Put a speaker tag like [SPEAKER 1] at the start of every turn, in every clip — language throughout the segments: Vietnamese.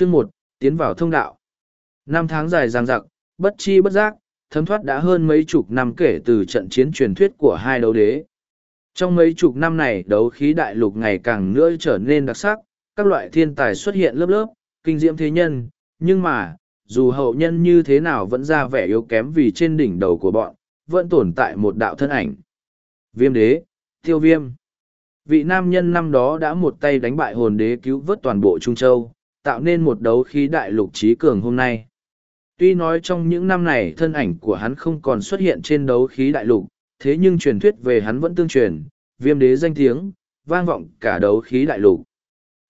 [SPEAKER 1] Chương một tiến vào thông đạo. Năm tháng dài dằng dặc, bất chi bất giác, thấm thoát đã hơn mấy chục năm kể từ trận chiến truyền thuyết của hai đấu đế. Trong mấy chục năm này đấu khí đại lục ngày càng nữa trở nên đặc sắc, các loại thiên tài xuất hiện lớp lớp, kinh diễm thế nhân, nhưng mà, dù hậu nhân như thế nào vẫn ra vẻ yếu kém vì trên đỉnh đầu của bọn, vẫn tồn tại một đạo thân ảnh. Viêm đế, tiêu viêm. Vị nam nhân năm đó đã một tay đánh bại hồn đế cứu vớt toàn bộ Trung Châu, tạo nên một đấu khí đại lục trí cường hôm nay. Tuy nói trong những năm này thân ảnh của hắn không còn xuất hiện trên đấu khí đại lục, thế nhưng truyền thuyết về hắn vẫn tương truyền, viêm đế danh tiếng, vang vọng cả đấu khí đại lục.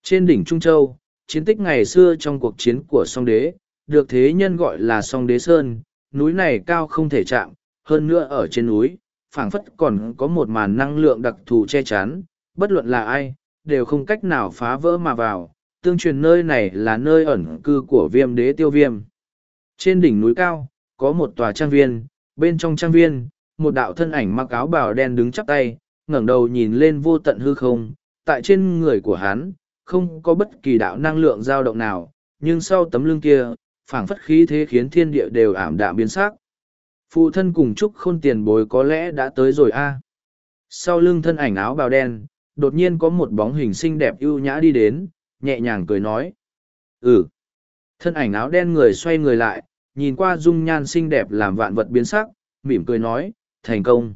[SPEAKER 1] Trên đỉnh Trung Châu, chiến tích ngày xưa trong cuộc chiến của song đế, được thế nhân gọi là song đế sơn, núi này cao không thể chạm, hơn nữa ở trên núi, phảng phất còn có một màn năng lượng đặc thù che chắn, bất luận là ai, đều không cách nào phá vỡ mà vào, tương truyền nơi này là nơi ẩn cư của viêm đế tiêu viêm. Trên đỉnh núi cao, có một tòa trang viên, bên trong trang viên, một đạo thân ảnh mặc áo bào đen đứng chắp tay, ngẩng đầu nhìn lên vô tận hư không, tại trên người của hắn, không có bất kỳ đạo năng lượng dao động nào, nhưng sau tấm lưng kia, phảng phất khí thế khiến thiên địa đều ảm đạm biến sắc. Phụ thân cùng chúc khôn tiền bối có lẽ đã tới rồi a. Sau lưng thân ảnh áo bào đen, đột nhiên có một bóng hình xinh đẹp ưu nhã đi đến, nhẹ nhàng cười nói. Ừ. Thân ảnh áo đen người xoay người lại, nhìn qua dung nhan xinh đẹp làm vạn vật biến sắc, mỉm cười nói, thành công.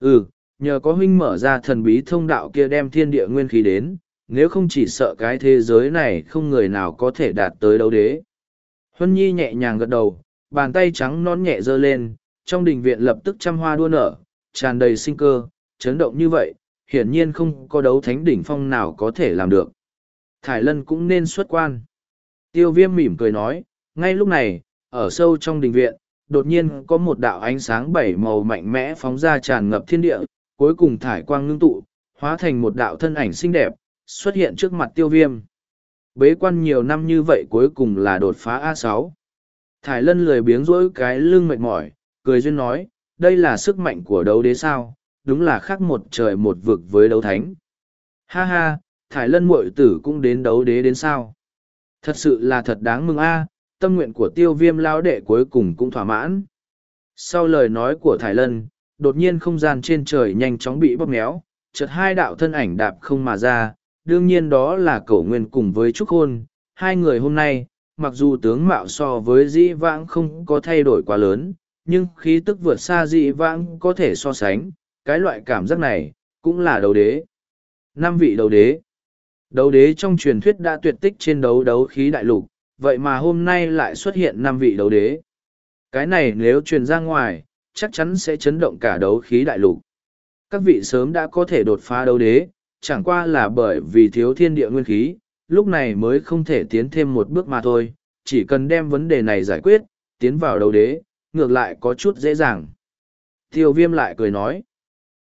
[SPEAKER 1] Ừ, nhờ có huynh mở ra thần bí thông đạo kia đem thiên địa nguyên khí đến, nếu không chỉ sợ cái thế giới này không người nào có thể đạt tới đấu đế. Huân Nhi nhẹ nhàng gật đầu, bàn tay trắng non nhẹ giơ lên, trong đình viện lập tức trăm hoa đua nở, tràn đầy sinh cơ, chấn động như vậy, hiển nhiên không có đấu thánh đỉnh phong nào có thể làm được. Thải Lân cũng nên xuất quan. Tiêu viêm mỉm cười nói, ngay lúc này, ở sâu trong đình viện, đột nhiên có một đạo ánh sáng bảy màu mạnh mẽ phóng ra tràn ngập thiên địa, cuối cùng thải quang ngưng tụ, hóa thành một đạo thân ảnh xinh đẹp, xuất hiện trước mặt tiêu viêm. Bế quan nhiều năm như vậy cuối cùng là đột phá a sáu. Thải lân lười biếng rỗi cái lưng mệt mỏi, cười duyên nói, đây là sức mạnh của đấu đế sao, đúng là khác một trời một vực với đấu thánh. Ha ha, thải lân muội tử cũng đến đấu đế đến sao. Thật sự là thật đáng mừng a, tâm nguyện của tiêu viêm lao đệ cuối cùng cũng thỏa mãn. Sau lời nói của Thải Lân, đột nhiên không gian trên trời nhanh chóng bị bóp méo, chợt hai đạo thân ảnh đạp không mà ra, đương nhiên đó là cậu nguyên cùng với Trúc Hôn. Hai người hôm nay, mặc dù tướng mạo so với dĩ vãng không có thay đổi quá lớn, nhưng khí tức vượt xa dĩ vãng có thể so sánh, cái loại cảm giác này, cũng là đầu đế. Năm vị đầu đế Đấu đế trong truyền thuyết đã tuyệt tích trên đấu đấu khí đại lục, vậy mà hôm nay lại xuất hiện năm vị đấu đế. Cái này nếu truyền ra ngoài, chắc chắn sẽ chấn động cả đấu khí đại lục. Các vị sớm đã có thể đột phá đấu đế, chẳng qua là bởi vì thiếu thiên địa nguyên khí, lúc này mới không thể tiến thêm một bước mà thôi, chỉ cần đem vấn đề này giải quyết, tiến vào đấu đế, ngược lại có chút dễ dàng. Tiêu viêm lại cười nói,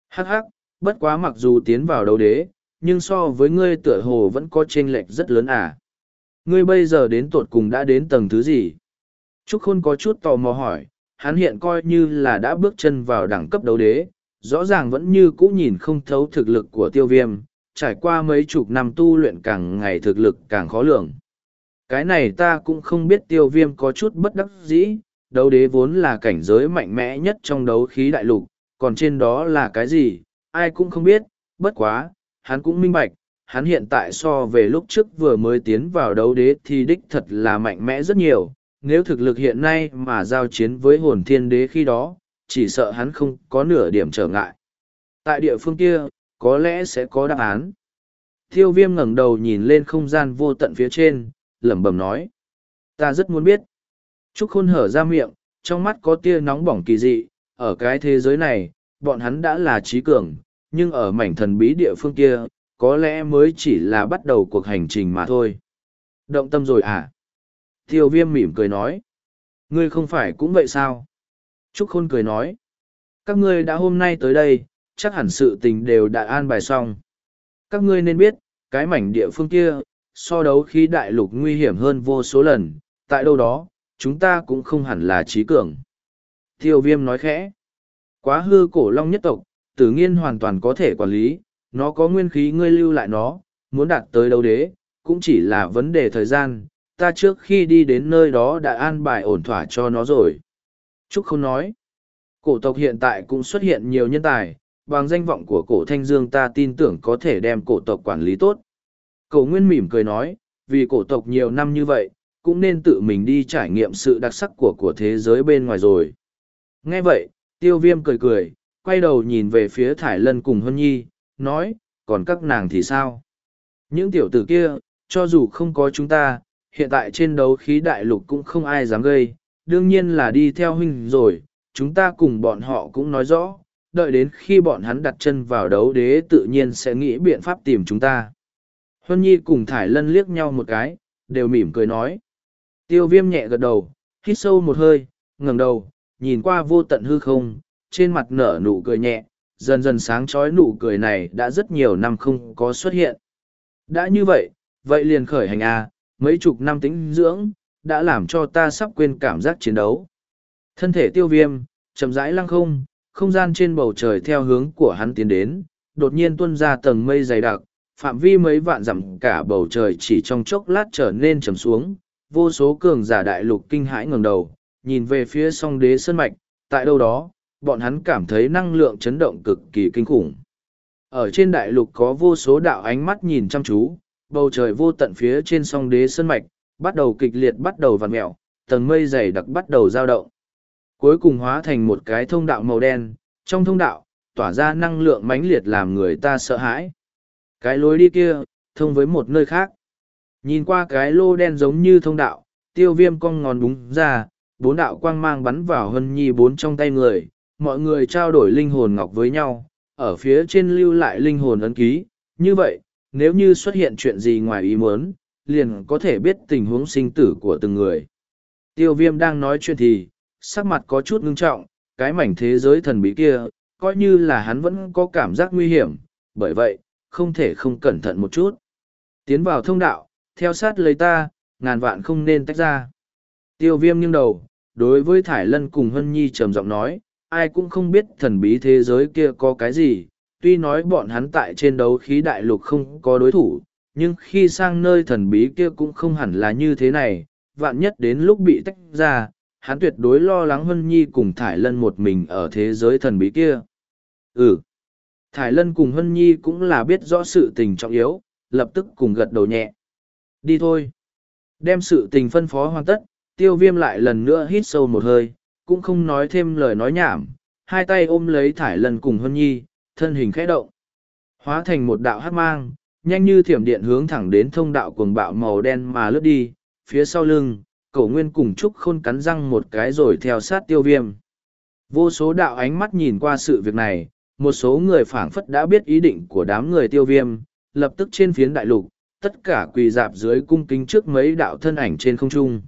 [SPEAKER 1] hắc hắc, bất quá mặc dù tiến vào đấu đế, nhưng so với ngươi tựa hồ vẫn có chênh lệch rất lớn à. Ngươi bây giờ đến tột cùng đã đến tầng thứ gì? Trúc Khôn có chút tò mò hỏi, hắn hiện coi như là đã bước chân vào đẳng cấp đấu đế, rõ ràng vẫn như cũ nhìn không thấu thực lực của tiêu viêm, trải qua mấy chục năm tu luyện càng ngày thực lực càng khó lường. Cái này ta cũng không biết tiêu viêm có chút bất đắc dĩ, đấu đế vốn là cảnh giới mạnh mẽ nhất trong đấu khí đại lục, còn trên đó là cái gì, ai cũng không biết, bất quá, hắn cũng minh bạch, hắn hiện tại so về lúc trước vừa mới tiến vào đấu đế thì đích thật là mạnh mẽ rất nhiều, nếu thực lực hiện nay mà giao chiến với hồn thiên đế khi đó, chỉ sợ hắn không có nửa điểm trở ngại. Tại địa phương kia, có lẽ sẽ có đáp án. Thiêu viêm ngẩng đầu nhìn lên không gian vô tận phía trên, lẩm bẩm nói. Ta rất muốn biết. Trúc khôn hở ra miệng, trong mắt có tia nóng bỏng kỳ dị, ở cái thế giới này, bọn hắn đã là trí cường, nhưng ở mảnh thần bí địa phương kia, có lẽ mới chỉ là bắt đầu cuộc hành trình mà thôi. Động tâm rồi à? Tiêu viêm mỉm cười nói. Ngươi không phải cũng vậy sao? Trúc Khôn cười nói. Các ngươi đã hôm nay tới đây, chắc hẳn sự tình đều đã an bài xong. Các ngươi nên biết, cái mảnh địa phương kia, so đấu khi đại lục nguy hiểm hơn vô số lần, tại đâu đó, chúng ta cũng không hẳn là trí cường. Tiêu viêm nói khẽ. Quá hư cổ long nhất tộc, tử nghiên hoàn toàn có thể quản lý, nó có nguyên khí ngươi lưu lại nó, muốn đạt tới đâu đế, cũng chỉ là vấn đề thời gian, ta trước khi đi đến nơi đó đã an bài ổn thỏa cho nó rồi. Trúc không nói. Cổ tộc hiện tại cũng xuất hiện nhiều nhân tài, bằng danh vọng của cổ thanh dương ta tin tưởng có thể đem cổ tộc quản lý tốt. Cổ nguyên mỉm cười nói, vì cổ tộc nhiều năm như vậy, cũng nên tự mình đi trải nghiệm sự đặc sắc của của thế giới bên ngoài rồi. Nghe vậy, tiêu viêm cười cười, quay đầu nhìn về phía Thải Lân cùng Hân Nhi, nói, còn các nàng thì sao? Những tiểu tử kia, cho dù không có chúng ta, hiện tại trên đấu khí đại lục cũng không ai dám gây, đương nhiên là đi theo huynh rồi, chúng ta cùng bọn họ cũng nói rõ, đợi đến khi bọn hắn đặt chân vào đấu đế tự nhiên sẽ nghĩ biện pháp tìm chúng ta. Huân Nhi cùng Thải Lân liếc nhau một cái, đều mỉm cười nói. Tiêu viêm nhẹ gật đầu, hít sâu một hơi, ngẩng đầu, nhìn qua vô tận hư không, trên mặt nở nụ cười nhẹ, dần dần sáng chói nụ cười này đã rất nhiều năm không có xuất hiện. Đã như vậy, vậy liền khởi hành A, mấy chục năm tính dưỡng, đã làm cho ta sắp quên cảm giác chiến đấu. Thân thể tiêu viêm, chậm rãi lăng không, không gian trên bầu trời theo hướng của hắn tiến đến, đột nhiên tuôn ra tầng mây dày đặc, phạm vi mấy vạn dặm cả bầu trời chỉ trong chốc lát trở nên trầm xuống, vô số cường giả đại lục kinh hãi ngẩng đầu, nhìn về phía song đế sơn mạch, tại đâu đó, bọn hắn cảm thấy năng lượng chấn động cực kỳ kinh khủng. Ở trên đại lục có vô số đạo ánh mắt nhìn chăm chú, bầu trời vô tận phía trên song đế sơn mạch, bắt đầu kịch liệt bắt đầu vặn mẹo, tầng mây dày đặc bắt đầu dao động. Cuối cùng hóa thành một cái thông đạo màu đen, trong thông đạo, tỏa ra năng lượng mãnh liệt làm người ta sợ hãi. Cái lối đi kia, thông với một nơi khác. Nhìn qua cái lô đen giống như thông đạo, tiêu viêm cong ngòn búng ra, bốn đạo quang mang bắn vào hân nhi bốn trong tay người, mọi người trao đổi linh hồn ngọc với nhau, ở phía trên lưu lại linh hồn ấn ký. Như vậy, nếu như xuất hiện chuyện gì ngoài ý muốn, liền có thể biết tình huống sinh tử của từng người. Tiêu viêm đang nói chuyện thì, sắc mặt có chút ngưng trọng, cái mảnh thế giới thần bí kia, coi như là hắn vẫn có cảm giác nguy hiểm, bởi vậy, không thể không cẩn thận một chút. Tiến vào thông đạo, theo sát lấy ta, ngàn vạn không nên tách ra. Tiêu viêm nghiêng đầu, đối với Thải Lân cùng Hân Nhi trầm giọng nói, ai cũng không biết thần bí thế giới kia có cái gì, tuy nói bọn hắn tại trên đấu khí đại lục không có đối thủ, nhưng khi sang nơi thần bí kia cũng không hẳn là như thế này, vạn nhất đến lúc bị tách ra, hắn tuyệt đối lo lắng Hân Nhi cùng Thải Lân một mình ở thế giới thần bí kia. Ừ. Thải Lân cùng Hân Nhi cũng là biết rõ sự tình trọng yếu, lập tức cùng gật đầu nhẹ. Đi thôi. Đem sự tình phân phó hoàn tất, tiêu viêm lại lần nữa hít sâu một hơi, cũng không nói thêm lời nói nhảm, hai tay ôm lấy Thải lần cùng Hân Nhi, thân hình khẽ động. Hóa thành một đạo hát mang, nhanh như thiểm điện hướng thẳng đến thông đạo cuồng bạo màu đen mà lướt đi, phía sau lưng, cổ nguyên cùng trúc khôn cắn răng một cái rồi theo sát tiêu viêm. Vô số đạo ánh mắt nhìn qua sự việc này, một số người phảng phất đã biết ý định của đám người tiêu viêm, lập tức trên phiến đại lục, tất cả quỳ dạp dưới cung kính trước mấy đạo thân ảnh trên không trung.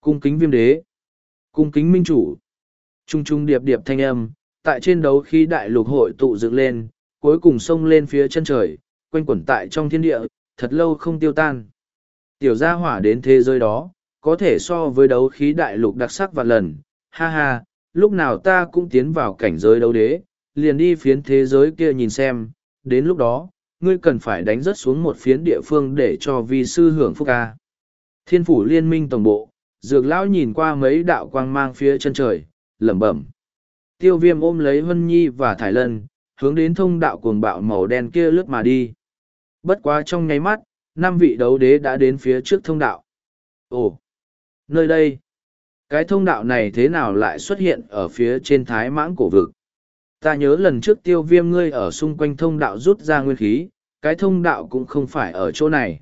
[SPEAKER 1] Cung kính viêm đế, cung kính minh chủ, trung trung điệp điệp thanh âm, tại trên đấu khi đại lục hội tụ dựng lên, cuối cùng xông lên phía chân trời, quanh quẩn tại trong thiên địa, thật lâu không tiêu tan. Tiểu gia hỏa đến thế giới đó, có thể so với đấu khí đại lục đặc sắc và lần, ha ha, lúc nào ta cũng tiến vào cảnh giới đấu đế, liền đi phiến thế giới kia nhìn xem, đến lúc đó, ngươi cần phải đánh rớt xuống một phiến địa phương để cho vi sư hưởng phúc ca. Thiên phủ liên minh tổng bộ, dược lão nhìn qua mấy đạo quang mang phía chân trời, lẩm bẩm. Tiêu viêm ôm lấy Vân Nhi và Thải Lân, hướng đến thông đạo cuồng bạo màu đen kia lướt mà đi. Bất quá trong nháy mắt, năm vị đấu đế đã đến phía trước thông đạo. Ồ! Nơi đây! Cái thông đạo này thế nào lại xuất hiện ở phía trên thái mãng cổ vực? Ta nhớ lần trước tiêu viêm ngươi ở xung quanh thông đạo rút ra nguyên khí, cái thông đạo cũng không phải ở chỗ này.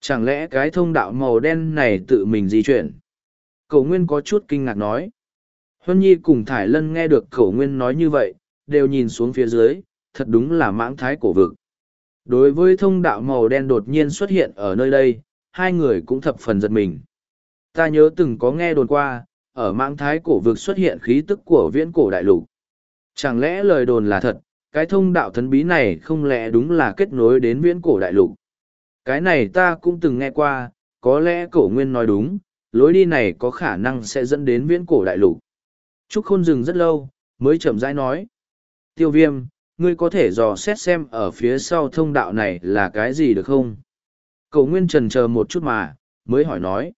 [SPEAKER 1] Chẳng lẽ cái thông đạo màu đen này tự mình di chuyển? Cậu Nguyên có chút kinh ngạc nói. Huân Nhi cùng Thải Lân nghe được cậu Nguyên nói như vậy, đều nhìn xuống phía dưới, thật đúng là mãng thái cổ vực. Đối với thông đạo màu đen đột nhiên xuất hiện ở nơi đây, hai người cũng thập phần giật mình. Ta nhớ từng có nghe đồn qua, ở mãng thái cổ vực xuất hiện khí tức của viễn cổ đại lục. Chẳng lẽ lời đồn là thật, cái thông đạo thần bí này không lẽ đúng là kết nối đến viễn cổ đại lục? Cái này ta cũng từng nghe qua, có lẽ cổ nguyên nói đúng, lối đi này có khả năng sẽ dẫn đến viễn cổ đại lục. Trúc Khôn dừng rất lâu, mới chậm rãi nói. Tiêu viêm, ngươi có thể dò xét xem ở phía sau thông đạo này là cái gì được không? Cậu nguyên trần chờ một chút mà, mới hỏi nói.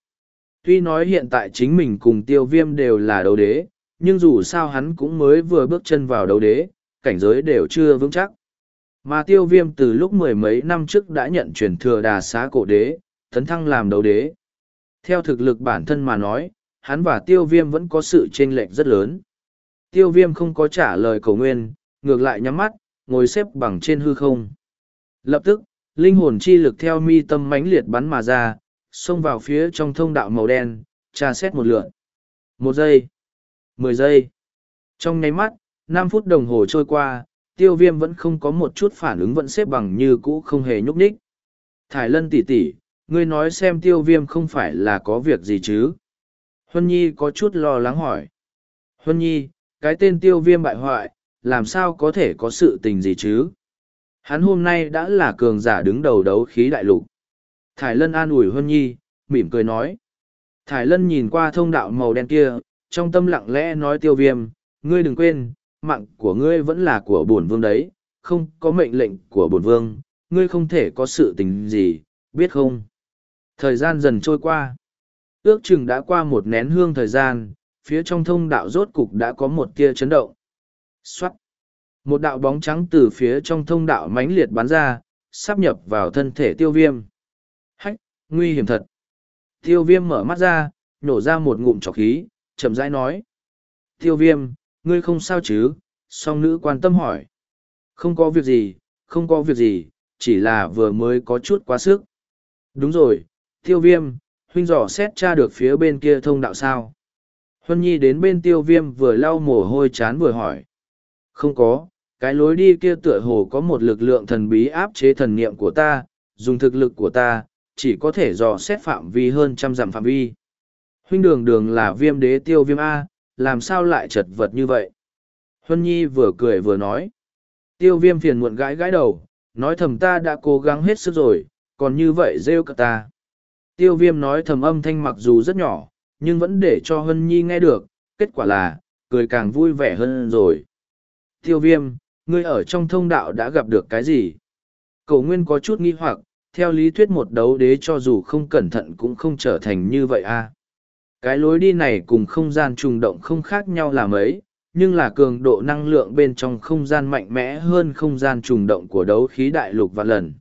[SPEAKER 1] Tuy nói hiện tại chính mình cùng tiêu viêm đều là đấu đế, nhưng dù sao hắn cũng mới vừa bước chân vào đấu đế, cảnh giới đều chưa vững chắc. Mà tiêu viêm từ lúc mười mấy năm trước đã nhận truyền thừa đà xá cổ đế, tấn thăng làm đấu đế. Theo thực lực bản thân mà nói, hắn và tiêu viêm vẫn có sự chênh lệch rất lớn. Tiêu viêm không có trả lời cầu nguyên, ngược lại nhắm mắt, ngồi xếp bằng trên hư không. Lập tức, linh hồn chi lực theo mi tâm mãnh liệt bắn mà ra, xông vào phía trong thông đạo màu đen, tra xét một lượn. Một giây, mười giây. Trong nháy mắt, năm phút đồng hồ trôi qua, tiêu viêm vẫn không có một chút phản ứng vẫn xếp bằng như cũ không hề nhúc nhích. Thải lân tỉ tỉ, ngươi nói xem tiêu viêm không phải là có việc gì chứ? Huân Nhi có chút lo lắng hỏi. Huân Nhi, cái tên tiêu viêm bại hoại, làm sao có thể có sự tình gì chứ? Hắn hôm nay đã là cường giả đứng đầu đấu khí đại lục. Thải Lân an ủi Huân Nhi, mỉm cười nói. Thải Lân nhìn qua thông đạo màu đen kia, trong tâm lặng lẽ nói tiêu viêm, ngươi đừng quên, mạng của ngươi vẫn là của bổn vương đấy, không có mệnh lệnh của bổn vương, ngươi không thể có sự tình gì, biết không? Thời gian dần trôi qua. Ước chừng đã qua một nén hương thời gian, phía trong thông đạo rốt cục đã có một tia chấn động. Xoát! Một đạo bóng trắng từ phía trong thông đạo mãnh liệt bắn ra, sắp nhập vào thân thể tiêu viêm. Hách, nguy hiểm thật. Tiêu viêm mở mắt ra, nổ ra một ngụm trọc khí, chậm rãi nói. Tiêu viêm, ngươi không sao chứ? Song nữ quan tâm hỏi. Không có việc gì, không có việc gì, chỉ là vừa mới có chút quá sức. Đúng rồi, tiêu viêm, huynh dò xét tra được phía bên kia thông đạo sao. Huân Nhi đến bên tiêu viêm vừa lau mồ hôi chán vừa hỏi. Không có, cái lối đi kia tựa hồ có một lực lượng thần bí áp chế thần niệm của ta, dùng thực lực của ta, chỉ có thể dò xét phạm vi hơn trăm dặm phạm vi. Huynh đường đường là viêm đế tiêu viêm A, làm sao lại chật vật như vậy? Huân Nhi vừa cười vừa nói. Tiêu viêm phiền muộn gãi gãi đầu, nói thầm ta đã cố gắng hết sức rồi, còn như vậy rêu cả ta. Tiêu viêm nói thầm âm thanh mặc dù rất nhỏ, nhưng vẫn để cho Hân Nhi nghe được, kết quả là, cười càng vui vẻ hơn rồi. Tiêu viêm, ngươi ở trong thông đạo đã gặp được cái gì? Cổ nguyên có chút nghi hoặc, theo lý thuyết một đấu đế cho dù không cẩn thận cũng không trở thành như vậy a. À. Cái lối đi này cùng không gian trùng động không khác nhau là mấy, nhưng là cường độ năng lượng bên trong không gian mạnh mẽ hơn không gian trùng động của đấu khí đại lục và lần.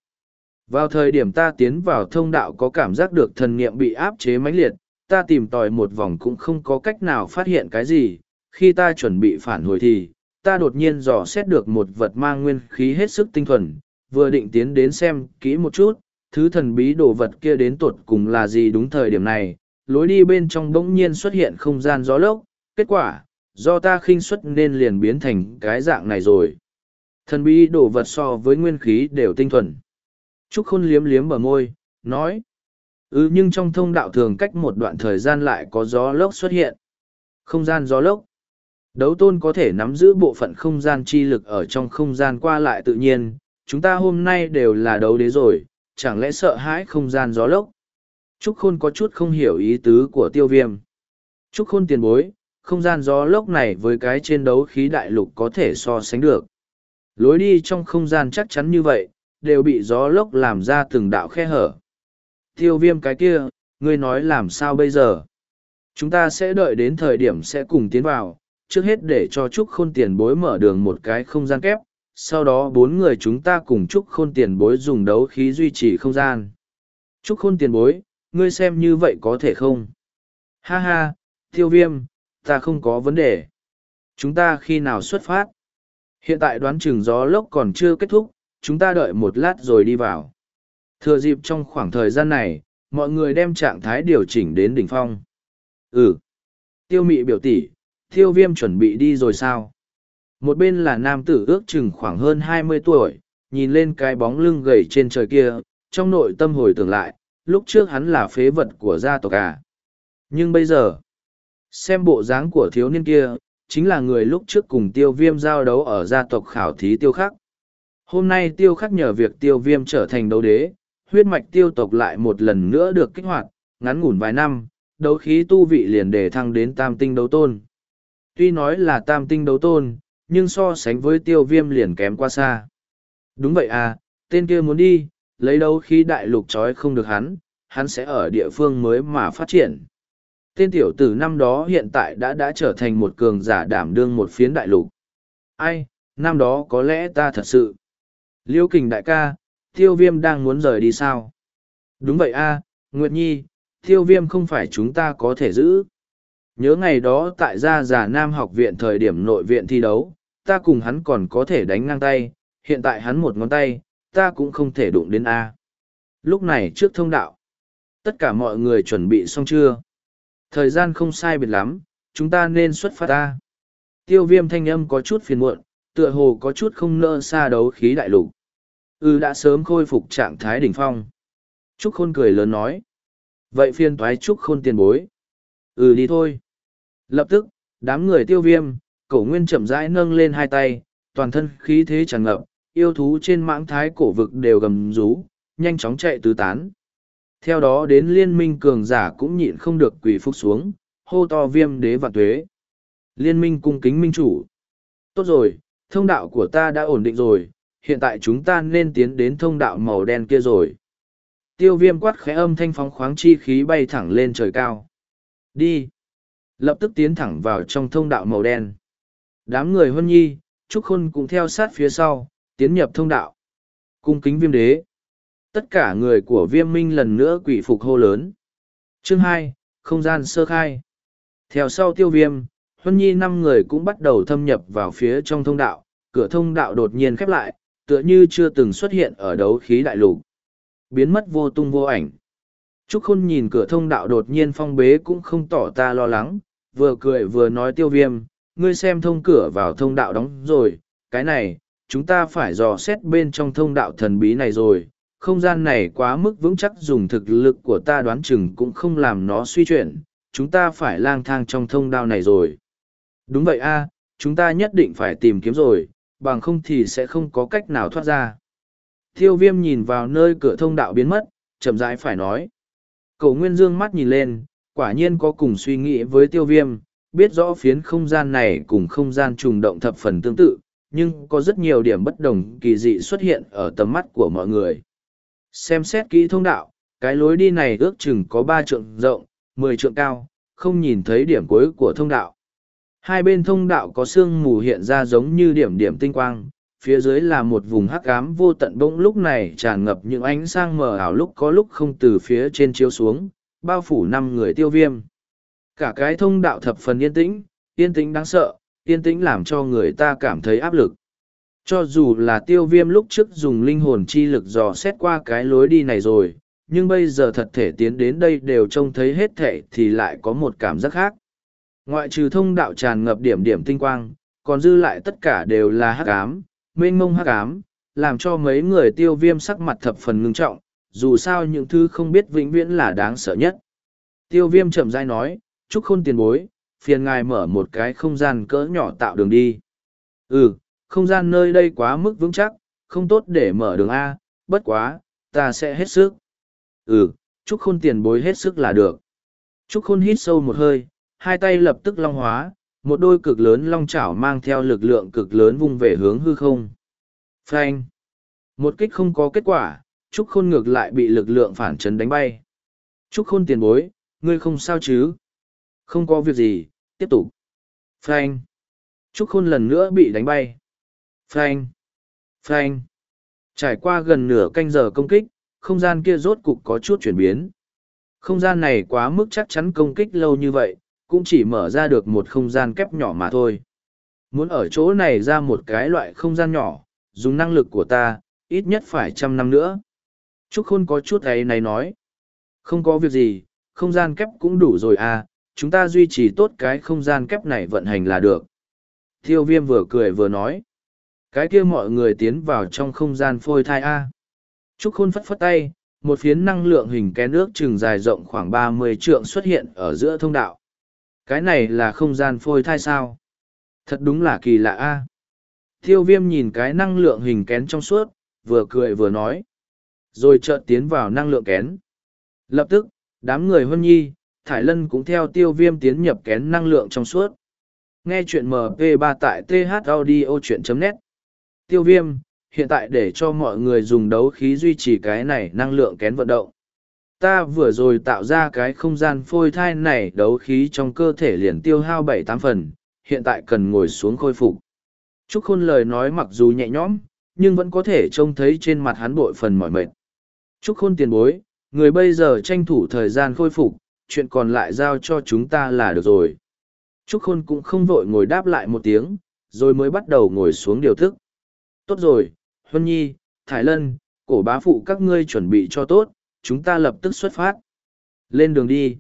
[SPEAKER 1] Vào thời điểm ta tiến vào thông đạo có cảm giác được thần niệm bị áp chế mãnh liệt, ta tìm tòi một vòng cũng không có cách nào phát hiện cái gì. Khi ta chuẩn bị phản hồi thì, ta đột nhiên dò xét được một vật mang nguyên khí hết sức tinh thuần, vừa định tiến đến xem kỹ một chút, thứ thần bí đồ vật kia đến tột cùng là gì đúng thời điểm này, lối đi bên trong bỗng nhiên xuất hiện không gian gió lốc, kết quả, do ta khinh suất nên liền biến thành cái dạng này rồi. Thần bí đồ vật so với nguyên khí đều tinh thuần. Trúc Khôn liếm liếm bờ môi, nói. Ừ nhưng trong thông đạo thường cách một đoạn thời gian lại có gió lốc xuất hiện. Không gian gió lốc. Đấu tôn có thể nắm giữ bộ phận không gian chi lực ở trong không gian qua lại tự nhiên. Chúng ta hôm nay đều là đấu đế rồi, chẳng lẽ sợ hãi không gian gió lốc. Trúc Khôn có chút không hiểu ý tứ của tiêu viêm. Trúc Khôn tiền bối, không gian gió lốc này với cái trên đấu khí đại lục có thể so sánh được. Lối đi trong không gian chắc chắn như vậy, đều bị gió lốc làm ra từng đạo khe hở. Tiêu viêm cái kia, ngươi nói làm sao bây giờ? Chúng ta sẽ đợi đến thời điểm sẽ cùng tiến vào, trước hết để cho Trúc Khôn tiền bối mở đường một cái không gian kép, sau đó bốn người chúng ta cùng Trúc Khôn tiền bối dùng đấu khí duy trì không gian. Trúc Khôn tiền bối, ngươi xem như vậy có thể không? Ha ha, tiêu viêm, ta không có vấn đề. Chúng ta khi nào xuất phát? Hiện tại đoán chừng gió lốc còn chưa kết thúc, chúng ta đợi một lát rồi đi vào. Thừa dịp trong khoảng thời gian này, mọi người đem trạng thái điều chỉnh đến đỉnh phong. Ừ. Tiêu mị biểu tỷ, tiêu viêm chuẩn bị đi rồi sao? Một bên là nam tử ước chừng khoảng hơn hai mươi tuổi, nhìn lên cái bóng lưng gầy trên trời kia, trong nội tâm hồi tưởng lại, lúc trước hắn là phế vật của gia tộc à. Nhưng bây giờ, xem bộ dáng của thiếu niên kia, chính là người lúc trước cùng tiêu viêm giao đấu ở gia tộc khảo thí tiêu khắc. Hôm nay tiêu khắc nhờ việc tiêu viêm trở thành đấu đế, huyết mạch tiêu tộc lại một lần nữa được kích hoạt, ngắn ngủn vài năm, đấu khí tu vị liền để thăng đến tam tinh đấu tôn. Tuy nói là tam tinh đấu tôn, nhưng so sánh với tiêu viêm liền kém qua xa. Đúng vậy à, tên kia muốn đi, lấy đấu khí đại lục trói không được hắn, hắn sẽ ở địa phương mới mà phát triển. Tên tiểu tử năm đó hiện tại đã đã trở thành một cường giả đảm đương một phiến đại lục. Ai, năm đó có lẽ ta thật sự. Liêu kình đại ca, tiêu viêm đang muốn rời đi sao? Đúng vậy a Nguyệt Nhi, tiêu viêm không phải chúng ta có thể giữ. Nhớ ngày đó tại gia giả Nam học viện thời điểm nội viện thi đấu, ta cùng hắn còn có thể đánh ngang tay, hiện tại hắn một ngón tay, ta cũng không thể đụng đến A. Lúc này trước thông đạo, tất cả mọi người chuẩn bị xong chưa? Thời gian không sai biệt lắm, chúng ta nên xuất phát ta. Tiêu viêm thanh âm có chút phiền muộn, tựa hồ có chút không nỡ xa đấu khí đại lục. Ừ đã sớm khôi phục trạng thái đỉnh phong. Trúc Khôn cười lớn nói. Vậy phiên toái Trúc Khôn tiền bối. Ừ đi thôi. Lập tức, đám người tiêu viêm, cổ nguyên chậm rãi nâng lên hai tay, toàn thân khí thế tràn ngập, yêu thú trên mãng thái cổ vực đều gầm rú, nhanh chóng chạy tứ tán. Theo đó đến liên minh cường giả cũng nhịn không được quỳ phục xuống, hô to viêm đế và tuế. Liên minh cung kính minh chủ. Tốt rồi, thông đạo của ta đã ổn định rồi, hiện tại chúng ta nên tiến đến thông đạo màu đen kia rồi. Tiêu viêm quát khẽ âm thanh phóng khoáng chi khí bay thẳng lên trời cao. Đi! Lập tức tiến thẳng vào trong thông đạo màu đen. Đám người huân nhi, Trúc Khôn cũng theo sát phía sau, tiến nhập thông đạo. Cung kính viêm đế. Tất cả người của viêm minh lần nữa quỷ phục hô lớn. Chương hai không gian sơ khai. Theo sau tiêu viêm, huân nhi năm người cũng bắt đầu thâm nhập vào phía trong thông đạo, cửa thông đạo đột nhiên khép lại, tựa như chưa từng xuất hiện ở đấu khí đại lục. Biến mất vô tung vô ảnh. Trúc Khôn nhìn cửa thông đạo đột nhiên phong bế cũng không tỏ ta lo lắng, vừa cười vừa nói tiêu viêm, ngươi xem thông cửa vào thông đạo đóng rồi, cái này, chúng ta phải dò xét bên trong thông đạo thần bí này rồi, không gian này quá mức vững chắc dùng thực lực của ta đoán chừng cũng không làm nó suy chuyển, chúng ta phải lang thang trong thông đạo này rồi. Đúng vậy a, chúng ta nhất định phải tìm kiếm rồi, bằng không thì sẽ không có cách nào thoát ra. Tiêu viêm nhìn vào nơi cửa thông đạo biến mất, chậm rãi phải nói. Cầu Nguyên Dương mắt nhìn lên, quả nhiên có cùng suy nghĩ với tiêu viêm, biết rõ phiến không gian này cùng không gian trùng động thập phần tương tự, nhưng có rất nhiều điểm bất đồng kỳ dị xuất hiện ở tầm mắt của mọi người. Xem xét kỹ thông đạo, cái lối đi này ước chừng có ba trượng rộng, mười trượng cao, không nhìn thấy điểm cuối của thông đạo. Hai bên thông đạo có sương mù hiện ra giống như điểm điểm tinh quang, phía dưới là một vùng hắc ám vô tận bỗng lúc này tràn ngập những ánh sáng mờ ảo lúc có lúc không từ phía trên chiếu xuống, bao phủ năm người tiêu viêm. Cả cái thông đạo thập phần yên tĩnh, yên tĩnh đáng sợ, yên tĩnh làm cho người ta cảm thấy áp lực. Cho dù là tiêu viêm lúc trước dùng linh hồn chi lực dò xét qua cái lối đi này rồi, nhưng bây giờ thật thể tiến đến đây đều trông thấy hết thể thì lại có một cảm giác khác. Ngoại trừ thông đạo tràn ngập điểm điểm tinh quang, còn dư lại tất cả đều là hắc ám, mênh mông hắc ám, làm cho mấy người tiêu viêm sắc mặt thập phần ngưng trọng, dù sao những thứ không biết vĩnh viễn là đáng sợ nhất. Tiêu viêm chậm rãi nói, chúc khôn tiền bối, phiền ngài mở một cái không gian cỡ nhỏ tạo đường đi. Ừ, không gian nơi đây quá mức vững chắc, không tốt để mở đường A, bất quá, ta sẽ hết sức. Ừ, chúc khôn tiền bối hết sức là được. Chúc khôn hít sâu một hơi, hai tay lập tức long hóa, một đôi cực lớn long chảo mang theo lực lượng cực lớn vung về hướng hư không. Phanh! Một kích không có kết quả, Trúc Khôn ngược lại bị lực lượng phản chấn đánh bay. Trúc Khôn tiền bối, ngươi không sao chứ? Không có việc gì, tiếp tục. Phanh! Trúc Khôn lần nữa bị đánh bay. Phanh! Phanh! Trải qua gần nửa canh giờ công kích, không gian kia rốt cục có chút chuyển biến. Không gian này quá mức chắc chắn công kích lâu như vậy, cũng chỉ mở ra được một không gian kép nhỏ mà thôi. Muốn ở chỗ này ra một cái loại không gian nhỏ, dùng năng lực của ta, ít nhất phải trăm năm nữa. Trúc Khôn có chút ấy này nói. Không có việc gì, không gian kép cũng đủ rồi à, chúng ta duy trì tốt cái không gian kép này vận hành là được. Thiêu viêm vừa cười vừa nói. Cái kia mọi người tiến vào trong không gian phôi thai a. Trúc Khôn phất phất tay, một phiến năng lượng hình kén nước chừng dài rộng khoảng ba mươi trượng xuất hiện ở giữa thông đạo. Cái này là không gian phôi thai sao? Thật đúng là kỳ lạ a. Tiêu viêm nhìn cái năng lượng hình kén trong suốt, vừa cười vừa nói. Rồi chợt tiến vào năng lượng kén. Lập tức, đám người huân nhi, Thải Lân cũng theo tiêu viêm tiến nhập kén năng lượng trong suốt. Nghe chuyện MP3 tại thaudio.net. Tiêu viêm, hiện tại để cho mọi người dùng đấu khí duy trì cái này năng lượng kén vận động ta vừa rồi tạo ra cái không gian phôi thai này đấu khí trong cơ thể liền tiêu hao bảy tám phần, hiện tại cần ngồi xuống khôi phục. T r ú c khôn lời nói mặc dù nhẹ nhõm, nhưng vẫn có thể trông thấy trên mặt hắn bội phần mỏi mệt. T r ú c khôn tiền bối, người bây giờ tranh thủ thời gian khôi phục, chuyện còn lại giao cho chúng ta là được rồi. T r ú c khôn cũng không vội ngồi đáp lại một tiếng, rồi mới bắt đầu ngồi xuống điều thức. Tốt rồi, huân nhi Thái lân, cổ bá phụ các ngươi chuẩn bị cho tốt chúng ta lập tức xuất phát. Lên đường đi.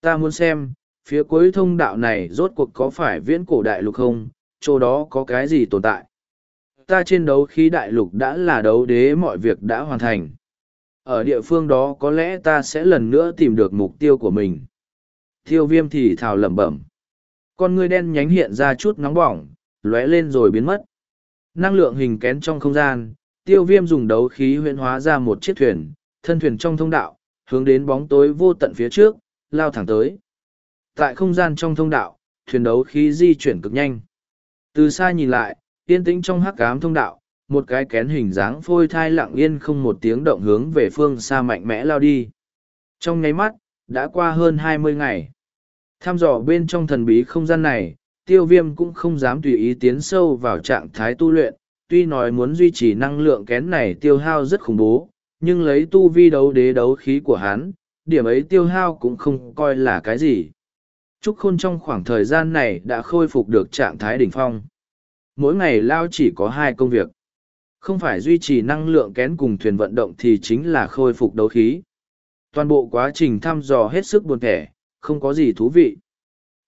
[SPEAKER 1] Ta muốn xem, phía cuối thông đạo này rốt cuộc có phải viễn cổ đại lục không, chỗ đó có cái gì tồn tại. Ta trên đấu khí đại lục đã là đấu đế mọi việc đã hoàn thành. Ở địa phương đó có lẽ ta sẽ lần nữa tìm được mục tiêu của mình. Tiêu viêm thì thào lẩm bẩm. Con ngươi đen nhánh hiện ra chút nóng bỏng, lóe lên rồi biến mất. Năng lượng hình kén trong không gian, tiêu viêm dùng đấu khí huyễn hóa ra một chiếc thuyền, thân thuyền trong thông đạo, hướng đến bóng tối vô tận phía trước, lao thẳng tới. Tại không gian trong thông đạo, thuyền đấu khí di chuyển cực nhanh. Từ xa nhìn lại, yên tĩnh trong hắc ám thông đạo, một cái kén hình dáng phôi thai lặng yên không một tiếng động hướng về phương xa mạnh mẽ lao đi. Trong nháy mắt, đã qua hơn hai mươi ngày. Tham dò bên trong thần bí không gian này, tiêu viêm cũng không dám tùy ý tiến sâu vào trạng thái tu luyện, tuy nói muốn duy trì năng lượng kén này tiêu hao rất khủng bố, nhưng lấy tu vi đấu đế đấu khí của hắn, điểm ấy tiêu hao cũng không coi là cái gì. Trúc Khôn trong khoảng thời gian này đã khôi phục được trạng thái đỉnh phong. Mỗi ngày Lao chỉ có hai công việc. Không phải duy trì năng lượng kén cùng thuyền vận động thì chính là khôi phục đấu khí. Toàn bộ quá trình thăm dò hết sức buồn thẻ, không có gì thú vị.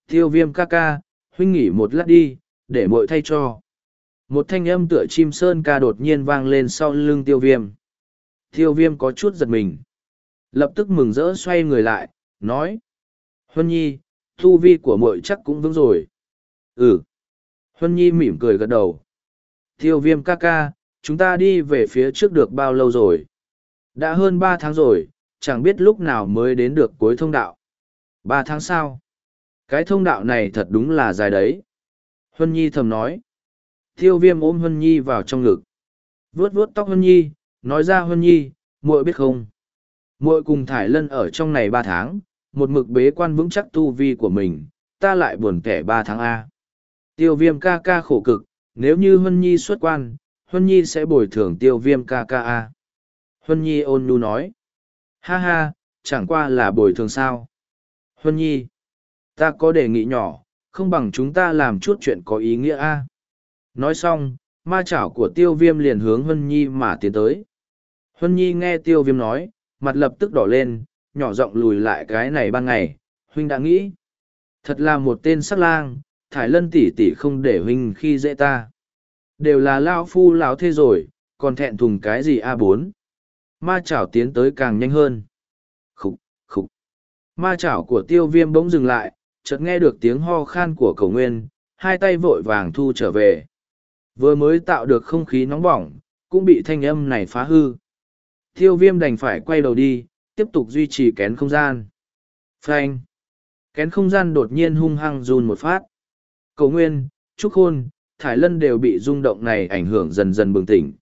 [SPEAKER 1] Tiêu viêm ca ca, huynh nghỉ một lát đi, để mội thay cho. Một thanh âm tựa chim sơn ca đột nhiên vang lên sau lưng tiêu viêm. Tiêu viêm có chút giật mình. Lập tức mừng rỡ xoay người lại, nói. Huân Nhi, thu vi của muội chắc cũng vững rồi. Ừ. Huân Nhi mỉm cười gật đầu. Tiêu viêm ca ca, chúng ta đi về phía trước được bao lâu rồi? Đã hơn ba tháng rồi, chẳng biết lúc nào mới đến được cuối thông đạo. Ba tháng sau. Cái thông đạo này thật đúng là dài đấy. Huân Nhi thầm nói. Tiêu viêm ôm Huân Nhi vào trong ngực. Vuốt vuốt tóc Huân Nhi, nói ra huân nhi, muội biết không? Muội cùng thải lân ở trong này ba tháng, một mực bế quan vững chắc tu vi của mình, ta lại buồn kẻ ba tháng a. Tiêu viêm ca ca khổ cực, nếu như huân nhi xuất quan, huân nhi sẽ bồi thường tiêu viêm ca ca a. Huân nhi ôn nhu nói. Ha ha, chẳng qua là bồi thường sao? Huân nhi, ta có đề nghị nhỏ, không bằng chúng ta làm chút chuyện có ý nghĩa a. Nói xong, ma chảo của tiêu viêm liền hướng huân nhi mà tiến tới. Huân Nhi nghe tiêu viêm nói, mặt lập tức đỏ lên, nhỏ giọng lùi lại cái này ban ngày, huynh đã nghĩ. Thật là một tên sắc lang, thải lân tỷ tỷ không để huynh khi dễ ta. Đều là lao phu lão thế rồi, còn thẹn thùng cái gì a bốn Ma chảo tiến tới càng nhanh hơn. Khúc, khúc. Ma chảo của tiêu viêm bỗng dừng lại, chợt nghe được tiếng ho khan của cầu nguyên, hai tay vội vàng thu trở về. Vừa mới tạo được không khí nóng bỏng, cũng bị thanh âm này phá hư. Tiêu viêm đành phải quay đầu đi, tiếp tục duy trì kén không gian. Phanh. Kén không gian đột nhiên hung hăng run một phát. Cầu nguyên, trúc khôn, thải lân đều bị rung động này ảnh hưởng dần dần bừng tỉnh.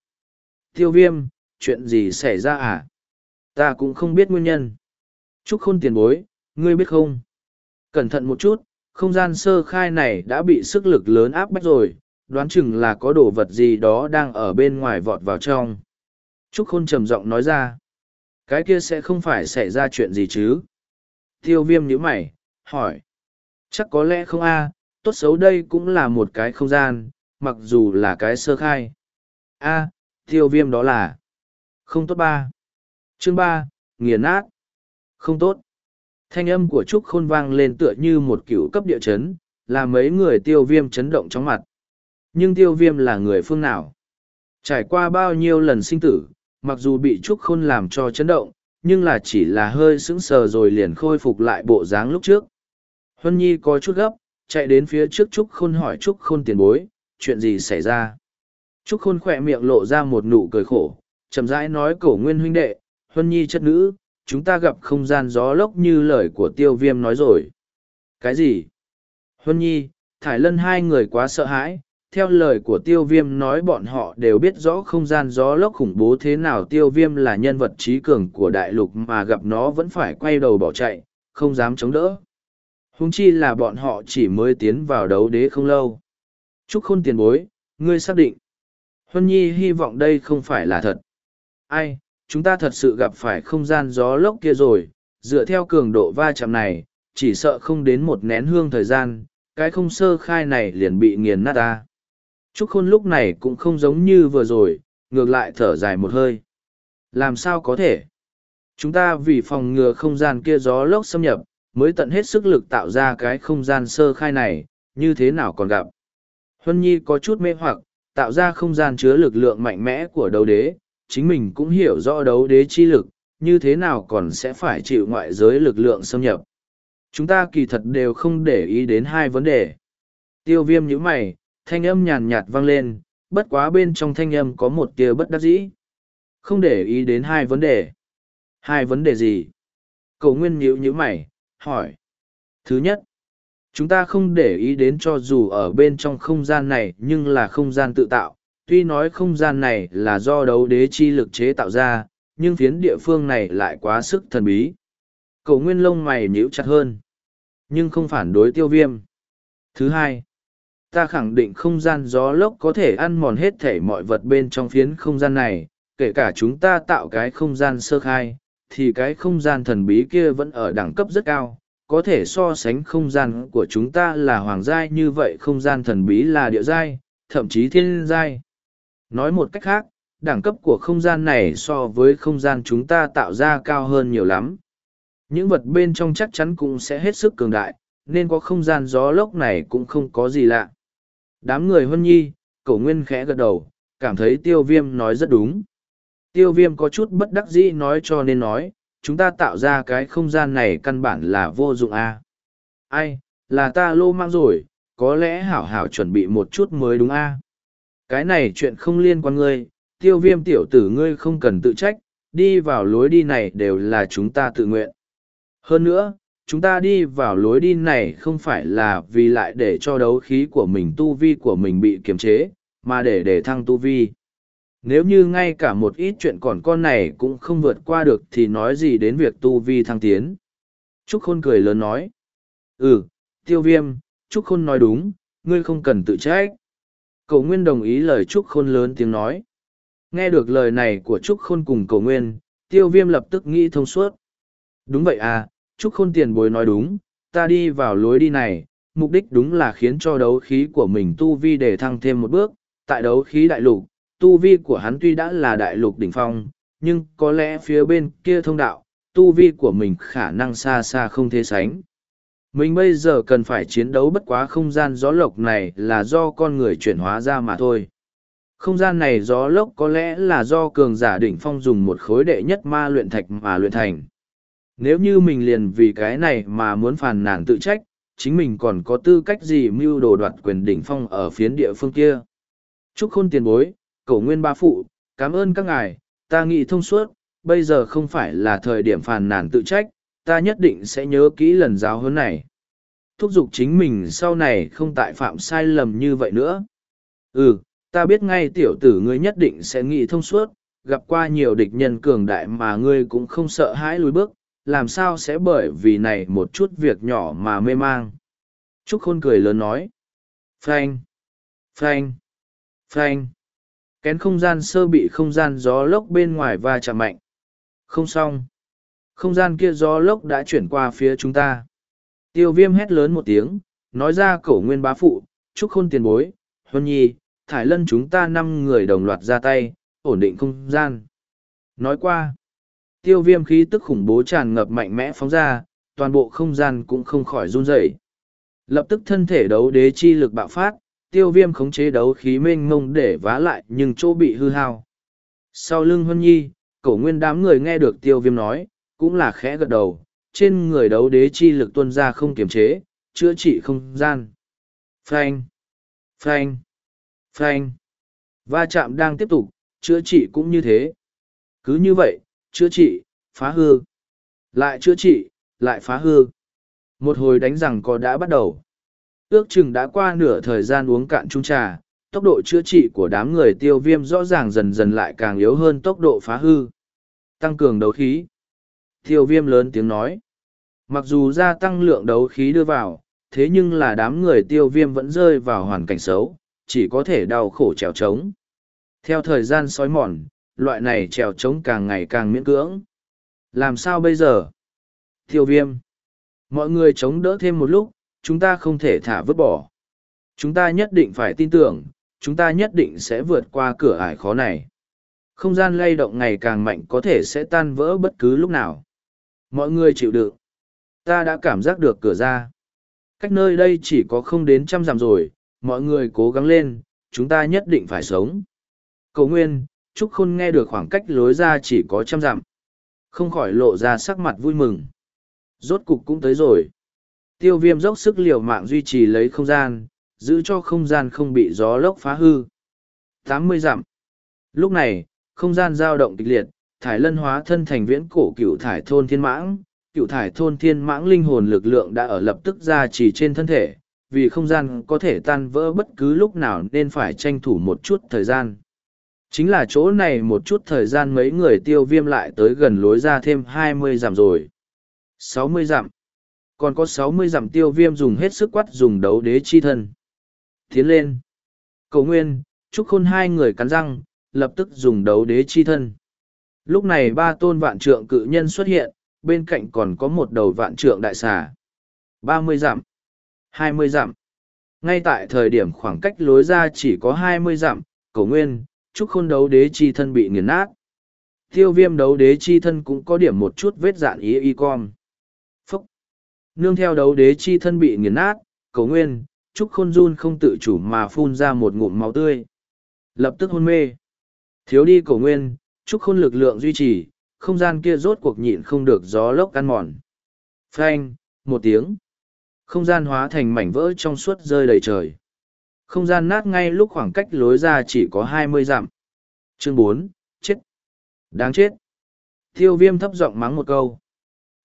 [SPEAKER 1] Tiêu viêm, chuyện gì xảy ra à? Ta cũng không biết nguyên nhân. Trúc khôn tiền bối, ngươi biết không? Cẩn thận một chút, không gian sơ khai này đã bị sức lực lớn áp bách rồi, đoán chừng là có đồ vật gì đó đang ở bên ngoài vọt vào trong. Trúc Khôn trầm giọng nói ra. Cái kia sẽ không phải xảy ra chuyện gì chứ? Tiêu viêm nhíu mày, hỏi. Chắc có lẽ không a tốt xấu đây cũng là một cái không gian, mặc dù là cái sơ khai. a tiêu viêm đó là. Không tốt ba. Chương ba, nghiền nát. Không tốt. Thanh âm của Trúc Khôn vang lên tựa như một cựu cấp địa chấn, làm mấy người tiêu viêm chấn động trong mặt. Nhưng tiêu viêm là người phương nào? Trải qua bao nhiêu lần sinh tử, mặc dù bị Trúc Khôn làm cho chấn động, nhưng là chỉ là hơi sững sờ rồi liền khôi phục lại bộ dáng lúc trước. Huân Nhi có chút gấp, chạy đến phía trước Trúc Khôn hỏi Trúc Khôn tiền bối, chuyện gì xảy ra? Trúc Khôn khỏe miệng lộ ra một nụ cười khổ, chậm rãi nói cổ nguyên huynh đệ, Huân Nhi chất nữ, chúng ta gặp không gian gió lốc như lời của tiêu viêm nói rồi. Cái gì? Huân Nhi, Thải Lân hai người quá sợ hãi, theo lời của tiêu viêm nói bọn họ đều biết rõ không gian gió lốc khủng bố thế nào. Tiêu viêm là nhân vật trí cường của đại lục mà gặp nó vẫn phải quay đầu bỏ chạy, không dám chống đỡ. Húng chi là bọn họ chỉ mới tiến vào đấu đế không lâu. Chúc khôn tiền bối, ngươi xác định. Huân nhi hy vọng đây không phải là thật. Ai, chúng ta thật sự gặp phải không gian gió lốc kia rồi. Dựa theo cường độ va chạm này, chỉ sợ không đến một nén hương thời gian, cái không sơ khai này liền bị nghiền nát ta. Trúc Khôn lúc này cũng không giống như vừa rồi, ngược lại thở dài một hơi. Làm sao có thể? Chúng ta vì phòng ngừa không gian kia gió lốc xâm nhập, mới tận hết sức lực tạo ra cái không gian sơ khai này, như thế nào còn gặp. Huân Nhi có chút mê hoặc, tạo ra không gian chứa lực lượng mạnh mẽ của đấu đế, chính mình cũng hiểu rõ đấu đế chi lực, như thế nào còn sẽ phải chịu ngoại giới lực lượng xâm nhập. Chúng ta kỳ thật đều không để ý đến hai vấn đề. Tiêu viêm như mày, thanh âm nhàn nhạt vang lên, bất quá bên trong thanh âm có một tia bất đắc dĩ. Không để ý đến hai vấn đề. Hai vấn đề gì? Cậu nguyên nhíu nhíu mày, hỏi. Thứ nhất, chúng ta không để ý đến cho dù ở bên trong không gian này nhưng là không gian tự tạo. Tuy nói không gian này là do đấu đế chi lực chế tạo ra, nhưng phiến địa phương này lại quá sức thần bí. Cậu nguyên lông mày nhíu chặt hơn, nhưng không phản đối tiêu viêm. Thứ hai, ta khẳng định không gian gió lốc có thể ăn mòn hết thể mọi vật bên trong phiến không gian này, kể cả chúng ta tạo cái không gian sơ khai, thì cái không gian thần bí kia vẫn ở đẳng cấp rất cao, có thể so sánh không gian của chúng ta là hoàng giai như vậy không gian thần bí là địa giai, thậm chí thiên giai. Nói một cách khác, đẳng cấp của không gian này so với không gian chúng ta tạo ra cao hơn nhiều lắm. Những vật bên trong chắc chắn cũng sẽ hết sức cường đại, nên có không gian gió lốc này cũng không có gì lạ. Đám người huân nhi, cổ nguyên khẽ gật đầu, cảm thấy tiêu viêm nói rất đúng. Tiêu viêm có chút bất đắc dĩ nói cho nên nói, chúng ta tạo ra cái không gian này căn bản là vô dụng a à? Ai, là ta lô mang rồi, có lẽ hảo hảo chuẩn bị một chút mới đúng a Cái này chuyện không liên quan ngươi, tiêu viêm tiểu tử ngươi không cần tự trách, đi vào lối đi này đều là chúng ta tự nguyện. Hơn nữa, chúng ta đi vào lối đi này không phải là vì lại để cho đấu khí của mình tu vi của mình bị kiềm chế, mà để để thăng tu vi. Nếu như ngay cả một ít chuyện còn con này cũng không vượt qua được thì nói gì đến việc tu vi thăng tiến. Trúc Khôn cười lớn nói. Ừ, tiêu viêm, Trúc Khôn nói đúng, ngươi không cần tự trách. Cầu Nguyên đồng ý lời Trúc Khôn lớn tiếng nói. Nghe được lời này của Trúc Khôn cùng Cầu Nguyên, tiêu viêm lập tức nghĩ thông suốt. Đúng vậy à, Trúc Khôn tiền bối nói đúng, ta đi vào lối đi này, mục đích đúng là khiến cho đấu khí của mình tu vi để thăng thêm một bước. Tại đấu khí đại lục, tu vi của hắn tuy đã là đại lục đỉnh phong, nhưng có lẽ phía bên kia thông đạo, tu vi của mình khả năng xa xa không thể sánh. Mình bây giờ cần phải chiến đấu bất quá không gian gió lốc này là do con người chuyển hóa ra mà thôi. Không gian này gió lốc có lẽ là do cường giả đỉnh phong dùng một khối đệ nhất ma luyện thạch mà luyện thành nếu như mình liền vì cái này mà muốn phàn nàn tự trách, chính mình còn có tư cách gì mưu đồ đoạt quyền đỉnh phong ở phiến địa phương kia. Chúc khôn tiền bối, cổ nguyên ba phụ, cảm ơn các ngài, ta nghĩ thông suốt, bây giờ không phải là thời điểm phàn nàn tự trách, ta nhất định sẽ nhớ kỹ lần giáo huấn này. Thúc giục chính mình sau này không tại phạm sai lầm như vậy nữa. Ừ, ta biết ngay tiểu tử ngươi nhất định sẽ nghĩ thông suốt, gặp qua nhiều địch nhân cường đại mà ngươi cũng không sợ hãi lùi bước, làm sao sẽ bởi vì này một chút việc nhỏ mà mê mang. Trúc Khôn cười lớn nói. Phanh! Phanh! Phanh! Kén không gian sơ bị không gian gió lốc bên ngoài va chạm mạnh. Không xong. Không gian kia gió lốc đã chuyển qua phía chúng ta. Tiêu viêm hét lớn một tiếng, nói ra cổ nguyên bá phụ, Trúc Khôn tiền bối, Huân Nhi, Thải Lân chúng ta năm người đồng loạt ra tay, ổn định không gian. Nói qua, Tiêu viêm khí tức khủng bố tràn ngập mạnh mẽ phóng ra, toàn bộ không gian cũng không khỏi run rẩy. Lập tức thân thể đấu đế chi lực bạo phát, tiêu viêm khống chế đấu khí mênh mông để vá lại nhưng chỗ bị hư hao. Sau lưng Huân Nhi, cổ nguyên đám người nghe được tiêu viêm nói, cũng là khẽ gật đầu, trên người đấu đế chi lực tuân ra không kiềm chế, chữa trị không gian. Phanh! Phanh! Phanh! Va chạm đang tiếp tục, chữa trị cũng như thế. Cứ như vậy, chữa trị, phá hư. Lại chữa trị, lại phá hư. Một hồi đánh rằng có đã bắt đầu. Ước chừng đã qua nửa thời gian uống cạn chung trà, tốc độ chữa trị của đám người tiêu viêm rõ ràng dần dần lại càng yếu hơn tốc độ phá hư. Tăng cường đấu khí. Tiêu viêm lớn tiếng nói. Mặc dù gia tăng lượng đấu khí đưa vào, thế nhưng là đám người tiêu viêm vẫn rơi vào hoàn cảnh xấu, chỉ có thể đau khổ trèo trống. Theo thời gian sói mòn, loại này trèo trống càng ngày càng miễn cưỡng. Làm sao bây giờ? Tiêu viêm. Mọi người chống đỡ thêm một lúc, chúng ta không thể thả vứt bỏ. Chúng ta nhất định phải tin tưởng, chúng ta nhất định sẽ vượt qua cửa ải khó này. Không gian lay động ngày càng mạnh có thể sẽ tan vỡ bất cứ lúc nào. Mọi người chịu đựng. Ta đã cảm giác được cửa ra. Cách nơi đây chỉ có không đến trăm dặm rồi, mọi người cố gắng lên, chúng ta nhất định phải sống. Cầu nguyên, Trúc Khôn nghe được khoảng cách lối ra chỉ có trăm dặm. Không khỏi lộ ra sắc mặt vui mừng. Rốt cục cũng tới rồi. Tiêu viêm dốc sức liều mạng duy trì lấy không gian, giữ cho không gian không bị gió lốc phá hư. tám mươi dặm. Lúc này, không gian dao động kịch liệt, thải lân hóa thân thành viễn cổ cựu thải thôn thiên mãng, cựu thải thôn thiên mãng linh hồn lực lượng đã ở lập tức ra chỉ trên thân thể, vì không gian có thể tan vỡ bất cứ lúc nào nên phải tranh thủ một chút thời gian. Chính là chỗ này một chút thời gian mấy người tiêu viêm lại tới gần lối ra thêm hai mươi dặm rồi. sáu mươi dặm. Còn có sáu mươi dặm tiêu viêm dùng hết sức quát dùng đấu đế chi thân. Tiến lên. Cầu nguyên, chúc khôn hai người cắn răng, lập tức dùng đấu đế chi thân. Lúc này ba tôn vạn trượng cự nhân xuất hiện, bên cạnh còn có một đầu vạn trượng đại xà. ba mươi dặm. hai mươi dặm. Ngay tại thời điểm khoảng cách lối ra chỉ có hai mươi dặm, cầu nguyên, chúc khôn đấu đế chi thân bị nghiền nát. Tiêu viêm đấu đế chi thân cũng có điểm một chút vết dạn ý y con. Phúc! Nương theo đấu đế chi thân bị nghiền nát, cầu nguyên, chúc khôn run không tự chủ mà phun ra một ngụm máu tươi. Lập tức hôn mê. Thiếu đi cầu nguyên, chúc khôn lực lượng duy trì, không gian kia rốt cuộc nhịn không được gió lốc ăn mòn. Phanh, một tiếng. Không gian hóa thành mảnh vỡ trong suốt rơi đầy trời. Không gian nát ngay lúc khoảng cách lối ra chỉ có hai mươi dặm. Chương bốn chết. Đáng chết. Tiêu viêm thấp giọng mắng một câu.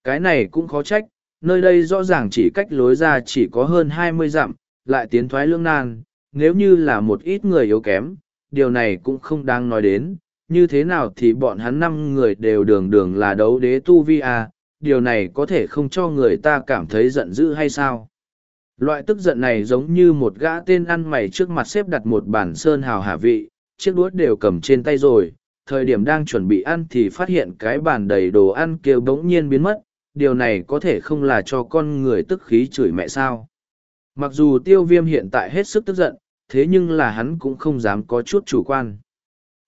[SPEAKER 1] Cái này cũng khó trách, nơi đây rõ ràng chỉ cách lối ra chỉ có hơn hai mươi dặm, lại tiến thoái lương nan, nếu như là một ít người yếu kém, điều này cũng không đáng nói đến, như thế nào thì bọn hắn năm người đều đường đường là đấu đế tu vi à, điều này có thể không cho người ta cảm thấy giận dữ hay sao? Loại tức giận này giống như một gã tên ăn mày trước mặt xếp đặt một bản sơn hào hạ vị, chiếc đuốt đều cầm trên tay rồi, thời điểm đang chuẩn bị ăn thì phát hiện cái bàn đầy đồ ăn kêu bỗng nhiên biến mất, điều này có thể không là cho con người tức khí chửi mẹ sao. Mặc dù tiêu viêm hiện tại hết sức tức giận, thế nhưng là hắn cũng không dám có chút chủ quan.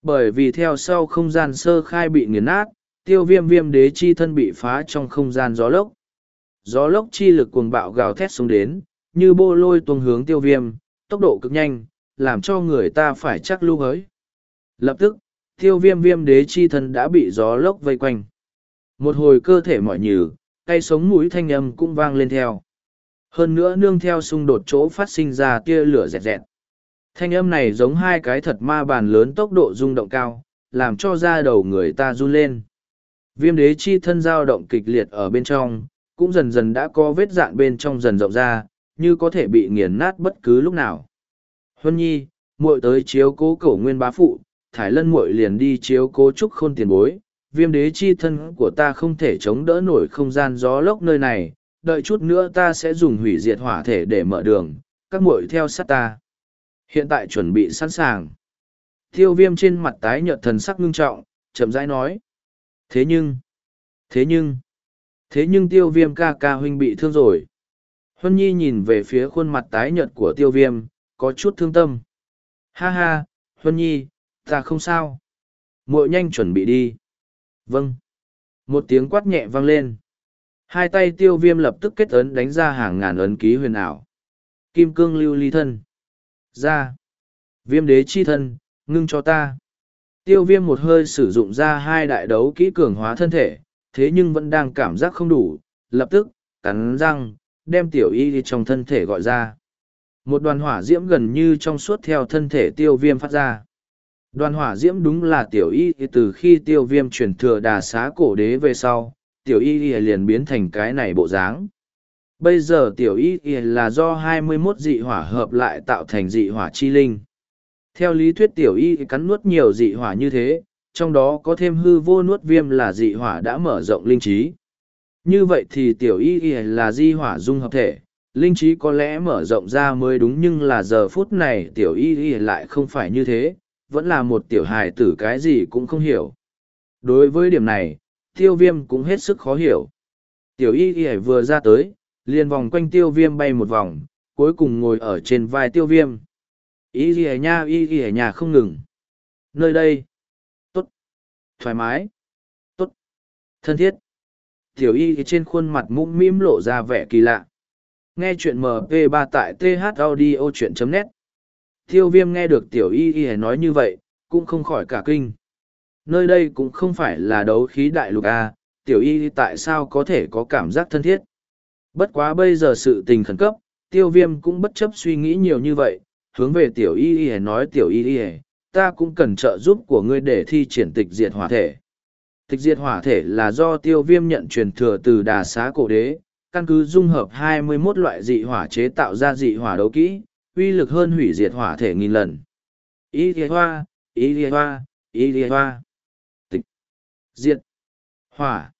[SPEAKER 1] Bởi vì theo sau không gian sơ khai bị nghiền nát, tiêu viêm viêm đế chi thân bị phá trong không gian gió lốc. Gió lốc chi lực cuồng bạo gào thét xuống đến, như bô lôi tuông hướng tiêu viêm, tốc độ cực nhanh, làm cho người ta phải chắc lưu hới. Lập tức, tiêu viêm viêm đế chi thân đã bị gió lốc vây quanh. Một hồi cơ thể mỏi nhừ, tay sống mũi thanh âm cũng vang lên theo. Hơn nữa nương theo xung đột chỗ phát sinh ra tia lửa dẹt dẹt. Thanh âm này giống hai cái thật ma bàn lớn tốc độ rung động cao, làm cho da đầu người ta run lên. Viêm đế chi thân dao động kịch liệt ở bên trong, cũng dần dần đã có vết dạn bên trong dần rộng ra, như có thể bị nghiền nát bất cứ lúc nào. Huân nhi, muội tới chiếu cố cổ nguyên bá phụ, thải lân muội liền đi chiếu cố trúc khôn tiền bối. Viêm đế chi thân của ta không thể chống đỡ nổi không gian gió lốc nơi này, đợi chút nữa ta sẽ dùng hủy diệt hỏa thể để mở đường, các muội theo sát ta. Hiện tại chuẩn bị sẵn sàng. Tiêu viêm trên mặt tái nhợt thần sắc ngưng trọng, chậm rãi nói. Thế nhưng, thế nhưng, thế nhưng tiêu viêm ca ca huynh bị thương rồi. Huân Nhi nhìn về phía khuôn mặt tái nhợt của tiêu viêm, có chút thương tâm. Ha ha, Huân Nhi, ta không sao. Muội nhanh chuẩn bị đi. Vâng. Một tiếng quát nhẹ vang lên. Hai tay tiêu viêm lập tức kết ấn đánh ra hàng ngàn ấn ký huyền ảo. Kim cương lưu ly thân. Ra. Viêm đế chi thân, ngưng cho ta. Tiêu viêm một hơi sử dụng ra hai đại đấu kỹ cường hóa thân thể, thế nhưng vẫn đang cảm giác không đủ, lập tức, cắn răng, đem tiểu y trong thân thể gọi ra. Một đoàn hỏa diễm gần như trong suốt theo thân thể tiêu viêm phát ra. Đoàn hỏa diễm đúng là tiểu y từ khi tiêu viêm chuyển thừa đà xá cổ đế về sau, tiểu y liền biến thành cái này bộ dáng. Bây giờ tiểu y là do 21 dị hỏa hợp lại tạo thành dị hỏa chi linh. Theo lý thuyết tiểu y cắn nuốt nhiều dị hỏa như thế, trong đó có thêm hư vô nuốt viêm là dị hỏa đã mở rộng linh trí. Như vậy thì tiểu y y là di hỏa dung hợp thể, linh trí có lẽ mở rộng ra mới đúng nhưng là giờ phút này tiểu y y lại không phải như thế, vẫn là một tiểu hài tử cái gì cũng không hiểu. Đối với điểm này, tiêu viêm cũng hết sức khó hiểu. Tiểu y y vừa ra tới, liền vòng quanh tiêu viêm bay một vòng, cuối cùng ngồi ở trên vai tiêu viêm. Y y nha y y nhà không ngừng. Nơi đây. Tốt. Thoải mái. Tốt. Thân thiết. Tiểu y trên khuôn mặt mũm mĩm lộ ra vẻ kỳ lạ. Nghe chuyện MP3 tại th audio chuyện net Tiêu viêm nghe được tiểu y y nói như vậy, cũng không khỏi cả kinh. Nơi đây cũng không phải là đấu khí đại lục A, tiểu y tại sao có thể có cảm giác thân thiết. Bất quá bây giờ sự tình khẩn cấp, tiêu viêm cũng bất chấp suy nghĩ nhiều như vậy, hướng về tiểu y y nói tiểu y y, ta cũng cần trợ giúp của ngươi để thi triển tịch diệt hỏa thể. Tịch diệt hỏa thể là do tiêu viêm nhận truyền thừa từ đà xá cổ đế, căn cứ dung hợp 21 loại dị hỏa chế tạo ra dị hỏa đấu kỹ, uy lực hơn hủy diệt hỏa thể nghìn lần. ý liệt hoa, ý liệt hoa, ý liệt hoa. Tịch. Diệt. Hỏa.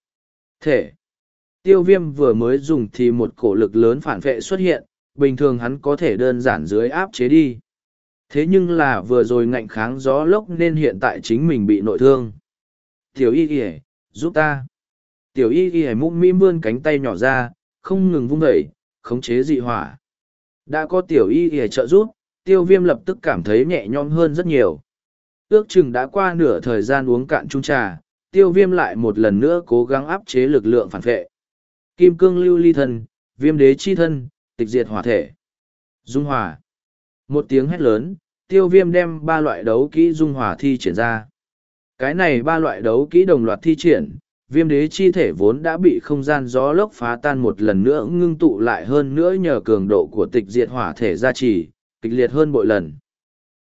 [SPEAKER 1] Thể. Tiêu viêm vừa mới dùng thì một cổ lực lớn phản vệ xuất hiện, bình thường hắn có thể đơn giản dưới áp chế đi. Thế nhưng là vừa rồi ngạnh kháng gió lốc nên hiện tại chính mình bị nội thương. Tiểu y y giúp ta. Tiểu y y mũm mĩm vươn cánh tay nhỏ ra, không ngừng vung vẩy, khống chế dị hỏa. Đã có tiểu y y trợ giúp, tiêu viêm lập tức cảm thấy nhẹ nhõm hơn rất nhiều. Ước chừng đã qua nửa thời gian uống cạn chung trà, tiêu viêm lại một lần nữa cố gắng áp chế lực lượng phản vệ. Kim cương lưu ly thân, viêm đế chi thân, tịch diệt hỏa thể. Dung hỏa. Một tiếng hét lớn, tiêu viêm đem ba loại đấu kỹ dung hỏa thi triển ra. Cái này ba loại đấu kỹ đồng loạt thi triển, viêm đế chi thể vốn đã bị không gian gió lốc phá tan một lần nữa ngưng tụ lại hơn nữa nhờ cường độ của tịch diệt hỏa thể gia trì, kịch liệt hơn bội lần.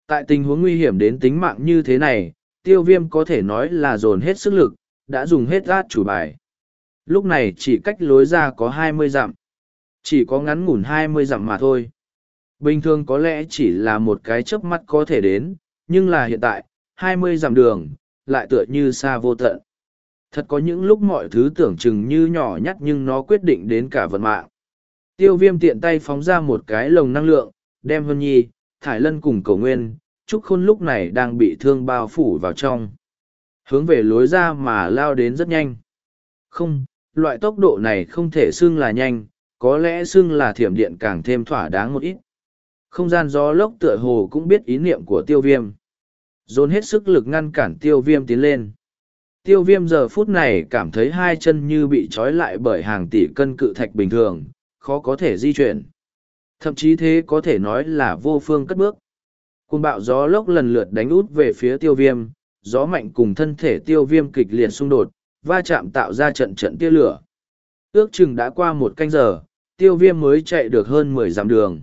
[SPEAKER 1] Tại tình huống nguy hiểm đến tính mạng như thế này, tiêu viêm có thể nói là dồn hết sức lực, đã dùng hết át chủ bài. Lúc này chỉ cách lối ra có hai mươi dặm. Chỉ có ngắn ngủn hai mươi dặm mà thôi. Bình thường có lẽ chỉ là một cái chớp mắt có thể đến, nhưng là hiện tại, hai mươi dặm đường, lại tựa như xa vô tận. Thật có những lúc mọi thứ tưởng chừng như nhỏ nhất nhưng nó quyết định đến cả vận mạng. Tiêu viêm tiện tay phóng ra một cái lồng năng lượng, đem Vân Nhi, Thải Lân cùng cầu nguyên, Trúc Khôn lúc này đang bị thương bao phủ vào trong. Hướng về lối ra mà lao đến rất nhanh. Không, loại tốc độ này không thể xưng là nhanh, có lẽ xưng là thiểm điện càng thêm thỏa đáng một ít. Không gian gió lốc tựa hồ cũng biết ý niệm của tiêu viêm. Dồn hết sức lực ngăn cản tiêu viêm tiến lên. Tiêu viêm giờ phút này cảm thấy hai chân như bị trói lại bởi hàng tỷ cân cự thạch bình thường, khó có thể di chuyển. Thậm chí thế có thể nói là vô phương cất bước. Côn bạo gió lốc lần lượt đánh út về phía tiêu viêm, gió mạnh cùng thân thể tiêu viêm kịch liệt xung đột, va chạm tạo ra trận trận tia lửa. Ước chừng đã qua một canh giờ, tiêu viêm mới chạy được hơn mười dặm đường.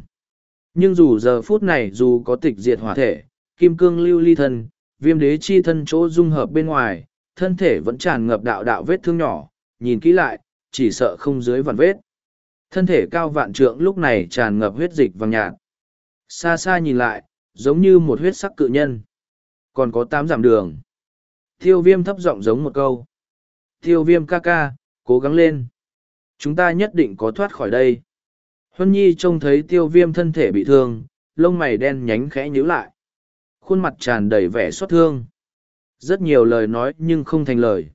[SPEAKER 1] Nhưng dù giờ phút này dù có tịch diệt hỏa thể, kim cương lưu ly thân, viêm đế chi thân chỗ dung hợp bên ngoài, thân thể vẫn tràn ngập đạo đạo vết thương nhỏ, nhìn kỹ lại, chỉ sợ không dưới vằn vết. Thân thể cao vạn trượng lúc này tràn ngập huyết dịch vàng nhạt. Xa xa nhìn lại, giống như một huyết sắc cự nhân. Còn có tám giảm đường. Tiêu viêm thấp giọng giống một câu. Tiêu viêm ca ca, cố gắng lên. Chúng ta nhất định có thoát khỏi đây. Huân Nhi trông thấy tiêu viêm thân thể bị thương, lông mày đen nhánh khẽ nhíu lại. Khuôn mặt tràn đầy vẻ xót thương. Rất nhiều lời nói nhưng không thành lời.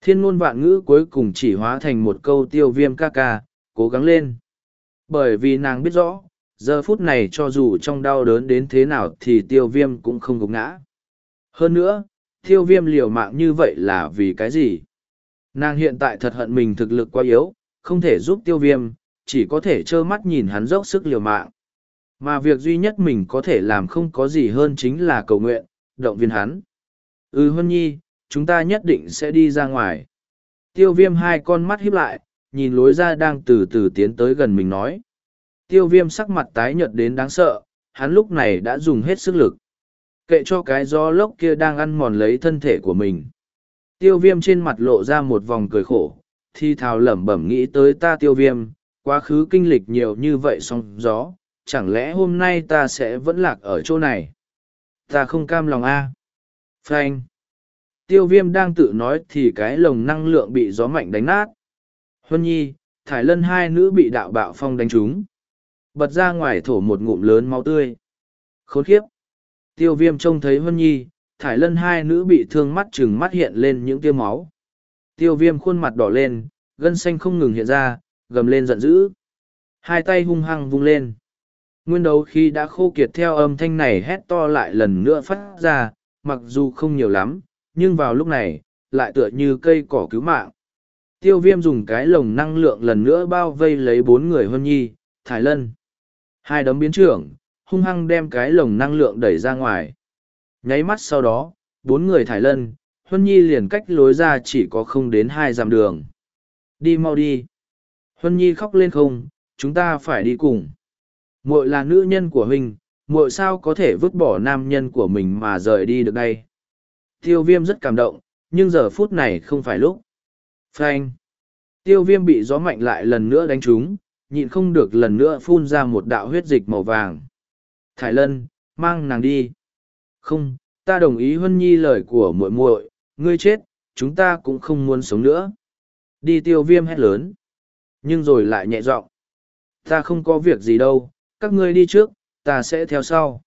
[SPEAKER 1] Thiên ngôn vạn ngữ cuối cùng chỉ hóa thành một câu tiêu viêm ca ca, cố gắng lên. Bởi vì nàng biết rõ, giờ phút này cho dù trong đau đớn đến thế nào thì tiêu viêm cũng không gục ngã. Hơn nữa, tiêu viêm liều mạng như vậy là vì cái gì? Nàng hiện tại thật hận mình thực lực quá yếu, không thể giúp tiêu viêm, chỉ có thể trơ mắt nhìn hắn dốc sức liều mạng. Mà việc duy nhất mình có thể làm không có gì hơn chính là cầu nguyện, động viên hắn. Ừ Hân Nhi, chúng ta nhất định sẽ đi ra ngoài. Tiêu viêm hai con mắt híp lại, nhìn lối ra đang từ từ tiến tới gần mình nói. Tiêu viêm sắc mặt tái nhợt đến đáng sợ, hắn lúc này đã dùng hết sức lực. Kệ cho cái gió lốc kia đang ăn mòn lấy thân thể của mình. Tiêu viêm trên mặt lộ ra một vòng cười khổ, thi thào lẩm bẩm nghĩ tới ta tiêu viêm, quá khứ kinh lịch nhiều như vậy song gió, chẳng lẽ hôm nay ta sẽ vẫn lạc ở chỗ này? ta không cam lòng a. Phanh. Tiêu viêm đang tự nói thì cái lồng năng lượng bị gió mạnh đánh nát. Huân nhi, thải lân hai nữ bị đạo bạo phong đánh trúng. Bật ra ngoài thổ một ngụm lớn máu tươi. Khốn khiếp. Tiêu viêm trông thấy huân nhi, thải lân hai nữ bị thương mắt chừng mắt hiện lên những tiêu máu. Tiêu viêm khuôn mặt đỏ lên, gân xanh không ngừng hiện ra, gầm lên giận dữ. Hai tay hung hăng vung lên nguyên đấu khi đã khô kiệt theo âm thanh này hét to lại lần nữa phát ra, mặc dù không nhiều lắm, nhưng vào lúc này, lại tựa như cây cỏ cứu mạng. Tiêu viêm dùng cái lồng năng lượng lần nữa bao vây lấy bốn người hân nhi thái lân. Hai đấm biến trưởng, hung hăng đem cái lồng năng lượng đẩy ra ngoài. Nháy mắt sau đó, bốn người thải lân, huân nhi liền cách lối ra chỉ có không đến hai dặm đường. Đi mau đi. Huân nhi khóc lên không, chúng ta phải đi cùng muội là nữ nhân của huynh, muội sao có thể vứt bỏ nam nhân của mình mà rời đi được đây? Tiêu viêm rất cảm động, nhưng giờ phút này không phải lúc. Phanh. Tiêu viêm bị gió mạnh lại lần nữa đánh trúng, nhịn không được lần nữa phun ra một đạo huyết dịch màu vàng. Thải lân, mang nàng đi. Không, ta đồng ý huân nhi lời của muội muội, ngươi chết, chúng ta cũng không muốn sống nữa. Đi tiêu viêm hét lớn. Nhưng rồi lại nhẹ giọng. Ta không có việc gì đâu các ngươi đi trước, ta sẽ theo sau.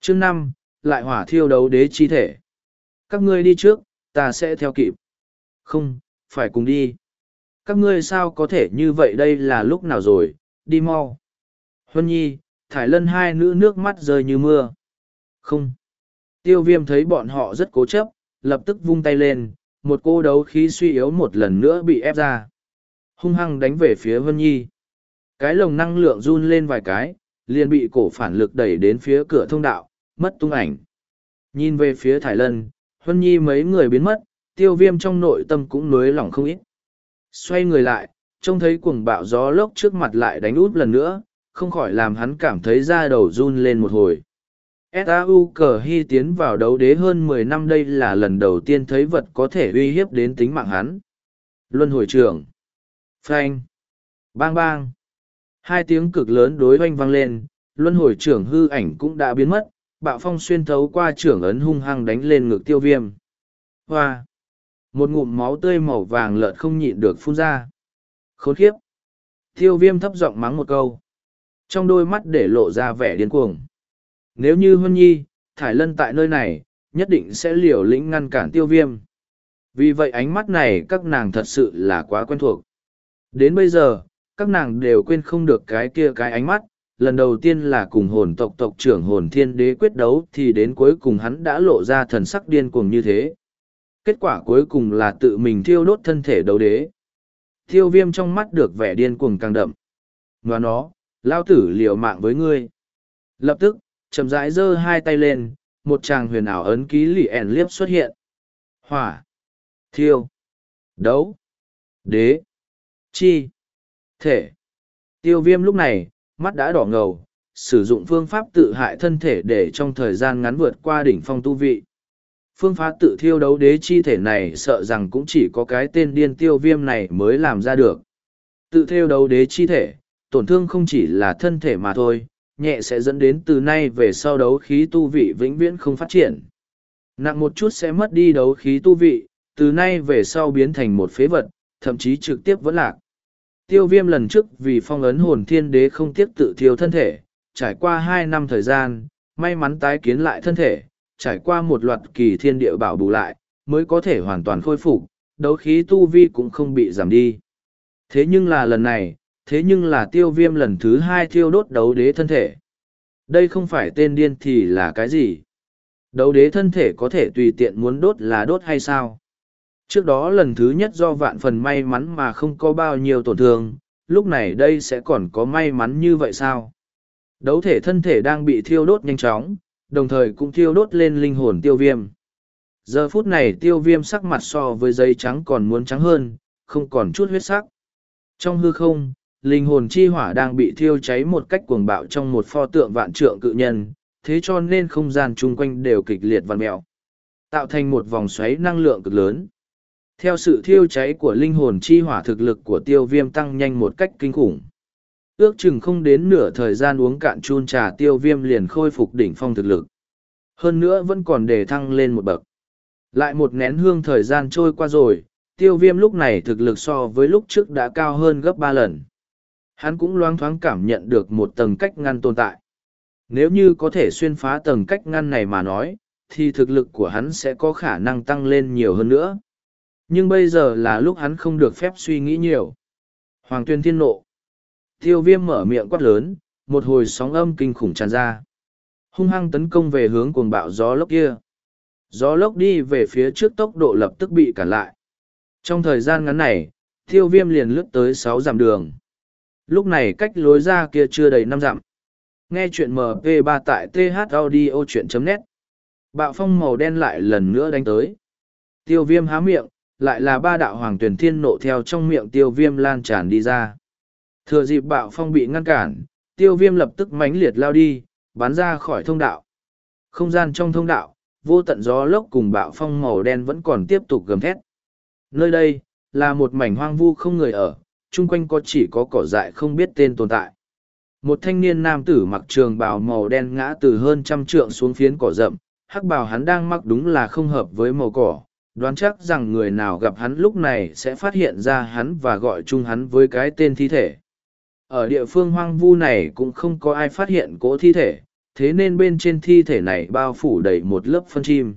[SPEAKER 1] Chương năm, lại hỏa thiêu đấu đế chi thể. Các ngươi đi trước, ta sẽ theo kịp. Không, phải cùng đi. Các ngươi sao có thể như vậy đây là lúc nào rồi, đi mau. Huân nhi, thải lân hai nữ nước mắt rơi như mưa. Không. Tiêu viêm thấy bọn họ rất cố chấp, lập tức vung tay lên, một cô đấu khí suy yếu một lần nữa bị ép ra. Hung hăng đánh về phía vân nhi. Cái lồng năng lượng run lên vài cái liền bị cổ phản lực đẩy đến phía cửa thông đạo, mất tung ảnh. Nhìn về phía thải lân, huân nhi mấy người biến mất, tiêu viêm trong nội tâm cũng nối lòng không ít. Xoay người lại, trông thấy cuồng bạo gió lốc trước mặt lại đánh út lần nữa, không khỏi làm hắn cảm thấy da đầu run lên một hồi. Sau cờ hy tiến vào đấu đế hơn mười năm đây là lần đầu tiên thấy vật có thể uy hiếp đến tính mạng hắn. Luân hồi trưởng. Phanh. Bang bang hai tiếng cực lớn đối oanh vang lên, luân hồi trưởng hư ảnh cũng đã biến mất, bạo phong xuyên thấu qua trưởng ấn hung hăng đánh lên ngực tiêu viêm. Hoa! Một ngụm máu tươi màu vàng lợn không nhịn được phun ra. Khốn khiếp! Tiêu viêm thấp giọng mắng một câu. Trong đôi mắt để lộ ra vẻ điên cuồng. Nếu như huân nhi, thải lân tại nơi này, nhất định sẽ liều lĩnh ngăn cản tiêu viêm. Vì vậy ánh mắt này các nàng thật sự là quá quen thuộc. Đến bây giờ các nàng đều quên không được cái kia cái ánh mắt, lần đầu tiên là cùng hồn tộc tộc trưởng hồn thiên đế quyết đấu thì đến cuối cùng hắn đã lộ ra thần sắc điên cuồng như thế. Kết quả cuối cùng là tự mình thiêu đốt thân thể đấu đế. Thiêu viêm trong mắt được vẻ điên cuồng càng đậm. Ngoài nó, lao tử liều mạng với ngươi. Lập tức, chậm rãi giơ hai tay lên, một chàng huyền ảo ấn ký lì ẻn liếp xuất hiện. Hỏa, thiêu, đấu, đế, chi thể. Tiêu viêm lúc này, mắt đã đỏ ngầu, sử dụng phương pháp tự hại thân thể để trong thời gian ngắn vượt qua đỉnh phong tu vị. Phương pháp tự thiêu đấu đế chi thể này sợ rằng cũng chỉ có cái tên điên tiêu viêm này mới làm ra được. Tự thiêu đấu đế chi thể, tổn thương không chỉ là thân thể mà thôi, nhẹ sẽ dẫn đến từ nay về sau đấu khí tu vị vĩnh viễn không phát triển. Nặng một chút sẽ mất đi đấu khí tu vị, từ nay về sau biến thành một phế vật, thậm chí trực tiếp vẫn lạc tiêu viêm lần trước vì phong ấn hồn thiên đế không tiếc tự thiêu thân thể, trải qua hai năm thời gian, may mắn tái kiến lại thân thể, trải qua một loạt kỳ thiên địa bảo bù lại, mới có thể hoàn toàn khôi phục, đấu khí tu vi cũng không bị giảm đi thế nhưng là lần này, thế nhưng là tiêu viêm lần thứ hai thiêu đốt đấu đế thân thể. Đây không phải tên điên thì là cái gì? Đấu đế thân thể có thể tùy tiện muốn đốt là đốt hay sao? Trước đó lần thứ nhất do vạn phần may mắn mà không có bao nhiêu tổn thương, lúc này đây sẽ còn có may mắn như vậy sao? Đấu thể thân thể đang bị thiêu đốt nhanh chóng, đồng thời cũng thiêu đốt lên linh hồn tiêu viêm. Giờ phút này tiêu viêm sắc mặt so với giấy trắng còn muốn trắng hơn, không còn chút huyết sắc. Trong hư không, linh hồn chi hỏa đang bị thiêu cháy một cách cuồng bạo trong một pho tượng vạn trượng cự nhân, thế cho nên không gian chung quanh đều kịch liệt vằn mẹo, tạo thành một vòng xoáy năng lượng cực lớn. Theo sự thiêu cháy của linh hồn chi hỏa thực lực của tiêu viêm tăng nhanh một cách kinh khủng. Ước chừng không đến nửa thời gian uống cạn chun trà tiêu viêm liền khôi phục đỉnh phong thực lực. Hơn nữa vẫn còn để thăng lên một bậc. Lại một nén hương thời gian trôi qua rồi, tiêu viêm lúc này thực lực so với lúc trước đã cao hơn gấp ba lần. Hắn cũng loáng thoáng cảm nhận được một tầng cách ngăn tồn tại. Nếu như có thể xuyên phá tầng cách ngăn này mà nói, thì thực lực của hắn sẽ có khả năng tăng lên nhiều hơn nữa. Nhưng bây giờ là lúc hắn không được phép suy nghĩ nhiều. Hoàng tuyên thiên nộ. Tiêu viêm mở miệng quát lớn, một hồi sóng âm kinh khủng tràn ra. Hung hăng tấn công về hướng cuồng bạo gió lốc kia. Gió lốc đi về phía trước tốc độ lập tức bị cản lại. Trong thời gian ngắn này, tiêu viêm liền lướt tới sáu dặm đường. Lúc này cách lối ra kia chưa đầy năm dặm. Nghe chuyện MP3 tại thaudio.net. Bạo phong màu đen lại lần nữa đánh tới. Tiêu viêm há miệng, lại là ba đạo hoàng tuyển thiên nộ theo trong miệng tiêu viêm lan tràn đi ra. Thừa dịp bạo phong bị ngăn cản, tiêu viêm lập tức mãnh liệt lao đi, bắn ra khỏi thông đạo. Không gian trong thông đạo, vô tận gió lốc cùng bạo phong màu đen vẫn còn tiếp tục gầm thét. Nơi đây, là một mảnh hoang vu không người ở, chung quanh có chỉ có cỏ dại không biết tên tồn tại. Một thanh niên nam tử mặc trường bào màu đen ngã từ hơn trăm trượng xuống phiến cỏ rậm, hắc bào hắn đang mặc đúng là không hợp với màu cỏ, đoán chắc rằng người nào gặp hắn lúc này sẽ phát hiện ra hắn và gọi chung hắn với cái tên thi thể. Ở địa phương hoang vu này cũng không có ai phát hiện cỗ thi thể, thế nên bên trên thi thể này bao phủ đầy một lớp phân chim.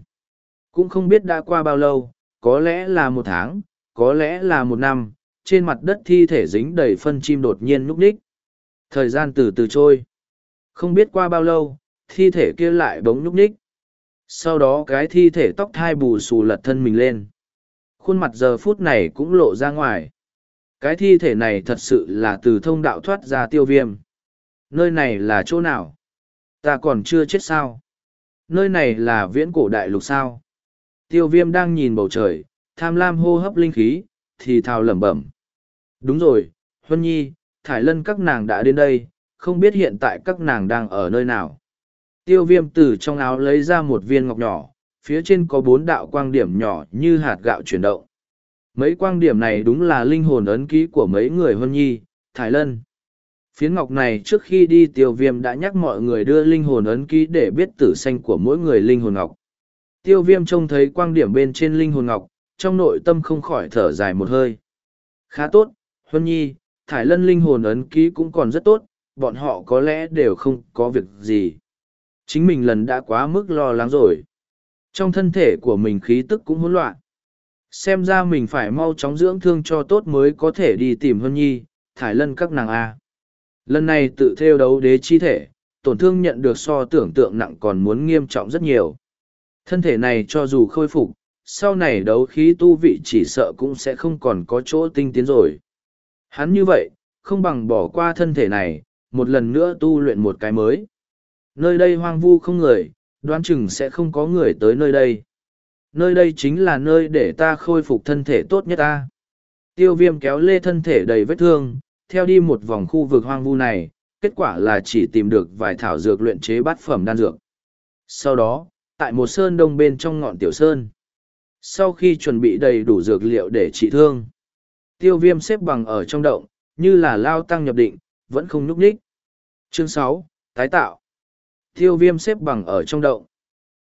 [SPEAKER 1] Cũng không biết đã qua bao lâu, có lẽ là một tháng, có lẽ là một năm, trên mặt đất thi thể dính đầy phân chim đột nhiên núp ních. Thời gian từ từ trôi. Không biết qua bao lâu, thi thể kia lại bỗng núp ních sau đó cái thi thể tóc thai bù xù lật thân mình lên. Khuôn mặt giờ phút này cũng lộ ra ngoài. Cái thi thể này thật sự là từ thông đạo thoát ra tiêu viêm. Nơi này là chỗ nào? Ta còn chưa chết sao? Nơi này là viễn cổ đại lục sao? Tiêu viêm đang nhìn bầu trời, tham lam hô hấp linh khí, thì thào lẩm bẩm. Đúng rồi, Huân Nhi, Thải Lân các nàng đã đến đây, không biết hiện tại các nàng đang ở nơi nào. Tiêu viêm từ trong áo lấy ra một viên ngọc nhỏ, phía trên có bốn đạo quang điểm nhỏ như hạt gạo chuyển động. Mấy quang điểm này đúng là linh hồn ấn ký của mấy người Huân Nhi, Thái Lân. Phiến ngọc này trước khi đi tiêu viêm đã nhắc mọi người đưa linh hồn ấn ký để biết tử xanh của mỗi người linh hồn ngọc. Tiêu viêm trông thấy quang điểm bên trên linh hồn ngọc, trong nội tâm không khỏi thở dài một hơi. Khá tốt, Huân Nhi, Thải Lân linh hồn ấn ký cũng còn rất tốt, bọn họ có lẽ đều không có việc gì. Chính mình lần đã quá mức lo lắng rồi. Trong thân thể của mình khí tức cũng hỗn loạn. Xem ra mình phải mau chóng dưỡng thương cho tốt mới có thể đi tìm Hân Nhi, Thải Lân các nàng A. Lần này tự theo đấu đế chi thể, tổn thương nhận được so tưởng tượng nặng còn muốn nghiêm trọng rất nhiều. Thân thể này cho dù khôi phục, sau này đấu khí tu vị chỉ sợ cũng sẽ không còn có chỗ tinh tiến rồi. Hắn như vậy, không bằng bỏ qua thân thể này, một lần nữa tu luyện một cái mới. Nơi đây hoang vu không người, đoán chừng sẽ không có người tới nơi đây. Nơi đây chính là nơi để ta khôi phục thân thể tốt nhất ta. Tiêu viêm kéo lê thân thể đầy vết thương, theo đi một vòng khu vực hoang vu này, kết quả là chỉ tìm được vài thảo dược luyện chế bát phẩm đan dược. Sau đó, tại một sơn đông bên trong ngọn tiểu sơn, sau khi chuẩn bị đầy đủ dược liệu để trị thương, tiêu viêm xếp bằng ở trong động, như là lao tăng nhập định, vẫn không nhúc nhích. Chương sáu Tái tạo Tiêu viêm xếp bằng ở trong động,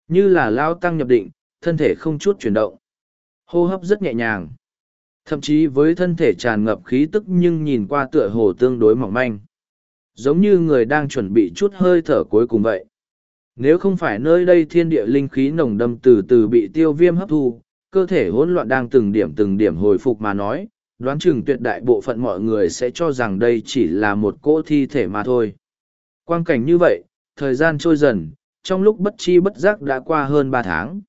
[SPEAKER 1] như là lao tăng nhập định, thân thể không chút chuyển động. Hô hấp rất nhẹ nhàng. Thậm chí với thân thể tràn ngập khí tức nhưng nhìn qua tựa hồ tương đối mỏng manh. Giống như người đang chuẩn bị chút hơi thở cuối cùng vậy. Nếu không phải nơi đây thiên địa linh khí nồng đâm từ từ bị tiêu viêm hấp thu, cơ thể hỗn loạn đang từng điểm từng điểm hồi phục mà nói, đoán chừng tuyệt đại bộ phận mọi người sẽ cho rằng đây chỉ là một cỗ thi thể mà thôi. Quang cảnh như vậy, thời gian trôi dần, trong lúc bất chi bất giác đã qua hơn ba tháng.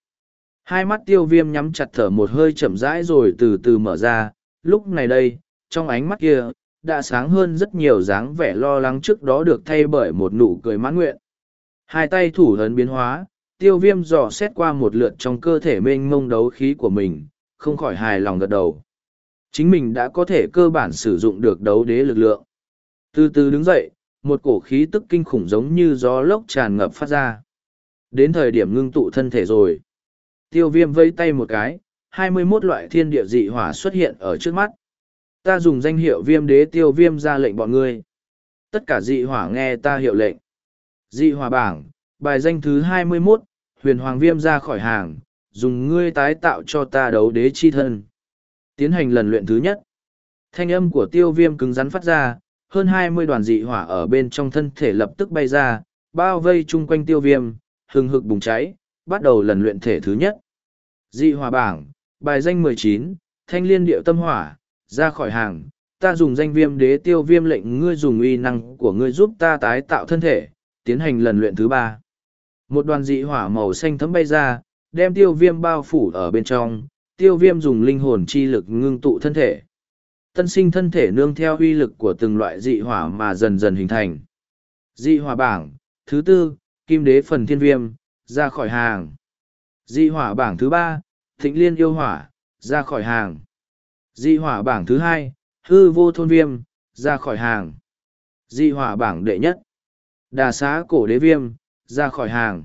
[SPEAKER 1] Hai mắt tiêu viêm nhắm chặt thở một hơi chậm rãi rồi từ từ mở ra, lúc này đây, trong ánh mắt kia, đã sáng hơn rất nhiều dáng vẻ lo lắng trước đó được thay bởi một nụ cười mãn nguyện. Hai tay thủ hấn biến hóa, tiêu viêm dò xét qua một lượt trong cơ thể mênh mông đấu khí của mình, không khỏi hài lòng gật đầu. Chính mình đã có thể cơ bản sử dụng được đấu đế lực lượng. Từ từ đứng dậy, một cổ khí tức kinh khủng giống như gió lốc tràn ngập phát ra. Đến thời điểm ngưng tụ thân thể rồi. Tiêu viêm vây tay một cái, hai mươi 21 loại thiên địa dị hỏa xuất hiện ở trước mắt. Ta dùng danh hiệu viêm đế tiêu viêm ra lệnh bọn ngươi. Tất cả dị hỏa nghe ta hiệu lệnh. Dị hỏa bảng, bài danh thứ hai mươi 21, huyền hoàng viêm ra khỏi hàng, dùng ngươi tái tạo cho ta đấu đế chi thân. Tiến hành lần luyện thứ nhất. Thanh âm của tiêu viêm cứng rắn phát ra, hơn hai mươi đoàn dị hỏa ở bên trong thân thể lập tức bay ra, bao vây chung quanh tiêu viêm, hừng hực bùng cháy, bắt đầu lần luyện thể thứ nhất. Dị hỏa bảng, bài danh mười chín, thanh liên điệu tâm hỏa, ra khỏi hàng, ta dùng danh viêm đế tiêu viêm lệnh ngươi dùng uy năng của ngươi giúp ta tái tạo thân thể, tiến hành lần luyện thứ ba. Một đoàn dị hỏa màu xanh thấm bay ra, đem tiêu viêm bao phủ ở bên trong, tiêu viêm dùng linh hồn chi lực ngưng tụ thân thể. Tân sinh thân thể nương theo uy lực của từng loại dị hỏa mà dần dần hình thành. Dị hỏa bảng, thứ tư, kim đế phần thiên viêm, ra khỏi hàng. Dị hỏa bảng thứ ba, thịnh liên yêu hỏa, ra khỏi hàng. Dị hỏa bảng thứ hai, hư vô thôn viêm, ra khỏi hàng. Dị hỏa bảng đệ nhất, đà xá cổ đế viêm, ra khỏi hàng.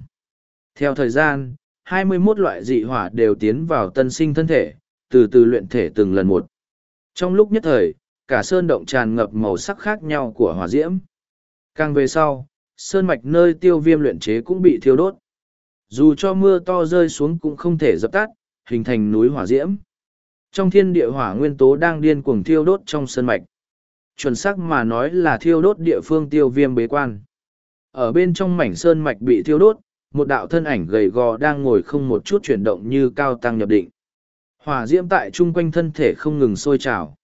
[SPEAKER 1] Theo thời gian, 21 loại dị hỏa đều tiến vào tân sinh thân thể, từ từ luyện thể từng lần một. Trong lúc nhất thời, cả sơn động tràn ngập màu sắc khác nhau của hỏa diễm. Càng về sau, sơn mạch nơi tiêu viêm luyện chế cũng bị thiêu đốt. Dù cho mưa to rơi xuống cũng không thể dập tắt, hình thành núi hỏa diễm. Trong thiên địa hỏa nguyên tố đang điên cuồng thiêu đốt trong sơn mạch. Chuẩn xác mà nói là thiêu đốt địa phương tiêu viêm bế quan. Ở bên trong mảnh sơn mạch bị thiêu đốt, một đạo thân ảnh gầy gò đang ngồi không một chút chuyển động như cao tăng nhập định. Hỏa diễm tại chung quanh thân thể không ngừng sôi trào.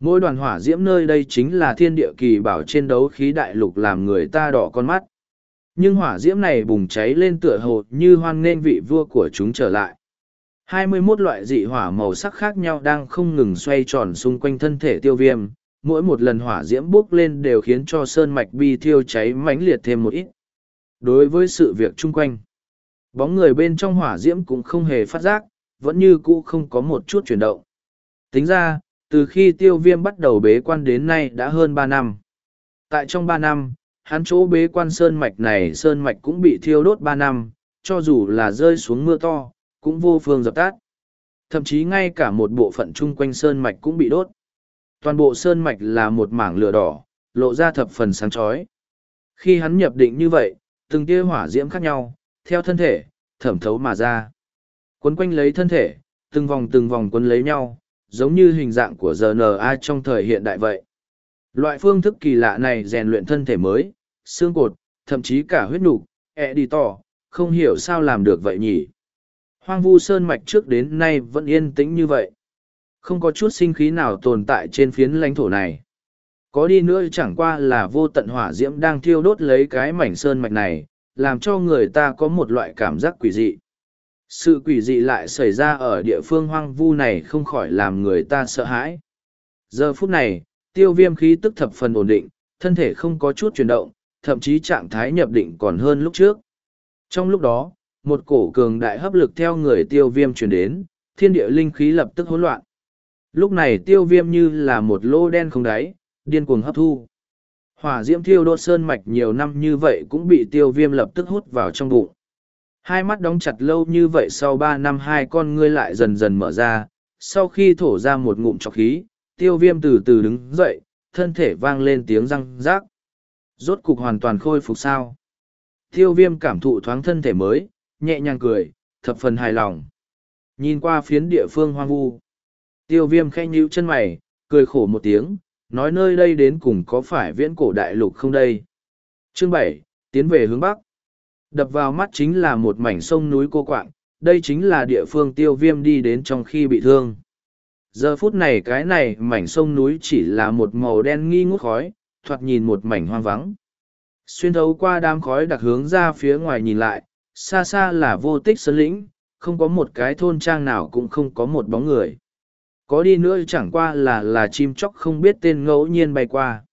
[SPEAKER 1] Mỗi đoàn hỏa diễm nơi đây chính là thiên địa kỳ bảo trên đấu khí đại lục làm người ta đỏ con mắt. Nhưng hỏa diễm này bùng cháy lên tựa hồ như hoan nghênh vị vua của chúng trở lại. 21 loại dị hỏa màu sắc khác nhau đang không ngừng xoay tròn xung quanh thân thể tiêu viêm. Mỗi một lần hỏa diễm bốc lên đều khiến cho sơn mạch bi thiêu cháy mãnh liệt thêm một ít. Đối với sự việc chung quanh, bóng người bên trong hỏa diễm cũng không hề phát giác, vẫn như cũ không có một chút chuyển động. Tính ra, từ khi tiêu viêm bắt đầu bế quan đến nay đã hơn ba năm. Tại trong ba năm, hắn chỗ bế quan sơn mạch này sơn mạch cũng bị thiêu đốt ba năm, cho dù là rơi xuống mưa to, cũng vô phương dập tắt. Thậm chí ngay cả một bộ phận chung quanh sơn mạch cũng bị đốt. Toàn bộ sơn mạch là một mảng lửa đỏ, lộ ra thập phần sáng chói. Khi hắn nhập định như vậy, từng tia hỏa diễm khác nhau, theo thân thể, thẩm thấu mà ra. Quấn quanh lấy thân thể, từng vòng từng vòng quấn lấy nhau, giống như hình dạng của RNA trong thời hiện đại vậy. Loại phương thức kỳ lạ này rèn luyện thân thể mới, xương cột, thậm chí cả huyết nục, tỏ không hiểu sao làm được vậy nhỉ. Hoang vu sơn mạch trước đến nay vẫn yên tĩnh như vậy. Không có chút sinh khí nào tồn tại trên phiến lãnh thổ này. Có đi nữa chẳng qua là vô tận hỏa diễm đang thiêu đốt lấy cái mảnh sơn mạch này, làm cho người ta có một loại cảm giác quỷ dị. Sự quỷ dị lại xảy ra ở địa phương hoang vu này không khỏi làm người ta sợ hãi. Giờ phút này, tiêu viêm khí tức thập phần ổn định, thân thể không có chút chuyển động, thậm chí trạng thái nhập định còn hơn lúc trước. Trong lúc đó, một cổ cường đại hấp lực theo người tiêu viêm chuyển đến, thiên địa linh khí lập tức hỗn loạn. Lúc này tiêu viêm như là một lô đen không đáy, điên cuồng hấp thu. Hỏa diễm thiêu đốt sơn mạch nhiều năm như vậy cũng bị tiêu viêm lập tức hút vào trong bụng. Hai mắt đóng chặt lâu như vậy sau ba năm hai con ngươi lại dần dần mở ra, sau khi thổ ra một ngụm trọc khí, tiêu viêm từ từ đứng dậy, thân thể vang lên tiếng răng rác. Rốt cục hoàn toàn khôi phục sao. Tiêu viêm cảm thụ thoáng thân thể mới, nhẹ nhàng cười, thập phần hài lòng. Nhìn qua phiến địa phương hoang vu. Tiêu viêm khẽ nhíu chân mày, cười khổ một tiếng, nói nơi đây đến cùng có phải viễn cổ đại lục không đây. Chương bảy tiến về hướng Bắc. Đập vào mắt chính là một mảnh sông núi cô quạng, đây chính là địa phương tiêu viêm đi đến trong khi bị thương. Giờ phút này cái này mảnh sông núi chỉ là một màu đen nghi ngút khói, thoạt nhìn một mảnh hoang vắng. Xuyên thấu qua đám khói đặc hướng ra phía ngoài nhìn lại, xa xa là vô tích sơn lĩnh, không có một cái thôn trang nào cũng không có một bóng người. Có đi nữa chẳng qua là là chim chóc không biết tên ngẫu nhiên bay qua.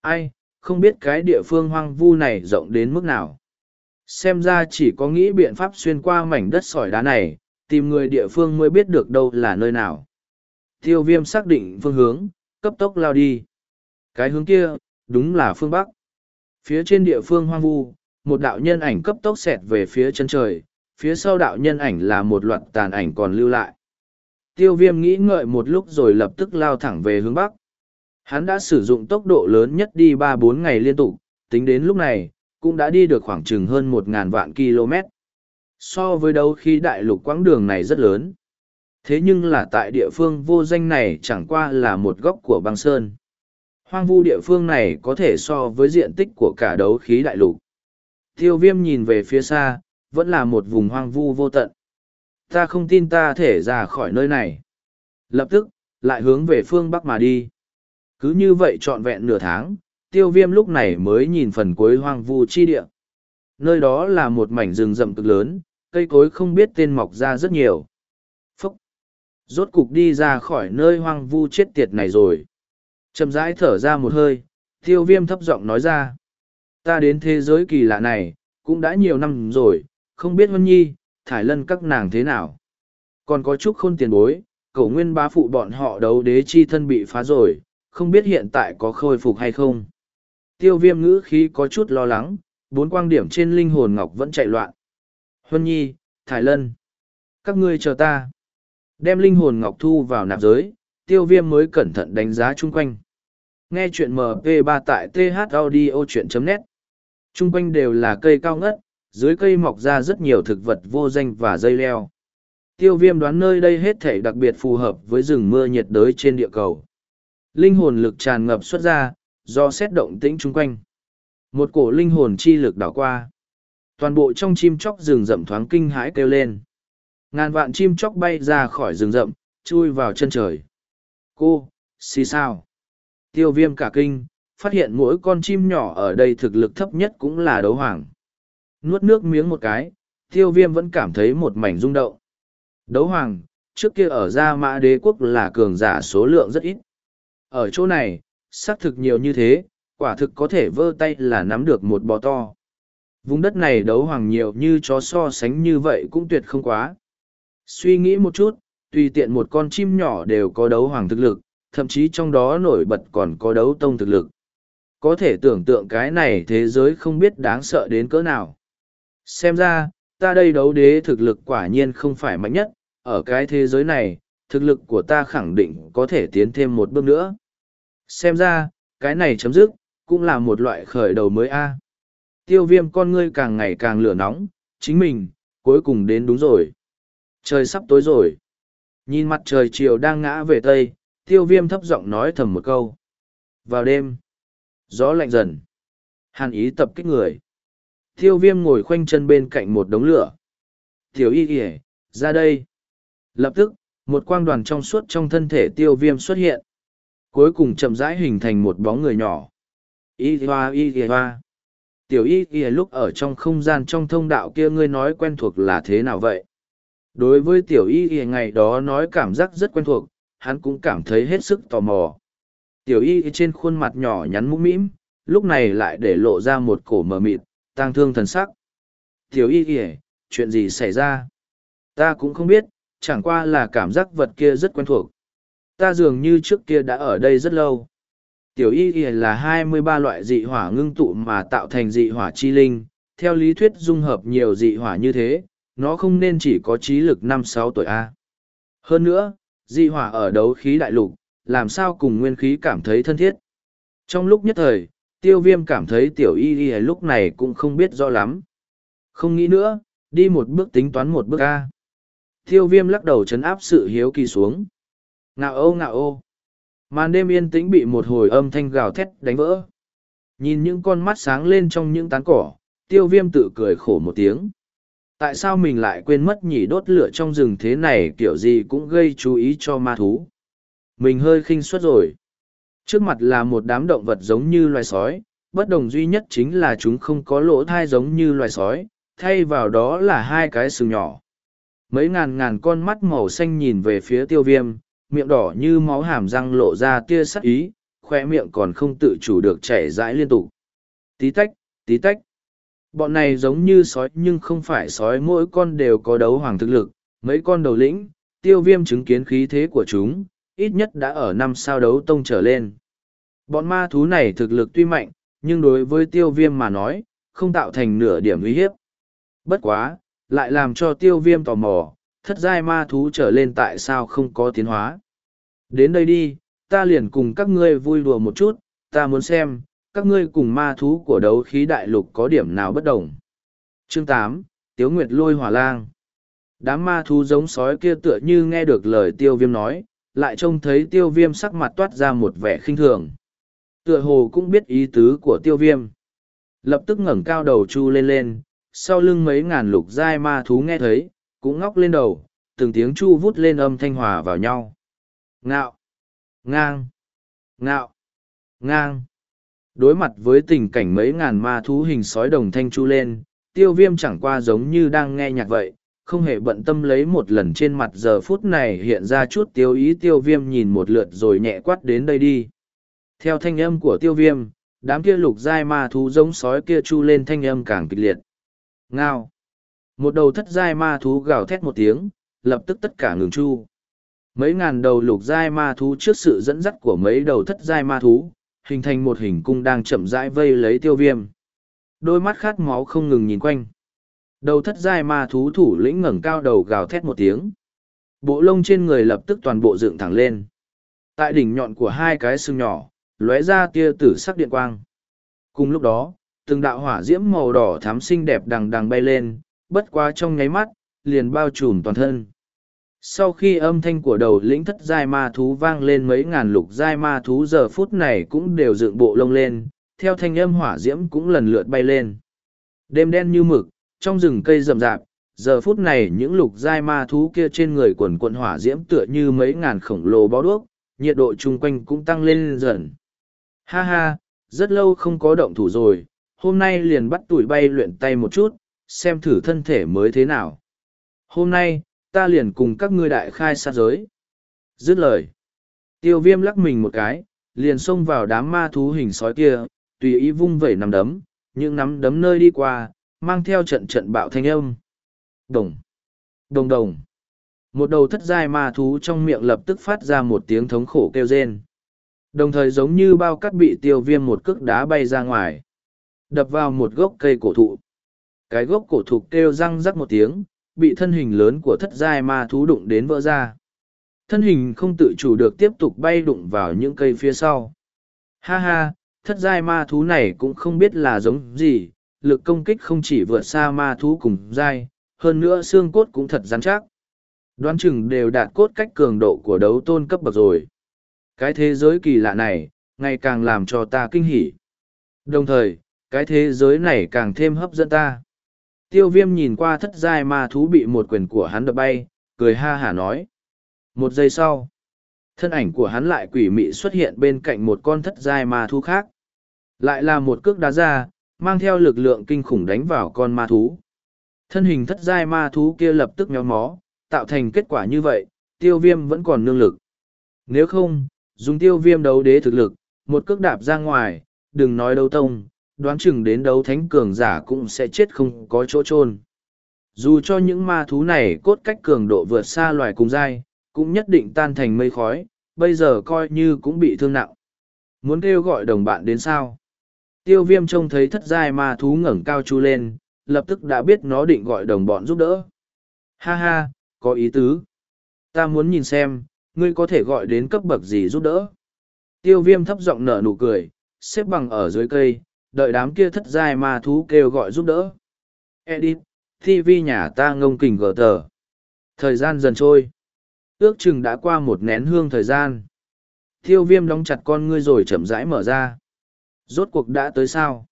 [SPEAKER 1] Ai, không biết cái địa phương hoang vu này rộng đến mức nào xem ra chỉ có nghĩ biện pháp xuyên qua mảnh đất sỏi đá này, tìm người địa phương mới biết được đâu là nơi nào. Tiêu viêm xác định phương hướng, cấp tốc lao đi. Cái hướng kia, đúng là phương bắc. Phía trên địa phương hoang vu, một đạo nhân ảnh cấp tốc xẹt về phía chân trời, phía sau đạo nhân ảnh là một loạt tàn ảnh còn lưu lại. Tiêu viêm nghĩ ngợi một lúc rồi lập tức lao thẳng về hướng bắc. Hắn đã sử dụng tốc độ lớn nhất đi ba bốn ngày liên tục, tính đến lúc này cũng đã đi được khoảng chừng hơn một ngàn vạn km. So với đấu khí đại lục quãng đường này rất lớn. Thế nhưng là tại địa phương vô danh này chẳng qua là một góc của băng sơn. Hoang vu địa phương này có thể so với diện tích của cả đấu khí đại lục. Tiêu viêm nhìn về phía xa, vẫn là một vùng hoang vu vô tận. Ta không tin ta thể ra khỏi nơi này. Lập tức, lại hướng về phương Bắc mà đi. Cứ như vậy trọn vẹn nửa tháng, tiêu viêm lúc này mới nhìn phần cuối hoang vu chi địa. Nơi đó là một mảnh rừng rậm cực lớn, cây cối không biết tên mọc ra rất nhiều. Phúc! Rốt cục đi ra khỏi nơi hoang vu chết tiệt này rồi. Chầm rãi thở ra một hơi, tiêu viêm thấp giọng nói ra. Ta đến thế giới kỳ lạ này, cũng đã nhiều năm rồi, không biết Vân Nhi, Thải Lân các nàng thế nào. Còn có chút khôn tiền bối, cổ nguyên bá phụ bọn họ đấu đế chi thân bị phá rồi, không biết hiện tại có khôi phục hay không. Tiêu viêm ngữ khí có chút lo lắng, bốn quang điểm trên linh hồn ngọc vẫn chạy loạn. Huân Nhi, Thải Lân, các ngươi chờ ta. Đem linh hồn ngọc thu vào nạp giới, tiêu viêm mới cẩn thận đánh giá chung quanh. Nghe chuyện MP3 tại thaudio.net Chung quanh đều là cây cao ngất, dưới cây mọc ra rất nhiều thực vật vô danh và dây leo. Tiêu viêm đoán nơi đây hết thể đặc biệt phù hợp với rừng mưa nhiệt đới trên địa cầu. Linh hồn lực tràn ngập xuất ra, do xét động tĩnh chung quanh. Một cổ linh hồn chi lực đảo qua. Toàn bộ trong chim chóc rừng rậm thoáng kinh hãi kêu lên. Ngàn vạn chim chóc bay ra khỏi rừng rậm, chui vào chân trời. Cô, xì sao? Tiêu viêm cả kinh, phát hiện mỗi con chim nhỏ ở đây thực lực thấp nhất cũng là đấu hoàng. Nuốt nước miếng một cái, tiêu viêm vẫn cảm thấy một mảnh rung động. Đấu hoàng, trước kia ở Gia Mã Đế Quốc là cường giả số lượng rất ít. Ở chỗ này, xác thực nhiều như thế, quả thực có thể vơ tay là nắm được một bò to. Vùng đất này đấu hoàng nhiều như chó so sánh như vậy cũng tuyệt không quá. Suy nghĩ một chút, tùy tiện một con chim nhỏ đều có đấu hoàng thực lực, thậm chí trong đó nổi bật còn có đấu tông thực lực. Có thể tưởng tượng cái này thế giới không biết đáng sợ đến cỡ nào. Xem ra, ta đây đấu đế thực lực quả nhiên không phải mạnh nhất, ở cái thế giới này, thực lực của ta khẳng định có thể tiến thêm một bước nữa. Xem ra, cái này chấm dứt, cũng là một loại khởi đầu mới a. Tiêu viêm con ngươi càng ngày càng lửa nóng, chính mình, cuối cùng đến đúng rồi. Trời sắp tối rồi. Nhìn mặt trời chiều đang ngã về tây, tiêu viêm thấp giọng nói thầm một câu. Vào đêm, gió lạnh dần. Hàn ý tập kích người. Tiêu viêm ngồi khoanh chân bên cạnh một đống lửa. Tiểu y ỉa ra đây. Lập tức, một quang đoàn trong suốt trong thân thể tiêu viêm xuất hiện. Cuối cùng chậm rãi hình thành một bóng người nhỏ. Y hoa y hoa. Tiểu y y lúc ở trong không gian trong thông đạo kia ngươi nói quen thuộc là thế nào vậy? Đối với tiểu y y ngày đó nói cảm giác rất quen thuộc, hắn cũng cảm thấy hết sức tò mò. Tiểu y trên khuôn mặt nhỏ nhắn mũm mĩm, lúc này lại để lộ ra một cổ mờ mịt, tang thương thần sắc. Tiểu y kìa, chuyện gì xảy ra? Ta cũng không biết, chẳng qua là cảm giác vật kia rất quen thuộc. Ta dường như trước kia đã ở đây rất lâu. Tiểu y y là hai mươi ba loại dị hỏa ngưng tụ mà tạo thành dị hỏa chi linh. Theo lý thuyết dung hợp nhiều dị hỏa như thế, nó không nên chỉ có trí lực năm sáu tuổi A. Hơn nữa, dị hỏa ở đấu khí đại lục, làm sao cùng nguyên khí cảm thấy thân thiết. Trong lúc nhất thời, tiêu viêm cảm thấy tiểu y y lúc này cũng không biết rõ lắm. Không nghĩ nữa, đi một bước tính toán một bước A. Tiêu viêm lắc đầu chấn áp sự hiếu kỳ xuống. Ngạo ô ngạo ô. Màn đêm yên tĩnh bị một hồi âm thanh gào thét đánh vỡ. Nhìn những con mắt sáng lên trong những tán cỏ, tiêu viêm tự cười khổ một tiếng. Tại sao mình lại quên mất nhỉ đốt lửa trong rừng thế này kiểu gì cũng gây chú ý cho ma thú. Mình hơi khinh suất rồi. Trước mặt là một đám động vật giống như loài sói, bất đồng duy nhất chính là chúng không có lỗ thai giống như loài sói, thay vào đó là hai cái sừng nhỏ. Mấy ngàn ngàn con mắt màu xanh nhìn về phía tiêu viêm, miệng đỏ như máu hàm răng lộ ra tia sắc ý, khoe miệng còn không tự chủ được chảy rãi liên tục. Tí tách, tí tách. Bọn này giống như sói nhưng không phải sói mỗi con đều có đấu hoàng thực lực, mấy con đầu lĩnh, tiêu viêm chứng kiến khí thế của chúng, ít nhất đã ở năm sao đấu tông trở lên. Bọn ma thú này thực lực tuy mạnh, nhưng đối với tiêu viêm mà nói, không tạo thành nửa điểm uy hiếp. Bất quá, lại làm cho tiêu viêm tò mò, thất giai ma thú trở lên tại sao không có tiến hóa. Đến đây đi, ta liền cùng các ngươi vui đùa một chút, ta muốn xem, các ngươi cùng ma thú của đấu khí đại lục có điểm nào bất đồng. Chương tám Tiếu Nguyệt lôi hỏa lang. Đám ma thú giống sói kia tựa như nghe được lời tiêu viêm nói, lại trông thấy tiêu viêm sắc mặt toát ra một vẻ khinh thường. Tựa hồ cũng biết ý tứ của tiêu viêm. Lập tức ngẩng cao đầu chu lên lên, sau lưng mấy ngàn lục giai ma thú nghe thấy, cũng ngóc lên đầu, từng tiếng chu vút lên âm thanh hòa vào nhau. Ngạo! Ngang! Ngạo! Ngang! Đối mặt với tình cảnh mấy ngàn ma thú hình sói đồng thanh chu lên, tiêu viêm chẳng qua giống như đang nghe nhạc vậy, không hề bận tâm lấy một lần trên mặt giờ phút này hiện ra chút tiêu ý tiêu viêm nhìn một lượt rồi nhẹ quát đến đây đi. Theo thanh âm của tiêu viêm, đám kia lục giai ma thú giống sói kia chu lên thanh âm càng kịch liệt. Ngao! Một đầu thất giai ma thú gào thét một tiếng, lập tức tất cả ngừng chu. Mấy ngàn đầu lục giai ma thú trước sự dẫn dắt của mấy đầu thất giai ma thú, hình thành một hình cung đang chậm rãi vây lấy tiêu viêm. Đôi mắt khát máu không ngừng nhìn quanh. Đầu thất giai ma thú thủ lĩnh ngẩng cao đầu gào thét một tiếng. Bộ lông trên người lập tức toàn bộ dựng thẳng lên. Tại đỉnh nhọn của hai cái xương nhỏ, lóe ra tia tử sắc điện quang. Cùng lúc đó, từng đạo hỏa diễm màu đỏ thám xinh đẹp đằng đằng bay lên, bất quá trong nháy mắt, liền bao trùm toàn thân. Sau khi âm thanh của đầu lĩnh thất giai ma thú vang lên mấy ngàn lục giai ma thú giờ phút này cũng đều dựng bộ lông lên, theo thanh âm hỏa diễm cũng lần lượt bay lên. Đêm đen như mực, trong rừng cây rậm rạp, giờ phút này những lục giai ma thú kia trên người quần quận hỏa diễm tựa như mấy ngàn khổng lồ bó đuốc, nhiệt độ chung quanh cũng tăng lên dần. Ha ha, rất lâu không có động thủ rồi, hôm nay liền bắt tuổi bay luyện tay một chút, xem thử thân thể mới thế nào. Hôm nay, ta liền cùng các ngươi đại khai sát giới. Dứt lời. Tiêu viêm lắc mình một cái, liền xông vào đám ma thú hình sói kia, tùy ý vung vẩy nắm đấm, những nắm đấm nơi đi qua, mang theo trận trận bạo thanh âm. Đồng, đồng đồng. Một đầu thất giai ma thú trong miệng lập tức phát ra một tiếng thống khổ kêu rên. Đồng thời giống như bao cắt bị tiêu viêm một cước đá bay ra ngoài. Đập vào một gốc cây cổ thụ. Cái gốc cổ thụ kêu răng rắc một tiếng, bị thân hình lớn của thất giai ma thú đụng đến vỡ ra. Thân hình không tự chủ được tiếp tục bay đụng vào những cây phía sau. Ha ha, thất giai ma thú này cũng không biết là giống gì, lực công kích không chỉ vượt xa ma thú cùng giai, hơn nữa xương cốt cũng thật rắn chắc. Đoán chừng đều đạt cốt cách cường độ của đấu tôn cấp bậc rồi. Cái thế giới kỳ lạ này, ngày càng làm cho ta kinh hỉ. Đồng thời, cái thế giới này càng thêm hấp dẫn ta. Tiêu viêm nhìn qua thất giai ma thú bị một quyền của hắn đập bay, cười ha hả nói. Một giây sau, thân ảnh của hắn lại quỷ mị xuất hiện bên cạnh một con thất giai ma thú khác. Lại là một cước đá ra, mang theo lực lượng kinh khủng đánh vào con ma thú. Thân hình thất giai ma thú kia lập tức méo mó, tạo thành kết quả như vậy, tiêu viêm vẫn còn nương lực. Nếu không, dùng tiêu viêm đấu đế thực lực, một cước đạp ra ngoài, đừng nói đấu tông, đoán chừng đến đấu thánh cường giả cũng sẽ chết không có chỗ chôn. Dù cho những ma thú này cốt cách cường độ vượt xa loài cùng dai cũng nhất định tan thành mây khói, bây giờ coi như cũng bị thương nặng. Muốn kêu gọi đồng bạn đến sao? Tiêu viêm trông thấy thất giai ma thú ngẩng cao chu lên, lập tức đã biết nó định gọi đồng bọn giúp đỡ. Ha ha, có ý tứ. Ta muốn nhìn xem, ngươi có thể gọi đến cấp bậc gì giúp đỡ? Tiêu viêm thấp giọng nở nụ cười, xếp bằng ở dưới cây đợi đám kia thất giai ma thú kêu gọi giúp đỡ. Edit, TV nhà ta ngông kình gờ tờ. Thời gian dần trôi. Ước chừng đã qua một nén hương thời gian. Thiêu viêm đóng chặt con ngươi rồi chậm rãi mở ra. Rốt cuộc đã tới sao?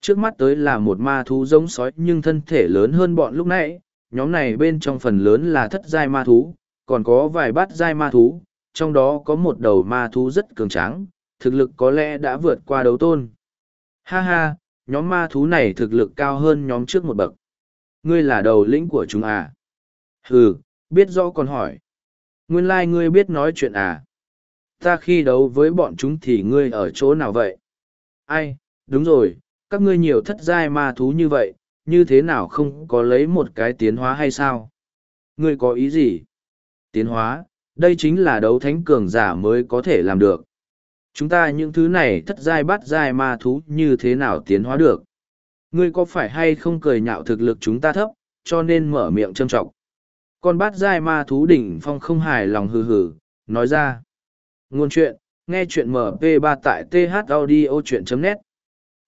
[SPEAKER 1] Trước mắt tới là một ma thú giống sói nhưng thân thể lớn hơn bọn lúc nãy. Nhóm này bên trong phần lớn là thất giai ma thú, còn có vài bát giai ma thú, trong đó có một đầu ma thú rất cường tráng, thực lực có lẽ đã vượt qua đấu tôn. Ha ha, nhóm ma thú này thực lực cao hơn nhóm trước một bậc. Ngươi là đầu lĩnh của chúng à? Ừ, biết rõ còn hỏi. Nguyên lai like ngươi biết nói chuyện à? Ta khi đấu với bọn chúng thì ngươi ở chỗ nào vậy? Ai, đúng rồi, các ngươi nhiều thất giai ma thú như vậy, như thế nào không có lấy một cái tiến hóa hay sao? Ngươi có ý gì? Tiến hóa, đây chính là đấu thánh cường giả mới có thể làm được chúng ta những thứ này thất giai bát giai ma thú như thế nào tiến hóa được? Ngươi có phải hay không cười nhạo thực lực chúng ta thấp, cho nên mở miệng trâm trọng. Con bát giai ma thú đỉnh phong không hài lòng hừ hừ, nói ra. Ngôn chuyện, nghe chuyện mp 3 tại th audio chuyện net.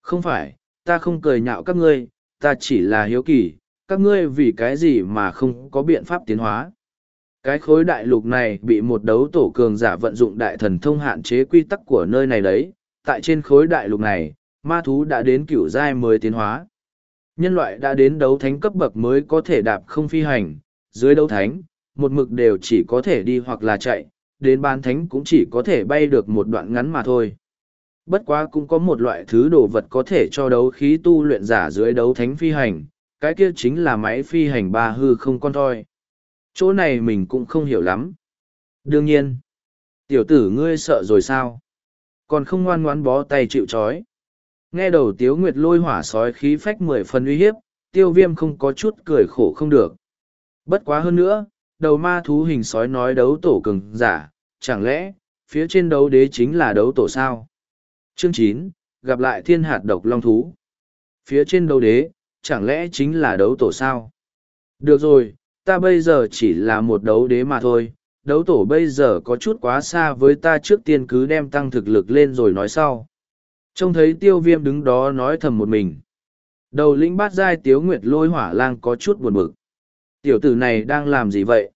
[SPEAKER 1] Không phải, ta không cười nhạo các ngươi, ta chỉ là hiếu kỳ, các ngươi vì cái gì mà không có biện pháp tiến hóa. Cái khối đại lục này bị một đấu tổ cường giả vận dụng đại thần thông hạn chế quy tắc của nơi này đấy, tại trên khối đại lục này, ma thú đã đến cửu giai mới tiến hóa. Nhân loại đã đến đấu thánh cấp bậc mới có thể đạp không phi hành, dưới đấu thánh, một mực đều chỉ có thể đi hoặc là chạy, đến ban thánh cũng chỉ có thể bay được một đoạn ngắn mà thôi. Bất quá cũng có một loại thứ đồ vật có thể cho đấu khí tu luyện giả dưới đấu thánh phi hành, cái kia chính là máy phi hành ba hư không con thoi. Chỗ này mình cũng không hiểu lắm. Đương nhiên, tiểu tử ngươi sợ rồi sao? Còn không ngoan ngoãn bó tay chịu chói. Nghe đầu tiếu nguyệt lôi hỏa sói khí phách mười phần uy hiếp, tiêu viêm không có chút cười khổ không được. Bất quá hơn nữa, đầu ma thú hình sói nói đấu tổ cường giả, chẳng lẽ, phía trên đấu đế chính là đấu tổ sao? Chương chín gặp lại thiên hạt độc long thú. Phía trên đấu đế, chẳng lẽ chính là đấu tổ sao? Được rồi, ta bây giờ chỉ là một đấu đế mà thôi, đấu tổ bây giờ có chút quá xa với ta trước tiên cứ đem tăng thực lực lên rồi nói sau. Trông thấy tiêu viêm đứng đó nói thầm một mình. Đầu lĩnh bát giai tiếu nguyệt lôi hỏa lang có chút buồn bực. Tiểu tử này đang làm gì vậy?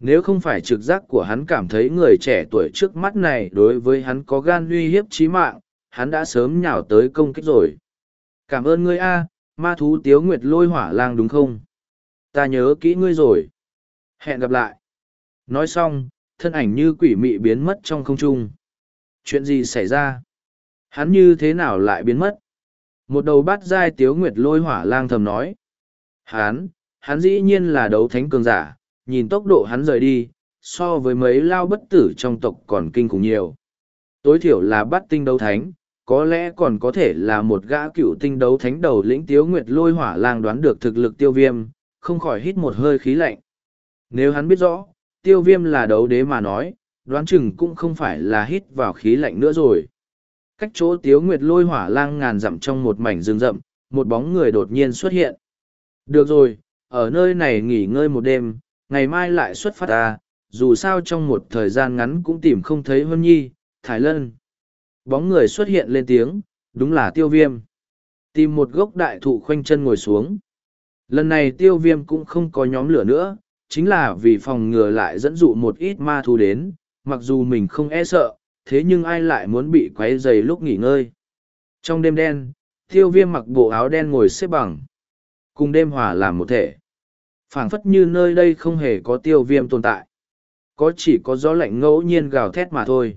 [SPEAKER 1] Nếu không phải trực giác của hắn cảm thấy người trẻ tuổi trước mắt này đối với hắn có gan uy hiếp chí mạng, hắn đã sớm nhào tới công kích rồi. Cảm ơn ngươi a, ma thú tiếu nguyệt lôi hỏa lang đúng không? Ta nhớ kỹ ngươi rồi. Hẹn gặp lại. Nói xong, thân ảnh như quỷ mị biến mất trong không trung. Chuyện gì xảy ra? Hắn như thế nào lại biến mất? Một đầu bát giai tiếu nguyệt lôi hỏa lang thầm nói. Hắn, hắn dĩ nhiên là đấu thánh cường giả, nhìn tốc độ hắn rời đi, so với mấy lao bất tử trong tộc còn kinh khủng nhiều. Tối thiểu là bắt tinh đấu thánh, có lẽ còn có thể là một gã cựu tinh đấu thánh đầu lĩnh tiếu nguyệt lôi hỏa lang đoán được thực lực tiêu viêm, không khỏi hít một hơi khí lạnh. Nếu hắn biết rõ, tiêu viêm là đấu đế mà nói, đoán chừng cũng không phải là hít vào khí lạnh nữa rồi. Cách chỗ tiếu nguyệt lôi hỏa lang ngàn dặm trong một mảnh rừng rậm, một bóng người đột nhiên xuất hiện. Được rồi, ở nơi này nghỉ ngơi một đêm, ngày mai lại xuất phát ra, dù sao trong một thời gian ngắn cũng tìm không thấy Hân Nhi, Thái Lân. Bóng người xuất hiện lên tiếng, đúng là tiêu viêm. Tìm một gốc đại thụ khoanh chân ngồi xuống. Lần này tiêu viêm cũng không có nhóm lửa nữa, chính là vì phòng ngừa lại dẫn dụ một ít ma thú đến, mặc dù mình không e sợ, thế nhưng ai lại muốn bị quấy dày lúc nghỉ ngơi. Trong đêm đen, tiêu viêm mặc bộ áo đen ngồi xếp bằng, cùng đêm hòa làm một thể. phảng phất như nơi đây không hề có tiêu viêm tồn tại. Có chỉ có gió lạnh ngẫu nhiên gào thét mà thôi.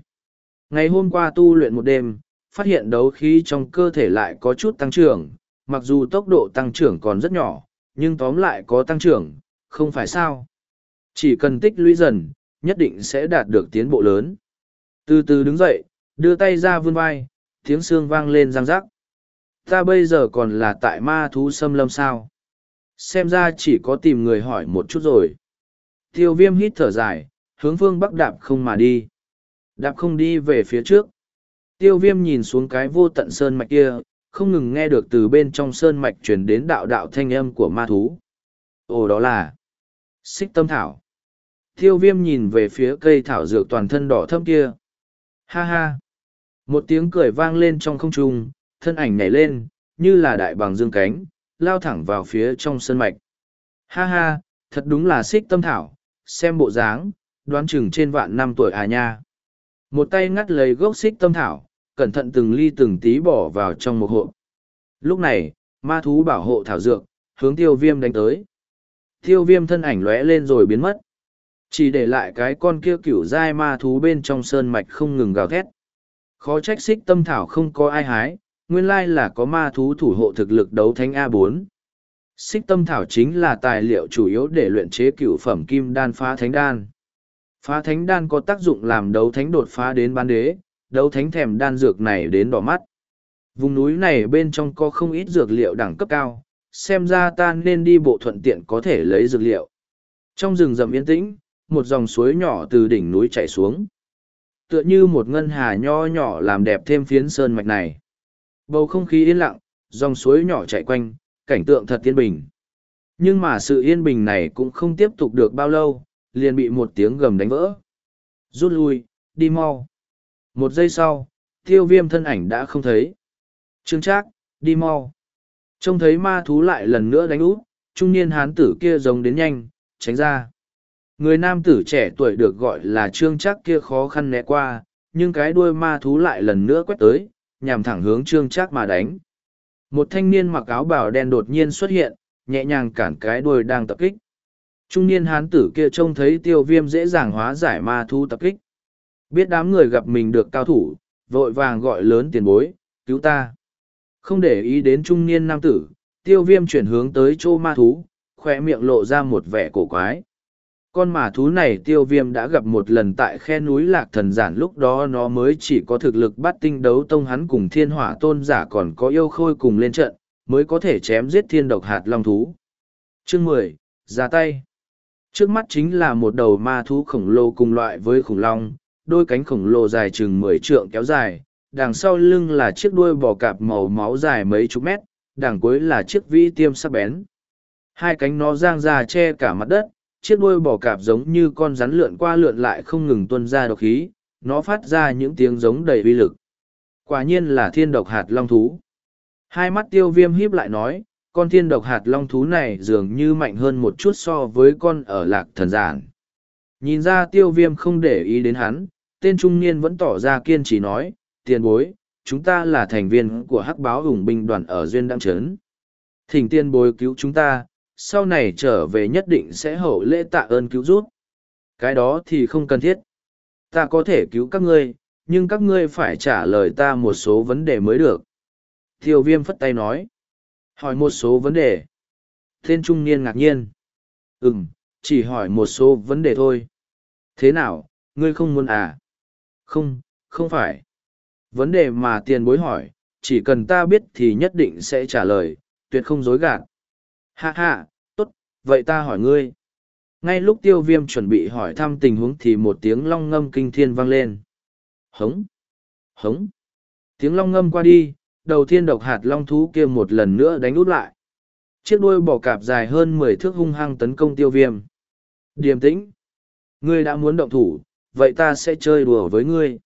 [SPEAKER 1] Ngày hôm qua tu luyện một đêm, phát hiện đấu khí trong cơ thể lại có chút tăng trưởng, mặc dù tốc độ tăng trưởng còn rất nhỏ, nhưng tóm lại có tăng trưởng, không phải sao. Chỉ cần tích lũy dần, nhất định sẽ đạt được tiến bộ lớn. Từ từ đứng dậy, đưa tay ra vươn vai, tiếng xương vang lên răng rắc. Ta bây giờ còn là tại ma thú xâm lâm sao? Xem ra chỉ có tìm người hỏi một chút rồi. Tiêu viêm hít thở dài, hướng phương bắc đạp không mà đi. Đạp không đi về phía trước. Tiêu viêm nhìn xuống cái vô tận sơn mạch kia, không ngừng nghe được từ bên trong sơn mạch truyền đến đạo đạo thanh âm của ma thú. Ồ đó là xích tâm thảo. Tiêu viêm nhìn về phía cây thảo dược toàn thân đỏ thâm kia. Ha ha! Một tiếng cười vang lên trong không trung, thân ảnh nhảy lên, như là đại bằng dương cánh, lao thẳng vào phía trong sơn mạch. Ha ha! Thật đúng là xích tâm thảo, xem bộ dáng, đoán chừng trên vạn năm tuổi à nha. Một tay ngắt lấy gốc xích tâm thảo, cẩn thận từng ly từng tí bỏ vào trong một hộp. Lúc này, ma thú bảo hộ thảo dược, hướng tiêu viêm đánh tới. Tiêu viêm thân ảnh lóe lên rồi biến mất. Chỉ để lại cái con kia cửu dai ma thú bên trong sơn mạch không ngừng gào thét. Khó trách xích tâm thảo không có ai hái, nguyên lai là có ma thú thủ hộ thực lực đấu thánh A4. Xích tâm thảo chính là tài liệu chủ yếu để luyện chế cửu phẩm kim đan phá thánh đan. Phá thánh đan có tác dụng làm đấu thánh đột phá đến ban đế, đấu thánh thèm đan dược này đến đỏ mắt. Vùng núi này bên trong có không ít dược liệu đẳng cấp cao, xem ra ta nên đi bộ thuận tiện có thể lấy dược liệu. Trong rừng rậm yên tĩnh, một dòng suối nhỏ từ đỉnh núi chảy xuống. Tựa như một ngân hà nho nhỏ làm đẹp thêm phiến sơn mạch này. Bầu không khí yên lặng, dòng suối nhỏ chạy quanh, cảnh tượng thật yên bình. Nhưng mà sự yên bình này cũng không tiếp tục được bao lâu, liền bị một tiếng gầm đánh vỡ. Rút lui, đi mau. Một giây sau, tiêu viêm thân ảnh đã không thấy. Trương Trác, đi mau. Trông thấy ma thú lại lần nữa đánh úp, trung niên hán tử kia giống đến nhanh, tránh ra. Người nam tử trẻ tuổi được gọi là trương trác kia khó khăn né qua, nhưng cái đuôi ma thú lại lần nữa quét tới, nhằm thẳng hướng trương trác mà đánh. Một thanh niên mặc áo bào đen đột nhiên xuất hiện, nhẹ nhàng cản cái đuôi đang tập kích. Trung niên hán tử kia trông thấy tiêu viêm dễ dàng hóa giải ma thú tập kích. Biết đám người gặp mình được cao thủ, vội vàng gọi lớn tiền bối, cứu ta. Không để ý đến trung niên nam tử, tiêu viêm chuyển hướng tới chỗ ma thú, khỏe miệng lộ ra một vẻ cổ quái. Con ma thú này tiêu viêm đã gặp một lần tại khe núi lạc thần giản lúc đó nó mới chỉ có thực lực bắt tinh đấu tông hắn cùng thiên hỏa tôn giả còn có yêu khôi cùng lên trận, mới có thể chém giết thiên độc hạt long thú. Chương mười ra tay. Trước mắt chính là một đầu ma thú khổng lồ cùng loại với khủng long, đôi cánh khổng lồ dài chừng mười trượng kéo dài, đằng sau lưng là chiếc đuôi bò cạp màu máu dài mấy chục mét, đằng cuối là chiếc vĩ tiêm sắc bén. Hai cánh nó giang ra che cả mặt đất, chiếc đuôi bò cạp giống như con rắn lượn qua lượn lại không ngừng tuân ra độc khí, nó phát ra những tiếng giống đầy uy lực. Quả nhiên là thiên độc hạt long thú. Hai mắt tiêu viêm híp lại nói, con thiên độc hạt long thú này dường như mạnh hơn một chút so với con ở lạc thần giản. Nhìn ra tiêu viêm không để ý đến hắn, tên trung niên vẫn tỏ ra kiên trì nói, tiền bối, chúng ta là thành viên của hắc báo hùng binh đoàn ở Duyên Đăng Trấn. Thỉnh tiên bối cứu chúng ta, sau này trở về nhất định sẽ hậu lễ tạ ơn cứu rút. Cái đó thì không cần thiết. Ta có thể cứu các ngươi, nhưng các ngươi phải trả lời ta một số vấn đề mới được. Thiều viêm phất tay nói. Hỏi một số vấn đề. Tên trung niên ngạc nhiên. Ừm, chỉ hỏi một số vấn đề thôi. Thế nào, ngươi không muốn à? Không, không phải. Vấn đề mà tiền bối hỏi, chỉ cần ta biết thì nhất định sẽ trả lời, tuyệt không dối gạt. ha ha, tốt, vậy ta hỏi ngươi. Ngay lúc tiêu viêm chuẩn bị hỏi thăm tình huống thì một tiếng long ngâm kinh thiên vang lên. Hống! Hống! Tiếng long ngâm qua đi, đầu tiên độc hạt long thú kia một lần nữa đánh út lại. Chiếc đuôi bò cạp dài hơn mười thước hung hăng tấn công tiêu viêm. Điềm tĩnh! Ngươi đã muốn động thủ, vậy ta sẽ chơi đùa với ngươi.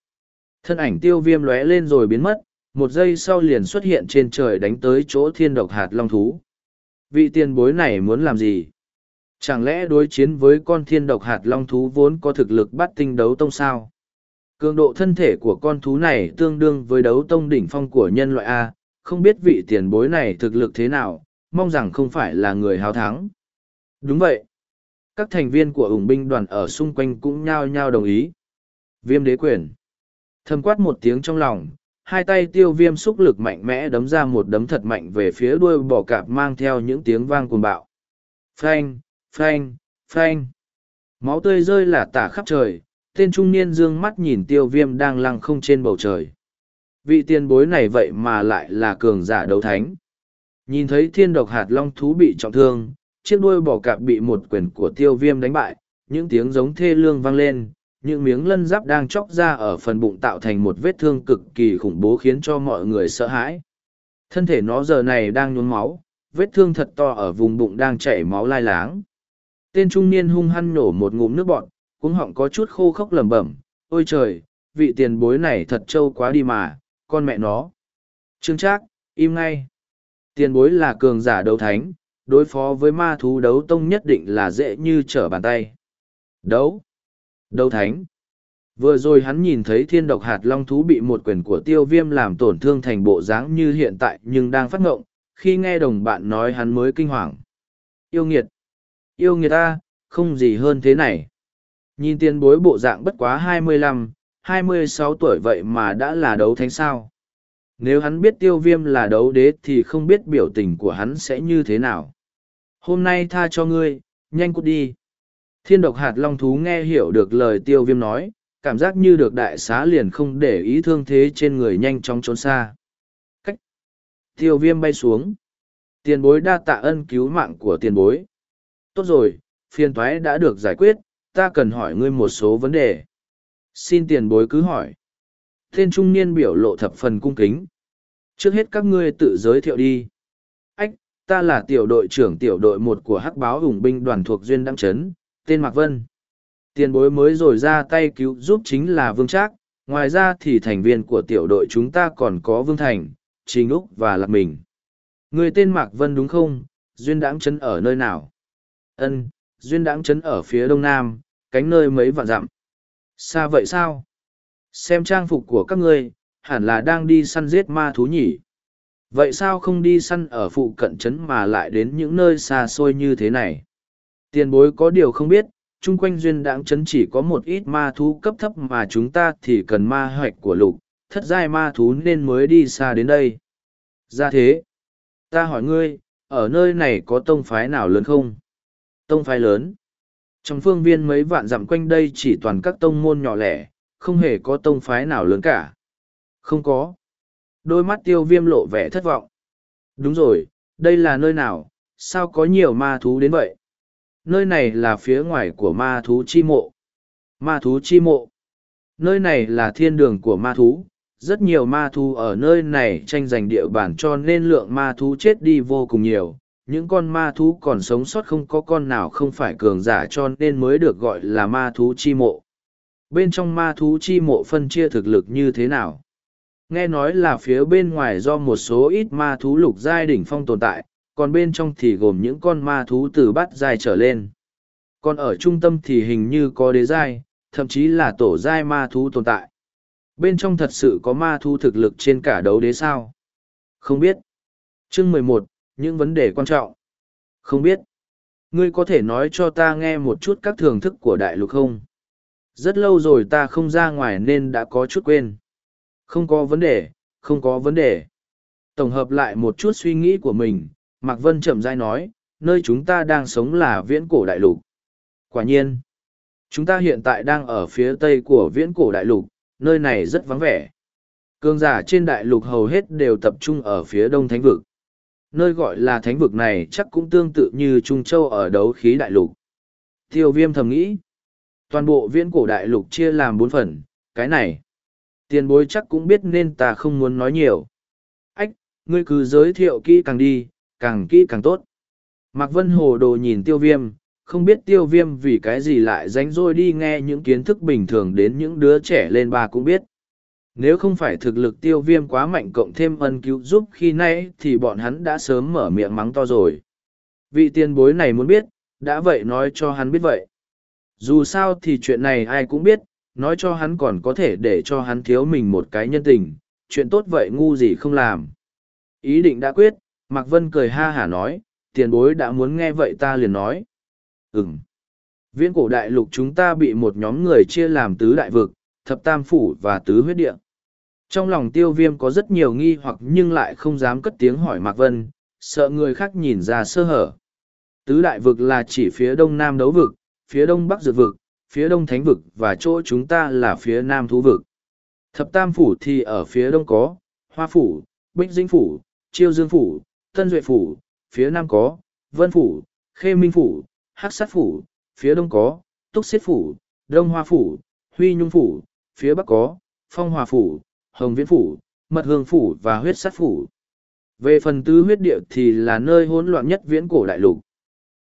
[SPEAKER 1] Thân ảnh tiêu viêm lóe lên rồi biến mất, một giây sau liền xuất hiện trên trời đánh tới chỗ thiên độc hạt long thú. Vị tiền bối này muốn làm gì? Chẳng lẽ đối chiến với con thiên độc hạt long thú vốn có thực lực bắt tinh đấu tông sao? Cường độ thân thể của con thú này tương đương với đấu tông đỉnh phong của nhân loại A, không biết vị tiền bối này thực lực thế nào, mong rằng không phải là người hào thắng. Đúng vậy. Các thành viên của ủng binh đoàn ở xung quanh cũng nhao nhao đồng ý. Viêm đế quyền. Thầm quát một tiếng trong lòng, hai tay tiêu viêm xúc lực mạnh mẽ đấm ra một đấm thật mạnh về phía đuôi bò cạp mang theo những tiếng vang cuồng bạo. Phanh, phanh, phanh. Máu tươi rơi là tả khắp trời, tên trung niên dương mắt nhìn tiêu viêm đang lăng không trên bầu trời. Vị tiền bối này vậy mà lại là cường giả đấu thánh. Nhìn thấy thiên độc hạt long thú bị trọng thương, chiếc đuôi bò cạp bị một quyền của tiêu viêm đánh bại, những tiếng giống thê lương vang lên, những miếng lân giáp đang chóc ra ở phần bụng tạo thành một vết thương cực kỳ khủng bố khiến cho mọi người sợ hãi. Thân thể nó giờ này đang nhuốm máu, vết thương thật to ở vùng bụng đang chảy máu lai láng. Tên trung niên hung hăng nổ một ngụm nước bọn, cuống họng có chút khô khốc lẩm bẩm, ôi trời, vị tiền bối này thật trâu quá đi mà, con mẹ nó. Trương Trác, im ngay. Tiền bối là cường giả đấu thánh, đối phó với ma thú đấu tông nhất định là dễ như trở bàn tay. Đấu. Đấu thánh. Vừa rồi hắn nhìn thấy thiên độc hạt long thú bị một quyền của tiêu viêm làm tổn thương thành bộ dáng như hiện tại nhưng đang phát ngộng, khi nghe đồng bạn nói hắn mới kinh hoàng. Yêu nghiệt. Yêu nghiệt ta, không gì hơn thế này. Nhìn tiền bối bộ dạng bất quá hai mươi lăm, hai mươi sáu tuổi vậy mà đã là đấu thánh sao. Nếu hắn biết tiêu viêm là đấu đế thì không biết biểu tình của hắn sẽ như thế nào. Hôm nay tha cho ngươi, nhanh cút đi. Thiên độc hạt long thú nghe hiểu được lời tiêu viêm nói, cảm giác như được đại xá liền không để ý thương thế trên người nhanh chóng trốn xa. Cách. Tiêu viêm bay xuống. Tiền bối đa tạ ân cứu mạng của tiền bối. Tốt rồi, phiền thoái đã được giải quyết, ta cần hỏi ngươi một số vấn đề. Xin tiền bối cứ hỏi. Tên trung niên biểu lộ thập phần cung kính. Trước hết các ngươi tự giới thiệu đi. Ta là tiểu đội trưởng tiểu đội một của hắc báo hùng binh đoàn thuộc Duyên Đăng Trấn, tên Mạc Vân. Tiền bối mới rồi ra tay cứu giúp chính là Vương Trác, ngoài ra thì thành viên của tiểu đội chúng ta còn có Vương Thành, Trình Úc và Lạc Mình. Người tên Mạc Vân đúng không? duyên đãng chấn ở nơi nào? Ân, duyên đãng chấn ở phía đông nam, cánh nơi mấy vạn dặm. Xa vậy sao? Xem trang phục của các ngươi, hẳn là đang đi săn giết ma thú nhỉ? Vậy sao không đi săn ở phụ cận trấn mà lại đến những nơi xa xôi như thế này? Tiền bối có điều không biết, chung quanh duyên đãng trấn chỉ có một ít ma thú cấp thấp mà chúng ta thì cần ma hoạch của lục, thất giai ma thú nên mới đi xa đến đây. Ra thế, ta hỏi ngươi, ở nơi này có tông phái nào lớn không? Tông phái lớn. Trong phương viên mấy vạn dặm quanh đây chỉ toàn các tông môn nhỏ lẻ, không hề có tông phái nào lớn cả. Không có. Đôi mắt tiêu viêm lộ vẻ thất vọng. Đúng rồi, đây là nơi nào, sao có nhiều ma thú đến vậy? Nơi này là phía ngoài của ma thú chi mộ. Ma thú chi mộ. Nơi này là thiên đường của ma thú. Rất nhiều ma thú ở nơi này tranh giành địa bàn cho nên lượng ma thú chết đi vô cùng nhiều. Những con ma thú còn sống sót không có con nào không phải cường giả cho nên mới được gọi là ma thú chi mộ. Bên trong ma thú chi mộ phân chia thực lực như thế nào? Nghe nói là phía bên ngoài do một số ít ma thú lục giai đỉnh phong tồn tại, còn bên trong thì gồm những con ma thú từ bát giai trở lên. Còn ở trung tâm thì hình như có đế giai, thậm chí là tổ giai ma thú tồn tại. Bên trong thật sự có ma thú thực lực trên cả đấu đế sao? Không biết. Chương mười một những vấn đề quan trọng. Không biết. Ngươi có thể nói cho ta nghe một chút các thưởng thức của đại lục không? Rất lâu rồi ta không ra ngoài nên đã có chút quên. Không có vấn đề, không có vấn đề. Tổng hợp lại một chút suy nghĩ của mình, Mạc Vân chậm rãi nói, nơi chúng ta đang sống là viễn cổ đại lục. Quả nhiên, chúng ta hiện tại đang ở phía tây của viễn cổ đại lục, nơi này rất vắng vẻ. Cương giả trên đại lục hầu hết đều tập trung ở phía đông thánh vực. Nơi gọi là thánh vực này chắc cũng tương tự như Trung Châu ở đấu khí đại lục. Tiêu viêm thầm nghĩ, toàn bộ viễn cổ đại lục chia làm bốn phần, cái này. Tiền bối chắc cũng biết nên ta không muốn nói nhiều. Ách, ngươi cứ giới thiệu kỹ càng đi, càng kỹ càng tốt. Mạc Vân Hồ Đồ nhìn tiêu viêm, không biết tiêu viêm vì cái gì lại dánh rôi đi nghe những kiến thức bình thường đến những đứa trẻ lên ba cũng biết. Nếu không phải thực lực tiêu viêm quá mạnh cộng thêm ân cứu giúp khi nay thì bọn hắn đã sớm mở miệng mắng to rồi. Vị tiền bối này muốn biết, đã vậy nói cho hắn biết vậy. Dù sao thì chuyện này ai cũng biết, nói cho hắn còn có thể để cho hắn thiếu mình một cái nhân tình, chuyện tốt vậy ngu gì không làm. Ý định đã quyết, Mạc Vân cười ha hả nói, tiền bối đã muốn nghe vậy ta liền nói. Ừm. Viễn cổ đại lục chúng ta bị một nhóm người chia làm tứ đại vực, thập tam phủ và tứ huyết địa. Trong lòng tiêu viêm có rất nhiều nghi hoặc nhưng lại không dám cất tiếng hỏi Mạc Vân, sợ người khác nhìn ra sơ hở. Tứ đại vực là chỉ phía đông nam đấu vực, phía đông bắc dược vực, phía đông thánh vực và chỗ chúng ta là phía nam thú vực. Thập tam phủ thì ở phía đông có, hoa phủ, bích dinh phủ, chiêu dương phủ, tân duệ phủ, phía nam có, vân phủ, khê minh phủ, hắc sát phủ, phía đông có, túc xếp phủ, đông hoa phủ, huy nhung phủ, phía bắc có, phong hòa phủ, hồng viễn phủ, mật hương phủ và huyết sát phủ. Về phần tứ huyết địa thì là nơi hỗn loạn nhất viễn cổ đại lục.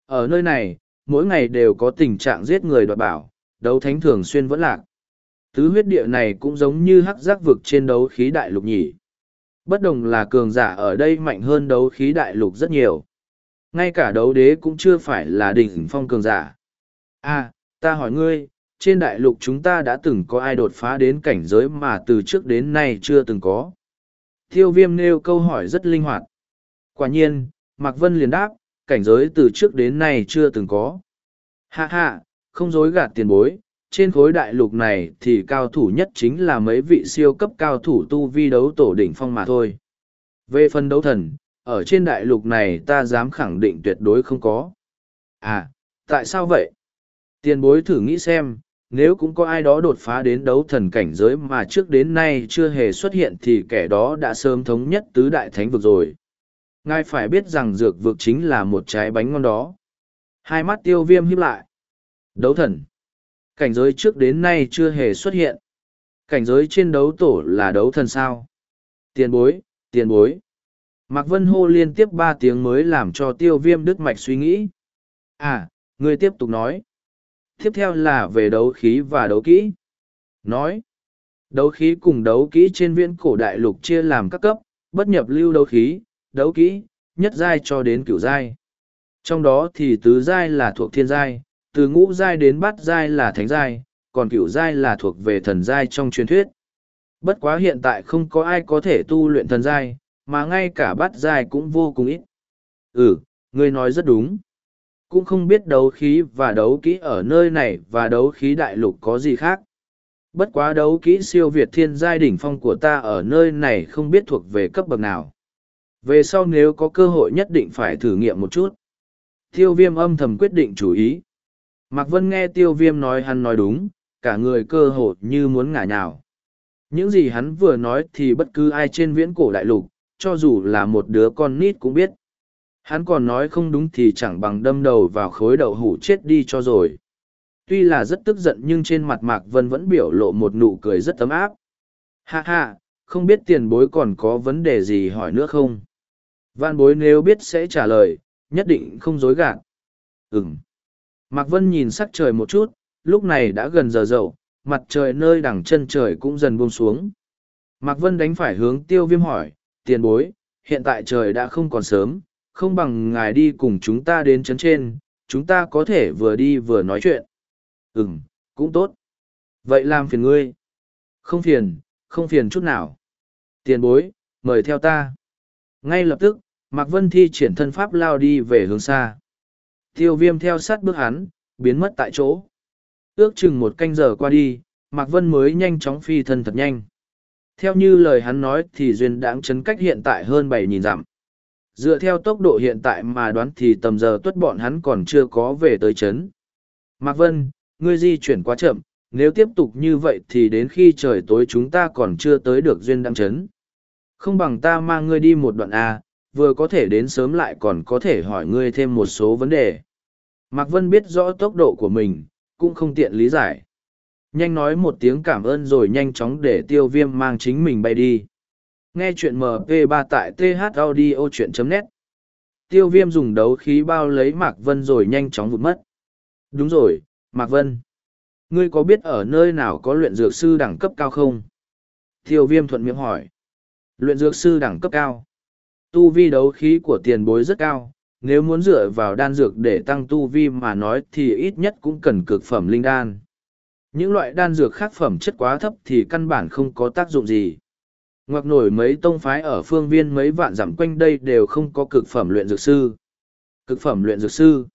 [SPEAKER 1] Ở nơi này, mỗi ngày đều có tình trạng giết người đoạt bảo, đấu thánh thường xuyên vẫn lạc. Tứ huyết địa này cũng giống như hắc giác vực trên đấu khí đại lục nhỉ. Bất đồng là cường giả ở đây mạnh hơn đấu khí đại lục rất nhiều. Ngay cả đấu đế cũng chưa phải là đỉnh phong cường giả. À, ta hỏi ngươi, trên đại lục chúng ta đã từng có ai đột phá đến cảnh giới mà từ trước đến nay chưa từng có. Tiêu viêm nêu câu hỏi rất linh hoạt. Quả nhiên, Mạc Vân liền đáp, cảnh giới từ trước đến nay chưa từng có. Hạ hạ, không dối gạt tiền bối, trên khối đại lục này thì cao thủ nhất chính là mấy vị siêu cấp cao thủ tu vi đấu tổ đỉnh phong mà thôi. Về phần đấu thần, ở trên đại lục này ta dám khẳng định tuyệt đối không có. À, tại sao vậy? Tiền bối thử nghĩ xem, nếu cũng có ai đó đột phá đến đấu thần cảnh giới mà trước đến nay chưa hề xuất hiện thì kẻ đó đã sớm thống nhất tứ đại thánh vực rồi. Ngài phải biết rằng dược vực chính là một trái bánh ngon đó. Hai mắt tiêu viêm híp lại. Đấu thần. Cảnh giới trước đến nay chưa hề xuất hiện. Cảnh giới trên đấu tổ là đấu thần sao. Tiền bối, tiền bối. Mạc Vân hô liên tiếp ba tiếng mới làm cho tiêu viêm đứt mạch suy nghĩ. À, người tiếp tục nói. Tiếp theo là về đấu khí và đấu kỹ. Nói. Đấu khí cùng đấu kỹ trên viễn cổ đại lục chia làm các cấp, bất nhập lưu đấu khí, đấu kỹ, nhất giai cho đến cửu giai. Trong đó thì tứ giai là thuộc thiên giai, từ ngũ giai đến bát giai là thánh giai, còn cửu giai là thuộc về thần giai trong truyền thuyết. Bất quá hiện tại không có ai có thể tu luyện thần giai, mà ngay cả bát giai cũng vô cùng ít. Ừ, ngươi nói rất đúng. Cũng không biết đấu khí và đấu kỹ ở nơi này và đấu khí đại lục có gì khác. Bất quá đấu kỹ siêu việt thiên giai đỉnh phong của ta ở nơi này không biết thuộc về cấp bậc nào. Về sau nếu có cơ hội nhất định phải thử nghiệm một chút. Tiêu viêm âm thầm quyết định chủ ý. Mạc Vân nghe tiêu viêm nói hắn nói đúng, cả người cơ hồ như muốn ngả nhào. Những gì hắn vừa nói thì bất cứ ai trên viễn cổ đại lục, cho dù là một đứa con nít cũng biết. Hắn còn nói không đúng thì chẳng bằng đâm đầu vào khối đậu hủ chết đi cho rồi. Tuy là rất tức giận nhưng trên mặt Mạc Vân vẫn biểu lộ một nụ cười rất ấm áp. Ha ha, không biết tiền bối còn có vấn đề gì hỏi nữa không? Văn bối nếu biết sẽ trả lời, nhất định không dối gạt. Ừm. Mạc Vân nhìn sắc trời một chút, lúc này đã gần giờ dậu, mặt trời nơi đằng chân trời cũng dần buông xuống. Mạc Vân đánh phải hướng tiêu viêm hỏi, tiền bối, hiện tại trời đã không còn sớm, không bằng ngài đi cùng chúng ta đến chấn trên, chúng ta có thể vừa đi vừa nói chuyện. Ừm, cũng tốt. Vậy làm phiền ngươi. Không phiền, không phiền chút nào. Tiền bối, mời theo ta. Ngay lập tức, Mạc Vân thi triển thân pháp lao đi về hướng xa. Tiêu viêm theo sát bước hắn, biến mất tại chỗ. Ước chừng một canh giờ qua đi, Mạc Vân mới nhanh chóng phi thân thật nhanh. Theo như lời hắn nói thì duyên đáng chấn cách hiện tại hơn bảy nghìn dặm. Dựa theo tốc độ hiện tại mà đoán thì tầm giờ tuất bọn hắn còn chưa có về tới chấn. Mạc Vân, ngươi di chuyển quá chậm, nếu tiếp tục như vậy thì đến khi trời tối chúng ta còn chưa tới được duyên đáng chấn. Không bằng ta mang ngươi đi một đoạn A, vừa có thể đến sớm lại còn có thể hỏi ngươi thêm một số vấn đề. Mạc Vân biết rõ tốc độ của mình, cũng không tiện lý giải. Nhanh nói một tiếng cảm ơn rồi nhanh chóng để tiêu viêm mang chính mình bay đi. Nghe chuyện MP3 tại thaudio.net Tiêu viêm dùng đấu khí bao lấy Mạc Vân rồi nhanh chóng vụt mất. Đúng rồi, Mạc Vân. Ngươi có biết ở nơi nào có luyện dược sư đẳng cấp cao không? Tiêu viêm thuận miệng hỏi. Luyện dược sư đẳng cấp cao. Tu vi đấu khí của tiền bối rất cao, nếu muốn dựa vào đan dược để tăng tu vi mà nói thì ít nhất cũng cần cực phẩm linh đan. Những loại đan dược khác phẩm chất quá thấp thì căn bản không có tác dụng gì. Ngoặc nổi mấy tông phái ở phương viên mấy vạn dặm quanh đây đều không có cực phẩm luyện dược sư. Cực phẩm luyện dược sư.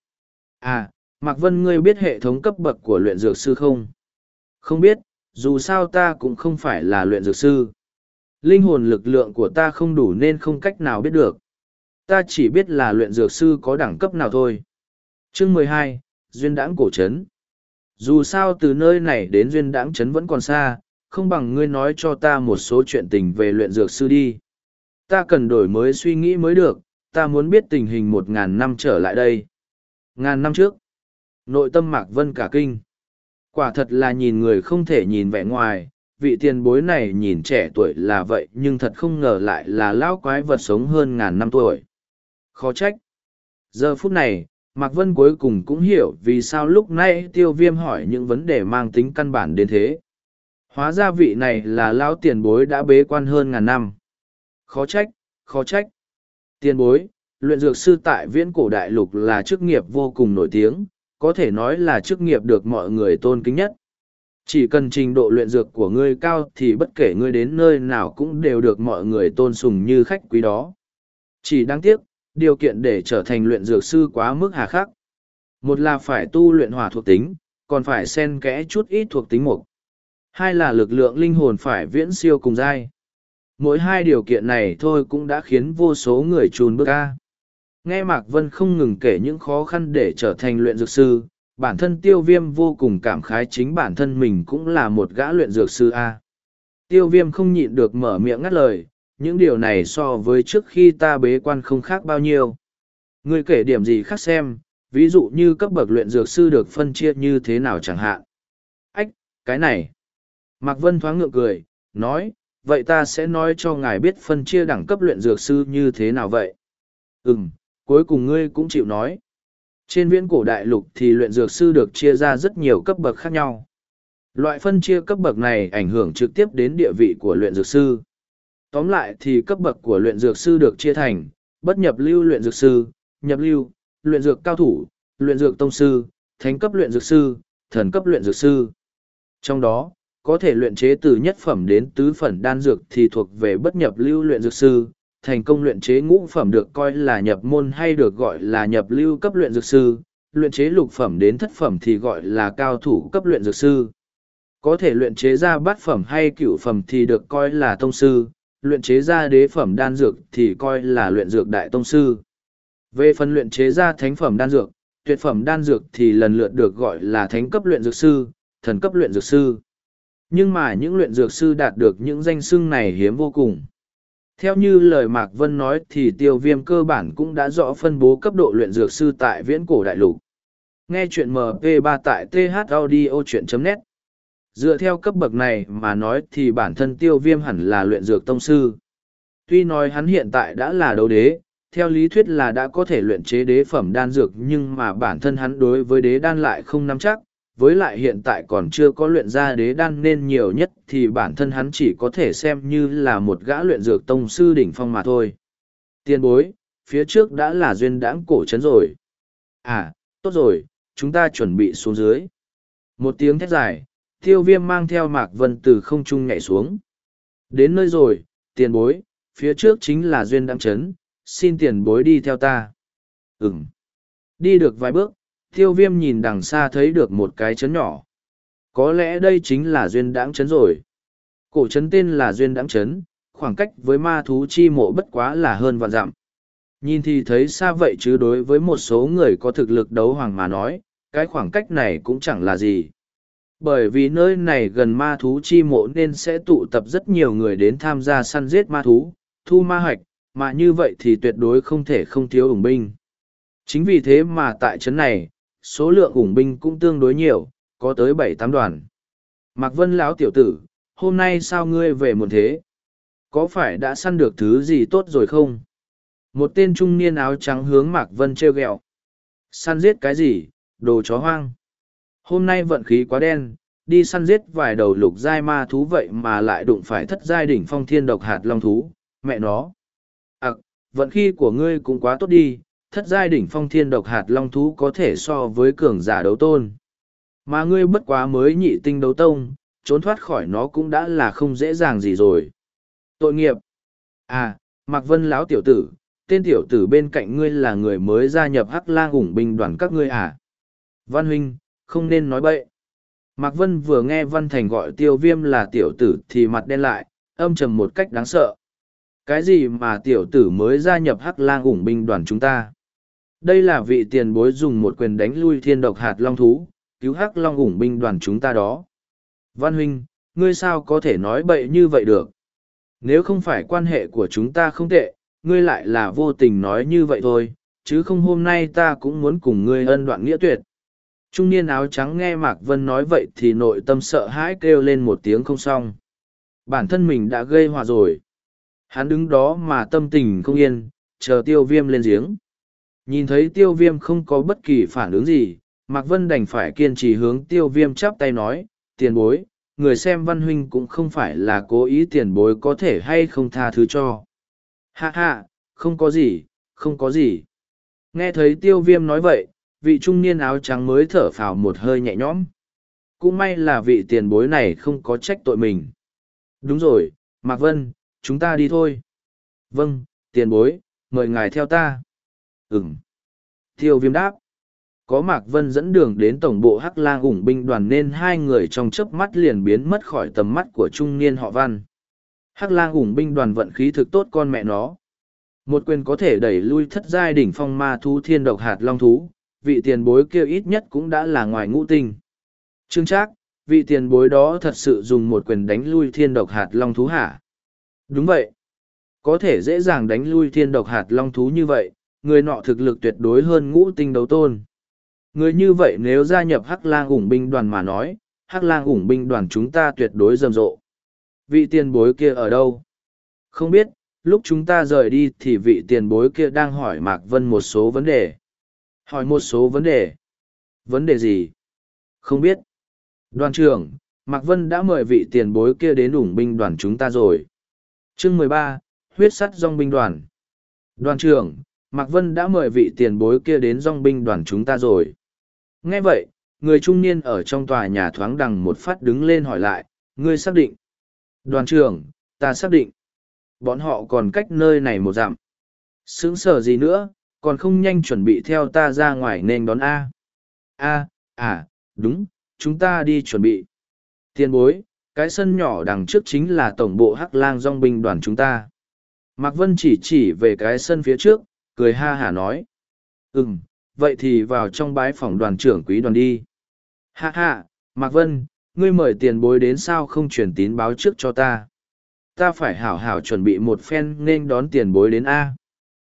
[SPEAKER 1] À, Mạc Vân ngươi biết hệ thống cấp bậc của luyện dược sư không? Không biết, dù sao ta cũng không phải là luyện dược sư. Linh hồn lực lượng của ta không đủ nên không cách nào biết được. Ta chỉ biết là luyện dược sư có đẳng cấp nào thôi. Chương mười hai, Duyên đãng cổ trấn. Dù sao từ nơi này đến Duyên đãng trấn vẫn còn xa, không bằng ngươi nói cho ta một số chuyện tình về luyện dược sư đi. Ta cần đổi mới suy nghĩ mới được, ta muốn biết tình hình một ngàn năm trở lại đây. Ngàn năm trước, nội tâm Mạc Vân cả kinh. Quả thật là nhìn người không thể nhìn vẻ ngoài, vị tiền bối này nhìn trẻ tuổi là vậy nhưng thật không ngờ lại là lão quái vật sống hơn ngàn năm tuổi. Khó trách. Giờ phút này, Mạc Vân cuối cùng cũng hiểu vì sao lúc nay tiêu viêm hỏi những vấn đề mang tính căn bản đến thế. Hóa ra vị này là lão tiền bối đã bế quan hơn ngàn năm. Khó trách, khó trách. Tiền bối, luyện dược sư tại viễn cổ đại lục là chức nghiệp vô cùng nổi tiếng, có thể nói là chức nghiệp được mọi người tôn kính nhất. Chỉ cần trình độ luyện dược của ngươi cao thì bất kể ngươi đến nơi nào cũng đều được mọi người tôn sùng như khách quý đó. Chỉ đáng tiếc, điều kiện để trở thành luyện dược sư quá mức hà khắc. Một là phải tu luyện hỏa thuộc tính, còn phải xen kẽ chút ít thuộc tính mục. Hai là lực lượng linh hồn phải viễn siêu cùng dai. Mỗi hai điều kiện này thôi cũng đã khiến vô số người trùn bước ca. Nghe Mạc Vân không ngừng kể những khó khăn để trở thành luyện dược sư, bản thân tiêu viêm vô cùng cảm khái chính bản thân mình cũng là một gã luyện dược sư A. Tiêu viêm không nhịn được mở miệng ngắt lời, những điều này so với trước khi ta bế quan không khác bao nhiêu. Ngươi kể điểm gì khác xem, ví dụ như cấp bậc luyện dược sư được phân chia như thế nào chẳng hạn. Ách, cái này. Mạc Vân thoáng ngượng cười, nói, vậy ta sẽ nói cho ngài biết phân chia đẳng cấp luyện dược sư như thế nào vậy. Ừm, cuối cùng ngươi cũng chịu nói. Trên viễn cổ đại lục thì luyện dược sư được chia ra rất nhiều cấp bậc khác nhau. Loại phân chia cấp bậc này ảnh hưởng trực tiếp đến địa vị của luyện dược sư. Tóm lại thì cấp bậc của luyện dược sư được chia thành, bất nhập lưu luyện dược sư, nhập lưu, luyện dược cao thủ, luyện dược tông sư, thánh cấp luyện dược sư, thần cấp luyện dược sư. Trong đó, có thể luyện chế từ nhất phẩm đến tứ phẩm đan dược thì thuộc về bất nhập lưu luyện dược sư, thành công luyện chế ngũ phẩm được coi là nhập môn hay được gọi là nhập lưu cấp luyện dược sư, luyện chế lục phẩm đến thất phẩm thì gọi là cao thủ cấp luyện dược sư. Có thể luyện chế ra bát phẩm hay cửu phẩm thì được coi là tông sư, luyện chế ra đế phẩm đan dược thì coi là luyện dược đại tông sư. Về phần luyện chế ra thánh phẩm đan dược, tuyệt phẩm đan dược thì lần lượt được gọi là thánh cấp luyện dược sư, thần cấp luyện dược sư. Nhưng mà những luyện dược sư đạt được những danh xưng này hiếm vô cùng. Theo như lời Mạc Vân nói thì tiêu viêm cơ bản cũng đã rõ phân bố cấp độ luyện dược sư tại viễn cổ đại lục. Nghe chuyện MP3 tại thaudio.net Dựa theo cấp bậc này mà nói thì bản thân tiêu viêm hẳn là luyện dược tông sư. Tuy nói hắn hiện tại đã là đấu đế, theo lý thuyết là đã có thể luyện chế đế phẩm đan dược nhưng mà bản thân hắn đối với đế đan lại không nắm chắc, với lại hiện tại còn chưa có luyện ra đế đan nên nhiều nhất thì bản thân hắn chỉ có thể xem như là một gã luyện dược tông sư đỉnh phong mà thôi. Tiên bối, phía trước đã là duyên đãng cổ trấn rồi. À, tốt rồi, chúng ta chuẩn bị xuống dưới. Một tiếng thét dài, tiêu viêm mang theo mạc vân từ không trung nhảy xuống. Đến nơi rồi, tiền bối, phía trước chính là duyên đãng trấn, xin tiền bối đi theo ta. Ừm. Đi được vài bước, tiêu viêm nhìn đằng xa thấy được một cái chấn nhỏ. Có lẽ đây chính là duyên đãng chấn rồi. Cổ trấn tên là duyên đãng chấn, khoảng cách với ma thú chi mộ bất quá là hơn vạn dặm. Nhìn thì thấy xa vậy chứ đối với một số người có thực lực đấu hoàng mà nói, cái khoảng cách này cũng chẳng là gì. Bởi vì nơi này gần ma thú chi mộ nên sẽ tụ tập rất nhiều người đến tham gia săn giết ma thú, thu ma hoạch, mà như vậy thì tuyệt đối không thể không thiếu ủng binh. Chính vì thế mà tại trấn này, số lượng ủng binh cũng tương đối nhiều, có tới bảy tám đoàn. Mạc Vân lão tiểu tử, hôm nay sao ngươi về muộn thế? Có phải đã săn được thứ gì tốt rồi không? Một tên trung niên áo trắng hướng Mạc Vân treo gẹo. Săn giết cái gì? Đồ chó hoang. Hôm nay vận khí quá đen, đi săn giết vài đầu lục giai ma thú vậy mà lại đụng phải thất giai đỉnh phong thiên độc hạt long thú, mẹ nó. À, vận khí của ngươi cũng quá tốt đi, thất giai đỉnh phong thiên độc hạt long thú có thể so với cường giả đấu tôn. Mà ngươi bất quá mới nhị tinh đấu tông, trốn thoát khỏi nó cũng đã là không dễ dàng gì rồi. Tội nghiệp. À, Mạc Vân lão tiểu tử, tên tiểu tử bên cạnh ngươi là người mới gia nhập hắc lang ủng binh đoàn các ngươi à? Văn huynh, không nên nói bậy. Mạc Vân vừa nghe Văn Thành gọi tiêu viêm là tiểu tử thì mặt đen lại, âm trầm một cách đáng sợ. Cái gì mà tiểu tử mới gia nhập hắc lang ủng binh đoàn chúng ta? Đây là vị tiền bối dùng một quyền đánh lui thiên độc hạt long thú, cứu hắc long ủng binh đoàn chúng ta đó. Văn huynh, ngươi sao có thể nói bậy như vậy được? Nếu không phải quan hệ của chúng ta không tệ, ngươi lại là vô tình nói như vậy thôi, chứ không hôm nay ta cũng muốn cùng ngươi ân đoạn nghĩa tuyệt. Trung niên áo trắng nghe Mạc Vân nói vậy thì nội tâm sợ hãi kêu lên một tiếng không xong. Bản thân mình đã gây hòa rồi. Hắn đứng đó mà tâm tình không yên, chờ tiêu viêm lên giếng. Nhìn thấy tiêu viêm không có bất kỳ phản ứng gì, Mạc Vân đành phải kiên trì hướng tiêu viêm chắp tay nói, tiền bối, người xem văn huynh cũng không phải là cố ý tiền bối có thể hay không tha thứ cho. Hạ hạ, không có gì, không có gì. Nghe thấy tiêu viêm nói vậy, vị trung niên áo trắng mới thở phào một hơi nhẹ nhõm. Cũng may là vị tiền bối này không có trách tội mình. Đúng rồi, Mạc Vân, chúng ta đi thôi. Vâng, tiền bối, mời ngài theo ta. Ừm. Tiêu viêm đáp. Có Mạc Vân dẫn đường đến tổng bộ Hắc Lang ủng binh đoàn nên hai người trong chớp mắt liền biến mất khỏi tầm mắt của trung niên họ Văn. Hắc Lang ủng binh đoàn vận khí thực tốt con mẹ nó. Một quyền có thể đẩy lui thất giai đỉnh phong ma thú thiên độc hạt long thú, vị tiền bối kia ít nhất cũng đã là ngoài ngũ tinh. Trương Trác, vị tiền bối đó thật sự dùng một quyền đánh lui thiên độc hạt long thú hả? Đúng vậy. Có thể dễ dàng đánh lui thiên độc hạt long thú như vậy, người nọ thực lực tuyệt đối hơn ngũ tinh đấu tôn. Người như vậy nếu gia nhập Hắc Lang ủng binh đoàn mà nói, Hắc Lang ủng binh đoàn chúng ta tuyệt đối rầm rộ. Vị tiền bối kia ở đâu? Không biết, lúc chúng ta rời đi thì vị tiền bối kia đang hỏi Mạc Vân một số vấn đề. Hỏi một số vấn đề. Vấn đề gì? Không biết. Đoàn trưởng, Mạc Vân đã mời vị tiền bối kia đến ủng binh đoàn chúng ta rồi. Chương mười ba, huyết sắt dòng binh đoàn. Đoàn trưởng, Mạc Vân đã mời vị tiền bối kia đến dòng binh đoàn chúng ta rồi. Nghe vậy, người trung niên ở trong tòa nhà thoáng đằng một phát đứng lên hỏi lại, ngươi xác định. Đoàn trưởng, ta xác định. Bọn họ còn cách nơi này một dặm. Sướng sở gì nữa, còn không nhanh chuẩn bị theo ta ra ngoài nên đón A. A, à, đúng, chúng ta đi chuẩn bị. Tiền bối, cái sân nhỏ đằng trước chính là tổng bộ hắc lang dòng binh đoàn chúng ta. Mạc Vân chỉ chỉ về cái sân phía trước, cười ha hả nói. Ừm, vậy thì vào trong bái phòng đoàn trưởng quý đoàn đi. Ha ha, Mạc Vân, ngươi mời tiền bối đến sao không truyền tín báo trước cho ta. Ta phải hảo hảo chuẩn bị một phen nên đón tiền bối đến A.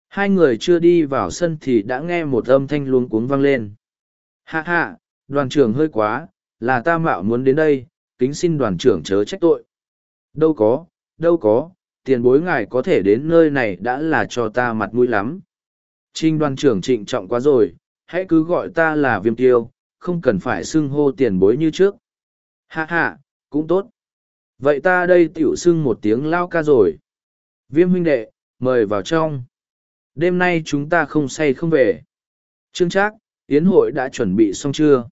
[SPEAKER 1] Hai người chưa đi vào sân thì đã nghe một âm thanh luống cuống vang lên. Ha ha, đoàn trưởng hơi quá, là ta mạo muốn đến đây, kính xin đoàn trưởng chớ trách tội. Đâu có, đâu có, tiền bối ngài có thể đến nơi này đã là cho ta mặt mũi lắm. Trinh đoàn trưởng trịnh trọng quá rồi, hãy cứ gọi ta là viêm tiêu, không cần phải xưng hô tiền bối như trước. Hạ hạ, cũng tốt. Vậy ta đây tiểu xưng một tiếng lao ca rồi. Viêm huynh đệ, mời vào trong. Đêm nay chúng ta không say không về. Trương Trác, Yến hội đã chuẩn bị xong chưa?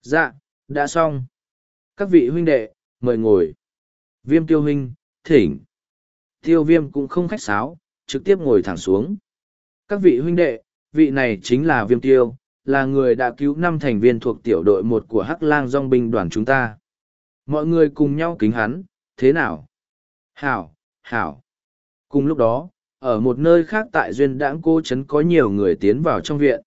[SPEAKER 1] Dạ, đã xong. Các vị huynh đệ, mời ngồi. Viêm tiêu huynh, thỉnh. Tiêu viêm cũng không khách sáo, trực tiếp ngồi thẳng xuống. Các vị huynh đệ, vị này chính là viêm tiêu, là người đã cứu năm thành viên thuộc tiểu đội một của Hắc Lang Dòng binh đoàn chúng ta. Mọi người cùng nhau kính hắn, thế nào? Hảo, hảo. Cùng lúc đó, ở một nơi khác tại Duyên Đãng Cô Trấn có nhiều người tiến vào trong viện.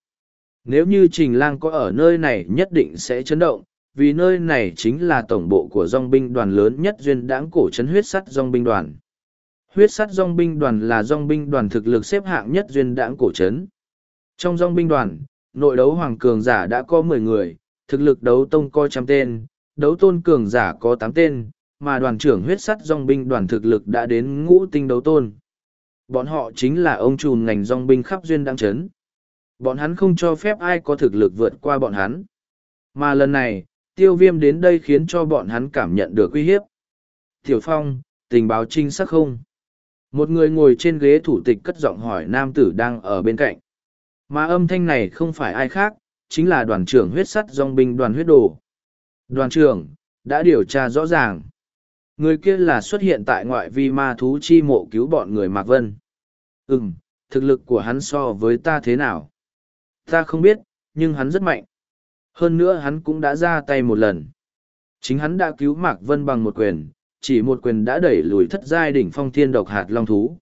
[SPEAKER 1] Nếu như Trình Lang có ở nơi này nhất định sẽ chấn động, vì nơi này chính là tổng bộ của dòng binh đoàn lớn nhất Duyên Đãng Cổ Trấn huyết sắt dòng binh đoàn. Huyết sắt dòng binh đoàn là dòng binh đoàn thực lực xếp hạng nhất Duyên Đãng Cổ Trấn. Trong dòng binh đoàn, nội đấu hoàng cường giả đã có mười người, thực lực đấu tông coi trăm tên, đấu tôn cường giả có tám tên, mà đoàn trưởng huyết sắt dòng binh đoàn thực lực đã đến ngũ tinh đấu tôn. Bọn họ chính là ông trùn ngành dòng binh khắp duyên đăng chấn. Bọn hắn không cho phép ai có thực lực vượt qua bọn hắn. Mà lần này, tiêu viêm đến đây khiến cho bọn hắn cảm nhận được uy hiếp. Tiểu Phong, tình báo trinh xác không? Một người ngồi trên ghế thủ tịch cất giọng hỏi nam tử đang ở bên cạnh. Mà âm thanh này không phải ai khác, chính là đoàn trưởng huyết sắt dòng binh đoàn huyết đồ. Đoàn trưởng, đã điều tra rõ ràng. Người kia là xuất hiện tại ngoại vi ma thú chi mộ cứu bọn người Mạc Vân. Ừm, thực lực của hắn so với ta thế nào? Ta không biết, nhưng hắn rất mạnh. Hơn nữa hắn cũng đã ra tay một lần. Chính hắn đã cứu Mạc Vân bằng một quyền, chỉ một quyền đã đẩy lùi thất giai đỉnh phong thiên độc hạt long thú.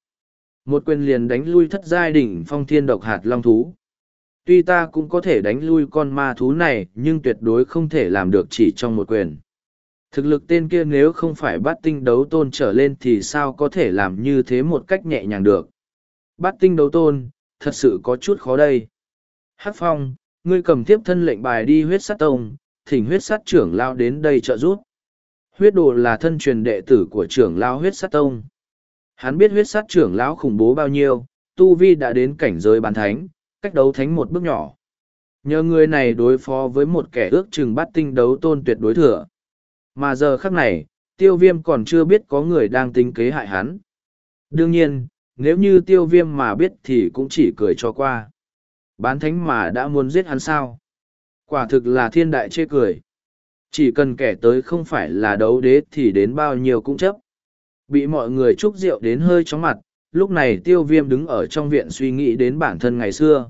[SPEAKER 1] Một quyền liền đánh lui thất giai đỉnh phong thiên độc hạt long thú. Tuy ta cũng có thể đánh lui con ma thú này, nhưng tuyệt đối không thể làm được chỉ trong một quyền. Thực lực tên kia nếu không phải bắt tinh đấu tôn trở lên thì sao có thể làm như thế một cách nhẹ nhàng được? Bắt tinh đấu tôn, thật sự có chút khó đây. Hát phong, ngươi cầm tiếp thân lệnh bài đi huyết sát tông, thỉnh huyết sát trưởng lao đến đây trợ giúp huyết đồ là thân truyền đệ tử của trưởng lão huyết Sát tông hắn biết huyết Sát trưởng lão khủng bố bao nhiêu tu vi đã đến cảnh giới bàn thánh cách đấu thánh một bước nhỏ. Nhờ người này đối phó với một kẻ ước chừng bắt tinh đấu tôn tuyệt đối thừa. Mà giờ khắc này, tiêu viêm còn chưa biết có người đang tính kế hại hắn. Đương nhiên, nếu như tiêu viêm mà biết thì cũng chỉ cười cho qua. Bán thánh mà đã muốn giết hắn sao? Quả thực là thiên đại chê cười. Chỉ cần kẻ tới không phải là đấu đế thì đến bao nhiêu cũng chấp. Bị mọi người chúc rượu đến hơi chóng mặt, lúc này tiêu viêm đứng ở trong viện suy nghĩ đến bản thân ngày xưa.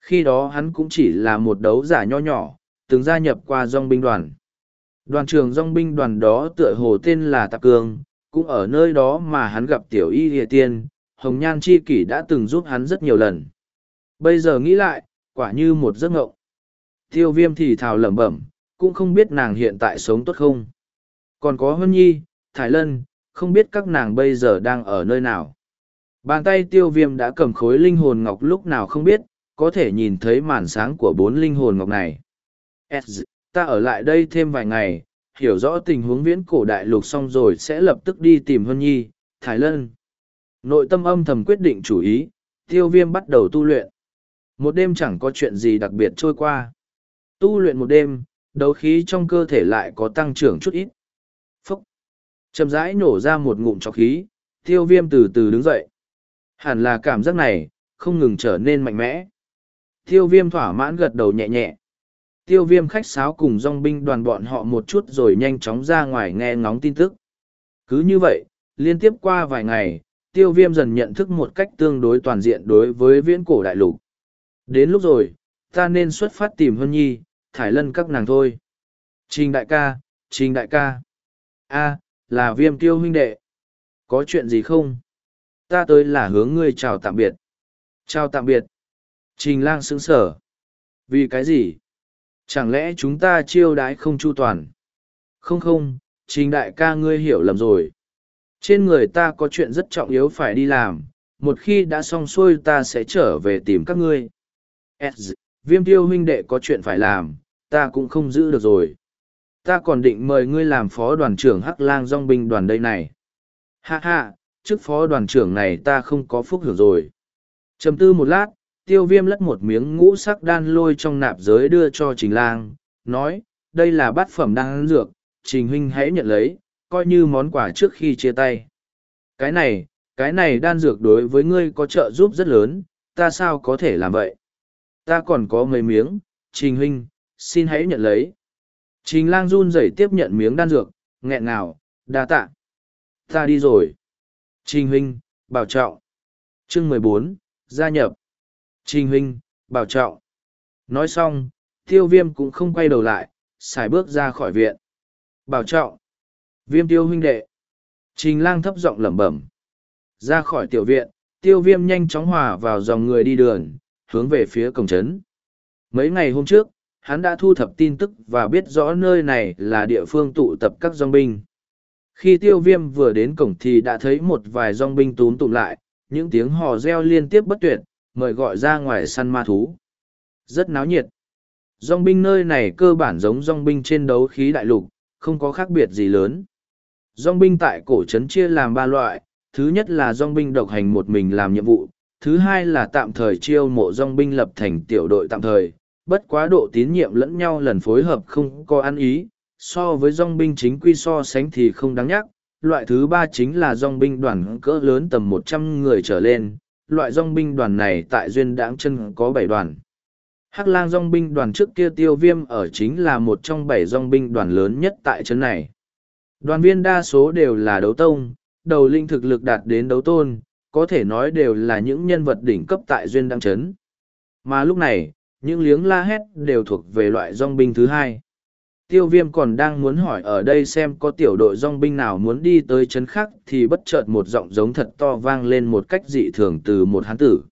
[SPEAKER 1] Khi đó hắn cũng chỉ là một đấu giả nho nhỏ, từng gia nhập qua dòng binh đoàn. Đoàn trưởng dòng binh đoàn đó tựa hồ tên là Tạp Cương, cũng ở nơi đó mà hắn gặp tiểu y địa tiên, Hồng Nhan Chi Kỷ đã từng giúp hắn rất nhiều lần. Bây giờ nghĩ lại, quả như một giấc ngộng. Tiêu viêm thì thào lẩm bẩm, cũng không biết nàng hiện tại sống tốt không. Còn có Hân Nhi, Thái Lân, không biết các nàng bây giờ đang ở nơi nào. Bàn tay tiêu viêm đã cầm khối linh hồn ngọc lúc nào không biết, có thể nhìn thấy màn sáng của bốn linh hồn ngọc này. S, ta ở lại đây thêm vài ngày, hiểu rõ tình huống viễn cổ đại lục xong rồi sẽ lập tức đi tìm Hân Nhi, Thái Lân. Nội tâm âm thầm quyết định chủ ý, tiêu viêm bắt đầu tu luyện. Một đêm chẳng có chuyện gì đặc biệt trôi qua. Tu luyện một đêm, đấu khí trong cơ thể lại có tăng trưởng chút ít. Phúc! Chầm rãi nổ ra một ngụm chọc khí, tiêu viêm từ từ đứng dậy. Hẳn là cảm giác này, không ngừng trở nên mạnh mẽ. Tiêu viêm thỏa mãn gật đầu nhẹ nhẹ. Tiêu viêm khách sáo cùng dòng binh đoàn bọn họ một chút rồi nhanh chóng ra ngoài nghe ngóng tin tức. Cứ như vậy, liên tiếp qua vài ngày, tiêu viêm dần nhận thức một cách tương đối toàn diện đối với viễn cổ đại lục. Đến lúc rồi, ta nên xuất phát tìm Hân Nhi, thải lân các nàng thôi. Trình đại ca, trình đại ca. a là viêm tiêu huynh đệ. Có chuyện gì không? Ta tới là hướng ngươi chào tạm biệt. Chào tạm biệt. Trình lang sững sở. Vì cái gì? Chẳng lẽ chúng ta chiêu đái không chu toàn? Không không, trình đại ca ngươi hiểu lầm rồi. Trên người ta có chuyện rất trọng yếu phải đi làm, một khi đã xong xuôi ta sẽ trở về tìm các ngươi. S, viêm tiêu huynh đệ có chuyện phải làm, ta cũng không giữ được rồi. Ta còn định mời ngươi làm phó đoàn trưởng Hắc Lang Dòng binh đoàn đây này. Ha ha, chức phó đoàn trưởng này ta không có phúc hưởng rồi. Trầm tư một lát, tiêu viêm lất một miếng ngũ sắc đan lôi trong nạp giới đưa cho Trình Lang, nói, đây là bát phẩm đan dược, Trình huynh hãy nhận lấy, coi như món quà trước khi chia tay. Cái này, cái này đan dược đối với ngươi có trợ giúp rất lớn, ta sao có thể làm vậy? Ta còn có mấy miếng, Trình huynh, xin hãy nhận lấy. Trình lang run rẩy tiếp nhận miếng đan dược, nghẹn ngào, đa tạ. Ta đi rồi. Trình huynh, bảo trọng. Chương mười bốn gia nhập. Trình huynh, bảo trọng. Nói xong, tiêu viêm cũng không quay đầu lại, xài bước ra khỏi viện. Bảo trọng. Viêm tiêu huynh đệ. Trình lang thấp giọng lẩm bẩm. Ra khỏi tiểu viện, tiêu viêm nhanh chóng hòa vào dòng người đi đường, hướng về phía cổng trấn. Mấy ngày hôm trước, hắn đã thu thập tin tức và biết rõ nơi này là địa phương tụ tập các dòng binh. Khi tiêu viêm vừa đến cổng thì đã thấy một vài dòng binh túm tụm lại, những tiếng hò reo liên tiếp bất tuyệt, mời gọi ra ngoài săn ma thú. Rất náo nhiệt. Dòng binh nơi này cơ bản giống dòng binh trên đấu khí đại lục, không có khác biệt gì lớn. Dòng binh tại cổ trấn chia làm ba loại, thứ nhất là dòng binh độc hành một mình làm nhiệm vụ, thứ hai là tạm thời chiêu mộ dòng binh lập thành tiểu đội tạm thời, bất quá độ tín nhiệm lẫn nhau lần phối hợp không có ăn ý, so với dòng binh chính quy so sánh thì không đáng nhắc. Loại thứ ba chính là dòng binh đoàn cỡ lớn tầm một trăm người trở lên, loại dòng binh đoàn này tại duyên đãng chân có bảy đoàn. Hắc lang dòng binh đoàn trước kia tiêu viêm ở chính là một trong bảy dòng binh đoàn lớn nhất tại chân này. Đoàn viên đa số đều là đấu tông, đầu linh thực lực đạt đến đấu tôn, có thể nói đều là những nhân vật đỉnh cấp tại duyên đăng chấn. Mà lúc này, những liếng la hét đều thuộc về loại dòng binh thứ hai. Tiêu viêm còn đang muốn hỏi ở đây xem có tiểu đội dòng binh nào muốn đi tới chấn khác thì bất chợt một giọng giống thật to vang lên một cách dị thường từ một hán tử.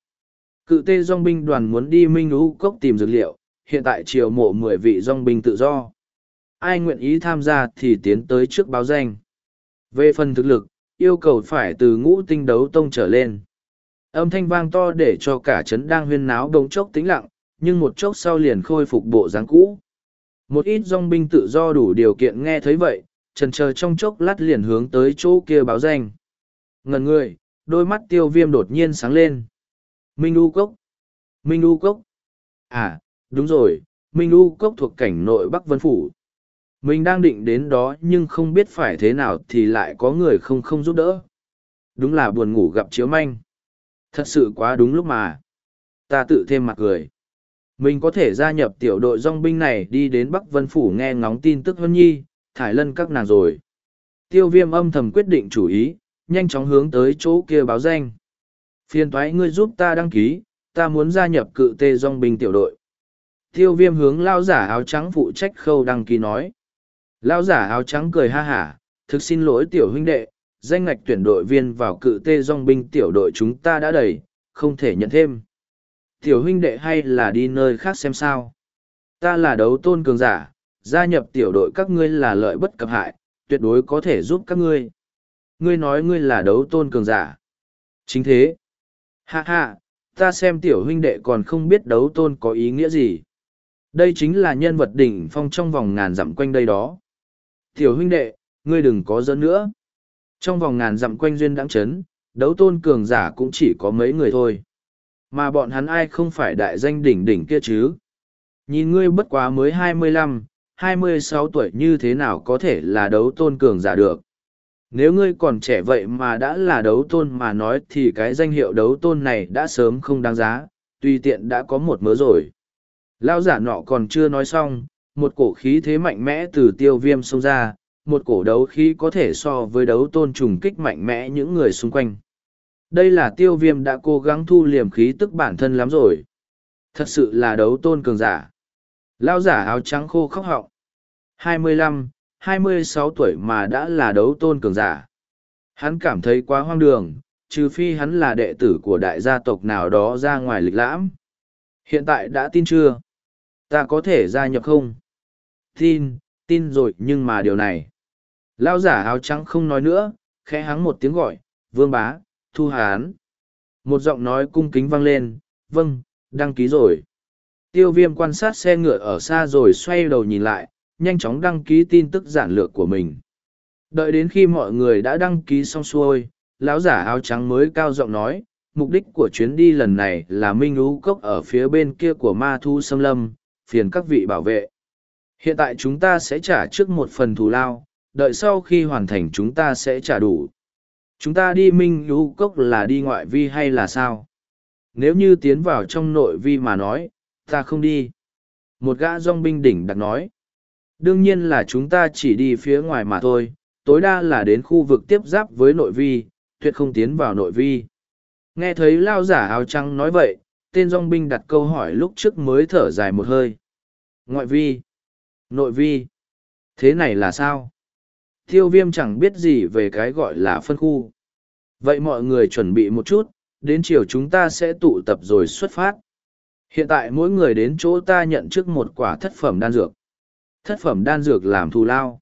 [SPEAKER 1] Cự tê dòng binh đoàn muốn đi Minh Lũ Cốc tìm dược liệu, hiện tại triều mộ mười vị dòng binh tự do. Ai nguyện ý tham gia thì tiến tới trước báo danh. Về phần thực lực, yêu cầu phải từ ngũ tinh đấu tông trở lên. Âm thanh vang to để cho cả trấn đang huyên náo đống chốc tĩnh lặng, nhưng một chốc sau liền khôi phục bộ dáng cũ. Một ít dòng binh tự do đủ điều kiện nghe thấy vậy, trần chờ trong chốc lát liền hướng tới chỗ kia báo danh. Ngần người, đôi mắt tiêu viêm đột nhiên sáng lên. Minh U Cốc. Minh U Cốc. À, đúng rồi, Minh U Cốc thuộc cảnh nội Bắc Vân Phủ. Mình đang định đến đó nhưng không biết phải thế nào thì lại có người không không giúp đỡ. Đúng là buồn ngủ gặp chiếu manh. Thật sự quá đúng lúc mà. Ta tự thêm mặt cười. Mình có thể gia nhập tiểu đội dong binh này đi đến Bắc Vân Phủ nghe ngóng tin tức hân Nhi, thải lân các nàng rồi. Tiêu viêm âm thầm quyết định chủ ý, nhanh chóng hướng tới chỗ kia báo danh. Phiền thoái ngươi giúp ta đăng ký, ta muốn gia nhập cự tê dong binh tiểu đội. Tiêu viêm hướng lao giả áo trắng phụ trách khâu đăng ký nói. Lão giả áo trắng cười ha hả, thực xin lỗi tiểu huynh đệ, danh ngạch tuyển đội viên vào cự tê dòng binh tiểu đội chúng ta đã đầy, không thể nhận thêm. Tiểu huynh đệ hay là đi nơi khác xem sao. Ta là đấu tôn cường giả, gia nhập tiểu đội các ngươi là lợi bất cập hại, tuyệt đối có thể giúp các ngươi. Ngươi nói ngươi là đấu tôn cường giả. Chính thế. Ha ha, ta xem tiểu huynh đệ còn không biết đấu tôn có ý nghĩa gì. Đây chính là nhân vật đỉnh phong trong vòng ngàn dặm quanh đây đó. Tiểu huynh đệ, ngươi đừng có giỡn nữa. Trong vòng ngàn dặm quanh duyên đãng chấn, đấu tôn cường giả cũng chỉ có mấy người thôi. Mà bọn hắn ai không phải đại danh đỉnh đỉnh kia chứ? Nhìn ngươi bất quá mới hai mươi lăm, hai mươi sáu tuổi như thế nào có thể là đấu tôn cường giả được? Nếu ngươi còn trẻ vậy mà đã là đấu tôn mà nói thì cái danh hiệu đấu tôn này đã sớm không đáng giá, tùy tiện đã có một mớ rồi. Lao giả nọ còn chưa nói xong, một cổ khí thế mạnh mẽ từ tiêu viêm xông ra, một cổ đấu khí có thể so với đấu tôn trùng kích mạnh mẽ những người xung quanh. Đây là tiêu viêm đã cố gắng thu liềm khí tức bản thân lắm rồi. Thật sự là đấu tôn cường giả. Lao giả áo trắng khô khóc họng. 25, 26 tuổi mà đã là đấu tôn cường giả. Hắn cảm thấy quá hoang đường, trừ phi hắn là đệ tử của đại gia tộc nào đó ra ngoài lịch lãm. Hiện tại đã tin chưa? Ta có thể gia nhập không? Tin, tin rồi nhưng mà điều này. Lao giả áo trắng không nói nữa, khẽ hắng một tiếng gọi, vương bá, thu hán. Một giọng nói cung kính vang lên, vâng, đăng ký rồi. Tiêu viêm quan sát xe ngựa ở xa rồi xoay đầu nhìn lại, nhanh chóng đăng ký tin tức giản lược của mình. Đợi đến khi mọi người đã đăng ký xong xuôi, lão giả áo trắng mới cao giọng nói, mục đích của chuyến đi lần này là minh lũ cốc ở phía bên kia của ma thu xâm lâm, phiền các vị bảo vệ. Hiện tại chúng ta sẽ trả trước một phần thù lao, đợi sau khi hoàn thành chúng ta sẽ trả đủ. Chúng ta đi minh lũ cốc là đi ngoại vi hay là sao? Nếu như tiến vào trong nội vi mà nói, ta không đi. Một gã dòng binh đỉnh đặc nói. Đương nhiên là chúng ta chỉ đi phía ngoài mà thôi, tối đa là đến khu vực tiếp giáp với nội vi, tuyệt không tiến vào nội vi. Nghe thấy lao giả áo trắng nói vậy, tên dòng binh đặt câu hỏi lúc trước mới thở dài một hơi. Ngoại vi, nội vi, thế này là sao? Tiêu viêm chẳng biết gì về cái gọi là phân khu. Vậy mọi người chuẩn bị một chút, đến chiều chúng ta sẽ tụ tập rồi xuất phát. Hiện tại mỗi người đến chỗ ta nhận trước một quả thất phẩm đan dược. Thất phẩm đan dược làm thù lao.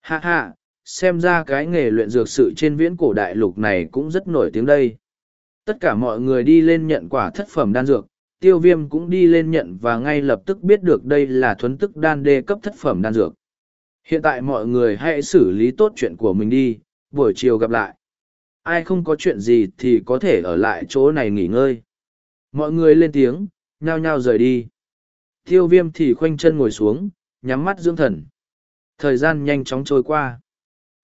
[SPEAKER 1] Ha ha, xem ra cái nghề luyện dược sự trên viễn cổ đại lục này cũng rất nổi tiếng đây. Tất cả mọi người đi lên nhận quả thất phẩm đan dược, tiêu viêm cũng đi lên nhận và ngay lập tức biết được đây là thuấn tức đan đê cấp thất phẩm đan dược. Hiện tại mọi người hãy xử lý tốt chuyện của mình đi, buổi chiều gặp lại. Ai không có chuyện gì thì có thể ở lại chỗ này nghỉ ngơi. Mọi người lên tiếng, nhao nhao rời đi. Tiêu viêm thì khoanh chân ngồi xuống, nhắm mắt dưỡng thần. Thời gian nhanh chóng trôi qua.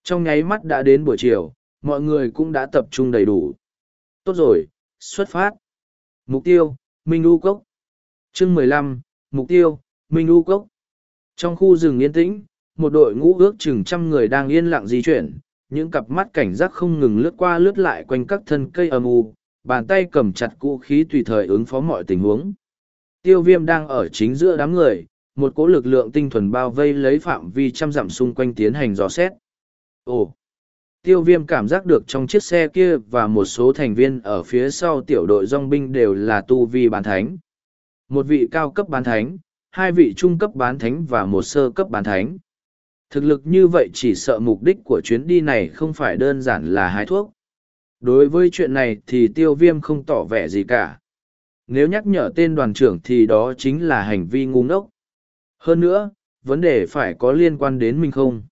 [SPEAKER 1] Trong nháy mắt đã đến buổi chiều, mọi người cũng đã tập trung đầy đủ. Tốt rồi, xuất phát. Mục tiêu, Minh U Cốc. Chương mười lăm, Mục tiêu, Minh U Cốc. Trong khu rừng yên tĩnh, một đội ngũ ước chừng trăm người đang yên lặng di chuyển, những cặp mắt cảnh giác không ngừng lướt qua lướt lại quanh các thân cây âm u, bàn tay cầm chặt vũ khí tùy thời ứng phó mọi tình huống. Tiêu viêm đang ở chính giữa đám người, một cỗ lực lượng tinh thuần bao vây lấy phạm vi trăm dặm xung quanh tiến hành dò xét. Ồ! Tiêu viêm cảm giác được trong chiếc xe kia và một số thành viên ở phía sau tiểu đội dong binh đều là tu vi bán thánh. Một vị cao cấp bán thánh, hai vị trung cấp bán thánh và một sơ cấp bán thánh. Thực lực như vậy chỉ sợ mục đích của chuyến đi này không phải đơn giản là hái thuốc. Đối với chuyện này thì tiêu viêm không tỏ vẻ gì cả. Nếu nhắc nhở tên đoàn trưởng thì đó chính là hành vi ngu ngốc. Hơn nữa, vấn đề phải có liên quan đến mình không?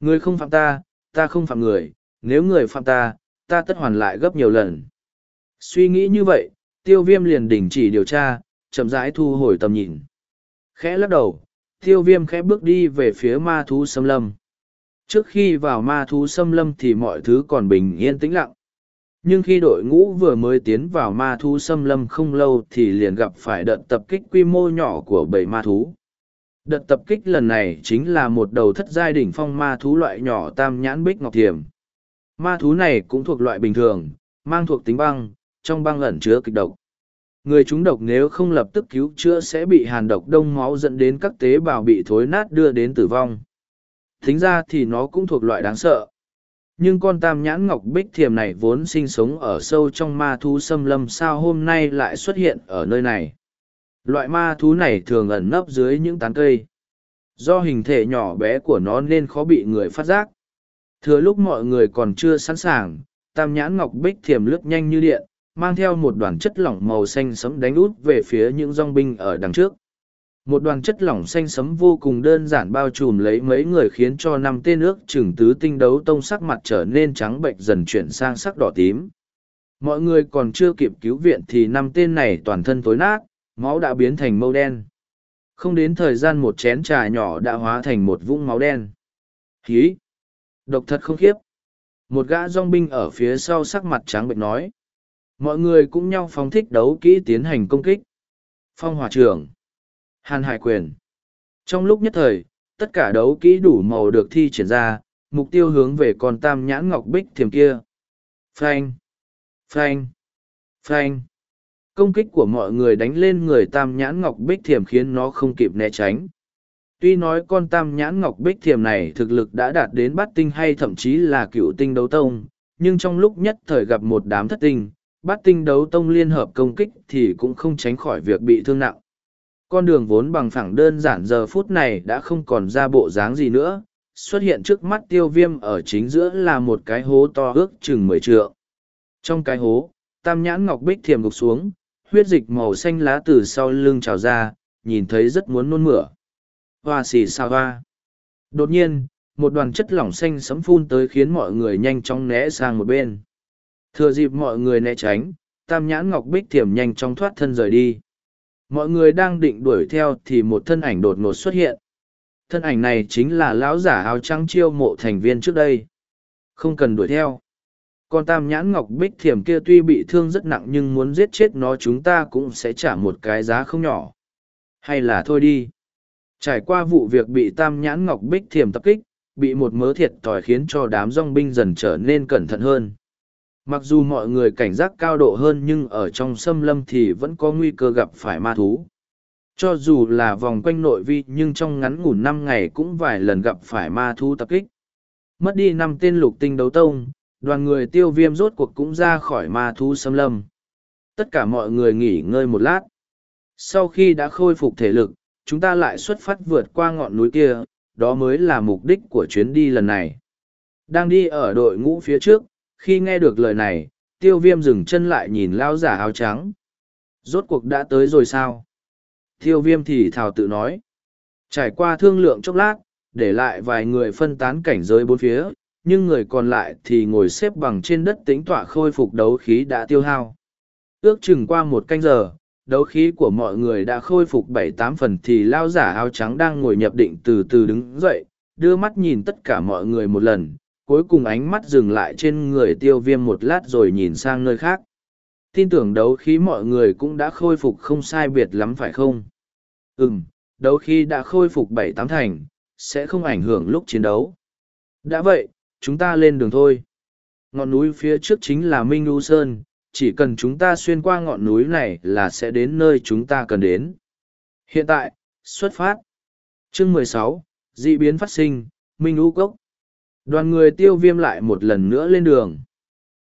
[SPEAKER 1] Người không phạm ta, ta không phạm người, nếu người phạm ta, ta tất hoàn lại gấp nhiều lần. Suy nghĩ như vậy, tiêu viêm liền đình chỉ điều tra, chậm rãi thu hồi tầm nhìn. Khẽ lắc đầu, tiêu viêm khẽ bước đi về phía ma thú xâm lâm. Trước khi vào ma thú xâm lâm thì mọi thứ còn bình yên tĩnh lặng. Nhưng khi đội ngũ vừa mới tiến vào ma thú xâm lâm không lâu thì liền gặp phải đợt tập kích quy mô nhỏ của bầy ma thú. Đợt tập kích lần này chính là một đầu thất giai đỉnh phong ma thú loại nhỏ tam nhãn bích ngọc thiềm. Ma thú này cũng thuộc loại bình thường, mang thuộc tính băng, trong băng ẩn chứa kịch độc. Người trúng độc nếu không lập tức cứu chữa sẽ bị hàn độc đông máu dẫn đến các tế bào bị thối nát đưa đến tử vong. Thính ra thì nó cũng thuộc loại đáng sợ. Nhưng con tam nhãn ngọc bích thiềm này vốn sinh sống ở sâu trong ma thú xâm lâm sao hôm nay lại xuất hiện ở nơi này. Loại ma thú này thường ẩn nấp dưới những tán cây. Do hình thể nhỏ bé của nó nên khó bị người phát giác. Thừa lúc mọi người còn chưa sẵn sàng, tam nhãn ngọc bích thiềm lướt nhanh như điện, mang theo một đoàn chất lỏng màu xanh sẫm đánh út về phía những dong binh ở đằng trước. Một đoàn chất lỏng xanh sẫm vô cùng đơn giản bao trùm lấy mấy người khiến cho năm tên ước chừng tứ tinh đấu tông sắc mặt trở nên trắng bệnh dần chuyển sang sắc đỏ tím. Mọi người còn chưa kịp cứu viện thì năm tên này toàn thân tối nát, máu đã biến thành màu đen. Không đến thời gian một chén trà nhỏ đã hóa thành một vũng máu đen. Hí! Độc thật không khiếp. một gã dòng binh ở phía sau sắc mặt trắng bệnh nói mọi người cũng nhau phóng thích đấu kỹ tiến hành công kích phong hòa trưởng hàn hải quyền trong lúc nhất thời tất cả đấu kỹ đủ màu được thi triển ra mục tiêu hướng về con tam nhãn ngọc bích thiềm kia Frank, Frank, Frank công kích của mọi người đánh lên người tam nhãn ngọc bích thiềm khiến nó không kịp né tránh. Tuy nói con tam nhãn ngọc bích thiềm này thực lực đã đạt đến bát tinh hay thậm chí là cựu tinh đấu tông, nhưng trong lúc nhất thời gặp một đám thất tinh, bát tinh đấu tông liên hợp công kích thì cũng không tránh khỏi việc bị thương nặng. Con đường vốn bằng phẳng đơn giản giờ phút này đã không còn ra bộ dáng gì nữa, xuất hiện trước mắt tiêu viêm ở chính giữa là một cái hố to ước chừng mười trượng. Trong cái hố, tam nhãn ngọc bích thiềm gục xuống huyết dịch màu xanh lá từ sau lưng trào ra, nhìn thấy rất muốn nôn mửa. Hoa xì xa hoa. Đột nhiên, một đoàn chất lỏng xanh sấm phun tới khiến mọi người nhanh chóng né sang một bên. Thừa dịp mọi người né tránh, tam nhãn ngọc bích thiểm nhanh chóng thoát thân rời đi. Mọi người đang định đuổi theo thì một thân ảnh đột ngột xuất hiện. Thân ảnh này chính là lão giả áo trắng chiêu mộ thành viên trước đây. Không cần đuổi theo con tam nhãn ngọc bích thiềm kia tuy bị thương rất nặng nhưng muốn giết chết nó chúng ta cũng sẽ trả một cái giá không nhỏ. Hay là thôi đi. Trải qua vụ việc bị tam nhãn ngọc bích thiềm tập kích, bị một mớ thiệt thòi khiến cho đám dong binh dần trở nên cẩn thận hơn. Mặc dù mọi người cảnh giác cao độ hơn nhưng ở trong xâm lâm thì vẫn có nguy cơ gặp phải ma thú. Cho dù là vòng quanh nội vi nhưng trong ngắn ngủn năm ngày cũng vài lần gặp phải ma thú tập kích. Mất đi năm tên lục tinh đấu tông đoàn người tiêu viêm rốt cuộc cũng ra khỏi ma thú xâm lâm. Tất cả mọi người nghỉ ngơi một lát. Sau khi đã khôi phục thể lực, chúng ta lại xuất phát vượt qua ngọn núi kia, đó mới là mục đích của chuyến đi lần này. Đang đi ở đội ngũ phía trước, khi nghe được lời này, tiêu viêm dừng chân lại nhìn lao giả áo trắng. Rốt cuộc đã tới rồi sao? Tiêu viêm thì thào tự nói. Trải qua thương lượng chốc lát, để lại vài người phân tán cảnh giới bốn phía nhưng người còn lại thì ngồi xếp bằng trên đất tính tọa khôi phục đấu khí đã tiêu hao. Ước chừng qua một canh giờ, đấu khí của mọi người đã khôi phục bảy tám phần thì lao giả áo trắng đang ngồi nhập định từ từ đứng dậy, đưa mắt nhìn tất cả mọi người một lần, cuối cùng ánh mắt dừng lại trên người tiêu viêm một lát rồi nhìn sang nơi khác. Tin tưởng đấu khí mọi người cũng đã khôi phục không sai biệt lắm phải không? Ừ m đấu khí đã khôi phục bảy tám thành, sẽ không ảnh hưởng lúc chiến đấu. Đã vậy chúng ta lên đường thôi. Ngọn núi phía trước chính là minh U sơn, chỉ cần chúng ta xuyên qua ngọn núi này là sẽ đến nơi chúng ta cần đến. Hiện tại, xuất phát. Chương mười sáu, dị biến phát sinh, minh U cốc. Đoàn người tiêu viêm lại một lần nữa lên đường.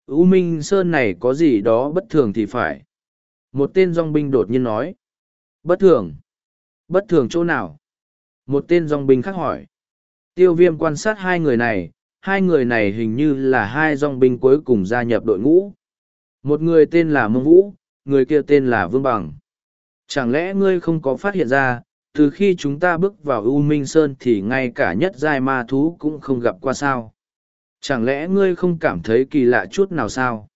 [SPEAKER 1] U minh sơn này có gì đó bất thường thì phải. Một tên dòng binh đột nhiên nói. Bất thường. Bất thường chỗ nào? Một tên dòng binh khác hỏi. Tiêu viêm quan sát hai người này hai người này hình như là hai dòng binh cuối cùng gia nhập đội ngũ. Một người tên là mông vũ, người kia tên là vương bằng. Chẳng lẽ ngươi không có phát hiện ra, từ khi chúng ta bước vào u minh sơn thì ngay cả nhất giai ma thú cũng không gặp qua sao? Chẳng lẽ ngươi không cảm thấy kỳ lạ chút nào sao?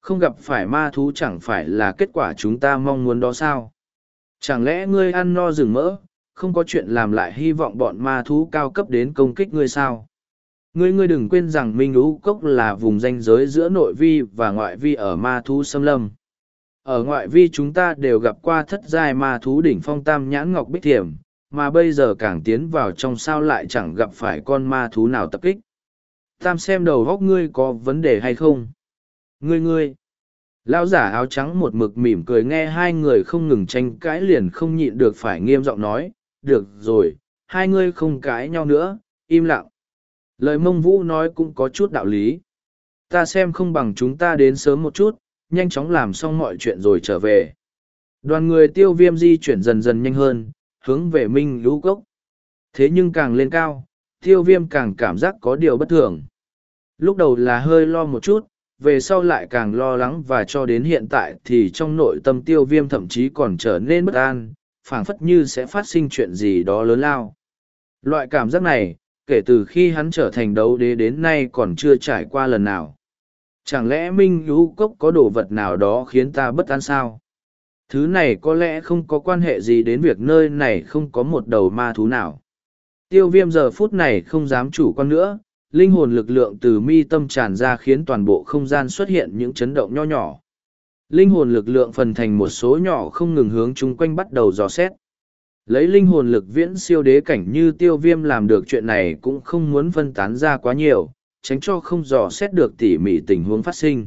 [SPEAKER 1] Không gặp phải ma thú chẳng phải là kết quả chúng ta mong muốn đó sao? Chẳng lẽ ngươi ăn no rừng mỡ, không có chuyện làm lại hy vọng bọn ma thú cao cấp đến công kích ngươi sao? Ngươi ngươi đừng quên rằng minh Ú cốc là vùng ranh giới giữa nội vi và ngoại vi ở ma thú xâm lâm. Ở ngoại vi chúng ta đều gặp qua thất giai ma thú đỉnh phong tam nhãn ngọc bích thiểm, mà bây giờ càng tiến vào trong sao lại chẳng gặp phải con ma thú nào tập kích. Tam xem đầu góc ngươi có vấn đề hay không? Ngươi ngươi. Lão giả áo trắng một mực mỉm cười nghe hai người không ngừng tranh cãi liền không nhịn được phải nghiêm giọng nói, được rồi, hai ngươi không cãi nhau nữa, im lặng lời mông vũ nói cũng có chút đạo lý. Ta xem không bằng chúng ta đến sớm một chút, nhanh chóng làm xong mọi chuyện rồi trở về. Đoàn người tiêu viêm di chuyển dần dần nhanh hơn, hướng về minh lũ cốc. Thế nhưng càng lên cao, tiêu viêm càng cảm giác có điều bất thường. Lúc đầu là hơi lo một chút, về sau lại càng lo lắng và cho đến hiện tại thì trong nội tâm tiêu viêm thậm chí còn trở nên bất an, phảng phất như sẽ phát sinh chuyện gì đó lớn lao. Loại cảm giác này kể từ khi hắn trở thành đấu đế đến nay còn chưa trải qua lần nào chẳng lẽ minh lũ cốc có đồ vật nào đó khiến ta bất an sao thứ này có lẽ không có quan hệ gì đến việc nơi này không có một đầu ma thú nào tiêu viêm giờ phút này không dám chủ quan nữa, linh hồn lực lượng từ mi tâm tràn ra khiến toàn bộ không gian xuất hiện những chấn động nho nhỏ. Linh hồn lực lượng phần thành một số nhỏ không ngừng hướng chung quanh bắt đầu dò xét. Lấy linh hồn lực viễn siêu đế cảnh như tiêu viêm làm được chuyện này cũng không muốn phân tán ra quá nhiều, tránh cho không dò xét được tỉ mỉ tình huống phát sinh.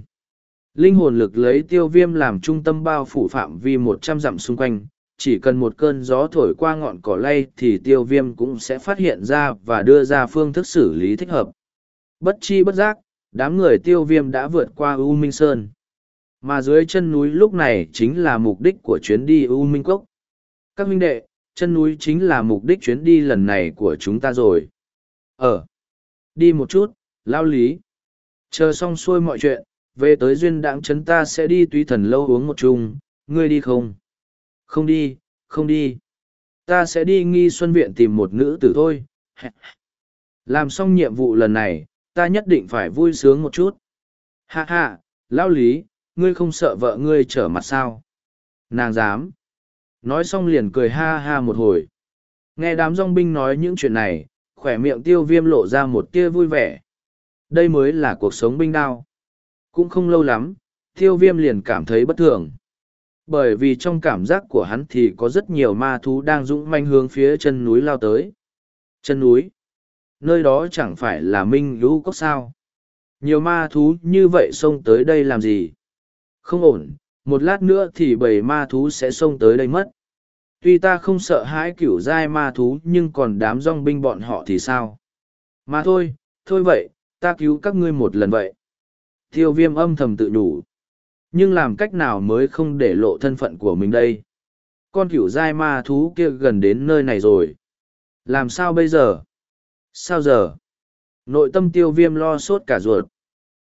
[SPEAKER 1] Linh hồn lực lấy tiêu viêm làm trung tâm bao phủ phạm vi một trăm dặm xung quanh, chỉ cần một cơn gió thổi qua ngọn cỏ lay thì tiêu viêm cũng sẽ phát hiện ra và đưa ra phương thức xử lý thích hợp. Bất chi bất giác, đám người tiêu viêm đã vượt qua U Minh Sơn. Mà dưới chân núi lúc này chính là mục đích của chuyến đi U Minh Cốc. Các huynh đệ, chân núi chính là mục đích chuyến đi lần này của chúng ta rồi. Ờ, đi một chút, lao lý. Chờ xong xuôi mọi chuyện, về tới duyên đãng chấn ta sẽ đi túy thần lâu uống một chung, ngươi đi không? Không đi, không đi. Ta sẽ đi nghi xuân viện tìm một nữ tử thôi. Làm xong nhiệm vụ lần này, ta nhất định phải vui sướng một chút. Ha ha, lão lý, ngươi không sợ vợ ngươi trở mặt sao? Nàng dám. Nói xong liền cười ha ha một hồi. Nghe đám dòng binh nói những chuyện này, khỏe miệng tiêu viêm lộ ra một tia vui vẻ. Đây mới là cuộc sống binh đao. Cũng không lâu lắm, tiêu viêm liền cảm thấy bất thường. Bởi vì trong cảm giác của hắn thì có rất nhiều ma thú đang dũng manh hướng phía chân núi lao tới. Chân núi? Nơi đó chẳng phải là Minh Lũ Cốc sao? Nhiều ma thú như vậy xông tới đây làm gì? Không ổn, một lát nữa thì bầy ma thú sẽ xông tới đây mất. Tuy ta không sợ hãi kiểu dai ma thú nhưng còn đám rong binh bọn họ thì sao? Mà thôi, thôi vậy, ta cứu các ngươi một lần vậy. Tiêu viêm âm thầm tự nhủ. Nhưng làm cách nào mới không để lộ thân phận của mình đây? Con cựu dai ma thú kia gần đến nơi này rồi. Làm sao bây giờ? Sao giờ? Nội tâm tiêu viêm lo sốt cả ruột.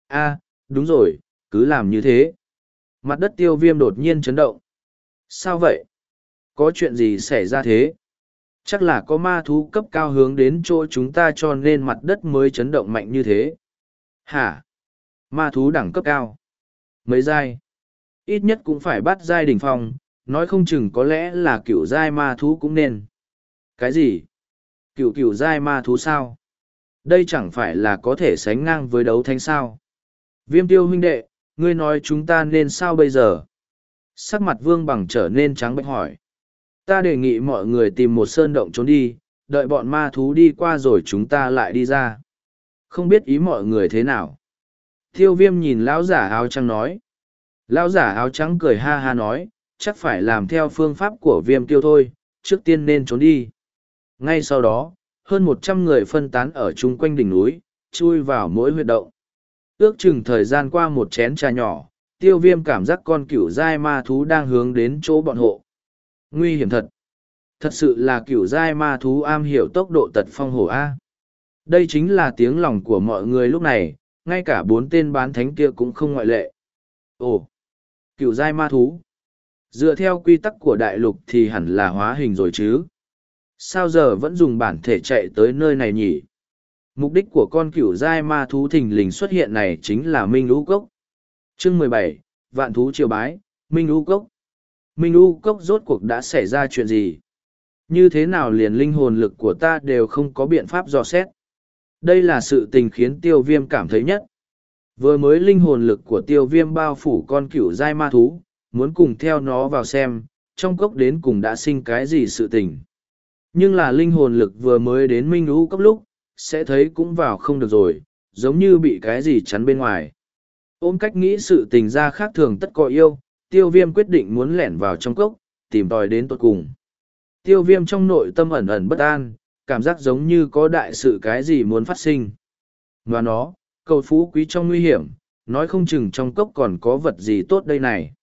[SPEAKER 1] A đúng rồi cứ làm như thế mặt đất tiêu viêm đột nhiên chấn động. Sao vậy? Có chuyện gì xảy ra thế? Chắc là có ma thú cấp cao hướng đến chỗ chúng ta cho nên mặt đất mới chấn động mạnh như thế. Hả? Ma thú đẳng cấp cao. Mấy giai? Ít nhất cũng phải bắt giai đ ỉ n h phong, nói không chừng có lẽ là cựu giai ma thú cũng nên. Cái gì? Cựu cựu giai ma thú sao? Đây chẳng phải là có thể sánh ngang với đấu thánh sao? Viêm tiêu huynh đệ ngươi nói chúng ta nên sao bây giờ sắc mặt vương bằng trở nên trắng bệch hỏi ta đề nghị mọi người tìm một sơn động trốn đi đợi bọn ma thú đi qua rồi chúng ta lại đi ra không biết ý mọi người thế nào Tiêu viêm nhìn lão giả áo trắng nói. Lão giả áo trắng cười ha ha nói, chắc phải làm theo phương pháp của viêm tiêu thôi, trước tiên nên trốn đi. Ngay sau đó, hơn một trăm người phân tán ở chung quanh đỉnh núi, chui vào mỗi huyệt động. Ước chừng thời gian qua một chén trà nhỏ, tiêu viêm cảm giác con cựu giai ma thú đang hướng đến chỗ bọn hộ. Nguy hiểm thật. Thật sự là cựu giai ma thú am hiểu tốc độ tật phong hổ A. Đây chính là tiếng lòng của mọi người lúc này, ngay cả bốn tên bán thánh kia cũng không ngoại lệ. Ồ, cựu giai ma thú. Dựa theo quy tắc của đại lục thì hẳn là hóa hình rồi chứ. Sao giờ vẫn dùng bản thể chạy tới nơi này nhỉ? Mục đích của con cựu giai ma thú thình lình xuất hiện này chính là Minh Lũ Cốc. Chương mười bảy Vạn Thú Triều Bái, Minh Lũ Cốc. Minh Lũ Cốc rốt cuộc đã xảy ra chuyện gì? Như thế nào liền linh hồn lực của ta đều không có biện pháp dò xét? Đây là sự tình khiến tiêu viêm cảm thấy nhất. Vừa mới linh hồn lực của tiêu viêm bao phủ con cựu giai ma thú, muốn cùng theo nó vào xem, trong cốc đến cùng đã sinh cái gì sự tình. Nhưng là linh hồn lực vừa mới đến minh lũ Cốc lúc, sẽ thấy cũng vào không được rồi, giống như bị cái gì chắn bên ngoài. Ôm cách nghĩ sự tình ra khác thường tất có yêu, tiêu viêm quyết định muốn lẻn vào trong cốc, tìm tòi đến tuột cùng. Tiêu viêm trong nội tâm ẩn ẩn bất an, cảm giác giống như có đại sự cái gì muốn phát sinh. Và nó, cầu phú quý trong nguy hiểm, nói không chừng trong cốc còn có vật gì tốt đây này.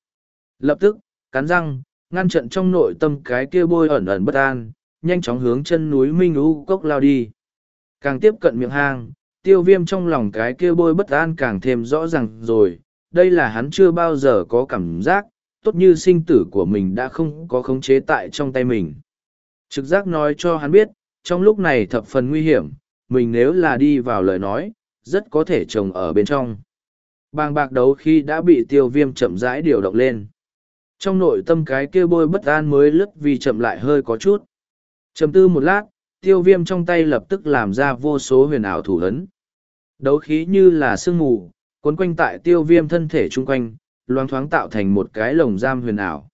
[SPEAKER 1] Lập tức, cắn răng, ngăn trận trong nội tâm cái kia bôi ẩn ẩn bất an, nhanh chóng hướng chân núi Minh U cốc lao đi. Càng tiếp cận miệng hang, tiêu viêm trong lòng cái kia bôi bất an càng thêm rõ ràng rồi, đây là hắn chưa bao giờ có cảm giác, tốt như sinh tử của mình đã không có khống chế tại trong tay mình. Trực giác nói cho hắn biết, trong lúc này thập phần nguy hiểm, mình nếu là đi vào lời nói, rất có thể trồng ở bên trong. Bàng bạc đấu khi đã bị tiêu viêm chậm rãi điều động lên. Trong nội tâm cái kia bôi bất an mới lướt vì chậm lại hơi có chút. Chầm tư một lát, tiêu viêm trong tay lập tức làm ra vô số huyền ảo thủ ấn. Đấu khí như là sương mù, cuốn quanh tại tiêu viêm thân thể chung quanh, loang thoáng tạo thành một cái lồng giam huyền ảo.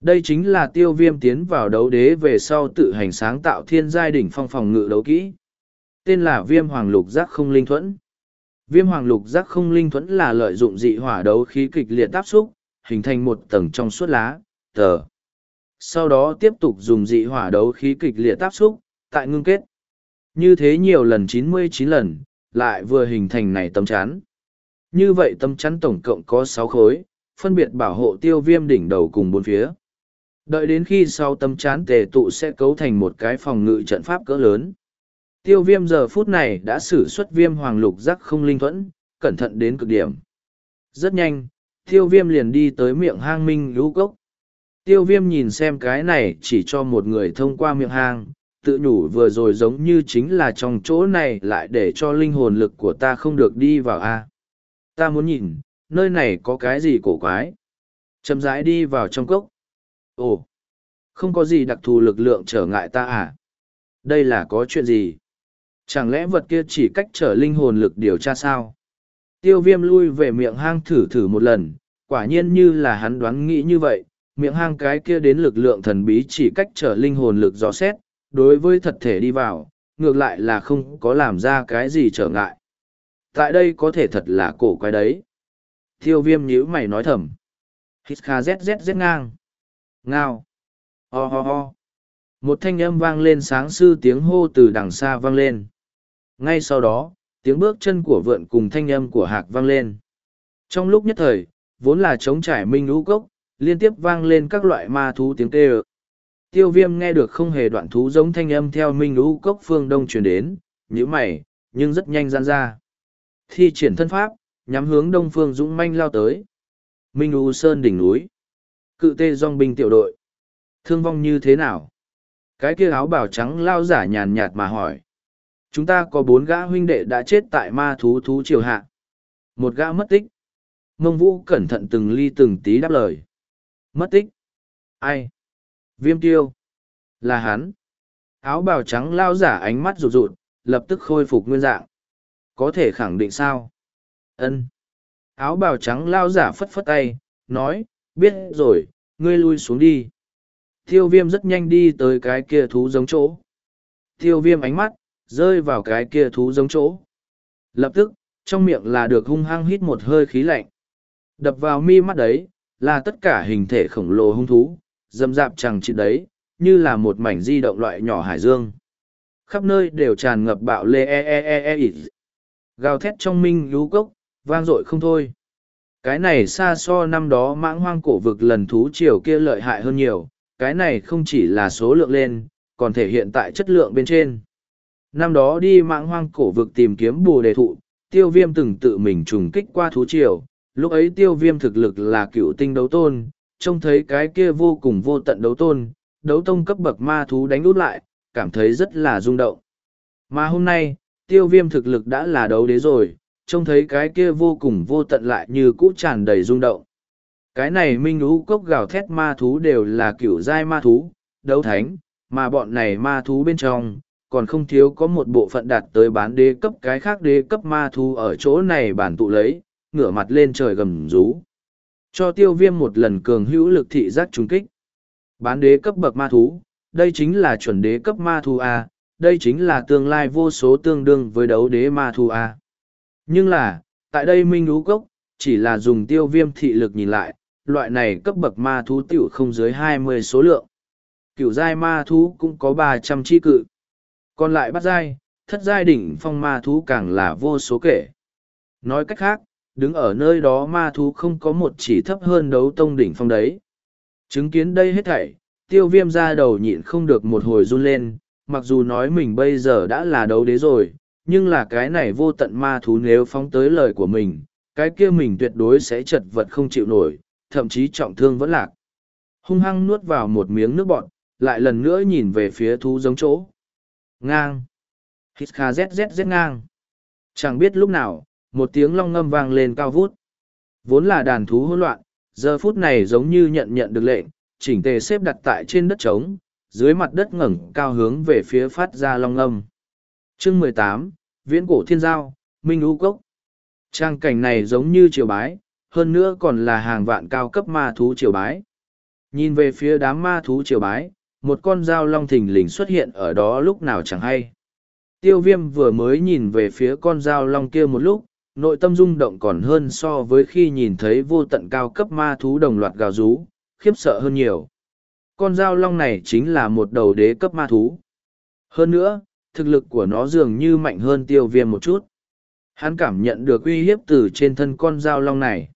[SPEAKER 1] Đây chính là tiêu viêm tiến vào đấu đế về sau tự hành sáng tạo thiên giai đỉnh phong phòng ngự đấu kỹ. Tên là viêm hoàng lục giác không linh thuẫn. Viêm hoàng lục giác không linh thuẫn là lợi dụng dị hỏa đấu khí kịch liệt tác xúc, hình thành một tầng trong suốt lá, tờ. Sau đó tiếp tục dùng dị hỏa đấu khí kịch liệt tác xúc, tại ngưng kết. Như thế nhiều lần chín mươi chín lần, lại vừa hình thành này tấm chắn. Như vậy tấm chắn tổng cộng có sáu khối, phân biệt bảo hộ tiêu viêm đỉnh đầu cùng bốn phía. Đợi đến khi sau tấm chán tề tụ sẽ cấu thành một cái phòng ngự trận pháp cỡ lớn. Tiêu viêm giờ phút này đã sử xuất viêm hoàng lục giác không linh thuẫn, cẩn thận đến cực điểm. Rất nhanh, tiêu viêm liền đi tới miệng hang minh lũ cốc. Tiêu viêm nhìn xem cái này chỉ cho một người thông qua miệng hang, tự nhủ vừa rồi giống như chính là trong chỗ này lại để cho linh hồn lực của ta không được đi vào a Ta muốn nhìn, nơi này có cái gì cổ quái. Chậm rãi đi vào trong cốc. Ồ, không có gì đặc thù lực lượng trở ngại ta à? Đây là có chuyện gì? Chẳng lẽ vật kia chỉ cách trở linh hồn lực điều tra sao? Tiêu viêm lui về miệng hang thử thử một lần, quả nhiên như là hắn đoán nghĩ như vậy, miệng hang cái kia đến lực lượng thần bí chỉ cách trở linh hồn lực rõ xét, đối với thật thể đi vào, ngược lại là không có làm ra cái gì trở ngại. Tại đây có thể thật là cổ quái đấy. Tiêu viêm nhíu mày nói thầm. Hít kha zzz ngang. Ngao. Ho ho ho. Một thanh âm vang lên sáng sư tiếng hô từ đằng xa vang lên. Ngay sau đó, tiếng bước chân của vượn cùng thanh âm của hạc vang lên. Trong lúc nhất thời, vốn là trống trải minh lũ cốc, liên tiếp vang lên các loại ma thú tiếng kêu. Tiêu viêm nghe được không hề đoạn thú giống thanh âm theo minh lũ cốc phương đông truyền đến, nhíu mày, nhưng rất nhanh gian ra. Thi triển thân pháp, nhắm hướng đông phương dũng manh lao tới. Minh lũ sơn đỉnh núi. Cự tê dòng binh tiểu đội. Thương vong như thế nào? Cái kia áo bào trắng lao giả nhàn nhạt mà hỏi. Chúng ta có bốn gã huynh đệ đã chết tại ma thú thú triều hạ. Một gã mất tích. Mông vũ cẩn thận từng ly từng tí đáp lời. Mất tích. Ai? Viêm tiêu. Là hắn. Áo bào trắng lao giả ánh mắt rụt rụt, lập tức khôi phục nguyên dạng. Có thể khẳng định sao? Ân. Áo bào trắng lao giả phất phất tay, nói, biết rồi, ngươi lui xuống đi. Tiêu viêm rất nhanh đi tới cái kia thú giống chỗ. Tiêu viêm ánh mắt, rơi vào cái kia thú giống chỗ. Lập tức, trong miệng là được hung hăng hít một hơi khí lạnh. Đập vào mi mắt đấy, là tất cả hình thể khổng lồ hung thú, dầm dạp chẳng chịt đấy, như là một mảnh di động loại nhỏ hải dương. Khắp nơi đều tràn ngập bạo lê e e e e e Gào thét trong minh lú cốc, vang dội không thôi. Cái này xa so năm đó mãng hoang cổ vực lần thú triều kia lợi hại hơn nhiều, cái này không chỉ là số lượng lên, còn thể hiện tại chất lượng bên trên. Năm đó đi mãng hoang cổ vực tìm kiếm bù đề thụ, tiêu viêm từng tự mình trùng kích qua thú triều, lúc ấy tiêu viêm thực lực là cựu tinh đấu tôn, trông thấy cái kia vô cùng vô tận đấu tôn, đấu tông cấp bậc ma thú đánh út lại, cảm thấy rất là rung động. Mà hôm nay, tiêu viêm thực lực đã là đấu đế rồi, trông thấy cái kia vô cùng vô tận lại như cũ tràn đầy rung động. Cái này minh lũ cốc gào thét ma thú đều là kiểu giai ma thú, đấu thánh, mà bọn này ma thú bên trong, còn không thiếu có một bộ phận đạt tới bán đế cấp cái khác đế cấp ma thú ở chỗ này bản tụ lấy, ngửa mặt lên trời gầm rú. Cho tiêu viêm một lần cường hữu lực thị giác trùng kích. Bán đế cấp bậc ma thú, đây chính là chuẩn đế cấp ma thú A, đây chính là tương lai vô số tương đương với đấu đế ma thú A. Nhưng là, tại đây Minh Đú Cốc, chỉ là dùng tiêu viêm thị lực nhìn lại, loại này cấp bậc ma thú tiểu không dưới hai mươi số lượng. Kiểu giai ma thú cũng có ba trăm chi cự. Còn lại bắt giai, thất giai đỉnh phong ma thú càng là vô số kể. Nói cách khác, đứng ở nơi đó ma thú không có một chỉ thấp hơn đấu tông đỉnh phong đấy. Chứng kiến đây hết thảy, tiêu viêm ra đầu nhịn không được một hồi run lên, mặc dù nói mình bây giờ đã là đấu đế rồi, nhưng là cái này vô tận ma thú nếu phóng tới lời của mình, cái kia mình tuyệt đối sẽ chật vật không chịu nổi, thậm chí trọng thương vẫn lạc. Hung hăng nuốt vào một miếng nước bọt, lại lần nữa nhìn về phía thú giống chỗ. Ngang. Hít kha zzz ngang. Chẳng biết lúc nào, một tiếng long ngâm vang lên cao vút. Vốn là đàn thú hỗn loạn, giờ phút này giống như nhận nhận được lệnh, chỉnh tề xếp đặt tại trên đất trống, dưới mặt đất ngẩng cao hướng về phía phát ra long ngâm. Chương mười tám Viễn cổ thiên giao, Minh U Cốc. Trang cảnh này giống như triều bái, hơn nữa còn là hàng vạn cao cấp ma thú triều bái. Nhìn về phía đám ma thú triều bái, một con dao long thình lình xuất hiện ở đó lúc nào chẳng hay. Tiêu viêm vừa mới nhìn về phía con dao long kia một lúc, nội tâm rung động còn hơn so với khi nhìn thấy vô tận cao cấp ma thú đồng loạt gào rú, khiếp sợ hơn nhiều. Con dao long này chính là một đầu đế cấp ma thú. Hơn nữa, thực lực của nó dường như mạnh hơn tiêu viêm một chút. Hắn cảm nhận được uy hiếp từ trên thân con dao long này.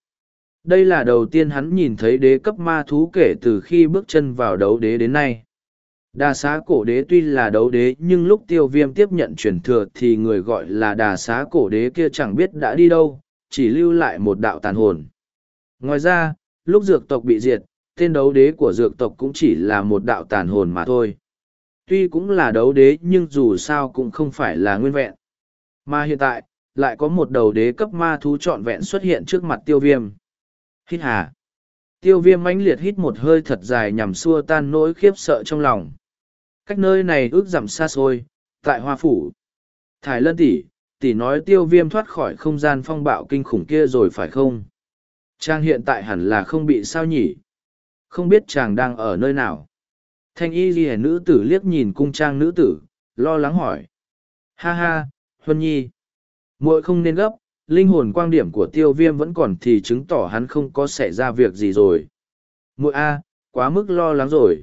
[SPEAKER 1] Đây là đầu tiên hắn nhìn thấy đế cấp ma thú kể từ khi bước chân vào đấu đế đến nay. Đà xá cổ đế tuy là đấu đế nhưng lúc tiêu viêm tiếp nhận truyền thừa thì người gọi là đà xá cổ đế kia chẳng biết đã đi đâu, chỉ lưu lại một đạo tàn hồn. Ngoài ra, lúc dược tộc bị diệt, tên đấu đế của dược tộc cũng chỉ là một đạo tàn hồn mà thôi. Tuy cũng là đấu đế nhưng dù sao cũng không phải là nguyên vẹn. Mà hiện tại, lại có một đầu đế cấp ma thú trọn vẹn xuất hiện trước mặt tiêu viêm. Hít hà. Tiêu viêm mãnh liệt hít một hơi thật dài nhằm xua tan nỗi khiếp sợ trong lòng. Cách nơi này ước giảm xa xôi, tại Hoa Phủ. Thải lân tỷ, tỷ nói tiêu viêm thoát khỏi không gian phong bạo kinh khủng kia rồi phải không? Trang hiện tại hẳn là không bị sao nhỉ? Không biết chàng đang ở nơi nào? Thanh y ghi nữ tử liếc nhìn cung trang nữ tử, lo lắng hỏi. Ha ha, Huân Nhi. muội không nên gấp, linh hồn quang điểm của tiêu viêm vẫn còn thì chứng tỏ hắn không có xảy ra việc gì rồi. muội a, quá mức lo lắng rồi.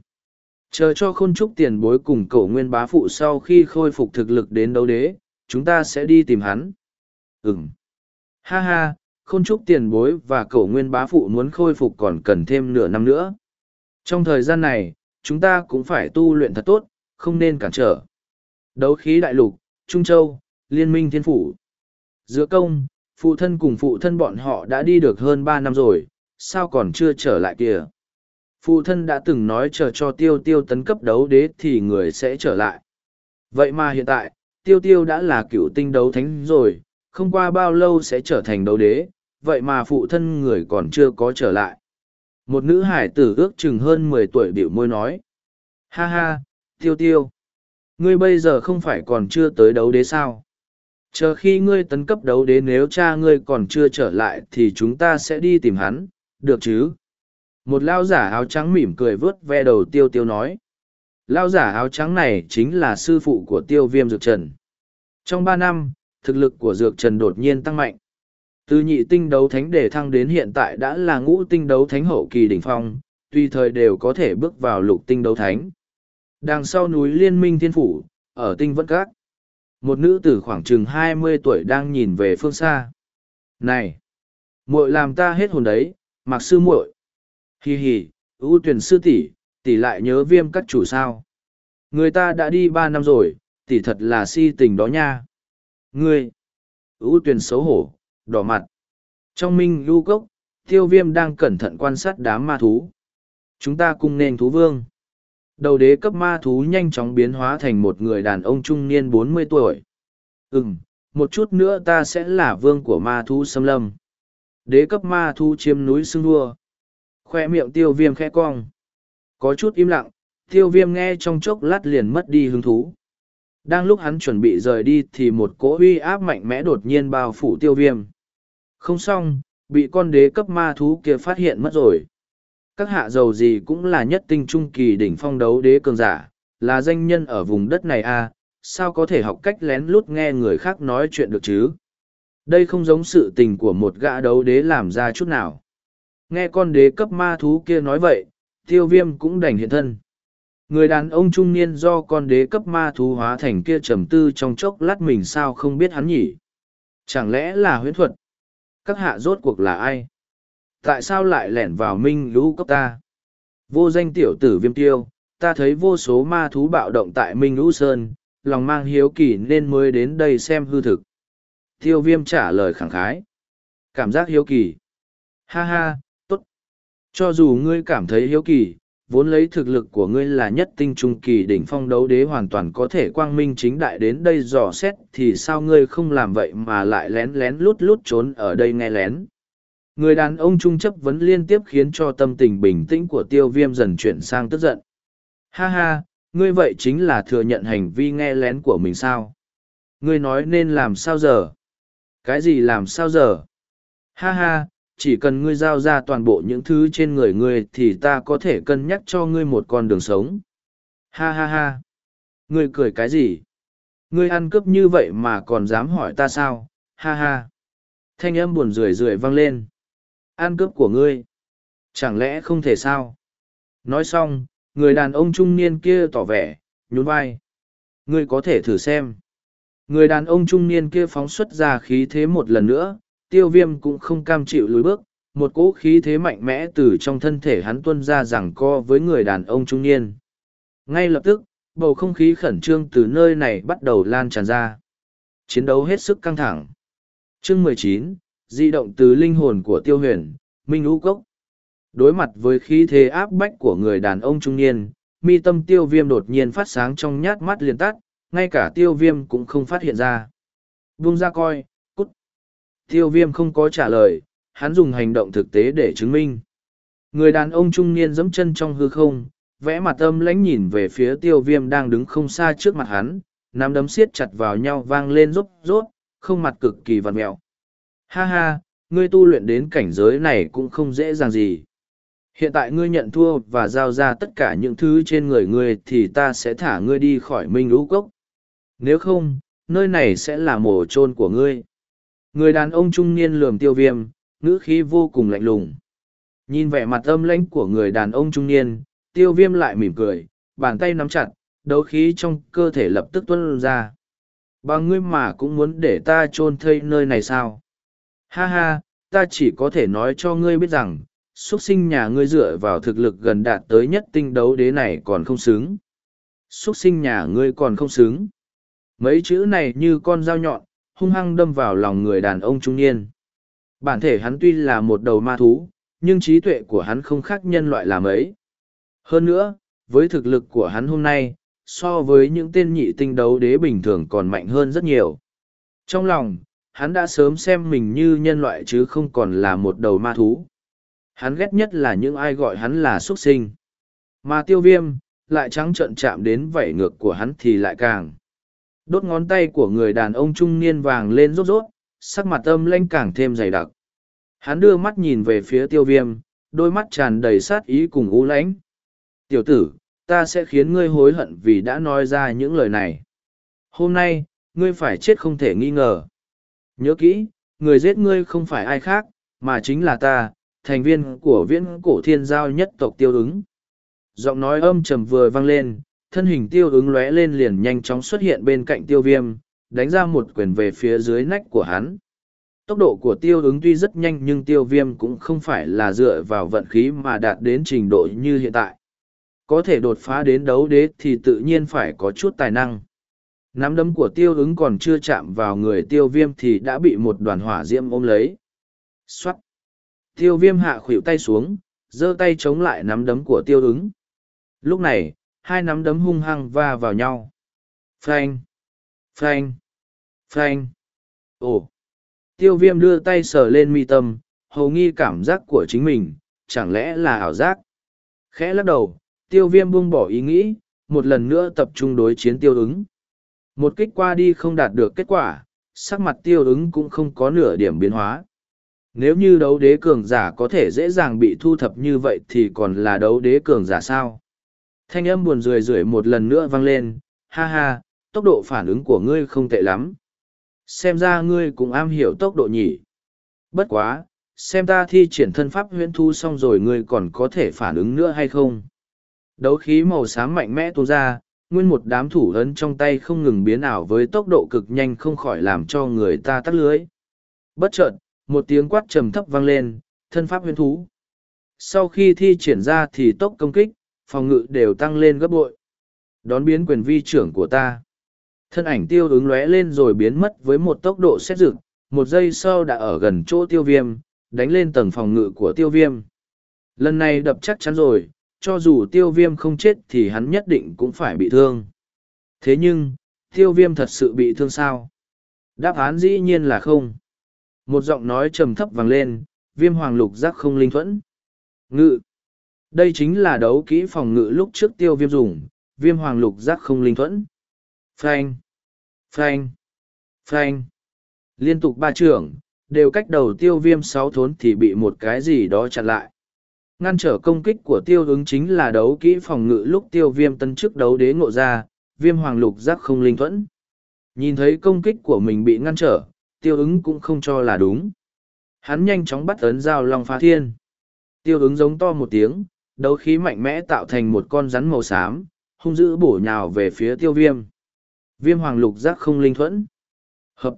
[SPEAKER 1] Chờ cho khôn trúc tiền bối cùng cậu nguyên bá phụ sau khi khôi phục thực lực đến đấu đế, chúng ta sẽ đi tìm hắn. Ừm. Ha ha, khôn trúc tiền bối và cậu nguyên bá phụ muốn khôi phục còn cần thêm nửa năm nữa. Trong thời gian này, chúng ta cũng phải tu luyện thật tốt, không nên cản trở. Đấu khí đại lục, Trung Châu, Liên minh Thiên Phủ. Giữa công, phụ thân cùng phụ thân bọn họ đã đi được hơn ba năm rồi, sao còn chưa trở lại kìa? Phụ thân đã từng nói chờ cho tiêu tiêu tấn cấp đấu đế thì người sẽ trở lại. Vậy mà hiện tại, tiêu tiêu đã là cựu tinh đấu thánh rồi, không qua bao lâu sẽ trở thành đấu đế, vậy mà phụ thân người còn chưa có trở lại. Một nữ hải tử ước chừng hơn mười tuổi biểu môi nói. Ha ha, tiêu tiêu. Ngươi bây giờ không phải còn chưa tới đấu đế sao? Chờ khi ngươi tấn cấp đấu đế nếu cha ngươi còn chưa trở lại thì chúng ta sẽ đi tìm hắn, được chứ? Một lao giả áo trắng mỉm cười vớt ve đầu tiêu tiêu nói. Lao giả áo trắng này chính là sư phụ của tiêu viêm dược trần. Trong ba năm, thực lực của dược trần đột nhiên tăng mạnh. Từ nhị tinh đấu thánh để thăng đến hiện tại đã là ngũ tinh đấu thánh hậu kỳ đỉnh phong, tùy thời đều có thể bước vào lục tinh đấu thánh. Đằng sau núi Liên minh Thiên Phủ, ở tinh Vân Các, một nữ tử khoảng chừng hai mươi tuổi đang nhìn về phương xa. Này! muội làm ta hết hồn đấy, mặc sư muội Hì hì, ưu tuyển sư tỷ, tỷ lại nhớ viêm các chủ sao. Người ta đã đi ba năm rồi, tỷ thật là si tình đó nha. Ngươi! ưu tuyển xấu hổ, đỏ mặt. Trong minh lưu cốc, tiêu viêm đang cẩn thận quan sát đám ma thú. Chúng ta cùng nên thú vương. Đầu đế cấp ma thú nhanh chóng biến hóa thành một người đàn ông trung niên bốn mươi tuổi. Ừm, một chút nữa ta sẽ là vương của ma thú xâm lâm. Đế cấp ma thú chiếm núi xương đua. Khoe miệng tiêu viêm khẽ cong. Có chút im lặng, tiêu viêm nghe trong chốc lát liền mất đi hứng thú. Đang lúc hắn chuẩn bị rời đi thì một cỗ uy áp mạnh mẽ đột nhiên bao phủ tiêu viêm. Không xong, bị con đế cấp ma thú kia phát hiện mất rồi. Các hạ dầu gì cũng là nhất tinh trung kỳ đỉnh phong đấu đế cường giả, là danh nhân ở vùng đất này à, sao có thể học cách lén lút nghe người khác nói chuyện được chứ? Đây không giống sự tình của một gã đấu đế làm ra chút nào. Nghe con đế cấp ma thú kia nói vậy, tiêu viêm cũng đành hiện thân. Người đàn ông trung niên do con đế cấp ma thú hóa thành kia trầm tư trong chốc lát mình sao không biết hắn nhỉ? Chẳng lẽ là huyễn thuật? Các hạ rốt cuộc là ai? Tại sao lại lẻn vào minh lũ cấp ta? Vô danh tiểu tử viêm tiêu, ta thấy vô số ma thú bạo động tại minh lũ sơn, lòng mang hiếu kỳ nên mới đến đây xem hư thực. Tiêu viêm trả lời khẳng khái. Cảm giác hiếu kỳ. Ha ha. Cho dù ngươi cảm thấy hiếu kỳ, vốn lấy thực lực của ngươi là nhất tinh trung kỳ đỉnh phong đấu đế hoàn toàn có thể quang minh chính đại đến đây dò xét thì sao ngươi không làm vậy mà lại lén lén lút lút trốn ở đây nghe lén? Người đàn ông trung chấp vấn liên tiếp khiến cho tâm tình bình tĩnh của tiêu viêm dần chuyển sang tức giận. Ha ha ngươi vậy chính là thừa nhận hành vi nghe lén của mình sao? Ngươi nói nên làm sao giờ? Cái gì làm sao giờ? Ha ha, chỉ cần ngươi giao ra toàn bộ những thứ trên người ngươi thì ta có thể cân nhắc cho ngươi một con đường sống. Ha ha ha. Ngươi cười cái gì? Ngươi ăn cướp như vậy mà còn dám hỏi ta sao? Ha ha. Thanh âm buồn rười rượi vang lên. Ăn cướp của ngươi. Chẳng lẽ không thể sao? Nói xong, người đàn ông trung niên kia tỏ vẻ, nhún vai. Ngươi có thể thử xem. Người đàn ông trung niên kia phóng xuất ra khí thế một lần nữa, tiêu viêm cũng không cam chịu lùi bước, một cỗ khí thế mạnh mẽ từ trong thân thể hắn tuân ra rằng co với người đàn ông trung niên. Ngay lập tức, bầu không khí khẩn trương từ nơi này bắt đầu lan tràn ra. Chiến đấu hết sức căng thẳng. Chương mười chín di động từ linh hồn của tiêu huyền, Minh Ú Cốc. Đối mặt với khí thế áp bách của người đàn ông trung niên, mi tâm tiêu viêm đột nhiên phát sáng trong nhát mắt liền tắt, ngay cả tiêu viêm cũng không phát hiện ra. Vung ra coi. Tiêu viêm không có trả lời, hắn dùng hành động thực tế để chứng minh. Người đàn ông trung niên giẫm chân trong hư không, vẽ mặt âm lãnh nhìn về phía tiêu viêm đang đứng không xa trước mặt hắn, nắm đấm siết chặt vào nhau vang lên rốt rốt, không mặt cực kỳ vằn mẹo. Ha ha, ngươi tu luyện đến cảnh giới này cũng không dễ dàng gì. Hiện tại ngươi nhận thua và giao ra tất cả những thứ trên người ngươi thì ta sẽ thả ngươi đi khỏi minh lũ cốc. Nếu không, nơi này sẽ là mồ chôn của ngươi. Người đàn ông trung niên lườm tiêu viêm, ngữ khí vô cùng lạnh lùng. Nhìn vẻ mặt âm lãnh của người đàn ông trung niên, tiêu viêm lại mỉm cười, bàn tay nắm chặt, đấu khí trong cơ thể lập tức tuân ra. Bằng ngươi mà cũng muốn để ta chôn thây nơi này sao? Ha ha, ta chỉ có thể nói cho ngươi biết rằng, xuất sinh nhà ngươi dựa vào thực lực gần đạt tới nhất tinh đấu đế này còn không xứng. Xuất sinh nhà ngươi còn không xứng. Mấy chữ này như con dao nhọn, hung hăng đâm vào lòng người đàn ông trung niên. Bản thể hắn tuy là một đầu ma thú, nhưng trí tuệ của hắn không khác nhân loại làm ấy. Hơn nữa, với thực lực của hắn hôm nay, so với những tên nhị tinh đấu đế bình thường còn mạnh hơn rất nhiều. Trong lòng, hắn đã sớm xem mình như nhân loại chứ không còn là một đầu ma thú. Hắn ghét nhất là những ai gọi hắn là xuất sinh. Mà tiêu viêm, lại trắng trợn chạm đến vảy ngược của hắn thì lại càng. Đốt ngón tay của người đàn ông trung niên vàng lên rốt rốt, sắc mặt âm lanh càng thêm dày đặc. Hắn đưa mắt nhìn về phía tiêu viêm, đôi mắt tràn đầy sát ý cùng u lãnh. Tiểu tử, ta sẽ khiến ngươi hối hận vì đã nói ra những lời này. Hôm nay, ngươi phải chết không thể nghi ngờ. Nhớ kỹ, người giết ngươi không phải ai khác, mà chính là ta, thành viên của viễn cổ thiên giao nhất tộc tiêu ứng. Giọng nói âm trầm vừa vang lên, thân hình tiêu ứng lóe lên liền nhanh chóng xuất hiện bên cạnh tiêu viêm, đánh ra một quyền về phía dưới nách của hắn. Tốc độ của tiêu ứng tuy rất nhanh nhưng tiêu viêm cũng không phải là dựa vào vận khí mà đạt đến trình độ như hiện tại. Có thể đột phá đến đấu đế thì tự nhiên phải có chút tài năng. Nắm đấm của tiêu ứng còn chưa chạm vào người tiêu viêm thì đã bị một đoàn hỏa diễm ôm lấy. Xoát! Tiêu viêm hạ khuỷu tay xuống, giơ tay chống lại nắm đấm của tiêu ứng. Lúc này, hai nắm đấm hung hăng va vào nhau. Phanh! Phanh! Phanh! Ồ! Tiêu viêm đưa tay sờ lên mi tâm, hầu nghi cảm giác của chính mình, chẳng lẽ là ảo giác. Khẽ lắc đầu, tiêu viêm buông bỏ ý nghĩ, một lần nữa tập trung đối chiến tiêu ứng. Một kích qua đi không đạt được kết quả, sắc mặt tiêu ứng cũng không có nửa điểm biến hóa. Nếu như đấu đế cường giả có thể dễ dàng bị thu thập như vậy thì còn là đấu đế cường giả sao? Thanh âm buồn rười rượi một lần nữa vang lên, ha ha, tốc độ phản ứng của ngươi không tệ lắm. Xem ra ngươi cũng am hiểu tốc độ nhỉ. Bất quá, xem ta thi triển thân pháp huyễn thu xong rồi ngươi còn có thể phản ứng nữa hay không? Đấu khí màu xám mạnh mẽ tuôn ra, nguyên một đám thủ ấn trong tay không ngừng biến ảo với tốc độ cực nhanh không khỏi làm cho người ta tắt lưới. Bất chợt, một tiếng quát trầm thấp vang lên, thân pháp huyễn thú. Sau khi thi triển ra thì tốc công kích, phòng ngự đều tăng lên gấp bội. Đón biến quyền vi trưởng của ta. Thân ảnh tiêu ứng lóe lên rồi biến mất với một tốc độ xét rực, một giây sau đã ở gần chỗ tiêu viêm, đánh lên tầng phòng ngự của tiêu viêm. Lần này đập chắc chắn rồi, cho dù tiêu viêm không chết thì hắn nhất định cũng phải bị thương. Thế nhưng, tiêu viêm thật sự bị thương sao? Đáp án dĩ nhiên là không. Một giọng nói trầm thấp vang lên, viêm hoàng lục giác không linh thuẫn. Ngự. Đây chính là đấu kỹ phòng ngự lúc trước tiêu viêm dùng, viêm hoàng lục giác không linh thuẫn. Phanh. Phanh. Phanh. Liên tục ba trưởng, đều cách đầu tiêu viêm sáu thốn thì bị một cái gì đó chặn lại. Ngăn trở công kích của tiêu ứng chính là đấu kỹ phòng ngự lúc tiêu viêm tân chức đấu đế ngộ ra, viêm hoàng lục giác không linh thuẫn. Nhìn thấy công kích của mình bị ngăn trở, tiêu ứng cũng không cho là đúng. Hắn nhanh chóng bắt ấn dao long phá thiên. Tiêu ứng giống to một tiếng, đấu khí mạnh mẽ tạo thành một con rắn màu xám, hung dữ bổ nhào về phía tiêu viêm. Viêm hoàng lục giác không linh thuẫn. Hợp.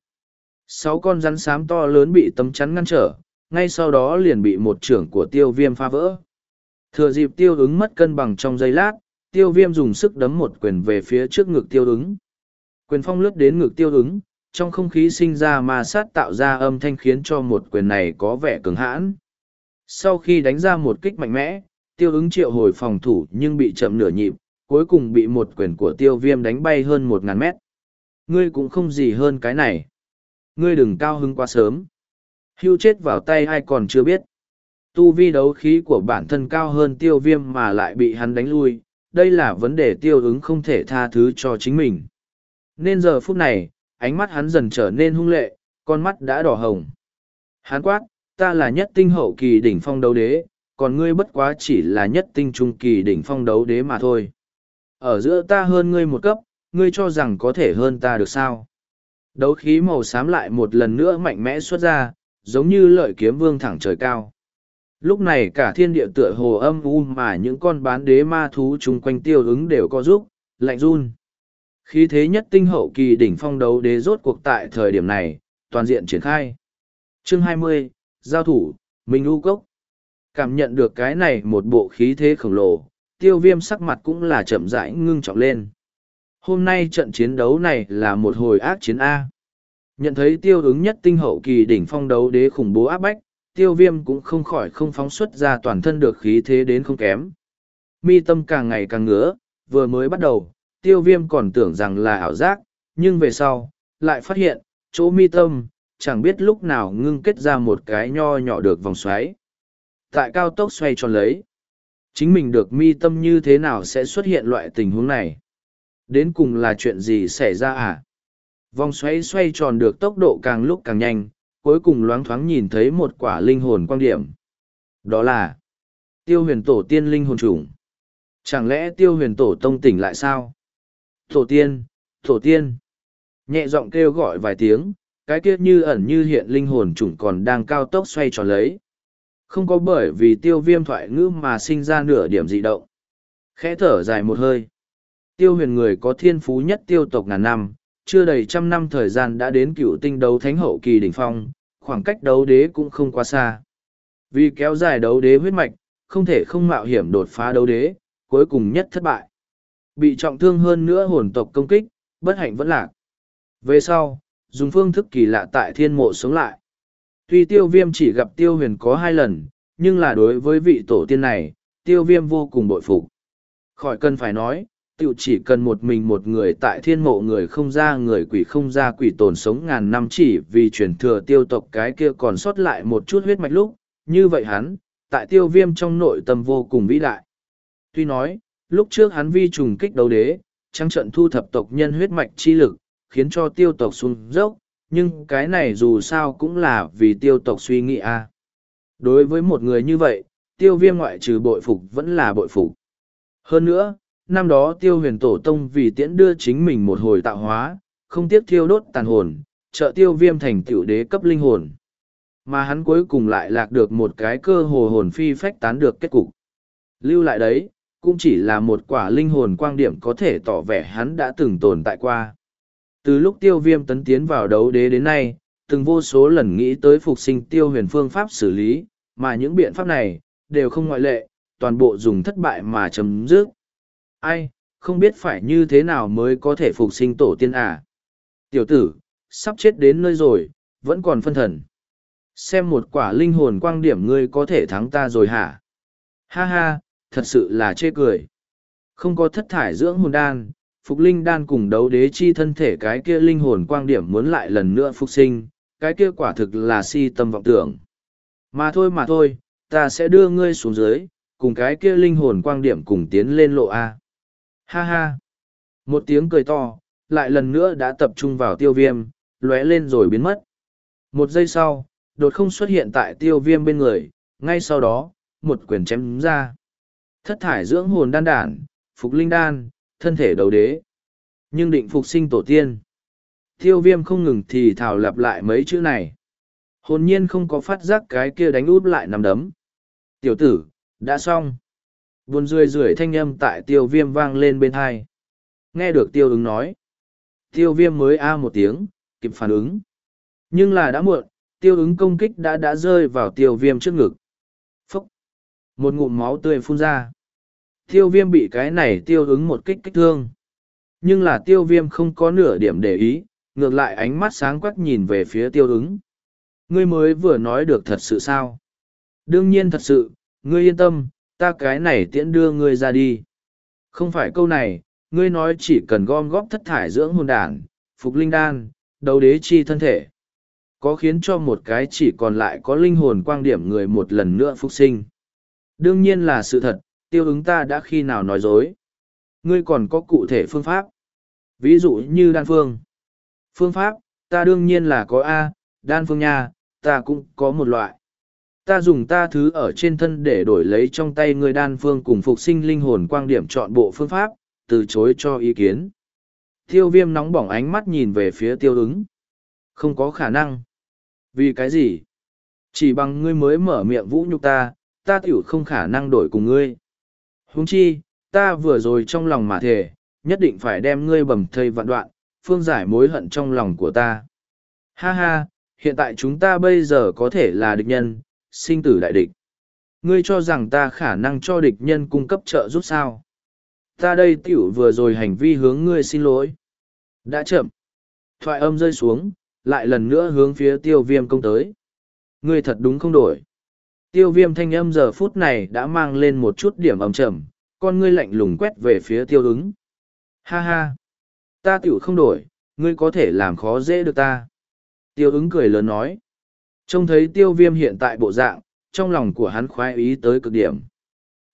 [SPEAKER 1] Sáu con rắn xám to lớn bị tấm chắn ngăn trở, ngay sau đó liền bị một trưởng của tiêu viêm phá vỡ. Thừa dịp tiêu ứng mất cân bằng trong giây lát, tiêu viêm dùng sức đấm một quyền về phía trước ngực tiêu ứng. Quyền phong lướt đến ngực tiêu ứng, trong không khí sinh ra ma sát tạo ra âm thanh khiến cho một quyền này có vẻ cứng hãn. Sau khi đánh ra một kích mạnh mẽ, tiêu ứng triệu hồi phòng thủ nhưng bị chậm nửa nhịp, cuối cùng bị một quyền của tiêu viêm đánh bay hơn một ngàn mét. Ngươi cũng không gì hơn cái này. Ngươi đừng cao hứng quá sớm. Hưu chết vào tay ai còn chưa biết. Tu vi đấu khí của bản thân cao hơn tiêu viêm mà lại bị hắn đánh lui. Đây là vấn đề tiêu ứng không thể tha thứ cho chính mình. Nên giờ phút này, ánh mắt hắn dần trở nên hung lệ, con mắt đã đỏ hồng. Hắn quát, ta là nhất tinh hậu kỳ đỉnh phong đấu đế, còn ngươi bất quá chỉ là nhất tinh trung kỳ đỉnh phong đấu đế mà thôi. Ở giữa ta hơn ngươi một cấp, ngươi cho rằng có thể hơn ta được sao? Đấu khí màu xám lại một lần nữa mạnh mẽ xuất ra, giống như lợi kiếm vương thẳng trời cao. Lúc này cả thiên địa tựa hồ âm u mà những con bán đế ma thú chung quanh tiêu ứng đều có giúp, lạnh run. Khí thế nhất tinh hậu kỳ đỉnh phong đấu đế rốt cuộc tại thời điểm này, toàn diện triển khai. Chương 20, Giao thủ, Minh U Cốc. Cảm nhận được cái này một bộ khí thế khổng lồ, tiêu viêm sắc mặt cũng là chậm rãi ngưng trọng lên. Hôm nay trận chiến đấu này là một hồi ác chiến A. Nhận thấy tiêu ứng nhất tinh hậu kỳ đỉnh phong đấu đế khủng bố áp bách, tiêu viêm cũng không khỏi không phóng xuất ra toàn thân được khí thế đến không kém. Mi tâm càng ngày càng ngứa, vừa mới bắt đầu, tiêu viêm còn tưởng rằng là ảo giác, nhưng về sau, lại phát hiện, chỗ mi tâm, chẳng biết lúc nào ngưng kết ra một cái nho nhỏ được vòng xoáy. Tại cao tốc xoay tròn lấy, chính mình được mi tâm như thế nào sẽ xuất hiện loại tình huống này? Đến cùng là chuyện gì xảy ra à? Vòng xoáy xoay tròn được tốc độ càng lúc càng nhanh, cuối cùng loáng thoáng nhìn thấy một quả linh hồn quan điểm. Đó là tiêu huyền tổ tiên linh hồn chủng. Chẳng lẽ tiêu huyền tổ tông tỉnh lại sao? Tổ tiên, tổ tiên. Nhẹ giọng kêu gọi vài tiếng, cái kia như ẩn như hiện linh hồn chủng còn đang cao tốc xoay tròn lấy. Không có bởi vì tiêu viêm thoại ngữ mà sinh ra nửa điểm dị động. Khẽ thở dài một hơi. Tiêu huyền người có thiên phú nhất tiêu tộc ngàn năm, chưa đầy trăm năm thời gian đã đến cựu tinh đấu thánh hậu kỳ đỉnh phong, khoảng cách đấu đế cũng không quá xa. Vì kéo dài đấu đế huyết mạch, không thể không mạo hiểm đột phá đấu đế, cuối cùng nhất thất bại. Bị trọng thương hơn nữa hồn tộc công kích, bất hạnh vẫn lạc. Về sau, dùng phương thức kỳ lạ tại thiên mộ sống lại. Tuy tiêu viêm chỉ gặp tiêu huyền có hai lần, nhưng là đối với vị tổ tiên này, tiêu viêm vô cùng bội phục. Khỏi cần phải nói, tự chỉ cần một mình một người tại thiên mộ người không ra người quỷ không ra quỷ tồn sống ngàn năm chỉ vì truyền thừa tiêu tộc cái kia còn sót lại một chút huyết mạch lúc, như vậy hắn, tại tiêu viêm trong nội tâm vô cùng vĩ đại. Tuy nói, lúc trước hắn vi trùng kích đấu đế, trăng trận thu thập tộc nhân huyết mạch chi lực, khiến cho tiêu tộc xuống dốc, nhưng cái này dù sao cũng là vì tiêu tộc suy nghĩ a Đối với một người như vậy, tiêu viêm ngoại trừ bội phục vẫn là bội phục. Hơn nữa, năm đó tiêu huyền tổ tông vì tiễn đưa chính mình một hồi tạo hóa, không tiếc thiêu đốt tàn hồn, trợ tiêu viêm thành tiểu đế cấp linh hồn. Mà hắn cuối cùng lại lạc được một cái cơ hồ hồn phi phách tán được kết cục. Lưu lại đấy, cũng chỉ là một quả linh hồn quang điểm có thể tỏ vẻ hắn đã từng tồn tại qua. Từ lúc tiêu viêm tấn tiến vào đấu đế đến nay, từng vô số lần nghĩ tới phục sinh tiêu huyền phương pháp xử lý, mà những biện pháp này, đều không ngoại lệ, toàn bộ dùng thất bại mà chấm dứt ai, không biết phải như thế nào mới có thể phục sinh tổ tiên à. Tiểu tử, sắp chết đến nơi rồi, vẫn còn phân thần. Xem một quả linh hồn quang điểm ngươi có thể thắng ta rồi hả? Ha ha, thật sự là chê cười. Không có thất thải dưỡng hồn đan, phục linh đan cùng đấu đế chi thân thể cái kia linh hồn quang điểm muốn lại lần nữa phục sinh, cái kia quả thực là si tâm vọng tưởng. Mà thôi mà thôi, ta sẽ đưa ngươi xuống dưới, cùng cái kia linh hồn quang điểm cùng tiến lên lộ A. Ha ha! Một tiếng cười to, lại lần nữa đã tập trung vào tiêu viêm, lóe lên rồi biến mất. Một giây sau, đột không xuất hiện tại tiêu viêm bên người, ngay sau đó, một quyền chém ra. Thất thải dưỡng hồn đan đản, phục linh đan, thân thể đầu đế. Nhưng định phục sinh tổ tiên. Tiêu viêm không ngừng thì thảo lặp lại mấy chữ này. Hồn nhiên không có phát giác cái kia đánh út lại nằm đấm. Tiểu tử, đã xong. Buồn rười rưởi thanh âm tại tiêu viêm vang lên bên hai. Nghe được tiêu ứng nói. Tiêu viêm mới a một tiếng, kịp phản ứng. Nhưng là đã muộn, tiêu ứng công kích đã đã rơi vào tiêu viêm trước ngực. Phúc! Một ngụm máu tươi phun ra. Tiêu viêm bị cái này tiêu ứng một kích kích thương. Nhưng là tiêu viêm không có nửa điểm để ý, ngược lại ánh mắt sáng quắc nhìn về phía tiêu ứng. Ngươi mới vừa nói được thật sự sao? Đương nhiên thật sự, ngươi yên tâm, ta cái này tiễn đưa ngươi ra đi. Không phải câu này, ngươi nói chỉ cần gom góp thất thải dưỡng hồn đản, phục linh đan, đấu đế chi thân thể. Có khiến cho một cái chỉ còn lại có linh hồn quang điểm người một lần nữa phục sinh. Đương nhiên là sự thật, tiêu ứng ta đã khi nào nói dối. Ngươi còn có cụ thể phương pháp. Ví dụ như đan phương. Phương pháp, ta đương nhiên là có A, đan phương nha, ta cũng có một loại. Ta dùng ta thứ ở trên thân để đổi lấy trong tay ngươi đan phương cùng phục sinh linh hồn quang điểm chọn bộ phương pháp, từ chối cho ý kiến. Tiêu viêm nóng bỏng ánh mắt nhìn về phía tiêu ứng. Không có khả năng. Vì cái gì? Chỉ bằng ngươi mới mở miệng vũ nhục ta, ta tiểu không khả năng đổi cùng ngươi. Huống chi, ta vừa rồi trong lòng mà thề, nhất định phải đem ngươi bầm thây vạn đoạn, phương giải mối hận trong lòng của ta. Ha ha, hiện tại chúng ta bây giờ có thể là địch nhân, sinh tử đại địch. Ngươi cho rằng ta khả năng cho địch nhân cung cấp trợ giúp sao? Ta đây tiểu vừa rồi hành vi hướng ngươi xin lỗi. Đã chậm. Thoại âm rơi xuống, lại lần nữa hướng phía tiêu viêm công tới. Ngươi thật đúng không đổi. Tiêu viêm thanh âm giờ phút này đã mang lên một chút điểm ầm chậm, con ngươi lạnh lùng quét về phía tiêu ứng. Ha ha! Ta tiểu không đổi, ngươi có thể làm khó dễ được ta. Tiêu ứng cười lớn nói. Trông thấy tiêu viêm hiện tại bộ dạng, trong lòng của hắn khoái ý tới cực điểm.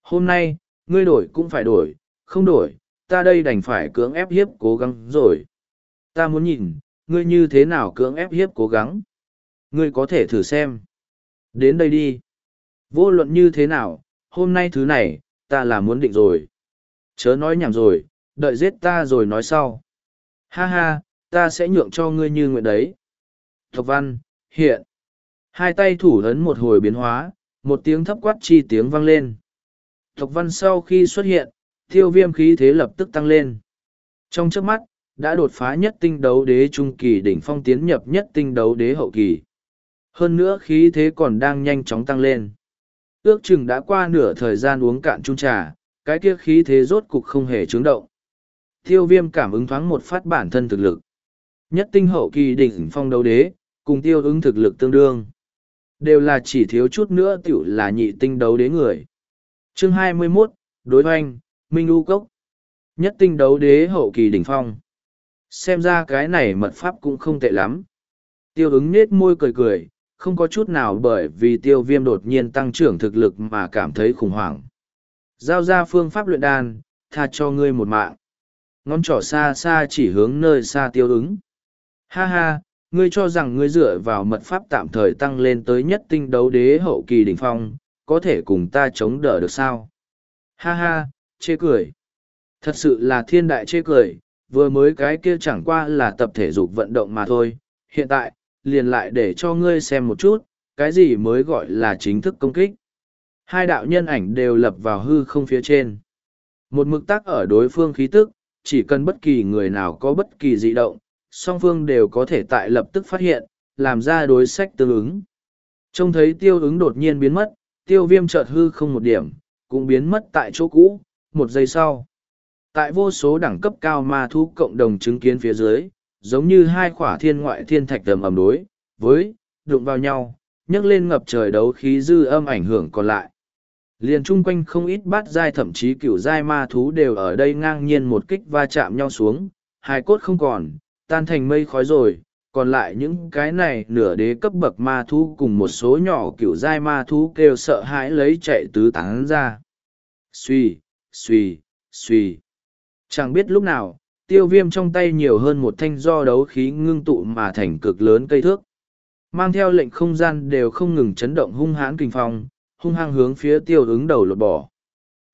[SPEAKER 1] Hôm nay, ngươi đổi cũng phải đổi, không đổi, ta đây đành phải cưỡng ép hiếp cố gắng rồi. Ta muốn nhìn, ngươi như thế nào cưỡng ép hiếp cố gắng. Ngươi có thể thử xem. Đến đây đi. Vô luận như thế nào, hôm nay thứ này, ta là muốn định rồi. Chớ nói nhảm rồi, đợi giết ta rồi nói sau. Ha ha, ta sẽ nhượng cho ngươi như nguyện đấy. Thộc văn, hiện. Hai tay thủ ấn một hồi biến hóa, một tiếng thấp quát chi tiếng vang lên. Thộc văn sau khi xuất hiện, tiêu viêm khí thế lập tức tăng lên. Trong trước mắt, đã đột phá nhất tinh đấu đế trung kỳ đỉnh phong tiến nhập nhất tinh đấu đế hậu kỳ. Hơn nữa khí thế còn đang nhanh chóng tăng lên. Ước chừng đã qua nửa thời gian uống cạn chung trà, cái kia khí thế rốt cục không hề chướng động. Tiêu viêm cảm ứng thoáng một phát bản thân thực lực. Nhất tinh hậu kỳ đỉnh phong đấu đế, cùng tiêu ứng thực lực tương đương. Đều là chỉ thiếu chút nữa tiểu là nhị tinh đấu đế người. chương 21, đối hoanh, Minh U Cốc. Nhất tinh đấu đế hậu kỳ đỉnh phong. Xem ra cái này mật pháp cũng không tệ lắm. Tiêu ứng nết môi cười cười, không có chút nào bởi vì tiêu viêm đột nhiên tăng trưởng thực lực mà cảm thấy khủng hoảng. Giao ra phương pháp luyện đan, tha cho ngươi một mạng. Ngón trỏ xa xa chỉ hướng nơi xa tiêu ứng. Ha ha, ngươi cho rằng ngươi dựa vào mật pháp tạm thời tăng lên tới nhất tinh đấu đế hậu kỳ đỉnh phong, có thể cùng ta chống đỡ được sao? Ha ha, chê cười. Thật sự là thiên đại chê cười, vừa mới cái kia chẳng qua là tập thể dục vận động mà thôi. Hiện tại, liền lại để cho ngươi xem một chút, cái gì mới gọi là chính thức công kích. Hai đạo nhân ảnh đều lập vào hư không phía trên. Một mực tác ở đối phương khí tức, chỉ cần bất kỳ người nào có bất kỳ dị động, song phương đều có thể tại lập tức phát hiện, làm ra đối sách tương ứng. Trông thấy tiêu ứng đột nhiên biến mất, tiêu viêm chợt hư không một điểm, cũng biến mất tại chỗ cũ, một giây sau. Tại vô số đẳng cấp cao ma thú cộng đồng chứng kiến phía dưới, giống như hai khỏa thiên ngoại thiên thạch tầm ầm đối, với, đụng vào nhau, nhấc lên ngập trời đấu khí dư âm ảnh hưởng còn lại. Liền chung quanh không ít bát giai thậm chí cửu giai ma thú đều ở đây ngang nhiên một kích va chạm nhau xuống, hai cốt không còn, tan thành mây khói rồi, còn lại những cái này nửa đế cấp bậc ma thú cùng một số nhỏ cửu giai ma thú kêu sợ hãi lấy chạy tứ tán ra. suy suy suy Chẳng biết lúc nào, tiêu viêm trong tay nhiều hơn một thanh do đấu khí ngưng tụ mà thành cực lớn cây thước. mang theo lệnh không gian đều không ngừng chấn động hung hãn kinh phong, hung hăng hướng phía tiêu ứng đầu lột bỏ.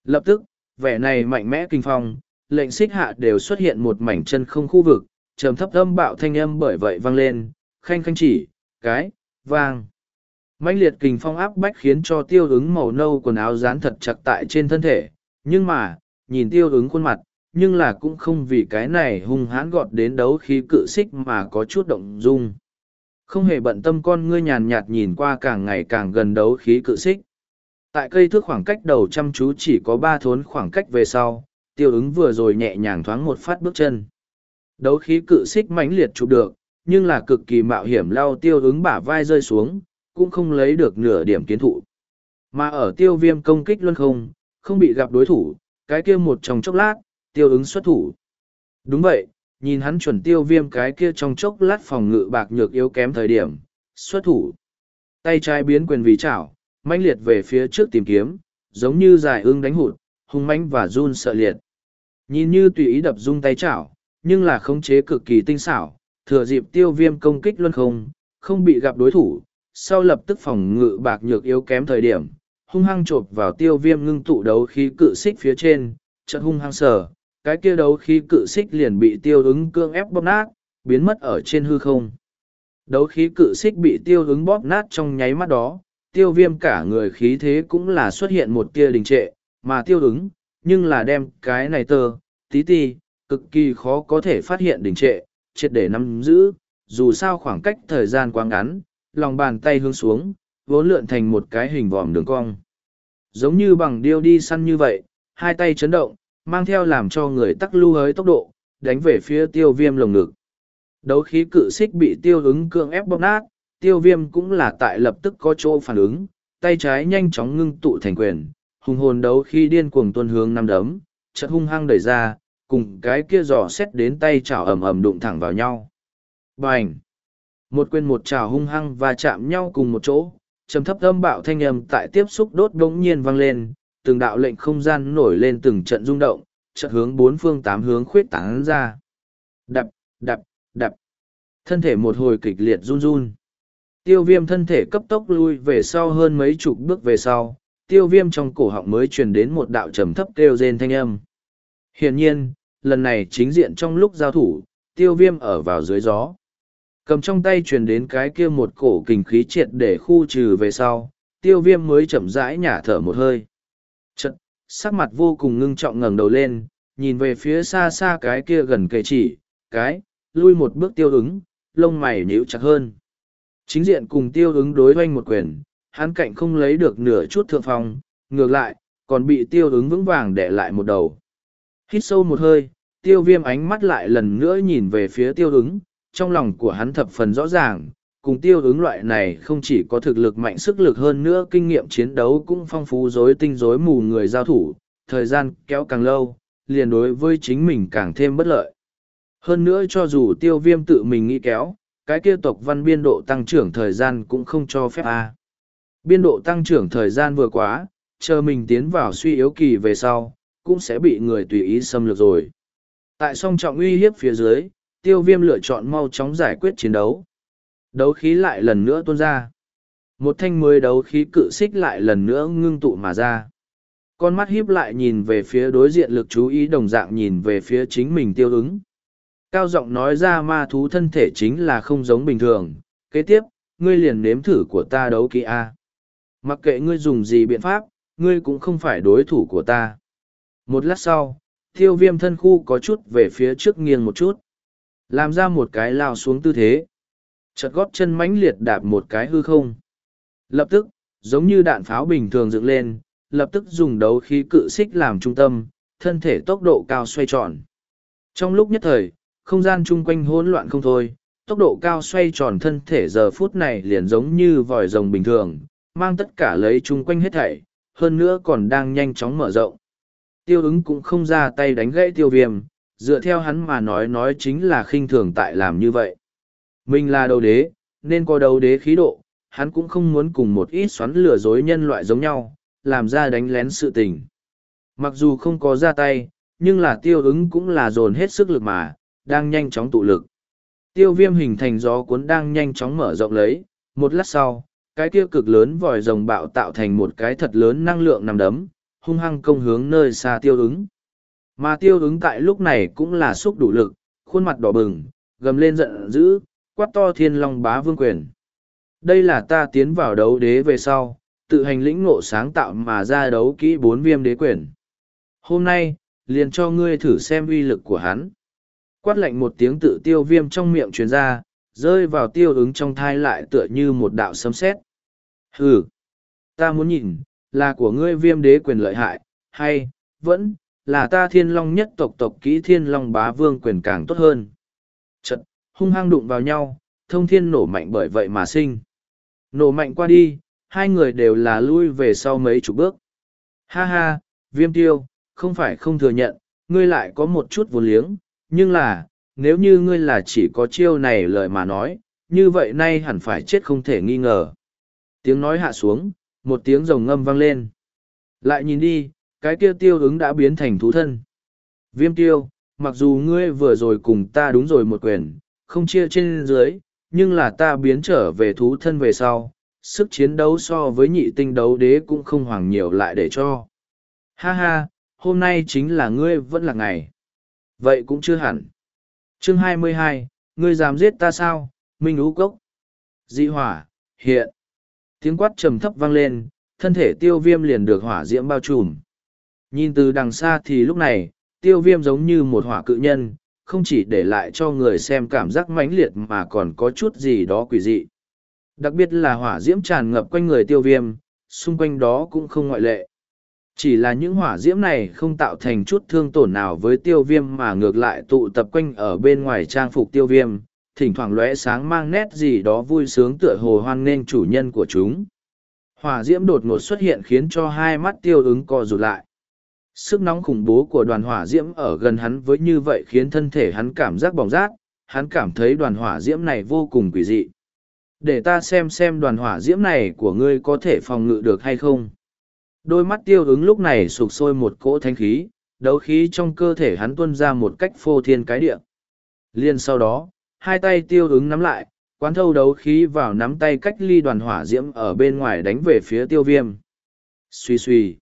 [SPEAKER 1] Lập tức, vẻ này mạnh mẽ kinh phong, lệnh xích hạ đều xuất hiện một mảnh chân không khu vực, trầm thấp âm bạo thanh âm bởi vậy vang lên, khanh khanh chỉ, cái, vang. mãnh liệt kình phong áp bách khiến cho tiêu ứng màu nâu quần áo dán thật chặt tại trên thân thể, nhưng mà, nhìn tiêu ứng khuôn mặt, nhưng là cũng không vì cái này hung hãn gọt đến đấu khí cự xích mà có chút động dung. Không hề bận tâm con ngươi nhàn nhạt nhìn qua càng ngày càng gần đấu khí cự xích. Tại cây thước khoảng cách đầu chăm chú chỉ có ba thốn khoảng cách về sau, tiêu ứng vừa rồi nhẹ nhàng thoáng một phát bước chân. Đấu khí cự xích mãnh liệt chụp được, nhưng là cực kỳ mạo hiểm lao tiêu ứng bả vai rơi xuống, cũng không lấy được nửa điểm kiến thụ. Mà ở tiêu viêm công kích luân không, không bị gặp đối thủ, cái kia một trong chốc lát, tiêu ứng xuất thủ. Đúng vậy, nhìn hắn chuẩn tiêu viêm cái kia trong chốc lát phòng ngự bạc nhược yếu kém thời điểm, xuất thủ. Tay trái biến quyền vì chảo, mãnh liệt về phía trước tìm kiếm, giống như dài ương đánh hụt, hung mãnh và run sợ liệt. Nhìn như tùy ý đập rung tay chảo, nhưng là khống chế cực kỳ tinh xảo, thừa dịp tiêu viêm công kích luân không, không bị gặp đối thủ, sau lập tức phòng ngự bạc nhược yếu kém thời điểm, hung hăng chộp vào tiêu viêm ngưng tụ đấu khí cự xích phía trên, chợt hung hăng sở cái kia đấu khí cự xích liền bị tiêu ứng cương ép bóp nát, biến mất ở trên hư không. Đấu khí cự xích bị tiêu ứng bóp nát trong nháy mắt đó, tiêu viêm cả người khí thế cũng là xuất hiện một tia đình trệ, mà tiêu ứng, nhưng là đem cái này tơ, tí ti, cực kỳ khó có thể phát hiện đình trệ, triệt để nắm giữ, dù sao khoảng cách thời gian quá ngắn, lòng bàn tay hướng xuống, vốn lượn thành một cái hình vòm đường cong. Giống như bằng điêu đi săn như vậy, hai tay chấn động, mang theo làm cho người tắc lưu hới tốc độ, đánh về phía tiêu viêm lồng ngực. Đấu khí cự xích bị tiêu ứng cương ép bóp nát, tiêu viêm cũng là tại lập tức có chỗ phản ứng, tay trái nhanh chóng ngưng tụ thành quyền, hùng hồn đấu khi điên cuồng tuân hướng năm đấm, chợt hung hăng đẩy ra, cùng cái kia giò xét đến tay chảo ầm ầm đụng thẳng vào nhau. Bành! Một quyền một chảo hung hăng và chạm nhau cùng một chỗ, trầm thấp âm bạo thanh âm tại tiếp xúc đốt đống nhiên vang lên, từng đạo lệnh không gian nổi lên từng trận rung động, chợt hướng bốn phương tám hướng khuyết tán ra. Đập, đập, đập. Thân thể một hồi kịch liệt run run. Tiêu viêm thân thể cấp tốc lui về sau hơn mấy chục bước về sau, tiêu viêm trong cổ họng mới truyền đến một đạo trầm thấp kêu rên thanh âm. Hiển nhiên, lần này chính diện trong lúc giao thủ, tiêu viêm ở vào dưới gió. Cầm trong tay truyền đến cái kia một cổ kình khí triệt để khu trừ về sau, tiêu viêm mới chậm rãi nhả thở một hơi. Sắc mặt vô cùng ngưng trọng ngẩng đầu lên, nhìn về phía xa xa cái kia gần kề chỉ, cái, lui một bước tiêu ứng, lông mày nhíu chặt hơn. Chính diện cùng tiêu ứng đối hoanh một quyền, hắn cạnh không lấy được nửa chút thượng phong, ngược lại, còn bị tiêu ứng vững vàng để lại một đầu. Hít sâu một hơi, tiêu viêm ánh mắt lại lần nữa nhìn về phía tiêu ứng, trong lòng của hắn thập phần rõ ràng, cùng tiêu ứng loại này không chỉ có thực lực mạnh sức lực hơn nữa kinh nghiệm chiến đấu cũng phong phú dối tinh dối mù người giao thủ, thời gian kéo càng lâu, liền đối với chính mình càng thêm bất lợi. Hơn nữa cho dù tiêu viêm tự mình nghĩ kéo, cái kia tộc văn biên độ tăng trưởng thời gian cũng không cho phép a Biên độ tăng trưởng thời gian vừa quá, chờ mình tiến vào suy yếu kỳ về sau, cũng sẽ bị người tùy ý xâm lược rồi. Tại song trọng uy hiếp phía dưới, tiêu viêm lựa chọn mau chóng giải quyết chiến đấu. Đấu khí lại lần nữa tuôn ra. Một thanh mới đấu khí cự xích lại lần nữa ngưng tụ mà ra. Con mắt hiếp lại nhìn về phía đối diện lực chú ý đồng dạng nhìn về phía chính mình tiêu ứng. Cao giọng nói ra ma thú thân thể chính là không giống bình thường. Kế tiếp, ngươi liền nếm thử của ta đấu kỹ A. Mặc kệ ngươi dùng gì biện pháp, ngươi cũng không phải đối thủ của ta. Một lát sau, tiêu viêm thân khu có chút về phía trước nghiêng một chút. Làm ra một cái lao xuống tư thế. Chật góp chân mãnh liệt đạp một cái hư không. Lập tức, giống như đạn pháo bình thường dựng lên, lập tức dùng đấu khí cự xích làm trung tâm, thân thể tốc độ cao xoay tròn. Trong lúc nhất thời, không gian chung quanh hỗn loạn không thôi, tốc độ cao xoay tròn thân thể giờ phút này liền giống như vòi rồng bình thường, mang tất cả lấy chung quanh hết thảy, hơn nữa còn đang nhanh chóng mở rộng. Tiêu ứng cũng không ra tay đánh gãy tiêu viêm, dựa theo hắn mà nói nói chính là khinh thường tại làm như vậy. Mình là đầu đế, nên có đầu đế khí độ, hắn cũng không muốn cùng một ít xoắn lừa dối nhân loại giống nhau, làm ra đánh lén sự tình. Mặc dù không có ra tay, nhưng là tiêu ứng cũng là dồn hết sức lực mà, đang nhanh chóng tụ lực. Tiêu viêm hình thành gió cuốn đang nhanh chóng mở rộng lấy, một lát sau cái kia cực lớn vòi rồng bạo tạo thành một cái thật lớn năng lượng nằm đấm hung hăng công hướng nơi xa tiêu ứng mà tiêu ứng tại lúc này cũng là xúc đủ lực khuôn mặt đỏ bừng gầm lên giận dữ quát to thiên long bá vương quyền. Đây là ta tiến vào đấu đế về sau, tự hành lĩnh ngộ sáng tạo mà ra đấu kỹ bốn viêm đế quyền. Hôm nay, liền cho ngươi thử xem uy lực của hắn. Quát lạnh một tiếng tự tiêu viêm trong miệng truyền ra, rơi vào tiêu ứng trong thai lại tựa như một đạo sấm sét. Hừ, ta muốn nhìn, là của ngươi viêm đế quyền lợi hại, hay, vẫn, là ta thiên long nhất tộc tộc kỹ thiên long bá vương quyền càng tốt hơn hung hăng đụng vào nhau, thông thiên nổ mạnh bởi vậy mà sinh. Nổ mạnh qua đi, hai người đều là lui về sau mấy chục bước. Ha ha, viêm tiêu, không phải không thừa nhận, ngươi lại có một chút vốn liếng, nhưng là, nếu như ngươi là chỉ có chiêu này lời mà nói, như vậy nay hẳn phải chết không thể nghi ngờ. Tiếng nói hạ xuống, một tiếng rồng ngâm vang lên. Lại nhìn đi, cái kia tiêu ứng đã biến thành thú thân. Viêm tiêu, mặc dù ngươi vừa rồi cùng ta đúng rồi một quyền không chia trên dưới nhưng là ta biến trở về thú thân về sau sức chiến đấu so với nhị tinh đấu đế cũng không hoàng nhiều lại để cho. Ha ha hôm nay chính là ngươi vẫn là ngày. Vậy cũng chưa hẳn. Chương 22, ngươi dám giết ta sao? Minh ú cốc. Dị hỏa hiện. Tiếng quát trầm thấp vang lên thân thể tiêu viêm liền được hỏa diễm bao trùm. Nhìn từ đằng xa thì lúc này tiêu viêm giống như một hỏa cự nhân không chỉ để lại cho người xem cảm giác mãnh liệt mà còn có chút gì đó quỷ dị. Đặc biệt là hỏa diễm tràn ngập quanh người tiêu viêm, xung quanh đó cũng không ngoại lệ. Chỉ là những hỏa diễm này không tạo thành chút thương tổn nào với tiêu viêm mà ngược lại tụ tập quanh ở bên ngoài trang phục tiêu viêm, thỉnh thoảng lóe sáng mang nét gì đó vui sướng tựa hồ hoan nghênh chủ nhân của chúng. Hỏa diễm đột ngột xuất hiện khiến cho hai mắt tiêu ứng co rụt lại sức nóng khủng bố của đoàn hỏa diễm ở gần hắn với như vậy khiến thân thể hắn cảm giác bỏng rát, hắn cảm thấy đoàn hỏa diễm này vô cùng quỷ dị. Để ta xem xem đoàn hỏa diễm này của ngươi có thể phòng ngự được hay không. Đôi mắt tiêu ứng lúc này sụp sôi một cỗ thanh khí, đấu khí trong cơ thể hắn tuôn ra một cách phô thiên cái địa. Liên sau đó, hai tay tiêu ứng nắm lại, quán thâu đấu khí vào nắm tay cách ly đoàn hỏa diễm ở bên ngoài đánh về phía tiêu viêm. Xuy suy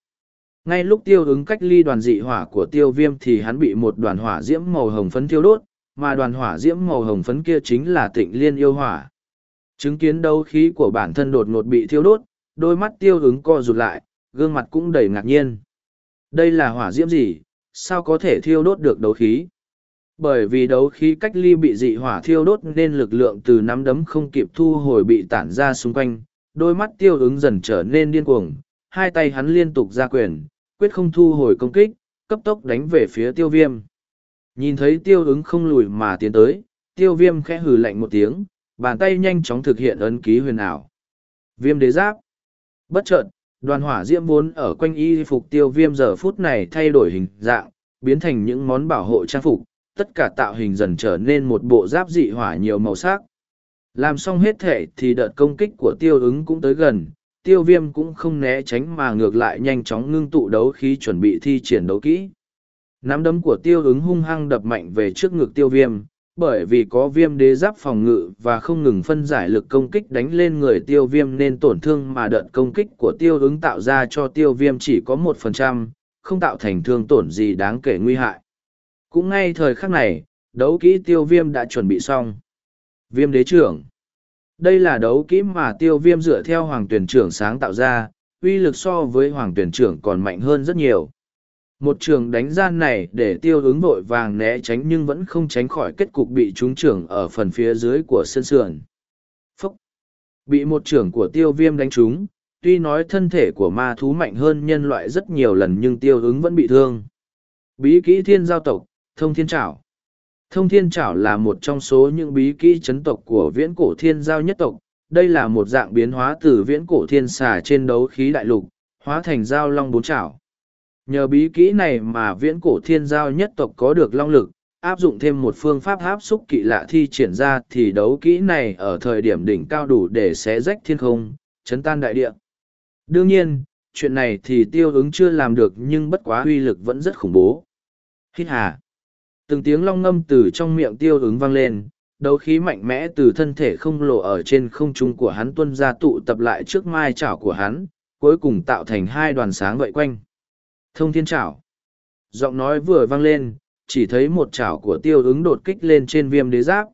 [SPEAKER 1] ngay lúc tiêu ứng cách ly đoàn dị hỏa của tiêu viêm thì hắn bị một đoàn hỏa diễm màu hồng phấn thiêu đốt, mà đoàn hỏa diễm màu hồng phấn kia chính là tịnh liên yêu hỏa. Chứng kiến đấu khí của bản thân đột ngột bị thiêu đốt, đôi mắt tiêu ứng co rụt lại, gương mặt cũng đầy ngạc nhiên. Đây là hỏa diễm gì? Sao có thể thiêu đốt được đấu khí? Bởi vì đấu khí cách ly bị dị hỏa thiêu đốt nên lực lượng từ nắm đấm không kịp thu hồi bị tản ra xung quanh, đôi mắt tiêu ứng dần trở nên điên cuồng, hai tay hắn liên tục ra quyền quyết không thu hồi công kích, cấp tốc đánh về phía tiêu viêm. Nhìn thấy tiêu ứng không lùi mà tiến tới, tiêu viêm khẽ hừ lạnh một tiếng, bàn tay nhanh chóng thực hiện ấn ký huyền ảo. Viêm đế giáp. Bất chợt, đoàn hỏa diễm vốn ở quanh y phục tiêu viêm giờ phút này thay đổi hình dạng, biến thành những món bảo hộ trang phục, tất cả tạo hình dần trở nên một bộ giáp dị hỏa nhiều màu sắc. Làm xong hết thể thì đợt công kích của tiêu ứng cũng tới gần tiêu viêm cũng không né tránh mà ngược lại nhanh chóng ngưng tụ đấu khí chuẩn bị thi triển đấu kỹ. Nắm đấm của tiêu ứng hung hăng đập mạnh về trước ngực tiêu viêm, bởi vì có viêm đế giáp phòng ngự và không ngừng phân giải lực công kích đánh lên người tiêu viêm nên tổn thương mà đợt công kích của tiêu ứng tạo ra cho tiêu viêm chỉ có một phần trăm, không tạo thành thương tổn gì đáng kể nguy hại. Cũng ngay thời khắc này, đấu kỹ tiêu viêm đã chuẩn bị xong. Viêm đế trưởng đây là đấu kỹ mà tiêu viêm dựa theo hoàng tuyển trưởng sáng tạo ra, uy lực so với hoàng tuyển trưởng còn mạnh hơn rất nhiều. Một trường đánh gian này để tiêu ứng vội vàng né tránh nhưng vẫn không tránh khỏi kết cục bị trúng trưởng ở phần phía dưới của sân sườn. Phúc! Bị một trưởng của tiêu viêm đánh trúng, tuy nói thân thể của ma thú mạnh hơn nhân loại rất nhiều lần nhưng tiêu ứng vẫn bị thương. Bí kỹ thiên giao tộc, thông thiên trảo thông thiên trảo là một trong số những bí kỹ chấn tộc của viễn cổ thiên giao nhất tộc đây là một dạng biến hóa từ viễn cổ thiên xà trên đấu khí đại lục hóa thành giao long bốn trảo Nhờ bí kỹ này mà viễn cổ thiên giao nhất tộc có được long lực, áp dụng thêm một phương pháp áp xúc kỵ lạ thi triển ra thì đấu kỹ này ở thời điểm đỉnh cao đủ để xé rách thiên không, chấn tan đại địa. Đương nhiên, chuyện này thì tiêu ứng chưa làm được nhưng bất quá uy lực vẫn rất khủng bố. Hít hà. Từng tiếng long ngâm từ trong miệng tiêu ứng vang lên, Đấu khí mạnh mẽ từ thân thể không lộ ở trên không trung của hắn tuân ra tụ tập lại trước mai chảo của hắn, cuối cùng tạo thành hai đoàn sáng vậy quanh. Thông thiên chảo. Giọng nói vừa vang lên, chỉ thấy một chảo của tiêu ứng đột kích lên trên viêm đế giáp.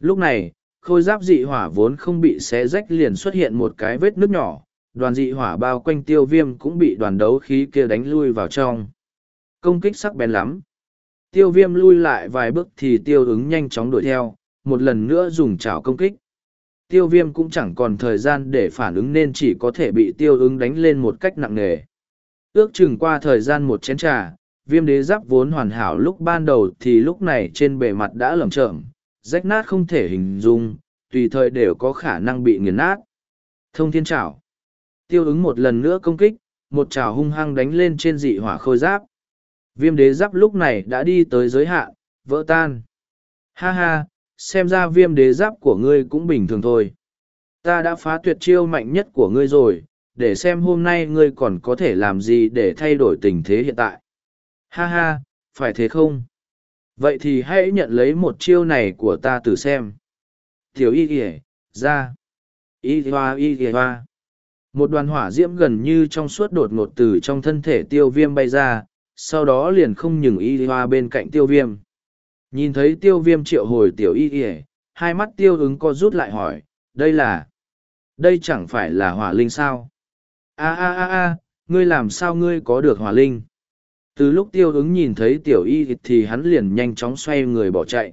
[SPEAKER 1] Lúc này, khôi giáp dị hỏa vốn không bị xé rách liền xuất hiện một cái vết nước nhỏ, đoàn dị hỏa bao quanh tiêu viêm cũng bị đoàn đấu khí kia đánh lui vào trong. Công kích sắc bén lắm. Tiêu viêm lui lại vài bước thì tiêu ứng nhanh chóng đuổi theo, một lần nữa dùng chảo công kích. Tiêu viêm cũng chẳng còn thời gian để phản ứng nên chỉ có thể bị tiêu ứng đánh lên một cách nặng nề. Ước chừng qua thời gian một chén trà, viêm đế giáp vốn hoàn hảo lúc ban đầu thì lúc này trên bề mặt đã lởm chởm, rách nát không thể hình dung, tùy thời đều có khả năng bị nghiền nát. Thông thiên trảo. Tiêu ứng một lần nữa công kích, một trảo hung hăng đánh lên trên dị hỏa khôi giáp. Viêm đế giáp lúc này đã đi tới giới hạn, vỡ tan. Ha ha, xem ra viêm đế giáp của ngươi cũng bình thường thôi. Ta đã phá tuyệt chiêu mạnh nhất của ngươi rồi, để xem hôm nay ngươi còn có thể làm gì để thay đổi tình thế hiện tại. Ha ha, phải thế không? Vậy thì hãy nhận lấy một chiêu này của ta từ xem. Tiểu y kìa, ra. Y hoa y kìa hoa. Một đoàn hỏa diễm gần như trong suốt đột ngột từ trong thân thể tiêu viêm bay ra, sau đó liền không nhường y hoa bên cạnh tiêu viêm. Nhìn thấy tiêu viêm triệu hồi tiểu y kìa, hai mắt tiêu ứng co rút lại hỏi, đây là... Đây chẳng phải là hỏa linh sao? a a a a ngươi làm sao ngươi có được hỏa linh? từ lúc tiêu ứng nhìn thấy tiểu y thì hắn liền nhanh chóng xoay người bỏ chạy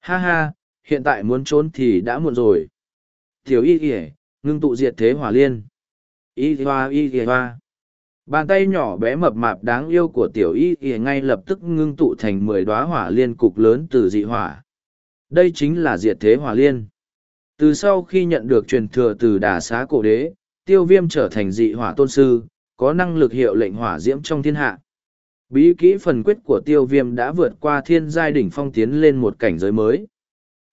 [SPEAKER 1] ha ha hiện tại muốn trốn thì đã muộn rồi tiểu y ỉa ngưng tụ diệt thế hỏa liên y hoa y hoa bàn tay nhỏ bé mập mạp đáng yêu của tiểu y ỉa ngay lập tức ngưng tụ thành mười đoá hỏa liên cục lớn từ dị hỏa đây chính là diệt thế hỏa liên từ sau khi nhận được truyền thừa từ đà xá cổ đế tiêu viêm trở thành dị hỏa tôn sư có năng lực hiệu lệnh hỏa diễm trong thiên hạ Bí kỹ phần quyết của tiêu viêm đã vượt qua thiên giai đỉnh phong tiến lên một cảnh giới mới.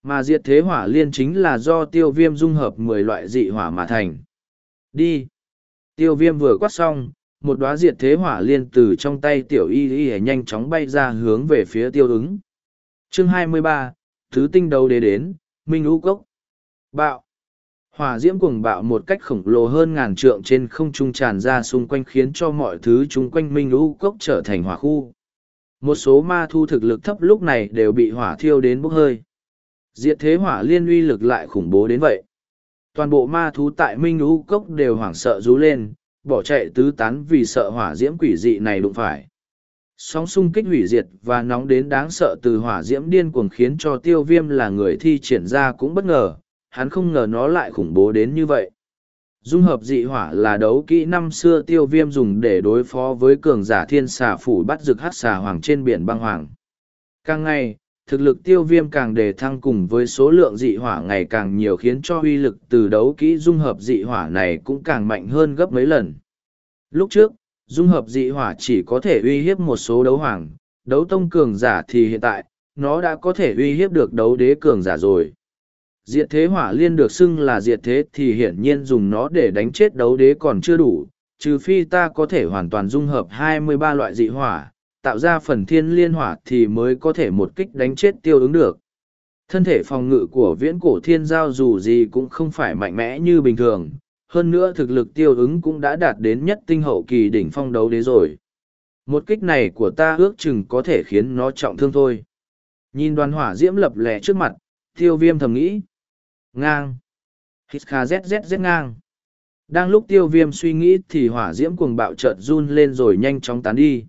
[SPEAKER 1] Mà diệt thế hỏa liên chính là do tiêu viêm dung hợp mười loại dị hỏa mà thành. Đi! Tiêu viêm vừa quát xong, một đóa diệt thế hỏa liên từ trong tay tiểu y y nhanh chóng bay ra hướng về phía tiêu ứng. Chương 23, Thứ tinh đầu đế đến, Minh Lũ Cốc. Bạo! hỏa diễm cuồng bạo một cách khổng lồ hơn ngàn trượng trên không trung tràn ra xung quanh khiến cho mọi thứ chung quanh minh lũ cốc trở thành hỏa khu một số ma thu thực lực thấp lúc này đều bị hỏa thiêu đến bốc hơi diệt thế hỏa liên uy lực lại khủng bố đến vậy toàn bộ ma thú tại minh lũ cốc đều hoảng sợ rú lên bỏ chạy tứ tán vì sợ hỏa diễm quỷ dị này đụng phải sóng xung kích hủy diệt và nóng đến đáng sợ từ hỏa diễm điên cuồng khiến cho tiêu viêm là người thi triển ra cũng bất ngờ hắn không ngờ nó lại khủng bố đến như vậy. Dung hợp dị hỏa là đấu kỹ năm xưa tiêu viêm dùng để đối phó với cường giả thiên xà phủ bắt rực hát xà hoàng trên biển băng hoàng. Càng ngày, thực lực tiêu viêm càng đề thăng cùng với số lượng dị hỏa ngày càng nhiều khiến cho uy lực từ đấu kỹ dung hợp dị hỏa này cũng càng mạnh hơn gấp mấy lần. Lúc trước, dung hợp dị hỏa chỉ có thể uy hiếp một số đấu hoàng, đấu tông cường giả thì hiện tại, nó đã có thể uy hiếp được đấu đế cường giả rồi. Diệt thế hỏa liên được xưng là diệt thế thì hiển nhiên dùng nó để đánh chết đấu đế còn chưa đủ, trừ phi ta có thể hoàn toàn dung hợp 23 loại dị hỏa, tạo ra phần thiên liên hỏa thì mới có thể một kích đánh chết tiêu ứng được. Thân thể phòng ngự của viễn cổ thiên giao dù gì cũng không phải mạnh mẽ như bình thường, hơn nữa thực lực tiêu ứng cũng đã đạt đến nhất tinh hậu kỳ đỉnh phong đấu đế rồi. Một kích này của ta ước chừng có thể khiến nó trọng thương thôi. Nhìn đoàn hỏa diễm lập lẻ trước mặt, tiêu viêm thầm nghĩ. Ngang. Hít kha zzz ngang. Đang lúc tiêu viêm suy nghĩ thì hỏa diễm cuồng bạo chợt run lên rồi nhanh chóng tán đi.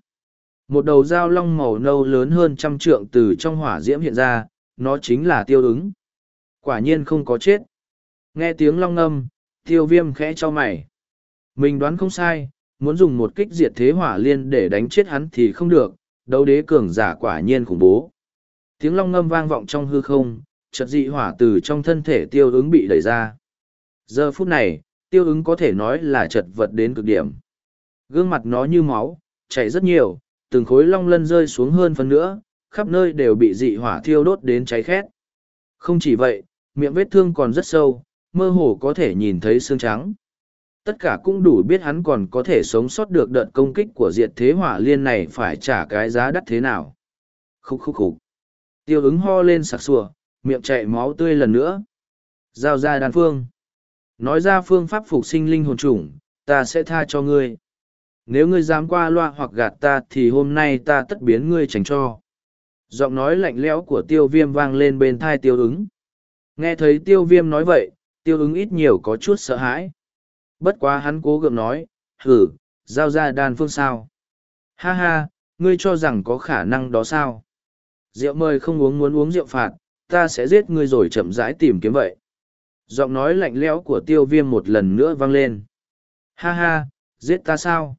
[SPEAKER 1] Một đầu dao long màu nâu lớn hơn trăm trượng từ trong hỏa diễm hiện ra, nó chính là tiêu ứng. Quả nhiên không có chết. Nghe tiếng long âm, tiêu viêm khẽ cho mày. Mình đoán không sai, muốn dùng một kích diệt thế hỏa liên để đánh chết hắn thì không được, đấu đế cường giả quả nhiên khủng bố. Tiếng long ngâm vang vọng trong hư không, chợt dị hỏa từ trong thân thể tiêu ứng bị đẩy ra. Giờ phút này, tiêu ứng có thể nói là chật vật đến cực điểm. Gương mặt nó như máu, chảy rất nhiều, từng khối long lân rơi xuống hơn phần nữa, khắp nơi đều bị dị hỏa thiêu đốt đến cháy khét. Không chỉ vậy, miệng vết thương còn rất sâu, mơ hồ có thể nhìn thấy xương trắng. Tất cả cũng đủ biết hắn còn có thể sống sót được đợt công kích của diệt thế hỏa liên này phải trả cái giá đắt thế nào. Khúc khúc khúc. Tiêu ứng ho lên sặc sủa, miệng chạy máu tươi lần nữa. Giao ra đan phương. Nói ra phương pháp phục sinh linh hồn chủng, ta sẽ tha cho ngươi. Nếu ngươi dám qua loa hoặc gạt ta thì hôm nay ta tất biến ngươi tránh cho. Giọng nói lạnh lẽo của tiêu viêm vang lên bên thai tiêu ứng. Nghe thấy tiêu viêm nói vậy, tiêu ứng ít nhiều có chút sợ hãi. Bất quá hắn cố gượng nói, hử, giao ra đan phương sao. Ha ha, ngươi cho rằng có khả năng đó sao? Rượu mời không uống muốn uống rượu phạt, ta sẽ giết ngươi rồi chậm rãi tìm kiếm vậy. Giọng nói lạnh lẽo của tiêu viêm một lần nữa vang lên. Ha ha, giết ta sao?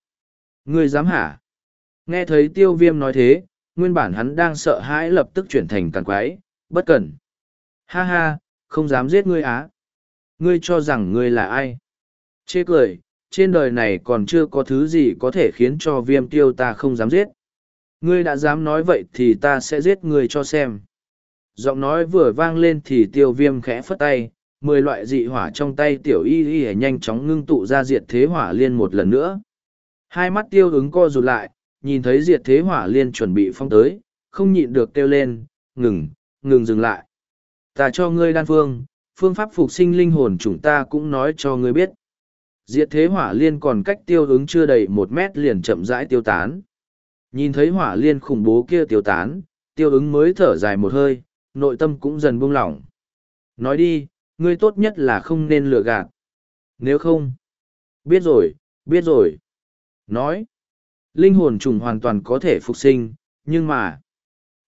[SPEAKER 1] Ngươi dám hả? Nghe thấy tiêu viêm nói thế, nguyên bản hắn đang sợ hãi lập tức chuyển thành càng quái, bất cẩn. Ha ha, không dám giết ngươi á. Ngươi cho rằng ngươi là ai? Chê cười, trên đời này còn chưa có thứ gì có thể khiến cho viêm tiêu ta không dám giết. Ngươi đã dám nói vậy thì ta sẽ giết ngươi cho xem. Giọng nói vừa vang lên thì tiêu viêm khẽ phất tay, mười loại dị hỏa trong tay tiểu y y nhanh chóng ngưng tụ ra diệt thế hỏa liên một lần nữa. Hai mắt tiêu ứng co rụt lại, nhìn thấy diệt thế hỏa liên chuẩn bị phong tới, không nhịn được kêu lên, ngừng, ngừng dừng lại. Ta cho ngươi đan phương, phương pháp phục sinh linh hồn chúng ta cũng nói cho ngươi biết. Diệt thế hỏa liên còn cách tiêu ứng chưa đầy một mét liền chậm rãi tiêu tán. Nhìn thấy hỏa liên khủng bố kia tiêu tán, tiêu ứng mới thở dài một hơi, nội tâm cũng dần buông lỏng. Nói đi, ngươi tốt nhất là không nên lừa gạt. Nếu không, biết rồi, biết rồi. Nói, linh hồn trùng hoàn toàn có thể phục sinh, nhưng mà,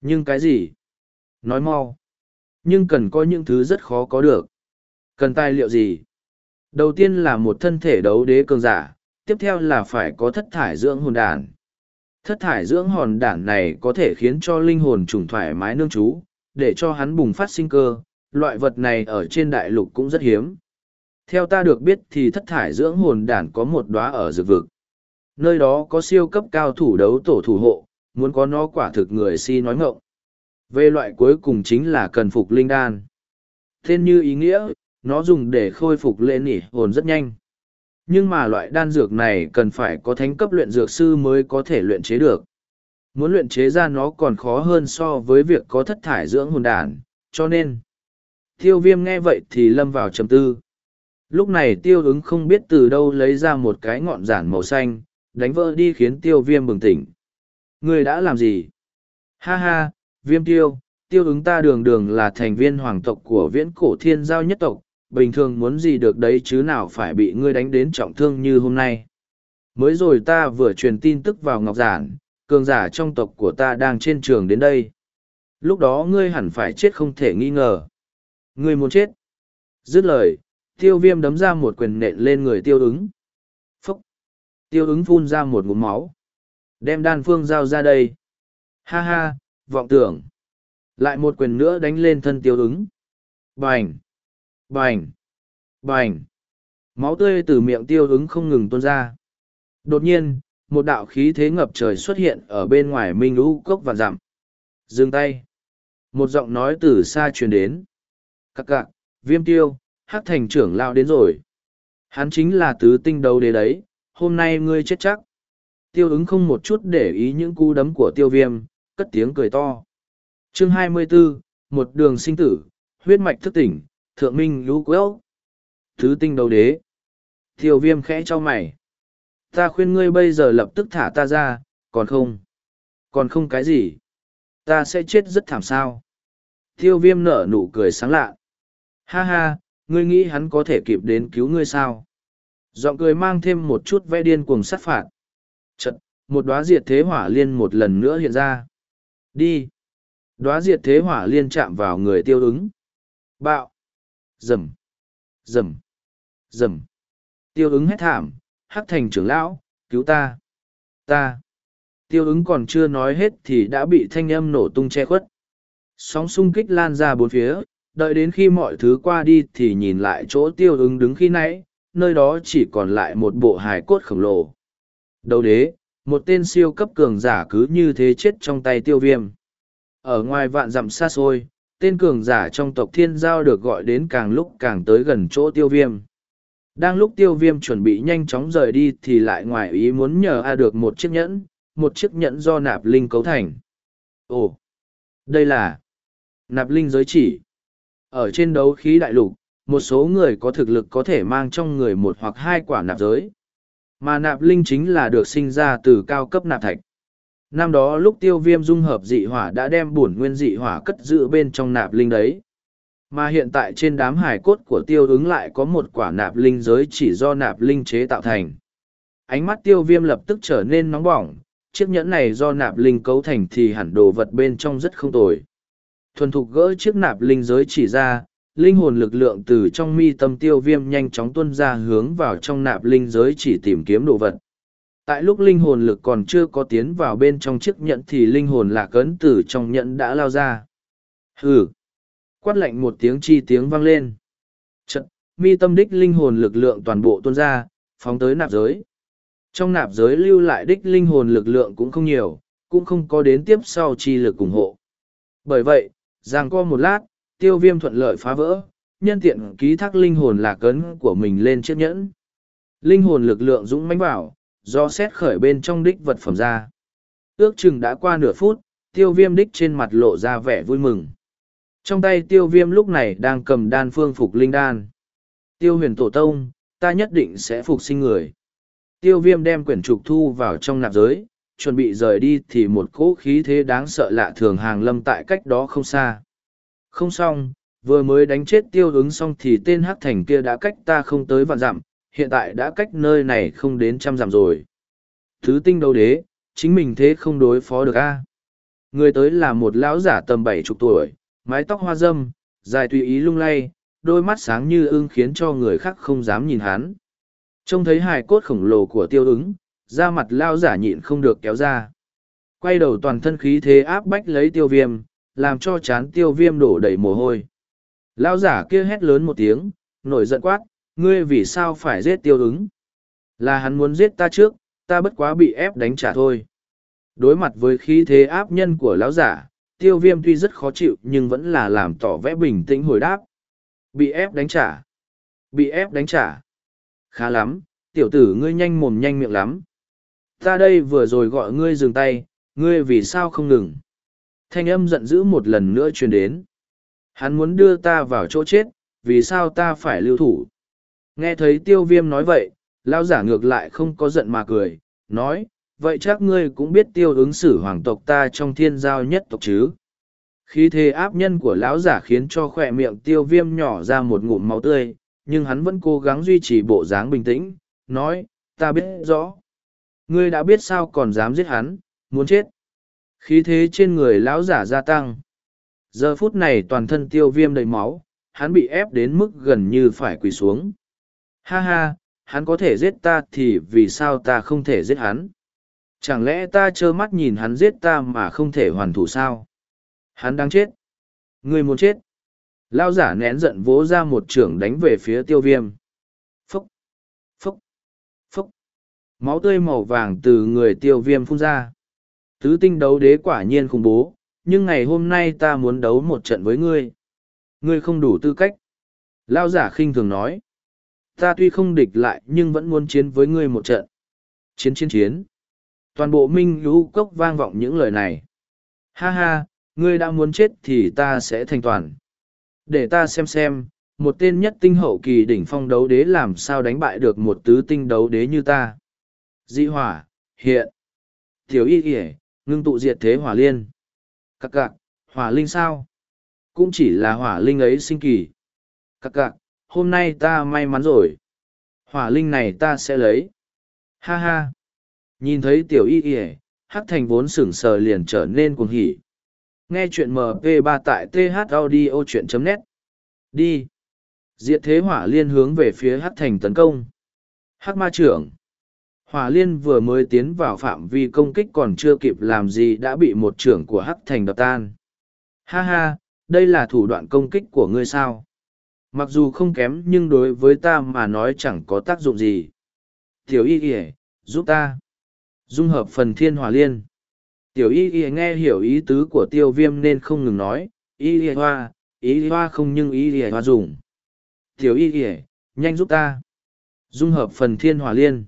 [SPEAKER 1] nhưng cái gì? Nói mau. Nhưng cần có những thứ rất khó có được. Cần tài liệu gì? Đầu tiên là một thân thể đấu đế cường giả, tiếp theo là phải có thất thải dưỡng hồn đản. Thất thải dưỡng hồn đản này có thể khiến cho linh hồn trùng thoải mái nương trú, để cho hắn bùng phát sinh cơ, loại vật này ở trên đại lục cũng rất hiếm. Theo ta được biết thì thất thải dưỡng hồn đản có một đóa ở dược vực. Nơi đó có siêu cấp cao thủ đấu tổ thủ hộ, muốn có nó quả thực người si nói ngộng. Về loại cuối cùng chính là cần phục linh đan. Tên như ý nghĩa, nó dùng để khôi phục lệ nỉ hồn rất nhanh. Nhưng mà loại đan dược này cần phải có thánh cấp luyện dược sư mới có thể luyện chế được. Muốn luyện chế ra nó còn khó hơn so với việc có thất thải dưỡng hồn đản, cho nên tiêu viêm nghe vậy thì lâm vào trầm tư. Lúc này tiêu ứng không biết từ đâu lấy ra một cái ngọn giản màu xanh, đánh vỡ đi khiến tiêu viêm bừng tỉnh. Người đã làm gì? Ha ha, viêm tiêu, tiêu ứng ta đường đường là thành viên hoàng tộc của viễn cổ thiên giao nhất tộc, bình thường muốn gì được đấy chứ nào phải bị ngươi đánh đến trọng thương như hôm nay. Mới rồi ta vừa truyền tin tức vào ngọc giản, cường giả trong tộc của ta đang trên trường đến đây. Lúc đó ngươi hẳn phải chết không thể nghi ngờ. Ngươi muốn chết. Dứt lời, tiêu viêm đấm ra một quyền nện lên người tiêu ứng. Tiêu ứng phun ra một ngụm máu. Đem đan phương giao ra đây. Ha ha, vọng tưởng. Lại một quyền nữa đánh lên thân tiêu ứng. Bành. Bành! Bành! Máu tươi từ miệng tiêu ứng không ngừng tuôn ra. Đột nhiên, một đạo khí thế ngập trời xuất hiện ở bên ngoài minh lũ cốc và dặm. Dừng tay! Một giọng nói từ xa truyền đến. Các cạc, viêm tiêu, hát thành trưởng lao đến rồi. Hắn chính là tứ tinh đầu đế đấy, hôm nay ngươi chết chắc. Tiêu ứng không một chút để ý những cú đấm của tiêu viêm, cất tiếng cười to. chương 24, một đường sinh tử, huyết mạch thức tỉnh, thượng minh lũ quễu thứ tinh đầu đế. Tiêu viêm khẽ cho mày. Ta khuyên ngươi bây giờ lập tức thả ta ra còn không? Còn không cái gì? Ta sẽ chết rất thảm sao? Tiêu viêm nở nụ cười sáng lạ. Ha ha ngươi nghĩ hắn có thể kịp đến cứu ngươi sao? Giọng cười mang thêm một chút vẽ điên cuồng sát phạt. Chật, một đoá diệt thế hỏa liên một lần nữa hiện ra. Đi. Đoá diệt thế hỏa liên chạm vào người tiêu ứng. Bạo. Rầm rầm rầm tiêu ứng hét thảm, hắc thành trưởng lão, cứu ta. Ta. Tiêu ứng còn chưa nói hết thì đã bị thanh âm nổ tung che khuất. Sóng xung kích lan ra bốn phía, đợi đến khi mọi thứ qua đi thì nhìn lại chỗ tiêu ứng đứng khi nãy nơi đó chỉ còn lại một bộ hài cốt khổng lồ đầu đế một tên siêu cấp cường giả cứ như thế chết trong tay tiêu viêm ở ngoài vạn dặm xa xôi tên cường giả trong tộc thiên giao được gọi đến càng lúc càng tới gần chỗ tiêu viêm. Đang lúc tiêu viêm chuẩn bị nhanh chóng rời đi thì lại ngoài ý muốn nhờ A được một chiếc nhẫn, một chiếc nhẫn do nạp linh cấu thành. Ồ, đây là nạp linh giới chỉ. ở trên đấu khí đại lục, một số người có thực lực có thể mang trong người một hoặc hai quả nạp giới. Mà nạp linh chính là được sinh ra từ cao cấp nạp thạch. Năm đó lúc tiêu viêm dung hợp dị hỏa đã đem bổn nguyên dị hỏa cất giữ bên trong nạp linh đấy. Mà hiện tại trên đám hải cốt của tiêu ứng lại có một quả nạp linh giới chỉ do nạp linh chế tạo thành. Ánh mắt tiêu viêm lập tức trở nên nóng bỏng, chiếc nhẫn này do nạp linh cấu thành thì hẳn đồ vật bên trong rất không tồi. Thuần thục gỡ chiếc nạp linh giới chỉ ra, linh hồn lực lượng từ trong mi tâm tiêu viêm nhanh chóng tuân ra hướng vào trong nạp linh giới chỉ tìm kiếm đồ vật. Tại lúc linh hồn lực còn chưa có tiến vào bên trong chiếc nhẫn thì linh hồn lạc ấn từ trong nhẫn đã lao ra. Hừ! Quát lạnh một tiếng chi tiếng vang lên. Trận, mi tâm đích linh hồn lực lượng toàn bộ tuôn ra, phóng tới nạp giới. Trong nạp giới lưu lại đích linh hồn lực lượng cũng không nhiều, cũng không có đến tiếp sau chi lực ủng hộ. Bởi vậy, giang co một lát, tiêu viêm thuận lợi phá vỡ, nhân tiện ký thác linh hồn lạc ấn của mình lên chiếc nhẫn. Linh hồn lực lượng dũng mãnh bảo, do xét khởi bên trong đích vật phẩm ra. Ước chừng đã qua nửa phút, tiêu viêm đích trên mặt lộ ra vẻ vui mừng. Trong tay tiêu viêm lúc này đang cầm đan phương phục linh đan. Tiêu huyền tổ tông, ta nhất định sẽ phục sinh người. Tiêu viêm đem quyển trục thu vào trong nạp giới, chuẩn bị rời đi thì một cỗ khí thế đáng sợ lạ thường hàng lâm tại cách đó không xa. Không xong, vừa mới đánh chết tiêu ứng xong thì tên hắc thành kia đã cách ta không tới vạn dặm, hiện tại đã cách nơi này không đến trăm dặm rồi. Thứ tinh đấu đế, chính mình thế không đối phó được a Người tới là một lão giả tầm bảy chục tuổi, mái tóc hoa dâm, dài tùy ý lung lay, đôi mắt sáng như ưng khiến cho người khác không dám nhìn hắn. Trông thấy hài cốt khổng lồ của tiêu ứng, da mặt lao giả nhịn không được kéo ra. Quay đầu toàn thân khí thế áp bách lấy tiêu viêm, làm cho chán tiêu viêm đổ đầy mồ hôi. Lao giả kia hét lớn một tiếng, nổi giận quát, ngươi vì sao phải giết tiêu ứng? Là hắn muốn giết ta trước, ta bất quá bị ép đánh trả thôi. Đối mặt với khí thế áp nhân của lão giả, tiêu viêm tuy rất khó chịu nhưng vẫn là làm tỏ vẽ bình tĩnh hồi đáp. Bị ép đánh trả. Bị ép đánh trả. Khá lắm, tiểu tử ngươi nhanh mồm nhanh miệng lắm. Ta đây vừa rồi gọi ngươi dừng tay, ngươi vì sao không ngừng. Thanh âm giận dữ một lần nữa truyền đến. Hắn muốn đưa ta vào chỗ chết, vì sao ta phải lưu thủ. Nghe thấy tiêu viêm nói vậy, lao giả ngược lại không có giận mà cười, nói, vậy chắc ngươi cũng biết tiêu ứng xử hoàng tộc ta trong thiên giao nhất tộc chứ. Khí thế áp nhân của lão giả khiến cho khỏe miệng tiêu viêm nhỏ ra một ngụm máu tươi, nhưng hắn vẫn cố gắng duy trì bộ dáng bình tĩnh, nói, ta biết rõ. Ngươi đã biết sao còn dám giết hắn, muốn chết. Khí thế trên người lão giả gia tăng. Giờ phút này toàn thân tiêu viêm đầy máu, hắn bị ép đến mức gần như phải quỳ xuống. Ha ha, hắn có thể giết ta thì vì sao ta không thể giết hắn? Chẳng lẽ ta trơ mắt nhìn hắn giết ta mà không thể hoàn thủ sao? Hắn đang chết. Người muốn chết. Lao giả nén giận vỗ ra một trưởng đánh về phía tiêu viêm. Phúc! Phúc! Phúc! Máu tươi màu vàng từ người tiêu viêm phun ra. Tứ tinh đấu đế quả nhiên khủng bố, nhưng ngày hôm nay ta muốn đấu một trận với ngươi. Ngươi không đủ tư cách. Lao giả khinh thường nói. Ta tuy không địch lại nhưng vẫn muốn chiến với ngươi một trận. Chiến chiến chiến. Toàn bộ minh lũ cốc vang vọng những lời này. Ha ha, ngươi đã muốn chết thì ta sẽ thành toàn. Để ta xem xem, một tên nhất tinh hậu kỳ đỉnh phong đấu đế làm sao đánh bại được một tứ tinh đấu đế như ta. Dĩ hỏa, hiện. Tiểu y kìa, ngưng tụ diệt thế hỏa liên. Các cạc, hỏa linh sao? Cũng chỉ là hỏa linh ấy sinh kỳ. Các cạc, hôm nay ta may mắn rồi. Hỏa linh này ta sẽ lấy. Ha ha. Nhìn thấy tiểu y y hắc thành vốn sửng sờ liền trở nên cuồng hỉ. Nghe chuyện MP3 tại thaudio.net. Đi. Diệt thế hỏa liên hướng về phía hắc thành tấn công. Hắc ma trưởng. Hỏa liên vừa mới tiến vào phạm vi công kích còn chưa kịp làm gì đã bị một trưởng của hắc thành đập tan. Ha ha, đây là thủ đoạn công kích của ngươi sao? Mặc dù không kém nhưng đối với ta mà nói chẳng có tác dụng gì. Tiểu y ỉa giúp ta. Dung hợp phần thiên hòa liên. Tiểu y ỉa nghe hiểu ý tứ của tiêu viêm nên không ngừng nói, y ỉa hoa, y y hoa không nhưng y ỉa hoa dùng. Tiểu y ỉa nhanh giúp ta. Dung hợp phần thiên hòa liên.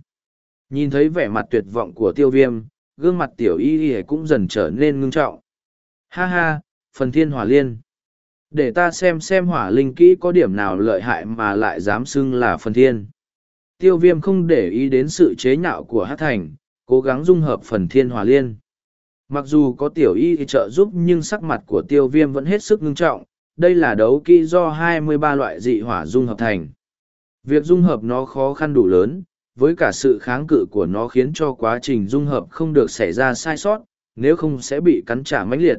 [SPEAKER 1] Nhìn thấy vẻ mặt tuyệt vọng của tiêu viêm, gương mặt tiểu y y cũng dần trở nên ngưng trọng. Ha ha, phần thiên hỏa liên. Để ta xem xem hỏa linh kỹ có điểm nào lợi hại mà lại dám xưng là phần thiên. Tiêu viêm không để ý đến sự chế nhạo của hát thành, cố gắng dung hợp phần thiên hỏa liên. Mặc dù có tiểu y trợ giúp nhưng sắc mặt của tiêu viêm vẫn hết sức ngưng trọng, đây là đấu kỹ do 23 loại dị hỏa dung hợp thành. Việc dung hợp nó khó khăn đủ lớn, với cả sự kháng cự của nó khiến cho quá trình dung hợp không được xảy ra sai sót, nếu không sẽ bị cắn trả mãnh liệt.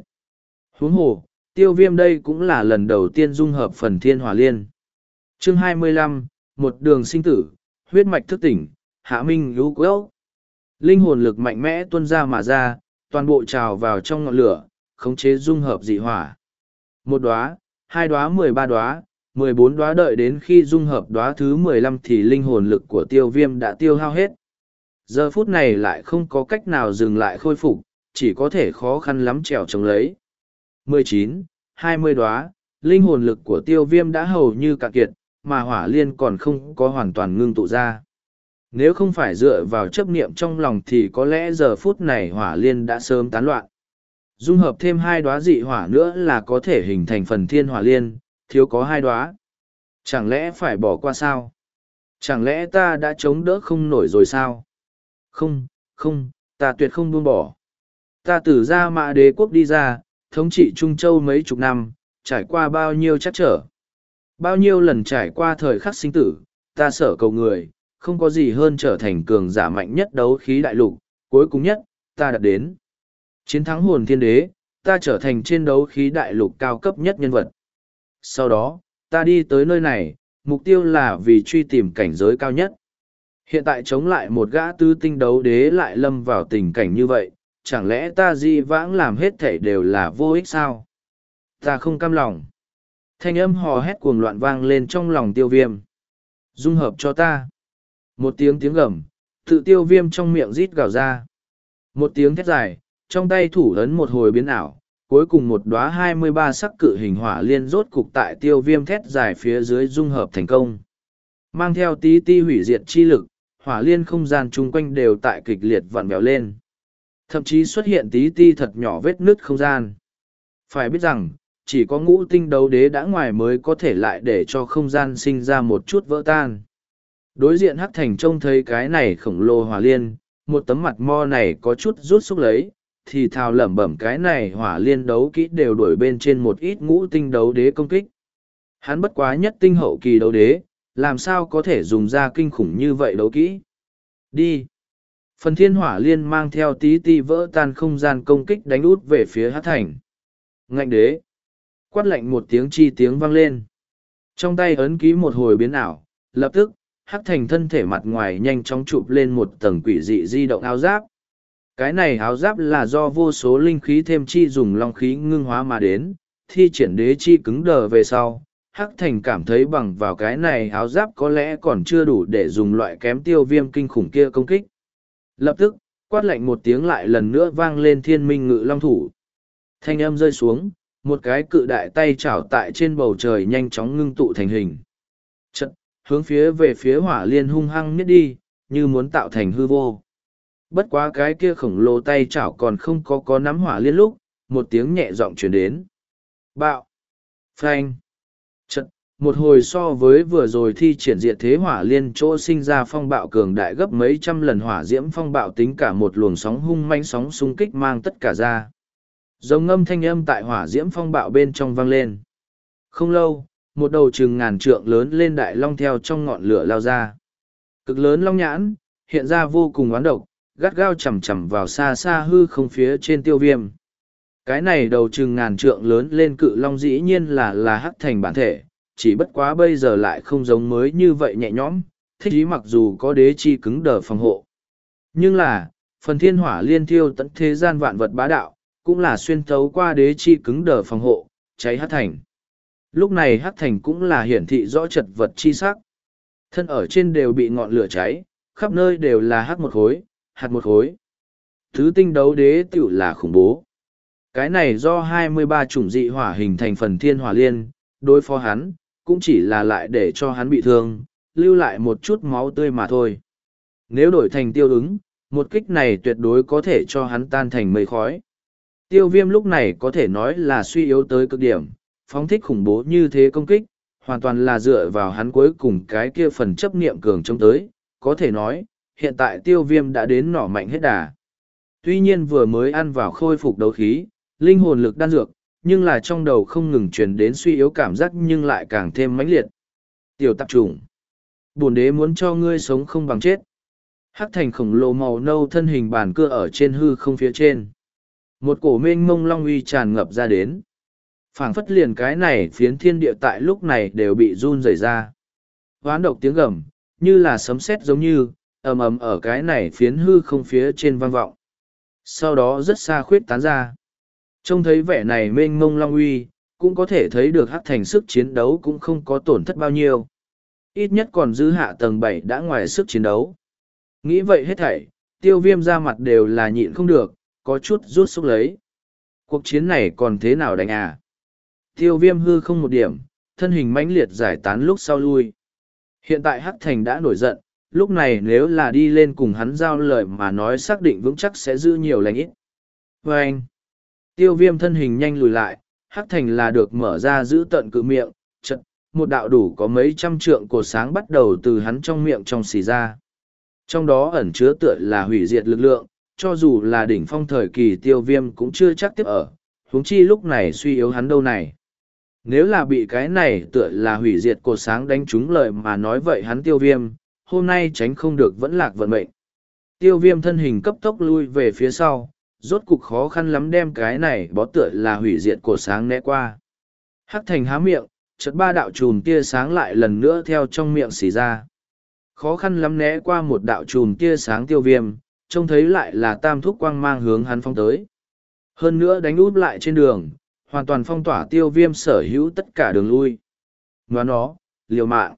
[SPEAKER 1] Huống hồ, tiêu viêm đây cũng là lần đầu tiên dung hợp phần thiên hỏa liên. Chương 25, một đường sinh tử, huyết mạch thức tỉnh, hạ minh lũ quốc. Linh hồn lực mạnh mẽ tuôn ra mà ra, toàn bộ trào vào trong ngọn lửa, khống chế dung hợp dị hỏa. Một đóa, hai đóa mười ba đóa, mười bốn đóa đợi đến khi dung hợp đóa thứ mười lăm thì linh hồn lực của tiêu viêm đã tiêu hao hết. Giờ phút này lại không có cách nào dừng lại khôi phục, chỉ có thể khó khăn lắm trèo chống lấy. mười chín, hai mươi đóa, linh hồn lực của tiêu viêm đã hầu như cạn kiệt, mà hỏa liên còn không có hoàn toàn ngưng tụ ra. Nếu không phải dựa vào chấp niệm trong lòng thì có lẽ giờ phút này hỏa liên đã sớm tán loạn. Dung hợp thêm hai đóa dị hỏa nữa là có thể hình thành phần thiên hỏa liên, thiếu có hai đóa. Chẳng lẽ phải bỏ qua sao? Chẳng lẽ ta đã chống đỡ không nổi rồi sao? Không, không, ta tuyệt không buông bỏ. Ta từ ra mạ đế quốc đi ra, thống trị Trung Châu mấy chục năm, trải qua bao nhiêu chắc trở. Bao nhiêu lần trải qua thời khắc sinh tử, ta sợ cầu người, không có gì hơn trở thành cường giả mạnh nhất đấu khí đại lục, cuối cùng nhất, ta đạt đến. Chiến thắng hồn thiên đế, ta trở thành trên đấu khí đại lục cao cấp nhất nhân vật. Sau đó, ta đi tới nơi này, mục tiêu là vì truy tìm cảnh giới cao nhất. Hiện tại chống lại một gã tư tinh đấu đế lại lâm vào tình cảnh như vậy, chẳng lẽ ta di vãng làm hết thể đều là vô ích sao? Ta không cam lòng. Thanh âm hò hét cuồng loạn vang lên trong lòng tiêu viêm. Dung hợp cho ta. Một tiếng tiếng gầm, tự tiêu viêm trong miệng rít gào ra. Một tiếng thét dài, trong tay thủ ấn một hồi biến ảo, cuối cùng một đóa hai mươi ba sắc cự hình hỏa liên rốt cục tại tiêu viêm thét dài phía dưới dung hợp thành công. Mang theo tí ti hủy diệt chi lực, hỏa liên không gian chung quanh đều tại kịch liệt vặn vẹo lên. Thậm chí xuất hiện tí ti thật nhỏ vết nứt không gian. Phải biết rằng, chỉ có ngũ tinh đấu đế đã ngoài mới có thể lại để cho không gian sinh ra một chút vỡ tan. Đối diện Hắc Thành trông thấy cái này khổng lồ hỏa liên, một tấm mặt mo này có chút rút xúc lấy, thì thào lẩm bẩm cái này hỏa liên đấu kỹ đều đuổi bên trên một ít ngũ tinh đấu đế công kích. Hắn bất quá nhất tinh hậu kỳ đấu đế, làm sao có thể dùng ra kinh khủng như vậy đấu kỹ. Đi! Phần thiên hỏa liên mang theo tí ti vỡ tan không gian công kích đánh út về phía hát thành. Ngạnh đế! Quát lạnh một tiếng chi tiếng vang lên. Trong tay ấn ký một hồi biến ảo, lập tức, hắc thành thân thể mặt ngoài nhanh chóng chụp lên một tầng quỷ dị di động áo giáp. Cái này áo giáp là do vô số linh khí thêm chi dùng long khí ngưng hóa mà đến, thi triển đế chi cứng đờ về sau. Hắc thành cảm thấy bằng vào cái này áo giáp có lẽ còn chưa đủ để dùng loại kém tiêu viêm kinh khủng kia công kích. Lập tức, quát lạnh một tiếng lại lần nữa vang lên thiên minh ngự long thủ. Thanh âm rơi xuống, một cái cự đại tay chảo tại trên bầu trời nhanh chóng ngưng tụ thành hình. Trận, hướng phía về phía hỏa liên hung hăng miết đi, như muốn tạo thành hư vô. Bất quá cái kia khổng lồ tay chảo còn không có có nắm hỏa liên lúc, một tiếng nhẹ giọng chuyển đến. Bạo! Phanh! Trận, một hồi so với vừa rồi thi triển diệt thế hỏa liên chỗ sinh ra phong bạo cường đại gấp mấy trăm lần hỏa diễm phong bạo tính cả một luồng sóng hung manh sóng xung kích mang tất cả ra. Giống ngâm thanh âm tại hỏa diễm phong bạo bên trong vang lên. Không lâu, một đầu chừng ngàn trượng lớn lên đại long theo trong ngọn lửa lao ra. Cực lớn long nhãn, hiện ra vô cùng oán độc, gắt gao chầm chầm vào xa xa hư không phía trên tiêu viêm. Cái này đầu chừng ngàn trượng lớn lên cự long dĩ nhiên là là hắc thành bản thể, chỉ bất quá bây giờ lại không giống mới như vậy nhẹ nhõm, thích ý mặc dù có đế chi cứng đờ phòng hộ. Nhưng là, phần thiên hỏa liên thiêu tận thế gian vạn vật bá đạo, cũng là xuyên thấu qua đế chi cứng đờ phòng hộ, cháy hắc thành. Lúc này hắc thành cũng là hiển thị rõ chật vật chi sắc. Thân ở trên đều bị ngọn lửa cháy, khắp nơi đều là hắc một khối, hạt một khối. Thứ tinh đấu đế tiểu là khủng bố. Cái này do hai mươi ba chủng dị hỏa hình thành phần thiên hỏa liên, đối phó hắn, cũng chỉ là lại để cho hắn bị thương, lưu lại một chút máu tươi mà thôi. Nếu đổi thành tiêu ứng, một kích này tuyệt đối có thể cho hắn tan thành mây khói. Tiêu viêm lúc này có thể nói là suy yếu tới cực điểm, phóng thích khủng bố như thế công kích, hoàn toàn là dựa vào hắn cuối cùng cái kia phần chấp niệm cường trông tới, có thể nói, hiện tại tiêu viêm đã đến nỏ mạnh hết đà. Tuy nhiên vừa mới ăn vào khôi phục đấu khí, linh hồn lực đan dược, nhưng là trong đầu không ngừng truyền đến suy yếu cảm giác nhưng lại càng thêm mãnh liệt. Tiểu tạp trùng. Bồn đế muốn cho ngươi sống không bằng chết. Hắc thành khổng lồ màu nâu thân hình bàn cưa ở trên hư không phía trên. Một cổ mênh mông long uy tràn ngập ra đến. phảng phất liền cái này phiến thiên địa tại lúc này đều bị run rẩy ra. Hoán độc tiếng gầm, như là sấm sét giống như, ầm ầm ở cái này phiến hư không phía trên vang vọng. Sau đó rất xa khuyết tán ra. Trông thấy vẻ này mênh mông long uy, cũng có thể thấy được hắc thành sức chiến đấu cũng không có tổn thất bao nhiêu. Ít nhất còn giữ hạ tầng bảy đã ngoài sức chiến đấu. Nghĩ vậy hết thảy, tiêu viêm ra mặt đều là nhịn không được, có chút rút xúc lấy. Cuộc chiến này còn thế nào đánh à? Tiêu viêm hư không một điểm, thân hình mãnh liệt giải tán lúc sau lui. Hiện tại Hắc Thành đã nổi giận, lúc này nếu là đi lên cùng hắn giao lời mà nói xác định vững chắc sẽ giữ nhiều lành ít. Và anh, tiêu viêm thân hình nhanh lùi lại, Hắc Thành là được mở ra giữ tận cự miệng, chật, một đạo đủ có mấy trăm trượng cột sáng bắt đầu từ hắn trong miệng trong xì ra. Trong đó ẩn chứa tựa là hủy diệt lực lượng, cho dù là đỉnh phong thời kỳ tiêu viêm cũng chưa chắc tiếp ở, huống chi lúc này suy yếu hắn đâu này. Nếu là bị cái này tựa là hủy diệt cột sáng đánh trúng lời mà nói vậy hắn tiêu viêm, hôm nay tránh không được vẫn lạc vận mệnh. Tiêu viêm thân hình cấp tốc lui về phía sau, rốt cục khó khăn lắm đem cái này bó tựa là hủy diệt của sáng né qua. Hắc thành há miệng, chợt ba đạo chùm tia sáng lại lần nữa theo trong miệng xì ra. Khó khăn lắm né qua một đạo chùm tia sáng tiêu viêm, trông thấy lại là tam thúc quang mang hướng hắn phong tới. Hơn nữa đánh út lại trên đường, hoàn toàn phong tỏa tiêu viêm sở hữu tất cả đường lui. Ngoan nó, liều mạng.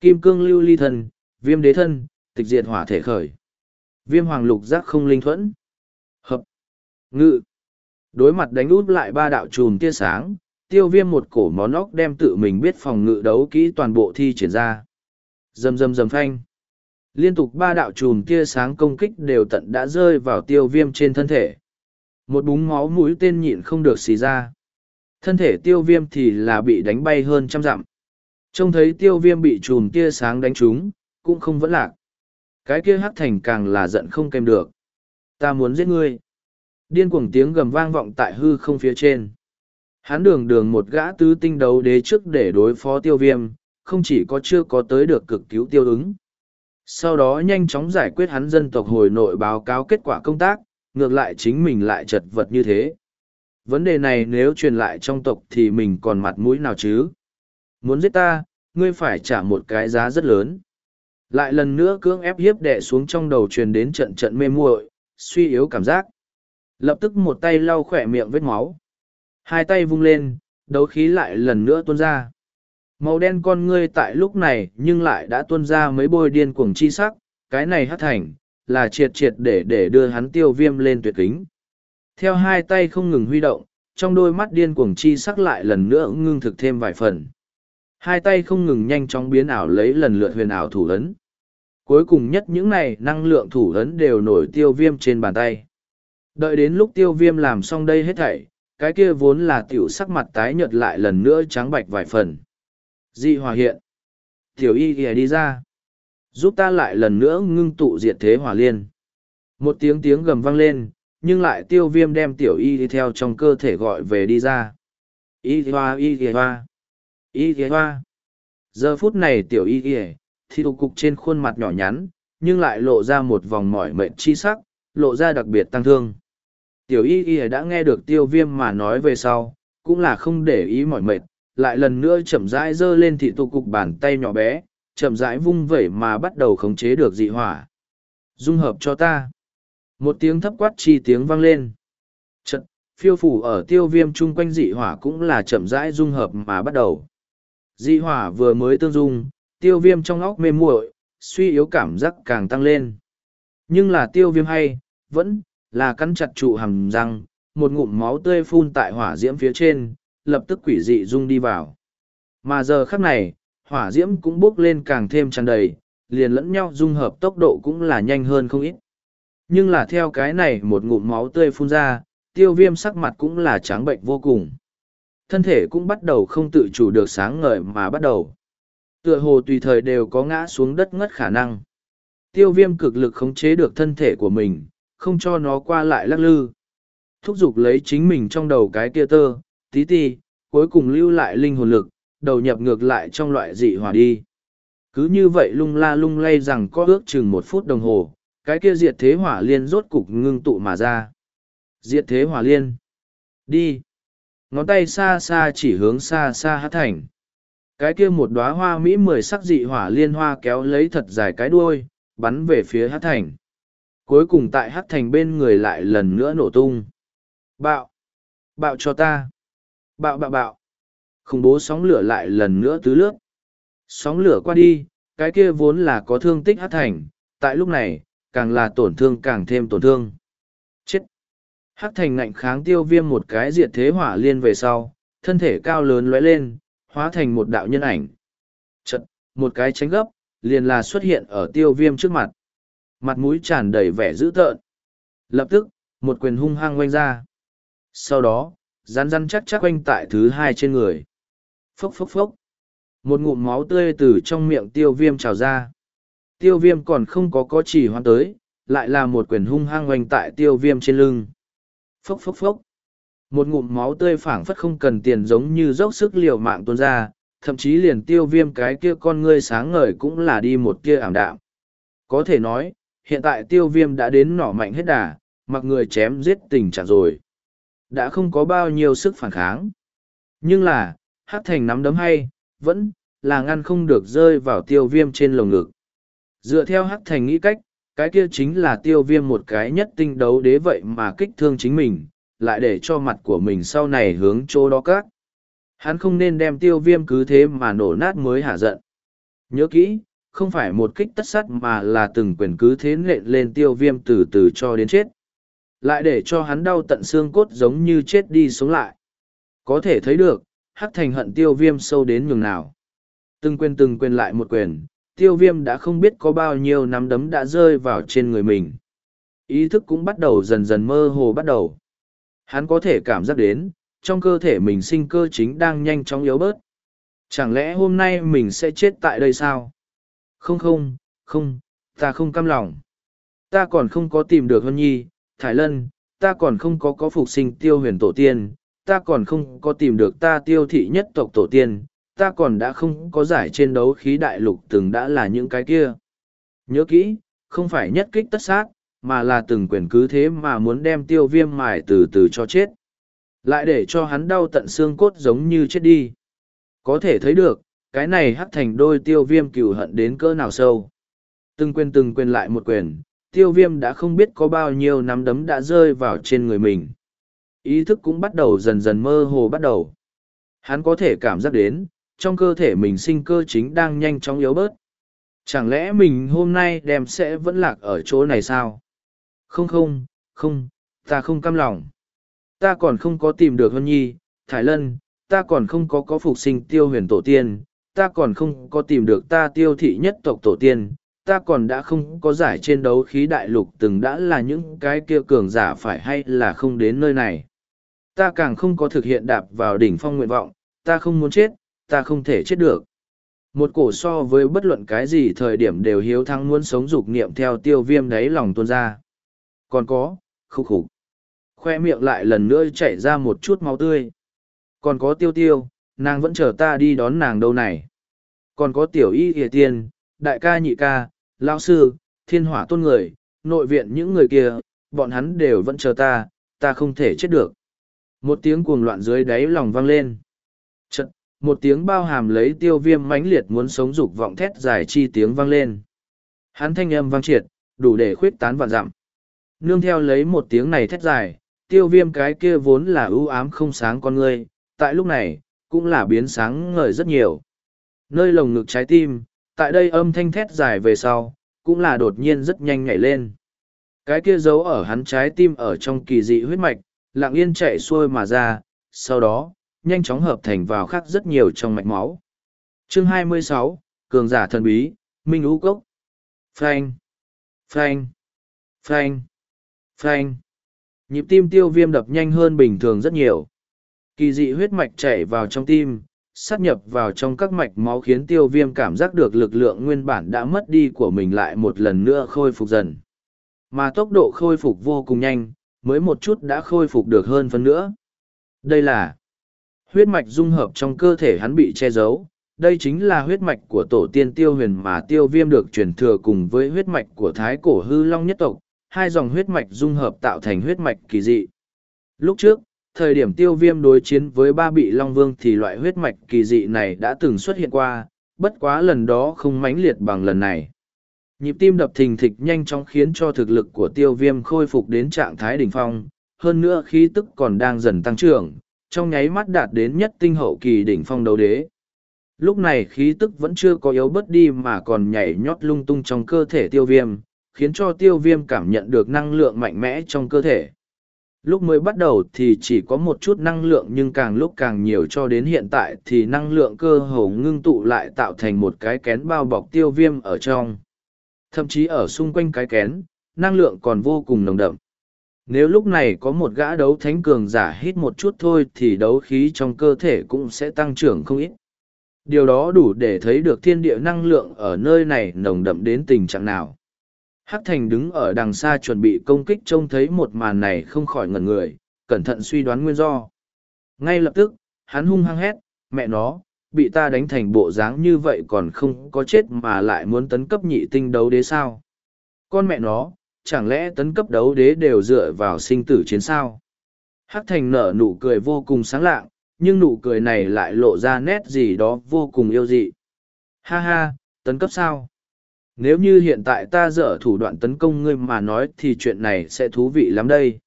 [SPEAKER 1] Kim cương lưu ly thần viêm đế thân, tịch diệt hỏa thể khởi. Viêm hoàng lục giác không linh thuẫn. Hợp. Ngự. Đối mặt đánh út lại ba đạo chùm tia sáng, tiêu viêm một cổ món óc đem tự mình biết phòng ngự đấu kỹ toàn bộ thi triển ra. Dầm dầm dầm phanh. Liên tục ba đạo chùm tia sáng công kích đều tận đã rơi vào tiêu viêm trên thân thể. Một búng máu mũi tên nhịn không được xì ra. Thân thể tiêu viêm thì là bị đánh bay hơn trăm dặm. Trông thấy tiêu viêm bị chùm tia sáng đánh trúng, cũng không vẫn lạc. Cái kia hắc thành càng là giận không kèm được. Ta muốn giết ngươi. Điên cuồng tiếng gầm vang vọng tại hư không phía trên. Hán đường đường một gã tứ tinh đấu đế trước để đối phó tiêu viêm, không chỉ có chưa có tới được cực cứu tiêu ứng. Sau đó nhanh chóng giải quyết hắn dân tộc hồi nội báo cáo kết quả công tác, ngược lại chính mình lại chật vật như thế. Vấn đề này nếu truyền lại trong tộc thì mình còn mặt mũi nào chứ? Muốn giết ta, ngươi phải trả một cái giá rất lớn. Lại lần nữa cưỡng ép hiếp đẻ xuống trong đầu truyền đến trận trận mê muội, suy yếu cảm giác. Lập tức một tay lau khỏe miệng vết máu. Hai tay vung lên, đấu khí lại lần nữa tuôn ra. Màu đen con ngươi tại lúc này nhưng lại đã tuôn ra mấy bôi điên cuồng chi sắc, cái này hắt thành, là triệt triệt để để đưa hắn tiêu viêm lên tuyệt kính. Theo hai tay không ngừng huy động, trong đôi mắt điên cuồng chi sắc lại lần nữa ngưng thực thêm vài phần. Hai tay không ngừng nhanh chóng biến ảo lấy lần lượt huyền ảo thủ ấn. Cuối cùng nhất những này năng lượng thủ ấn đều nổi tiêu viêm trên bàn tay. Đợi đến lúc tiêu viêm làm xong đây hết thảy, cái kia vốn là tiểu sắc mặt tái nhợt lại lần nữa trắng bạch vài phần. Dị hòa hiện. Tiểu y kìa đi ra. Giúp ta lại lần nữa ngưng tụ diệt thế hỏa liên. Một tiếng tiếng gầm vang lên, nhưng lại tiêu viêm đem tiểu y đi theo trong cơ thể gọi về đi ra. Y hoa y hoa. Y hoa. Giờ phút này tiểu y kìa, thì tục cục trên khuôn mặt nhỏ nhắn, nhưng lại lộ ra một vòng mỏi mệt chi sắc, lộ ra đặc biệt tăng thương. Tiểu y y đã nghe được tiêu viêm mà nói về sau, cũng là không để ý mỏi mệt, lại lần nữa chậm rãi giơ lên thị tục cục bàn tay nhỏ bé, chậm rãi vung vẩy mà bắt đầu khống chế được dị hỏa. Dung hợp cho ta. Một tiếng thấp quát chi tiếng vang lên. trận phiêu phủ ở tiêu viêm chung quanh dị hỏa cũng là chậm rãi dung hợp mà bắt đầu. Dị hỏa vừa mới tương dung, tiêu viêm trong óc mê muội, suy yếu cảm giác càng tăng lên. Nhưng là tiêu viêm hay, vẫn là cắn chặt trụ hầm răng, một ngụm máu tươi phun tại hỏa diễm phía trên, lập tức quỷ dị rung đi vào. Mà giờ khắc này, hỏa diễm cũng bốc lên càng thêm tràn đầy, liền lẫn nhau dung hợp tốc độ cũng là nhanh hơn không ít. Nhưng là theo cái này một ngụm máu tươi phun ra, tiêu viêm sắc mặt cũng là trắng bệnh vô cùng thân thể cũng bắt đầu không tự chủ được sáng ngời mà bắt đầu. Tựa hồ tùy thời đều có ngã xuống đất ngất khả năng. Tiêu viêm cực lực khống chế được thân thể của mình, không cho nó qua lại lắc lư. Thúc giục lấy chính mình trong đầu cái kia tơ, tí ti, cuối cùng lưu lại linh hồn lực, đầu nhập ngược lại trong loại dị hỏa đi. Cứ như vậy lung la lung lay rằng có ước chừng một phút đồng hồ, cái kia diệt thế hỏa liên rốt cục ngưng tụ mà ra. Diệt thế hỏa liên. Đi. Ngón tay xa xa chỉ hướng xa xa hát thành. Cái kia một đóa hoa mỹ mười sắc dị hỏa liên hoa kéo lấy thật dài cái đuôi, bắn về phía hát thành. Cuối cùng tại hát thành bên người lại lần nữa nổ tung. Bạo! Bạo cho ta! Bạo bạo bạo! Khủng bố sóng lửa lại lần nữa tứ lướt. Sóng lửa qua đi, cái kia vốn là có thương tích hát thành, tại lúc này, càng là tổn thương càng thêm tổn thương. Chết! Hát thành ngạnh kháng tiêu viêm một cái diệt thế hỏa liên về sau, thân thể cao lớn lóe lên, hóa thành một đạo nhân ảnh. Chật, một cái tránh gấp, liền là xuất hiện ở tiêu viêm trước mặt. Mặt mũi tràn đầy vẻ dữ tợn. Lập tức, một quyền hung hăng quanh ra. Sau đó, rắn rắn chắc chắc quanh tại thứ hai trên người. Phốc phốc phốc. Một ngụm máu tươi từ trong miệng tiêu viêm trào ra. Tiêu viêm còn không có có chỉ hoan tới, lại là một quyền hung hăng quanh tại tiêu viêm trên lưng. Phốc phốc phốc. Một ngụm máu tươi phảng phất không cần tiền giống như dốc sức liều mạng tuôn ra, thậm chí liền tiêu viêm cái kia con ngươi sáng ngời cũng là đi một kia ảm đạm. Có thể nói, hiện tại tiêu viêm đã đến nỏ mạnh hết đà, mặc người chém giết tình trạng rồi. Đã không có bao nhiêu sức phản kháng. Nhưng là, hát thành nắm đấm hay, vẫn là ngăn không được rơi vào tiêu viêm trên lồng ngực. Dựa theo hát thành nghĩ cách, cái kia chính là tiêu viêm một cái nhất tinh đấu đế vậy mà kích thương chính mình, lại để cho mặt của mình sau này hướng chỗ đó các. Hắn không nên đem tiêu viêm cứ thế mà nổ nát mới hả giận. Nhớ kỹ, không phải một kích tất sắt mà là từng quyền cứ thế nện lên tiêu viêm từ từ cho đến chết. Lại để cho hắn đau tận xương cốt giống như chết đi sống lại. Có thể thấy được, hắc thành hận tiêu viêm sâu đến nhường nào. Từng quyền từng quyền lại một quyền, tiêu viêm đã không biết có bao nhiêu nắm đấm đã rơi vào trên người mình. Ý thức cũng bắt đầu dần dần mơ hồ bắt đầu. Hắn có thể cảm giác đến, trong cơ thể mình sinh cơ chính đang nhanh chóng yếu bớt. Chẳng lẽ hôm nay mình sẽ chết tại đây sao? Không không, không, ta không cam lòng. Ta còn không có tìm được Hân Nhi, Thái Lân, ta còn không có có phục sinh tiêu huyền tổ tiên, ta còn không có tìm được ta tiêu thị nhất tộc tổ tiên, ta còn đã không có giải trên đấu khí đại lục từng đã là những cái kia. Nhớ kỹ, không phải nhất kích tất sát, mà là từng quyền cứ thế mà muốn đem tiêu viêm mài từ từ cho chết. Lại để cho hắn đau tận xương cốt giống như chết đi. Có thể thấy được, cái này hắc thành đôi tiêu viêm cừu hận đến cỡ nào sâu. Từng quyền từng quyền lại một quyền, tiêu viêm đã không biết có bao nhiêu nắm đấm đã rơi vào trên người mình. Ý thức cũng bắt đầu dần dần mơ hồ bắt đầu. Hắn có thể cảm giác đến, trong cơ thể mình sinh cơ chính đang nhanh chóng yếu bớt. Chẳng lẽ mình hôm nay đem sẽ vẫn lạc ở chỗ này sao? Không không, không, ta không cam lòng. Ta còn không có tìm được Hân Nhi, Thái Lân, ta còn không có có phục sinh tiêu huyền tổ tiên, ta còn không có tìm được ta tiêu thị nhất tộc tổ tiên, ta còn đã không có giải trên đấu khí đại lục từng đã là những cái kia cường giả phải hay là không đến nơi này. Ta càng không có thực hiện đạp vào đỉnh phong nguyện vọng, ta không muốn chết, ta không thể chết được. Một cổ so với bất luận cái gì thời điểm đều hiếu thắng muốn sống dục niệm theo tiêu viêm đáy lòng tuôn ra. Còn có, khúc khục. Khoe miệng lại lần nữa chảy ra một chút máu tươi. Còn có tiêu tiêu, nàng vẫn chờ ta đi đón nàng đâu này. Còn có tiểu y hề tiên, đại ca nhị ca, lao sư, thiên hỏa tôn người, nội viện những người kia, bọn hắn đều vẫn chờ ta, ta không thể chết được. Một tiếng cuồng loạn dưới đáy lòng vang lên. Một tiếng bao hàm lấy tiêu viêm mãnh liệt muốn sống dục vọng thét dài chi tiếng vang lên. Hắn thanh âm vang triệt, đủ để khuyết tán vạn dặm. Nương theo lấy một tiếng này thét dài, tiêu viêm cái kia vốn là ưu ám không sáng con ngươi, tại lúc này, cũng là biến sáng ngời rất nhiều. Nơi lồng ngực trái tim, tại đây âm thanh thét dài về sau, cũng là đột nhiên rất nhanh nhảy lên. Cái kia giấu ở hắn trái tim ở trong kỳ dị huyết mạch, lặng yên chạy xuôi mà ra, sau đó, nhanh chóng hợp thành vào khác rất nhiều trong mạch máu. Chương 26, Cường giả thần bí, Minh Ú Cốc. Frank, Frank, Frank, Frank. Nhịp tim tiêu viêm đập nhanh hơn bình thường rất nhiều. Kỳ dị huyết mạch chảy vào trong tim, sát nhập vào trong các mạch máu khiến tiêu viêm cảm giác được lực lượng nguyên bản đã mất đi của mình lại một lần nữa khôi phục dần. Mà tốc độ khôi phục vô cùng nhanh, mới một chút đã khôi phục được hơn phân nữa. Đây là huyết mạch dung hợp trong cơ thể hắn bị che giấu. Đây chính là huyết mạch của tổ tiên tiêu huyền mà tiêu viêm được truyền thừa cùng với huyết mạch của thái cổ hư long nhất tộc, hai dòng huyết mạch dung hợp tạo thành huyết mạch kỳ dị. Lúc trước, thời điểm tiêu viêm đối chiến với ba bị long vương thì loại huyết mạch kỳ dị này đã từng xuất hiện qua, bất quá lần đó không mãnh liệt bằng lần này. Nhịp tim đập thình thịch nhanh chóng khiến cho thực lực của tiêu viêm khôi phục đến trạng thái đỉnh phong, hơn nữa khí tức còn đang dần tăng trưởng, trong nháy mắt đạt đến nhất tinh hậu kỳ đỉnh phong đấu đế. Lúc này khí tức vẫn chưa có yếu bớt đi mà còn nhảy nhót lung tung trong cơ thể tiêu viêm, khiến cho tiêu viêm cảm nhận được năng lượng mạnh mẽ trong cơ thể. Lúc mới bắt đầu thì chỉ có một chút năng lượng nhưng càng lúc càng nhiều cho đến hiện tại thì năng lượng cơ hồ ngưng tụ lại tạo thành một cái kén bao bọc tiêu viêm ở trong. Thậm chí ở xung quanh cái kén, năng lượng còn vô cùng nồng đậm. Nếu lúc này có một gã đấu thánh cường giả hít một chút thôi thì đấu khí trong cơ thể cũng sẽ tăng trưởng không ít. Điều đó đủ để thấy được thiên địa năng lượng ở nơi này nồng đậm đến tình trạng nào. Hắc Thành đứng ở đằng xa chuẩn bị công kích trông thấy một màn này không khỏi ngẩn người, cẩn thận suy đoán nguyên do. Ngay lập tức, hắn hung hăng hét, mẹ nó, bị ta đánh thành bộ dáng như vậy còn không có chết mà lại muốn tấn cấp nhị tinh đấu đế sao. Con mẹ nó, chẳng lẽ tấn cấp đấu đế đều dựa vào sinh tử chiến sao? Hắc Thành nở nụ cười vô cùng sáng lạng, nhưng nụ cười này lại lộ ra nét gì đó vô cùng yêu dị. Ha ha, tấn cấp sao? Nếu như hiện tại ta dở thủ đoạn tấn công ngươi mà nói thì chuyện này sẽ thú vị lắm đây.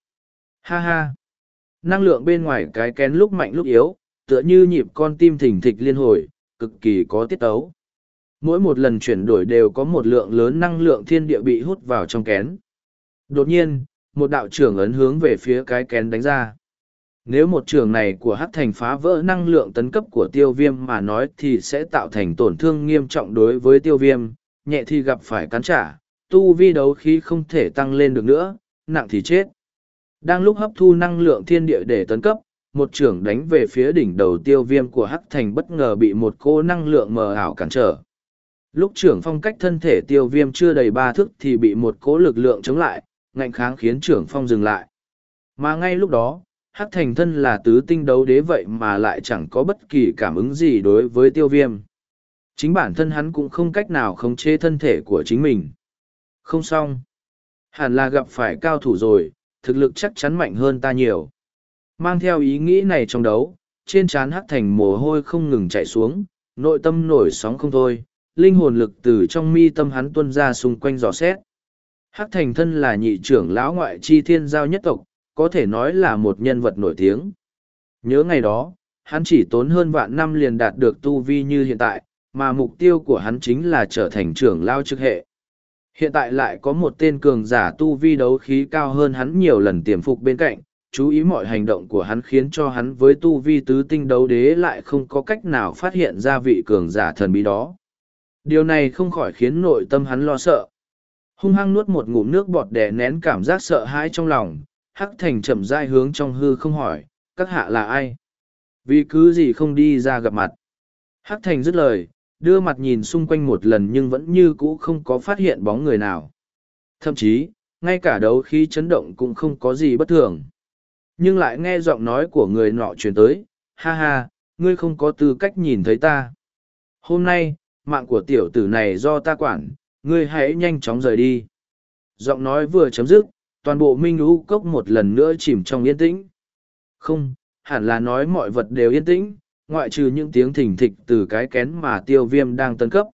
[SPEAKER 1] Ha ha. Năng lượng bên ngoài cái kén lúc mạnh lúc yếu, tựa như nhịp con tim thình thịch liên hồi, cực kỳ có tiết tấu. Mỗi một lần chuyển đổi đều có một lượng lớn năng lượng thiên địa bị hút vào trong kén. Đột nhiên, một đạo trưởng ấn hướng về phía cái kén đánh ra. Nếu một trường này của Hắc Thành phá vỡ năng lượng tấn cấp của tiêu viêm mà nói thì sẽ tạo thành tổn thương nghiêm trọng đối với tiêu viêm, nhẹ thì gặp phải cắn trả, tu vi đấu khí không thể tăng lên được nữa, nặng thì chết. Đang lúc hấp thu năng lượng thiên địa để tấn cấp, một trưởng đánh về phía đỉnh đầu tiêu viêm của Hắc Thành bất ngờ bị một cô năng lượng mờ ảo cản trở. Lúc trưởng phong cách thân thể tiêu viêm chưa đầy ba thước thì bị một cố lực lượng chống lại, ngạnh kháng khiến trưởng phong dừng lại. Mà ngay lúc đó, Hắc Thành thân là tứ tinh đấu đế vậy mà lại chẳng có bất kỳ cảm ứng gì đối với tiêu viêm. Chính bản thân hắn cũng không cách nào khống chế thân thể của chính mình. Không xong. Hẳn là gặp phải cao thủ rồi, thực lực chắc chắn mạnh hơn ta nhiều. Mang theo ý nghĩ này trong đấu, trên trán Hắc Thành mồ hôi không ngừng chạy xuống, nội tâm nổi sóng không thôi, linh hồn lực từ trong mi tâm hắn tuân ra xung quanh dò xét. Hắc Thành thân là nhị trưởng lão ngoại chi thiên giao nhất tộc, có thể nói là một nhân vật nổi tiếng. Nhớ ngày đó, hắn chỉ tốn hơn vạn năm liền đạt được tu vi như hiện tại, mà mục tiêu của hắn chính là trở thành trưởng lao trực hệ. Hiện tại lại có một tên cường giả tu vi đấu khí cao hơn hắn nhiều lần tiềm phục bên cạnh, chú ý mọi hành động của hắn khiến cho hắn với tu vi tứ tinh đấu đế lại không có cách nào phát hiện ra vị cường giả thần bí đó. Điều này không khỏi khiến nội tâm hắn lo sợ. Hung hăng nuốt một ngụm nước bọt đè nén cảm giác sợ hãi trong lòng, Hắc Thành chậm rãi hướng trong hư không hỏi, các hạ là ai? Vì cứ gì không đi ra gặp mặt? Hắc Thành dứt lời, đưa mặt nhìn xung quanh một lần nhưng vẫn như cũ không có phát hiện bóng người nào. Thậm chí, ngay cả đấu khí chấn động cũng không có gì bất thường. Nhưng lại nghe giọng nói của người nọ truyền tới, ha ha, ngươi không có tư cách nhìn thấy ta. Hôm nay, mạng của tiểu tử này do ta quản, ngươi hãy nhanh chóng rời đi. Giọng nói vừa chấm dứt, toàn bộ minh lũ cốc một lần nữa chìm trong yên tĩnh. Không, hẳn là nói mọi vật đều yên tĩnh, ngoại trừ những tiếng thỉnh thịch từ cái kén mà tiêu viêm đang tấn cấp.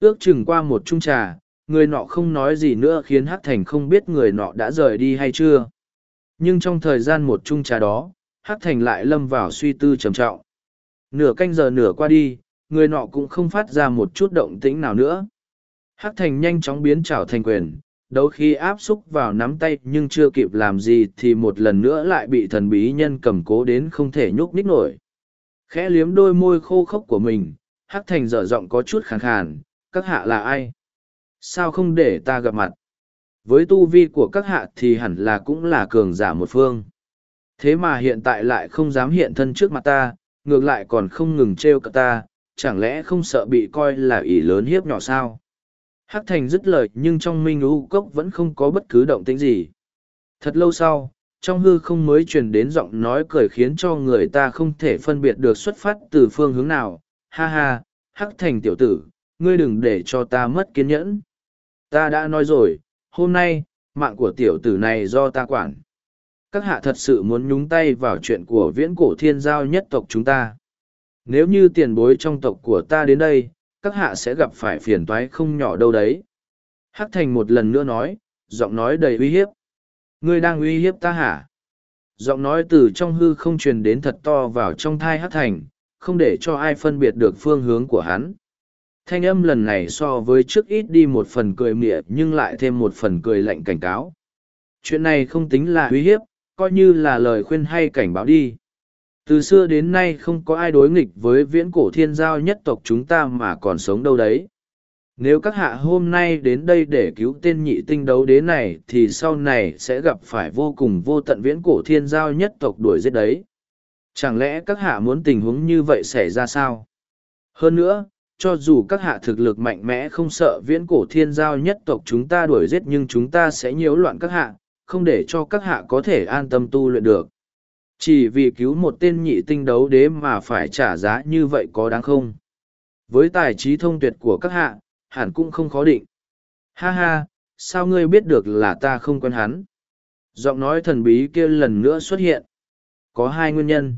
[SPEAKER 1] Ước chừng qua một chung trà, người nọ không nói gì nữa khiến Hắc Thành không biết người nọ đã rời đi hay chưa. Nhưng trong thời gian một chung trà đó, Hắc Thành lại lâm vào suy tư trầm trọng. Nửa canh giờ nửa qua đi, người nọ cũng không phát ra một chút động tĩnh nào nữa. Hắc Thành nhanh chóng biến trảo thành quyền, đấu khi áp xúc vào nắm tay nhưng chưa kịp làm gì thì một lần nữa lại bị thần bí nhân cầm cố đến không thể nhúc nhích nổi. Khẽ liếm đôi môi khô khốc của mình hắc thành dở giọng có chút khàn khàn các hạ là ai? Sao không để ta gặp mặt? Với tu vi của các hạ thì hẳn là cũng là cường giả một phương. Thế mà hiện tại lại không dám hiện thân trước mặt ta, ngược lại còn không ngừng trêu cả ta, chẳng lẽ không sợ bị coi là ỷ lớn hiếp nhỏ sao? Hắc thành dứt lời nhưng trong minh u cốc vẫn không có bất cứ động tĩnh gì. Thật lâu sau, trong hư không mới truyền đến giọng nói cười khiến cho người ta không thể phân biệt được xuất phát từ phương hướng nào. Ha ha, Hắc thành tiểu tử, ngươi đừng để cho ta mất kiên nhẫn. Ta đã nói rồi, hôm nay, mạng của tiểu tử này do ta quản. Các hạ thật sự muốn nhúng tay vào chuyện của viễn cổ thiên giao nhất tộc chúng ta. Nếu như tiền bối trong tộc của ta đến đây, các hạ sẽ gặp phải phiền toái không nhỏ đâu đấy. Hắc thành một lần nữa nói, giọng nói đầy uy hiếp. Ngươi đang uy hiếp ta hả? Giọng nói từ trong hư không truyền đến thật to vào trong thai Hắc thành, không để cho ai phân biệt được phương hướng của hắn. Thanh âm lần này so với trước ít đi một phần cười mịa nhưng lại thêm một phần cười lạnh cảnh cáo. Chuyện này không tính là uy hiếp, coi như là lời khuyên hay cảnh báo đi. Từ xưa đến nay không có ai đối nghịch với viễn cổ thiên giao nhất tộc chúng ta mà còn sống đâu đấy. Nếu các hạ hôm nay đến đây để cứu tên nhị tinh đấu đế này thì sau này sẽ gặp phải vô cùng vô tận viễn cổ thiên giao nhất tộc đuổi giết đấy. Chẳng lẽ các hạ muốn tình huống như vậy xảy ra sao? Hơn nữa, cho dù các hạ thực lực mạnh mẽ không sợ viễn cổ thiên giao nhất tộc chúng ta đuổi giết nhưng chúng ta sẽ nhiễu loạn các hạ, không để cho các hạ có thể an tâm tu luyện được. Chỉ vì cứu một tên nhị tinh đấu đế mà phải trả giá như vậy có đáng không? Với tài trí thông tuyệt của các hạ, hẳn cũng không khó định. Ha ha, sao ngươi biết được là ta không quen hắn? Giọng nói thần bí kia lần nữa xuất hiện. Có hai nguyên nhân.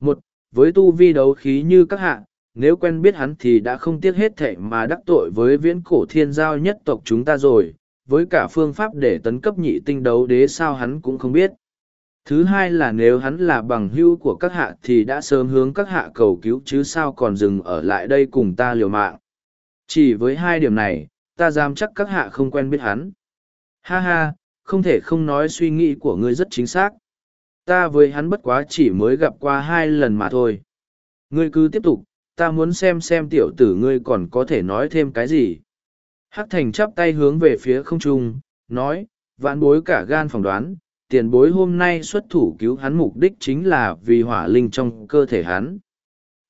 [SPEAKER 1] Một, với tu vi đấu khí như các hạ, nếu quen biết hắn thì đã không tiếc hết thệ mà đắc tội với viễn cổ thiên giao nhất tộc chúng ta rồi, với cả phương pháp để tấn cấp nhị tinh đấu đế sao hắn cũng không biết. Thứ hai là nếu hắn là bằng hữu của các hạ thì đã sớm hướng các hạ cầu cứu chứ sao còn dừng ở lại đây cùng ta liều mạng. Chỉ với hai điểm này, ta dám chắc các hạ không quen biết hắn. Ha ha, không thể không nói suy nghĩ của ngươi rất chính xác. Ta với hắn bất quá chỉ mới gặp qua hai lần mà thôi. Ngươi cứ tiếp tục, ta muốn xem xem tiểu tử ngươi còn có thể nói thêm cái gì. Hắc thành chắp tay hướng về phía không trung, nói, vãn bối cả gan phỏng đoán, tiền bối hôm nay xuất thủ cứu hắn mục đích chính là vì hỏa linh trong cơ thể hắn.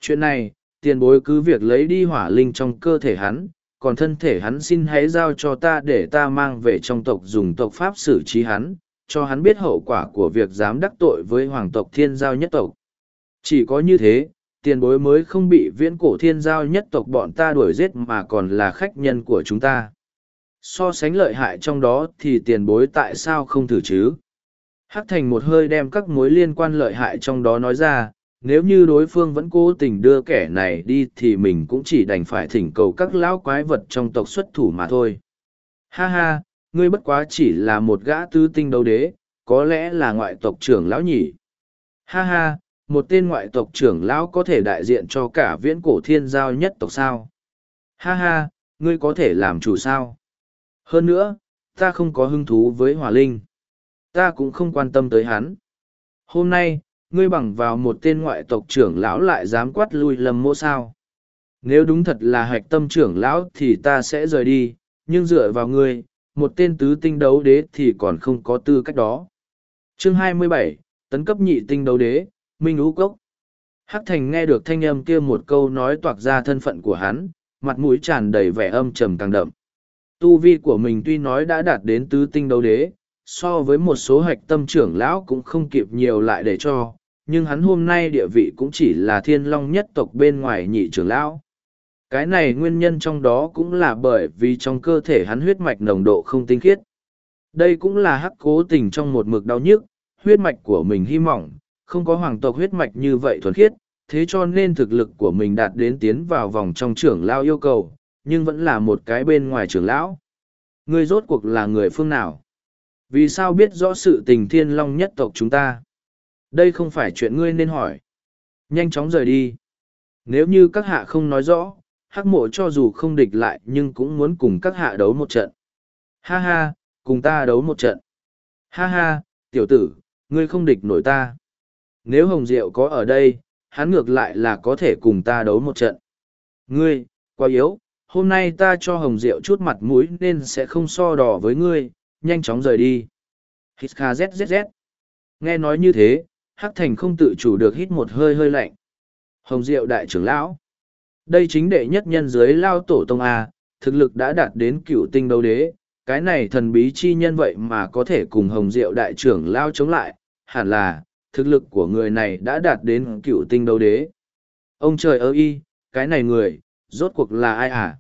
[SPEAKER 1] Chuyện này, tiền bối cứ việc lấy đi hỏa linh trong cơ thể hắn, còn thân thể hắn xin hãy giao cho ta để ta mang về trong tộc dùng tộc pháp xử trí hắn, cho hắn biết hậu quả của việc dám đắc tội với hoàng tộc thiên giao nhất tộc. Chỉ có như thế, tiền bối mới không bị viễn cổ thiên giao nhất tộc bọn ta đuổi giết mà còn là khách nhân của chúng ta. So sánh lợi hại trong đó thì tiền bối tại sao không thử chứ? Hắc thành một hơi đem các mối liên quan lợi hại trong đó nói ra, nếu như đối phương vẫn cố tình đưa kẻ này đi thì mình cũng chỉ đành phải thỉnh cầu các lão quái vật trong tộc xuất thủ mà thôi. Ha ha, ngươi bất quá chỉ là một gã tư tinh đấu đế, có lẽ là ngoại tộc trưởng lão nhỉ. Ha ha, một tên ngoại tộc trưởng lão có thể đại diện cho cả viễn cổ thiên giao nhất tộc sao. Ha ha, ngươi có thể làm chủ sao. Hơn nữa, ta không có hứng thú với hỏa linh ta cũng không quan tâm tới hắn. Hôm nay, ngươi bằng vào một tên ngoại tộc trưởng lão lại dám quát lui lầm mô sao. Nếu đúng thật là hạch tâm trưởng lão thì ta sẽ rời đi, nhưng dựa vào ngươi, một tên tứ tinh đấu đế thì còn không có tư cách đó. Chương 27, tấn cấp nhị tinh đấu đế, Minh Ú Cốc. Hắc Thành nghe được thanh âm kia một câu nói toạc ra thân phận của hắn, mặt mũi tràn đầy vẻ âm trầm càng đậm. Tu vi của mình tuy nói đã đạt đến tứ tinh đấu đế, so với một số hạch tâm trưởng lão cũng không kịp nhiều lại để cho, nhưng hắn hôm nay địa vị cũng chỉ là thiên long nhất tộc bên ngoài nhị trưởng lão. Cái này nguyên nhân trong đó cũng là bởi vì trong cơ thể hắn huyết mạch nồng độ không tinh khiết. Đây cũng là hắc cố tình trong một mực đau nhức, huyết mạch của mình hy mỏng, không có hoàng tộc huyết mạch như vậy thuần khiết, thế cho nên thực lực của mình đạt đến tiến vào vòng trong trưởng lão yêu cầu, nhưng vẫn là một cái bên ngoài trưởng lão. Ngươi rốt cuộc là người phương nào? Vì sao biết rõ sự tình thiên long nhất tộc chúng ta? Đây không phải chuyện ngươi nên hỏi. Nhanh chóng rời đi. Nếu như các hạ không nói rõ, hắc mộ cho dù không địch lại nhưng cũng muốn cùng các hạ đấu một trận. Ha ha, cùng ta đấu một trận. Ha ha, tiểu tử, ngươi không địch nổi ta. Nếu Hồng Diệu có ở đây, hắn ngược lại là có thể cùng ta đấu một trận. Ngươi, quá yếu, hôm nay ta cho Hồng Diệu chút mặt mũi nên sẽ không so đỏ với ngươi, nhanh chóng rời đi. Hít kha zzz. Nghe nói như thế, Hắc Thành không tự chủ được hít một hơi hơi lạnh. Hồng Diệu đại trưởng lão. Đây chính đệ nhất nhân dưới lao tổ tông A, thực lực đã đạt đến cựu tinh đấu đế. Cái này thần bí chi nhân vậy mà có thể cùng Hồng Diệu đại trưởng lao chống lại, hẳn là, thực lực của người này đã đạt đến cựu tinh đấu đế. Ông trời ơi, cái này người, rốt cuộc là ai à?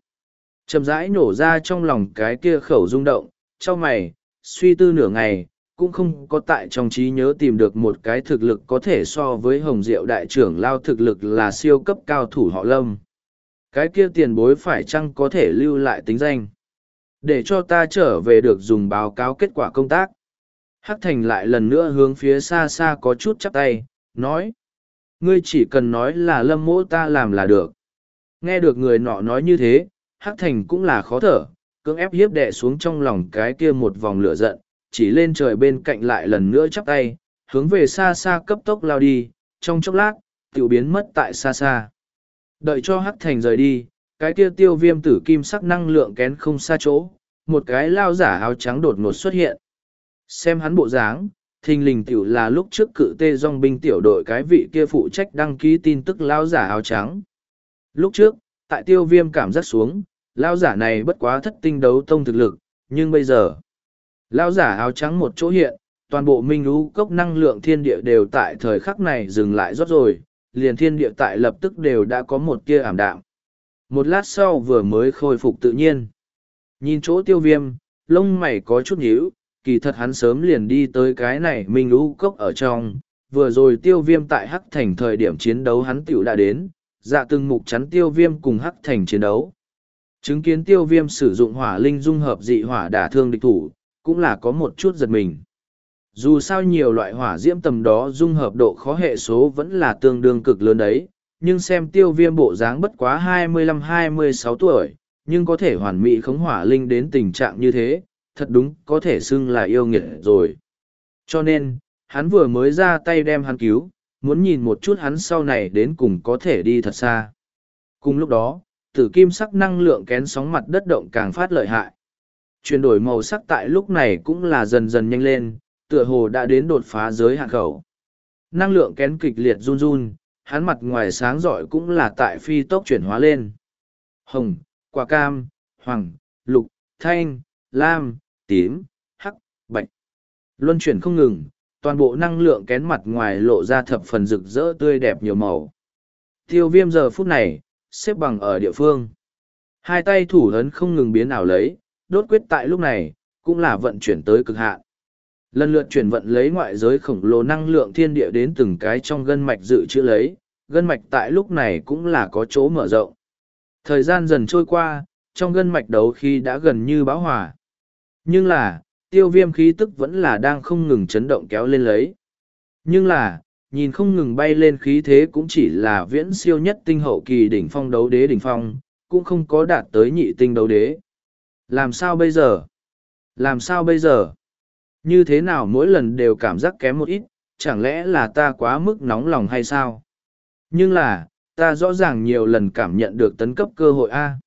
[SPEAKER 1] Chầm rãi nổ ra trong lòng cái kia khẩu rung động, cho mày, suy tư nửa ngày, cũng không có tại trong trí nhớ tìm được một cái thực lực có thể so với hồng diệu đại trưởng lao thực lực là siêu cấp cao thủ họ lâm. Cái kia tiền bối phải chăng có thể lưu lại tính danh? Để cho ta trở về được dùng báo cáo kết quả công tác. Hắc thành lại lần nữa hướng phía xa xa có chút chắp tay nói ngươi chỉ cần nói là lâm mỗ ta làm là được. Nghe được người nọ nói như thế hắc thành cũng là khó thở cưỡng ép hiếp đệ xuống trong lòng cái kia một vòng lửa giận chỉ lên trời bên cạnh lại lần nữa chắp tay, hướng về xa xa cấp tốc lao đi, trong chốc lát, tiểu biến mất tại xa xa. Đợi cho hắc thành rời đi, cái kia tiêu viêm tử kim sắc năng lượng kén không xa chỗ, một cái lao giả áo trắng đột ngột xuất hiện. Xem hắn bộ dáng, thình lình tiểu là lúc trước cự tê dòng binh tiểu đội cái vị kia phụ trách đăng ký tin tức lao giả áo trắng. Lúc trước, tại tiêu viêm cảm giác xuống, lao giả này bất quá thất tinh đấu tông thực lực, nhưng bây giờ, Lão giả áo trắng một chỗ hiện, toàn bộ minh lũ cốc năng lượng thiên địa đều tại thời khắc này dừng lại rót rồi, liền thiên địa tại lập tức đều đã có một tia ảm đạm. Một lát sau vừa mới khôi phục tự nhiên. Nhìn chỗ tiêu viêm, lông mày có chút nhíu, kỳ thật hắn sớm liền đi tới cái này minh lũ cốc ở trong. Vừa rồi tiêu viêm tại Hắc Thành thời điểm chiến đấu hắn tiểu đã đến, dạ từng mục chắn tiêu viêm cùng Hắc Thành chiến đấu. Chứng kiến tiêu viêm sử dụng hỏa linh dung hợp dị hỏa đả thương địch thủ, cũng là có một chút giật mình. Dù sao nhiều loại hỏa diễm tầm đó dung hợp độ khó hệ số vẫn là tương đương cực lớn đấy, nhưng xem tiêu viêm bộ dáng bất quá 25-26 tuổi, nhưng có thể hoàn mỹ khống hỏa linh đến tình trạng như thế, thật đúng có thể xưng là yêu nghiệt rồi. Cho nên, hắn vừa mới ra tay đem hắn cứu, muốn nhìn một chút hắn sau này đến cùng có thể đi thật xa. Cùng lúc đó, tử kim sắc năng lượng kén sóng mặt đất động càng phát lợi hại chuyển đổi màu sắc tại lúc này cũng là dần dần nhanh lên, tựa hồ đã đến đột phá giới hạn khẩu. Năng lượng kén kịch liệt run run, hắn mặt ngoài sáng rọi cũng là tại phi tốc chuyển hóa lên. Hồng, quả cam, hoàng, lục, thanh, lam, tím, hắc, bạch. Luân chuyển không ngừng, toàn bộ năng lượng kén mặt ngoài lộ ra thập phần rực rỡ tươi đẹp nhiều màu. Tiêu viêm giờ phút này, xếp bằng ở địa phương. Hai tay thủ hấn không ngừng biến ảo lấy, đốt quyết tại lúc này, cũng là vận chuyển tới cực hạn. Lần lượt chuyển vận lấy ngoại giới khổng lồ năng lượng thiên địa đến từng cái trong gân mạch dự trữ lấy, gân mạch tại lúc này cũng là có chỗ mở rộng. Thời gian dần trôi qua, trong gân mạch đấu khí đã gần như bão hòa. Nhưng là, tiêu viêm khí tức vẫn là đang không ngừng chấn động kéo lên lấy. Nhưng là, nhìn không ngừng bay lên khí thế cũng chỉ là viễn siêu nhất tinh hậu kỳ đỉnh phong đấu đế đỉnh phong, cũng không có đạt tới nhị tinh đấu đế. Làm sao bây giờ? Làm sao bây giờ? Như thế nào mỗi lần đều cảm giác kém một ít, chẳng lẽ là ta quá mức nóng lòng hay sao? Nhưng là, ta rõ ràng nhiều lần cảm nhận được tấn cấp cơ hội A.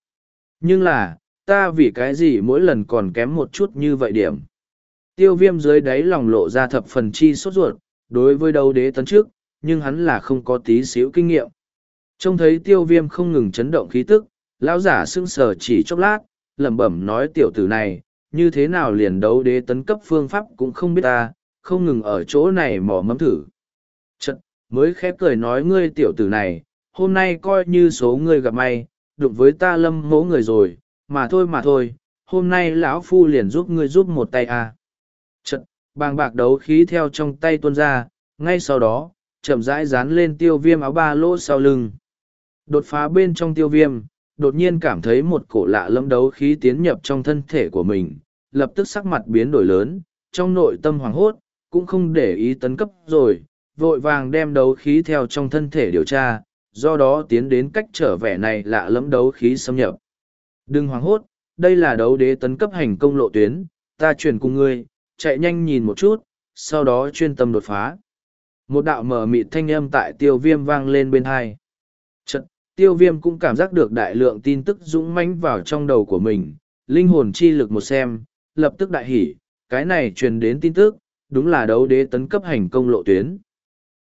[SPEAKER 1] Nhưng là, ta vì cái gì mỗi lần còn kém một chút như vậy điểm? Tiêu viêm dưới đáy lòng lộ ra thập phần chi sốt ruột, đối với đấu đế tấn trước, nhưng hắn là không có tí xíu kinh nghiệm. Trông thấy tiêu viêm không ngừng chấn động khí tức, lão giả sưng sờ chỉ chốc lát, lẩm bẩm nói tiểu tử này, như thế nào liền đấu đế tấn cấp phương pháp cũng không biết ta, không ngừng ở chỗ này mò mẫm thử. Chật, mới khép cười nói ngươi tiểu tử này, hôm nay coi như số ngươi gặp may, đụng với ta lâm mỗ người rồi, mà thôi mà thôi, hôm nay lão phu liền giúp ngươi giúp một tay à. Bàng bạc đấu khí theo trong tay tuôn ra, ngay sau đó, chậm rãi dán lên tiêu viêm áo ba lỗ sau lưng. Đột phá bên trong tiêu viêm, đột nhiên cảm thấy một cổ lạ lẫm đấu khí tiến nhập trong thân thể của mình, lập tức sắc mặt biến đổi lớn, trong nội tâm hoảng hốt, cũng không để ý tấn cấp rồi, vội vàng đem đấu khí theo trong thân thể điều tra, do đó tiến đến cách trở vẻ này lạ lẫm đấu khí xâm nhập. Đừng hoảng hốt, đây là đấu đế tấn cấp hành công lộ tuyến, ta chuyển cùng ngươi, chạy nhanh nhìn một chút, sau đó chuyên tâm đột phá. Một đạo mở mịt thanh âm tại tiêu viêm vang lên bên hai. Trận, tiêu viêm cũng cảm giác được đại lượng tin tức dũng mãnh vào trong đầu của mình linh hồn chi lực một xem lập tức đại hỉ cái này truyền đến tin tức đúng là đấu đế tấn cấp hành công lộ tuyến.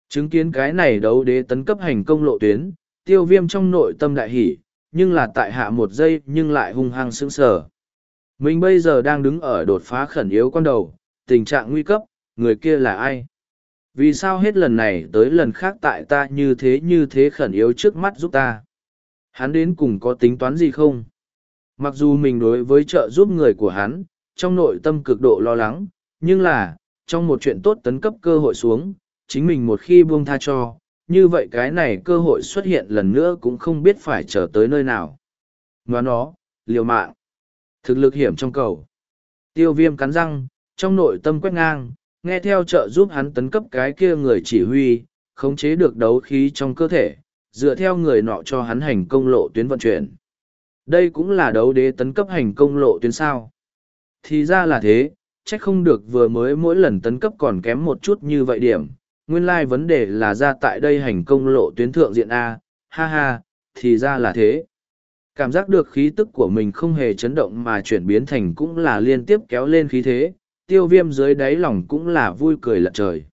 [SPEAKER 1] Chứng kiến cái này đấu đế tấn cấp hành công lộ tuyến, tiêu viêm trong nội tâm đại hỉ, nhưng là tại hạ một giây nhưng lại hung hăng sững sờ. Mình bây giờ đang đứng ở đột phá khẩn yếu con đầu, tình trạng nguy cấp, người kia là ai? Vì sao hết lần này tới lần khác tại ta như thế như thế khẩn yếu trước mắt giúp ta? Hắn đến cùng có tính toán gì không? Mặc dù mình đối với trợ giúp người của hắn, trong nội tâm cực độ lo lắng, nhưng là, trong một chuyện tốt tấn cấp cơ hội xuống, chính mình một khi buông tha cho, như vậy cái này cơ hội xuất hiện lần nữa cũng không biết phải trở tới nơi nào. Nói nó, liều mạng, thực lực hiểm trong cầu. Tiêu viêm cắn răng, trong nội tâm quét ngang, nghe theo trợ giúp hắn tấn cấp cái kia người chỉ huy, khống chế được đấu khí trong cơ thể, dựa theo người nọ cho hắn hành công lộ tuyến vận chuyển. Đây cũng là đấu đế tấn cấp hành công lộ tuyến sao. Thì ra là thế, trách không được vừa mới mỗi lần tấn cấp còn kém một chút như vậy điểm. Nguyên lai like vấn đề là ra tại đây hành công lộ tuyến thượng diện A, ha ha, thì ra là thế. Cảm giác được khí tức của mình không hề chấn động mà chuyển biến thành cũng là liên tiếp kéo lên khí thế, tiêu viêm dưới đáy lòng cũng là vui cười lật trời.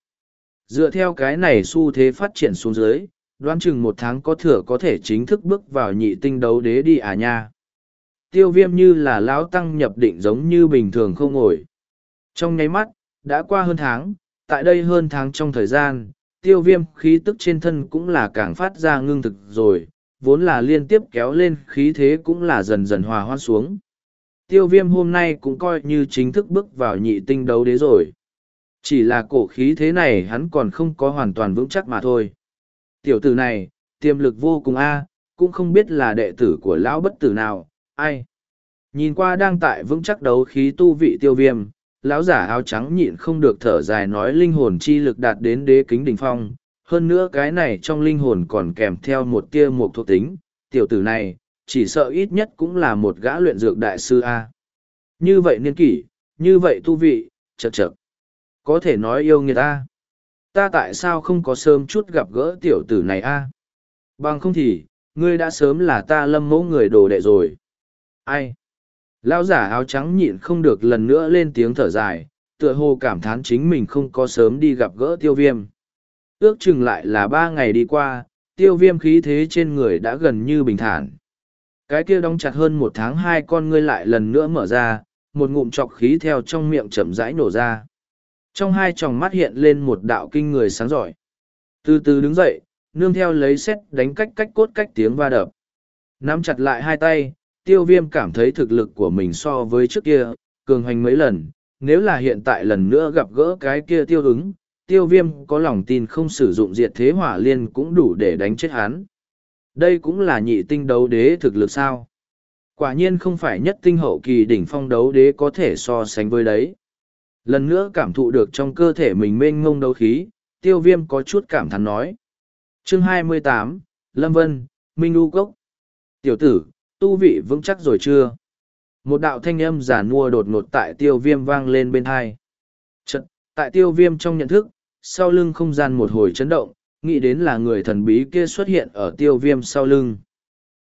[SPEAKER 1] Dựa theo cái này xu thế phát triển xuống dưới, đoán chừng một tháng có thừa có thể chính thức bước vào nhị tinh đấu đế đi à nha. Tiêu viêm như là lão tăng nhập định giống như bình thường không ngồi. Trong nháy mắt, đã qua hơn tháng, tại đây hơn tháng trong thời gian, tiêu viêm khí tức trên thân cũng là càng phát ra ngưng thực rồi, vốn là liên tiếp kéo lên khí thế cũng là dần dần hòa hoan xuống. Tiêu viêm hôm nay cũng coi như chính thức bước vào nhị tinh đấu đế rồi. Chỉ là cổ khí thế này hắn còn không có hoàn toàn vững chắc mà thôi. Tiểu tử này, tiềm lực vô cùng a cũng không biết là đệ tử của lão bất tử nào, ai. Nhìn qua đang tại vững chắc đấu khí tu vị tiêu viêm, lão giả áo trắng nhịn không được thở dài nói linh hồn chi lực đạt đến đế kính đỉnh phong. Hơn nữa cái này trong linh hồn còn kèm theo một tia một thuộc tính, tiểu tử này, chỉ sợ ít nhất cũng là một gã luyện dược đại sư A. Như vậy niên kỷ, như vậy tu vị, chật chật. Có thể nói yêu người ta. Ta tại sao không có sớm chút gặp gỡ tiểu tử này a? Bằng không thì, ngươi đã sớm là ta lâm mẫu người đồ đệ rồi. Ai? Lão giả áo trắng nhịn không được lần nữa lên tiếng thở dài, tựa hồ cảm thán chính mình không có sớm đi gặp gỡ tiêu viêm. Ước chừng lại là ba ngày đi qua, tiêu viêm khí thế trên người đã gần như bình thản. Cái kia đóng chặt hơn một tháng hai con ngươi lại lần nữa mở ra, một ngụm trọc khí theo trong miệng chậm rãi nổ ra. Trong hai tròng mắt hiện lên một đạo kinh người sáng giỏi. Từ từ đứng dậy, nương theo lấy xét đánh cách cách cốt cách tiếng va đập. Nắm chặt lại hai tay, tiêu viêm cảm thấy thực lực của mình so với trước kia, cường hoành mấy lần. Nếu là hiện tại lần nữa gặp gỡ cái kia tiêu ứng, tiêu viêm có lòng tin không sử dụng diệt thế hỏa liên cũng đủ để đánh chết hắn. Đây cũng là nhị tinh đấu đế thực lực sao. Quả nhiên không phải nhất tinh hậu kỳ đỉnh phong đấu đế có thể so sánh với đấy. Lần nữa cảm thụ được trong cơ thể mình mênh ngông đấu khí, tiêu viêm có chút cảm thán nói. Chương 28, Lâm Vân, Minh U Cốc. Tiểu tử, tu vị vững chắc rồi chưa? Một đạo thanh âm giả nua đột ngột tại tiêu viêm vang lên bên hai. Chật, tại tiêu viêm trong nhận thức, sau lưng không gian một hồi chấn động, nghĩ đến là người thần bí kia xuất hiện ở tiêu viêm sau lưng.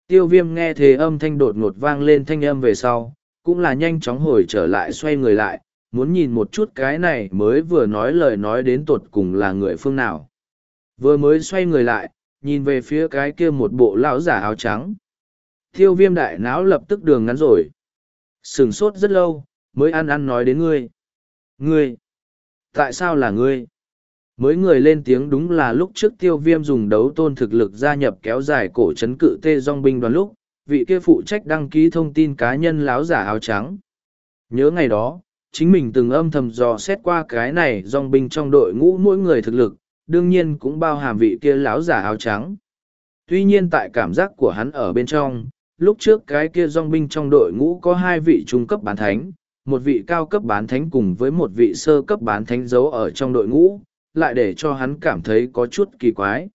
[SPEAKER 1] Tiêu viêm nghe thế âm thanh đột ngột vang lên thanh âm về sau, cũng là nhanh chóng hồi trở lại xoay người lại, muốn nhìn một chút cái này mới vừa nói lời nói đến tột cùng là người phương nào. Vừa mới xoay người lại, nhìn về phía cái kia một bộ lão giả áo trắng. Tiêu viêm đại não lập tức đường ngắn rồi. Sừng sốt rất lâu, mới ăn ăn nói đến ngươi. Ngươi! Tại sao là ngươi? Mới người lên tiếng đúng là lúc trước tiêu viêm dùng đấu tôn thực lực gia nhập kéo dài cổ chấn cự tê dong binh đoàn lúc, vị kia phụ trách đăng ký thông tin cá nhân láo giả áo trắng. Nhớ ngày đó, chính mình từng âm thầm dò xét qua cái này dong binh trong đội ngũ mỗi người thực lực, đương nhiên cũng bao hàm vị kia láo giả áo trắng. Tuy nhiên tại cảm giác của hắn ở bên trong, lúc trước cái kia dong binh trong đội ngũ có hai vị trung cấp bán thánh, một vị cao cấp bán thánh cùng với một vị sơ cấp bán thánh giấu ở trong đội ngũ, lại để cho hắn cảm thấy có chút kỳ quái.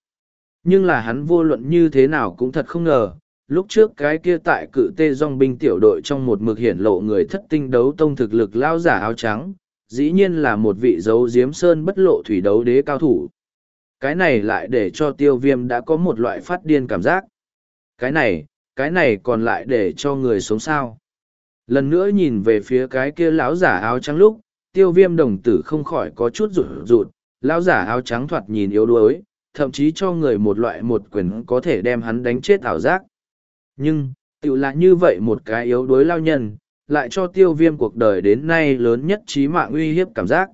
[SPEAKER 1] Nhưng là hắn vô luận như thế nào cũng thật không ngờ, lúc trước cái kia tại cự tê dòng binh tiểu đội trong một mực hiển lộ người thất tinh đấu tông thực lực lao giả áo trắng, dĩ nhiên là một vị dấu diếm sơn bất lộ thủy đấu đế cao thủ. Cái này lại để cho tiêu viêm đã có một loại phát điên cảm giác. Cái này, cái này còn lại để cho người sống sao. Lần nữa nhìn về phía cái kia lão giả áo trắng lúc, tiêu viêm đồng tử không khỏi có chút rụt rụt, lão giả áo trắng thoạt nhìn yếu đuối, thậm chí cho người một loại một quyền có thể đem hắn đánh chết ảo giác. Nhưng, tự là như vậy một cái yếu đuối lao nhân, lại cho tiêu viêm cuộc đời đến nay lớn nhất trí mạng uy hiếp cảm giác.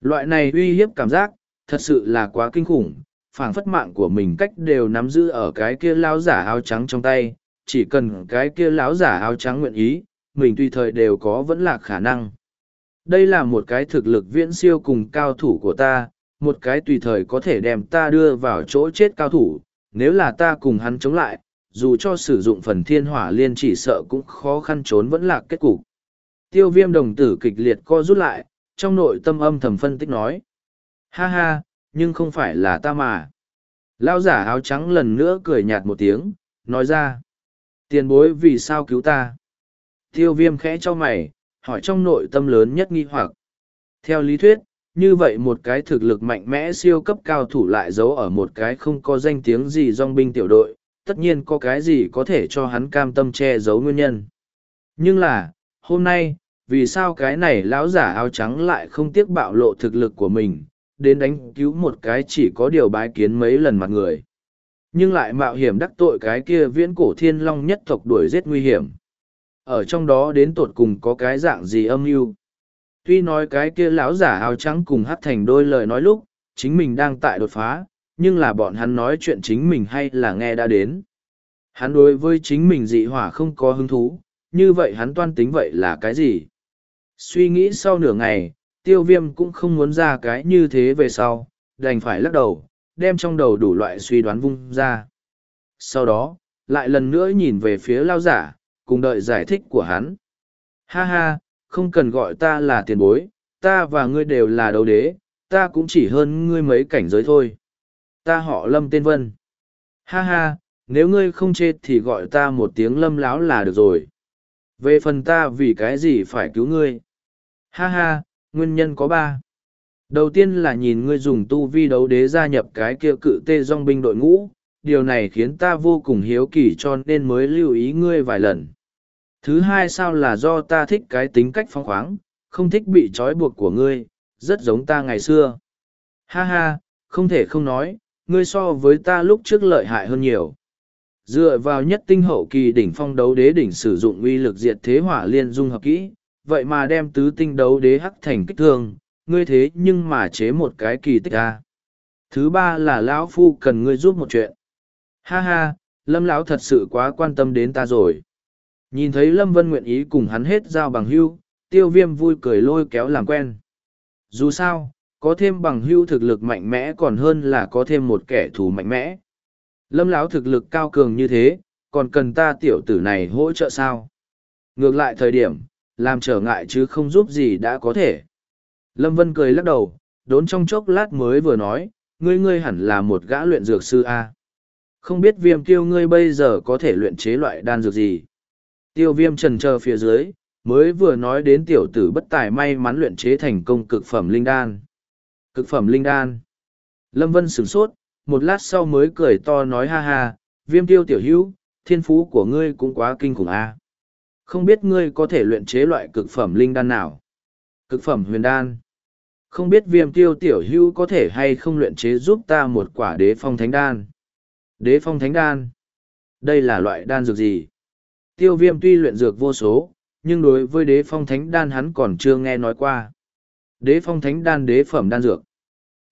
[SPEAKER 1] Loại này uy hiếp cảm giác, thật sự là quá kinh khủng, phảng phất mạng của mình cách đều nắm giữ ở cái kia lão giả áo trắng trong tay, chỉ cần cái kia lão giả áo trắng nguyện ý, mình tùy thời đều có vẫn là khả năng. Đây là một cái thực lực viễn siêu cùng cao thủ của ta, một cái tùy thời có thể đem ta đưa vào chỗ chết cao thủ, nếu là ta cùng hắn chống lại, dù cho sử dụng phần thiên hỏa liên chỉ sợ cũng khó khăn trốn vẫn là kết cục. Tiêu viêm đồng tử kịch liệt co rút lại, trong nội tâm âm thầm phân tích nói. Ha ha, nhưng không phải là ta mà. Lao giả áo trắng lần nữa cười nhạt một tiếng, nói ra. Tiền bối vì sao cứu ta? Tiêu viêm khẽ cho mày, hỏi trong nội tâm lớn nhất nghi hoặc. Theo lý thuyết, như vậy một cái thực lực mạnh mẽ siêu cấp cao thủ lại giấu ở một cái không có danh tiếng gì dòng binh tiểu đội, tất nhiên có cái gì có thể cho hắn cam tâm che giấu nguyên nhân. Nhưng là, hôm nay, vì sao cái này lão giả áo trắng lại không tiếc bạo lộ thực lực của mình, đến đánh cứu một cái chỉ có điều bái kiến mấy lần mặt người. Nhưng lại mạo hiểm đắc tội cái kia viễn cổ thiên long nhất tộc đuổi giết nguy hiểm. Ở trong đó đến tột cùng có cái dạng gì âm mưu Tuy nói cái kia lão giả áo trắng cùng hát thành đôi lời nói lúc, chính mình đang tại đột phá, nhưng là bọn hắn nói chuyện chính mình hay là nghe đã đến. Hắn đối với chính mình dị hỏa không có hứng thú, như vậy hắn toan tính vậy là cái gì? Suy nghĩ sau nửa ngày, tiêu viêm cũng không muốn ra cái như thế về sau, đành phải lắc đầu, đem trong đầu đủ loại suy đoán vung ra. Sau đó, lại lần nữa nhìn về phía lao giả, cùng đợi giải thích của hắn. Ha ha, không cần gọi ta là tiền bối, ta và ngươi đều là đấu đế, ta cũng chỉ hơn ngươi mấy cảnh giới thôi. Ta họ Lâm Tên Vân. Ha ha, nếu ngươi không chết thì gọi ta một tiếng lâm láo là được rồi. Về phần ta vì cái gì phải cứu ngươi? Ha ha, nguyên nhân có ba. Đầu tiên là nhìn ngươi dùng tu vi đấu đế gia nhập cái kia cự tê dòng binh đội ngũ, điều này khiến ta vô cùng hiếu kỳ cho nên mới lưu ý ngươi vài lần. Thứ hai sao là do ta thích cái tính cách phong khoáng, không thích bị trói buộc của ngươi, rất giống ta ngày xưa. Ha ha, không thể không nói, ngươi so với ta lúc trước lợi hại hơn nhiều. Dựa vào nhất tinh hậu kỳ đỉnh phong đấu đế đỉnh sử dụng uy lực diệt thế hỏa liên dung hợp kỹ, vậy mà đem tứ tinh đấu đế hắc thành kích thương, ngươi thế nhưng mà chế một cái kỳ tích ra. Thứ ba là lão phu cần ngươi giúp một chuyện. Ha ha, lâm lão thật sự quá quan tâm đến ta rồi. Nhìn thấy Lâm Vân nguyện ý cùng hắn hết giao bằng hưu, tiêu viêm vui cười lôi kéo làm quen. Dù sao, có thêm bằng hưu thực lực mạnh mẽ còn hơn là có thêm một kẻ thù mạnh mẽ. Lâm lão thực lực cao cường như thế, còn cần ta tiểu tử này hỗ trợ sao? Ngược lại thời điểm, làm trở ngại chứ không giúp gì đã có thể. Lâm Vân cười lắc đầu, đốn trong chốc lát mới vừa nói, ngươi ngươi hẳn là một gã luyện dược sư A. Không biết viêm Tiêu ngươi bây giờ có thể luyện chế loại đan dược gì? Tiêu viêm trần chờ phía dưới, mới vừa nói đến tiểu tử bất tài may mắn luyện chế thành công cực phẩm linh đan. Cực phẩm linh đan. Lâm Vân sửng sốt, một lát sau mới cười to nói ha ha, viêm tiêu tiểu hữu, thiên phú của ngươi cũng quá kinh khủng a. Không biết ngươi có thể luyện chế loại cực phẩm linh đan nào? Cực phẩm huyền đan. Không biết viêm tiêu tiểu hữu có thể hay không luyện chế giúp ta một quả đế phong thánh đan? Đế phong thánh đan. Đây là loại đan dược gì? Tiêu viêm tuy luyện dược vô số, nhưng đối với đế phong thánh đan hắn còn chưa nghe nói qua. Đế phong thánh đan đế phẩm đan dược.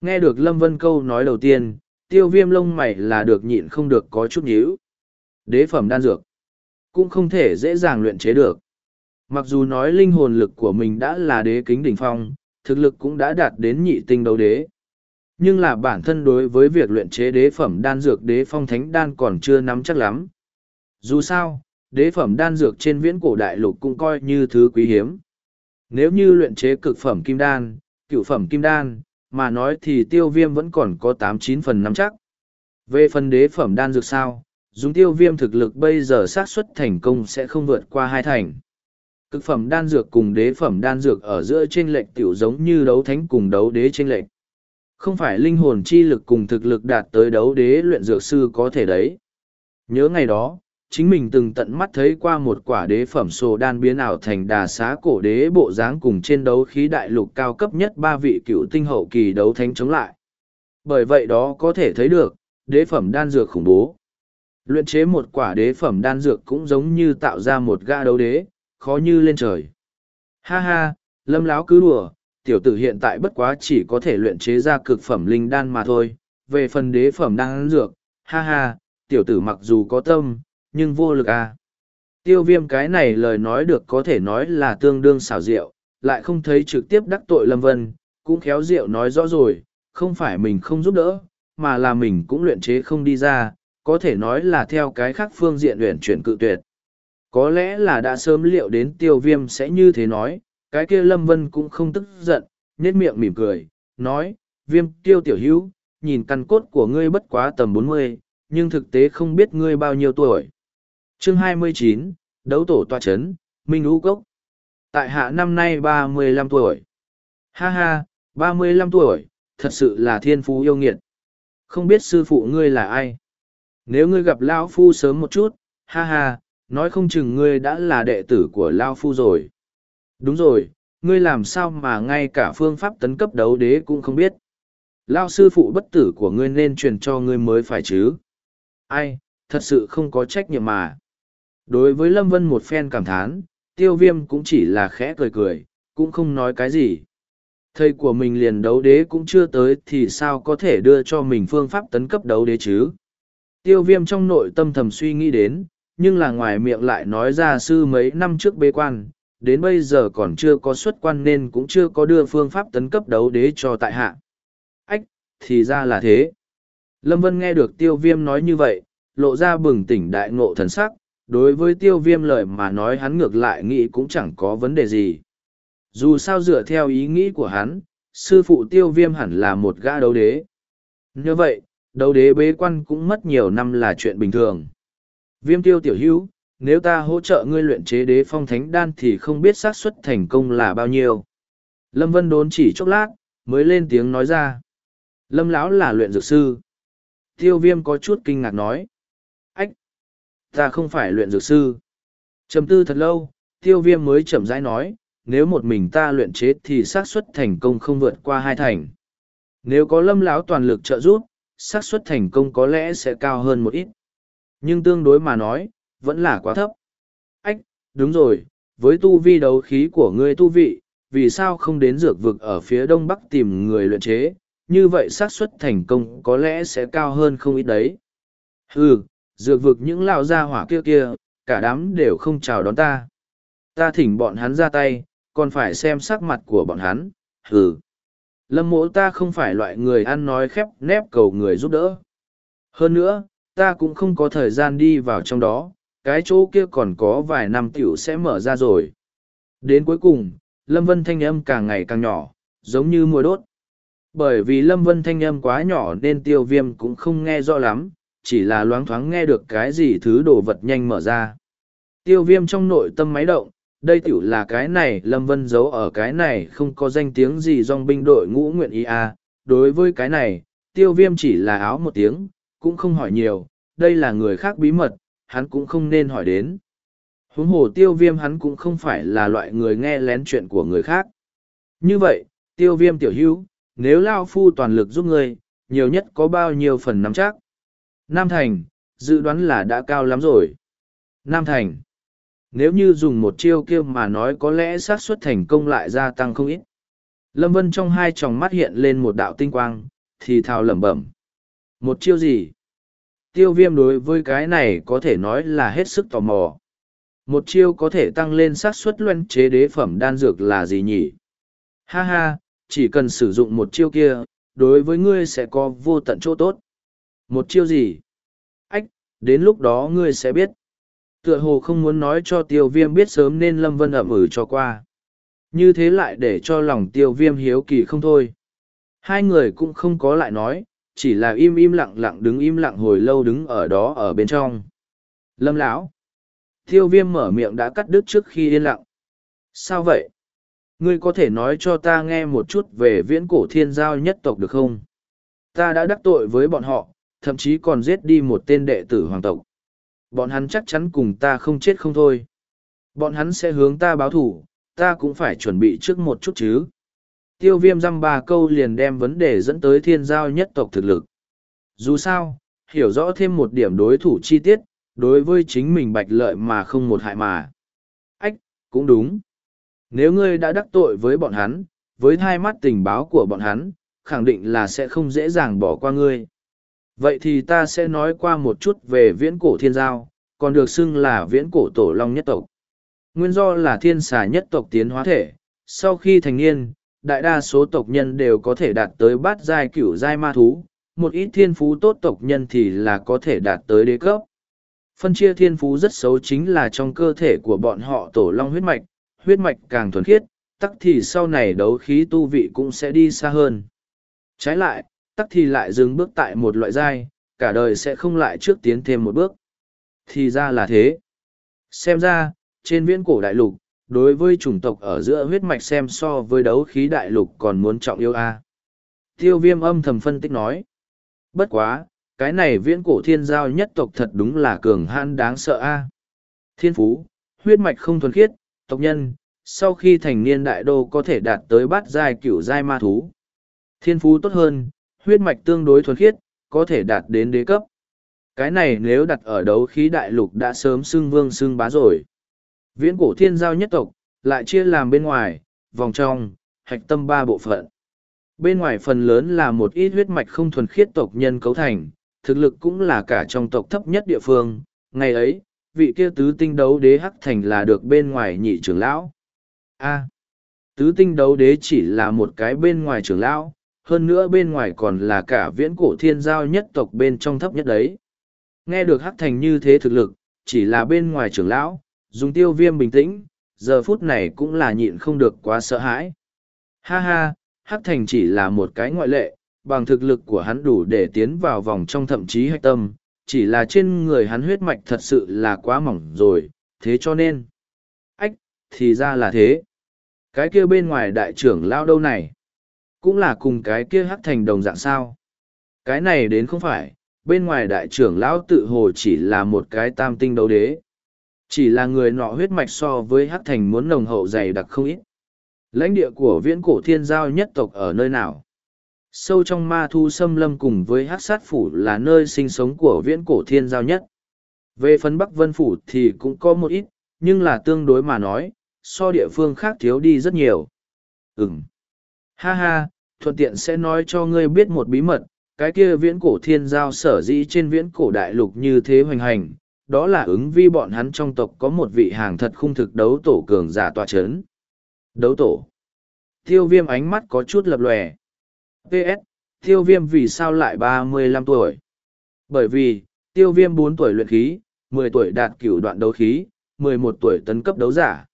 [SPEAKER 1] Nghe được Lâm Vân câu nói đầu tiên, tiêu viêm lông mày là được nhịn không được có chút nhíu. Đế phẩm đan dược. Cũng không thể dễ dàng luyện chế được. Mặc dù nói linh hồn lực của mình đã là đế kính đỉnh phong, thực lực cũng đã đạt đến nhị tinh đấu đế. Nhưng là bản thân đối với việc luyện chế đế phẩm đan dược đế phong thánh đan còn chưa nắm chắc lắm. Dù sao, đế phẩm đan dược trên viễn cổ đại lục cũng coi như thứ quý hiếm. Nếu như luyện chế cực phẩm kim đan, cựu phẩm kim đan, mà nói thì tiêu viêm vẫn còn có tám chín phần nắm chắc. Về phần đế phẩm đan dược sao, dùng tiêu viêm thực lực bây giờ xác suất thành công sẽ không vượt qua hai thành. Cực phẩm đan dược cùng đế phẩm đan dược ở giữa trên lệch tiểu giống như đấu thánh cùng đấu đế trên lệch. Không phải linh hồn chi lực cùng thực lực đạt tới đấu đế luyện dược sư có thể đấy. Nhớ ngày đó, chính mình từng tận mắt thấy qua một quả đế phẩm sồ đan biến ảo thành đà xá cổ đế bộ dáng cùng trên đấu khí đại lục cao cấp nhất ba vị cựu tinh hậu kỳ đấu thánh chống lại. Bởi vậy đó có thể thấy được, đế phẩm đan dược khủng bố. Luyện chế một quả đế phẩm đan dược cũng giống như tạo ra một gã đấu đế, khó như lên trời. Ha ha, lâm láo cứ đùa, tiểu tử hiện tại bất quá chỉ có thể luyện chế ra cực phẩm linh đan mà thôi. Về phần đế phẩm đan dược, ha ha, tiểu tử mặc dù có tâm, nhưng vô lực à. Tiêu viêm cái này lời nói được có thể nói là tương đương xảo diệu, lại không thấy trực tiếp đắc tội Lâm Vân, cũng khéo diệu nói rõ rồi, không phải mình không giúp đỡ, mà là mình cũng luyện chế không đi ra, có thể nói là theo cái khác phương diện luyện chuyển cự tuyệt. Có lẽ là đã sớm liệu đến tiêu viêm sẽ như thế nói, cái kia Lâm Vân cũng không tức giận, nét miệng mỉm cười, nói, viêm tiêu tiểu hữu, nhìn căn cốt của ngươi bất quá tầm bốn mươi, nhưng thực tế không biết ngươi bao nhiêu tuổi chương 29, đấu tổ toa chấn, Minh Ú Cốc. Tại hạ năm nay ba mươi lăm tuổi. Ha ha, ba mươi lăm tuổi, thật sự là thiên phú yêu nghiệt. Không biết sư phụ ngươi là ai? Nếu ngươi gặp Lao Phu sớm một chút, ha ha, nói không chừng ngươi đã là đệ tử của Lao Phu rồi. Đúng rồi, ngươi làm sao mà ngay cả phương pháp tấn cấp đấu đế cũng không biết. Lao sư phụ bất tử của ngươi nên truyền cho ngươi mới phải chứ. Ai, thật sự không có trách nhiệm mà. Đối với Lâm Vân một phen cảm thán, tiêu viêm cũng chỉ là khẽ cười cười, cũng không nói cái gì. Thầy của mình liền đấu đế cũng chưa tới thì sao có thể đưa cho mình phương pháp tấn cấp đấu đế chứ? Tiêu viêm trong nội tâm thầm suy nghĩ đến, nhưng là ngoài miệng lại nói ra sư mấy năm trước bế quan, đến bây giờ còn chưa có xuất quan nên cũng chưa có đưa phương pháp tấn cấp đấu đế cho tại hạ. Ách, thì ra là thế. Lâm Vân nghe được tiêu viêm nói như vậy, lộ ra bừng tỉnh đại ngộ thần sắc, đối với tiêu viêm lời mà nói hắn ngược lại nghĩ cũng chẳng có vấn đề gì dù sao dựa theo ý nghĩ của hắn sư phụ tiêu viêm hẳn là một gã đấu đế như vậy đấu đế bế quan cũng mất nhiều năm là chuyện bình thường viêm tiêu tiểu hữu nếu ta hỗ trợ ngươi luyện chế đế phong thánh đan thì không biết xác suất thành công là bao nhiêu. Lâm vân đốn chỉ chốc lát, mới lên tiếng nói ra. Lâm lão là luyện dược sư. Tiêu viêm có chút kinh ngạc nói. Ta không phải luyện dược sư. Trầm tư thật lâu, tiêu viêm mới chậm rãi nói, nếu một mình ta luyện chế thì xác suất thành công không vượt qua hai thành. Nếu có lâm lão toàn lực trợ giúp, xác suất thành công có lẽ sẽ cao hơn một ít. Nhưng tương đối mà nói vẫn là quá thấp ách đúng rồi với tu vi đấu khí của ngươi tu vị vì sao không đến dược vực ở phía đông bắc tìm người luyện chế như vậy xác suất thành công có lẽ sẽ cao hơn không ít đấy ừ dược vực những lao gia hỏa kia kia, cả đám đều không chào đón ta. Ta thỉnh bọn hắn ra tay, còn phải xem sắc mặt của bọn hắn, hừ. Lâm mộ ta không phải loại người ăn nói khép nép cầu người giúp đỡ. Hơn nữa, ta cũng không có thời gian đi vào trong đó, cái chỗ kia còn có vài năm tiểu sẽ mở ra rồi. Đến cuối cùng, Lâm Vân thanh âm càng ngày càng nhỏ, giống như mùa đốt. Bởi vì Lâm Vân thanh âm quá nhỏ nên tiêu viêm cũng không nghe rõ lắm, chỉ là loáng thoáng nghe được cái gì thứ đồ vật nhanh mở ra. Tiêu viêm trong nội tâm máy động, đây tiểu là cái này Lâm Vân giấu ở cái này không có danh tiếng gì dòng binh đội ngũ nguyện ý à. Đối với cái này, tiêu viêm chỉ là áo một tiếng, cũng không hỏi nhiều, đây là người khác bí mật, hắn cũng không nên hỏi đến. Huống hồ tiêu viêm hắn cũng không phải là loại người nghe lén chuyện của người khác. Như vậy, tiêu viêm tiểu hữu, nếu Lao Phu toàn lực giúp ngươi, nhiều nhất có bao nhiêu phần nắm chắc. Nam Thành, dự đoán là đã cao lắm rồi. Nam Thành, nếu như dùng một chiêu kia mà nói có lẽ xác suất thành công lại gia tăng không ít. Lâm Vân trong hai tròng mắt hiện lên một đạo tinh quang, thì thào lẩm bẩm. Một chiêu gì? Tiêu viêm đối với cái này có thể nói là hết sức tò mò. Một chiêu có thể tăng lên xác suất luân chế đế phẩm đan dược là gì nhỉ? Ha ha, chỉ cần sử dụng một chiêu kia, đối với ngươi sẽ có vô tận chỗ tốt. Một chiêu gì? Ách, đến lúc đó ngươi sẽ biết. Tựa hồ không muốn nói cho tiêu viêm biết sớm nên Lâm Vân ẩm ử cho qua. Như thế lại để cho lòng tiêu viêm hiếu kỳ không thôi. Hai người cũng không có lại nói, chỉ là im im lặng lặng đứng im lặng hồi lâu đứng ở đó ở bên trong. Lâm lão Tiêu viêm mở miệng đã cắt đứt trước khi yên lặng. Sao vậy? Ngươi có thể nói cho ta nghe một chút về viễn cổ thiên giao nhất tộc được không? Ta đã đắc tội với bọn họ, thậm chí còn giết đi một tên đệ tử hoàng tộc. bọn hắn chắc chắn cùng ta không chết không thôi. Bọn hắn sẽ hướng ta báo thù ta cũng phải chuẩn bị trước một chút chứ. Tiêu viêm dăm ba câu liền đem vấn đề dẫn tới thiên giao nhất tộc thực lực. Dù sao, hiểu rõ thêm một điểm đối thủ chi tiết, đối với chính mình bạch lợi mà không một hại mà. Ách, cũng đúng. Nếu ngươi đã đắc tội với bọn hắn, với hai mắt tình báo của bọn hắn, khẳng định là sẽ không dễ dàng bỏ qua ngươi. Vậy thì ta sẽ nói qua một chút về viễn cổ thiên giao, còn được xưng là viễn cổ tổ long nhất tộc. Nguyên do là thiên xà nhất tộc tiến hóa thể, sau khi thành niên, đại đa số tộc nhân đều có thể đạt tới bát giai cửu giai ma thú, một ít thiên phú tốt tộc nhân thì là có thể đạt tới đế cấp. Phân chia thiên phú rất xấu chính là trong cơ thể của bọn họ tổ long huyết mạch, huyết mạch càng thuần khiết, tắc thì sau này đấu khí tu vị cũng sẽ đi xa hơn. Trái lại, tắc thì lại dừng bước tại một loại giai, cả đời sẽ không lại trước tiến thêm một bước. Thì ra là thế. Xem ra, trên viễn cổ đại lục, đối với chủng tộc ở giữa huyết mạch xem so với đấu khí đại lục còn muốn trọng yêu a. Tiêu viêm âm thầm phân tích nói. Bất quá, cái này viễn cổ thiên giao nhất tộc thật đúng là cường hãn đáng sợ a. Thiên phú, huyết mạch không thuần khiết, tộc nhân, sau khi thành niên đại đô có thể đạt tới bát giai cửu giai ma thú. Thiên phú tốt hơn, huyết mạch tương đối thuần khiết, có thể đạt đến đế cấp. Cái này nếu đặt ở đấu khí đại lục đã sớm xưng vương xưng bá rồi. Viễn cổ thiên giao nhất tộc, lại chia làm bên ngoài, vòng trong, hạch tâm ba bộ phận. Bên ngoài phần lớn là một ít huyết mạch không thuần khiết tộc nhân cấu thành, thực lực cũng là cả trong tộc thấp nhất địa phương. Ngày ấy, vị kia tứ tinh đấu đế hắc thành là được bên ngoài nhị trưởng lão. A. tứ tinh đấu đế chỉ là một cái bên ngoài trưởng lão, hơn nữa bên ngoài còn là cả viễn cổ thiên giao nhất tộc bên trong thấp nhất đấy. Nghe được hắc thành như thế thực lực, chỉ là bên ngoài trưởng lão, dùng tiêu viêm bình tĩnh, giờ phút này cũng là nhịn không được quá sợ hãi. Ha ha, hắc thành chỉ là một cái ngoại lệ, bằng thực lực của hắn đủ để tiến vào vòng trong thậm chí hạch tâm, chỉ là trên người hắn huyết mạch thật sự là quá mỏng rồi, thế cho nên. Ách, thì ra là thế. Cái kia bên ngoài đại trưởng lao đâu này? Cũng là cùng cái kia hắc thành đồng dạng sao? Cái này đến không phải, bên ngoài đại trưởng lão tự hồ chỉ là một cái tam tinh đấu đế. Chỉ là người nọ huyết mạch so với hắc thành muốn nồng hậu dày đặc không ít. Lãnh địa của viễn cổ thiên giao nhất tộc ở nơi nào? Sâu trong ma thu xâm lâm cùng với hắc sát phủ là nơi sinh sống của viễn cổ thiên giao nhất. Về phần Bắc Vân Phủ thì cũng có một ít, nhưng là tương đối mà nói, so địa phương khác thiếu đi rất nhiều. Ừm. Ha ha, thuận tiện sẽ nói cho ngươi biết một bí mật, cái kia viễn cổ thiên giao sở dĩ trên viễn cổ đại lục như thế hoành hành, đó là ứng vi bọn hắn trong tộc có một vị hàng thật khung thực đấu tổ cường giả tọa chấn. Đấu tổ. Tiêu viêm ánh mắt có chút lập lòe. PS, tiêu viêm vì sao lại ba mươi lăm tuổi? Bởi vì, tiêu viêm bốn tuổi luyện khí, mười tuổi đạt cửu đoạn đấu khí, mười một tuổi tấn cấp đấu giả.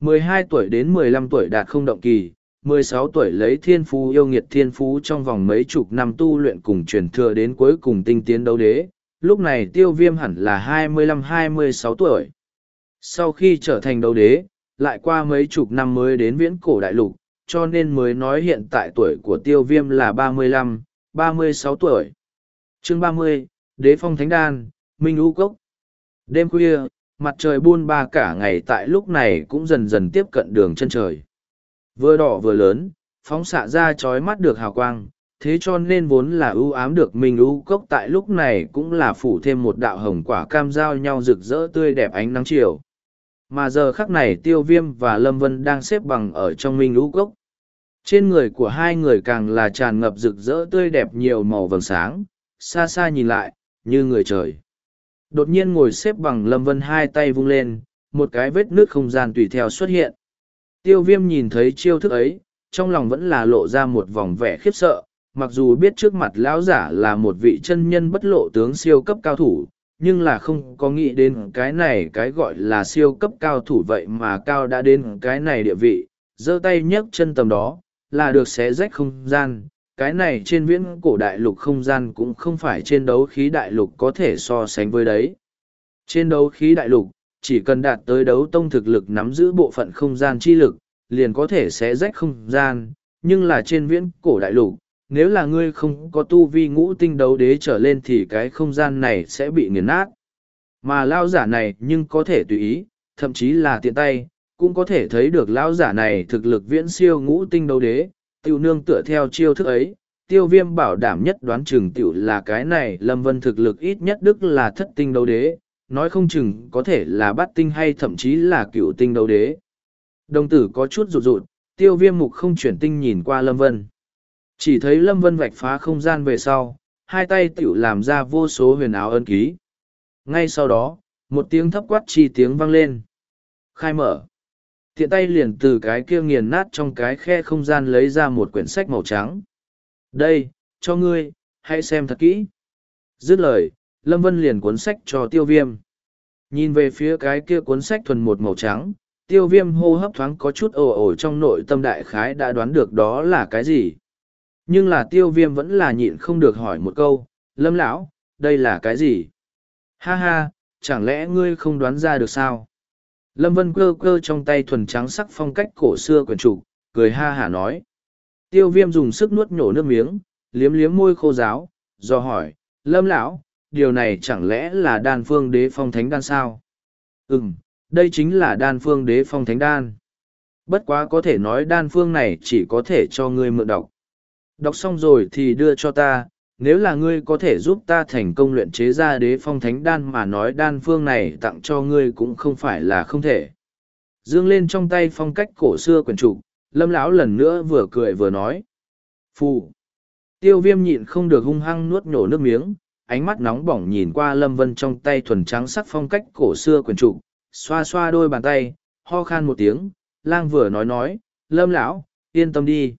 [SPEAKER 1] mười hai tuổi đến mười lăm tuổi đạt không động kỳ, mười sáu tuổi lấy thiên phú yêu nghiệt thiên phú trong vòng mấy chục năm tu luyện cùng truyền thừa đến cuối cùng tinh tiến đấu đế, lúc này tiêu viêm hẳn là hai mươi lăm hai mươi sáu tuổi. Sau khi trở thành đấu đế, lại qua mấy chục năm mới đến viễn cổ đại lục, cho nên mới nói hiện tại tuổi của tiêu viêm là ba mươi lăm, ba mươi sáu tuổi. chương ba mươi, Đế Phong Thánh Đan, Minh U Cốc. Đêm khuya, mặt trời buôn ba cả ngày tại lúc này cũng dần dần tiếp cận đường chân trời. Vừa đỏ vừa lớn, phóng xạ ra chói mắt được hào quang, thế cho nên vốn là ưu ám được Minh ưu Cốc tại lúc này cũng là phủ thêm một đạo hồng quả cam giao nhau rực rỡ tươi đẹp ánh nắng chiều. Mà giờ khắc này tiêu viêm và Lâm Vân đang xếp bằng ở trong minh lũ Cốc Trên người của hai người càng là tràn ngập rực rỡ tươi đẹp nhiều màu vầng sáng, xa xa nhìn lại, như người trời. Đột nhiên ngồi xếp bằng Lâm Vân hai tay vung lên, một cái vết nước không gian tùy theo xuất hiện. Tiêu viêm nhìn thấy chiêu thức ấy, trong lòng vẫn là lộ ra một vòng vẻ khiếp sợ, mặc dù biết trước mặt lão giả là một vị chân nhân bất lộ tướng siêu cấp cao thủ, nhưng là không có nghĩ đến cái này cái gọi là siêu cấp cao thủ vậy mà cao đã đến cái này địa vị giơ tay nhấc chân tầm đó là được xé rách không gian. Cái này trên viễn cổ đại lục không gian cũng không phải trên đấu khí đại lục có thể so sánh với đấy. Trên đấu khí đại lục chỉ cần đạt tới đấu tông thực lực nắm giữ bộ phận không gian chi lực liền có thể xé rách không gian nhưng là trên viễn cổ đại lục nếu là ngươi không có tu vi ngũ tinh đấu đế trở lên thì cái không gian này sẽ bị nghiền nát. Mà lao giả này nhưng có thể tùy ý, thậm chí là tiện tay, cũng có thể thấy được lão giả này thực lực viễn siêu ngũ tinh đấu đế, tiêu nương tựa theo chiêu thức ấy. Tiêu viêm bảo đảm nhất đoán chừng tiểu là cái này Lâm Vân thực lực ít nhất đức là thất tinh đấu đế, nói không chừng có thể là bát tinh hay thậm chí là cựu tinh đấu đế. Đồng tử có chút rụt rụt, tiêu viêm mục không chuyển tinh nhìn qua Lâm Vân. Chỉ thấy Lâm Vân vạch phá không gian về sau, hai tay tiểu làm ra vô số huyền áo ân ký. Ngay sau đó, một tiếng thấp quát chi tiếng vang lên. Khai mở. Tiện tay liền từ cái kia nghiền nát trong cái khe không gian lấy ra một quyển sách màu trắng. Đây, cho ngươi, hãy xem thật kỹ. Dứt lời, Lâm Vân liền cuốn sách cho tiêu viêm. Nhìn về phía cái kia cuốn sách thuần một màu trắng, tiêu viêm hô hấp thoáng có chút ồ ồ trong nội tâm đại khái đã đoán được đó là cái gì. Nhưng là tiêu viêm vẫn là nhịn không được hỏi một câu, Lâm lão, đây là cái gì? Ha ha, chẳng lẽ ngươi không đoán ra được sao? Lâm Vân cơ cơ trong tay thuần trắng sắc phong cách cổ xưa quyển trục, cười ha hả nói. Tiêu viêm dùng sức nuốt nhổ nước miếng, liếm liếm môi khô giáo, do hỏi, Lâm lão, điều này chẳng lẽ là đan phương đế phong thánh đan sao? Ừm, đây chính là đan phương đế phong thánh đan. Bất quá có thể nói đan phương này chỉ có thể cho ngươi mượn đọc. Đọc xong rồi thì đưa cho ta, nếu là ngươi có thể giúp ta thành công luyện chế ra đế phong thánh đan mà nói đan phương này tặng cho ngươi cũng không phải là không thể. Dương lên trong tay phong cách cổ xưa quyển trục, lâm lão lần nữa vừa cười vừa nói. Phù! Tiêu viêm nhịn không được hung hăng nuốt nhổ nước miếng, ánh mắt nóng bỏng nhìn qua lâm vân trong tay thuần trắng sắc phong cách cổ xưa quyển trục, xoa xoa đôi bàn tay, ho khan một tiếng, lang vừa nói nói, lâm lão, yên tâm đi.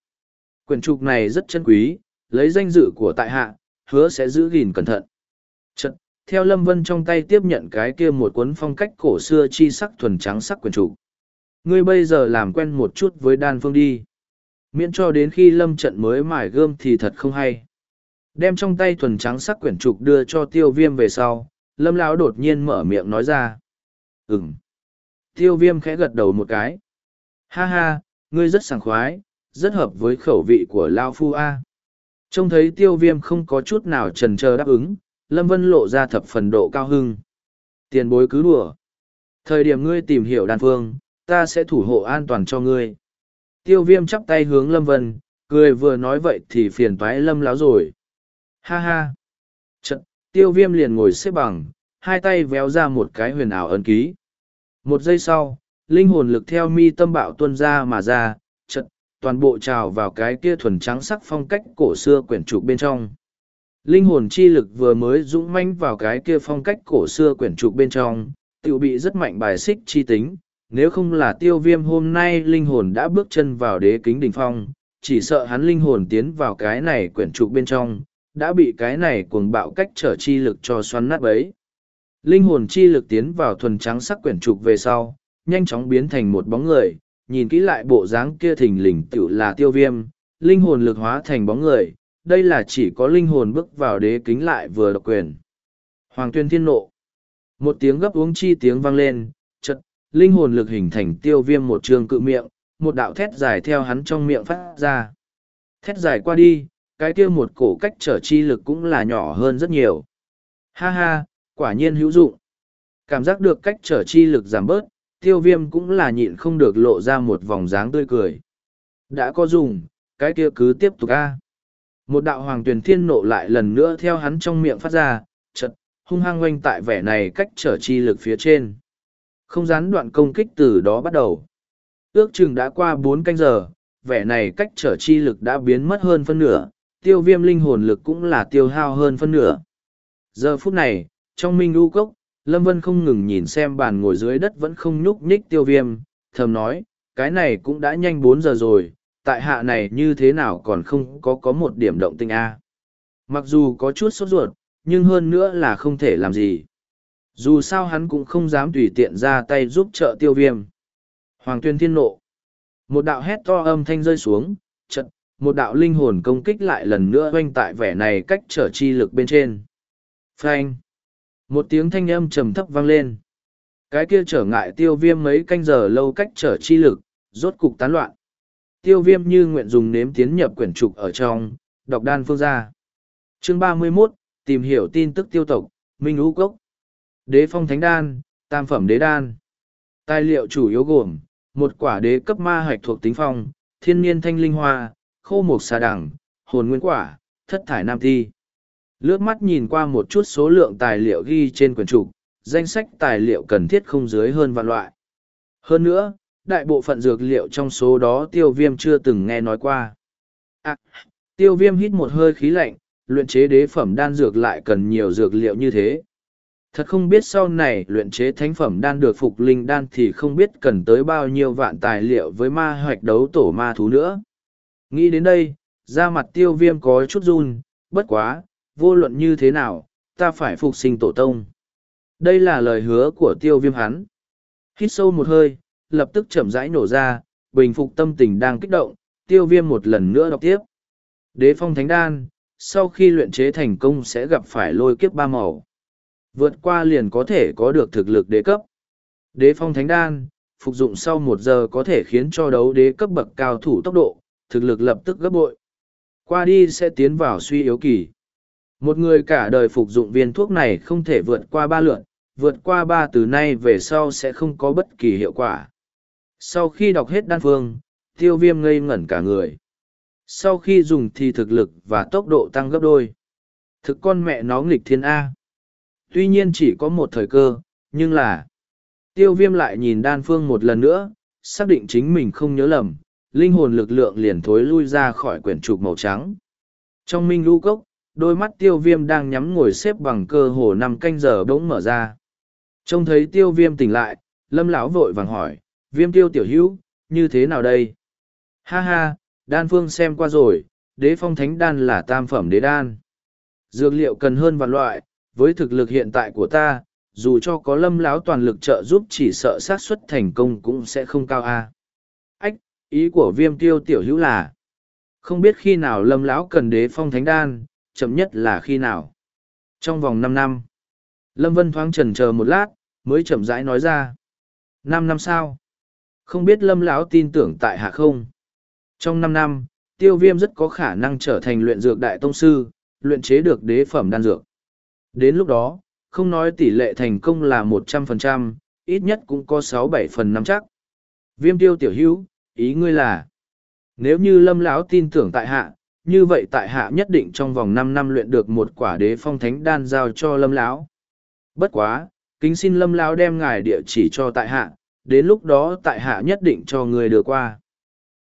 [SPEAKER 1] Quyển trục này rất chân quý, lấy danh dự của tại hạ, hứa sẽ giữ gìn cẩn thận. Chật, theo Lâm Vân trong tay tiếp nhận cái kia một cuốn phong cách cổ xưa chi sắc thuần trắng sắc quyển trục. Ngươi bây giờ làm quen một chút với đan phương đi. Miễn cho đến khi Lâm trận mới mải gươm thì thật không hay. Đem trong tay thuần trắng sắc quyển trục đưa cho tiêu viêm về sau, Lâm lão đột nhiên mở miệng nói ra. Ừm. Tiêu viêm khẽ gật đầu một cái. Ha ha, ngươi rất sảng khoái, rất hợp với khẩu vị của Lao Phu A. Trông thấy tiêu viêm không có chút nào trần trờ đáp ứng, Lâm Vân lộ ra thập phần độ cao hưng. Tiền bối cứ đùa. Thời điểm ngươi tìm hiểu đan phương, ta sẽ thủ hộ an toàn cho ngươi. Tiêu viêm chắp tay hướng Lâm Vân, cười vừa nói vậy thì phiền toái Lâm láo rồi. Ha ha. Trận, tiêu viêm liền ngồi xếp bằng, hai tay véo ra một cái huyền ảo ấn ký. Một giây sau, linh hồn lực theo mi tâm bạo tuân ra mà ra, trận, toàn bộ trào vào cái kia thuần trắng sắc phong cách cổ xưa quyển trục bên trong. Linh hồn chi lực vừa mới dũng manh vào cái kia phong cách cổ xưa quyển trục bên trong, tiểu bị rất mạnh bài xích chi tính. Nếu không là tiêu viêm hôm nay linh hồn đã bước chân vào đế kính đỉnh phong, chỉ sợ hắn linh hồn tiến vào cái này quyển trục bên trong, đã bị cái này cuồng bạo cách trở chi lực cho xoắn nát bấy. Linh hồn chi lực tiến vào thuần trắng sắc quyển trục về sau, nhanh chóng biến thành một bóng người, nhìn kỹ lại bộ dáng kia thình lình tựu là tiêu viêm, linh hồn lực hóa thành bóng người, đây là chỉ có linh hồn bước vào đế kính lại vừa độc quyền. Hoàng tuyên thiên nộ. Một tiếng gấp uống chi tiếng vang lên, chật, linh hồn lực hình thành tiêu viêm một trường cự miệng, một đạo thét dài theo hắn trong miệng phát ra. Thét dài qua đi, cái kia một cổ cách trở chi lực cũng là nhỏ hơn rất nhiều. Ha ha, quả nhiên hữu dụng. Cảm giác được cách trở chi lực giảm bớt, tiêu viêm cũng là nhịn không được lộ ra một vòng dáng tươi cười. Đã có dùng, cái kia cứ tiếp tục a. Một đạo hoàng tuyển thiên nộ lại lần nữa theo hắn trong miệng phát ra, chật, hung hăng oanh tại vẻ này cách trở chi lực phía trên. Không gián đoạn công kích từ đó bắt đầu. Ước chừng đã qua bốn canh giờ, vẻ này cách trở chi lực đã biến mất hơn phân nửa, tiêu viêm linh hồn lực cũng là tiêu hao hơn phân nửa. Giờ phút này, trong minh u cốc, Lâm Vân không ngừng nhìn xem bàn ngồi dưới đất vẫn không nhúc nhích tiêu viêm, thầm nói, cái này cũng đã nhanh bốn giờ rồi, tại hạ này như thế nào còn không có có một điểm động tinh A. Mặc dù có chút sốt ruột, nhưng hơn nữa là không thể làm gì. Dù sao hắn cũng không dám tùy tiện ra tay giúp trợ tiêu viêm. Hoàng tuyên thiên nộ. Một đạo hét to âm thanh rơi xuống, chật, một đạo linh hồn công kích lại lần nữa oanh tại vẻ này cách trở chi lực bên trên. Frank một tiếng thanh âm trầm thấp vang lên cái kia trở ngại tiêu viêm mấy canh giờ lâu cách trở chi lực rốt cục tán loạn tiêu viêm như nguyện dùng nếm tiến nhập quyển trục ở trong đọc đan phương gia chương ba mươi 31, tìm hiểu tin tức tiêu tộc minh lũ cốc Đế phong thánh đan, tam phẩm đế đan. Tài liệu chủ yếu gồm, một quả đế cấp ma hạch thuộc tính phong, thiên niên thanh linh hoa, khô mục xà đẳng, hồn nguyên quả, thất thải nam thi. Lướt mắt nhìn qua một chút số lượng tài liệu ghi trên quyển trục, danh sách tài liệu cần thiết không dưới hơn vạn loại. Hơn nữa, đại bộ phận dược liệu trong số đó tiêu viêm chưa từng nghe nói qua. À, tiêu viêm hít một hơi khí lạnh, luyện chế đế phẩm đan dược lại cần nhiều dược liệu như thế. Thật không biết sau này luyện chế thánh phẩm đan được phục linh đan thì không biết cần tới bao nhiêu vạn tài liệu với ma hoạch đấu tổ ma thú nữa. Nghĩ đến đây, da mặt tiêu viêm có chút run, bất quá, vô luận như thế nào, ta phải phục sinh tổ tông. Đây là lời hứa của tiêu viêm hắn. Hít sâu một hơi, lập tức chậm rãi nổ ra, bình phục tâm tình đang kích động, tiêu viêm một lần nữa đọc tiếp. Đế phong thánh đan, sau khi luyện chế thành công sẽ gặp phải lôi kiếp ba màu. Vượt qua liền có thể có được thực lực đế cấp. Đế phong thánh đan, phục dụng sau một giờ có thể khiến cho đấu đế cấp bậc cao thủ tốc độ, thực lực lập tức gấp bội. Qua đi sẽ tiến vào suy yếu kỳ. Một người cả đời phục dụng viên thuốc này không thể vượt qua ba lượn, vượt qua ba từ nay về sau sẽ không có bất kỳ hiệu quả. Sau khi đọc hết đan phương, tiêu viêm ngây ngẩn cả người. Sau khi dùng thì thực lực và tốc độ tăng gấp đôi. Thực con mẹ nó nghịch thiên A. Tuy nhiên chỉ có một thời cơ, nhưng là... Tiêu viêm lại nhìn đan phương một lần nữa, xác định chính mình không nhớ lầm, linh hồn lực lượng liền thối lui ra khỏi quyển trục màu trắng. Trong minh lưu cốc, đôi mắt tiêu viêm đang nhắm ngồi xếp bằng cơ hồ năm canh giờ bỗng mở ra. Trông thấy tiêu viêm tỉnh lại, lâm lão vội vàng hỏi, viêm tiêu tiểu hữu, như thế nào đây? Ha ha, đan phương xem qua rồi, đế phong thánh đan là tam phẩm đế đan. Dược liệu cần hơn vạn loại, với thực lực hiện tại của ta, dù cho có lâm lão toàn lực trợ giúp chỉ sợ xác suất thành công cũng sẽ không cao a. Ách, ý của viêm tiêu tiểu hữu là, không biết khi nào lâm lão cần đế phong thánh đan, chậm nhất là khi nào. Trong vòng năm năm, Lâm Vân thoáng trần chờ một lát, mới chậm rãi nói ra. Năm năm sao? Không biết Lâm lão tin tưởng tại hạ không? Trong năm năm, tiêu viêm rất có khả năng trở thành luyện dược đại tông sư, luyện chế được đế phẩm đan dược. Đến lúc đó, không nói tỷ lệ thành công là một trăm phần trăm, ít nhất cũng có sáu bảy phần năm chắc. Viêm tiêu tiểu hữu, ý ngươi là, nếu như lâm lão tin tưởng tại hạ, như vậy tại hạ nhất định trong vòng năm năm luyện được một quả đế phong thánh đan giao cho lâm lão. Bất quá, kính xin lâm lão đem ngài địa chỉ cho tại hạ, đến lúc đó tại hạ nhất định cho người đưa qua.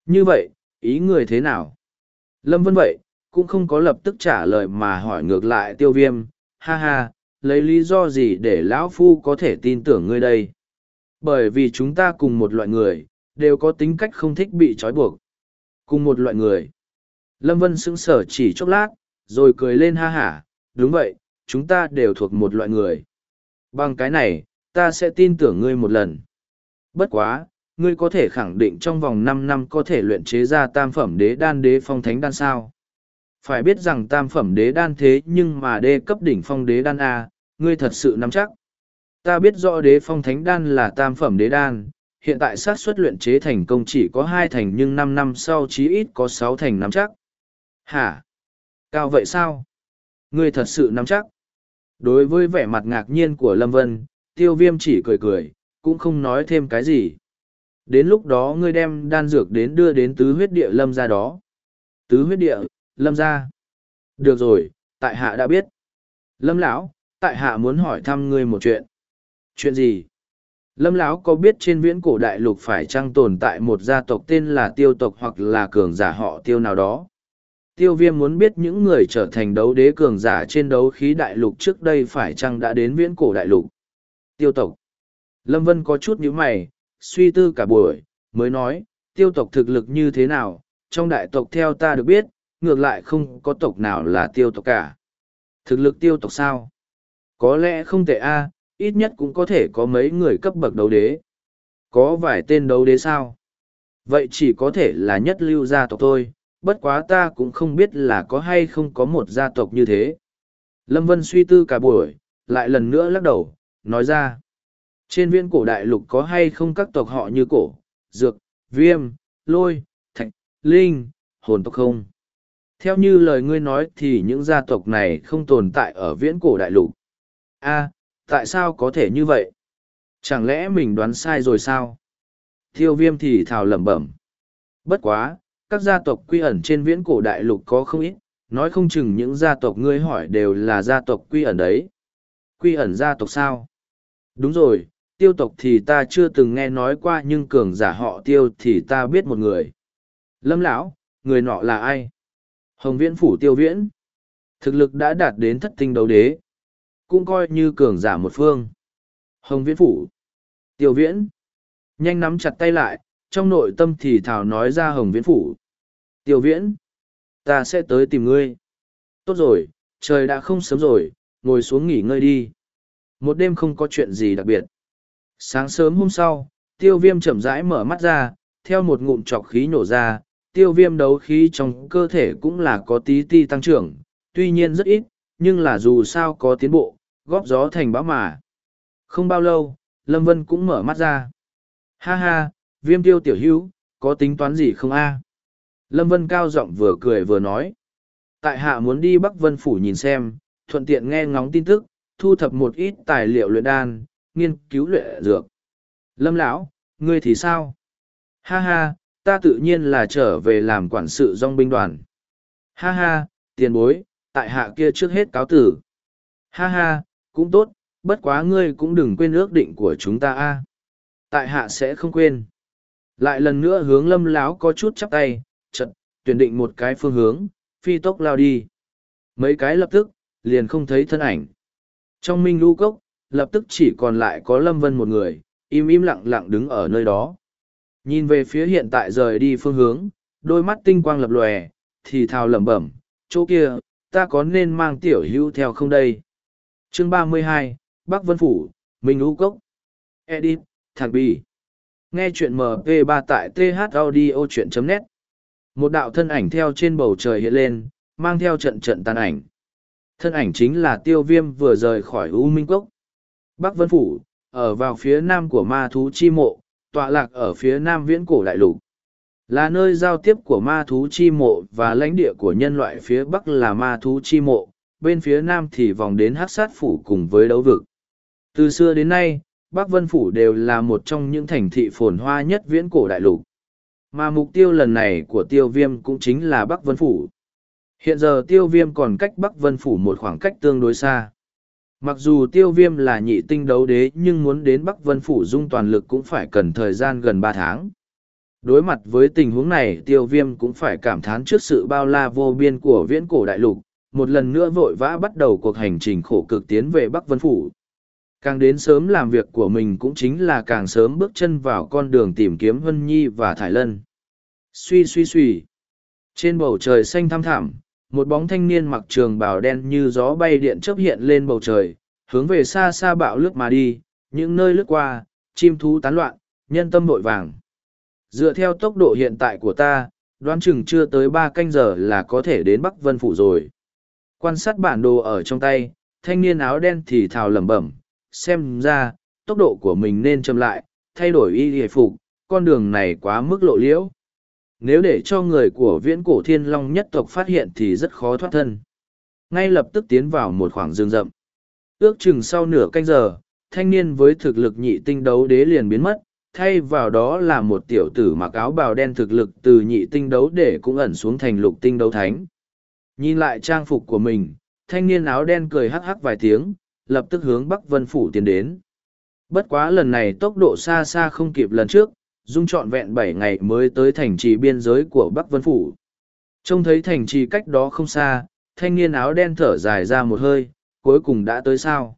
[SPEAKER 1] Như vậy, ý người thế nào? Lâm Vân vậy, cũng không có lập tức trả lời mà hỏi ngược lại tiêu viêm, ha ha, lấy lý do gì để lão phu có thể tin tưởng ngươi đây? Bởi vì chúng ta cùng một loại người, đều có tính cách không thích bị trói buộc. Cùng một loại người. Lâm Vân sững sở chỉ chốc lát, rồi cười lên ha hả, đúng vậy, chúng ta đều thuộc một loại người. Bằng cái này, ta sẽ tin tưởng ngươi một lần. Bất quá, ngươi có thể khẳng định trong vòng năm năm có thể luyện chế ra tam phẩm đế đan đế phong thánh đan sao. Phải biết rằng tam phẩm đế đan thế nhưng mà đê cấp đỉnh phong đế đan A, ngươi thật sự nắm chắc. Ta biết rõ đế phong thánh đan là tam phẩm đế đan, hiện tại xác suất luyện chế thành công chỉ có hai thành nhưng năm năm sau chí ít có sáu thành nắm chắc. Hả? Cao vậy sao? Ngươi thật sự nắm chắc. Đối với vẻ mặt ngạc nhiên của Lâm Vân, tiêu viêm chỉ cười cười, cũng không nói thêm cái gì. Đến lúc đó ngươi đem đan dược đến đưa đến tứ huyết địa lâm ra đó. Tứ huyết địa, lâm ra. Được rồi, tại hạ đã biết. Lâm lão, tại hạ muốn hỏi thăm ngươi một chuyện. Chuyện gì? Lâm lão có biết trên viễn cổ đại lục phải chăng tồn tại một gia tộc tên là tiêu tộc hoặc là cường giả họ tiêu nào đó? Tiêu viêm muốn biết những người trở thành đấu đế cường giả trên đấu khí đại lục trước đây phải chăng đã đến viễn cổ đại lục. Tiêu tộc. Lâm Vân có chút nhíu mày, suy tư cả buổi, mới nói, tiêu tộc thực lực như thế nào, trong đại tộc theo ta được biết, ngược lại không có tộc nào là tiêu tộc cả. Thực lực tiêu tộc sao? Có lẽ không tệ a, ít nhất cũng có thể có mấy người cấp bậc đấu đế. Có vài tên đấu đế sao? Vậy chỉ có thể là nhất lưu gia tộc thôi, bất quá ta cũng không biết là có hay không có một gia tộc như thế. Lâm Vân suy tư cả buổi, lại lần nữa lắc đầu, nói ra. Trên viên cổ đại lục có hay không các tộc họ như cổ, dược, viêm, lôi, thạch, linh, hồn tộc không? Theo như lời ngươi nói thì những gia tộc này không tồn tại ở viễn cổ đại lục. A, Tại sao có thể như vậy? Chẳng lẽ mình đoán sai rồi sao? Thiêu viêm thì thào lẩm bẩm. Bất quá, các gia tộc quy ẩn trên viễn cổ đại lục có không ít, nói không chừng những gia tộc ngươi hỏi đều là gia tộc quy ẩn đấy. Quy ẩn gia tộc sao? Đúng rồi, tiêu tộc thì ta chưa từng nghe nói qua nhưng cường giả họ tiêu thì ta biết một người. Lâm lão, người nọ là ai? Hồng viễn phủ tiêu viễn. Thực lực đã đạt đến thất tinh đấu đế. Cũng coi như cường giả một phương. Hồng viễn phủ. Tiêu viễn. Nhanh nắm chặt tay lại, trong nội tâm thì thảo nói ra hồng viễn phủ. Tiêu viễn. Ta sẽ tới tìm ngươi. Tốt rồi, trời đã không sớm rồi, ngồi xuống nghỉ ngơi đi. Một đêm không có chuyện gì đặc biệt. Sáng sớm hôm sau, tiêu viêm chậm rãi mở mắt ra, theo một ngụm trọc khí nổ ra, tiêu viêm đấu khí trong cơ thể cũng là có tí ti tăng trưởng, tuy nhiên rất ít, nhưng là dù sao có tiến bộ, góp gió thành bão mà. Không bao lâu, Lâm Vân cũng mở mắt ra. Ha ha, viêm tiêu tiểu hữu, có tính toán gì không a? Lâm Vân cao giọng vừa cười vừa nói. Tại hạ muốn đi Bắc Vân Phủ nhìn xem, thuận tiện nghe ngóng tin tức, thu thập một ít tài liệu luyện đan, nghiên cứu luyện dược. Lâm lão, ngươi thì sao? Ha ha, ta tự nhiên là trở về làm quản sự dong binh đoàn. Ha ha, tiền bối, tại hạ kia trước hết cáo tử. Ha ha, cũng tốt, bất quá ngươi cũng đừng quên ước định của chúng ta a. Tại hạ sẽ không quên. Lại lần nữa hướng lâm lão có chút chắp tay, chật, tuyển định một cái phương hướng, phi tốc lao đi. Mấy cái lập tức, liền không thấy thân ảnh. Trong minh lưu cốc, lập tức chỉ còn lại có lâm vân một người, im im lặng lặng đứng ở nơi đó. Nhìn về phía hiện tại rời đi phương hướng, đôi mắt tinh quang lập lòe, thì thào lẩm bẩm, chỗ kia, ta có nên mang tiểu hữu theo không đây? Chương ba mươi hai Bắc Vân Phủ, Minh lưu Cốc. Edit, Thạc Bì. Nghe chuyện MP3 tại thaudio.net. Một đạo thân ảnh theo trên bầu trời hiện lên, mang theo trận trận tàn ảnh. Thân ảnh chính là tiêu viêm vừa rời khỏi U Minh Cốc. Bắc Vân Phủ, ở vào phía nam của ma thú chi mộ, tọa lạc ở phía nam viễn cổ đại lục. Là nơi giao tiếp của ma thú chi mộ và lãnh địa của nhân loại phía bắc là ma thú chi mộ, bên phía nam thì vòng đến hắc sát phủ cùng với đấu vực. Từ xưa đến nay, Bắc Vân Phủ đều là một trong những thành thị phồn hoa nhất viễn cổ đại lục. Mà mục tiêu lần này của tiêu viêm cũng chính là Bắc Vân Phủ. Hiện giờ tiêu viêm còn cách Bắc Vân Phủ một khoảng cách tương đối xa. Mặc dù tiêu viêm là nhị tinh đấu đế nhưng muốn đến Bắc Vân Phủ dung toàn lực cũng phải cần thời gian gần ba tháng. Đối mặt với tình huống này tiêu viêm cũng phải cảm thán trước sự bao la vô biên của viễn cổ đại lục, một lần nữa vội vã bắt đầu cuộc hành trình khổ cực tiến về Bắc Vân Phủ. Càng đến sớm làm việc của mình cũng chính là càng sớm bước chân vào con đường tìm kiếm Hân Nhi và Thải Lân. Suy suy suy. Trên bầu trời xanh thăm thẳm, một bóng thanh niên mặc trường bào đen như gió bay điện chớp hiện lên bầu trời, hướng về xa xa bạo lướt mà đi, những nơi lướt qua, chim thú tán loạn, nhân tâm vội vàng. Dựa theo tốc độ hiện tại của ta, đoán chừng chưa tới ba canh giờ là có thể đến Bắc Vân Phủ rồi. Quan sát bản đồ ở trong tay, thanh niên áo đen thì thào lẩm bẩm, xem ra, tốc độ của mình nên chậm lại, thay đổi y hề phục, con đường này quá mức lộ liễu. Nếu để cho người của viễn cổ thiên long nhất tộc phát hiện thì rất khó thoát thân. Ngay lập tức tiến vào một khoảng rừng rậm. Ước chừng sau nửa canh giờ, thanh niên với thực lực nhị tinh đấu đế liền biến mất, thay vào đó là một tiểu tử mặc áo bào đen thực lực từ nhị tinh đấu để cũng ẩn xuống thành lục tinh đấu thánh. Nhìn lại trang phục của mình, thanh niên áo đen cười hắc hắc vài tiếng, lập tức hướng Bắc Vân Phủ tiến đến. Bất quá lần này tốc độ xa xa không kịp lần trước, dung trọn vẹn bảy ngày mới tới thành trì biên giới của Bắc Vân Phủ. Trông thấy thành trì cách đó không xa, thanh niên áo đen thở dài ra một hơi, cuối cùng đã tới sao.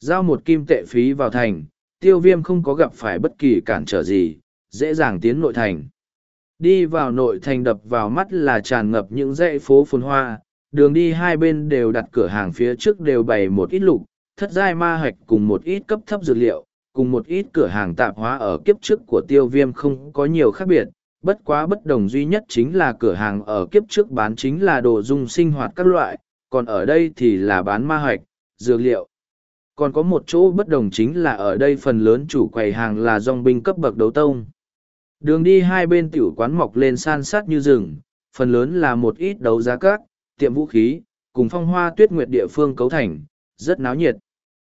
[SPEAKER 1] Giao một kim tệ phí vào thành, tiêu viêm không có gặp phải bất kỳ cản trở gì, dễ dàng tiến nội thành. Đi vào nội thành đập vào mắt là tràn ngập những dãy phố phồn hoa, đường đi hai bên đều đặt cửa hàng phía trước đều bày một ít lục, thất giai ma hạch cùng một ít cấp thấp dược liệu, cùng một ít cửa hàng tạp hóa ở kiếp trước của tiêu viêm không có nhiều khác biệt, bất quá bất đồng duy nhất chính là cửa hàng ở kiếp trước bán chính là đồ dùng sinh hoạt các loại, còn ở đây thì là bán ma hạch, dược liệu. Còn có một chỗ bất đồng chính là ở đây phần lớn chủ quầy hàng là dòng binh cấp bậc đấu tông. Đường đi hai bên tiểu quán mọc lên san sát như rừng, phần lớn là một ít đấu giá cát, tiệm vũ khí, cùng phong hoa tuyết nguyệt địa phương cấu thành, rất náo nhiệt.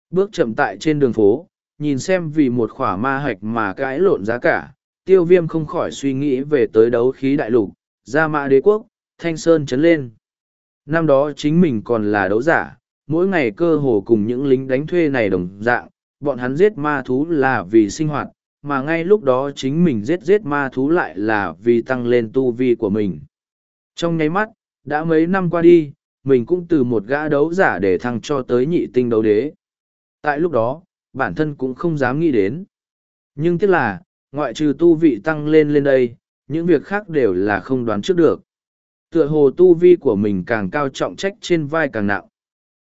[SPEAKER 1] Bước chậm tại trên đường phố, nhìn xem vì một khỏa ma hạch mà cãi lộn giá cả, tiêu viêm không khỏi suy nghĩ về tới đấu khí đại lục, gia mã đế quốc, thanh sơn chấn lên. Năm đó chính mình còn là đấu giả, mỗi ngày cơ hồ cùng những lính đánh thuê này đồng dạng, bọn hắn giết ma thú là vì sinh hoạt, mà ngay lúc đó chính mình giết giết ma thú lại là vì tăng lên tu vi của mình. Trong nháy mắt, đã mấy năm qua đi, mình cũng từ một gã đấu giả để thăng cho tới nhị tinh đấu đế. Tại lúc đó, bản thân cũng không dám nghĩ đến. Nhưng tiếc là, ngoại trừ tu vị tăng lên lên đây, những việc khác đều là không đoán trước được. Tựa hồ tu vi của mình càng cao trọng trách trên vai càng nặng.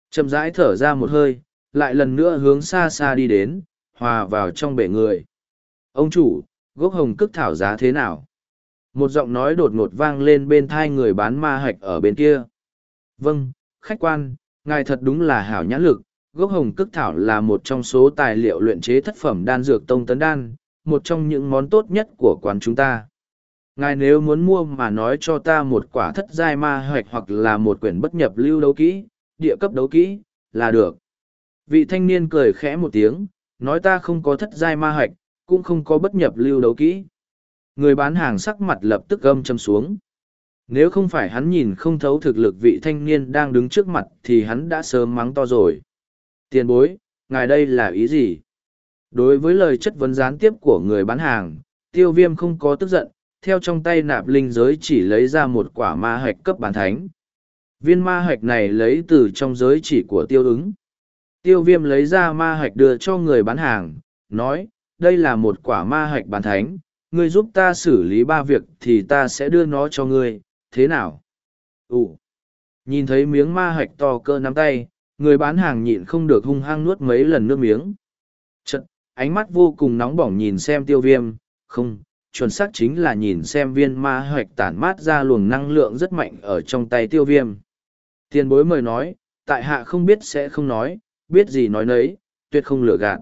[SPEAKER 1] Chậm rãi thở ra một hơi, lại lần nữa hướng xa xa đi đến, hòa vào trong bể người. Ông chủ, gốc hồng cức thảo giá thế nào? Một giọng nói đột ngột vang lên bên thai người bán ma hạch ở bên kia. Vâng, khách quan, ngài thật đúng là hảo nhãn lực. Gốc hồng cức thảo là một trong số tài liệu luyện chế thất phẩm đan dược tông tấn đan, một trong những món tốt nhất của quán chúng ta. Ngài nếu muốn mua mà nói cho ta một quả thất giai ma hạch hoặc là một quyển bất nhập lưu đấu kỹ, địa cấp đấu kỹ, là được. Vị thanh niên cười khẽ một tiếng, nói ta không có thất giai ma hạch, cũng không có bất nhập lưu đấu kỹ. Người bán hàng sắc mặt lập tức gâm châm xuống. Nếu không phải hắn nhìn không thấu thực lực vị thanh niên đang đứng trước mặt thì hắn đã sớm mắng to rồi. Tiền bối, ngài đây là ý gì? Đối với lời chất vấn gián tiếp của người bán hàng, tiêu viêm không có tức giận, theo trong tay nạp linh giới chỉ lấy ra một quả ma hạch cấp bán thánh. Viên ma hạch này lấy từ trong giới chỉ của tiêu ứng. Tiêu viêm lấy ra ma hạch đưa cho người bán hàng, nói, đây là một quả ma hạch bán thánh, ngươi giúp ta xử lý ba việc thì ta sẽ đưa nó cho ngươi, thế nào? Ủ! Nhìn thấy miếng ma hạch to cơ nắm tay, người bán hàng nhịn không được hung hăng nuốt mấy lần nước miếng. Chật, ánh mắt vô cùng nóng bỏng nhìn xem tiêu viêm, không, chuẩn xác chính là nhìn xem viên ma hạch tản mát ra luồng năng lượng rất mạnh ở trong tay tiêu viêm. Tiền bối mời nói, tại hạ không biết sẽ không nói, biết gì nói nấy, tuyệt không lừa gạt.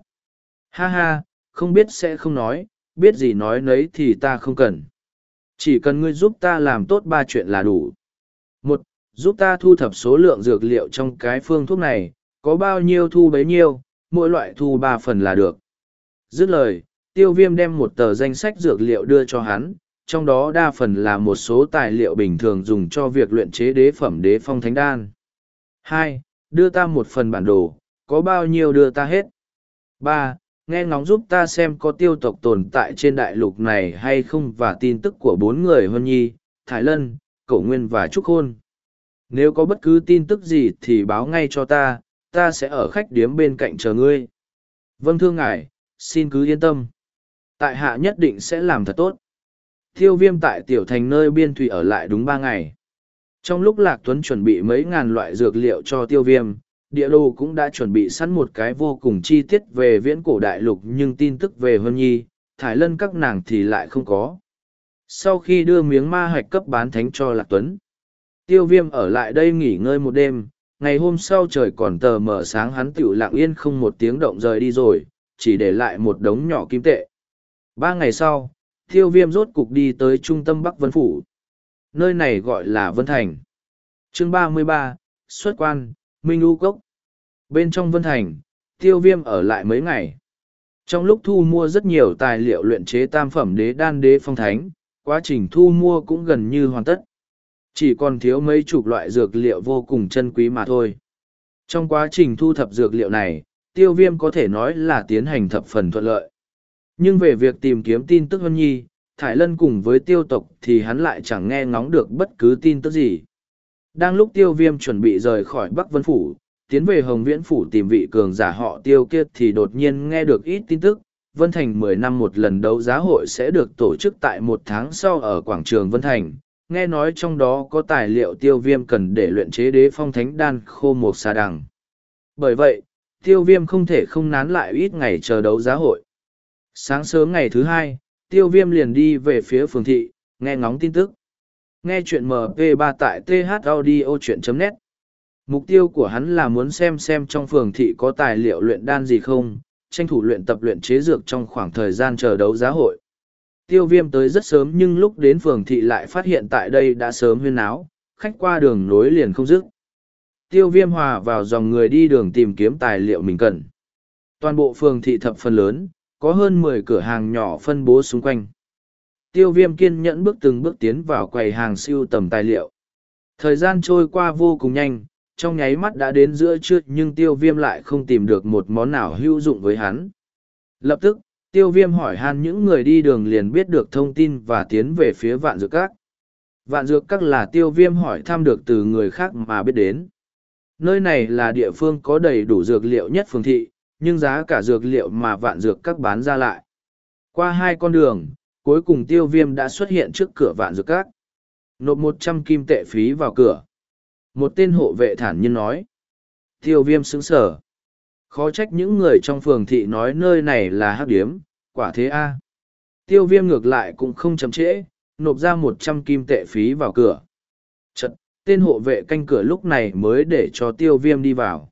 [SPEAKER 1] Ha ha, không biết sẽ không nói, biết gì nói nấy thì ta không cần. Chỉ cần ngươi giúp ta làm tốt ba chuyện là đủ. Một, giúp ta thu thập số lượng dược liệu trong cái phương thuốc này, có bao nhiêu thu bấy nhiêu, mỗi loại thu ba phần là được. Dứt lời, tiêu viêm đem một tờ danh sách dược liệu đưa cho hắn, trong đó đa phần là một số tài liệu bình thường dùng cho việc luyện chế đế phẩm đế phong thánh đan. hai Đưa ta một phần bản đồ, có bao nhiêu đưa ta hết. ba Nghe ngóng giúp ta xem có tiêu tộc tồn tại trên đại lục này hay không và tin tức của bốn người Huân Nhi, Thái Lân, Cổ Nguyên và Trúc Khôn. Nếu có bất cứ tin tức gì thì báo ngay cho ta, ta sẽ ở khách điếm bên cạnh chờ ngươi. Vâng thưa ngài, xin cứ yên tâm. Tại hạ nhất định sẽ làm thật tốt. Thiêu viêm tại tiểu thành nơi biên thủy ở lại đúng ba ngày. Trong lúc Lạc Tuấn chuẩn bị mấy ngàn loại dược liệu cho tiêu viêm, địa đồ cũng đã chuẩn bị sẵn một cái vô cùng chi tiết về viễn cổ đại lục nhưng tin tức về Hân Nhi, Thải Lân các nàng thì lại không có. Sau khi đưa miếng ma hạch cấp bán thánh cho Lạc Tuấn, tiêu viêm ở lại đây nghỉ ngơi một đêm, ngày hôm sau trời còn tờ mờ sáng hắn tiểu lặng yên không một tiếng động rời đi rồi, chỉ để lại một đống nhỏ kim tệ. Ba ngày sau, tiêu viêm rốt cục đi tới trung tâm Bắc Vân Phủ. Nơi này gọi là Vân Thành. chương ba mươi ba xuất quan, Minh U Cốc. Bên trong Vân Thành, tiêu viêm ở lại mấy ngày. Trong lúc thu mua rất nhiều tài liệu luyện chế tam phẩm đế đan đế phong thánh, quá trình thu mua cũng gần như hoàn tất. Chỉ còn thiếu mấy chục loại dược liệu vô cùng chân quý mà thôi. Trong quá trình thu thập dược liệu này, tiêu viêm có thể nói là tiến hành thập phần thuận lợi. Nhưng về việc tìm kiếm tin tức Hân Nhi, Thải Lân cùng với tiêu tộc thì hắn lại chẳng nghe ngóng được bất cứ tin tức gì. Đang lúc tiêu viêm chuẩn bị rời khỏi Bắc Vân Phủ, tiến về Hồng Viễn Phủ tìm vị cường giả họ tiêu kia thì đột nhiên nghe được ít tin tức. Vân Thành mười năm một lần đấu giá hội sẽ được tổ chức tại một tháng sau ở quảng trường Vân Thành. Nghe nói trong đó có tài liệu tiêu viêm cần để luyện chế đế phong thánh đan khô một xà đằng. Bởi vậy, tiêu viêm không thể không nán lại ít ngày chờ đấu giá hội. Sáng sớm ngày thứ hai, tiêu viêm liền đi về phía phường thị, nghe ngóng tin tức. Nghe chuyện MP3 tại thaudio.net. Mục tiêu của hắn là muốn xem xem trong phường thị có tài liệu luyện đan gì không, tranh thủ luyện tập luyện chế dược trong khoảng thời gian chờ đấu giá hội. Tiêu viêm tới rất sớm nhưng lúc đến phường thị lại phát hiện tại đây đã sớm huyên áo, khách qua đường nối liền không dứt. Tiêu viêm hòa vào dòng người đi đường tìm kiếm tài liệu mình cần. Toàn bộ phường thị thập phần lớn, có hơn mười cửa hàng nhỏ phân bố xung quanh. Tiêu viêm kiên nhẫn bước từng bước tiến vào quầy hàng siêu tầm tài liệu. Thời gian trôi qua vô cùng nhanh, trong nháy mắt đã đến giữa trưa nhưng tiêu viêm lại không tìm được một món nào hữu dụng với hắn. Lập tức, tiêu viêm hỏi han những người đi đường liền biết được thông tin và tiến về phía vạn dược các. Vạn dược các là tiêu viêm hỏi thăm được từ người khác mà biết đến. Nơi này là địa phương có đầy đủ dược liệu nhất phương thị, nhưng giá cả dược liệu mà vạn dược các bán ra lại. Qua hai con đường, cuối cùng tiêu viêm đã xuất hiện trước cửa vạn dược các. Nộp một trăm kim tệ phí vào cửa. Một tên hộ vệ thản nhiên nói. Tiêu viêm sững sở. Khó trách những người trong phường thị nói nơi này là hắc điếm, quả thế a Tiêu viêm ngược lại cũng không chậm trễ, nộp ra một trăm kim tệ phí vào cửa. Chật, tên hộ vệ canh cửa lúc này mới để cho tiêu viêm đi vào.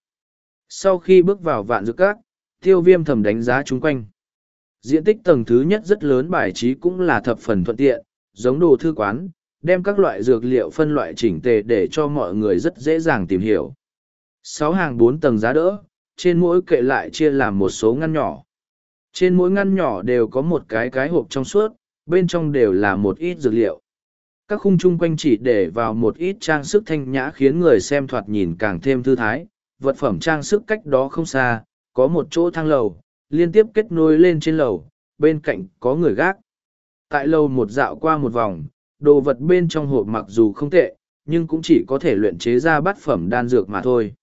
[SPEAKER 1] Sau khi bước vào vạn dược các, tiêu viêm thầm đánh giá chung quanh. Diện tích tầng thứ nhất rất lớn bài trí cũng là thập phần thuận tiện, giống đồ thư quán, đem các loại dược liệu phân loại chỉnh tề để cho mọi người rất dễ dàng tìm hiểu. Sáu hàng bốn tầng giá đỡ, trên mỗi kệ lại chia làm một số ngăn nhỏ. Trên mỗi ngăn nhỏ đều có một cái cái hộp trong suốt, bên trong đều là một ít dược liệu. Các khung chung quanh chỉ để vào một ít trang sức thanh nhã khiến người xem thoạt nhìn càng thêm thư thái, vật phẩm trang sức cách đó không xa, có một chỗ thang lầu, liên tiếp kết nối lên trên lầu, bên cạnh có người gác. Tại lầu một dạo qua một vòng, đồ vật bên trong hộp mặc dù không tệ, nhưng cũng chỉ có thể luyện chế ra bát phẩm đan dược mà thôi.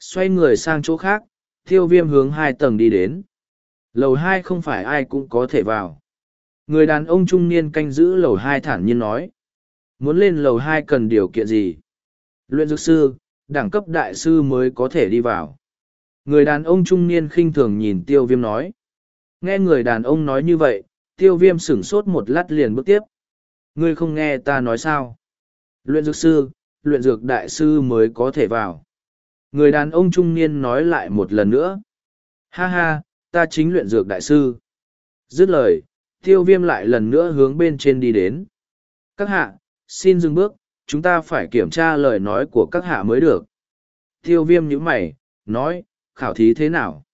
[SPEAKER 1] Xoay người sang chỗ khác, thiêu viêm hướng hai tầng đi đến. Lầu hai không phải ai cũng có thể vào. Người đàn ông trung niên canh giữ lầu hai thản nhiên nói. Muốn lên lầu hai cần điều kiện gì? Luyện dược sư, đẳng cấp đại sư mới có thể đi vào. Người đàn ông trung niên khinh thường nhìn tiêu viêm nói. Nghe người đàn ông nói như vậy, tiêu viêm sửng sốt một lát liền bước tiếp. Ngươi không nghe ta nói sao? Luyện dược sư, luyện dược đại sư mới có thể vào. Người đàn ông trung niên nói lại một lần nữa. Ha ha, ta chính luyện dược đại sư. Dứt lời, tiêu viêm lại lần nữa hướng bên trên đi đến. Các hạ, xin dừng bước, chúng ta phải kiểm tra lời nói của các hạ mới được. Tiêu viêm nhíu mày, nói, khảo thí thế nào?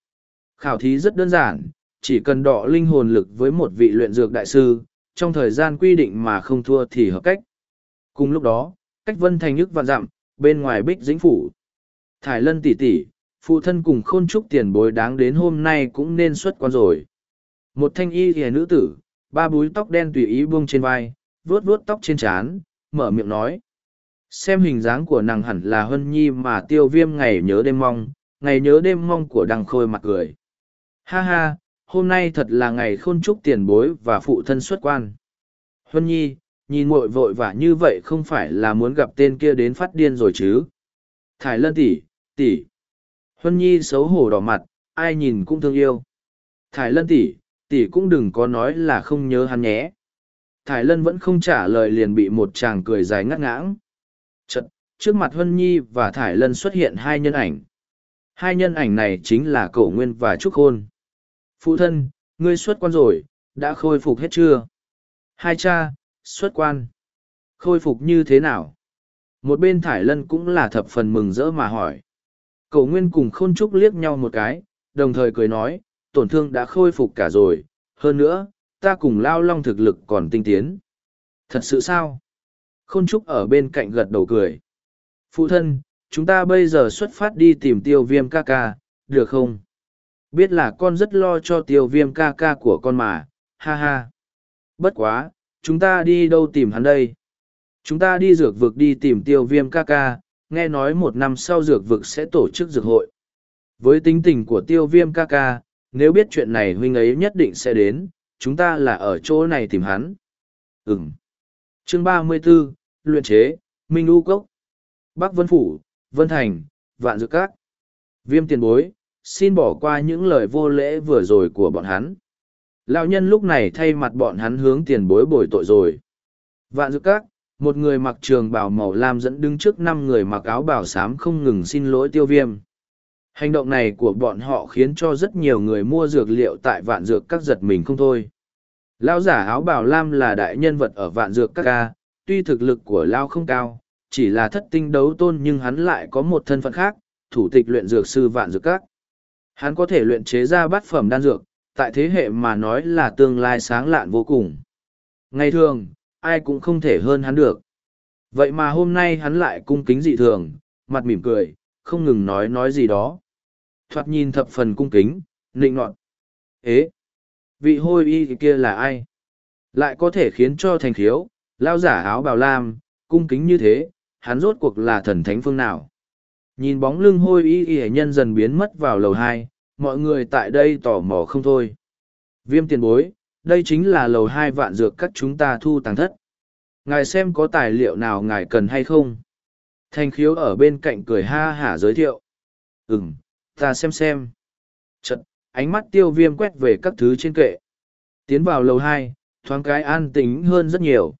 [SPEAKER 1] Khảo thí rất đơn giản, chỉ cần đọ linh hồn lực với một vị luyện dược đại sư, trong thời gian quy định mà không thua thì hợp cách. Cùng lúc đó, cách vân thành nhức vạn dặm, bên ngoài bích dĩnh phủ. Thải lân tỷ tỷ, phụ thân cùng khôn trúc tiền bối đáng đến hôm nay cũng nên xuất quan rồi. Một thanh y hề nữ tử, ba búi tóc đen tùy ý buông trên vai, vuốt vuốt tóc trên trán, mở miệng nói. Xem hình dáng của nàng hẳn là Hân Nhi mà tiêu viêm ngày nhớ đêm mong, ngày nhớ đêm mong của đằng khôi mặt cười. Ha ha, hôm nay thật là ngày khôn chúc tiền bối và phụ thân xuất quan. Huân Nhi, nhìn muội vội vã như vậy không phải là muốn gặp tên kia đến phát điên rồi chứ. Thải lân tỷ, tỷ. Huân Nhi xấu hổ đỏ mặt, ai nhìn cũng thương yêu. Thải lân tỷ, tỷ cũng đừng có nói là không nhớ hắn nhé. Thải lân vẫn không trả lời liền bị một chàng cười dài ngắt ngãng. Chật, trước mặt Huân Nhi và Thải lân xuất hiện hai nhân ảnh. Hai nhân ảnh này chính là Cổ Nguyên và Trúc Khôn. Phụ thân, ngươi xuất quan rồi, đã khôi phục hết chưa? Hai cha, xuất quan. Khôi phục như thế nào? Một bên Thải Lân cũng là thập phần mừng rỡ mà hỏi. Cậu Nguyên cùng Khôn Trúc liếc nhau một cái, đồng thời cười nói, tổn thương đã khôi phục cả rồi, hơn nữa, ta cùng Lao Long thực lực còn tinh tiến. Thật sự sao? Khôn Trúc ở bên cạnh gật đầu cười. Phụ thân, chúng ta bây giờ xuất phát đi tìm tiêu viêm ca ca, được không? Biết là con rất lo cho tiêu viêm ca ca của con mà, ha ha. Bất quá, chúng ta đi đâu tìm hắn đây? Chúng ta đi dược vực đi tìm tiêu viêm ca ca, nghe nói một năm sau dược vực sẽ tổ chức dược hội. Với tính tình của tiêu viêm ca ca, nếu biết chuyện này huynh ấy nhất định sẽ đến, chúng ta là ở chỗ này tìm hắn. Ừm. Chương ba mươi 34, Luyện chế, Minh U Cốc. Bắc Vân Phủ, Vân Thành, Vạn Dược Các. Viêm tiền bối, xin bỏ qua những lời vô lễ vừa rồi của bọn hắn. Lão nhân lúc này thay mặt bọn hắn hướng tiền bối bồi tội rồi. Vạn Dược Các, một người mặc trường bào màu lam dẫn đứng trước năm người mặc áo bào xám không ngừng xin lỗi tiêu viêm. Hành động này của bọn họ khiến cho rất nhiều người mua dược liệu tại vạn dược các giật mình không thôi. Lão giả áo bào lam là đại nhân vật ở vạn dược các ca, tuy thực lực của Lao không cao, chỉ là thất tinh đấu tôn nhưng hắn lại có một thân phận khác, thủ tịch luyện dược sư vạn dược các. Hắn có thể luyện chế ra bát phẩm đan dược, tại thế hệ mà nói là tương lai sáng lạn vô cùng. Ngày thường, ai cũng không thể hơn hắn được. Vậy mà hôm nay hắn lại cung kính dị thường, mặt mỉm cười, không ngừng nói nói gì đó. Thoạt nhìn thập phần cung kính, nịnh nọt. Ế! Vị hôi y kia là ai? Lại có thể khiến cho thành khiếu, lao giả áo bào lam, cung kính như thế, hắn rốt cuộc là thần thánh phương nào? Nhìn bóng lưng hôi y y nhân dần biến mất vào lầu hai, mọi người tại đây tò mò không thôi. Viêm tiền bối, đây chính là lầu hai vạn dược các chúng ta thu tàng thất. Ngài xem có tài liệu nào ngài cần hay không? Thanh khiếu ở bên cạnh cười ha hả giới thiệu. Ừm, ta xem xem. Chật, ánh mắt tiêu viêm quét về các thứ trên kệ. Tiến vào lầu hai, thoáng cái an tính hơn rất nhiều.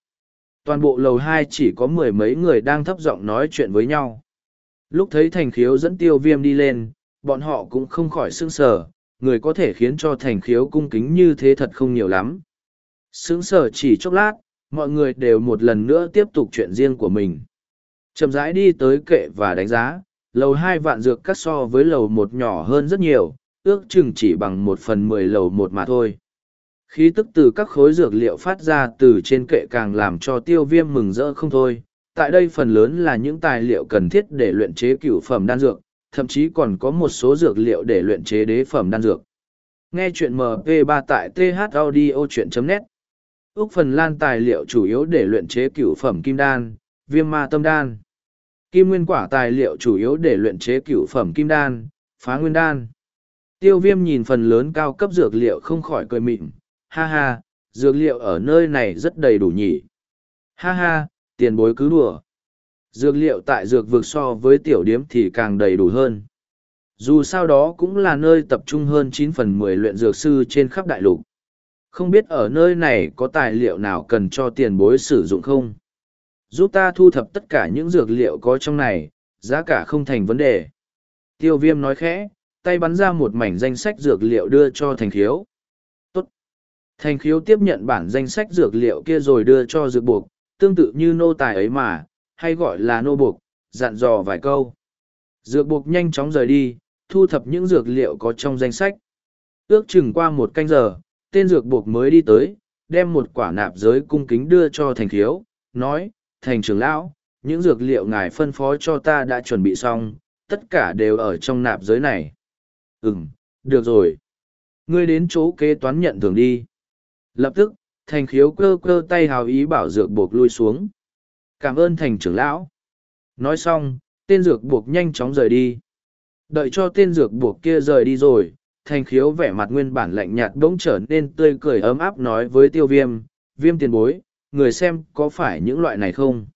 [SPEAKER 1] Toàn bộ lầu hai chỉ có mười mấy người đang thấp giọng nói chuyện với nhau. Lúc thấy thành khiếu dẫn tiêu viêm đi lên, bọn họ cũng không khỏi sững sờ, người có thể khiến cho thành khiếu cung kính như thế thật không nhiều lắm. Sững sờ chỉ chốc lát, mọi người đều một lần nữa tiếp tục chuyện riêng của mình. Chậm rãi đi tới kệ và đánh giá, lầu hai vạn dược cắt so với lầu một nhỏ hơn rất nhiều, ước chừng chỉ bằng một phần mười lầu một mà thôi. Khí tức từ các khối dược liệu phát ra từ trên kệ càng làm cho tiêu viêm mừng rỡ không thôi. Tại đây phần lớn là những tài liệu cần thiết để luyện chế cửu phẩm đan dược, thậm chí còn có một số dược liệu để luyện chế đế phẩm đan dược. Nghe chuyện MP3 tại thaudio.net Úc Phần Lan tài liệu chủ yếu để luyện chế cửu phẩm kim đan, viêm ma tâm đan. Kim nguyên quả tài liệu chủ yếu để luyện chế cửu phẩm kim đan, phá nguyên đan. Tiêu viêm nhìn phần lớn cao cấp dược liệu không khỏi cười mịn, ha ha, dược liệu ở nơi này rất đầy đủ nhỉ. Ha ha, tiền bối cứ đùa. Dược liệu tại dược vực so với tiểu điếm thì càng đầy đủ hơn. Dù sao đó cũng là nơi tập trung hơn chín phần mười luyện dược sư trên khắp đại lục. Không biết ở nơi này có tài liệu nào cần cho tiền bối sử dụng không? Giúp ta thu thập tất cả những dược liệu có trong này, giá cả không thành vấn đề. Tiêu viêm nói khẽ, tay bắn ra một mảnh danh sách dược liệu đưa cho thành khiếu. Tốt. Thành khiếu tiếp nhận bản danh sách dược liệu kia rồi đưa cho dược buộc, tương tự như nô tài ấy mà, hay gọi là nô buộc, dặn dò vài câu. Dược buộc nhanh chóng rời đi, thu thập những dược liệu có trong danh sách. Ước chừng qua một canh giờ, tên dược buộc mới đi tới, đem một quả nạp giới cung kính đưa cho thành khiếu, nói, thành trưởng lão, những dược liệu ngài phân phó cho ta đã chuẩn bị xong, tất cả đều ở trong nạp giới này. Ừm, được rồi. Ngươi đến chỗ kế toán nhận thưởng đi. Lập tức, thành khiếu cơ cơ tay hào ý bảo dược buộc lui xuống. Cảm ơn thành trưởng lão. Nói xong, tên dược buộc nhanh chóng rời đi. Đợi cho tên dược buộc kia rời đi rồi, thành khiếu vẻ mặt nguyên bản lạnh nhạt bỗng trở nên tươi cười ấm áp nói với tiêu viêm, viêm tiền bối, người xem có phải những loại này không?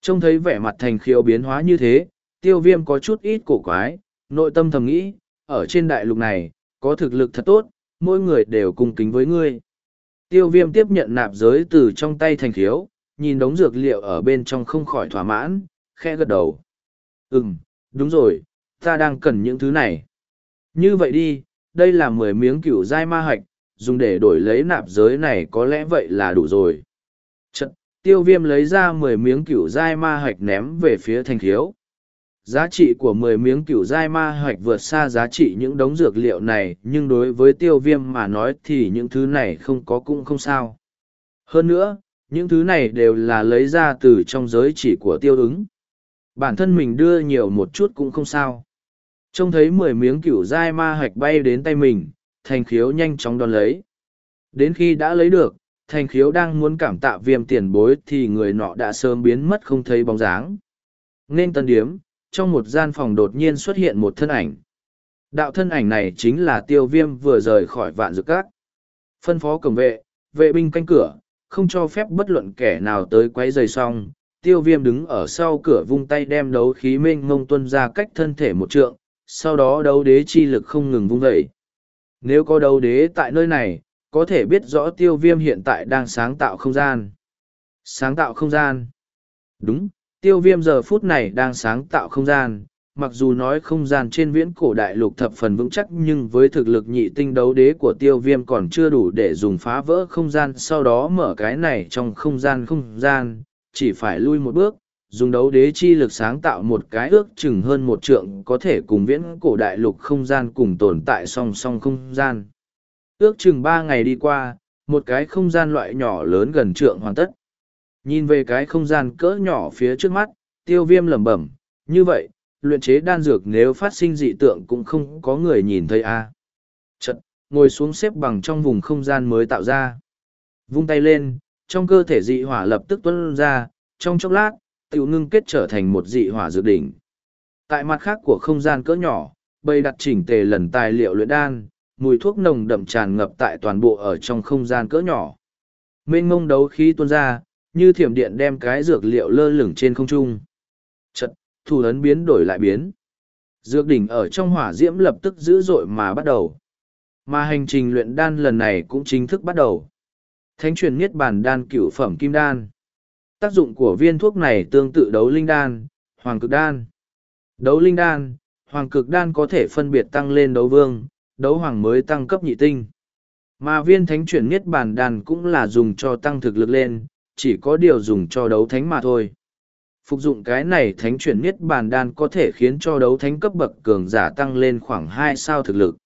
[SPEAKER 1] Trông thấy vẻ mặt thành khiếu biến hóa như thế, tiêu viêm có chút ít cổ quái, nội tâm thầm nghĩ, ở trên đại lục này, có thực lực thật tốt, mỗi người đều cung kính với ngươi. Tiêu viêm tiếp nhận nạp giới từ trong tay thành khiếu, nhìn đống dược liệu ở bên trong không khỏi thỏa mãn, khe gật đầu. Ừm, đúng rồi, ta đang cần những thứ này. Như vậy đi, đây là mười miếng cựu dai ma hạch, dùng để đổi lấy nạp giới này có lẽ vậy là đủ rồi. Chật, tiêu viêm lấy ra mười miếng cựu dai ma hạch ném về phía thanh khiếu. Giá trị của mười miếng cựu dai ma hạch vượt xa giá trị những đống dược liệu này, nhưng đối với tiêu viêm mà nói thì những thứ này không có cũng không sao. Hơn nữa, những thứ này đều là lấy ra từ trong giới chỉ của tiêu ứng. Bản thân mình đưa nhiều một chút cũng không sao. Trông thấy mười miếng cựu dai ma hạch bay đến tay mình, thành khiếu nhanh chóng đón lấy. Đến khi đã lấy được, thành khiếu đang muốn cảm tạ viêm tiền bối thì người nọ đã sớm biến mất không thấy bóng dáng. Nên tân điếm, trong một gian phòng đột nhiên xuất hiện một thân ảnh. Đạo thân ảnh này chính là tiêu viêm vừa rời khỏi vạn dược cát. Phân phó cổng vệ, vệ binh canh cửa, không cho phép bất luận kẻ nào tới quấy rầy xong. Tiêu viêm đứng ở sau cửa vung tay đem đấu khí mênh mông tuân ra cách thân thể một trượng, sau đó đấu đế chi lực không ngừng vung dậy. Nếu có đấu đế tại nơi này, có thể biết rõ tiêu viêm hiện tại đang sáng tạo không gian. Sáng tạo không gian. Đúng, tiêu viêm giờ phút này đang sáng tạo không gian. Mặc dù nói không gian trên viễn cổ đại lục thập phần vững chắc nhưng với thực lực nhị tinh đấu đế của tiêu viêm còn chưa đủ để dùng phá vỡ không gian sau đó mở cái này trong không gian không gian, chỉ phải lui một bước, dùng đấu đế chi lực sáng tạo một cái ước chừng hơn một trượng có thể cùng viễn cổ đại lục không gian cùng tồn tại song song không gian. Ước chừng ba ngày đi qua, một cái không gian loại nhỏ lớn gần trượng hoàn tất. Nhìn về cái không gian cỡ nhỏ phía trước mắt, tiêu viêm lẩm bẩm, như vậy, luyện chế đan dược nếu phát sinh dị tượng cũng không có người nhìn thấy a à. Chật, ngồi xuống xếp bằng trong vùng không gian mới tạo ra. Vung tay lên, trong cơ thể dị hỏa lập tức tuân ra, trong chốc lát, tiểu ngưng kết trở thành một dị hỏa dược đỉnh. Tại mặt khác của không gian cỡ nhỏ, bầy đặt chỉnh tề lần tài liệu luyện đan, mùi thuốc nồng đậm tràn ngập tại toàn bộ ở trong không gian cỡ nhỏ. Mênh mông đấu khí tuôn ra, như thiểm điện đem cái dược liệu lơ lửng trên không trung. Thủ ấn biến đổi lại biến. Dược đỉnh ở trong hỏa diễm lập tức dữ dội mà bắt đầu. Mà hành trình luyện đan lần này cũng chính thức bắt đầu. Thánh truyền niết bàn đan cửu phẩm kim đan. Tác dụng của viên thuốc này tương tự đấu linh đan, hoàng cực đan. Đấu linh đan, hoàng cực đan có thể phân biệt tăng lên đấu vương, đấu hoàng mới tăng cấp nhị tinh. Mà viên thánh chuyển niết bàn đan cũng là dùng cho tăng thực lực lên, chỉ có điều dùng cho đấu thánh mà thôi. Phục dụng cái này thánh chuyển niết bàn đan có thể khiến cho đấu thánh cấp bậc cường giả tăng lên khoảng hai sao thực lực.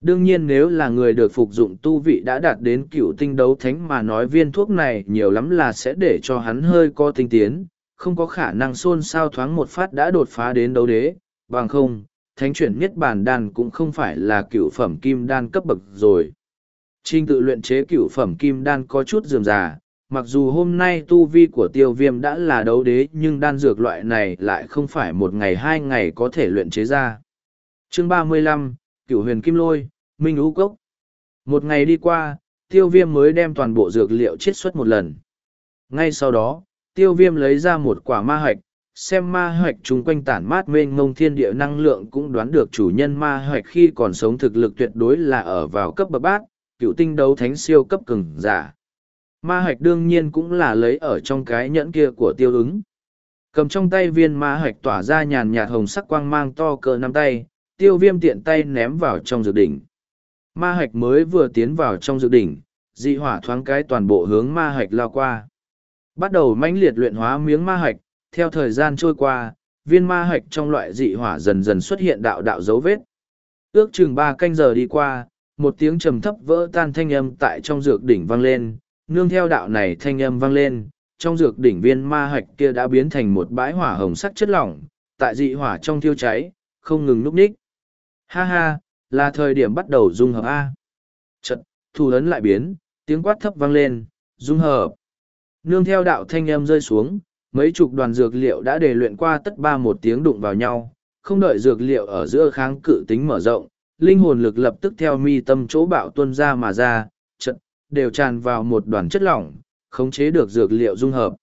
[SPEAKER 1] Đương nhiên nếu là người được phục dụng tu vị đã đạt đến cựu tinh đấu thánh mà nói viên thuốc này nhiều lắm là sẽ để cho hắn hơi có tinh tiến, không có khả năng xôn xao thoáng một phát đã đột phá đến đấu đế, bằng không, thánh chuyển niết bàn đan cũng không phải là cựu phẩm kim đan cấp bậc rồi. Trình tự luyện chế cựu phẩm kim đan có chút dườm già, mặc dù hôm nay tu vi của tiêu viêm đã là đấu đế nhưng đan dược loại này lại không phải một ngày hai ngày có thể luyện chế ra. Chương ba mươi lăm Cựu huyền kim lôi, Minh Ú Cốc. Một ngày đi qua, tiêu viêm mới đem toàn bộ dược liệu chiết xuất một lần. Ngay sau đó, tiêu viêm lấy ra một quả ma hạch, xem ma hạch chung quanh tản mát mênh mông thiên địa năng lượng cũng đoán được chủ nhân ma hạch khi còn sống thực lực tuyệt đối là ở vào cấp bậc bát, cựu tinh đấu thánh siêu cấp cường giả. Ma hạch đương nhiên cũng là lấy ở trong cái nhẫn kia của tiêu ứng. Cầm trong tay viên ma hạch tỏa ra nhàn nhạt hồng sắc quang mang to cỡ nắm tay, tiêu viêm tiện tay ném vào trong dược đỉnh. Ma hạch mới vừa tiến vào trong dược đỉnh, dị hỏa thoáng cái toàn bộ hướng ma hạch lao qua. Bắt đầu mãnh liệt luyện hóa miếng ma hạch, theo thời gian trôi qua, viên ma hạch trong loại dị hỏa dần dần xuất hiện đạo đạo dấu vết. Ước chừng ba canh giờ đi qua, một tiếng trầm thấp vỡ tan thanh âm tại trong dược đỉnh vang lên, nương theo đạo này thanh âm vang lên, trong dược đỉnh viên ma hạch kia đã biến thành một bãi hỏa hồng sắc chất lỏng, tại dị hỏa trong thiêu cháy, không ngừng núp ních. Ha ha, là thời điểm bắt đầu dung hợp A. Chật, thủ ấn lại biến, tiếng quát thấp vang lên, dung hợp. Nương theo đạo thanh âm rơi xuống, mấy chục đoàn dược liệu đã đề luyện qua tất ba một tiếng đụng vào nhau, không đợi dược liệu ở giữa kháng cự tính mở rộng, linh hồn lực lập tức theo mi tâm chỗ bạo tuân ra mà ra, đều tràn vào một đoàn chất lỏng, khống chế được dược liệu dung hợp.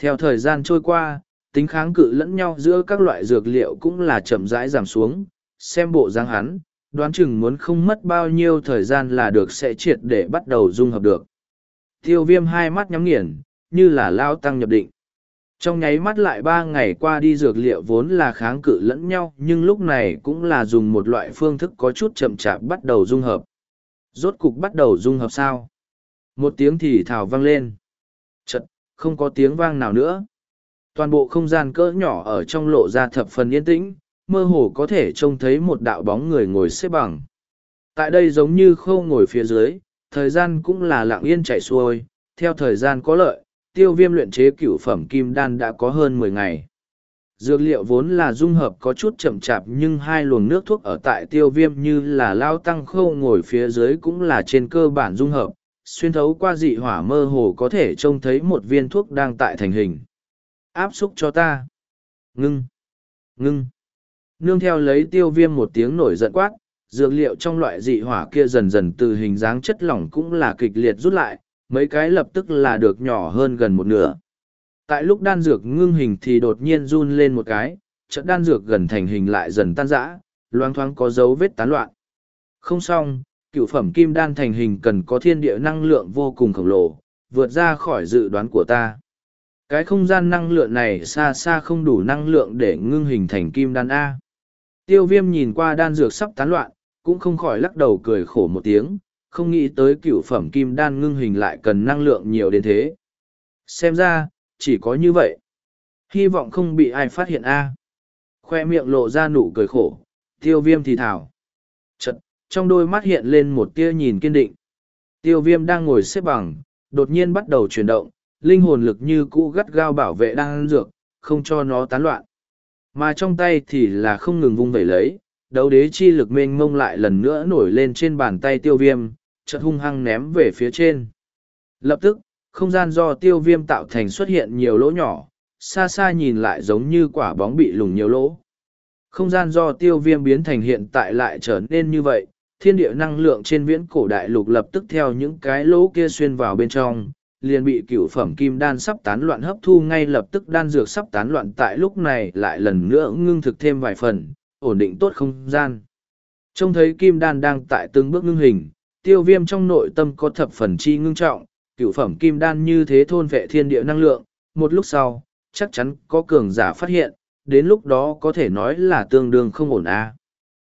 [SPEAKER 1] Theo thời gian trôi qua, tính kháng cự lẫn nhau giữa các loại dược liệu cũng là chậm rãi giảm xuống, xem bộ dáng hắn, đoán chừng muốn không mất bao nhiêu thời gian là được sẽ triệt để bắt đầu dung hợp được. Tiêu viêm hai mắt nhắm nghiền, như là lao tăng nhập định. Trong nháy mắt lại ba ngày qua đi dược liệu vốn là kháng cự lẫn nhau nhưng lúc này cũng là dùng một loại phương thức có chút chậm chạp bắt đầu dung hợp. Rốt cục bắt đầu dung hợp sao? Một tiếng thì thảo vang lên. Chật, không có tiếng vang nào nữa. Toàn bộ không gian cỡ nhỏ ở trong lộ ra thập phần yên tĩnh, mơ hồ có thể trông thấy một đạo bóng người ngồi xếp bằng. Tại đây giống như khâu ngồi phía dưới, thời gian cũng là lặng yên chạy xuôi, theo thời gian có lợi, tiêu viêm luyện chế cửu phẩm kim đan đã có hơn mười ngày. Dược liệu vốn là dung hợp có chút chậm chạp nhưng hai luồng nước thuốc ở tại tiêu viêm như là lao tăng khâu ngồi phía dưới cũng là trên cơ bản dung hợp, xuyên thấu qua dị hỏa mơ hồ có thể trông thấy một viên thuốc đang tại thành hình. Áp xúc cho ta. Ngưng. Ngưng. Nương theo lấy tiêu viêm một tiếng nổi giận quát, dược liệu trong loại dị hỏa kia dần dần từ hình dáng chất lỏng cũng là kịch liệt rút lại, mấy cái lập tức là được nhỏ hơn gần một nửa. Tại lúc đan dược ngưng hình thì đột nhiên run lên một cái, trận đan dược gần thành hình lại dần tan rã, loang thoáng có dấu vết tán loạn. Không xong, cựu phẩm kim đan thành hình cần có thiên địa năng lượng vô cùng khổng lồ, vượt ra khỏi dự đoán của ta. Cái không gian năng lượng này xa xa không đủ năng lượng để ngưng hình thành kim đan A. Tiêu viêm nhìn qua đan dược sắp tán loạn, cũng không khỏi lắc đầu cười khổ một tiếng, không nghĩ tới cựu phẩm kim đan ngưng hình lại cần năng lượng nhiều đến thế. Xem ra, chỉ có như vậy. Hy vọng không bị ai phát hiện a. Khoe miệng lộ ra nụ cười khổ, tiêu viêm thì thảo. Chật, trong đôi mắt hiện lên một tia nhìn kiên định. Tiêu viêm đang ngồi xếp bằng, đột nhiên bắt đầu chuyển động, linh hồn lực như cũ gắt gao bảo vệ đang dược, không cho nó tán loạn. Mà trong tay thì là không ngừng vung vẩy lấy, đấu đế chi lực mênh mông lại lần nữa nổi lên trên bàn tay tiêu viêm, chợt hung hăng ném về phía trên. Lập tức, không gian do tiêu viêm tạo thành xuất hiện nhiều lỗ nhỏ, xa xa nhìn lại giống như quả bóng bị lùng nhiều lỗ. Không gian do tiêu viêm biến thành hiện tại lại trở nên như vậy, thiên địa năng lượng trên viễn cổ đại lục lập tức theo những cái lỗ kia xuyên vào bên trong, liền bị cựu phẩm kim đan sắp tán loạn hấp thu ngay lập tức đan dược sắp tán loạn tại lúc này lại lần nữa ngưng thực thêm vài phần, ổn định tốt không gian. Trông thấy kim đan đang tại từng bước ngưng hình, tiêu viêm trong nội tâm có thập phần chi ngưng trọng, cựu phẩm kim đan như thế thôn vệ thiên địa năng lượng, một lúc sau, chắc chắn có cường giả phát hiện, đến lúc đó có thể nói là tương đương không ổn a.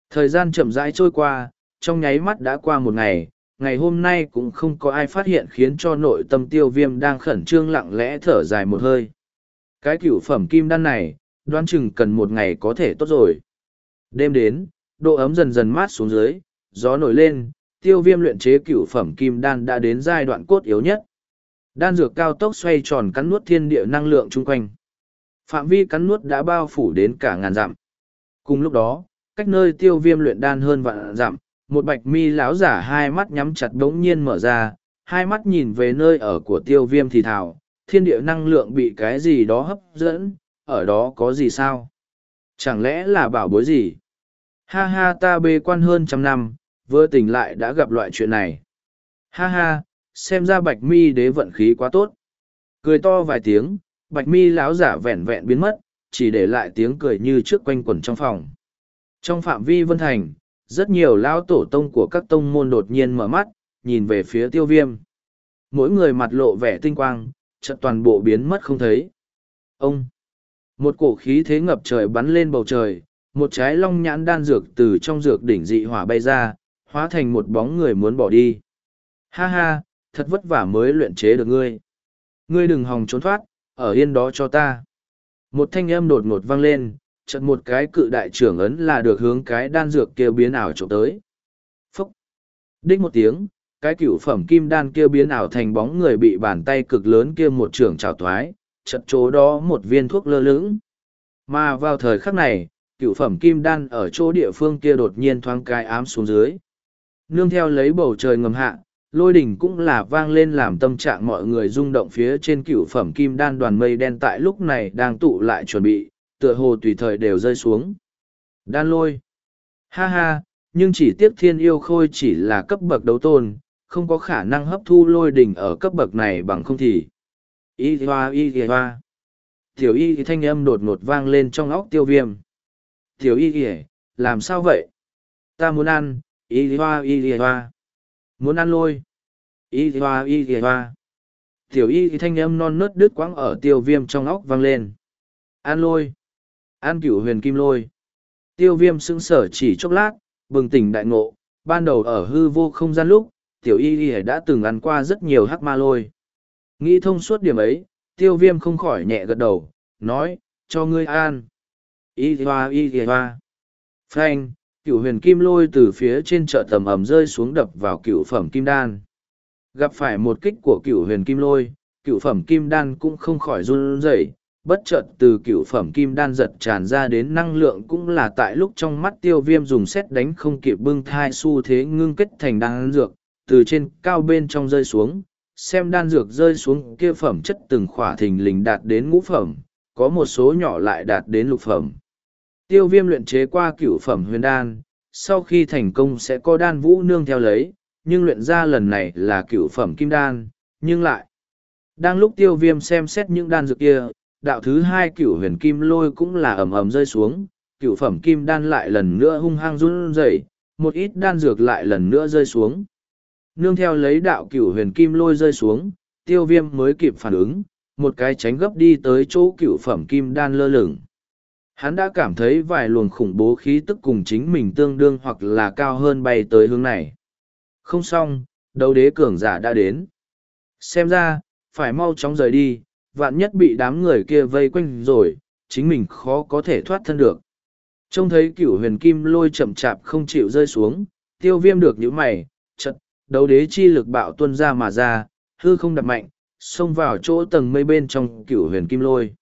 [SPEAKER 1] Thời gian chậm rãi trôi qua, trong nháy mắt đã qua một ngày, ngày hôm nay cũng không có ai phát hiện khiến cho nội tâm tiêu viêm đang khẩn trương lặng lẽ thở dài một hơi. Cái cựu phẩm kim đan này, đoán chừng cần một ngày có thể tốt rồi. Đêm đến, độ ấm dần dần mát xuống dưới, gió nổi lên, tiêu viêm luyện chế cửu phẩm kim đan đã đến giai đoạn cốt yếu nhất. Đan dược cao tốc xoay tròn cắn nuốt thiên địa năng lượng chung quanh. Phạm vi cắn nuốt đã bao phủ đến cả ngàn dặm. Cùng lúc đó, cách nơi tiêu viêm luyện đan hơn vạn dặm, một bạch mi lão giả hai mắt nhắm chặt đống nhiên mở ra, hai mắt nhìn về nơi ở của tiêu viêm thì thảo, thiên địa năng lượng bị cái gì đó hấp dẫn, ở đó có gì sao? Chẳng lẽ là bảo bối gì? Ha ha ta bê quan hơn trăm năm, vừa tỉnh lại đã gặp loại chuyện này. Ha ha, xem ra bạch mi đế vận khí quá tốt. Cười to vài tiếng, bạch mi lão giả vẹn vẹn biến mất, chỉ để lại tiếng cười như trước quanh quẩn trong phòng. Trong phạm vi vân thành, rất nhiều lão tổ tông của các tông môn đột nhiên mở mắt, nhìn về phía tiêu viêm. Mỗi người mặt lộ vẻ tinh quang, chợt toàn bộ biến mất không thấy. Ông! Một cổ khí thế ngập trời bắn lên bầu trời, một trái long nhãn đan dược từ trong dược đỉnh dị hỏa bay ra, hóa thành một bóng người muốn bỏ đi. Ha ha, thật vất vả mới luyện chế được ngươi. Ngươi đừng hòng trốn thoát, ở yên đó cho ta. Một thanh âm đột ngột vang lên, chợt một cái cự đại trưởng ấn là được hướng cái đan dược kia biến ảo trộm tới. Phúc! Đích một tiếng, cái cửu phẩm kim đan kia biến ảo thành bóng người bị bàn tay cực lớn kia một trưởng trào thoái, chật chỗ đó một viên thuốc lơ lửng. Mà vào thời khắc này, cửu phẩm kim đan ở chỗ địa phương kia đột nhiên thoáng cái ám xuống dưới. Nương theo lấy bầu trời ngầm hạ, lôi đỉnh cũng là vang lên làm tâm trạng mọi người rung động phía trên cựu phẩm kim đan đoàn mây đen tại lúc này đang tụ lại chuẩn bị, tựa hồ tùy thời đều rơi xuống. Đan lôi. Ha ha, nhưng chỉ tiếc thiên yêu khôi chỉ là cấp bậc đấu tôn, không có khả năng hấp thu lôi đỉnh ở cấp bậc này bằng không thì. Y hoa y hoa. Tiểu y thanh âm đột ngột vang lên trong óc tiêu viêm. Tiểu y, làm sao vậy? Ta muốn ăn, y hoa y hoa. Muốn ăn lôi. Y hoa y hoa. Tiểu y thanh âm non nớt đứt quãng ở tiêu viêm trong óc vang lên. Ăn lôi. An cửu huyền kim lôi. Tiêu viêm sững sở chỉ chốc lát, bừng tỉnh đại ngộ, ban đầu ở hư vô không gian lúc, tiểu y y đã từng ăn qua rất nhiều hắc ma lôi. Nghĩ thông suốt điểm ấy, tiêu viêm không khỏi nhẹ gật đầu, nói, cho ngươi an. Y hoa y hoa. Frank, Cựu huyền kim lôi từ phía trên chợ tầm ầm rơi xuống đập vào Cựu phẩm kim đan. Gặp phải một kích của Cựu huyền kim lôi, Cựu phẩm kim đan cũng không khỏi run rẩy bất chợt từ cựu phẩm kim đan giật tràn ra đến năng lượng cũng là tại lúc trong mắt tiêu viêm dùng xét đánh không kịp bưng thai xu thế ngưng kết thành đan dược từ trên cao bên trong rơi xuống xem đan dược rơi xuống kia phẩm chất từng khỏa thình lình đạt đến ngũ phẩm có một số nhỏ lại đạt đến lục phẩm tiêu viêm luyện chế qua cửu phẩm huyền đan sau khi thành công sẽ có đan vũ nương theo lấy nhưng luyện ra lần này là cửu phẩm kim đan nhưng lại đang lúc tiêu viêm xem xét những đan dược kia đạo thứ hai cửu huyền kim lôi cũng là ầm ầm rơi xuống, Cửu phẩm kim đan lại lần nữa hung hăng run rẩy, một ít đan dược lại lần nữa rơi xuống. Nương theo lấy đạo cửu huyền kim lôi rơi xuống, tiêu viêm mới kịp phản ứng, một cái tránh gấp đi tới chỗ cửu phẩm kim đan lơ lửng. Hắn đã cảm thấy vài luồng khủng bố khí tức cùng chính mình tương đương hoặc là cao hơn bay tới hướng này. Không xong, đấu đế cường giả đã đến. Xem ra, phải mau chóng rời đi, vạn nhất bị đám người kia vây quanh rồi, chính mình khó có thể thoát thân được. Trông thấy cửu huyền kim lôi chậm chạp không chịu rơi xuống, tiêu viêm được những mày, chật, đấu đế chi lực bạo tuân ra mà ra, hư không đập mạnh, xông vào chỗ tầng mây bên trong cửu huyền kim lôi.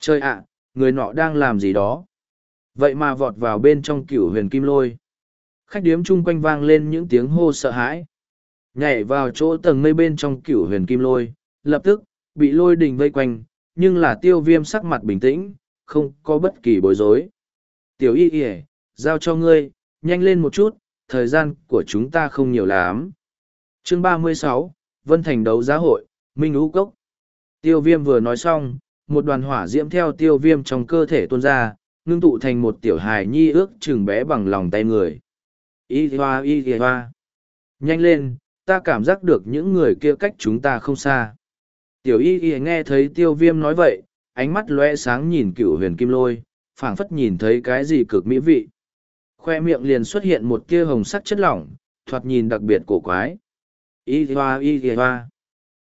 [SPEAKER 1] Trời ạ, người nọ đang làm gì đó? Vậy mà vọt vào bên trong cửu huyền kim lôi. Khách điếm chung quanh vang lên những tiếng hô sợ hãi. Nhảy vào chỗ tầng mây bên trong cửu huyền kim lôi, lập tức, bị lôi đình vây quanh, nhưng là tiêu viêm sắc mặt bình tĩnh, không có bất kỳ bối rối. Tiểu y y giao cho ngươi, nhanh lên một chút, thời gian của chúng ta không nhiều lắm. Chương ba mươi sáu Vân Thành đấu giá hội, Minh u Cốc. Tiêu viêm vừa nói xong, một đoàn hỏa diễm theo tiêu viêm trong cơ thể tuôn ra, ngưng tụ thành một tiểu hài nhi ước chừng bé bằng lòng tay người. Y hoa y hoa. Nhanh lên, ta cảm giác được những người kia cách chúng ta không xa. Tiểu y y nghe thấy tiêu viêm nói vậy, ánh mắt lóe sáng nhìn cửu huyền kim lôi, phảng phất nhìn thấy cái gì cực mỹ vị. Khoe miệng liền xuất hiện một kia hồng sắc chất lỏng, thoạt nhìn đặc biệt cổ quái. Y hoa y hoa.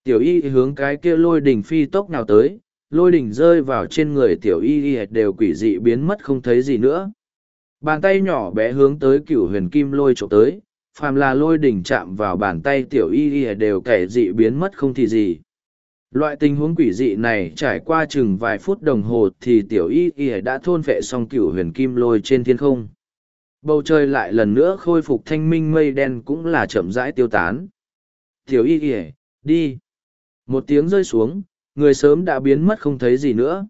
[SPEAKER 1] Tiểu y hướng cái kia lôi đỉnh phi tốc nào tới, lôi đỉnh rơi vào trên người tiểu y y đều quỷ dị biến mất không thấy gì nữa. Bàn tay nhỏ bé hướng tới cựu huyền kim lôi trộm tới, phàm là lôi đỉnh chạm vào bàn tay tiểu y y đều kẻ dị biến mất không thì gì. Loại tình huống quỷ dị này trải qua chừng vài phút đồng hồ thì tiểu y y đã thôn vệ xong cựu huyền kim lôi trên thiên không. Bầu trời lại lần nữa khôi phục thanh minh mây đen cũng là chậm rãi tiêu tán. Tiểu y y, đi. Một tiếng rơi xuống, người sớm đã biến mất không thấy gì nữa.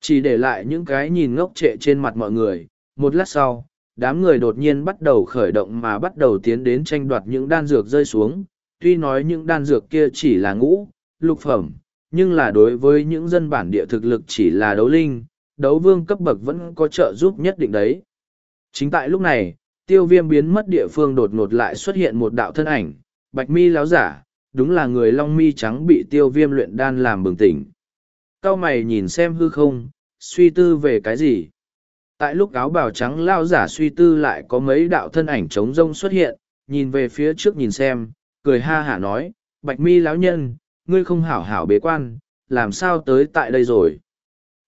[SPEAKER 1] Chỉ để lại những cái nhìn ngốc trệ trên mặt mọi người. Một lát sau, đám người đột nhiên bắt đầu khởi động mà bắt đầu tiến đến tranh đoạt những đan dược rơi xuống. Tuy nói những đan dược kia chỉ là ngũ, lục phẩm, nhưng là đối với những dân bản địa thực lực chỉ là đấu linh, đấu vương cấp bậc vẫn có trợ giúp nhất định đấy. Chính tại lúc này, tiêu viêm biến mất địa phương đột ngột lại xuất hiện một đạo thân ảnh, bạch mi láo giả, đúng là người long mi trắng bị tiêu viêm luyện đan làm bừng tỉnh. Cao mày nhìn xem hư không, suy tư về cái gì. Tại lúc áo bào trắng lao giả suy tư lại có mấy đạo thân ảnh trống rông xuất hiện, nhìn về phía trước nhìn xem, cười ha hả nói, bạch mi lão nhân, ngươi không hảo hảo bế quan, làm sao tới tại đây rồi.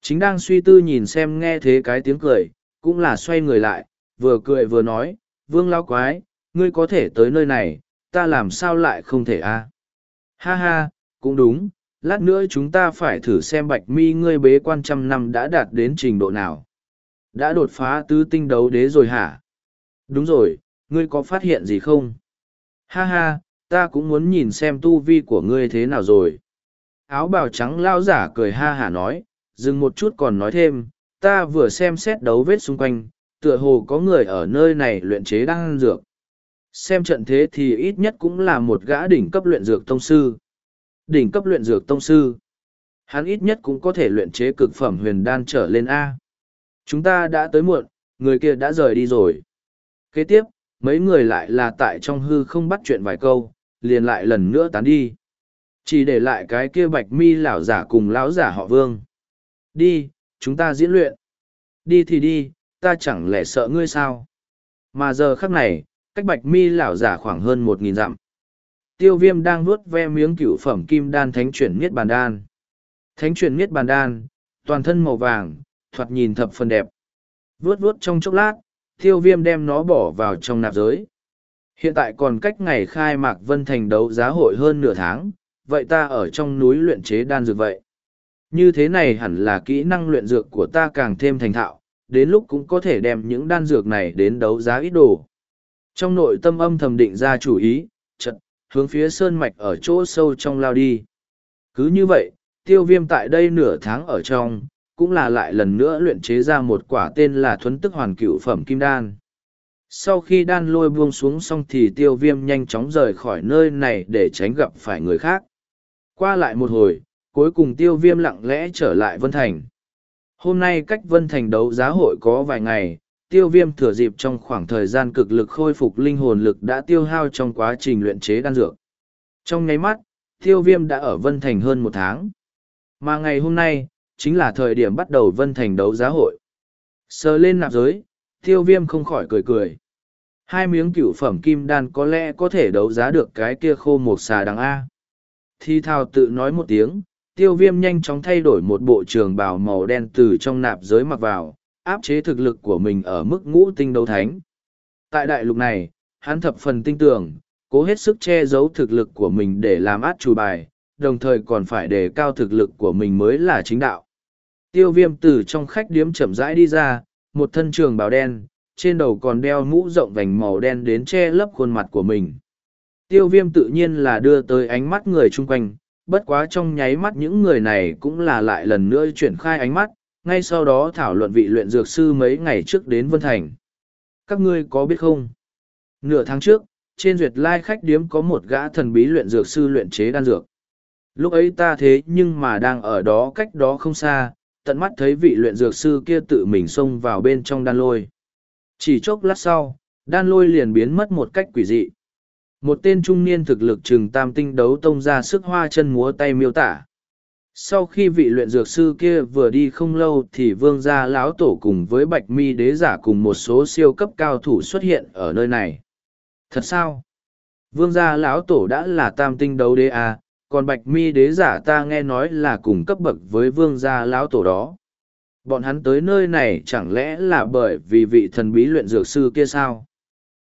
[SPEAKER 1] Chính đang suy tư nhìn xem nghe thế cái tiếng cười, cũng là xoay người lại, vừa cười vừa nói, vương lao quái, ngươi có thể tới nơi này, ta làm sao lại không thể a Ha ha, cũng đúng, lát nữa chúng ta phải thử xem bạch mi ngươi bế quan trăm năm đã đạt đến trình độ nào. Đã đột phá tứ tinh đấu đế rồi hả? Đúng rồi, ngươi có phát hiện gì không? Ha ha, ta cũng muốn nhìn xem tu vi của ngươi thế nào rồi. Áo bào trắng lao giả cười ha hả nói, dừng một chút còn nói thêm, ta vừa xem xét đấu vết xung quanh, tựa hồ có người ở nơi này luyện chế đan dược. Xem trận thế thì ít nhất cũng là một gã đỉnh cấp luyện dược tông sư. Đỉnh cấp luyện dược tông sư. Hắn ít nhất cũng có thể luyện chế cực phẩm huyền đan trở lên A. Chúng ta đã tới muộn, người kia đã rời đi rồi. Kế tiếp, mấy người lại là tại trong hư không bắt chuyện vài câu, liền lại lần nữa tán đi. Chỉ để lại cái kia bạch mi lão giả cùng lão giả họ vương. Đi, chúng ta diễn luyện. Đi thì đi, ta chẳng lẽ sợ ngươi sao? Mà giờ khắc này, cách bạch mi lão giả khoảng hơn một nghìn dặm. Tiêu viêm đang vuốt ve miếng cửu phẩm kim đan thánh chuyển miết bàn đan. Thánh chuyển miết bàn đan, toàn thân màu vàng, thoạt nhìn thập phần đẹp. Vuốt vuốt trong chốc lát, tiêu viêm đem nó bỏ vào trong nạp giới. Hiện tại còn cách ngày khai mạc Vân Thành đấu giá hội hơn nửa tháng, vậy ta ở trong núi luyện chế đan dược vậy. Như thế này hẳn là kỹ năng luyện dược của ta càng thêm thành thạo, đến lúc cũng có thể đem những đan dược này đến đấu giá ít đồ. Trong nội tâm âm thầm định ra chủ ý, chật, hướng phía sơn mạch ở chỗ sâu trong lao đi. Cứ như vậy, tiêu viêm tại đây nửa tháng ở trong, cũng là lại lần nữa luyện chế ra một quả tên là thuấn tức hoàn cựu phẩm kim đan. Sau khi đan lôi buông xuống xong thì tiêu viêm nhanh chóng rời khỏi nơi này để tránh gặp phải người khác. Qua lại một hồi cuối cùng tiêu viêm lặng lẽ trở lại vân thành. Hôm nay cách vân thành đấu giá hội có vài ngày tiêu viêm thừa dịp trong khoảng thời gian cực lực khôi phục linh hồn lực đã tiêu hao trong quá trình luyện chế đan dược. Trong nháy mắt tiêu viêm đã ở vân thành hơn một tháng. Mà ngày hôm nay chính là thời điểm bắt đầu vân thành đấu giá hội. Sờ lên nạp giới tiêu viêm không khỏi cười cười. Hai miếng cửu phẩm kim đan có lẽ có thể đấu giá được cái kia khô một xà đằng A. Thi thao tự nói một tiếng, tiêu viêm nhanh chóng thay đổi một bộ trường bào màu đen từ trong nạp giới mặc vào, áp chế thực lực của mình ở mức ngũ tinh đấu thánh. Tại đại lục này, hắn thập phần tinh tưởng, cố hết sức che giấu thực lực của mình để làm át chủ bài, đồng thời còn phải đề cao thực lực của mình mới là chính đạo. Tiêu viêm từ trong khách điếm chậm rãi đi ra, một thân trường bào đen, trên đầu còn đeo mũ rộng vành màu đen đến che lấp khuôn mặt của mình. Tiêu viêm tự nhiên là đưa tới ánh mắt người chung quanh, bất quá trong nháy mắt những người này cũng là lại lần nữa chuyển khai ánh mắt, ngay sau đó thảo luận vị luyện dược sư mấy ngày trước đến Vân Thành. Các ngươi có biết không? Nửa tháng trước, trên duyệt lai khách điếm có một gã thần bí luyện dược sư luyện chế đan dược. Lúc ấy ta thế nhưng mà đang ở đó cách đó không xa, tận mắt thấy vị luyện dược sư kia tự mình xông vào bên trong đan lôi. Chỉ chốc lát sau, đan lôi liền biến mất một cách quỷ dị. Một tên trung niên thực lực trừng tam tinh đấu tông ra sức hoa chân múa tay miêu tả. Sau khi vị luyện dược sư kia vừa đi không lâu thì vương gia lão tổ cùng với bạch mi đế giả cùng một số siêu cấp cao thủ xuất hiện ở nơi này. Thật sao? Vương gia lão tổ đã là tam tinh đấu đế à, còn bạch mi đế giả ta nghe nói là cùng cấp bậc với vương gia lão tổ đó. Bọn hắn tới nơi này chẳng lẽ là bởi vì vị thần bí luyện dược sư kia sao?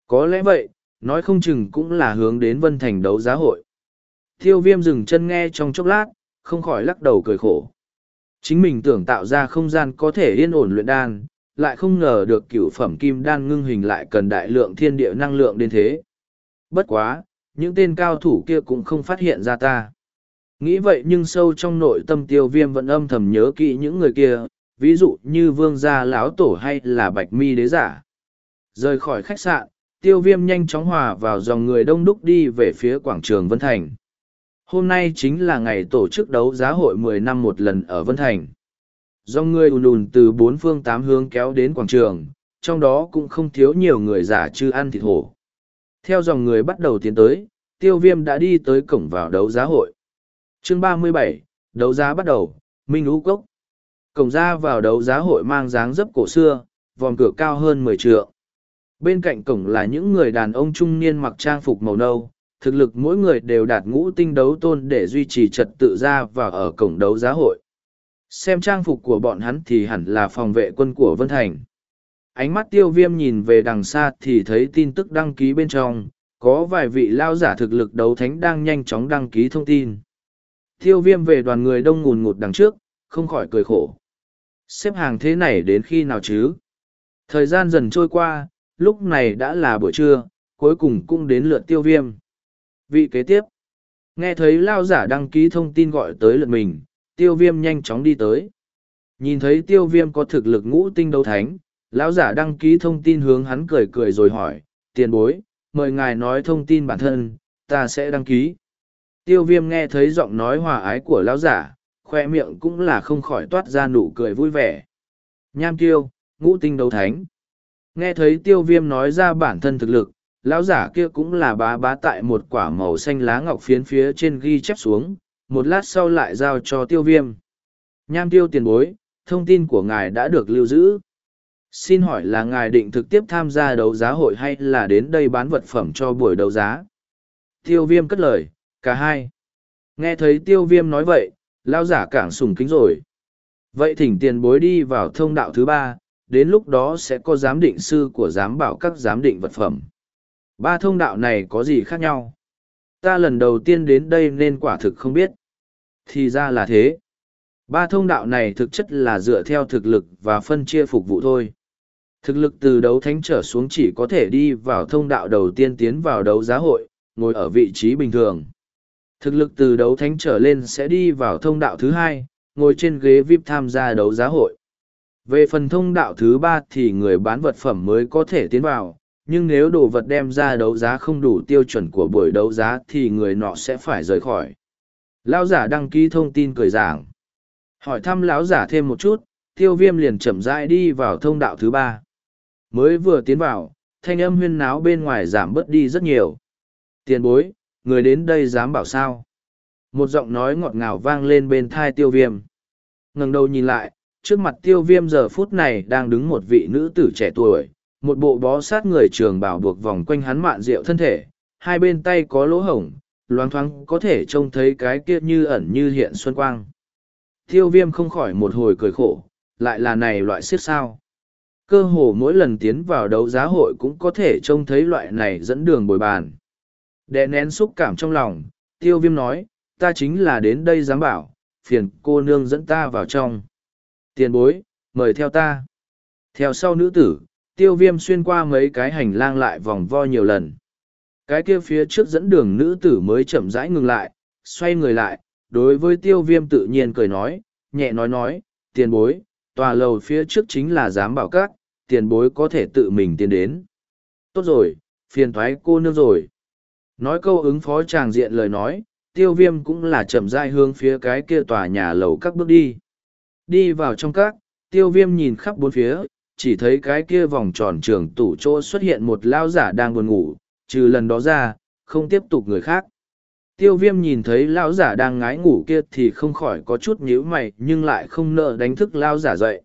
[SPEAKER 1] Có lẽ vậy, nói không chừng cũng là hướng đến vân thành đấu giá hội. Thiêu viêm dừng chân nghe trong chốc lát, không khỏi lắc đầu cười khổ. Chính mình tưởng tạo ra không gian có thể yên ổn luyện đan, lại không ngờ được cửu phẩm kim đan ngưng hình lại cần đại lượng thiên địa năng lượng đến thế. Bất quá, những tên cao thủ kia cũng không phát hiện ra ta. Nghĩ vậy nhưng sâu trong nội tâm tiêu viêm vẫn âm thầm nhớ kỹ những người kia, ví dụ như vương gia lão tổ hay là bạch mi đế giả. Rời khỏi khách sạn, tiêu viêm nhanh chóng hòa vào dòng người đông đúc đi về phía quảng trường Vân Thành. Hôm nay chính là ngày tổ chức đấu giá hội mười năm một lần ở Vân Thành. Do người ùn ùn từ bốn phương tám hướng kéo đến quảng trường, trong đó cũng không thiếu nhiều người giả chư ăn thịt hổ. Theo dòng người bắt đầu tiến tới, tiêu viêm đã đi tới cổng vào đấu giá hội. chương ba mươi bảy đấu giá bắt đầu, Minh Lũ Cốc. Cổng ra vào đấu giá hội mang dáng dấp cổ xưa, vòm cửa cao hơn mười trượng. Bên cạnh cổng là những người đàn ông trung niên mặc trang phục màu nâu, thực lực mỗi người đều đạt ngũ tinh đấu tôn để duy trì trật tự ra và ở cổng đấu giá hội. Xem trang phục của bọn hắn thì hẳn là phòng vệ quân của Vân Thành. Ánh mắt tiêu viêm nhìn về đằng xa thì thấy tin tức đăng ký bên trong, có vài vị lao giả thực lực đấu thánh đang nhanh chóng đăng ký thông tin. Tiêu viêm về đoàn người đông ngùn ngụt đằng trước, không khỏi cười khổ. Xếp hàng thế này đến khi nào chứ? Thời gian dần trôi qua, lúc này đã là buổi trưa, cuối cùng cũng đến lượt tiêu viêm. Vị kế tiếp, nghe thấy lao giả đăng ký thông tin gọi tới lượt mình, tiêu viêm nhanh chóng đi tới. Nhìn thấy tiêu viêm có thực lực ngũ tinh đấu thánh, lão giả đăng ký thông tin hướng hắn cười cười rồi hỏi, tiền bối, mời ngài nói thông tin bản thân, ta sẽ đăng ký. Tiêu viêm nghe thấy giọng nói hòa ái của lão giả, khoe miệng cũng là không khỏi toát ra nụ cười vui vẻ. Nham tiêu, ngũ tinh đấu thánh. Nghe thấy tiêu viêm nói ra bản thân thực lực, lão giả kia cũng là bá bá tại một quả màu xanh lá ngọc phiến phía trên ghi chép xuống, một lát sau lại giao cho tiêu viêm. Nham tiêu tiền bối, thông tin của ngài đã được lưu giữ. Xin hỏi là ngài định thực tiếp tham gia đấu giá hội hay là đến đây bán vật phẩm cho buổi đấu giá? Tiêu viêm cất lời, cả hai. Nghe thấy tiêu viêm nói vậy, lao giả cảng sùng kính rồi. Vậy thỉnh tiền bối đi vào thông đạo thứ ba, đến lúc đó sẽ có giám định sư của giám bảo các giám định vật phẩm. Ba thông đạo này có gì khác nhau? Ta lần đầu tiên đến đây nên quả thực không biết. Thì ra là thế. Ba thông đạo này thực chất là dựa theo thực lực và phân chia phục vụ thôi. Thực lực từ đấu thánh trở xuống chỉ có thể đi vào thông đạo đầu tiên tiến vào đấu giá hội, ngồi ở vị trí bình thường. Thực lực từ đấu thánh trở lên sẽ đi vào thông đạo thứ hai, ngồi trên ghế VIP tham gia đấu giá hội. Về phần thông đạo thứ ba thì người bán vật phẩm mới có thể tiến vào, nhưng nếu đồ vật đem ra đấu giá không đủ tiêu chuẩn của buổi đấu giá thì người nọ sẽ phải rời khỏi. Lão giả đăng ký thông tin cười giảng. Hỏi thăm lão giả thêm một chút, tiêu viêm liền chậm rãi đi vào thông đạo thứ ba. Mới vừa tiến vào, thanh âm huyên náo bên ngoài giảm bớt đi rất nhiều. Tiền bối, người đến đây dám bảo sao. Một giọng nói ngọt ngào vang lên bên thai tiêu viêm. ngẩng đầu nhìn lại, trước mặt tiêu viêm giờ phút này đang đứng một vị nữ tử trẻ tuổi, một bộ bó sát người trường bảo buộc vòng quanh hắn mạn rượu thân thể, hai bên tay có lỗ hổng, loáng thoáng có thể trông thấy cái kia như ẩn như hiện xuân quang. Tiêu viêm không khỏi một hồi cười khổ, lại là này loại siết sao. Cơ hồ mỗi lần tiến vào đấu giá hội cũng có thể trông thấy loại này dẫn đường bồi bàn. để nén xúc cảm trong lòng, tiêu viêm nói, ta chính là đến đây dám bảo, phiền cô nương dẫn ta vào trong. Tiền bối, mời theo ta. Theo sau nữ tử, tiêu viêm xuyên qua mấy cái hành lang lại vòng vo nhiều lần. Cái kia phía trước dẫn đường nữ tử mới chậm rãi ngừng lại, xoay người lại, đối với tiêu viêm tự nhiên cười nói, nhẹ nói nói, tiền bối, tòa lầu phía trước chính là giám bảo các, tiền bối có thể tự mình tiến đến. Tốt rồi, phiền thoái cô nương rồi. Nói câu ứng phó chàng diện lời nói, tiêu viêm cũng là chậm rãi hướng phía cái kia tòa nhà lầu các bước đi. Đi vào trong các, tiêu viêm nhìn khắp bốn phía, chỉ thấy cái kia vòng tròn trường tủ chỗ xuất hiện một lao giả đang buồn ngủ, trừ lần đó ra, không tiếp tục người khác. Tiêu viêm nhìn thấy lão giả đang ngái ngủ kia thì không khỏi có chút nhíu mày nhưng lại không nợ đánh thức lao giả dậy.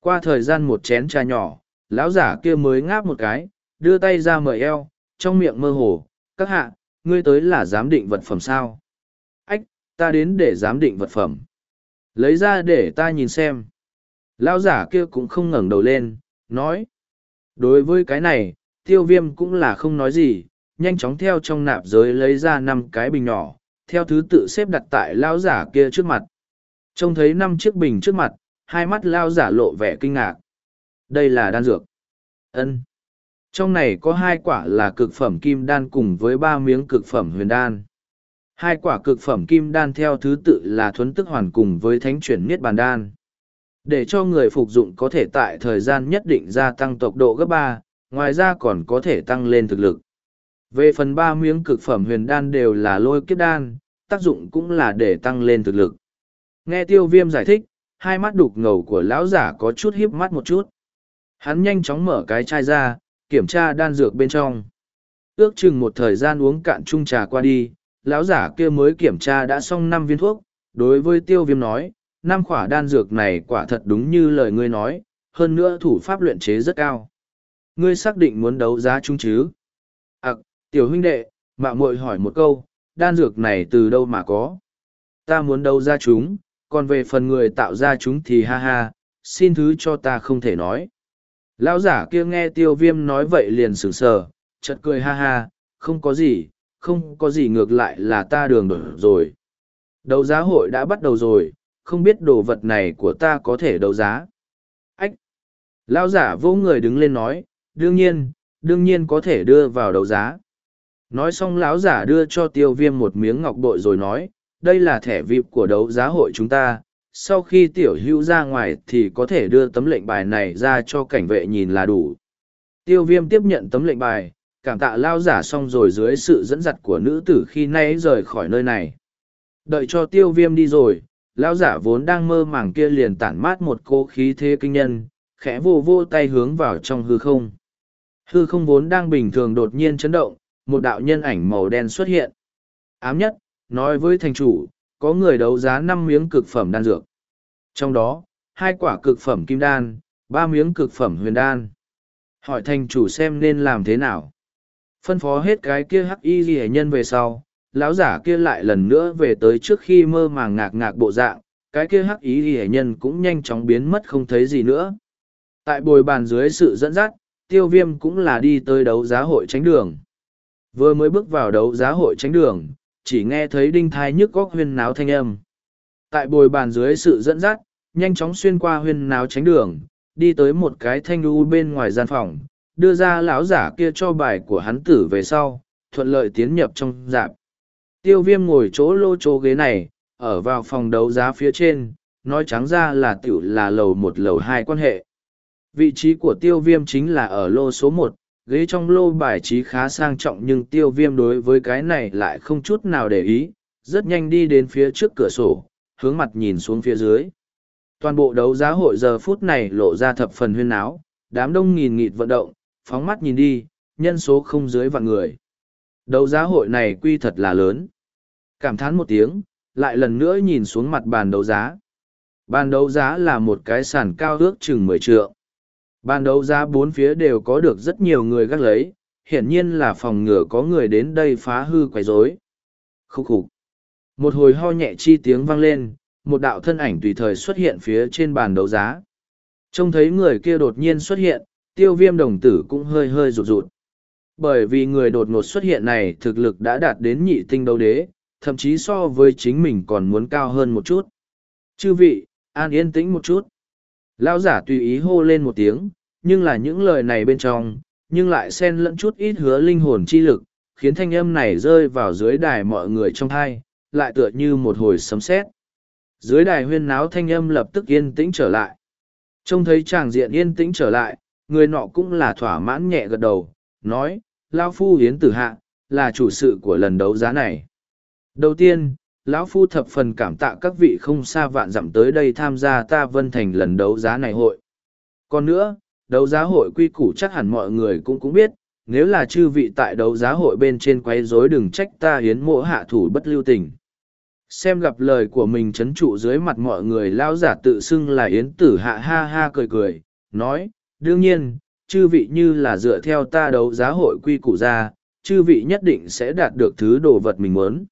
[SPEAKER 1] Qua thời gian một chén trà nhỏ, lão giả kia mới ngáp một cái, đưa tay ra mời eo, trong miệng mơ hồ, các hạ, ngươi tới là giám định vật phẩm sao? Ách, ta đến để giám định vật phẩm. Lấy ra để ta nhìn xem. Lão giả kia cũng không ngẩng đầu lên, nói. Đối với cái này, tiêu viêm cũng là không nói gì, nhanh chóng theo trong nạp giới lấy ra năm cái bình nhỏ, theo thứ tự xếp đặt tại lão giả kia trước mặt. Trông thấy năm chiếc bình trước mặt, hai mắt lao giả lộ vẻ kinh ngạc. Đây là đan dược. ân Trong này có hai quả là cực phẩm kim đan cùng với ba miếng cực phẩm huyền đan. Hai quả cực phẩm kim đan theo thứ tự là thuấn tức hoàn cùng với thánh chuyển niết bàn đan. Để cho người phục dụng có thể tại thời gian nhất định gia tăng tốc độ gấp ba, ngoài ra còn có thể tăng lên thực lực. Về phần ba miếng cực phẩm huyền đan đều là lôi kiếp đan, tác dụng cũng là để tăng lên thực lực. Nghe tiêu viêm giải thích, hai mắt đục ngầu của lão giả có chút híp mắt một chút. Hắn nhanh chóng mở cái chai ra, kiểm tra đan dược bên trong. Ước chừng một thời gian uống cạn chung trà qua đi, lão giả kia mới kiểm tra đã xong năm viên thuốc. Đối với tiêu viêm nói, năm khỏa đan dược này quả thật đúng như lời ngươi nói, hơn nữa thủ pháp luyện chế rất cao. Ngươi xác định muốn đấu giá chúng chứ? À, tiểu huynh đệ, mạng muội hỏi một câu, đan dược này từ đâu mà có? Ta muốn đấu giá chúng, còn về phần người tạo ra chúng thì ha ha, xin thứ cho ta không thể nói. Lão giả kia nghe tiêu viêm nói vậy liền sửng sờ, chợt cười ha ha, không có gì, không có gì ngược lại là ta đường đổi rồi. Đấu giá hội đã bắt đầu rồi, không biết đồ vật này của ta có thể đấu giá. Ách! Lão giả vô người đứng lên nói, đương nhiên, đương nhiên có thể đưa vào đấu giá. Nói xong lão giả đưa cho tiêu viêm một miếng ngọc bội rồi nói, đây là thẻ vip của đấu giá hội chúng ta. Sau khi tiểu hữu ra ngoài thì có thể đưa tấm lệnh bài này ra cho cảnh vệ nhìn là đủ. Tiêu viêm tiếp nhận tấm lệnh bài, cảm tạ lao giả xong rồi dưới sự dẫn dắt của nữ tử khi nay rời khỏi nơi này. Đợi cho tiêu viêm đi rồi, lão giả vốn đang mơ màng kia liền tản mát một cô khí thế kinh nhân, khẽ vô vô tay hướng vào trong hư không. Hư không vốn đang bình thường đột nhiên chấn động, một đạo nhân ảnh màu đen xuất hiện. Ám nhất, nói với thành chủ, có người đấu giá năm miếng cực phẩm đan dược. Trong đó, hai quả cực phẩm kim đan, ba miếng cực phẩm huyền đan. Hỏi thành chủ xem nên làm thế nào. Phân phó hết cái kia hắc y ghi nhân về sau, lão giả kia lại lần nữa về tới trước khi mơ màng ngạc ngạc bộ dạng, cái kia hắc ý y hệ nhân cũng nhanh chóng biến mất không thấy gì nữa. Tại bồi bàn dưới sự dẫn dắt, tiêu viêm cũng là đi tới đấu giá hội tránh đường. Vừa mới bước vào đấu giá hội tránh đường, chỉ nghe thấy đinh thai nhức góc huyên náo thanh âm. Tại bồi bàn dưới sự dẫn dắt, nhanh chóng xuyên qua huyên náo tránh đường, đi tới một cái thanh lưu bên ngoài gian phòng, đưa ra lão giả kia cho bài của hắn tử về sau, thuận lợi tiến nhập trong dạp. Tiêu viêm ngồi chỗ lô chỗ ghế này, ở vào phòng đấu giá phía trên, nói trắng ra là tiểu là lầu một lầu hai quan hệ. Vị trí của tiêu viêm chính là ở lô số một, ghế trong lô bài trí khá sang trọng nhưng tiêu viêm đối với cái này lại không chút nào để ý, rất nhanh đi đến phía trước cửa sổ, hướng mặt nhìn xuống phía dưới. Toàn bộ đấu giá hội giờ phút này lộ ra thập phần huyên áo, đám đông nghìn nghịt vận động, phóng mắt nhìn đi, nhân số không dưới vạn người. Đấu giá hội này quy thật là lớn. Cảm thán một tiếng, lại lần nữa nhìn xuống mặt bàn đấu giá. Bàn đấu giá là một cái sàn cao ước chừng mười trượng. Bàn đấu giá bốn phía đều có được rất nhiều người gác lấy, hiển nhiên là phòng ngừa có người đến đây phá hư quấy rối. Khúc khục. Một hồi ho nhẹ chi tiếng vang lên, một đạo thân ảnh tùy thời xuất hiện phía trên bàn đấu giá. Trông thấy người kia đột nhiên xuất hiện, tiêu viêm đồng tử cũng hơi hơi rụt rụt. Bởi vì người đột ngột xuất hiện này thực lực đã đạt đến nhị tinh đấu đế, thậm chí so với chính mình còn muốn cao hơn một chút. Chư vị, an yên tĩnh một chút. Lão giả tùy ý hô lên một tiếng, nhưng là những lời này bên trong, nhưng lại xen lẫn chút ít hứa linh hồn chi lực, khiến thanh âm này rơi vào dưới đài mọi người trong thai, lại tựa như một hồi sấm sét. Dưới đài huyên náo thanh âm lập tức yên tĩnh trở lại. Trông thấy chàng diện yên tĩnh trở lại, người nọ cũng là thỏa mãn nhẹ gật đầu, nói, Lão Phu Hiến Tử Hạ, là chủ sự của lần đấu giá này. Đầu tiên, lão Phu thập phần cảm tạ các vị không xa vạn dặm tới đây tham gia ta vân thành lần đấu giá này hội. Còn nữa, đấu giá hội quy củ chắc hẳn mọi người cũng cũng biết, nếu là chư vị tại đấu giá hội bên trên quấy rối đừng trách ta hiến mộ hạ thủ bất lưu tình. Xem gặp lời của mình chấn trụ dưới mặt mọi người lao giả tự xưng là yến tử hạ ha ha cười cười, nói, đương nhiên, chư vị như là dựa theo ta đấu giá hội quy củ ra, chư vị nhất định sẽ đạt được thứ đồ vật mình muốn.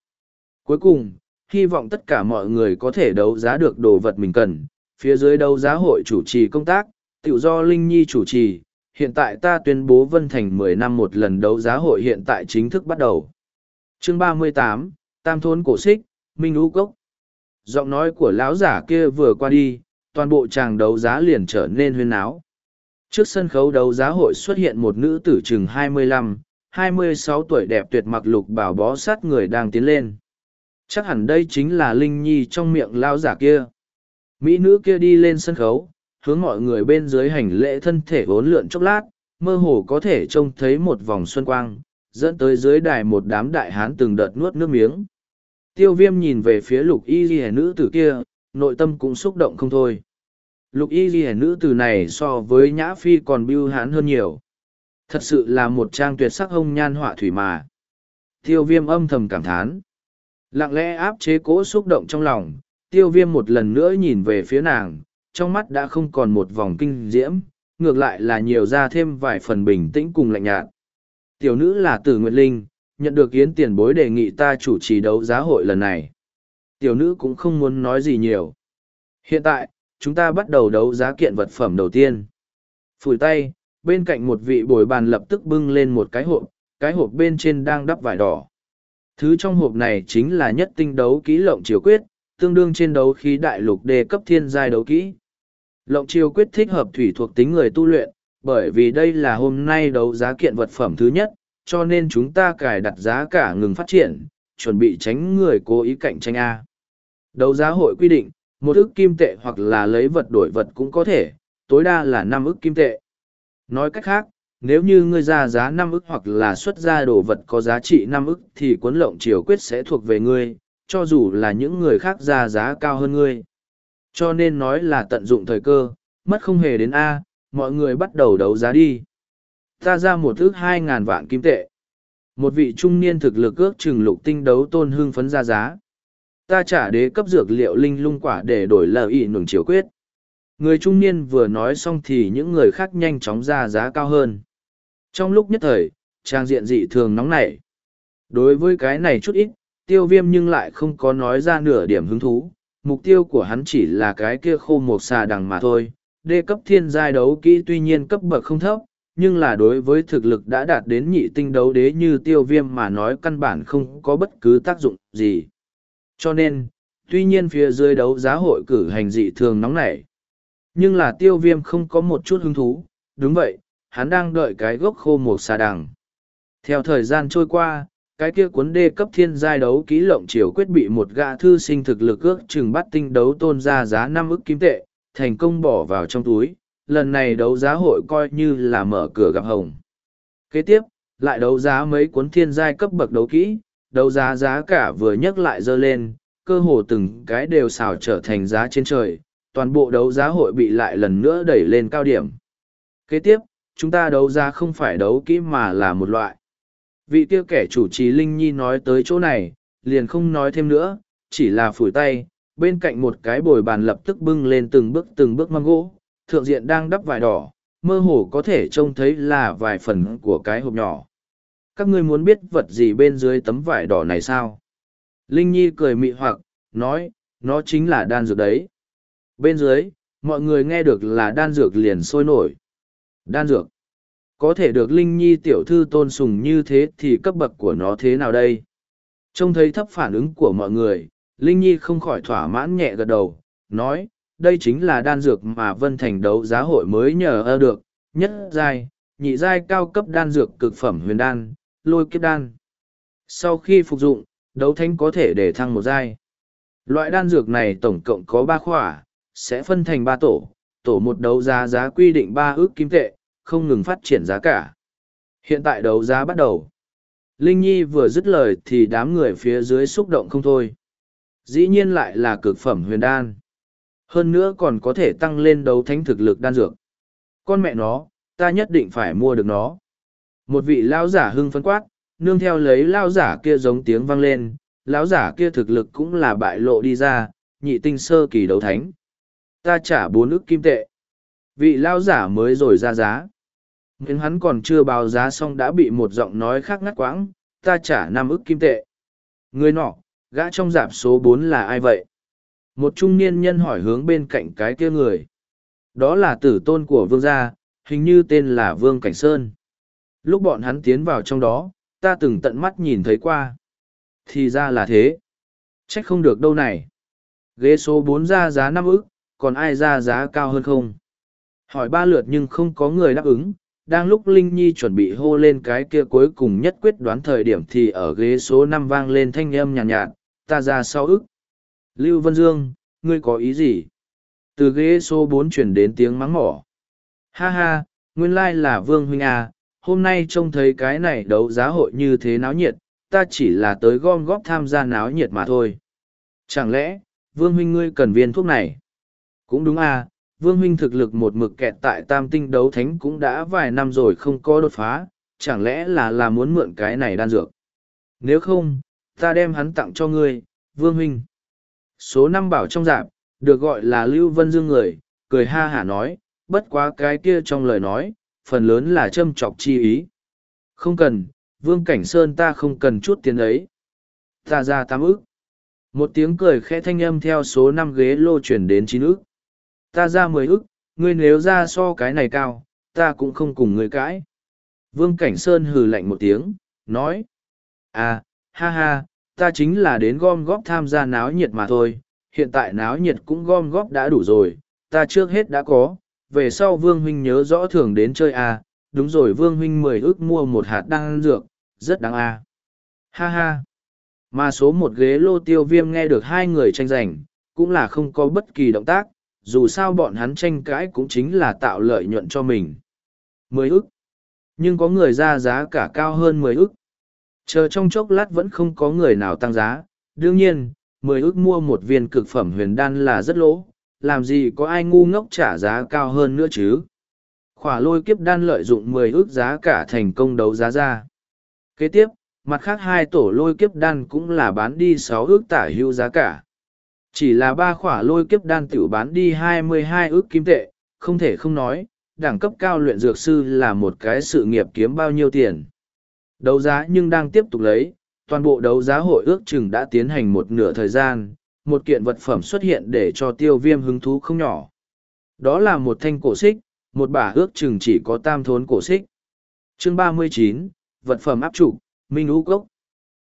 [SPEAKER 1] Cuối cùng, hy vọng tất cả mọi người có thể đấu giá được đồ vật mình cần. Phía dưới đấu giá hội chủ trì công tác, tự do Linh Nhi chủ trì, hiện tại ta tuyên bố Vân Thành mười năm một lần đấu giá hội hiện tại chính thức bắt đầu. Chương ba mươi tám Tam Thôn Cổ Xích, Minh Ú Cốc. Giọng nói của lão giả kia vừa qua đi, toàn bộ chàng đấu giá liền trở nên huyên áo. Trước sân khấu đấu giá hội xuất hiện một nữ tử chừng 25, 26 tuổi đẹp tuyệt mặc lục bảo bó sát người đang tiến lên. Chắc hẳn đây chính là Linh Nhi trong miệng lao giả kia. Mỹ nữ kia đi lên sân khấu, hướng mọi người bên dưới hành lễ thân thể vốn lượn chốc lát, mơ hồ có thể trông thấy một vòng xuân quang, dẫn tới dưới đài một đám đại hán từng đợt nuốt nước miếng. Tiêu viêm nhìn về phía lục y ghi nữ tử kia, nội tâm cũng xúc động không thôi. Lục y ghi nữ tử này so với nhã phi còn bưu hãn hơn nhiều. Thật sự là một trang tuyệt sắc hông nhan họa thủy mà. Tiêu viêm âm thầm cảm thán. Lặng lẽ áp chế cỗ xúc động trong lòng, tiêu viêm một lần nữa nhìn về phía nàng, trong mắt đã không còn một vòng kinh diễm, ngược lại là nhiều ra thêm vài phần bình tĩnh cùng lạnh nhạt. Tiểu nữ là Tử Nguyệt Linh, nhận được yến tiền bối đề nghị ta chủ trì đấu giá hội lần này. Tiểu nữ cũng không muốn nói gì nhiều. Hiện tại, chúng ta bắt đầu đấu giá kiện vật phẩm đầu tiên. Phủi tay, bên cạnh một vị bồi bàn lập tức bưng lên một cái hộp, cái hộp bên trên đang đắp vải đỏ. Thứ trong hộp này chính là nhất tinh đấu kỹ lộng chiều quyết, tương đương trên đấu khí đại lục đề cấp thiên giai đấu kỹ. Lộng chiều quyết thích hợp thủy thuộc tính người tu luyện, bởi vì đây là hôm nay đấu giá kiện vật phẩm thứ nhất, cho nên chúng ta cài đặt giá cả ngừng phát triển, chuẩn bị tránh người cố ý cạnh tranh A. Đấu giá hội quy định, một ức kim tệ hoặc là lấy vật đổi vật cũng có thể, tối đa là năm ức kim tệ. Nói cách khác, nếu như ngươi ra giá năm ức hoặc là xuất ra đồ vật có giá trị năm ức thì cuốn lộng triều quyết sẽ thuộc về ngươi, cho dù là những người khác ra giá cao hơn ngươi. Cho nên nói là tận dụng thời cơ, mất không hề đến A, mọi người bắt đầu đấu giá đi. Ta ra một ước hai ngàn vạn kim tệ. Một vị trung niên thực lực ước chừng lục tinh đấu tôn hưng phấn ra giá. Ta trả đế cấp dược liệu linh lung quả để đổi lờ ỉ nường chiếu quyết. Người trung niên vừa nói xong thì những người khác nhanh chóng ra giá cao hơn. Trong lúc nhất thời, trang diện dị thường nóng nảy. Đối với cái này chút ít, tiêu viêm nhưng lại không có nói ra nửa điểm hứng thú. Mục tiêu của hắn chỉ là cái kia khô một xà đằng mà thôi. Đê cấp thiên giai đấu kỹ tuy nhiên cấp bậc không thấp, nhưng là đối với thực lực đã đạt đến nhị tinh đấu đế như tiêu viêm mà nói căn bản không có bất cứ tác dụng gì. Cho nên, tuy nhiên phía dưới đấu giá hội cử hành dị thường nóng nảy. Nhưng là tiêu viêm không có một chút hứng thú, đúng vậy, hắn đang đợi cái gốc khô một xà đằng. Theo thời gian trôi qua, cái kia cuốn đê cấp thiên giai đấu ký lộng triều quyết bị một gã thư sinh thực lực ước chừng bắt tinh đấu tôn ra giá năm ức kim tệ, thành công bỏ vào trong túi. Lần này đấu giá hội coi như là mở cửa gặp hồng. Kế tiếp, lại đấu giá mấy cuốn thiên giai cấp bậc đấu kỹ, đấu giá giá cả vừa nhấc lại dơ lên, cơ hồ từng cái đều xào trở thành giá trên trời, toàn bộ đấu giá hội bị lại lần nữa đẩy lên cao điểm. Kế tiếp, chúng ta đấu giá không phải đấu kỹ mà là một loại. Vị kia kẻ chủ trì Linh Nhi nói tới chỗ này, liền không nói thêm nữa, chỉ là phủi tay, bên cạnh một cái bồi bàn lập tức bưng lên từng bước từng bước măng gỗ, thượng diện đang đắp vải đỏ, mơ hồ có thể trông thấy là vài phần của cái hộp nhỏ. Các ngươi muốn biết vật gì bên dưới tấm vải đỏ này sao? Linh Nhi cười mị hoặc, nói, nó chính là đan dược đấy. Bên dưới, mọi người nghe được là đan dược liền sôi nổi. Đan dược. Có thể được Linh Nhi tiểu thư tôn sùng như thế thì cấp bậc của nó thế nào đây? Trông thấy thấp phản ứng của mọi người, Linh Nhi không khỏi thỏa mãn nhẹ gật đầu, nói, đây chính là đan dược mà Vân Thành đấu giá hội mới nhờ ơ được, nhất giai, nhị giai cao cấp đan dược cực phẩm huyền đan, lôi kiếp đan. Sau khi phục dụng, đấu thánh có thể để thăng một giai. Loại đan dược này tổng cộng có ba khỏa, sẽ phân thành ba tổ, tổ một đấu giá giá quy định ba ước kim tệ, không ngừng phát triển giá cả. Hiện tại đấu giá bắt đầu. Linh Nhi vừa dứt lời thì đám người phía dưới xúc động không thôi. Dĩ nhiên lại là cực phẩm huyền đan. Hơn nữa còn có thể tăng lên đấu thánh thực lực đan dược. Con mẹ nó, ta nhất định phải mua được nó. Một vị lão giả hưng phấn quát, nương theo lấy lão giả kia giống tiếng vang lên, lão giả kia thực lực cũng là bại lộ đi ra, nhị tinh sơ kỳ đấu thánh. Ta trả bốn ức kim tệ. Vị lão giả mới rồi ra giá. Nhưng hắn còn chưa báo giá xong đã bị một giọng nói khác ngắt quãng, ta trả năm ức kim tệ. Người nọ, gã trong dạp số bốn là ai vậy? Một trung niên nhân hỏi hướng bên cạnh cái kia người. Đó là tử tôn của vương gia, hình như tên là Vương Cảnh Sơn. Lúc bọn hắn tiến vào trong đó, ta từng tận mắt nhìn thấy qua. Thì ra là thế. Trách không được đâu này. Ghế số bốn ra giá năm ức, còn ai ra giá cao hơn không? Hỏi ba lượt nhưng không có người đáp ứng. Đang lúc Linh Nhi chuẩn bị hô lên cái kia cuối cùng nhất quyết đoán thời điểm thì ở ghế số năm vang lên thanh âm nhàn nhạt, nhạt, ta ra sau ức. Lưu Vân Dương, ngươi có ý gì? Từ ghế số bốn chuyển đến tiếng mắng mỏ. Ha ha, nguyên lai là Vương Huynh à, hôm nay trông thấy cái này đấu giá hội như thế náo nhiệt, ta chỉ là tới gom góp tham gia náo nhiệt mà thôi. Chẳng lẽ, Vương Huynh ngươi cần viên thuốc này? Cũng đúng à, Vương Huynh thực lực một mực kẹt tại tam tinh đấu thánh cũng đã vài năm rồi không có đột phá, chẳng lẽ là là muốn mượn cái này đan dược? Nếu không, ta đem hắn tặng cho ngươi, Vương Huynh. Số năm bảo trong dạp, được gọi là Lưu Vân Dương người, cười ha hả nói, bất quá cái kia trong lời nói, phần lớn là châm chọc chi ý. Không cần, Vương Cảnh Sơn ta không cần chút tiền ấy. Ta ra tám ức. Một tiếng cười khẽ thanh âm theo số năm ghế lô chuyển đến chín ức. Ta ra mười ức, ngươi nếu ra so cái này cao, ta cũng không cùng ngươi cãi. Vương Cảnh Sơn hừ lạnh một tiếng, nói. À, ha ha, ta chính là đến gom góp tham gia náo nhiệt mà thôi, hiện tại náo nhiệt cũng gom góp đã đủ rồi, ta trước hết đã có, về sau Vương Huynh nhớ rõ thường đến chơi à, đúng rồi Vương Huynh mười ước mua một hạt đan dược, rất đáng à. Ha ha. Mà số một ghế lô tiêu viêm nghe được hai người tranh giành, cũng là không có bất kỳ động tác, dù sao bọn hắn tranh cãi cũng chính là tạo lợi nhuận cho mình. Mười ức. Nhưng có người ra giá cả cao hơn mười ức. Chờ trong chốc lát vẫn không có người nào tăng giá, đương nhiên, mười ức mua một viên cực phẩm huyền đan là rất lỗ, làm gì có ai ngu ngốc trả giá cao hơn nữa chứ. Khỏa lôi kiếp đan lợi dụng mười ước giá cả thành công đấu giá ra. Kế tiếp, mặt khác hai tổ lôi kiếp đan cũng là bán đi sáu ước tả hữu giá cả. Chỉ là ba khỏa lôi kiếp đan tiểu bán đi hai mươi hai ước kim tệ, không thể không nói, đẳng cấp cao luyện dược sư là một cái sự nghiệp kiếm bao nhiêu tiền. Đấu giá nhưng đang tiếp tục lấy, toàn bộ đấu giá hội ước chừng đã tiến hành một nửa thời gian, một kiện vật phẩm xuất hiện để cho tiêu viêm hứng thú không nhỏ. Đó là một thanh cổ xích, một bả ước chừng chỉ có tam thốn cổ xích. Chương ba mươi chín vật phẩm áp trụ, Minh Ú Cốc.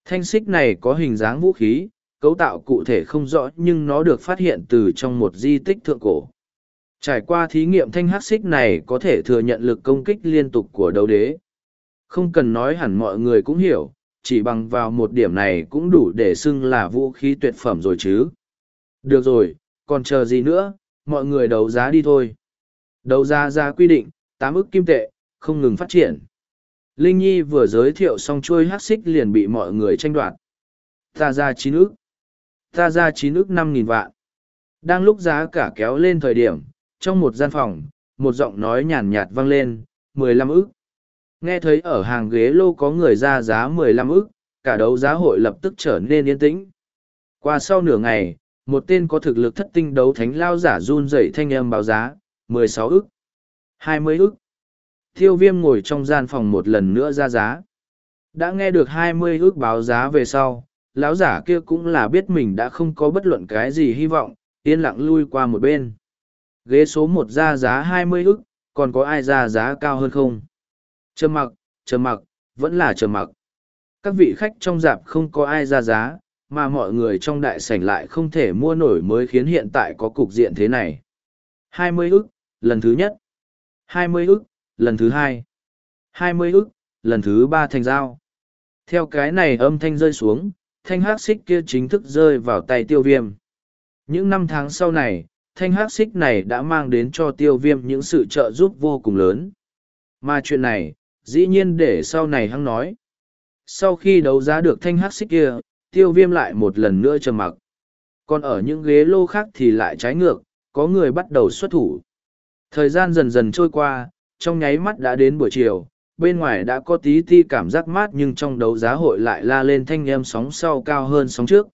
[SPEAKER 1] Thanh xích này có hình dáng vũ khí, cấu tạo cụ thể không rõ nhưng nó được phát hiện từ trong một di tích thượng cổ. Trải qua thí nghiệm thanh hắc xích này có thể thừa nhận lực công kích liên tục của đấu đế. Không cần nói hẳn mọi người cũng hiểu, chỉ bằng vào một điểm này cũng đủ để xưng là vũ khí tuyệt phẩm rồi chứ. Được rồi, còn chờ gì nữa, mọi người đấu giá đi thôi. Đấu giá ra quy định, tám ức kim tệ, không ngừng phát triển. Linh Nhi vừa giới thiệu xong chuôi hát xích liền bị mọi người tranh đoạt. Ta ra chín ức. Ta ra chín ức năm nghìn vạn. Đang lúc giá cả kéo lên thời điểm, trong một gian phòng, một giọng nói nhàn nhạt vang lên, mười lăm ức. Nghe thấy ở hàng ghế lô có người ra giá mười lăm ức, cả đấu giá hội lập tức trở nên yên tĩnh. Qua sau nửa ngày, một tên có thực lực thất tinh đấu thánh lao giả run rẩy thanh âm báo giá, mười sáu ức, hai mươi ức. Tiêu viêm ngồi trong gian phòng một lần nữa ra giá. Đã nghe được hai mươi ức báo giá về sau, lão giả kia cũng là biết mình đã không có bất luận cái gì hy vọng, yên lặng lui qua một bên. Ghế số một ra giá hai mươi ức, còn có ai ra giá cao hơn không? Trầm mặc, trầm mặc, vẫn là trầm mặc. Các vị khách trong dạp không có ai ra giá, mà mọi người trong đại sảnh lại không thể mua nổi mới khiến hiện tại có cục diện thế này. Hai mươi ức, lần thứ nhất. Hai mươi ức, lần thứ hai. Hai mươi ức, lần thứ ba thành giao. Theo cái này âm thanh rơi xuống, thanh hắc xích kia chính thức rơi vào tay tiêu viêm. Những năm tháng sau này, thanh hắc xích này đã mang đến cho tiêu viêm những sự trợ giúp vô cùng lớn. Mà chuyện này, dĩ nhiên để sau này hắn nói. Sau khi đấu giá được thanh hắc xích kia, tiêu viêm lại một lần nữa trầm mặc. Còn ở những ghế lô khác thì lại trái ngược, có người bắt đầu xuất thủ. Thời gian dần dần trôi qua, trong nháy mắt đã đến buổi chiều, bên ngoài đã có tí ti cảm giác mát nhưng trong đấu giá hội lại la lên thanh em sóng sau cao hơn sóng trước.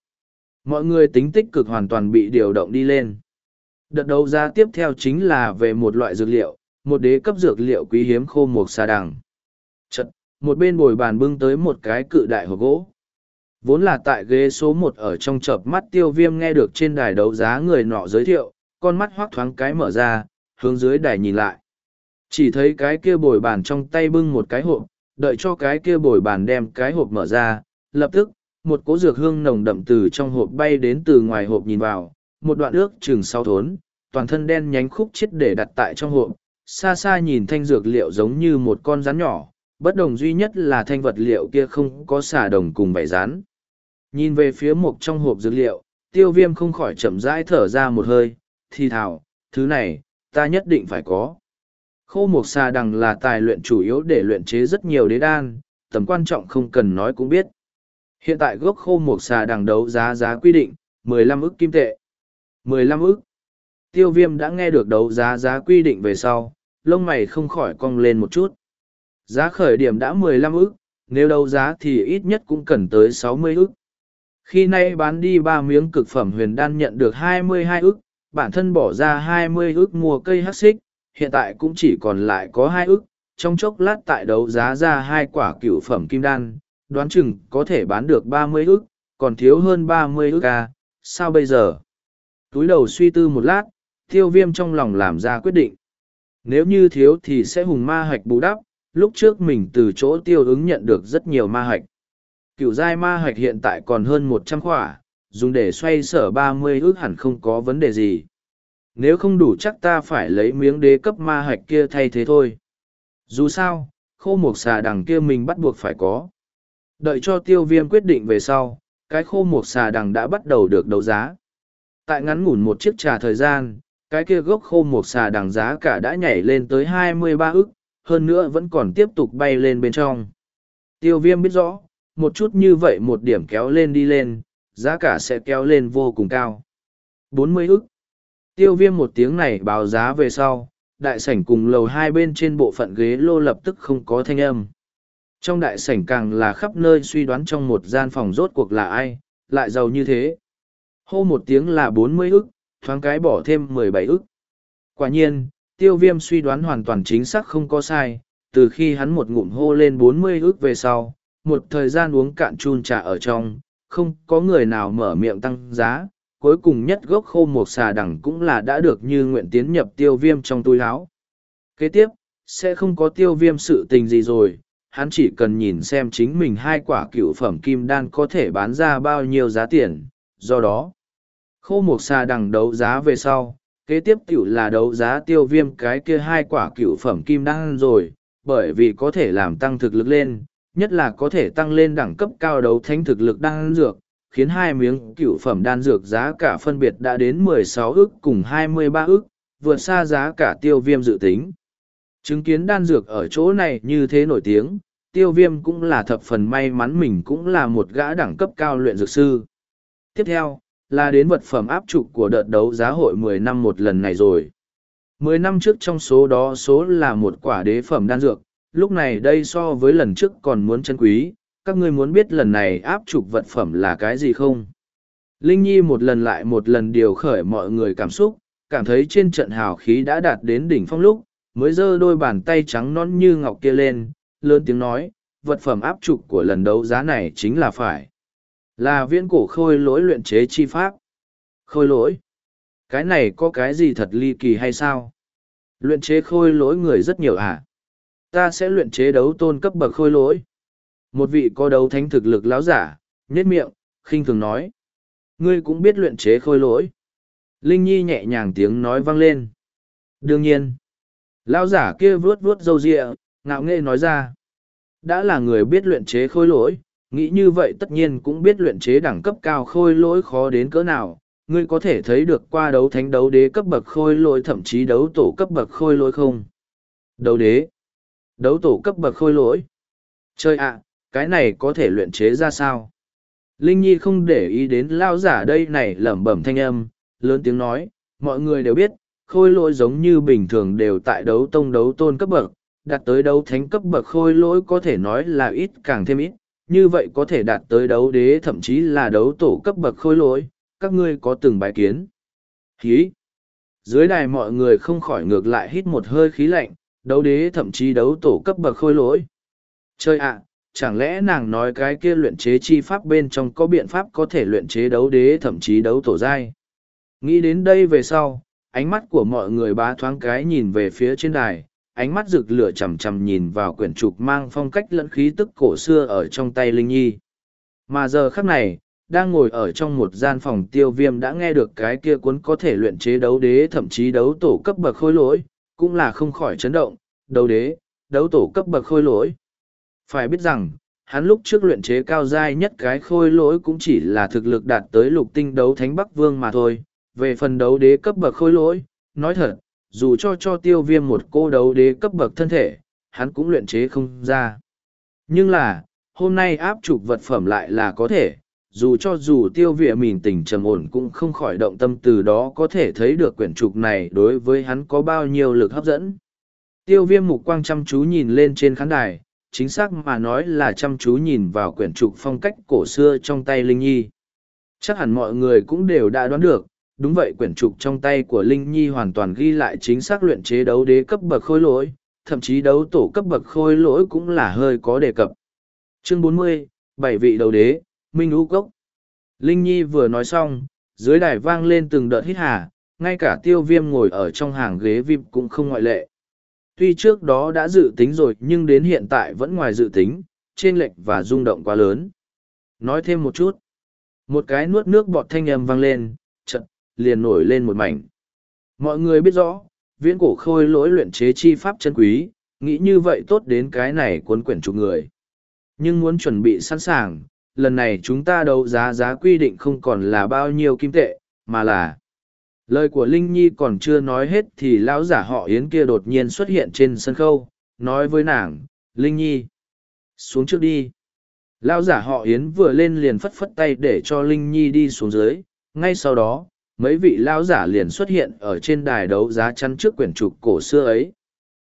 [SPEAKER 1] Mọi người tính tích cực hoàn toàn bị điều động đi lên. Đợt đấu giá tiếp theo chính là về một loại dược liệu, một đế cấp dược liệu quý hiếm khô mục xà đằng. Một bên bồi bàn bưng tới một cái cự đại hộp gỗ. Vốn là tại ghế số một ở trong chợp mắt tiêu viêm nghe được trên đài đấu giá người nọ giới thiệu, con mắt hoác thoáng cái mở ra, hướng dưới đài nhìn lại. Chỉ thấy cái kia bồi bàn trong tay bưng một cái hộp, đợi cho cái kia bồi bàn đem cái hộp mở ra, lập tức, một cỗ dược hương nồng đậm từ trong hộp bay đến từ ngoài hộp nhìn vào, một đoạn ước chừng sau thốn, toàn thân đen nhánh khúc chết để đặt tại trong hộp, xa xa nhìn thanh dược liệu giống như một con rắn nhỏ, bất đồng duy nhất là thanh vật liệu kia không có xà đồng cùng vải rán. Nhìn về phía một trong hộp dược liệu, tiêu viêm không khỏi chậm rãi thở ra một hơi, thì thảo, thứ này, ta nhất định phải có. Khô mục xà đằng là tài luyện chủ yếu để luyện chế rất nhiều đế đan, tầm quan trọng không cần nói cũng biết. Hiện tại gốc khô mục xà đằng đấu giá giá quy định, 15 ức kim tệ. 15 ức. Tiêu viêm đã nghe được đấu giá giá quy định về sau, lông mày không khỏi cong lên một chút. Giá khởi điểm đã 15 ức, nếu đấu giá thì ít nhất cũng cần tới 60 ức. Khi nay bán đi ba miếng cực phẩm huyền đan nhận được 22 ức, bản thân bỏ ra 20 ức mua cây hắc xích, hiện tại cũng chỉ còn lại có 2 ức, trong chốc lát tại đấu giá ra hai quả cửu phẩm kim đan, đoán chừng có thể bán được ba mươi ức, còn thiếu hơn ba mươi ức à, sao bây giờ? Túi đầu suy tư một lát, tiêu viêm trong lòng làm ra quyết định. Nếu như thiếu thì sẽ hùng ma hạch bù đắp, lúc trước mình từ chỗ tiêu ứng nhận được rất nhiều ma hạch. Cựu giai ma hạch hiện tại còn hơn một trăm khỏa, dùng để xoay sở ba mươi ước hẳn không có vấn đề gì. Nếu không đủ chắc ta phải lấy miếng đế cấp ma hạch kia thay thế thôi. Dù sao khô mục xà đằng kia mình bắt buộc phải có. Đợi cho tiêu viêm quyết định về sau cái khô mục xà đằng đã bắt đầu được đấu giá. Tại ngắn ngủn một chiếc trà thời gian cái kia gốc khô mục xà đằng giá cả đã nhảy lên tới hai mươi ba ức hơn nữa vẫn còn tiếp tục bay lên bên trong tiêu viêm biết rõ một chút như vậy một điểm kéo lên đi lên giá cả sẽ kéo lên vô cùng cao bốn mươi ức Tiêu viêm một tiếng này báo giá về sau, đại sảnh cùng lầu hai bên trên bộ phận ghế lô lập tức không có thanh âm. Trong đại sảnh càng là khắp nơi suy đoán trong một gian phòng rốt cuộc là ai, lại giàu như thế. Hô một tiếng là bốn mươi ức, thoáng cái bỏ thêm mười bảy ức. Quả nhiên, tiêu viêm suy đoán hoàn toàn chính xác không có sai, từ khi hắn một ngụm hô lên bốn mươi ước về sau, một thời gian uống cạn chun trà ở trong, không có người nào mở miệng tăng giá, cuối cùng nhất gốc khô một xà đẳng cũng là đã được như nguyện tiến nhập tiêu viêm trong túi áo. Kế tiếp, sẽ không có tiêu viêm sự tình gì rồi, hắn chỉ cần nhìn xem chính mình hai quả cựu phẩm kim đan có thể bán ra bao nhiêu giá tiền, do đó, khô một xà đẳng đấu giá về sau, kế tiếp tiểu là đấu giá tiêu viêm cái kia hai quả cựu phẩm kim đan rồi, bởi vì có thể làm tăng thực lực lên, nhất là có thể tăng lên đẳng cấp cao đấu thánh thực lực đan dược, khiến hai miếng cựu phẩm đan dược giá cả phân biệt đã đến 16 ức cùng 23 ức, vượt xa giá cả tiêu viêm dự tính. Chứng kiến đan dược ở chỗ này như thế nổi tiếng, tiêu viêm cũng là thập phần may mắn mình cũng là một gã đẳng cấp cao luyện dược sư. Tiếp theo, là đến vật phẩm áp trục của đợt đấu giá hội 10 năm một lần này rồi. 10 năm trước trong số đó số là một quả đế phẩm đan dược, lúc này đây so với lần trước còn muốn chân quý, các ngươi muốn biết lần này áp trục vật phẩm là cái gì không? Linh Nhi một lần lại một lần điều khởi mọi người cảm xúc, cảm thấy trên trận hào khí đã đạt đến đỉnh phong lúc, mới giơ đôi bàn tay trắng non như ngọc kia lên, lớn tiếng nói, vật phẩm áp trục của lần đấu giá này chính là phải. Là viễn cổ khôi lỗi luyện chế chi pháp. Khôi lỗi. Cái này có cái gì thật ly kỳ hay sao? Luyện chế khôi lỗi người rất nhiều à? Ta sẽ luyện chế đấu tôn cấp bậc khôi lỗi. Một vị có đấu thánh thực lực láo giả, nhét miệng, khinh thường nói. Ngươi cũng biết luyện chế khôi lỗi. Linh Nhi nhẹ nhàng tiếng nói vang lên. Đương nhiên. Lão giả kia vuốt vuốt râu ria, ngạo nghễ nói ra. Đã là người biết luyện chế khôi lỗi, nghĩ như vậy tất nhiên cũng biết luyện chế đẳng cấp cao khôi lỗi khó đến cỡ nào. Ngươi có thể thấy được qua đấu thánh đấu đế cấp bậc khôi lỗi thậm chí đấu tổ cấp bậc khôi lỗi không? Đấu đế. Đấu tổ cấp bậc khôi lỗi. Chơi ạ, cái này có thể luyện chế ra sao? Linh Nhi không để ý đến lao giả đây này lẩm bẩm thanh âm, lớn tiếng nói, mọi người đều biết, khôi lỗi giống như bình thường đều tại đấu tông đấu tôn cấp bậc, đạt tới đấu thánh cấp bậc khôi lỗi có thể nói là ít càng thêm ít, như vậy có thể đạt tới đấu đế thậm chí là đấu tổ cấp bậc khôi lỗi, các ngươi có từng bài kiến. Hí! Dưới đài mọi người không khỏi ngược lại hít một hơi khí lạnh, đấu đế thậm chí đấu tổ cấp bậc khôi lỗi. Chơi ạ, chẳng lẽ nàng nói cái kia luyện chế chi pháp bên trong có biện pháp có thể luyện chế đấu đế thậm chí đấu tổ giai? Nghĩ đến đây về sau, ánh mắt của mọi người bá thoáng cái nhìn về phía trên đài, ánh mắt rực lửa chằm chằm nhìn vào quyển trục mang phong cách lẫn khí tức cổ xưa ở trong tay Linh Nhi. Mà giờ khắc này, đang ngồi ở trong một gian phòng tiêu viêm đã nghe được cái kia cuốn có thể luyện chế đấu đế thậm chí đấu tổ cấp bậc khôi lỗi, cũng là không khỏi chấn động, đấu đế, đấu tổ cấp bậc khôi lỗi. Phải biết rằng, hắn lúc trước luyện chế cao giai nhất cái khôi lỗi cũng chỉ là thực lực đạt tới lục tinh đấu thánh Bắc Vương mà thôi, về phần đấu đế cấp bậc khôi lỗi, nói thật, dù cho cho tiêu viêm một cô đấu đế cấp bậc thân thể, hắn cũng luyện chế không ra. Nhưng là, hôm nay áp trục vật phẩm lại là có thể, dù cho dù tiêu viêm mìn tình trầm ổn cũng không khỏi động tâm từ đó có thể thấy được quyển trục này đối với hắn có bao nhiêu lực hấp dẫn. Tiêu viêm mục quang chăm chú nhìn lên trên khán đài, chính xác mà nói là chăm chú nhìn vào quyển trục phong cách cổ xưa trong tay Linh Nhi. Chắc hẳn mọi người cũng đều đã đoán được, đúng vậy quyển trục trong tay của Linh Nhi hoàn toàn ghi lại chính xác luyện chế đấu đế cấp bậc khôi lỗi, thậm chí đấu tổ cấp bậc khôi lỗi cũng là hơi có đề cập. Chương 40, bảy vị đấu đế, Minh Ú Cốc. Linh Nhi vừa nói xong, dưới đài vang lên từng đợt hít hà, ngay cả tiêu viêm ngồi ở trong hàng ghế VIP cũng không ngoại lệ. Tuy trước đó đã dự tính rồi nhưng đến hiện tại vẫn ngoài dự tính, trên lệch và rung động quá lớn. Nói thêm một chút. Một cái nuốt nước bọt thanh âm vang lên, liền nổi lên một mảnh. Mọi người biết rõ, viễn cổ khôi lỗi luyện chế chi pháp chân quý, nghĩ như vậy tốt đến cái này cuốn quyển chục người. Nhưng muốn chuẩn bị sẵn sàng, lần này chúng ta đấu giá giá quy định không còn là bao nhiêu kim tệ, mà là lời của Linh Nhi còn chưa nói hết thì lão giả họ Yến kia đột nhiên xuất hiện trên sân khấu, nói với nàng, Linh Nhi, xuống trước đi. Lão giả họ Yến vừa lên liền phất phất tay để cho Linh Nhi đi xuống dưới, ngay sau đó, mấy vị lão giả liền xuất hiện ở trên đài đấu giá chắn trước quyển trục cổ xưa ấy.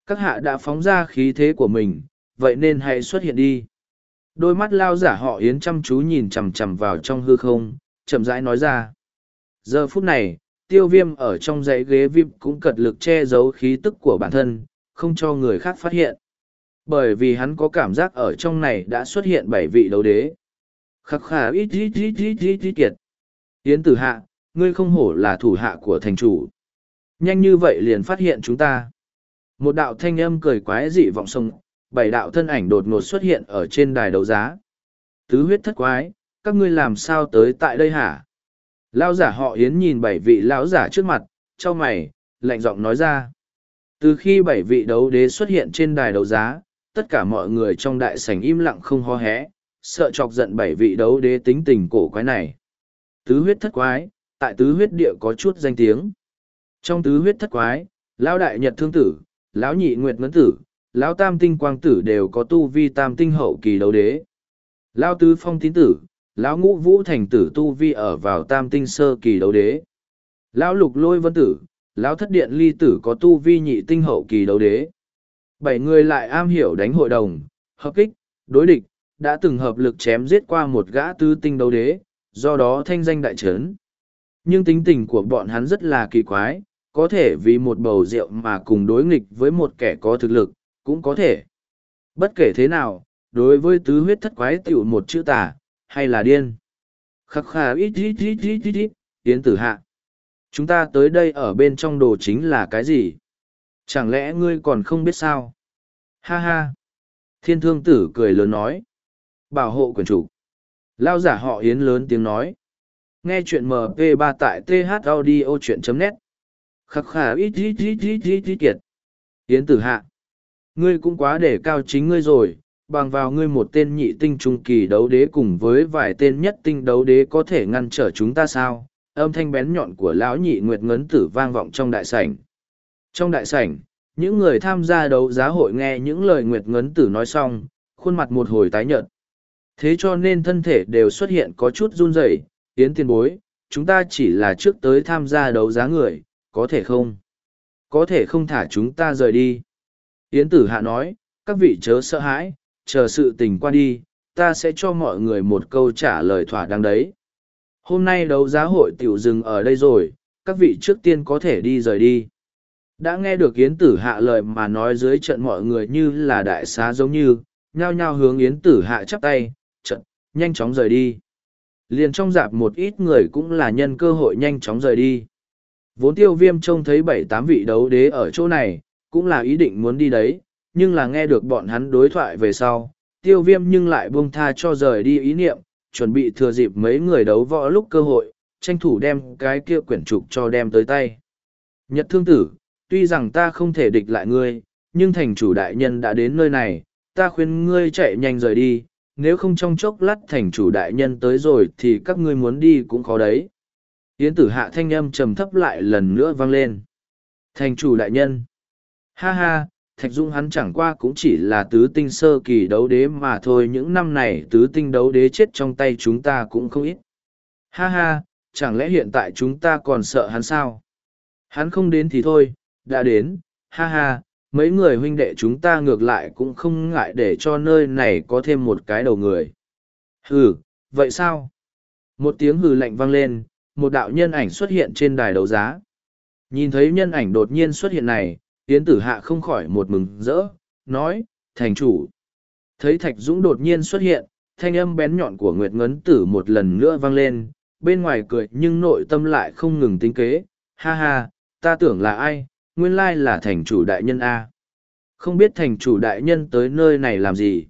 [SPEAKER 1] Các hạ đã phóng ra khí thế của mình, vậy nên hãy xuất hiện đi. Đôi mắt lao giả họ Yến chăm chú nhìn chằm chằm vào trong hư không, chậm rãi nói ra. Giờ phút này, tiêu viêm ở trong dãy ghế vip cũng cật lực che giấu khí tức của bản thân, không cho người khác phát hiện. Bởi vì hắn có cảm giác ở trong này đã xuất hiện bảy vị đấu đế. Khắc khả ít ít ít ít ít ít kiệt. Yến tử hạ, ngươi không hổ là thủ hạ của thành chủ. Nhanh như vậy liền phát hiện chúng ta. Một đạo thanh âm cười quái dị vọng sông, bảy đạo thân ảnh đột ngột xuất hiện ở trên đài đấu giá. Tứ huyết thất quái, các ngươi làm sao tới tại đây hả? Lao giả họ Yến nhìn bảy vị lão giả trước mặt, cho mày, lạnh giọng nói ra. Từ khi bảy vị đấu đế xuất hiện trên đài đấu giá, tất cả mọi người trong đại sảnh im lặng không ho hé, sợ chọc giận bảy vị đấu đế tính tình cổ quái này. Tứ huyết thất quái, tại tứ huyết địa có chút danh tiếng. Trong tứ huyết thất quái, lão đại nhật thương tử, lão nhị nguyệt ngấn tử, lão tam tinh quang tử đều có tu vi tam tinh hậu kỳ đấu đế. Lão tứ phong tín tử, lão ngũ vũ thành tử tu vi ở vào tam tinh sơ kỳ đấu đế. Lão lục lôi vân tử, lão thất điện ly tử có tu vi nhị tinh hậu kỳ đấu đế. Bảy người lại am hiểu đánh hội đồng, hợp kích, đối địch, đã từng hợp lực chém giết qua một gã tứ tinh đấu đế, do đó thanh danh đại trấn. Nhưng tính tình của bọn hắn rất là kỳ quái, có thể vì một bầu rượu mà cùng đối nghịch với một kẻ có thực lực, cũng có thể. Bất kể thế nào, đối với tứ huyết thất quái tiểu một chữ tả, hay là điên. khắc khà ít ít ít ít ít ít yến tử hạ. Chúng ta tới đây ở bên trong đồ chính là cái gì? Chẳng lẽ ngươi còn không biết sao? Ha ha. Thiên thương tử cười lớn nói. Bảo hộ quyền chủ. Lao giả họ yến lớn tiếng nói nghe chuyện mp 3 tại th audio chuyện net. Khắc khả ít ít ít ít ít ít kiệt. Yến tử hạ. Ngươi cũng quá để cao chính ngươi rồi, bằng vào ngươi một tên nhị tinh trung kỳ đấu đế cùng với vài tên nhất tinh đấu đế có thể ngăn trở chúng ta sao? Âm thanh bén nhọn của lão nhị nguyệt ngấn tử vang vọng trong đại sảnh. Trong đại sảnh, những người tham gia đấu giá hội nghe những lời nguyệt ngấn tử nói xong, khuôn mặt một hồi tái nhợt. Thế cho nên thân thể đều xuất hiện có chút run rẩy tiến tiền bối, chúng ta chỉ là trước tới tham gia đấu giá người, có thể không? Có thể không thả chúng ta rời đi. Yến tử hạ nói, các vị chớ sợ hãi, chờ sự tình qua đi, ta sẽ cho mọi người một câu trả lời thỏa đáng đấy. Hôm nay đấu giá hội tiểu dừng ở đây rồi, các vị trước tiên có thể đi rời đi. Đã nghe được yến tử hạ lời mà nói dưới trận mọi người như là đại xá giống như, nhao nhao hướng yến tử hạ chắp tay trận nhanh chóng rời đi liền trong dạp một ít người cũng là nhân cơ hội nhanh chóng rời đi. Vốn tiêu viêm trông thấy bảy tám vị đấu đế ở chỗ này, cũng là ý định muốn đi đấy, nhưng là nghe được bọn hắn đối thoại về sau, tiêu viêm nhưng lại buông tha cho rời đi ý niệm, chuẩn bị thừa dịp mấy người đấu võ lúc cơ hội, tranh thủ đem cái kia quyển trục cho đem tới tay. Nhật thương tử, tuy rằng ta không thể địch lại ngươi, nhưng thành chủ đại nhân đã đến nơi này, ta khuyên ngươi chạy nhanh rời đi nếu không trong chốc lát thành chủ đại nhân tới rồi thì các ngươi muốn đi cũng khó đấy. Yến tử hạ thanh âm trầm thấp lại lần nữa vang lên. Thành chủ đại nhân. Ha ha, thạch dung hắn chẳng qua cũng chỉ là tứ tinh sơ kỳ đấu đế mà thôi, những năm này tứ tinh đấu đế chết trong tay chúng ta cũng không ít. Ha ha, chẳng lẽ hiện tại chúng ta còn sợ hắn sao? Hắn không đến thì thôi, đã đến. Ha ha mấy người huynh đệ chúng ta ngược lại cũng không ngại để cho nơi này có thêm một cái đầu người. Hừ, vậy sao? Một tiếng hừ lạnh vang lên, một đạo nhân ảnh xuất hiện trên đài đấu giá. Nhìn thấy nhân ảnh đột nhiên xuất hiện này, Yến Tử Hạ không khỏi một mừng rỡ, nói, thành chủ. Thấy Thạch Dũng đột nhiên xuất hiện, thanh âm bén nhọn của Nguyệt Ngấn Tử một lần nữa vang lên, bên ngoài cười nhưng nội tâm lại không ngừng tính kế, ha ha, ta tưởng là ai, nguyên lai là thành chủ đại nhân A. Không biết thành chủ đại nhân tới nơi này làm gì?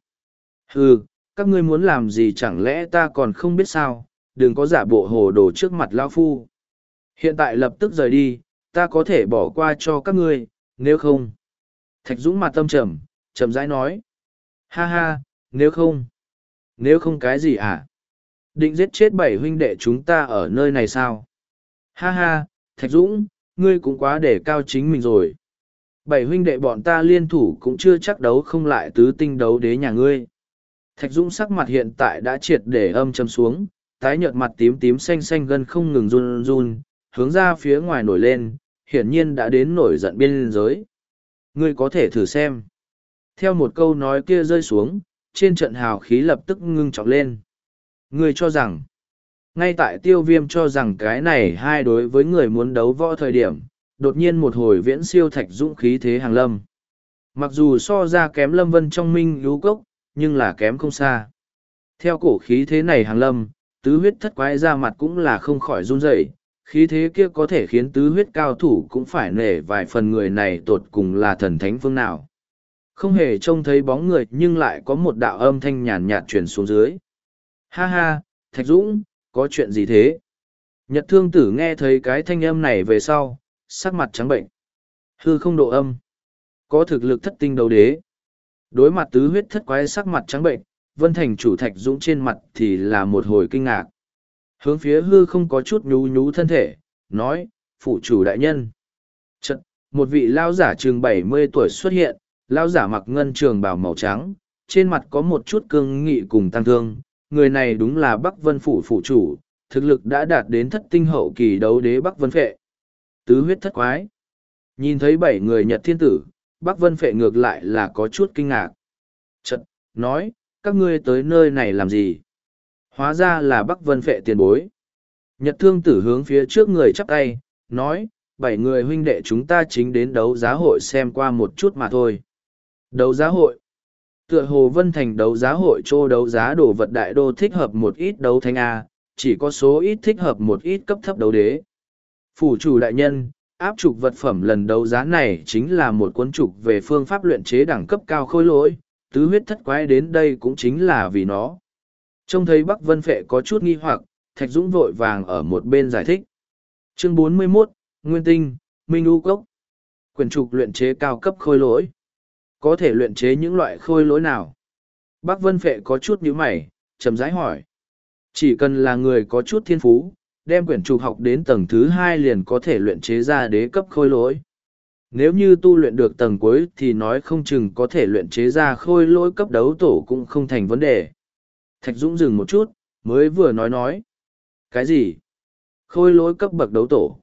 [SPEAKER 1] Ừ, các ngươi muốn làm gì chẳng lẽ ta còn không biết sao, đừng có giả bộ hồ đồ trước mặt lão phu. Hiện tại lập tức rời đi, ta có thể bỏ qua cho các ngươi, nếu không. Thạch Dũng mặt tâm trầm, trầm rãi nói. Ha ha, nếu không. Nếu không cái gì à? Định giết chết bảy huynh đệ chúng ta ở nơi này sao? Ha ha, Thạch Dũng, ngươi cũng quá để cao chính mình rồi. Bảy huynh đệ bọn ta liên thủ cũng chưa chắc đấu không lại tứ tinh đấu đế nhà ngươi. Thạch Dũng sắc mặt hiện tại đã triệt để âm châm xuống, tái nhợt mặt tím tím xanh xanh gân không ngừng run run, hướng ra phía ngoài nổi lên, hiển nhiên đã đến nổi giận biên giới. Ngươi có thể thử xem. Theo một câu nói kia rơi xuống, trên trận hào khí lập tức ngưng trọng lên. Ngươi cho rằng, ngay tại tiêu viêm cho rằng cái này hai đối với người muốn đấu võ thời điểm, đột nhiên một hồi viễn siêu thạch dũng khí thế hàng lâm. Mặc dù so ra kém lâm vân trong minh lũ cốc, nhưng là kém không xa. Theo cổ khí thế này hàng lâm, tứ huyết thất quái ra mặt cũng là không khỏi run rẩy. Khí thế kia có thể khiến tứ huyết cao thủ cũng phải nể vài phần người này tột cùng là thần thánh phương nào. Không hề trông thấy bóng người nhưng lại có một đạo âm thanh nhàn nhạt truyền xuống dưới. Ha ha, thạch dũng có chuyện gì thế? Nhật thương tử nghe thấy cái thanh âm này về sau, sắc mặt trắng bệnh. Hư không độ âm. Có thực lực thất tinh đấu đế. Đối mặt tứ huyết thất quái sắc mặt trắng bệnh, vân thành chủ thạch dũng trên mặt thì là một hồi kinh ngạc. Hướng phía hư không có chút nhú nhú thân thể, nói, phụ chủ đại nhân. Chật, một vị lao giả trường bảy mươi tuổi xuất hiện, lao giả mặc ngân trường bào màu trắng, trên mặt có một chút cương nghị cùng tăng thương, người này đúng là Bắc Vân Phủ Phủ chủ, thực lực đã đạt đến thất tinh hậu kỳ đấu đế Bắc Vân Phệ. Tứ huyết thất quái. Nhìn thấy bảy người Nhật Thiên Tử, Bắc Vân Phệ ngược lại là có chút kinh ngạc. Chật, nói, các ngươi tới nơi này làm gì? Hóa ra là Bắc Vân Phệ tiền bối. Nhật Thương Tử hướng phía trước người chắp tay, nói, bảy người huynh đệ chúng ta chính đến đấu giá hội xem qua một chút mà thôi. Đấu giá hội tựa hồ vân thành đấu giá hội châu đấu giá đồ vật đại đô thích hợp một ít đấu thanh A, chỉ có số ít thích hợp một ít cấp thấp đấu đế. Phủ chủ đại nhân, áp trục vật phẩm lần đấu giá này chính là một cuốn trục về phương pháp luyện chế đẳng cấp cao khôi lỗi, tứ huyết thất quái đến đây cũng chính là vì nó. Trông thấy Bắc Vân Phệ có chút nghi hoặc, Thạch Dũng vội vàng ở một bên giải thích. Chương 41, Nguyên Tinh, Minh U Cốc. Quyển trục luyện chế cao cấp khôi lỗi. Có thể luyện chế những loại khôi lỗi nào? Bác Vân Phệ có chút nhíu mày, chậm rãi hỏi. Chỉ cần là người có chút thiên phú, đem quyển trục học đến tầng thứ hai liền có thể luyện chế ra đế cấp khôi lỗi. Nếu như tu luyện được tầng cuối thì nói không chừng có thể luyện chế ra khôi lỗi cấp đấu tổ cũng không thành vấn đề. Thạch Dũng dừng một chút, mới vừa nói nói. Cái gì? Khôi lỗi cấp bậc đấu tổ.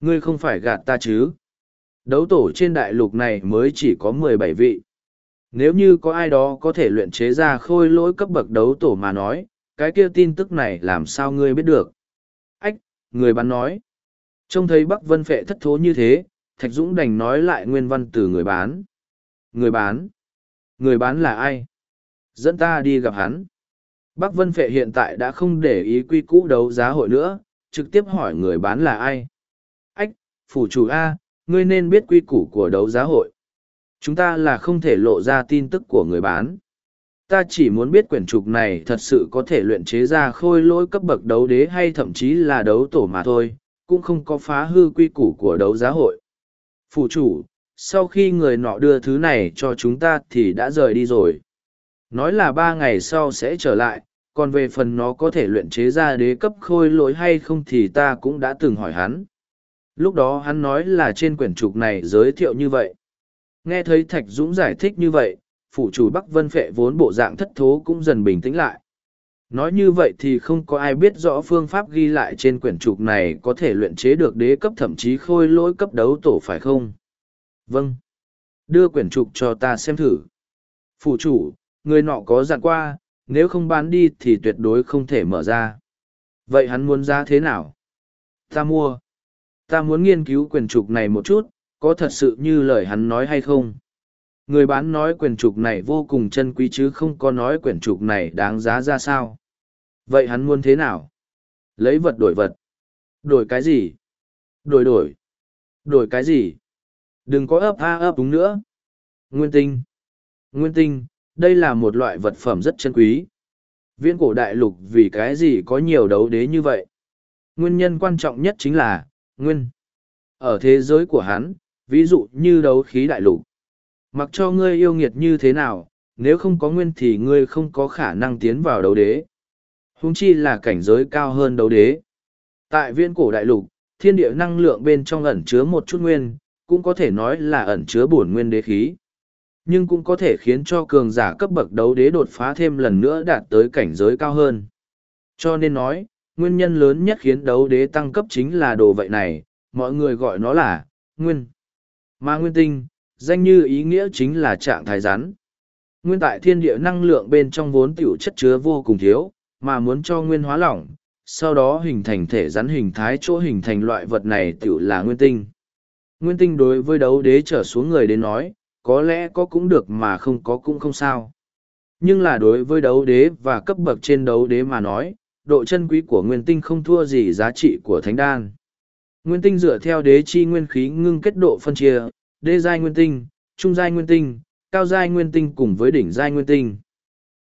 [SPEAKER 1] Ngươi không phải gạt ta chứ? Đấu tổ trên đại lục này mới chỉ có mười bảy vị. Nếu như có ai đó có thể luyện chế ra khôi lỗi cấp bậc đấu tổ mà nói, cái kia tin tức này làm sao ngươi biết được? Ách, người bán nói. Trông thấy Bắc Vân Phệ thất thố như thế, Thạch Dũng đành nói lại nguyên văn từ người bán. Người bán? Người bán là ai? Dẫn ta đi gặp hắn. Bắc Vân Phệ hiện tại đã không để ý quy cũ đấu giá hội nữa, trực tiếp hỏi người bán là ai. Ách, phủ chủ A, ngươi nên biết quy củ của đấu giá hội. Chúng ta là không thể lộ ra tin tức của người bán. Ta chỉ muốn biết quyển trục này thật sự có thể luyện chế ra khôi lỗi cấp bậc đấu đế hay thậm chí là đấu tổ mà thôi, cũng không có phá hư quy củ của đấu giá hội. Phủ chủ, sau khi người nọ đưa thứ này cho chúng ta thì đã rời đi rồi. Nói là ba ngày sau sẽ trở lại, còn về phần nó có thể luyện chế ra đế cấp khôi lỗi hay không thì ta cũng đã từng hỏi hắn. Lúc đó hắn nói là trên quyển trục này giới thiệu như vậy. Nghe thấy Thạch Dũng giải thích như vậy, phủ chủ Bắc Vân Phệ vốn bộ dạng thất thố cũng dần bình tĩnh lại. Nói như vậy thì không có ai biết rõ phương pháp ghi lại trên quyển trục này có thể luyện chế được đế cấp thậm chí khôi lỗi cấp đấu tổ phải không? Vâng. Đưa quyển trục cho ta xem thử. Phủ chủ, người nọ có dặn qua, nếu không bán đi thì tuyệt đối không thể mở ra. Vậy hắn muốn ra thế nào? Ta mua. Ta muốn nghiên cứu quyển trục này một chút, có thật sự như lời hắn nói hay không? Người bán nói quyển trục này vô cùng chân quý chứ không có nói quyển trục này đáng giá ra sao. Vậy hắn muốn thế nào? Lấy vật đổi vật. Đổi cái gì? Đổi đổi. Đổi cái gì? Đừng có ấp a ấp đúng nữa. Nguyên tinh. Nguyên tinh, đây là một loại vật phẩm rất chân quý. Viễn cổ đại lục vì cái gì có nhiều đấu đế như vậy? Nguyên nhân quan trọng nhất chính là, nguyên. Ở thế giới của hắn, ví dụ như đấu khí đại lục. Mặc cho ngươi yêu nghiệt như thế nào, nếu không có nguyên thì ngươi không có khả năng tiến vào đấu đế. Húng chi là cảnh giới cao hơn đấu đế. Tại viên cổ đại lục, thiên địa năng lượng bên trong ẩn chứa một chút nguyên, cũng có thể nói là ẩn chứa bổn nguyên đế khí. Nhưng cũng có thể khiến cho cường giả cấp bậc đấu đế đột phá thêm lần nữa đạt tới cảnh giới cao hơn. Cho nên nói, nguyên nhân lớn nhất khiến đấu đế tăng cấp chính là đồ vậy này, mọi người gọi nó là nguyên. Mà nguyên tinh, danh như ý nghĩa chính là trạng thái rắn. Nguyên tại thiên địa năng lượng bên trong vốn tiểu chất chứa vô cùng thiếu, mà muốn cho nguyên hóa lỏng, sau đó hình thành thể rắn hình thái chỗ hình thành loại vật này tiểu là nguyên tinh. Nguyên tinh đối với đấu đế trở xuống người đến nói, có lẽ có cũng được mà không có cũng không sao. Nhưng là đối với đấu đế và cấp bậc trên đấu đế mà nói, độ chân quý của nguyên tinh không thua gì giá trị của thánh đan. Nguyên tinh dựa theo đế chi nguyên khí ngưng kết độ phân chia, đế giai nguyên tinh, trung giai nguyên tinh, cao giai nguyên tinh cùng với đỉnh giai nguyên tinh.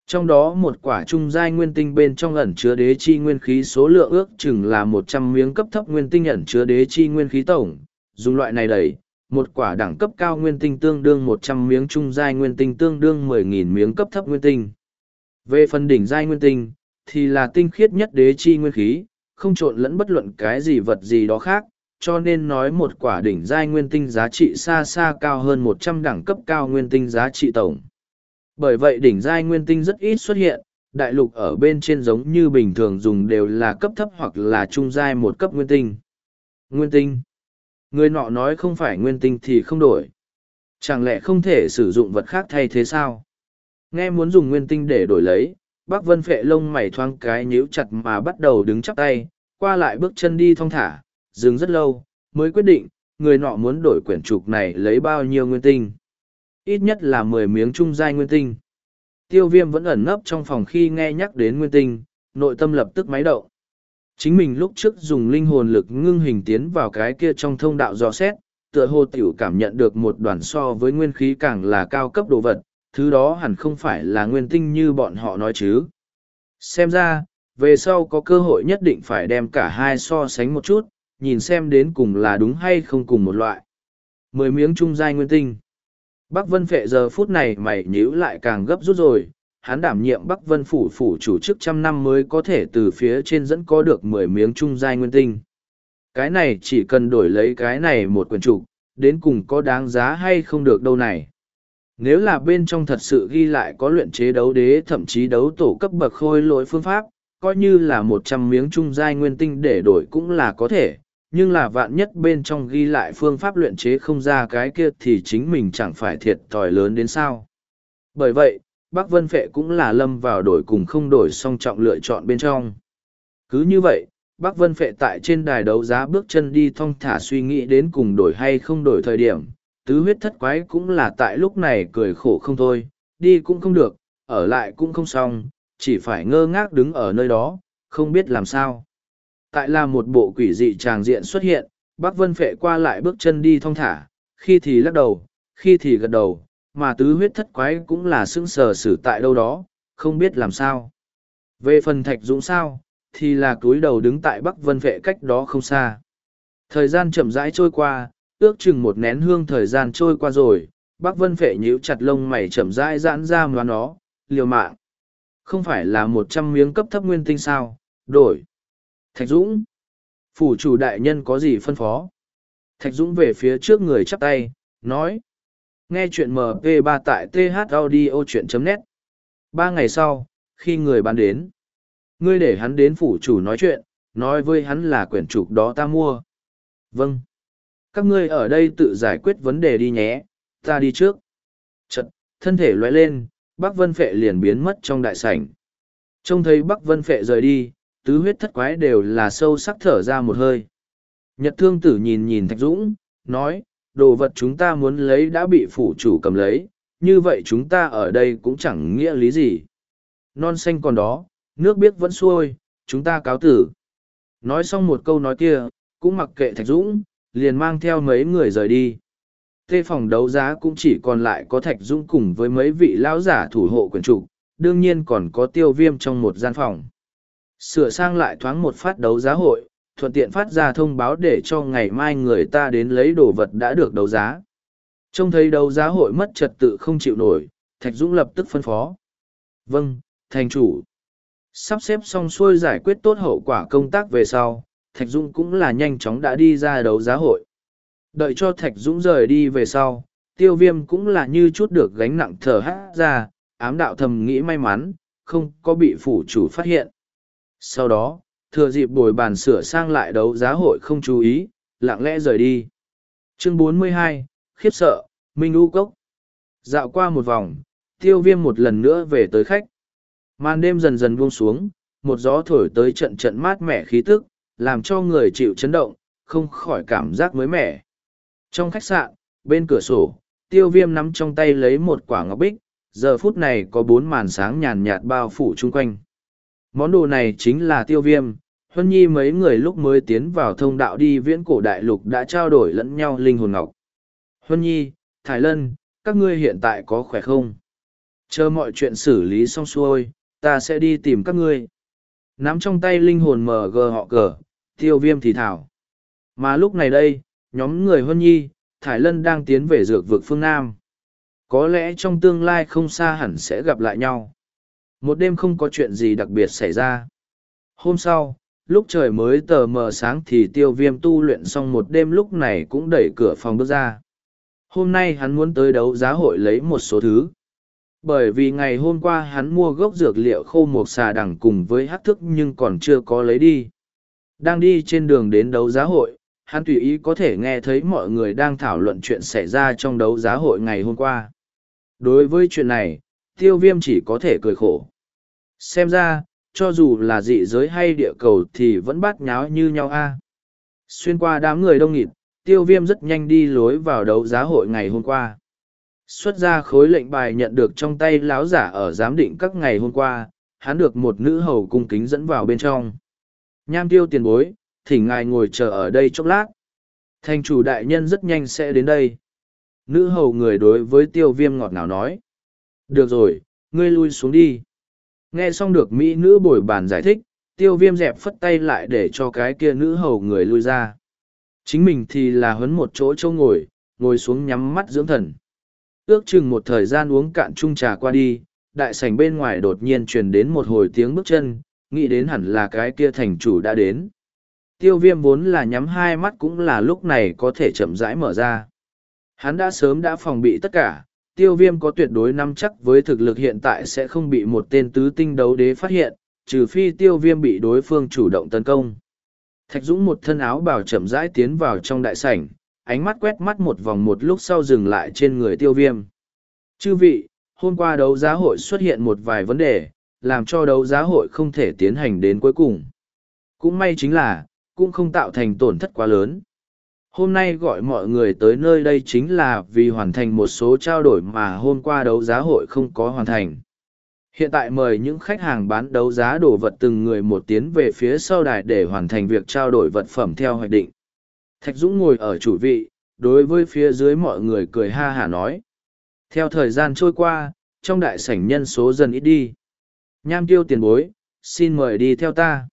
[SPEAKER 1] Trong đó một quả trung giai nguyên tinh bên trong ẩn chứa đế chi nguyên khí số lượng ước chừng là một trăm miếng cấp thấp nguyên tinh ẩn chứa đế chi nguyên khí tổng, dùng loại này đẩy, một quả đẳng cấp cao nguyên tinh tương đương một trăm miếng trung giai nguyên tinh tương đương mười nghìn miếng cấp thấp nguyên tinh. Về phần đỉnh giai nguyên tinh, thì là tinh khiết nhất đế chi nguyên khí, không trộn lẫn bất luận cái gì vật gì đó khác, cho nên nói một quả đỉnh giai nguyên tinh giá trị xa xa cao hơn một trăm đẳng cấp cao nguyên tinh giá trị tổng. Bởi vậy đỉnh giai nguyên tinh rất ít xuất hiện, đại lục ở bên trên giống như bình thường dùng đều là cấp thấp hoặc là trung giai một cấp nguyên tinh. Nguyên tinh. Người nọ nói không phải nguyên tinh thì không đổi. Chẳng lẽ không thể sử dụng vật khác thay thế sao? Nghe muốn dùng nguyên tinh để đổi lấy, bác vân phệ lông mày thoáng cái nhíu chặt mà bắt đầu đứng chắp tay, qua lại bước chân đi thong thả, dừng rất lâu, mới quyết định, người nọ muốn đổi quyển trục này lấy bao nhiêu nguyên tinh. Ít nhất là mười miếng trung giai nguyên tinh. Tiêu viêm vẫn ẩn nấp trong phòng khi nghe nhắc đến nguyên tinh, nội tâm lập tức máy động. Chính mình lúc trước dùng linh hồn lực ngưng hình tiến vào cái kia trong thông đạo dò xét, tựa hồ tiểu cảm nhận được một đoàn so với nguyên khí càng là cao cấp đồ vật, thứ đó hẳn không phải là nguyên tinh như bọn họ nói chứ. Xem ra, về sau có cơ hội nhất định phải đem cả hai so sánh một chút, nhìn xem đến cùng là đúng hay không cùng một loại. Mười miếng trung giai nguyên tinh. Bắc Vân Phệ giờ phút này mày nhíu lại càng gấp rút rồi, hắn đảm nhiệm Bắc Vân Phủ Phủ chủ chức trăm năm mới có thể từ phía trên dẫn có được mười miếng trung giai nguyên tinh. Cái này chỉ cần đổi lấy cái này một quyền trục, đến cùng có đáng giá hay không được đâu này. Nếu là bên trong thật sự ghi lại có luyện chế đấu đế thậm chí đấu tổ cấp bậc khôi lỗi phương pháp, coi như là một trăm miếng trung giai nguyên tinh để đổi cũng là có thể, nhưng là vạn nhất bên trong ghi lại phương pháp luyện chế không ra cái kia thì chính mình chẳng phải thiệt thòi lớn đến sao. Bởi vậy, Bác Vân Phệ cũng là lâm vào đổi cùng không đổi song trọng lựa chọn bên trong. Cứ như vậy, Bác Vân Phệ tại trên đài đấu giá bước chân đi thong thả suy nghĩ đến cùng đổi hay không đổi thời điểm, tứ huyết thất quái cũng là tại lúc này cười khổ không thôi, đi cũng không được, ở lại cũng không xong, chỉ phải ngơ ngác đứng ở nơi đó, không biết làm sao. Tại là một bộ quỷ dị tràng diện xuất hiện, Bác Vân Phệ qua lại bước chân đi thong thả, khi thì lắc đầu, khi thì gật đầu, mà tứ huyết thất quái cũng là sững sờ xử tại đâu đó, không biết làm sao. Về phần thạch dũng sao, thì là túi đầu đứng tại Bắc Vân Vệ cách đó không xa. Thời gian chậm rãi trôi qua, ước chừng một nén hương thời gian trôi qua rồi, Bắc Vân Vệ nhíu chặt lông mày chậm rãi giãn ra mà nó, liều mạng. Không phải là một trăm miếng cấp thấp nguyên tinh sao, đổi. Thạch Dũng. Phủ chủ đại nhân có gì phân phó? Thạch Dũng về phía trước người chắp tay, nói. Nghe chuyện MP3 tại thaudio.net. Ba ngày sau, khi người bán đến, ngươi để hắn đến phủ chủ nói chuyện, nói với hắn là quyển trục đó ta mua. Vâng. Các ngươi ở đây tự giải quyết vấn đề đi nhé, ta đi trước. Chật, thân thể loại lên, Bắc Vân Phệ liền biến mất trong đại sảnh. Trông thấy Bắc Vân Phệ rời đi, tứ huyết thất quái đều là sâu sắc thở ra một hơi. Nhật thương tử nhìn nhìn Thạch Dũng, nói, đồ vật chúng ta muốn lấy đã bị phủ chủ cầm lấy, như vậy chúng ta ở đây cũng chẳng nghĩa lý gì. Non xanh còn đó, nước biếc vẫn xuôi, chúng ta cáo tử. Nói xong một câu nói kia, cũng mặc kệ Thạch Dũng, liền mang theo mấy người rời đi. Tê phòng đấu giá cũng chỉ còn lại có Thạch Dũng cùng với mấy vị lão giả thủ hộ quyền trục, đương nhiên còn có tiêu viêm trong một gian phòng. Sửa sang lại thoáng một phát đấu giá hội, thuận tiện phát ra thông báo để cho ngày mai người ta đến lấy đồ vật đã được đấu giá. Trông thấy đấu giá hội mất trật tự không chịu nổi, Thạch Dũng lập tức phân phó. Vâng, thành chủ. Sắp xếp xong xuôi giải quyết tốt hậu quả công tác về sau, Thạch Dũng cũng là nhanh chóng đã đi ra đấu giá hội. Đợi cho Thạch Dũng rời đi về sau, tiêu viêm cũng là như chút được gánh nặng thở hát ra, ám đạo thầm nghĩ may mắn, không có bị phủ chủ phát hiện. Sau đó, thừa dịp bồi bàn sửa sang lại đấu giá hội không chú ý, lặng lẽ rời đi. Chương 42, khiếp sợ, Minh U Cốc. Dạo qua một vòng, tiêu viêm một lần nữa về tới khách. Màn đêm dần dần buông xuống, một gió thổi tới trận trận mát mẻ khí tức, làm cho người chịu chấn động, không khỏi cảm giác mới mẻ. Trong khách sạn, bên cửa sổ, tiêu viêm nắm trong tay lấy một quả ngọc bích, giờ phút này có bốn màn sáng nhàn nhạt bao phủ chung quanh. Món đồ này chính là tiêu viêm. Huân Nhi mấy người lúc mới tiến vào thông đạo đi viễn cổ đại lục đã trao đổi lẫn nhau linh hồn ngọc. Huân Nhi, Thái Lân, các ngươi hiện tại có khỏe không? Chờ mọi chuyện xử lý xong xuôi, ta sẽ đi tìm các ngươi. Nắm trong tay linh hồn mờ gờ họ cờ, tiêu viêm thì thảo. Mà lúc này đây, nhóm người Huân Nhi, Thải Lân đang tiến về dược vực phương Nam. Có lẽ trong tương lai không xa hẳn sẽ gặp lại nhau. Một đêm không có chuyện gì đặc biệt xảy ra. Hôm sau, lúc trời mới tờ mờ sáng thì tiêu viêm tu luyện xong một đêm lúc này cũng đẩy cửa phòng bước ra. Hôm nay hắn muốn tới đấu giá hội lấy một số thứ. Bởi vì ngày hôm qua hắn mua gốc dược liệu khô một xà đằng cùng với hát thức nhưng còn chưa có lấy đi. Đang đi trên đường đến đấu giá hội, hắn tùy ý có thể nghe thấy mọi người đang thảo luận chuyện xảy ra trong đấu giá hội ngày hôm qua. Đối với chuyện này, tiêu viêm chỉ có thể cười khổ. Xem ra, cho dù là dị giới hay địa cầu thì vẫn bắt nháo như nhau a Xuyên qua đám người đông nghịt, tiêu viêm rất nhanh đi lối vào đấu giá hội ngày hôm qua. Xuất ra khối lệnh bài nhận được trong tay láo giả ở giám định các ngày hôm qua, hắn được một nữ hầu cung kính dẫn vào bên trong. Nham tiêu tiền bối, thỉnh ngài ngồi chờ ở đây chốc lát. Thành chủ đại nhân rất nhanh sẽ đến đây. Nữ hầu người đối với tiêu viêm ngọt ngào nói. Được rồi, ngươi lui xuống đi. Nghe xong được Mỹ nữ bồi bàn giải thích, tiêu viêm dẹp phất tay lại để cho cái kia nữ hầu người lui ra. Chính mình thì là huấn một chỗ châu ngồi, ngồi xuống nhắm mắt dưỡng thần. Ước chừng một thời gian uống cạn chung trà qua đi, đại sảnh bên ngoài đột nhiên truyền đến một hồi tiếng bước chân, nghĩ đến hẳn là cái kia thành chủ đã đến. Tiêu viêm vốn là nhắm hai mắt cũng là lúc này có thể chậm rãi mở ra. Hắn đã sớm đã phòng bị tất cả, tiêu viêm có tuyệt đối nắm chắc với thực lực hiện tại sẽ không bị một tên tứ tinh đấu đế phát hiện, trừ phi tiêu viêm bị đối phương chủ động tấn công. Thạch Dũng một thân áo bào chậm rãi tiến vào trong đại sảnh, ánh mắt quét mắt một vòng một lúc sau dừng lại trên người tiêu viêm. Chư vị, hôm qua đấu giá hội xuất hiện một vài vấn đề, làm cho đấu giá hội không thể tiến hành đến cuối cùng. Cũng may chính là, cũng không tạo thành tổn thất quá lớn. Hôm nay gọi mọi người tới nơi đây chính là vì hoàn thành một số trao đổi mà hôm qua đấu giá hội không có hoàn thành. Hiện tại mời những khách hàng bán đấu giá đồ vật từng người một tiến về phía sau đài để hoàn thành việc trao đổi vật phẩm theo hoạch định. Thạch Dũng ngồi ở chủ vị, đối với phía dưới mọi người cười ha hả nói. Theo thời gian trôi qua, trong đại sảnh nhân số dần ít đi. Nham tiêu tiền bối, xin mời đi theo ta.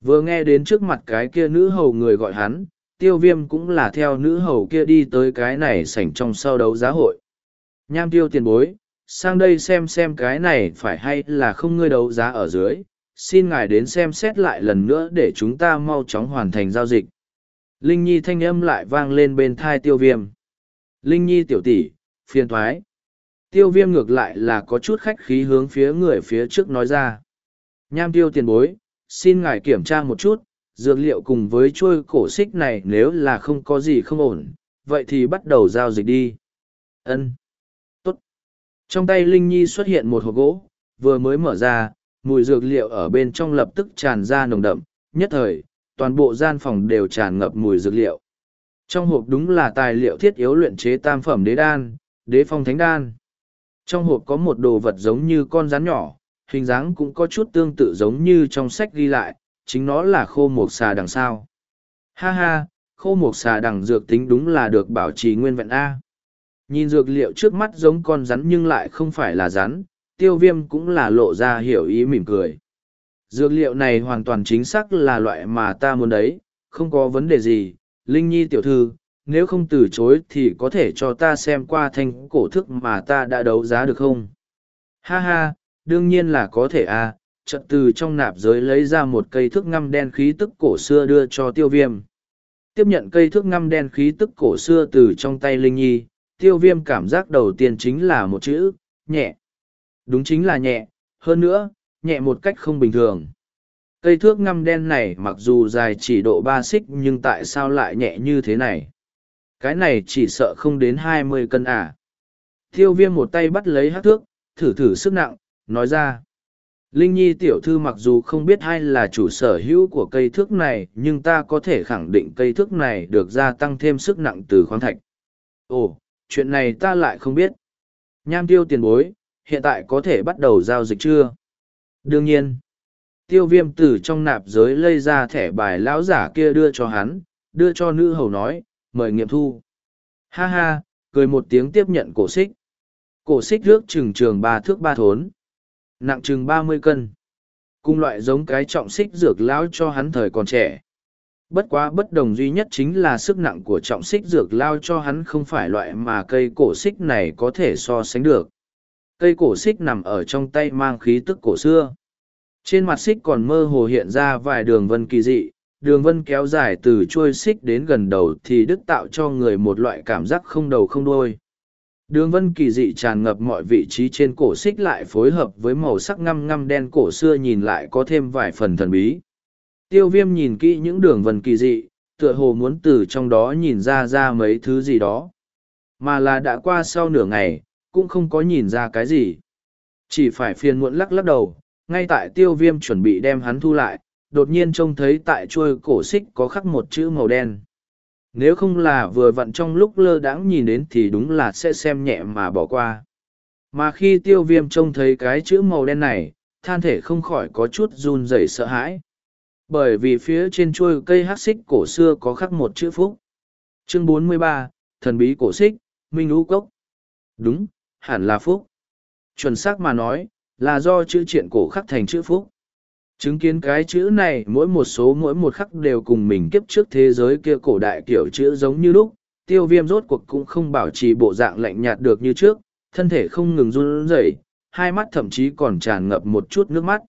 [SPEAKER 1] Vừa nghe đến trước mặt cái kia nữ hầu người gọi hắn, tiêu viêm cũng là theo nữ hầu kia đi tới cái này sảnh trong sau đấu giá hội. Nham tiêu tiền bối, sang đây xem xem cái này phải hay là không ngươi đấu giá ở dưới, xin ngài đến xem xét lại lần nữa để chúng ta mau chóng hoàn thành giao dịch. Linh Nhi thanh âm lại vang lên bên thai tiêu viêm. Linh Nhi tiểu tỷ, phiền thoái. Tiêu viêm ngược lại là có chút khách khí hướng phía người phía trước nói ra. Nham tiêu tiền bối, xin ngài kiểm tra một chút, dược liệu cùng với chuôi cổ xích này nếu là không có gì không ổn, vậy thì bắt đầu giao dịch đi. Ân. Tốt. Trong tay Linh Nhi xuất hiện một hộp gỗ, vừa mới mở ra, mùi dược liệu ở bên trong lập tức tràn ra nồng đậm, nhất thời, toàn bộ gian phòng đều tràn ngập mùi dược liệu. Trong hộp đúng là tài liệu thiết yếu luyện chế tam phẩm đế đan, đế phong thánh đan. Trong hộp có một đồ vật giống như con rắn nhỏ, hình dáng cũng có chút tương tự giống như trong sách ghi lại, chính nó là khô mộc xà đằng sao. Ha ha, khô mộc xà đằng dược tính đúng là được bảo trì nguyên vẹn A. Nhìn dược liệu trước mắt giống con rắn nhưng lại không phải là rắn, tiêu viêm cũng là lộ ra hiểu ý mỉm cười. Dược liệu này hoàn toàn chính xác là loại mà ta muốn đấy, không có vấn đề gì. Linh Nhi tiểu thư, nếu không từ chối thì có thể cho ta xem qua thanh cổ thức mà ta đã đấu giá được không? Ha ha, đương nhiên là có thể à, trận từ trong nạp giới lấy ra một cây thước ngăm đen khí tức cổ xưa đưa cho tiêu viêm. Tiếp nhận cây thước ngăm đen khí tức cổ xưa từ trong tay Linh Nhi, tiêu viêm cảm giác đầu tiên chính là một chữ, nhẹ. Đúng chính là nhẹ, hơn nữa, nhẹ một cách không bình thường. Cây thước ngăm đen này mặc dù dài chỉ độ ba xích nhưng tại sao lại nhẹ như thế này? Cái này chỉ sợ không đến hai mươi cân à. Tiêu viêm một tay bắt lấy hát thước, thử thử sức nặng, nói ra. Linh Nhi tiểu thư mặc dù không biết ai là chủ sở hữu của cây thước này, nhưng ta có thể khẳng định cây thước này được gia tăng thêm sức nặng từ khoáng thạch. Ồ, chuyện này ta lại không biết. Nham tiêu tiền bối, hiện tại có thể bắt đầu giao dịch chưa? Đương nhiên, tiêu viêm từ trong nạp giới lây ra thẻ bài lão giả kia đưa cho hắn, đưa cho nữ hầu nói, mời nghiệm thu. Ha ha, cười một tiếng tiếp nhận cổ xích. Cổ xích rước chừng trường ba thước ba thốn. Nặng chừng ba mươi cân. Cùng loại giống cái trọng xích dược lão cho hắn thời còn trẻ. Bất quá bất đồng duy nhất chính là sức nặng của trọng xích dược lao cho hắn không phải loại mà cây cổ xích này có thể so sánh được. Cây cổ xích nằm ở trong tay mang khí tức cổ xưa. Trên mặt xích còn mơ hồ hiện ra vài đường vân kỳ dị, đường vân kéo dài từ trôi xích đến gần đầu thì đức tạo cho người một loại cảm giác không đầu không đôi. Đường vân kỳ dị tràn ngập mọi vị trí trên cổ xích lại phối hợp với màu sắc ngăm ngăm đen cổ xưa nhìn lại có thêm vài phần thần bí. Tiêu viêm nhìn kỹ những đường vân kỳ dị, tựa hồ muốn từ trong đó nhìn ra ra mấy thứ gì đó. Mà là đã qua sau nửa ngày, cũng không có nhìn ra cái gì. Chỉ phải phiền muộn lắc lắc đầu, ngay tại tiêu viêm chuẩn bị đem hắn thu lại, đột nhiên trông thấy tại chuôi cổ xích có khắc một chữ màu đen. Nếu không là vừa vặn trong lúc lơ đãng nhìn đến thì đúng là sẽ xem nhẹ mà bỏ qua. Mà khi tiêu viêm trông thấy cái chữ màu đen này, than thể không khỏi có chút run rẩy sợ hãi. bởi vì phía trên chuôi cây hát xích cổ xưa có khắc một chữ phúc chương 43, thần bí cổ xích minh lũ cốc đúng hẳn là phúc chuẩn xác mà nói là do chữ triện cổ khắc thành chữ phúc chứng kiến cái chữ này, mỗi một số mỗi một khắc đều cùng mình kiếp trước thế giới kia cổ đại kiểu chữ giống như lúc. Tiêu viêm rốt cuộc cũng không bảo trì bộ dạng lạnh nhạt được như trước, thân thể không ngừng run rẩy, hai mắt thậm chí còn tràn ngập một chút nước mắt.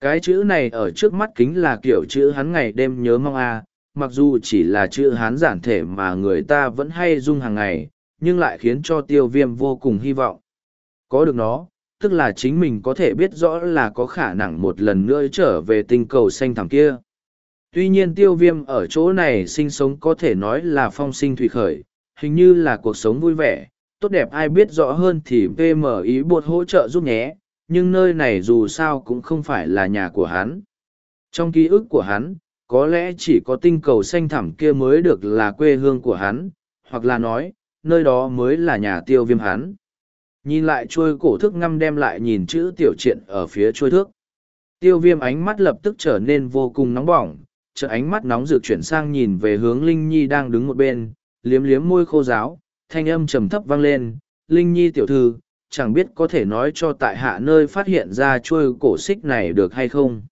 [SPEAKER 1] Cái chữ này ở trước mắt kính là kiểu chữ hắn ngày đêm nhớ mong a, mặc dù chỉ là chữ hán giản thể mà người ta vẫn hay dung hàng ngày, nhưng lại khiến cho tiêu viêm vô cùng hy vọng. Có được nó tức là chính mình có thể biết rõ là có khả năng một lần nữa trở về tinh cầu xanh thẳm kia. Tuy nhiên tiêu viêm ở chỗ này sinh sống có thể nói là phong sinh thủy khởi, hình như là cuộc sống vui vẻ, tốt đẹp ai biết rõ hơn thì pm ý bột hỗ trợ giúp nhé, nhưng nơi này dù sao cũng không phải là nhà của hắn. Trong ký ức của hắn, có lẽ chỉ có tinh cầu xanh thẳm kia mới được là quê hương của hắn, hoặc là nói, nơi đó mới là nhà tiêu viêm hắn nhìn lại trôi cổ thước ngăm đem lại nhìn chữ tiểu triện ở phía trôi thước. Tiêu viêm ánh mắt lập tức trở nên vô cùng nóng bỏng chợ ánh mắt nóng rực chuyển sang nhìn về hướng linh nhi đang đứng một bên, liếm liếm môi khô giáo thanh âm trầm thấp vang lên, linh nhi tiểu thư, chẳng biết có thể nói cho tại hạ nơi phát hiện ra trôi cổ xích này được hay không?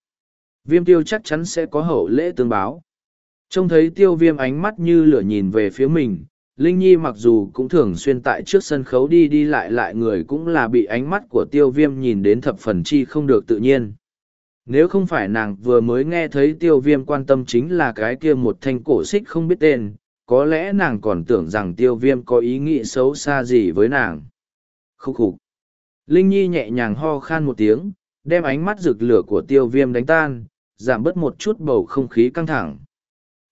[SPEAKER 1] Viêm tiêu chắc chắn sẽ có hậu lễ tương báo. Trông thấy tiêu viêm ánh mắt như lửa nhìn về phía mình linh nhi mặc dù cũng thường xuyên tại trước sân khấu đi đi lại lại người cũng là bị ánh mắt của tiêu viêm nhìn đến thập phần chi không được tự nhiên. Nếu không phải nàng vừa mới nghe thấy tiêu viêm quan tâm chính là cái kia một thanh cổ xích không biết tên, có lẽ nàng còn tưởng rằng tiêu viêm có ý nghĩ xấu xa gì với nàng. Khúc khục. Linh nhi nhẹ nhàng ho khan một tiếng, đem ánh mắt rực lửa của tiêu viêm đánh tan, giảm bớt một chút bầu không khí căng thẳng.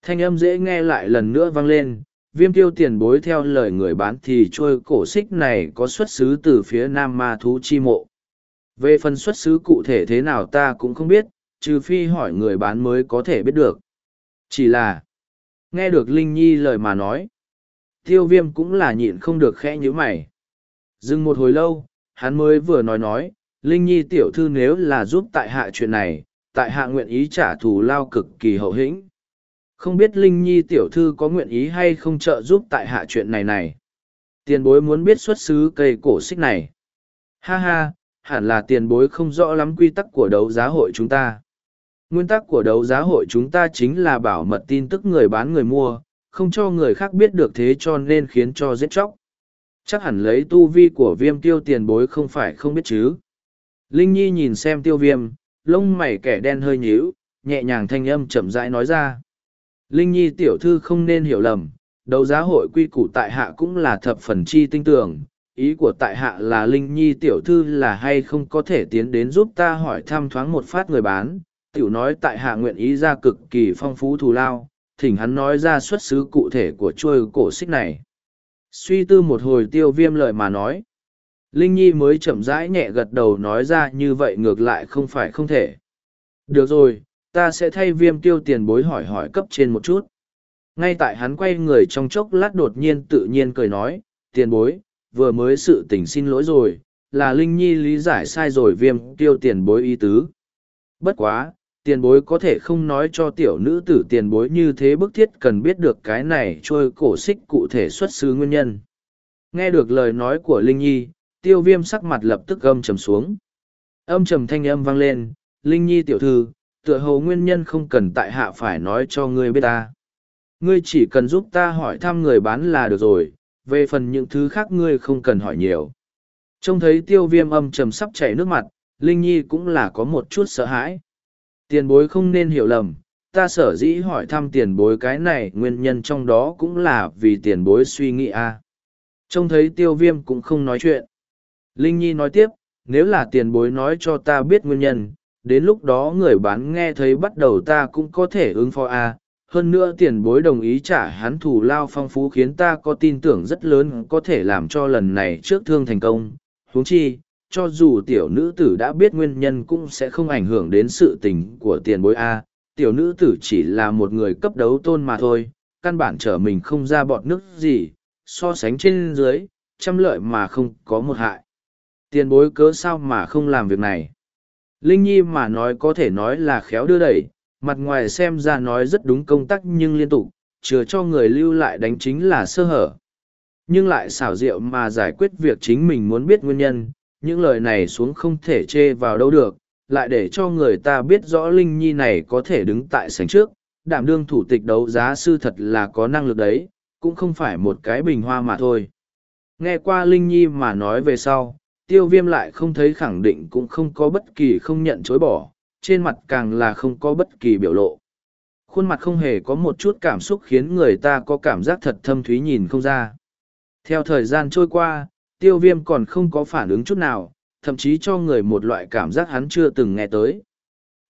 [SPEAKER 1] Thanh âm dễ nghe lại lần nữa vang lên viêm tiêu tiền bối theo lời người bán thì trôi cổ xích này có xuất xứ từ phía nam ma thú chi mộ. Về phần xuất xứ cụ thể thế nào ta cũng không biết, trừ phi hỏi người bán mới có thể biết được. Chỉ là, nghe được linh nhi lời mà nói, tiêu viêm cũng là nhịn không được khẽ nhíu mày. Dừng một hồi lâu, hắn mới vừa nói nói, linh nhi tiểu thư nếu là giúp tại hạ chuyện này, tại hạ nguyện ý trả thù lao cực kỳ hậu hĩnh không biết linh nhi tiểu thư có nguyện ý hay không trợ giúp tại hạ chuyện này này. Tiền bối muốn biết xuất xứ cây cổ xích này. Ha ha, hẳn là tiền bối không rõ lắm quy tắc của đấu giá hội chúng ta. Nguyên tắc của đấu giá hội chúng ta chính là bảo mật tin tức người bán người mua, không cho người khác biết được thế cho nên khiến cho giết chóc. Chắc hẳn lấy tu vi của viêm tiêu tiền bối không phải không biết chứ. Linh nhi nhìn xem tiêu viêm, lông mày kẻ đen hơi nhíu, nhẹ nhàng thanh âm chậm rãi nói ra linh nhi tiểu thư không nên hiểu lầm, đấu giá hội quy củ tại hạ cũng là thập phần chi tinh tưởng ý của tại hạ là linh nhi tiểu thư là hay không có thể tiến đến giúp ta hỏi thăm thoáng một phát người bán, tiểu nói tại hạ nguyện ý ra cực kỳ phong phú thù lao, thỉnh hắn nói ra xuất xứ cụ thể của chuôi cổ xích này. Suy tư một hồi tiêu viêm lợi mà nói, linh nhi mới chậm rãi nhẹ gật đầu nói ra như vậy ngược lại không phải không thể. Được rồi ta sẽ thay viêm tiêu tiền bối hỏi hỏi cấp trên một chút. Ngay tại hắn quay người trong chốc lát đột nhiên tự nhiên cười nói, tiền bối, vừa mới sự tình xin lỗi rồi, là linh nhi lý giải sai rồi viêm tiêu tiền bối ý tứ. Bất quá, tiền bối có thể không nói cho tiểu nữ tử tiền bối như thế bức thiết cần biết được cái này trôi cổ xích cụ thể xuất xứ nguyên nhân. Nghe được lời nói của linh nhi, tiêu viêm sắc mặt lập tức âm trầm xuống. Âm trầm thanh âm vang lên, linh nhi tiểu thư tựa hồ nguyên nhân không cần tại hạ phải nói cho ngươi biết ta. Ngươi chỉ cần giúp ta hỏi thăm người bán là được rồi, về phần những thứ khác ngươi không cần hỏi nhiều. Trông thấy tiêu viêm âm trầm sắp chảy nước mặt, linh nhi cũng là có một chút sợ hãi. Tiền bối không nên hiểu lầm, ta sở dĩ hỏi thăm tiền bối cái này nguyên nhân trong đó cũng là vì tiền bối suy nghĩ a. À. trông thấy tiêu viêm cũng không nói chuyện. Linh nhi nói tiếp, nếu là tiền bối nói cho ta biết nguyên nhân đến lúc đó người bán nghe thấy bắt đầu ta cũng có thể ứng phó a hơn nữa tiền bối đồng ý trả hắn thù lao phong phú khiến ta có tin tưởng rất lớn có thể làm cho lần này trước thương thành công. Huống chi, cho dù tiểu nữ tử đã biết nguyên nhân cũng sẽ không ảnh hưởng đến sự tình của tiền bối a tiểu nữ tử chỉ là một người cấp đấu tôn mà thôi, căn bản trở mình không ra bọt nước gì, so sánh trên dưới, trăm lợi mà không có một hại. Tiền bối cớ sao mà không làm việc này? Linh nhi mà nói có thể nói là khéo đưa đẩy, mặt ngoài xem ra nói rất đúng công tắc nhưng liên tục, chừa cho người lưu lại đánh chính là sơ hở. Nhưng lại xảo diệu mà giải quyết việc chính mình muốn biết nguyên nhân, những lời này xuống không thể chê vào đâu được, lại để cho người ta biết rõ linh nhi này có thể đứng tại sảnh trước, đảm đương thủ tịch đấu giá sư thật là có năng lực đấy, cũng không phải một cái bình hoa mà thôi. Nghe qua linh nhi mà nói về sau tiêu viêm lại không thấy khẳng định cũng không có bất kỳ không nhận chối bỏ, trên mặt càng là không có bất kỳ biểu lộ. Khuôn mặt không hề có một chút cảm xúc khiến người ta có cảm giác thật thâm thúy nhìn không ra. Theo thời gian trôi qua, tiêu viêm còn không có phản ứng chút nào, thậm chí cho người một loại cảm giác hắn chưa từng nghe tới.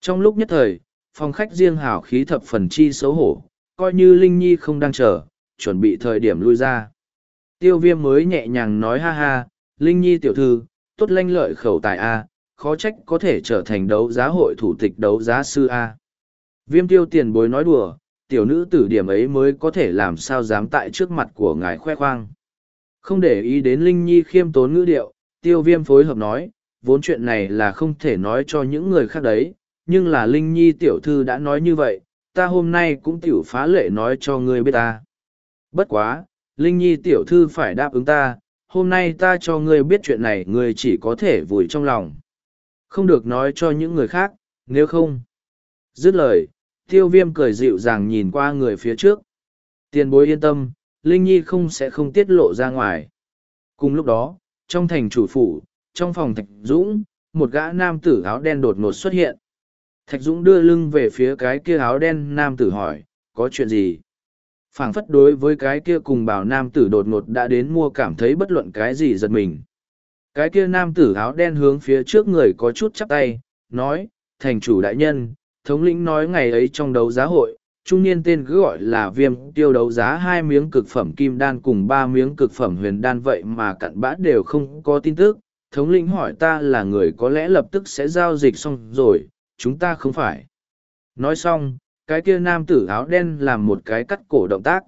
[SPEAKER 1] Trong lúc nhất thời, phòng khách riêng hào khí thập phần chi xấu hổ, coi như linh nhi không đang chờ, chuẩn bị thời điểm lui ra. Tiêu viêm mới nhẹ nhàng nói ha ha, linh nhi tiểu thư tốt lanh lợi khẩu tài a, khó trách có thể trở thành đấu giá hội thủ tịch đấu giá sư a. Viêm tiêu tiền bối nói đùa, tiểu nữ tử điểm ấy mới có thể làm sao dám tại trước mặt của ngài khoe khoang. Không để ý đến linh nhi khiêm tốn ngữ điệu, tiêu viêm phối hợp nói, vốn chuyện này là không thể nói cho những người khác đấy, nhưng là linh nhi tiểu thư đã nói như vậy, ta hôm nay cũng tiểu phá lệ nói cho ngươi biết ta. Bất quá, linh nhi tiểu thư phải đáp ứng ta hôm nay ta cho ngươi biết chuyện này, ngươi chỉ có thể vùi trong lòng. Không được nói cho những người khác, nếu không. Dứt lời, tiêu viêm cười dịu dàng nhìn qua người phía trước. Tiền bối yên tâm, linh nhi không sẽ không tiết lộ ra ngoài. Cùng lúc đó, trong thành chủ phủ, trong phòng thạch dũng, một gã nam tử áo đen đột ngột xuất hiện. Thạch dũng đưa lưng về phía cái kia áo đen nam tử hỏi, có chuyện gì? Phảng phất đối với cái kia cùng bảo nam tử đột ngột đã đến mua cảm thấy bất luận cái gì giật mình. Cái kia nam tử áo đen hướng phía trước người có chút chắp tay, nói, thành chủ đại nhân, thống lĩnh nói ngày ấy trong đấu giá hội, trung niên tên cứ gọi là viêm, tiêu đấu giá hai miếng cực phẩm kim đan cùng ba miếng cực phẩm huyền đan vậy mà cặn bã đều không có tin tức. Thống lĩnh hỏi ta là người có lẽ lập tức sẽ giao dịch xong rồi, chúng ta không phải. Nói xong cái kia nam tử áo đen làm một cái cắt cổ động tác.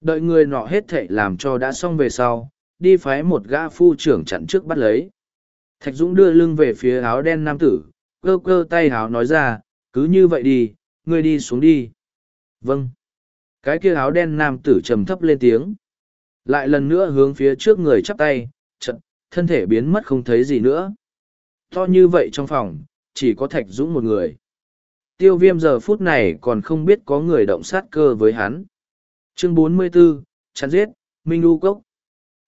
[SPEAKER 1] Đợi người nọ hết thệ làm cho đã xong về sau, đi phái một gã phu trưởng chặn trước bắt lấy. Thạch dũng đưa lưng về phía áo đen nam tử, cơ cơ tay áo nói ra, cứ như vậy đi, ngươi đi xuống đi. Vâng. Cái kia áo đen nam tử trầm thấp lên tiếng. Lại lần nữa hướng phía trước người chắp tay trận thân thể biến mất không thấy gì nữa. To như vậy trong phòng, chỉ có thạch dũng một người tiêu viêm giờ phút này còn không biết có người động sát cơ với hắn. Chương 44, chắn giết minh u cốc.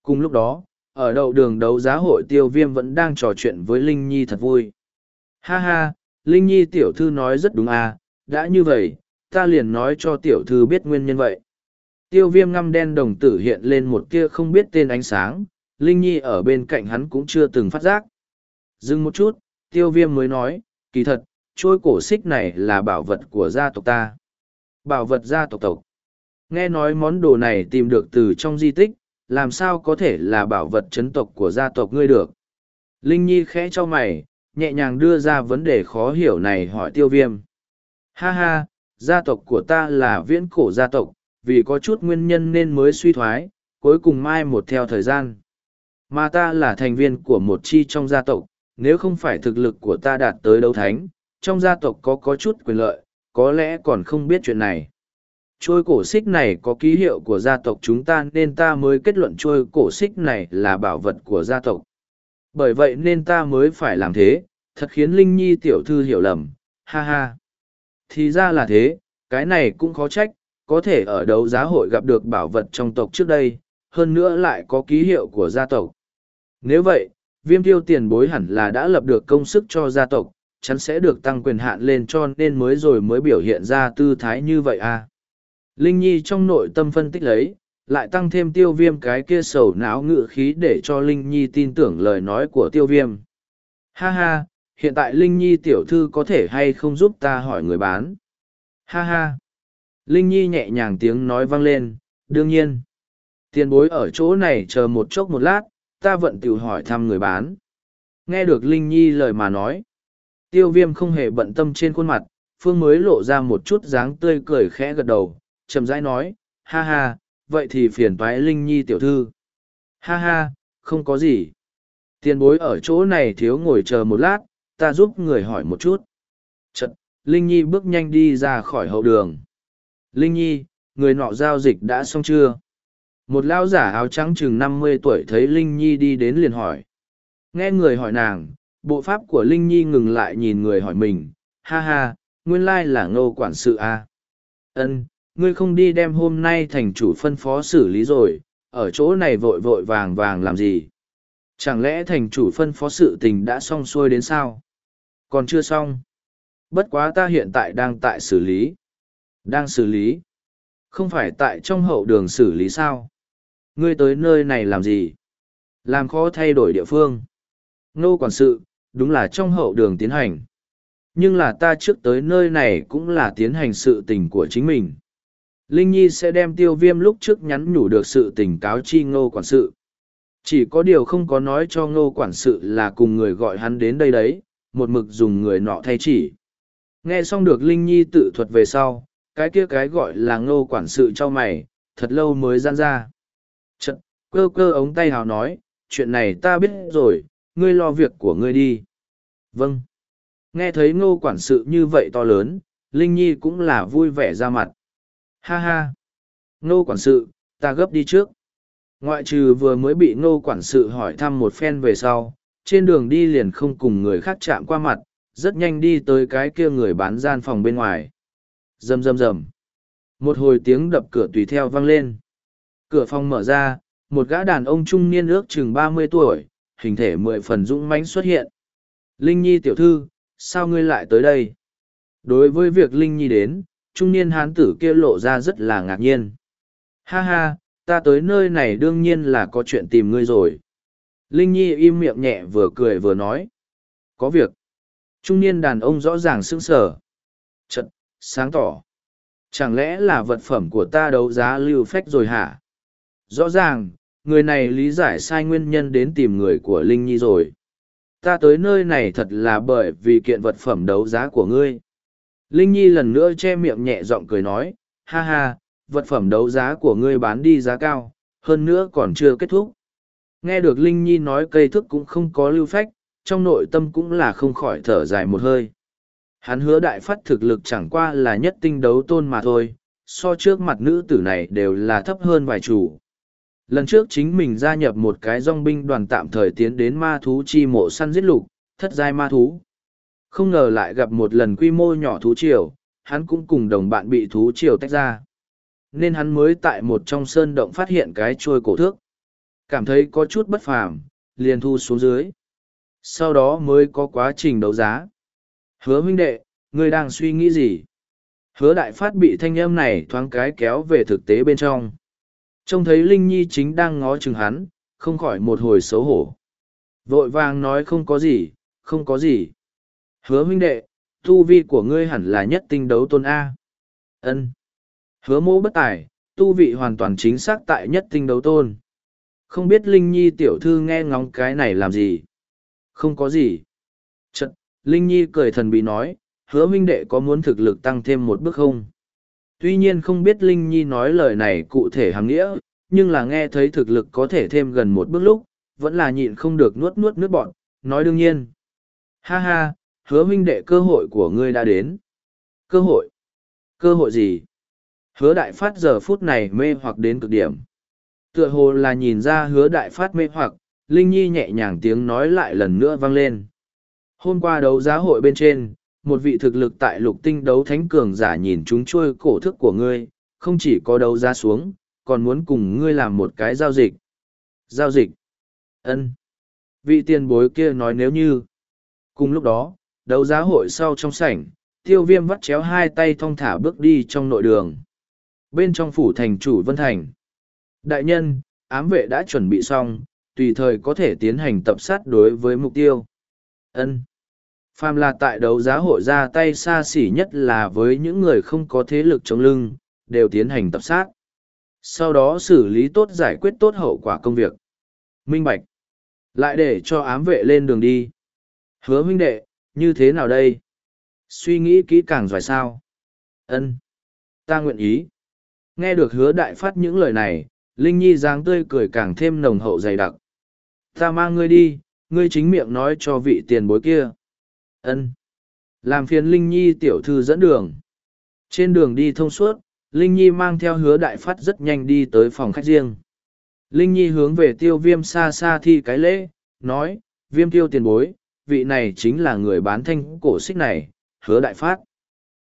[SPEAKER 1] Cùng lúc đó ở đầu đường đấu giá hội tiêu viêm vẫn đang trò chuyện với linh nhi thật vui. Ha ha linh nhi tiểu thư nói rất đúng à đã như vậy ta liền nói cho tiểu thư biết nguyên nhân vậy. Tiêu viêm ngăm đen đồng tử hiện lên một kia không biết tên ánh sáng linh nhi ở bên cạnh hắn cũng chưa từng phát giác. Dừng một chút tiêu viêm mới nói kỳ thật trôi cổ xích này là bảo vật của gia tộc ta. Bảo vật gia tộc tộc. Nghe nói món đồ này tìm được từ trong di tích, làm sao có thể là bảo vật chấn tộc của gia tộc ngươi được? Linh nhi khẽ cho mày, nhẹ nhàng đưa ra vấn đề khó hiểu này hỏi tiêu viêm. Ha ha, gia tộc của ta là viễn cổ gia tộc, vì có chút nguyên nhân nên mới suy thoái, cuối cùng mai một theo thời gian. Mà ta là thành viên của một chi trong gia tộc, nếu không phải thực lực của ta đạt tới đấu thánh trong gia tộc có có chút quyền lợi, có lẽ còn không biết chuyện này. Trôi cổ xích này có ký hiệu của gia tộc chúng ta nên ta mới kết luận trôi cổ xích này là bảo vật của gia tộc. Bởi vậy nên ta mới phải làm thế, thật khiến linh nhi tiểu thư hiểu lầm, ha ha. Thì ra là thế, cái này cũng khó trách, có thể ở đấu giá hội gặp được bảo vật trong tộc trước đây, hơn nữa lại có ký hiệu của gia tộc. Nếu vậy, viêm tiêu tiền bối hẳn là đã lập được công sức cho gia tộc chắn sẽ được tăng quyền hạn lên cho nên mới rồi mới biểu hiện ra tư thái như vậy à. Linh Nhi trong nội tâm phân tích lấy, lại tăng thêm tiêu viêm cái kia sầu não ngự khí để cho Linh Nhi tin tưởng lời nói của tiêu viêm. Ha ha, hiện tại Linh Nhi tiểu thư có thể hay không giúp ta hỏi người bán? Ha ha. Linh Nhi nhẹ nhàng tiếng nói vang lên, đương nhiên. Tiền bối ở chỗ này chờ một chốc một lát, ta vận tiểu hỏi thăm người bán. Nghe được Linh Nhi lời mà nói. Tiêu viêm không hề bận tâm trên khuôn mặt, Phương mới lộ ra một chút dáng tươi cười khẽ gật đầu, chậm rãi nói, ha ha, vậy thì phiền toái Linh Nhi tiểu thư. Ha ha, không có gì. Tiền bối ở chỗ này thiếu ngồi chờ một lát, ta giúp người hỏi một chút. Chật, Linh Nhi bước nhanh đi ra khỏi hậu đường. Linh Nhi, người nọ giao dịch đã xong chưa? Một lão giả áo trắng chừng năm mươi tuổi thấy Linh Nhi đi đến liền hỏi. Nghe người hỏi nàng, bộ pháp của Linh Nhi ngừng lại nhìn người hỏi mình. Ha ha, nguyên lai là ngô quản sự a à? ân ngươi không đi đem hôm nay thành chủ phân phó xử lý rồi, ở chỗ này vội vội vàng vàng làm gì? Chẳng lẽ thành chủ phân phó sự tình đã xong xuôi đến sao? Còn chưa xong. Bất quá ta hiện tại đang tại xử lý. Đang xử lý. Không phải tại trong hậu đường xử lý sao? Ngươi tới nơi này làm gì? Làm khó thay đổi địa phương. Nô quản sự, đúng là trong hậu đường tiến hành. Nhưng là ta trước tới nơi này cũng là tiến hành sự tình của chính mình. Linh Nhi sẽ đem tiêu viêm lúc trước nhắn nhủ được sự tình cáo chi ngô quản sự. Chỉ có điều không có nói cho ngô quản sự là cùng người gọi hắn đến đây đấy, một mực dùng người nọ thay chỉ. Nghe xong được Linh Nhi tự thuật về sau, cái kia cái gọi là ngô quản sự cho mày, thật lâu mới gian ra. Chật, cơ cơ ống tay hào nói, chuyện này ta biết rồi, ngươi lo việc của ngươi đi. Vâng. Nghe thấy ngô quản sự như vậy to lớn, Linh Nhi cũng là vui vẻ ra mặt. Ha ha! Ngô quản sự, ta gấp đi trước. Ngoại trừ vừa mới bị ngô quản sự hỏi thăm một phen về sau, trên đường đi liền không cùng người khác chạm qua mặt, rất nhanh đi tới cái kia người bán gian phòng bên ngoài. Rầm rầm rầm. Một hồi tiếng đập cửa tùy theo vang lên. Cửa phòng mở ra, một gã đàn ông trung niên ước chừng ba mươi tuổi, hình thể mười phần dũng mãnh xuất hiện. Linh Nhi tiểu thư, sao ngươi lại tới đây? Đối với việc Linh Nhi đến, trung niên hán tử kia lộ ra rất là ngạc nhiên. Ha ha, ta tới nơi này đương nhiên là có chuyện tìm ngươi rồi. Linh Nhi im miệng nhẹ vừa cười vừa nói. Có việc. Trung niên đàn ông rõ ràng sững sờ. Chật, sáng tỏ. Chẳng lẽ là vật phẩm của ta đấu giá lưu phách rồi hả? Rõ ràng, người này lý giải sai nguyên nhân đến tìm người của Linh Nhi rồi. Ta tới nơi này thật là bởi vì kiện vật phẩm đấu giá của ngươi. Linh Nhi lần nữa che miệng nhẹ giọng cười nói, ha ha, vật phẩm đấu giá của ngươi bán đi giá cao, hơn nữa còn chưa kết thúc. Nghe được Linh Nhi nói cây thức cũng không có lưu phách, trong nội tâm cũng là không khỏi thở dài một hơi. Hắn hứa đại phát thực lực chẳng qua là nhất tinh đấu tôn mà thôi, so trước mặt nữ tử này đều là thấp hơn vài chủ. Lần trước chính mình gia nhập một cái dòng binh đoàn tạm thời tiến đến ma thú chi mộ săn giết lục, thất giai ma thú. Không ngờ lại gặp một lần quy mô nhỏ thú triều, hắn cũng cùng đồng bạn bị thú triều tách ra. Nên hắn mới tại một trong sơn động phát hiện cái trôi cổ thước. Cảm thấy có chút bất phàm, liền thu xuống dưới. Sau đó mới có quá trình đấu giá. Hứa huynh đệ, ngươi đang suy nghĩ gì? Hứa đại phát bị thanh âm này thoáng cái kéo về thực tế bên trong. Trông thấy Linh Nhi chính đang ngó chừng hắn, không khỏi một hồi xấu hổ. Vội vàng nói không có gì, không có gì. Hứa huynh đệ, tu vi của ngươi hẳn là nhất tinh đấu tôn A. ân Hứa mô bất tài, tu vị hoàn toàn chính xác tại nhất tinh đấu tôn. Không biết Linh Nhi tiểu thư nghe ngóng cái này làm gì? Không có gì. Chật, Linh Nhi cười thần bí nói, hứa huynh đệ có muốn thực lực tăng thêm một bước không? Tuy nhiên không biết Linh Nhi nói lời này cụ thể hàng nghĩa, nhưng là nghe thấy thực lực có thể thêm gần một bước lúc, vẫn là nhịn không được nuốt nuốt nước bọn, nói đương nhiên. Ha ha, hứa huynh đệ cơ hội của ngươi đã đến. Cơ hội? Cơ hội gì? Hứa đại phát giờ phút này mê hoặc đến cực điểm. Tựa hồ là nhìn ra hứa đại phát mê hoặc, Linh Nhi nhẹ nhàng tiếng nói lại lần nữa vang lên. Hôm qua đấu giá hội bên trên, một vị thực lực tại lục tinh đấu thánh cường giả nhìn chúng trôi cổ thức của ngươi, không chỉ có đấu ra xuống, còn muốn cùng ngươi làm một cái giao dịch. Giao dịch? ân Vị tiền bối kia nói nếu như. Cùng lúc đó, đấu giá hội sau trong sảnh, tiêu viêm vắt chéo hai tay thong thả bước đi trong nội đường. Bên trong phủ thành chủ Vân Thành. Đại nhân, ám vệ đã chuẩn bị xong, tùy thời có thể tiến hành tập sát đối với mục tiêu. ân Phàm là tại đấu giá hội ra tay xa xỉ nhất là với những người không có thế lực chống lưng, đều tiến hành tập sát. Sau đó xử lý tốt giải quyết tốt hậu quả công việc. Minh Bạch. Lại để cho ám vệ lên đường đi. Hứa minh đệ, như thế nào đây? Suy nghĩ kỹ càng rồi sao? Ân, Ta nguyện ý. Nghe được hứa đại phát những lời này, Linh Nhi dáng tươi cười càng thêm nồng hậu dày đặc. Ta mang ngươi đi, ngươi chính miệng nói cho vị tiền bối kia ân Làm phiền Linh Nhi tiểu thư dẫn đường. Trên đường đi thông suốt, Linh Nhi mang theo hứa đại phát rất nhanh đi tới phòng khách riêng. Linh Nhi hướng về tiêu viêm xa xa thi cái lễ, nói, viêm tiêu tiền bối, vị này chính là người bán thanh cổ xích này, hứa đại phát.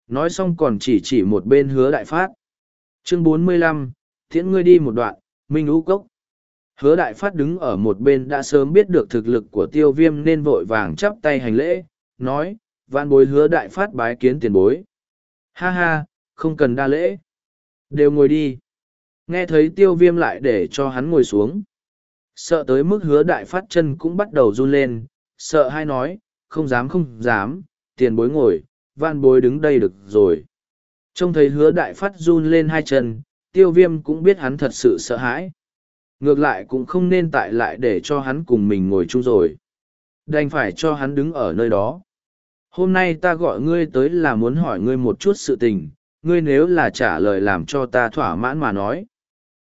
[SPEAKER 1] Nói xong còn chỉ chỉ một bên hứa đại phát. Chương bốn mươi lăm, thiện ngươi đi một đoạn, minh ú cốc. Hứa đại phát đứng ở một bên đã sớm biết được thực lực của tiêu viêm nên vội vàng chắp tay hành lễ, nói, vạn bối hứa đại phát bái kiến tiền bối. Ha ha, không cần đa lễ. Đều ngồi đi. Nghe thấy tiêu viêm lại để cho hắn ngồi xuống. Sợ tới mức hứa đại phát chân cũng bắt đầu run lên, sợ hay nói, không dám không dám, tiền bối ngồi, van bối đứng đây được rồi. Trông thấy hứa đại phát run lên hai chân, tiêu viêm cũng biết hắn thật sự sợ hãi. Ngược lại cũng không nên tại lại để cho hắn cùng mình ngồi chung rồi. Đành phải cho hắn đứng ở nơi đó. Hôm nay ta gọi ngươi tới là muốn hỏi ngươi một chút sự tình, ngươi nếu là trả lời làm cho ta thỏa mãn mà nói.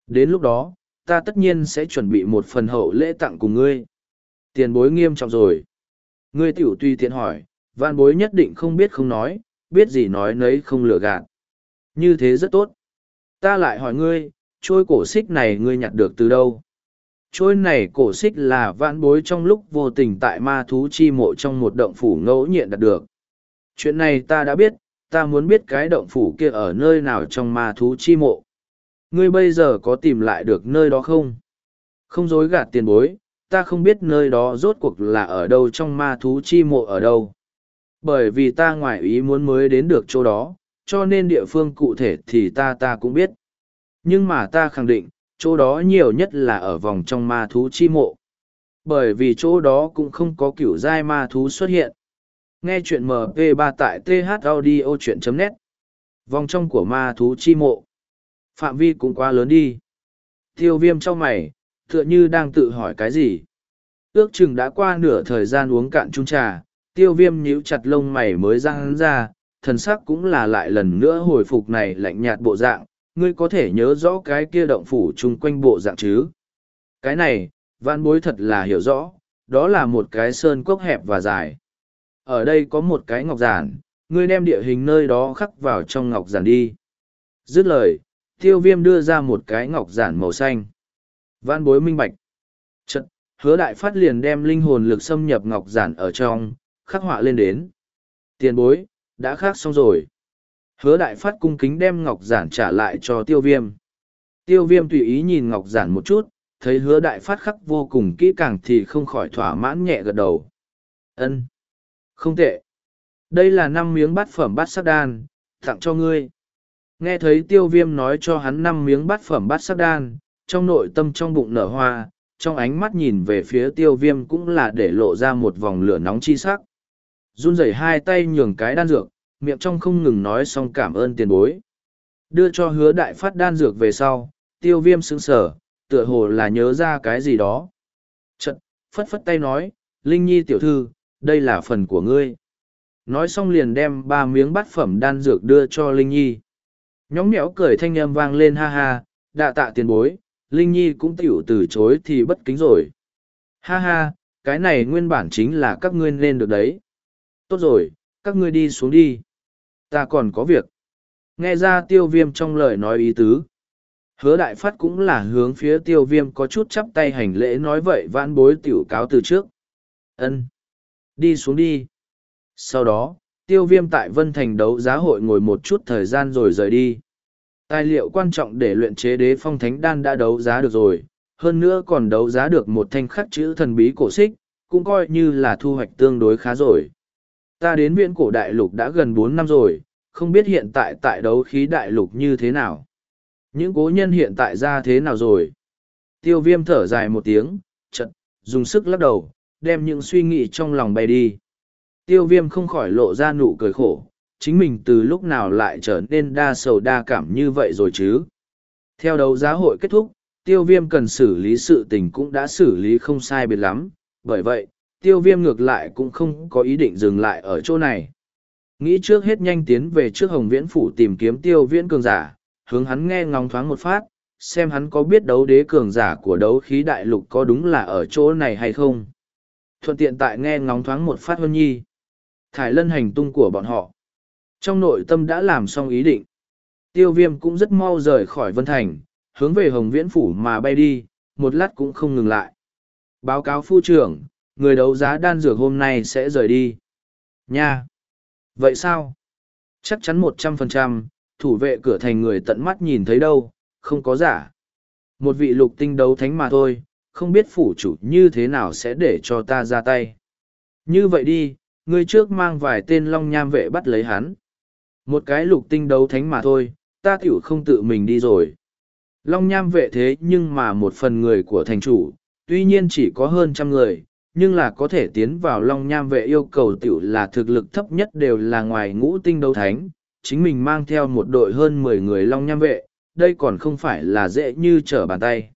[SPEAKER 1] Đến lúc đó, ta tất nhiên sẽ chuẩn bị một phần hậu lễ tặng cùng ngươi. Tiền bối nghiêm trọng rồi. Ngươi tiểu tùy tiện hỏi, van bối nhất định không biết không nói, biết gì nói nấy không lừa gạt. Như thế rất tốt. Ta lại hỏi ngươi, trôi cổ xích này ngươi nhặt được từ đâu? Trôi này cổ xích là vãn bối trong lúc vô tình tại ma thú chi mộ trong một động phủ ngẫu nhiên đạt được. Chuyện này ta đã biết, ta muốn biết cái động phủ kia ở nơi nào trong ma thú chi mộ. Ngươi bây giờ có tìm lại được nơi đó không? Không dối gạt tiền bối, ta không biết nơi đó rốt cuộc là ở đâu trong ma thú chi mộ ở đâu. Bởi vì ta ngoại ý muốn mới đến được chỗ đó, cho nên địa phương cụ thể thì ta ta cũng biết. Nhưng mà ta khẳng định, chỗ đó nhiều nhất là ở vòng trong ma thú chi mộ. Bởi vì chỗ đó cũng không có kiểu giai ma thú xuất hiện. Nghe chuyện MP3 tại thaudio.net Vòng trong của ma thú chi mộ. Phạm vi cũng quá lớn đi. Tiêu viêm trong mày, tựa như đang tự hỏi cái gì. Ước chừng đã qua nửa thời gian uống cạn chung trà, tiêu viêm nhíu chặt lông mày mới răng ra, thần sắc cũng là lại lần nữa hồi phục này lạnh nhạt bộ dạng, ngươi có thể nhớ rõ cái kia động phủ chung quanh bộ dạng chứ. Cái này, văn bối thật là hiểu rõ, đó là một cái sơn cốc hẹp và dài. Ở đây có một cái ngọc giản, ngươi đem địa hình nơi đó khắc vào trong ngọc giản đi. Dứt lời, tiêu viêm đưa ra một cái ngọc giản màu xanh. Văn bối minh bạch. Trận, hứa đại phát liền đem linh hồn lực xâm nhập ngọc giản ở trong, khắc họa lên đến. Tiền bối, đã khắc xong rồi. Hứa đại phát cung kính đem ngọc giản trả lại cho tiêu viêm. Tiêu viêm tùy ý nhìn ngọc giản một chút, thấy hứa đại phát khắc vô cùng kỹ càng thì không khỏi thỏa mãn nhẹ gật đầu. ân Không tệ. Đây là năm miếng bát phẩm bát sắc đan, tặng cho ngươi. Nghe thấy tiêu viêm nói cho hắn năm miếng bát phẩm bát sắc đan, trong nội tâm trong bụng nở hoa, trong ánh mắt nhìn về phía tiêu viêm cũng là để lộ ra một vòng lửa nóng chi sắc. Run rẩy hai tay nhường cái đan dược, miệng trong không ngừng nói xong cảm ơn tiền bối. Đưa cho hứa đại phát đan dược về sau, tiêu viêm sững sở, tựa hồ là nhớ ra cái gì đó. Chật, phất phất tay nói, Linh Nhi tiểu thư, đây là phần của ngươi. Nói xong liền đem ba miếng bát phẩm đan dược đưa cho Linh Nhi. Nhóng nhẽo cười thanh âm vang lên ha ha, đạ tạ tiền bối, Linh Nhi cũng tiểu từ chối thì bất kính rồi. Ha ha, cái này nguyên bản chính là các ngươi nên được đấy. Tốt rồi, các ngươi đi xuống đi. Ta còn có việc. Nghe ra tiêu viêm trong lời nói ý tứ. Hứa đại phát cũng là hướng phía tiêu viêm có chút chắp tay hành lễ nói vậy vãn bối tiểu cáo từ trước. ân Đi xuống đi. Sau đó, tiêu viêm tại Vân Thành đấu giá hội ngồi một chút thời gian rồi rời đi. Tài liệu quan trọng để luyện chế đế phong thánh đan đã đấu giá được rồi, hơn nữa còn đấu giá được một thanh khắc chữ thần bí cổ xích, cũng coi như là thu hoạch tương đối khá rồi. Ta đến viễn cổ đại lục đã gần bốn năm rồi, không biết hiện tại tại đấu khí đại lục như thế nào. Những cố nhân hiện tại ra thế nào rồi? Tiêu viêm thở dài một tiếng, chật, dùng sức lắc đầu, đem những suy nghĩ trong lòng bay đi. Tiêu viêm không khỏi lộ ra nụ cười khổ, chính mình từ lúc nào lại trở nên đa sầu đa cảm như vậy rồi chứ. Theo đấu giá hội kết thúc, tiêu viêm cần xử lý sự tình cũng đã xử lý không sai biệt lắm, bởi vậy, tiêu viêm ngược lại cũng không có ý định dừng lại ở chỗ này. Nghĩ trước hết nhanh tiến về trước Hồng Viễn Phủ tìm kiếm tiêu viễn cường giả, hướng hắn nghe ngóng thoáng một phát, xem hắn có biết đấu đế cường giả của đấu khí đại lục có đúng là ở chỗ này hay không. Thuận tiện tại nghe ngóng thoáng một phát hơn nhi. Thải lân hành tung của bọn họ. Trong nội tâm đã làm xong ý định. Tiêu viêm cũng rất mau rời khỏi Vân Thành, hướng về Hồng Viễn Phủ mà bay đi, một lát cũng không ngừng lại. Báo cáo phu trưởng, người đấu giá đan dược hôm nay sẽ rời đi. Nha! Vậy sao? Chắc chắn một trăm phần trăm, thủ vệ cửa thành người tận mắt nhìn thấy đâu, không có giả. Một vị lục tinh đấu thánh mà thôi, không biết phủ chủ như thế nào sẽ để cho ta ra tay. Như vậy đi, người trước mang vài tên long nham vệ bắt lấy hắn. Một cái lục tinh đấu thánh mà thôi, ta tiểu không tự mình đi rồi. Long nham vệ thế nhưng mà một phần người của thành chủ, tuy nhiên chỉ có hơn trăm người, nhưng là có thể tiến vào long nham vệ yêu cầu tiểu là thực lực thấp nhất đều là ngoài ngũ tinh đấu thánh, chính mình mang theo một đội hơn mười người long nham vệ, đây còn không phải là dễ như trở bàn tay.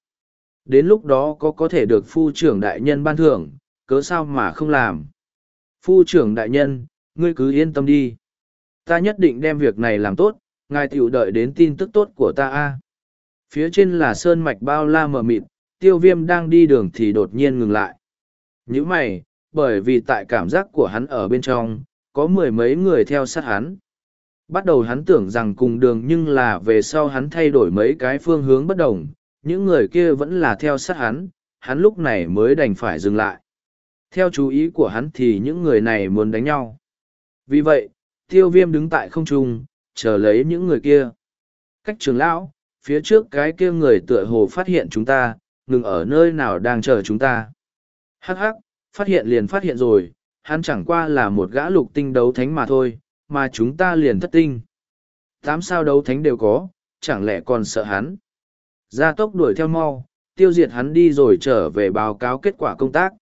[SPEAKER 1] Đến lúc đó có có thể được phu trưởng đại nhân ban thưởng, cớ sao mà không làm. Phu trưởng đại nhân, ngươi cứ yên tâm đi. Ta nhất định đem việc này làm tốt, ngài tiểu đợi đến tin tức tốt của ta a. Phía trên là sơn mạch bao la mờ mịt, tiêu viêm đang đi đường thì đột nhiên ngừng lại. Những mày, bởi vì tại cảm giác của hắn ở bên trong, có mười mấy người theo sát hắn. Bắt đầu hắn tưởng rằng cùng đường nhưng là về sau hắn thay đổi mấy cái phương hướng bất đồng, những người kia vẫn là theo sát hắn, hắn lúc này mới đành phải dừng lại. Theo chú ý của hắn thì những người này muốn đánh nhau. Vì vậy, tiêu viêm đứng tại không trung, chờ lấy những người kia. Cách trường lão, phía trước cái kia người tựa hồ phát hiện chúng ta, ngừng ở nơi nào đang chờ chúng ta. Hắc hắc, phát hiện liền phát hiện rồi, hắn chẳng qua là một gã lục tinh đấu thánh mà thôi, mà chúng ta liền thất tinh. Tám sao đấu thánh đều có, chẳng lẽ còn sợ hắn. Gia tốc đuổi theo mau, tiêu diệt hắn đi rồi trở về báo cáo kết quả công tác.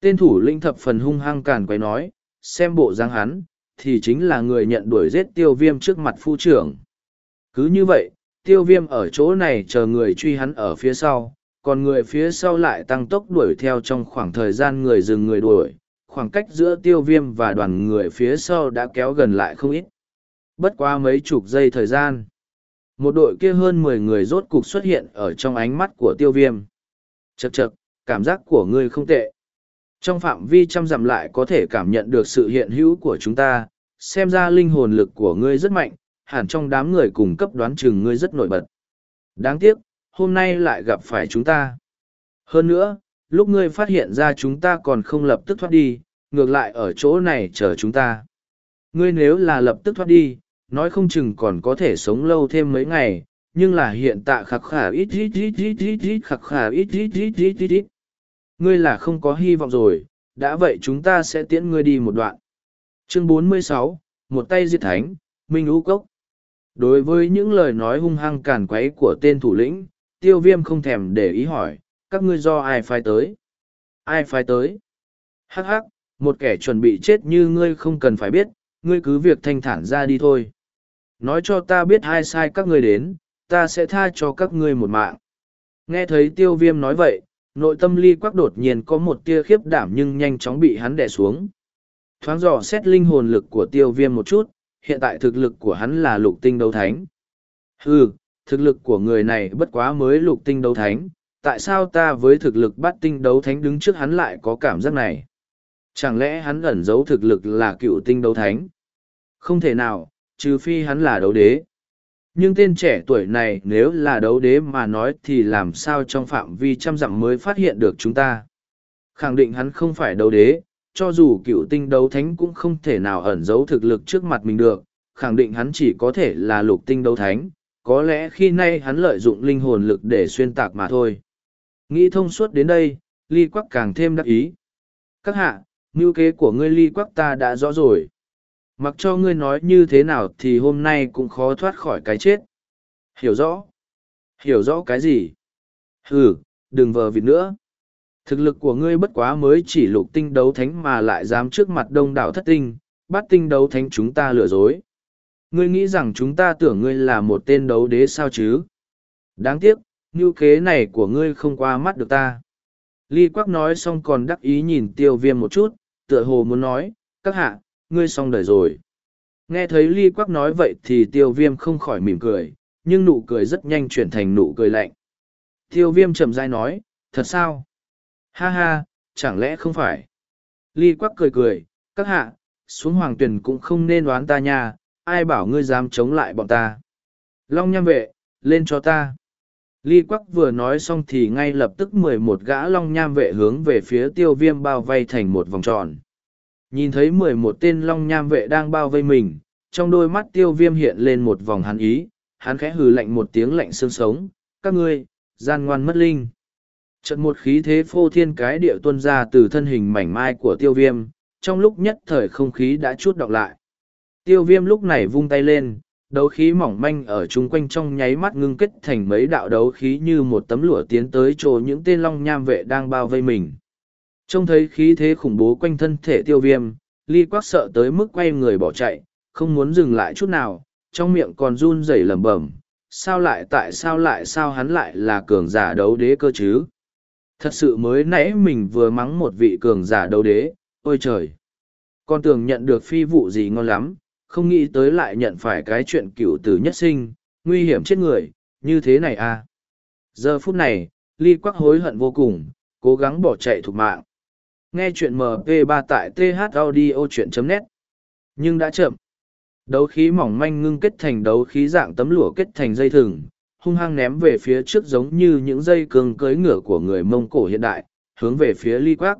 [SPEAKER 1] Tên thủ linh thập phần hung hăng càn quay nói, xem bộ dáng hắn, thì chính là người nhận đuổi giết tiêu viêm trước mặt phu trưởng. Cứ như vậy, tiêu viêm ở chỗ này chờ người truy hắn ở phía sau, còn người phía sau lại tăng tốc đuổi theo trong khoảng thời gian người dừng người đuổi, khoảng cách giữa tiêu viêm và đoàn người phía sau đã kéo gần lại không ít. Bất qua mấy chục giây thời gian, một đội kia hơn mười người rốt cục xuất hiện ở trong ánh mắt của tiêu viêm. chật chật cảm giác của ngươi không tệ. Trong phạm vi trăm dặm lại có thể cảm nhận được sự hiện hữu của chúng ta, xem ra linh hồn lực của ngươi rất mạnh, hẳn trong đám người cùng cấp đoán chừng ngươi rất nổi bật. Đáng tiếc, hôm nay lại gặp phải chúng ta. Hơn nữa, lúc ngươi phát hiện ra chúng ta còn không lập tức thoát đi, ngược lại ở chỗ này chờ chúng ta. Ngươi nếu là lập tức thoát đi, nói không chừng còn có thể sống lâu thêm mấy ngày, nhưng là hiện tại khắc khả ít ít ít ít ít ít khắc khả ít ít ít ít ít ít. Ngươi là không có hy vọng rồi, đã vậy chúng ta sẽ tiễn ngươi đi một đoạn. Chương 46, một tay diệt thánh, Minh Ú Cốc. Đối với những lời nói hung hăng càn quấy của tên thủ lĩnh, tiêu viêm không thèm để ý hỏi, các ngươi do ai phái tới? Ai phái tới? Hắc hắc, một kẻ chuẩn bị chết như ngươi không cần phải biết, ngươi cứ việc thanh thản ra đi thôi. Nói cho ta biết ai sai các ngươi đến, ta sẽ tha cho các ngươi một mạng. Nghe thấy tiêu viêm nói vậy, nội tâm ly quắc đột nhiên có một tia khiếp đảm nhưng nhanh chóng bị hắn đè xuống. Thoáng dò xét linh hồn lực của tiêu viêm một chút, hiện tại thực lực của hắn là lục tinh đấu thánh. Hừ, thực lực của người này bất quá mới lục tinh đấu thánh, tại sao ta với thực lực bát tinh đấu thánh đứng trước hắn lại có cảm giác này? Chẳng lẽ hắn ẩn giấu thực lực là cựu tinh đấu thánh? Không thể nào, trừ phi hắn là đấu đế. Nhưng tên trẻ tuổi này nếu là đấu đế mà nói thì làm sao trong phạm vi trăm dặm mới phát hiện được chúng ta? Khẳng định hắn không phải đấu đế, cho dù cựu tinh đấu thánh cũng không thể nào ẩn giấu thực lực trước mặt mình được, khẳng định hắn chỉ có thể là lục tinh đấu thánh, có lẽ khi nay hắn lợi dụng linh hồn lực để xuyên tạc mà thôi. Nghĩ thông suốt đến đây, ly quắc càng thêm đắc ý. Các hạ, mưu kế của ngươi ly quắc ta đã rõ rồi. Mặc cho ngươi nói như thế nào thì hôm nay cũng khó thoát khỏi cái chết. Hiểu rõ. Hiểu rõ cái gì? Ừ, đừng vờ vịt nữa. Thực lực của ngươi bất quá mới chỉ lục tinh đấu thánh mà lại dám trước mặt đông đảo thất tinh, bắt tinh đấu thánh chúng ta lừa dối. Ngươi nghĩ rằng chúng ta tưởng ngươi là một tên đấu đế sao chứ? Đáng tiếc, như kế này của ngươi không qua mắt được ta. Ly Quắc nói xong còn đắc ý nhìn tiêu viêm một chút, tựa hồ muốn nói, các hạ, ngươi xong đời rồi. Nghe thấy Ly Quắc nói vậy thì tiêu viêm không khỏi mỉm cười, nhưng nụ cười rất nhanh chuyển thành nụ cười lạnh. Tiêu viêm chậm rãi nói, thật sao? Ha ha, chẳng lẽ không phải? Ly Quắc cười cười, các hạ, xuống hoàng tuyển cũng không nên đoán ta nha, ai bảo ngươi dám chống lại bọn ta. Long nham vệ, lên cho ta. Ly Quắc vừa nói xong thì ngay lập tức mười một gã long nham vệ hướng về phía tiêu viêm bao vây thành một vòng tròn. Nhìn thấy mười một tên long nham vệ đang bao vây mình, trong đôi mắt tiêu viêm hiện lên một vòng hắn ý, hắn khẽ hừ lạnh một tiếng lạnh xương sống, các ngươi, gian ngoan mất linh. Trận một khí thế phô thiên cái địa tuân ra từ thân hình mảnh mai của tiêu viêm, trong lúc nhất thời không khí đã chút đọc lại. Tiêu viêm lúc này vung tay lên, đấu khí mỏng manh ở chung quanh trong nháy mắt ngưng kết thành mấy đạo đấu khí như một tấm lụa tiến tới chỗ những tên long nham vệ đang bao vây mình. Trông thấy khí thế khủng bố quanh thân thể tiêu viêm, ly quắc sợ tới mức quay người bỏ chạy, không muốn dừng lại chút nào, trong miệng còn run rẩy lẩm bẩm. Sao lại tại sao lại sao hắn lại là cường giả đấu đế cơ chứ? Thật sự mới nãy mình vừa mắng một vị cường giả đấu đế, ôi trời! Con tưởng nhận được phi vụ gì ngon lắm, không nghĩ tới lại nhận phải cái chuyện cựu tử nhất sinh, nguy hiểm chết người, như thế này à. Giờ phút này, Ly Quắc hối hận vô cùng, cố gắng bỏ chạy thục mạng. Nghe chuyện MP3 tại thaudio.net Nhưng đã chậm. Đấu khí mỏng manh ngưng kết thành đấu khí dạng tấm lụa kết thành dây thừng, hung hăng ném về phía trước giống như những dây cường cưới ngựa của người Mông Cổ hiện đại, hướng về phía Ly Quắc.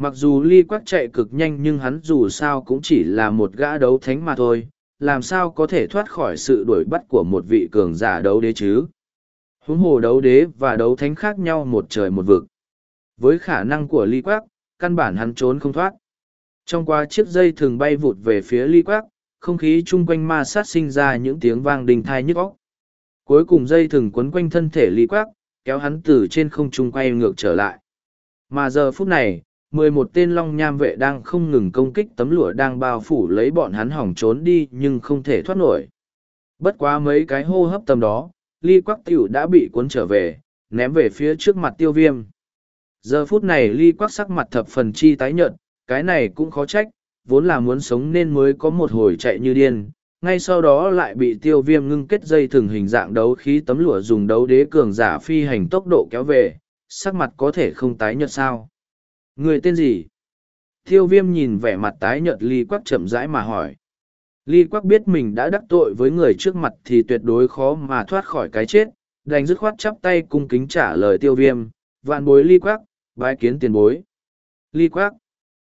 [SPEAKER 1] Mặc dù ly quắc chạy cực nhanh nhưng hắn dù sao cũng chỉ là một gã đấu thánh mà thôi, làm sao có thể thoát khỏi sự đuổi bắt của một vị cường giả đấu đế chứ. Huống hồ đấu đế và đấu thánh khác nhau một trời một vực. Với khả năng của ly quắc, căn bản hắn trốn không thoát. Trong qua chiếc dây thường bay vụt về phía ly quắc, không khí chung quanh ma sát sinh ra những tiếng vang đình thai nhức óc. Cuối cùng dây thừng quấn quanh thân thể ly quắc, kéo hắn từ trên không trung quay ngược trở lại. Mà giờ phút này, mười một tên long nham vệ đang không ngừng công kích tấm lụa đang bao phủ lấy bọn hắn hỏng trốn đi nhưng không thể thoát nổi. Bất quá mấy cái hô hấp tầm đó, ly quắc t i ể u đã bị cuốn trở về, ném về phía trước mặt tiêu viêm. Giờ phút này ly quắc sắc mặt thập phần chi tái nhợt, cái này cũng khó trách, vốn là muốn sống nên mới có một hồi chạy như điên, ngay sau đó lại bị tiêu viêm ngưng kết dây thừng hình dạng đấu khí tấm lụa dùng đấu đế cường giả phi hành tốc độ kéo về, sắc mặt có thể không tái nhợt sao? Người tên gì? Tiêu viêm nhìn vẻ mặt tái nhợt ly quắc chậm rãi mà hỏi. Ly quắc biết mình đã đắc tội với người trước mặt thì tuyệt đối khó mà thoát khỏi cái chết, đành dứt khoát chắp tay cung kính trả lời tiêu viêm, vạn bối ly quắc, bái kiến tiền bối. Ly quắc,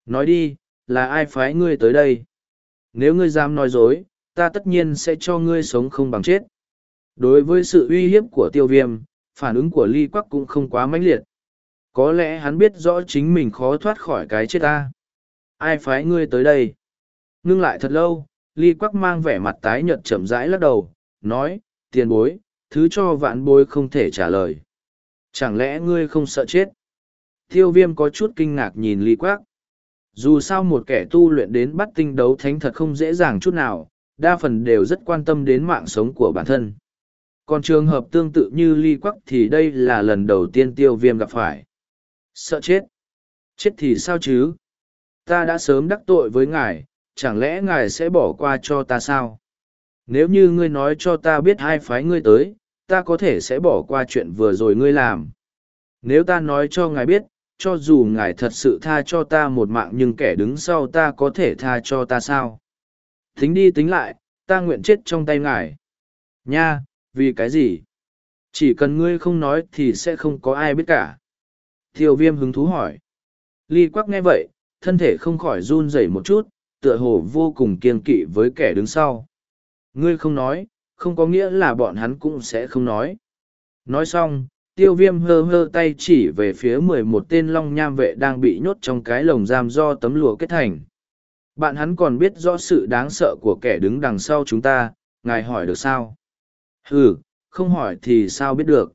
[SPEAKER 1] nói đi, là ai phái ngươi tới đây? Nếu ngươi dám nói dối, ta tất nhiên sẽ cho ngươi sống không bằng chết. Đối với sự uy hiếp của tiêu viêm, phản ứng của ly quắc cũng không quá mãnh liệt. Có lẽ hắn biết rõ chính mình khó thoát khỏi cái chết ta. Ai phái ngươi tới đây? Ngưng lại thật lâu, ly quắc mang vẻ mặt tái nhợt chậm rãi lắc đầu, nói, tiền bối, thứ cho vạn bối không thể trả lời. Chẳng lẽ ngươi không sợ chết? Tiêu viêm có chút kinh ngạc nhìn ly quắc. Dù sao một kẻ tu luyện đến bắt tinh đấu thánh thật không dễ dàng chút nào, đa phần đều rất quan tâm đến mạng sống của bản thân. Còn trường hợp tương tự như ly quắc thì đây là lần đầu tiên tiêu viêm gặp phải. Sợ chết. Chết thì sao chứ? Ta đã sớm đắc tội với ngài, chẳng lẽ ngài sẽ bỏ qua cho ta sao? Nếu như ngươi nói cho ta biết hai phái ngươi tới, ta có thể sẽ bỏ qua chuyện vừa rồi ngươi làm. Nếu ta nói cho ngài biết, cho dù ngài thật sự tha cho ta một mạng nhưng kẻ đứng sau ta có thể tha cho ta sao? Tính đi tính lại, ta nguyện chết trong tay ngài. Nha, vì cái gì? Chỉ cần ngươi không nói thì sẽ không có ai biết cả. Tiêu viêm hứng thú hỏi. Ly quắc nghe vậy, thân thể không khỏi run rẩy một chút, tựa hồ vô cùng kiên kỵ với kẻ đứng sau. Ngươi không nói, không có nghĩa là bọn hắn cũng sẽ không nói. Nói xong, tiêu viêm hơ hơ tay chỉ về phía mười một tên long nham vệ đang bị nhốt trong cái lồng giam do tấm lụa kết thành. Bạn hắn còn biết rõ sự đáng sợ của kẻ đứng đằng sau chúng ta, ngài hỏi được sao? Ừ, không hỏi thì sao biết được.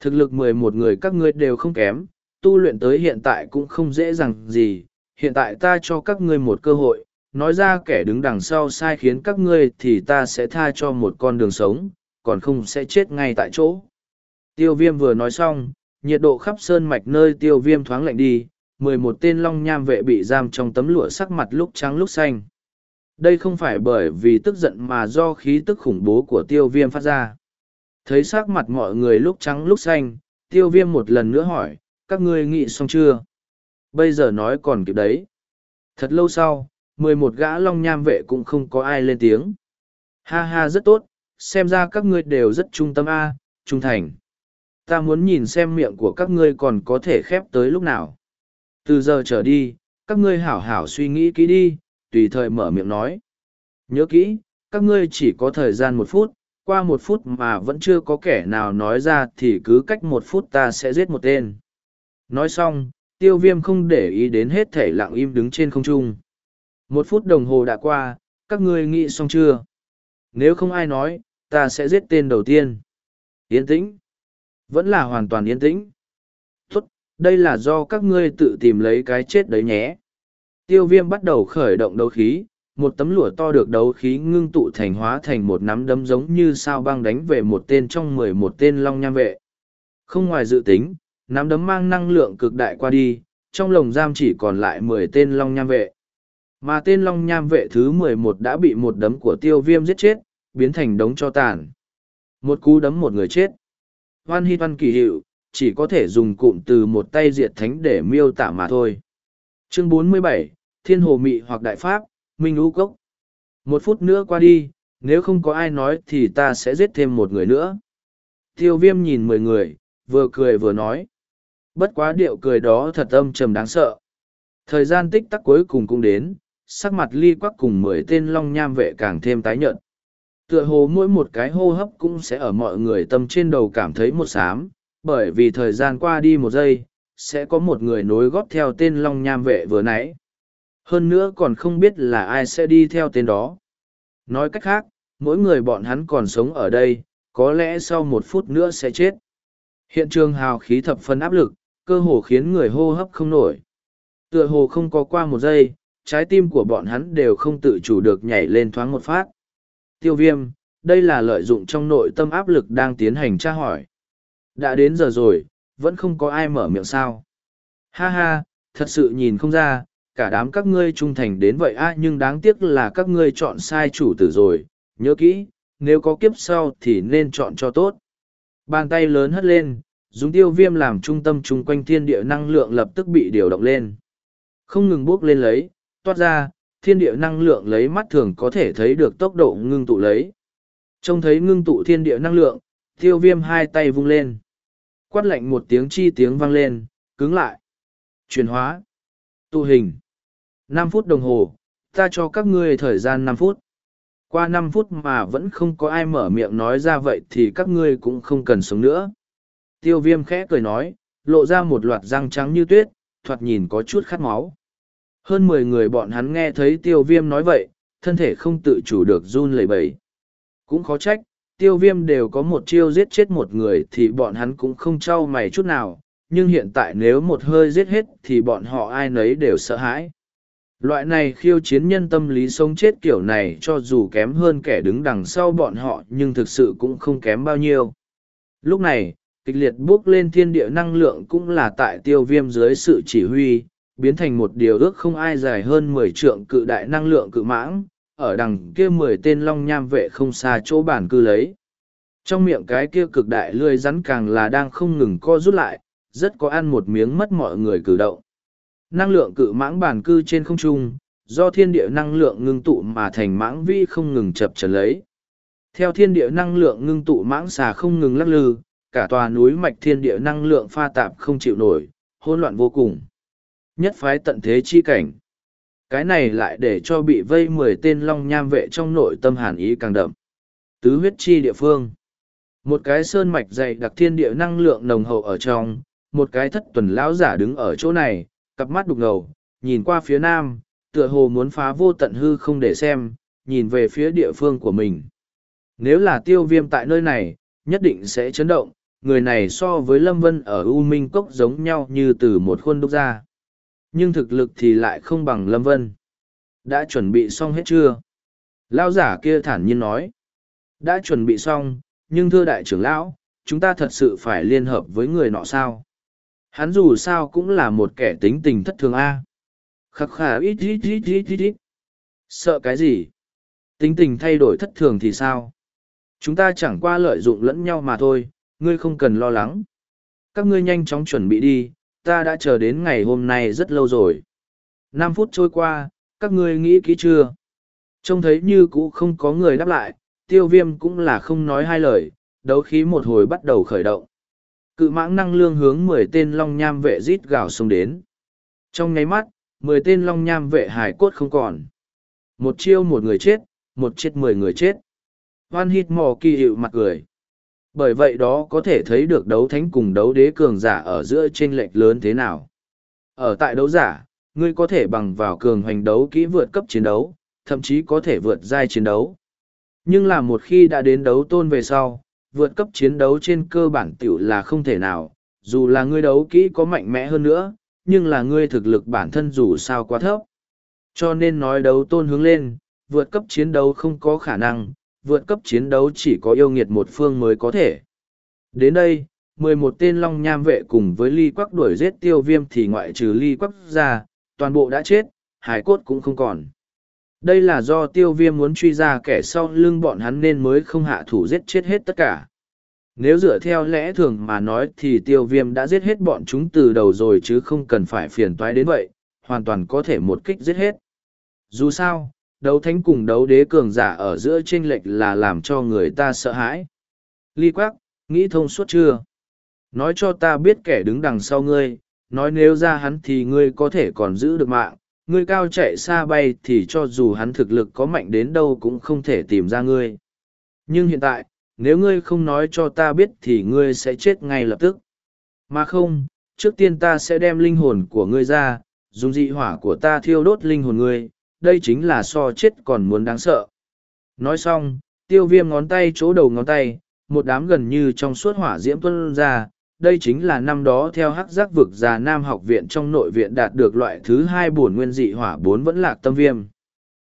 [SPEAKER 1] Thực lực mười một người các ngươi đều không kém, tu luyện tới hiện tại cũng không dễ dàng gì, hiện tại ta cho các ngươi một cơ hội, nói ra kẻ đứng đằng sau sai khiến các ngươi thì ta sẽ tha cho một con đường sống, còn không sẽ chết ngay tại chỗ. Tiêu viêm vừa nói xong, nhiệt độ khắp sơn mạch nơi tiêu viêm thoáng lạnh đi, mười một tên long nham vệ bị giam trong tấm lụa sắc mặt lúc trắng lúc xanh. Đây không phải bởi vì tức giận mà do khí tức khủng bố của tiêu viêm phát ra. Thấy sắc mặt mọi người lúc trắng lúc xanh, tiêu viêm một lần nữa hỏi, các ngươi nghĩ xong chưa? Bây giờ nói còn kịp đấy. Thật lâu sau, mười một gã long nham vệ cũng không có ai lên tiếng. Ha ha rất tốt, xem ra các ngươi đều rất trung tâm A, trung thành. Ta muốn nhìn xem miệng của các ngươi còn có thể khép tới lúc nào. Từ giờ trở đi, các ngươi hảo hảo suy nghĩ kỹ đi, tùy thời mở miệng nói. Nhớ kỹ, các ngươi chỉ có thời gian một phút, qua một phút mà vẫn chưa có kẻ nào nói ra thì cứ cách một phút ta sẽ giết một tên. Nói xong, tiêu viêm không để ý đến hết thể lặng im đứng trên không trung. Một phút đồng hồ đã qua, các ngươi nghĩ xong chưa? Nếu không ai nói, ta sẽ giết tên đầu tiên. Yên tĩnh. Vẫn là hoàn toàn yên tĩnh. Tốt, đây là do các ngươi tự tìm lấy cái chết đấy nhé. Tiêu viêm bắt đầu khởi động đấu khí, một tấm lụa to được đấu khí ngưng tụ thành hóa thành một nắm đấm giống như sao băng đánh về một tên trong mười một tên long nham vệ. Không ngoài dự tính, nắm đấm mang năng lượng cực đại qua đi, trong lồng giam chỉ còn lại mười tên long nham vệ. Mà tên long nham vệ thứ mười một đã bị một đấm của tiêu viêm giết chết, biến thành đống cho tàn. Một cú đấm một người chết. Hoan hi văn kỳ hiệu, chỉ có thể dùng cụm từ một tay diệt thánh để miêu tả mà thôi. Chương 47, Thiên Hồ Mị hoặc Đại Pháp, Minh Ú Cốc. Một phút nữa qua đi, nếu không có ai nói thì ta sẽ giết thêm một người nữa. Tiêu viêm nhìn mười người, vừa cười vừa nói. Bất quá điệu cười đó thật âm trầm đáng sợ. Thời gian tích tắc cuối cùng cũng đến, sắc mặt ly quắc cùng mười tên long nham vệ càng thêm tái nhợt. Tựa hồ mỗi một cái hô hấp cũng sẽ ở mọi người tâm trên đầu cảm thấy một sám bởi vì thời gian qua đi một giây, sẽ có một người nối góp theo tên long nham vệ vừa nãy hơn nữa còn không biết là ai sẽ đi theo tên đó nói cách khác mỗi người bọn hắn còn sống ở đây có lẽ sau một phút nữa sẽ chết hiện trường hào khí thập phân áp lực cơ hồ khiến người hô hấp không nổi. Tựa hồ không có qua một giây, trái tim của bọn hắn đều không tự chủ được nhảy lên thoáng một phát. Tiêu viêm, đây là lợi dụng trong nội tâm áp lực đang tiến hành tra hỏi. Đã đến giờ rồi, vẫn không có ai mở miệng sao. Ha ha, thật sự nhìn không ra, cả đám các ngươi trung thành đến vậy a nhưng đáng tiếc là các ngươi chọn sai chủ tử rồi. Nhớ kỹ, nếu có kiếp sau thì nên chọn cho tốt. Bàn tay lớn hất lên dùng tiêu viêm làm trung tâm chung quanh thiên địa năng lượng lập tức bị điều động lên. Không ngừng buốc lên lấy, toát ra, thiên địa năng lượng lấy mắt thường có thể thấy được tốc độ ngưng tụ lấy. Trông thấy ngưng tụ thiên địa năng lượng, tiêu viêm hai tay vung lên. Quát lạnh một tiếng chi tiếng vang lên, cứng lại. Chuyển hóa. Tụ hình. Năm phút đồng hồ, ta cho các ngươi thời gian năm phút. Qua năm phút mà vẫn không có ai mở miệng nói ra vậy thì các ngươi cũng không cần sống nữa tiêu viêm khẽ cười nói lộ ra một loạt răng trắng như tuyết thoạt nhìn có chút khát máu. Hơn mười người bọn hắn nghe thấy tiêu viêm nói vậy thân thể không tự chủ được run lẩy bẩy. Cũng khó trách tiêu viêm đều có một chiêu giết chết một người thì bọn hắn cũng không trao mày chút nào nhưng hiện tại nếu một hơi giết hết thì bọn họ ai nấy đều sợ hãi. Loại này khiêu chiến nhân tâm lý sống chết kiểu này cho dù kém hơn kẻ đứng đằng sau bọn họ nhưng thực sự cũng không kém bao nhiêu. Lúc này, kịch liệt bước lên thiên địa năng lượng cũng là tại tiêu viêm dưới sự chỉ huy, biến thành một điều ước không ai dài hơn mười trượng cự đại năng lượng cự mãng, ở đằng kia mười tên long nham vệ không xa chỗ bản cư lấy. Trong miệng cái kia cực đại lươi rắn càng là đang không ngừng co rút lại, rất có ăn một miếng mất mọi người cử động. Năng lượng cự mãng bản cư trên không trung, do thiên địa năng lượng ngưng tụ mà thành mãng vi không ngừng chập trần lấy. Theo thiên địa năng lượng ngưng tụ mãng xà không ngừng lắc lư, cả tòa núi mạch thiên địa năng lượng pha tạp không chịu nổi, hỗn loạn vô cùng. Nhất phái tận thế chi cảnh. Cái này lại để cho bị vây mười tên long nham vệ trong nội tâm hàn ý càng đậm. Tứ huyết chi địa phương. Một cái sơn mạch dày đặc thiên địa năng lượng nồng hậu ở trong, một cái thất tuần lão giả đứng ở chỗ này, cặp mắt đục ngầu, nhìn qua phía nam, tựa hồ muốn phá vô tận hư không để xem, nhìn về phía địa phương của mình. Nếu là tiêu viêm tại nơi này, nhất định sẽ chấn động, người này so với Lâm Vân ở U Minh Cốc giống nhau như từ một khuôn đúc ra. Nhưng thực lực thì lại không bằng Lâm Vân. Đã chuẩn bị xong hết chưa? Lao giả kia thản nhiên nói. Đã chuẩn bị xong, nhưng thưa đại trưởng lão, chúng ta thật sự phải liên hợp với người nọ sao? Hắn dù sao cũng là một kẻ tính tình thất thường A. Khắc khả ít ít ít ít ít ít. Sợ cái gì? Tính tình thay đổi thất thường thì sao? Chúng ta chẳng qua lợi dụng lẫn nhau mà thôi, ngươi không cần lo lắng. Các ngươi nhanh chóng chuẩn bị đi, ta đã chờ đến ngày hôm nay rất lâu rồi. Năm phút trôi qua, các ngươi nghĩ kỹ chưa? Trông thấy như cũ không có người đáp lại, tiêu viêm cũng là không nói hai lời, đấu khí một hồi bắt đầu khởi động. Cự mãng năng lương hướng mười tên long nham vệ rít gào xông đến. Trong nháy mắt, mười tên long nham vệ hải cốt không còn. Một chiêu một người chết, một chết mười người chết. Hoan hít mò kỳ hiệu mặt cười. Bởi vậy đó có thể thấy được đấu thánh cùng đấu đế cường giả ở giữa trên lệch lớn thế nào. Ở tại đấu giả, ngươi có thể bằng vào cường hoành đấu kỹ vượt cấp chiến đấu, thậm chí có thể vượt giai chiến đấu. Nhưng là một khi đã đến đấu tôn về sau, vượt cấp chiến đấu trên cơ bản tiểu là không thể nào, dù là ngươi đấu kỹ có mạnh mẽ hơn nữa, nhưng là ngươi thực lực bản thân dù sao quá thấp. Cho nên nói đấu tôn hướng lên, vượt cấp chiến đấu không có khả năng, vượt cấp chiến đấu chỉ có yêu nghiệt một phương mới có thể. Đến đây, mười một tên long nham vệ cùng với ly quắc đuổi giết tiêu viêm thì ngoại trừ ly quắc ra, toàn bộ đã chết, hải cốt cũng không còn. Đây là do tiêu viêm muốn truy ra kẻ sau lưng bọn hắn nên mới không hạ thủ giết chết hết tất cả. Nếu dựa theo lẽ thường mà nói thì tiêu viêm đã giết hết bọn chúng từ đầu rồi chứ không cần phải phiền toái đến vậy, hoàn toàn có thể một kích giết hết. Dù sao, đấu thánh cùng đấu đế cường giả ở giữa chênh lệch là làm cho người ta sợ hãi. Ly quắc, nghĩ thông suốt chưa? Nói cho ta biết kẻ đứng đằng sau ngươi, nói nếu ra hắn thì ngươi có thể còn giữ được mạng, ngươi cao chạy xa bay thì cho dù hắn thực lực có mạnh đến đâu cũng không thể tìm ra ngươi. Nhưng hiện tại, nếu ngươi không nói cho ta biết thì ngươi sẽ chết ngay lập tức. Mà không, trước tiên ta sẽ đem linh hồn của ngươi ra, dùng dị hỏa của ta thiêu đốt linh hồn ngươi, đây chính là so chết còn muốn đáng sợ. Nói xong, tiêu viêm ngón tay chỗ đầu ngón tay, một đám gần như trong suốt hỏa diễm tuân ra, đây chính là năm đó theo hắc giác vực già Nam học viện trong nội viện đạt được loại thứ hai bổn nguyên dị hỏa bốn vẫn lạc tâm viêm.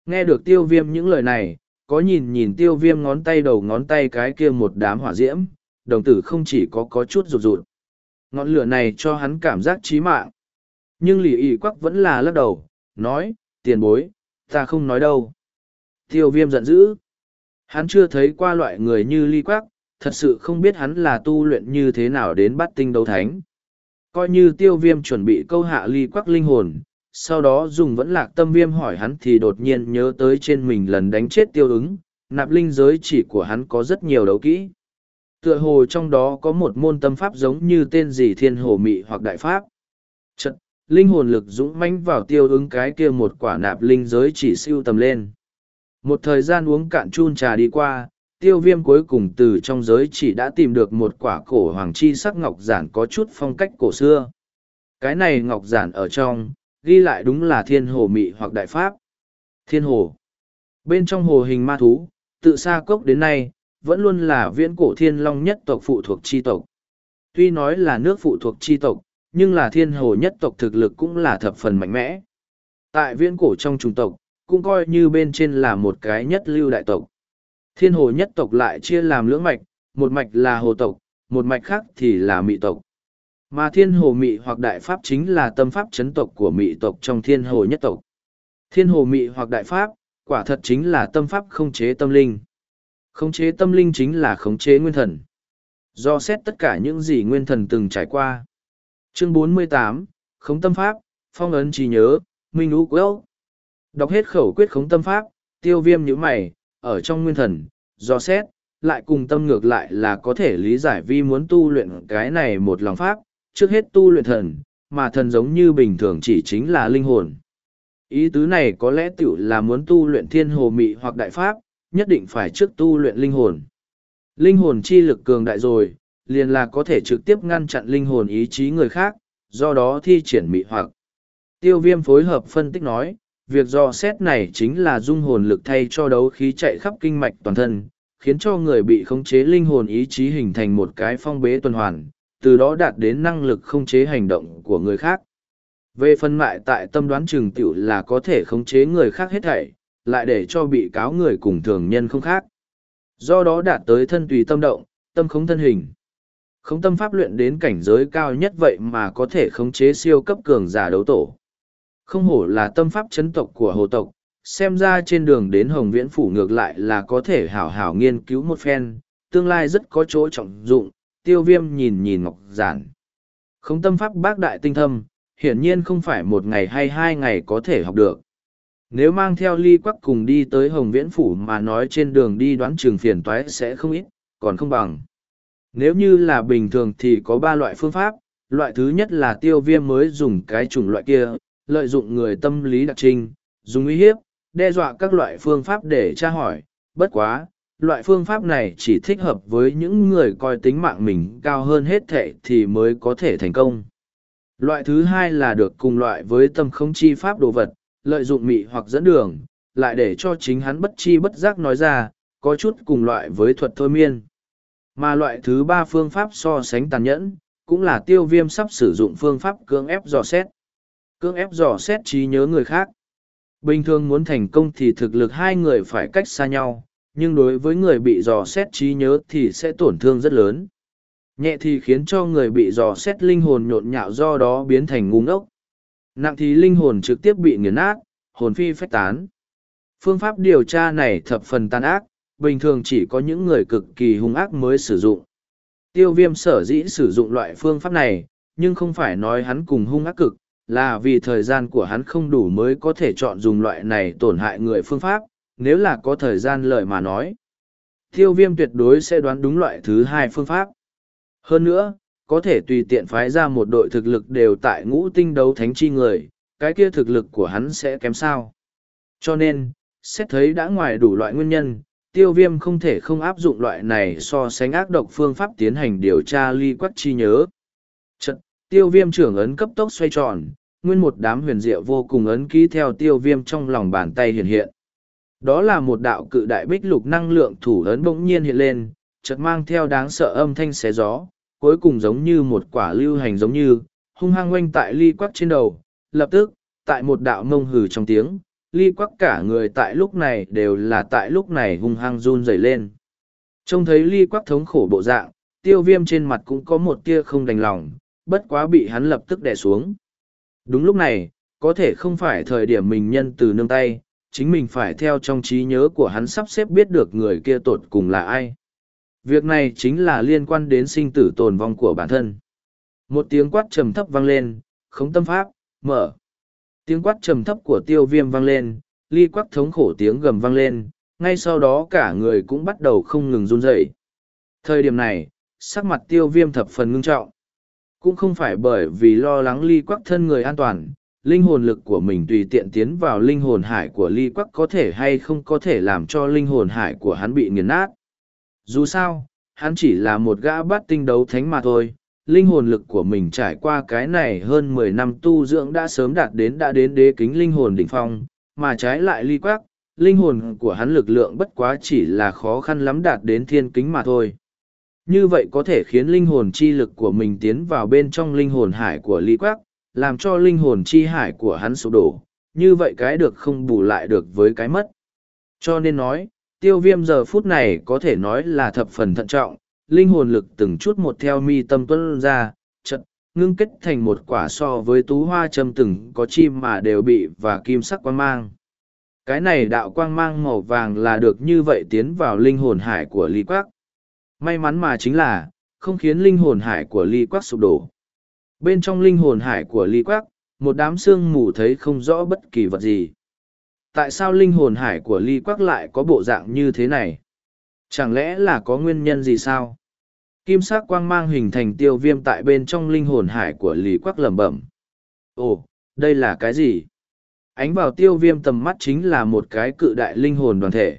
[SPEAKER 1] Nghe được tiêu viêm những lời này, có nhìn nhìn tiêu viêm ngón tay đầu ngón tay cái kia một đám hỏa diễm, đồng tử không chỉ có có chút rụt rụt. Ngọn lửa này cho hắn cảm giác chí mạng. Nhưng lì ị quắc vẫn là lắc đầu, nói, tiền bối, ta không nói đâu. Tiêu viêm giận dữ. Hắn chưa thấy qua loại người như ly quắc, thật sự không biết hắn là tu luyện như thế nào đến bắt tinh đấu thánh. Coi như tiêu viêm chuẩn bị câu hạ ly quắc linh hồn, sau đó dùng vẫn lạc tâm viêm hỏi hắn thì đột nhiên nhớ tới trên mình lần đánh chết tiêu ứng, nạp linh giới chỉ của hắn có rất nhiều đấu kỹ. Tựa hồ trong đó có một môn tâm pháp giống như tên gì thiên hồ mị hoặc đại pháp. Chật, linh hồn lực dũng mãnh vào tiêu ứng cái kia một quả nạp linh giới chỉ siêu tầm lên. Một thời gian uống cạn chun trà đi qua, tiêu viêm cuối cùng từ trong giới chỉ đã tìm được một quả cổ hoàng chi sắc ngọc giản có chút phong cách cổ xưa. Cái này ngọc giản ở trong, ghi lại đúng là thiên hồ mị hoặc đại pháp. Thiên hồ. Bên trong hồ hình ma thú, tự xa cốc đến nay, vẫn luôn là viễn cổ thiên long nhất tộc phụ thuộc chi tộc. Tuy nói là nước phụ thuộc chi tộc, nhưng là thiên hồ nhất tộc thực lực cũng là thập phần mạnh mẽ. Tại viễn cổ trong trùng tộc, cũng coi như bên trên là một cái nhất lưu đại tộc. Thiên hồ nhất tộc lại chia làm lưỡng mạch, một mạch là hồ tộc, một mạch khác thì là mị tộc. Mà thiên hồ mị hoặc đại pháp chính là tâm pháp chấn tộc của mị tộc trong thiên hồ nhất tộc. Thiên hồ mị hoặc đại pháp, quả thật chính là tâm pháp không chế tâm linh. Khống chế tâm linh chính là khống chế nguyên thần. Do xét tất cả những gì nguyên thần từng trải qua. Chương 48, Khống tâm pháp, phong ấn trí nhớ, minh ú quέo. Đọc hết khẩu quyết khống tâm pháp, tiêu viêm nhữ mày, ở trong nguyên thần, do xét, lại cùng tâm ngược lại là có thể lý giải vi muốn tu luyện cái này một lòng pháp, trước hết tu luyện thần, mà thần giống như bình thường chỉ chính là linh hồn. Ý tứ này có lẽ tiểu là muốn tu luyện thiên hồ mị hoặc đại pháp, nhất định phải trước tu luyện linh hồn. Linh hồn chi lực cường đại rồi, liền là có thể trực tiếp ngăn chặn linh hồn ý chí người khác, do đó thi triển mị hoặc. Tiêu viêm phối hợp phân tích nói, việc dò xét này chính là dung hồn lực thay cho đấu khí chạy khắp kinh mạch toàn thân, khiến cho người bị khống chế linh hồn ý chí hình thành một cái phong bế tuần hoàn, từ đó đạt đến năng lực khống chế hành động của người khác. Về phân mại tại tâm đoán trừng tiểu là có thể khống chế người khác hết thảy, lại để cho bị cáo người cùng thường nhân không khác. Do đó đạt tới thân tùy tâm động, tâm khống thân hình. Không tâm pháp luyện đến cảnh giới cao nhất vậy mà có thể khống chế siêu cấp cường giả đấu tổ. Không hổ là tâm pháp chấn tộc của hồ tộc, xem ra trên đường đến Hồng Viễn Phủ ngược lại là có thể hảo hảo nghiên cứu một phen, tương lai rất có chỗ trọng dụng, tiêu viêm nhìn nhìn ngọc giản. Không tâm pháp bác đại tinh thâm, hiển nhiên không phải một ngày hay hai ngày có thể học được. Nếu mang theo ly quắc cùng đi tới Hồng Viễn Phủ mà nói trên đường đi đoán trường phiền toái sẽ không ít, còn không bằng. Nếu như là bình thường thì có ba loại phương pháp, loại thứ nhất là tiêu viêm mới dùng cái chủng loại kia, lợi dụng người tâm lý đặc trinh, dùng uy hiếp, đe dọa các loại phương pháp để tra hỏi, bất quá, loại phương pháp này chỉ thích hợp với những người coi tính mạng mình cao hơn hết thệ thì mới có thể thành công. Loại thứ hai là được cùng loại với tâm không chi pháp đồ vật, lợi dụng mị hoặc dẫn đường, lại để cho chính hắn bất chi bất giác nói ra, có chút cùng loại với thuật thôi miên. Mà loại thứ ba phương pháp so sánh tàn nhẫn, cũng là tiêu viêm sắp sử dụng phương pháp cưỡng ép dò xét. Cưỡng ép dò xét trí nhớ người khác. Bình thường muốn thành công thì thực lực hai người phải cách xa nhau, nhưng đối với người bị dò xét trí nhớ thì sẽ tổn thương rất lớn. Nhẹ thì khiến cho người bị dò xét linh hồn nhộn nhạo do đó biến thành ngu ngốc. Nặng thì linh hồn trực tiếp bị nghiền nát, hồn phi phách tán. Phương pháp điều tra này thập phần tàn ác, bình thường chỉ có những người cực kỳ hung ác mới sử dụng. Tiêu viêm sở dĩ sử dụng loại phương pháp này, nhưng không phải nói hắn cùng hung ác cực, là vì thời gian của hắn không đủ mới có thể chọn dùng loại này tổn hại người phương pháp, nếu là có thời gian lợi mà nói. Tiêu viêm tuyệt đối sẽ đoán đúng loại thứ hai phương pháp. Hơn nữa, có thể tùy tiện phái ra một đội thực lực đều tại ngũ tinh đấu thánh chi người, cái kia thực lực của hắn sẽ kém sao. Cho nên, xét thấy đã ngoài đủ loại nguyên nhân, tiêu viêm không thể không áp dụng loại này so sánh ác độc phương pháp tiến hành điều tra ly quắc chi nhớ. Trận, tiêu viêm trưởng ấn cấp tốc xoay tròn, nguyên một đám huyền diệu vô cùng ấn ký theo tiêu viêm trong lòng bàn tay hiện hiện. Đó là một đạo cự đại bích lục năng lượng thủ ấn bỗng nhiên hiện lên, chợt mang theo đáng sợ âm thanh xé gió, cuối cùng giống như một quả lưu hành giống như, hung hăng oanh tại ly quắc trên đầu. Lập tức, tại một đạo mông hừ trong tiếng, ly quắc cả người tại lúc này đều là tại lúc này hung hăng run rẩy lên. Trông thấy ly quắc thống khổ bộ dạng, tiêu viêm trên mặt cũng có một tia không đành lòng, bất quá bị hắn lập tức đè xuống. Đúng lúc này, có thể không phải thời điểm mình nhân từ nương tay, chính mình phải theo trong trí nhớ của hắn sắp xếp biết được người kia tột cùng là ai. Việc này chính là liên quan đến sinh tử tồn vong của bản thân. Một tiếng quát trầm thấp vang lên, khống tâm pháp, mở. Tiếng quát trầm thấp của tiêu viêm vang lên, ly quắc thống khổ tiếng gầm vang lên, ngay sau đó cả người cũng bắt đầu không ngừng run rẩy. Thời điểm này, sắc mặt tiêu viêm thập phần ngưng trọng. Cũng không phải bởi vì lo lắng ly quắc thân người an toàn, linh hồn lực của mình tùy tiện tiến vào linh hồn hải của ly quắc có thể hay không có thể làm cho linh hồn hải của hắn bị nghiền nát. Dù sao, hắn chỉ là một gã bát tinh đấu thánh mà thôi, linh hồn lực của mình trải qua cái này hơn mười năm tu dưỡng đã sớm đạt đến đã đến đế kính linh hồn đỉnh phong, mà trái lại ly quắc, linh hồn của hắn lực lượng bất quá chỉ là khó khăn lắm đạt đến thiên kính mà thôi. Như vậy có thể khiến linh hồn chi lực của mình tiến vào bên trong linh hồn hải của ly quắc, làm cho linh hồn chi hải của hắn sụp đổ, như vậy cái được không bù lại được với cái mất. Cho nên nói, tiêu viêm giờ phút này có thể nói là thập phần thận trọng, linh hồn lực từng chút một theo mi tâm tuân ra, chật, ngưng kết thành một quả so với tú hoa châm từng có chim mà đều bị và kim sắc quang mang. Cái này đạo quang mang màu vàng là được như vậy tiến vào linh hồn hải của Lý Quác. May mắn mà chính là, không khiến linh hồn hải của Lý Quác sụp đổ. Bên trong linh hồn hải của Lý Quác, một đám xương mù thấy không rõ bất kỳ vật gì. Tại sao linh hồn hải của Lý Quác lại có bộ dạng như thế này? Chẳng lẽ là có nguyên nhân gì sao? Kim sắc quang mang hình thành tiêu viêm tại bên trong linh hồn hải của Lý Quắc lẩm bẩm. Ồ, đây là cái gì? Ánh vào tiêu viêm tầm mắt chính là một cái cự đại linh hồn đoàn thể.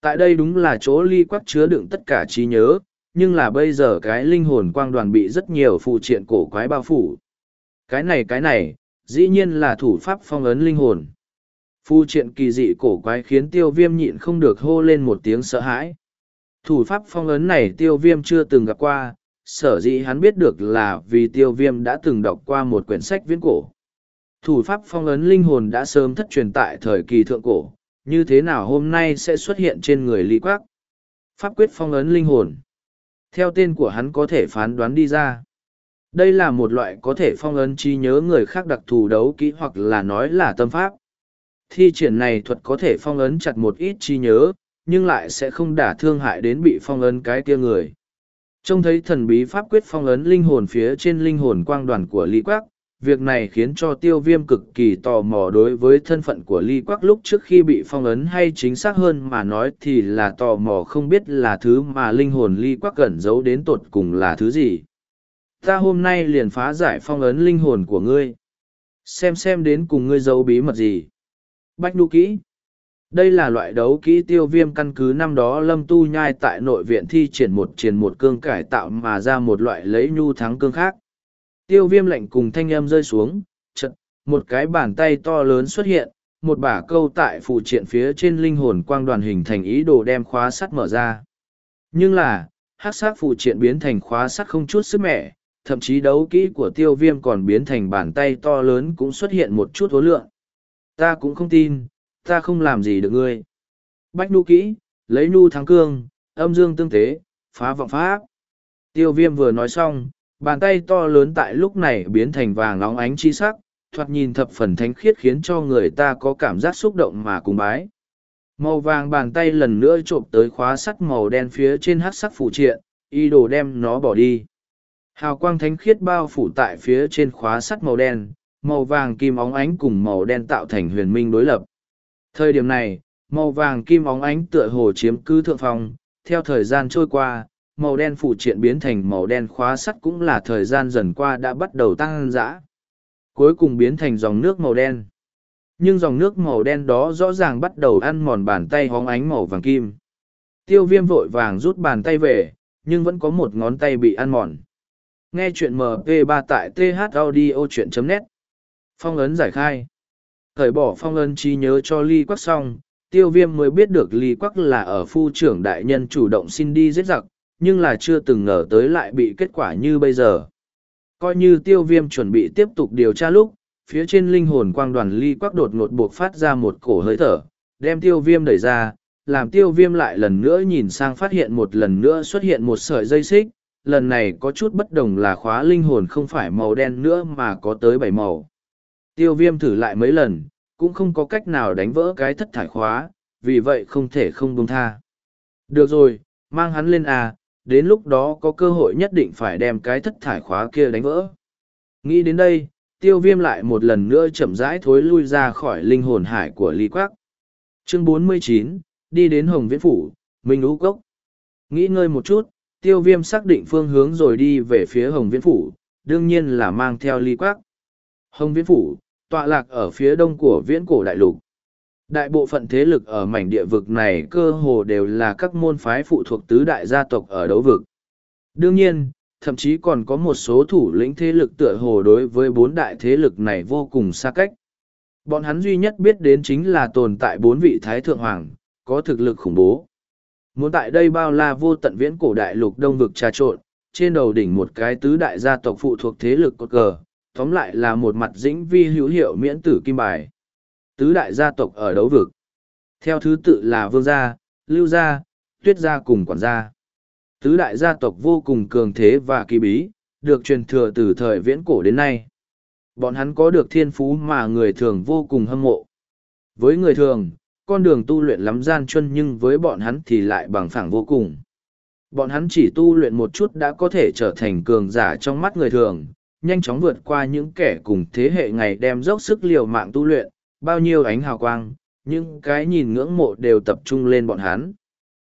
[SPEAKER 1] Tại đây đúng là chỗ ly quắc chứa đựng tất cả trí nhớ, nhưng là bây giờ cái linh hồn quang đoàn bị rất nhiều phụ triện cổ quái bao phủ. Cái này cái này, dĩ nhiên là thủ pháp phong ấn linh hồn. Phu triện kỳ dị cổ quái khiến tiêu viêm nhịn không được hô lên một tiếng sợ hãi. Thủ pháp phong ấn này tiêu viêm chưa từng gặp qua, sở dĩ hắn biết được là vì tiêu viêm đã từng đọc qua một quyển sách viễn cổ. Thủ pháp phong ấn linh hồn đã sớm thất truyền tại thời kỳ thượng cổ, như thế nào hôm nay sẽ xuất hiện trên người Lý Quác? Pháp quyết phong ấn linh hồn. Theo tên của hắn có thể phán đoán đi ra. Đây là một loại có thể phong ấn trí nhớ người khác đặc thù đấu kỹ hoặc là nói là tâm pháp. Thi triển này thuật có thể phong ấn chặt một ít trí nhớ, nhưng lại sẽ không đả thương hại đến bị phong ấn cái kia người. Trông thấy thần bí pháp quyết phong ấn linh hồn phía trên linh hồn quang đoàn của Lý Quác, việc này khiến cho tiêu viêm cực kỳ tò mò đối với thân phận của Lý quắc lúc trước khi bị phong ấn hay chính xác hơn mà nói thì là tò mò không biết là thứ mà linh hồn Lý quắc cẩn giấu đến tột cùng là thứ gì. Ta hôm nay liền phá giải phong ấn linh hồn của ngươi. Xem xem đến cùng ngươi giấu bí mật gì. Bách đu kỹ đây là loại đấu kỹ tiêu viêm căn cứ năm đó lâm tu nhai tại nội viện thi triển một triển một cương cải tạo mà ra một loại lấy nhu thắng cương khác. Tiêu viêm lạnh cùng thanh âm rơi xuống, chật, một cái bàn tay to lớn xuất hiện, một bả câu tại phụ triện phía trên linh hồn quang đoàn hình thành ý đồ đem khóa sắt mở ra. Nhưng là hát sát phụ triện biến thành khóa sắt không chút sức mẻ, thậm chí đấu kỹ của tiêu viêm còn biến thành bàn tay to lớn cũng xuất hiện một chút hối lượng. Ta cũng không tin ta không làm gì được ngươi. Bách nu kỹ, lấy nu thắng cương, âm dương tương tế, phá vọng pháp. Tiêu viêm vừa nói xong, bàn tay to lớn tại lúc này biến thành vàng nóng ánh chi sắc, thoạt nhìn thập phần thánh khiết khiến cho người ta có cảm giác xúc động mà cùng bái. Màu vàng bàn tay lần nữa trộm tới khóa sắt màu đen phía trên hát sắc phụ triện, y đồ đem nó bỏ đi. Hào quang thánh khiết bao phủ tại phía trên khóa sắt màu đen, màu vàng kim óng ánh cùng màu đen tạo thành huyền minh đối lập. Thời điểm này, màu vàng kim óng ánh tựa hồ chiếm cứ thượng phong, theo thời gian trôi qua, màu đen phụ triện biến thành màu đen khóa sắt cũng là thời gian dần qua đã bắt đầu tăng dã. Cuối cùng biến thành dòng nước màu đen. Nhưng dòng nước màu đen đó rõ ràng bắt đầu ăn mòn bàn tay hóng ánh màu vàng kim. Tiêu viêm vội vàng rút bàn tay về, nhưng vẫn có một ngón tay bị ăn mòn. Nghe chuyện MP3 tại thaudio.net Phong ấn giải khai Thời bỏ phong ân trí nhớ cho ly quắc xong, tiêu viêm mới biết được ly quắc là ở phu trưởng đại nhân chủ động xin đi giết giặc, nhưng là chưa từng ngờ tới lại bị kết quả như bây giờ. Coi như tiêu viêm chuẩn bị tiếp tục điều tra lúc, phía trên linh hồn quang đoàn ly quắc đột ngột buộc phát ra một cổ hơi thở, đem tiêu viêm đẩy ra, làm tiêu viêm lại lần nữa nhìn sang phát hiện một lần nữa xuất hiện một sợi dây xích, lần này có chút bất đồng là khóa linh hồn không phải màu đen nữa mà có tới bảy màu. Tiêu viêm thử lại mấy lần, cũng không có cách nào đánh vỡ cái thất thải khóa, vì vậy không thể không buông tha. Được rồi, mang hắn lên à, đến lúc đó có cơ hội nhất định phải đem cái thất thải khóa kia đánh vỡ. Nghĩ đến đây, tiêu viêm lại một lần nữa chậm rãi thối lui ra khỏi linh hồn hải của Lý Quác. Chương 49, đi đến Hồng Viễn Phủ, Minh Ú Cốc. Nghĩ ngơi một chút, tiêu viêm xác định phương hướng rồi đi về phía Hồng Viễn Phủ, đương nhiên là mang theo Lý Quác. Hồng Viễn Phủ, tọa lạc ở phía đông của viễn cổ đại lục. Đại bộ phận thế lực ở mảnh địa vực này cơ hồ đều là các môn phái phụ thuộc tứ đại gia tộc ở đấu vực. Đương nhiên, thậm chí còn có một số thủ lĩnh thế lực tựa hồ đối với bốn đại thế lực này vô cùng xa cách. Bọn hắn duy nhất biết đến chính là tồn tại bốn vị thái thượng hoàng, có thực lực khủng bố. Muốn tại đây bao la vô tận viễn cổ đại lục đông vực trà trộn, trên đầu đỉnh một cái tứ đại gia tộc phụ thuộc thế lực cột cờ, tóm lại là một mặt dĩnh vi hữu hiệu miễn tử kim bài. Tứ đại gia tộc ở đấu vực. Theo thứ tự là vương gia, lưu gia, tuyết gia cùng quản gia. Tứ đại gia tộc vô cùng cường thế và kỳ bí, được truyền thừa từ thời viễn cổ đến nay. Bọn hắn có được thiên phú mà người thường vô cùng hâm mộ. Với người thường, con đường tu luyện lắm gian chân nhưng với bọn hắn thì lại bằng phẳng vô cùng. Bọn hắn chỉ tu luyện một chút đã có thể trở thành cường giả trong mắt người thường, nhanh chóng vượt qua những kẻ cùng thế hệ ngày đem dốc sức liều mạng tu luyện, bao nhiêu ánh hào quang, những cái nhìn ngưỡng mộ đều tập trung lên bọn hắn.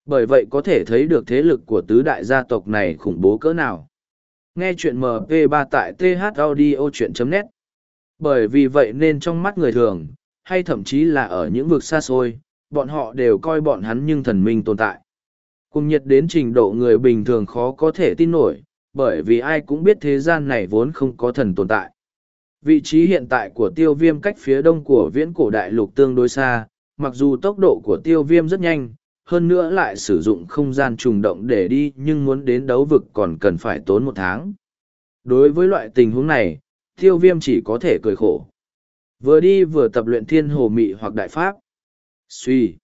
[SPEAKER 1] Bởi vậy có thể thấy được thế lực của tứ đại gia tộc này khủng bố cỡ nào. Nghe chuyện MP3 tại thaudio.net Bởi vì vậy nên trong mắt người thường, hay thậm chí là ở những vực xa xôi, bọn họ đều coi bọn hắn nhưng thần minh tồn tại. Cùng nhiệt đến trình độ người bình thường khó có thể tin nổi, bởi vì ai cũng biết thế gian này vốn không có thần tồn tại. Vị trí hiện tại của tiêu viêm cách phía đông của viễn cổ đại lục tương đối xa, mặc dù tốc độ của tiêu viêm rất nhanh, hơn nữa lại sử dụng không gian trùng động để đi nhưng muốn đến đấu vực còn cần phải tốn một tháng. Đối với loại tình huống này, tiêu viêm chỉ có thể cười khổ. Vừa đi vừa tập luyện thiên hồ mị hoặc đại pháp. Suy.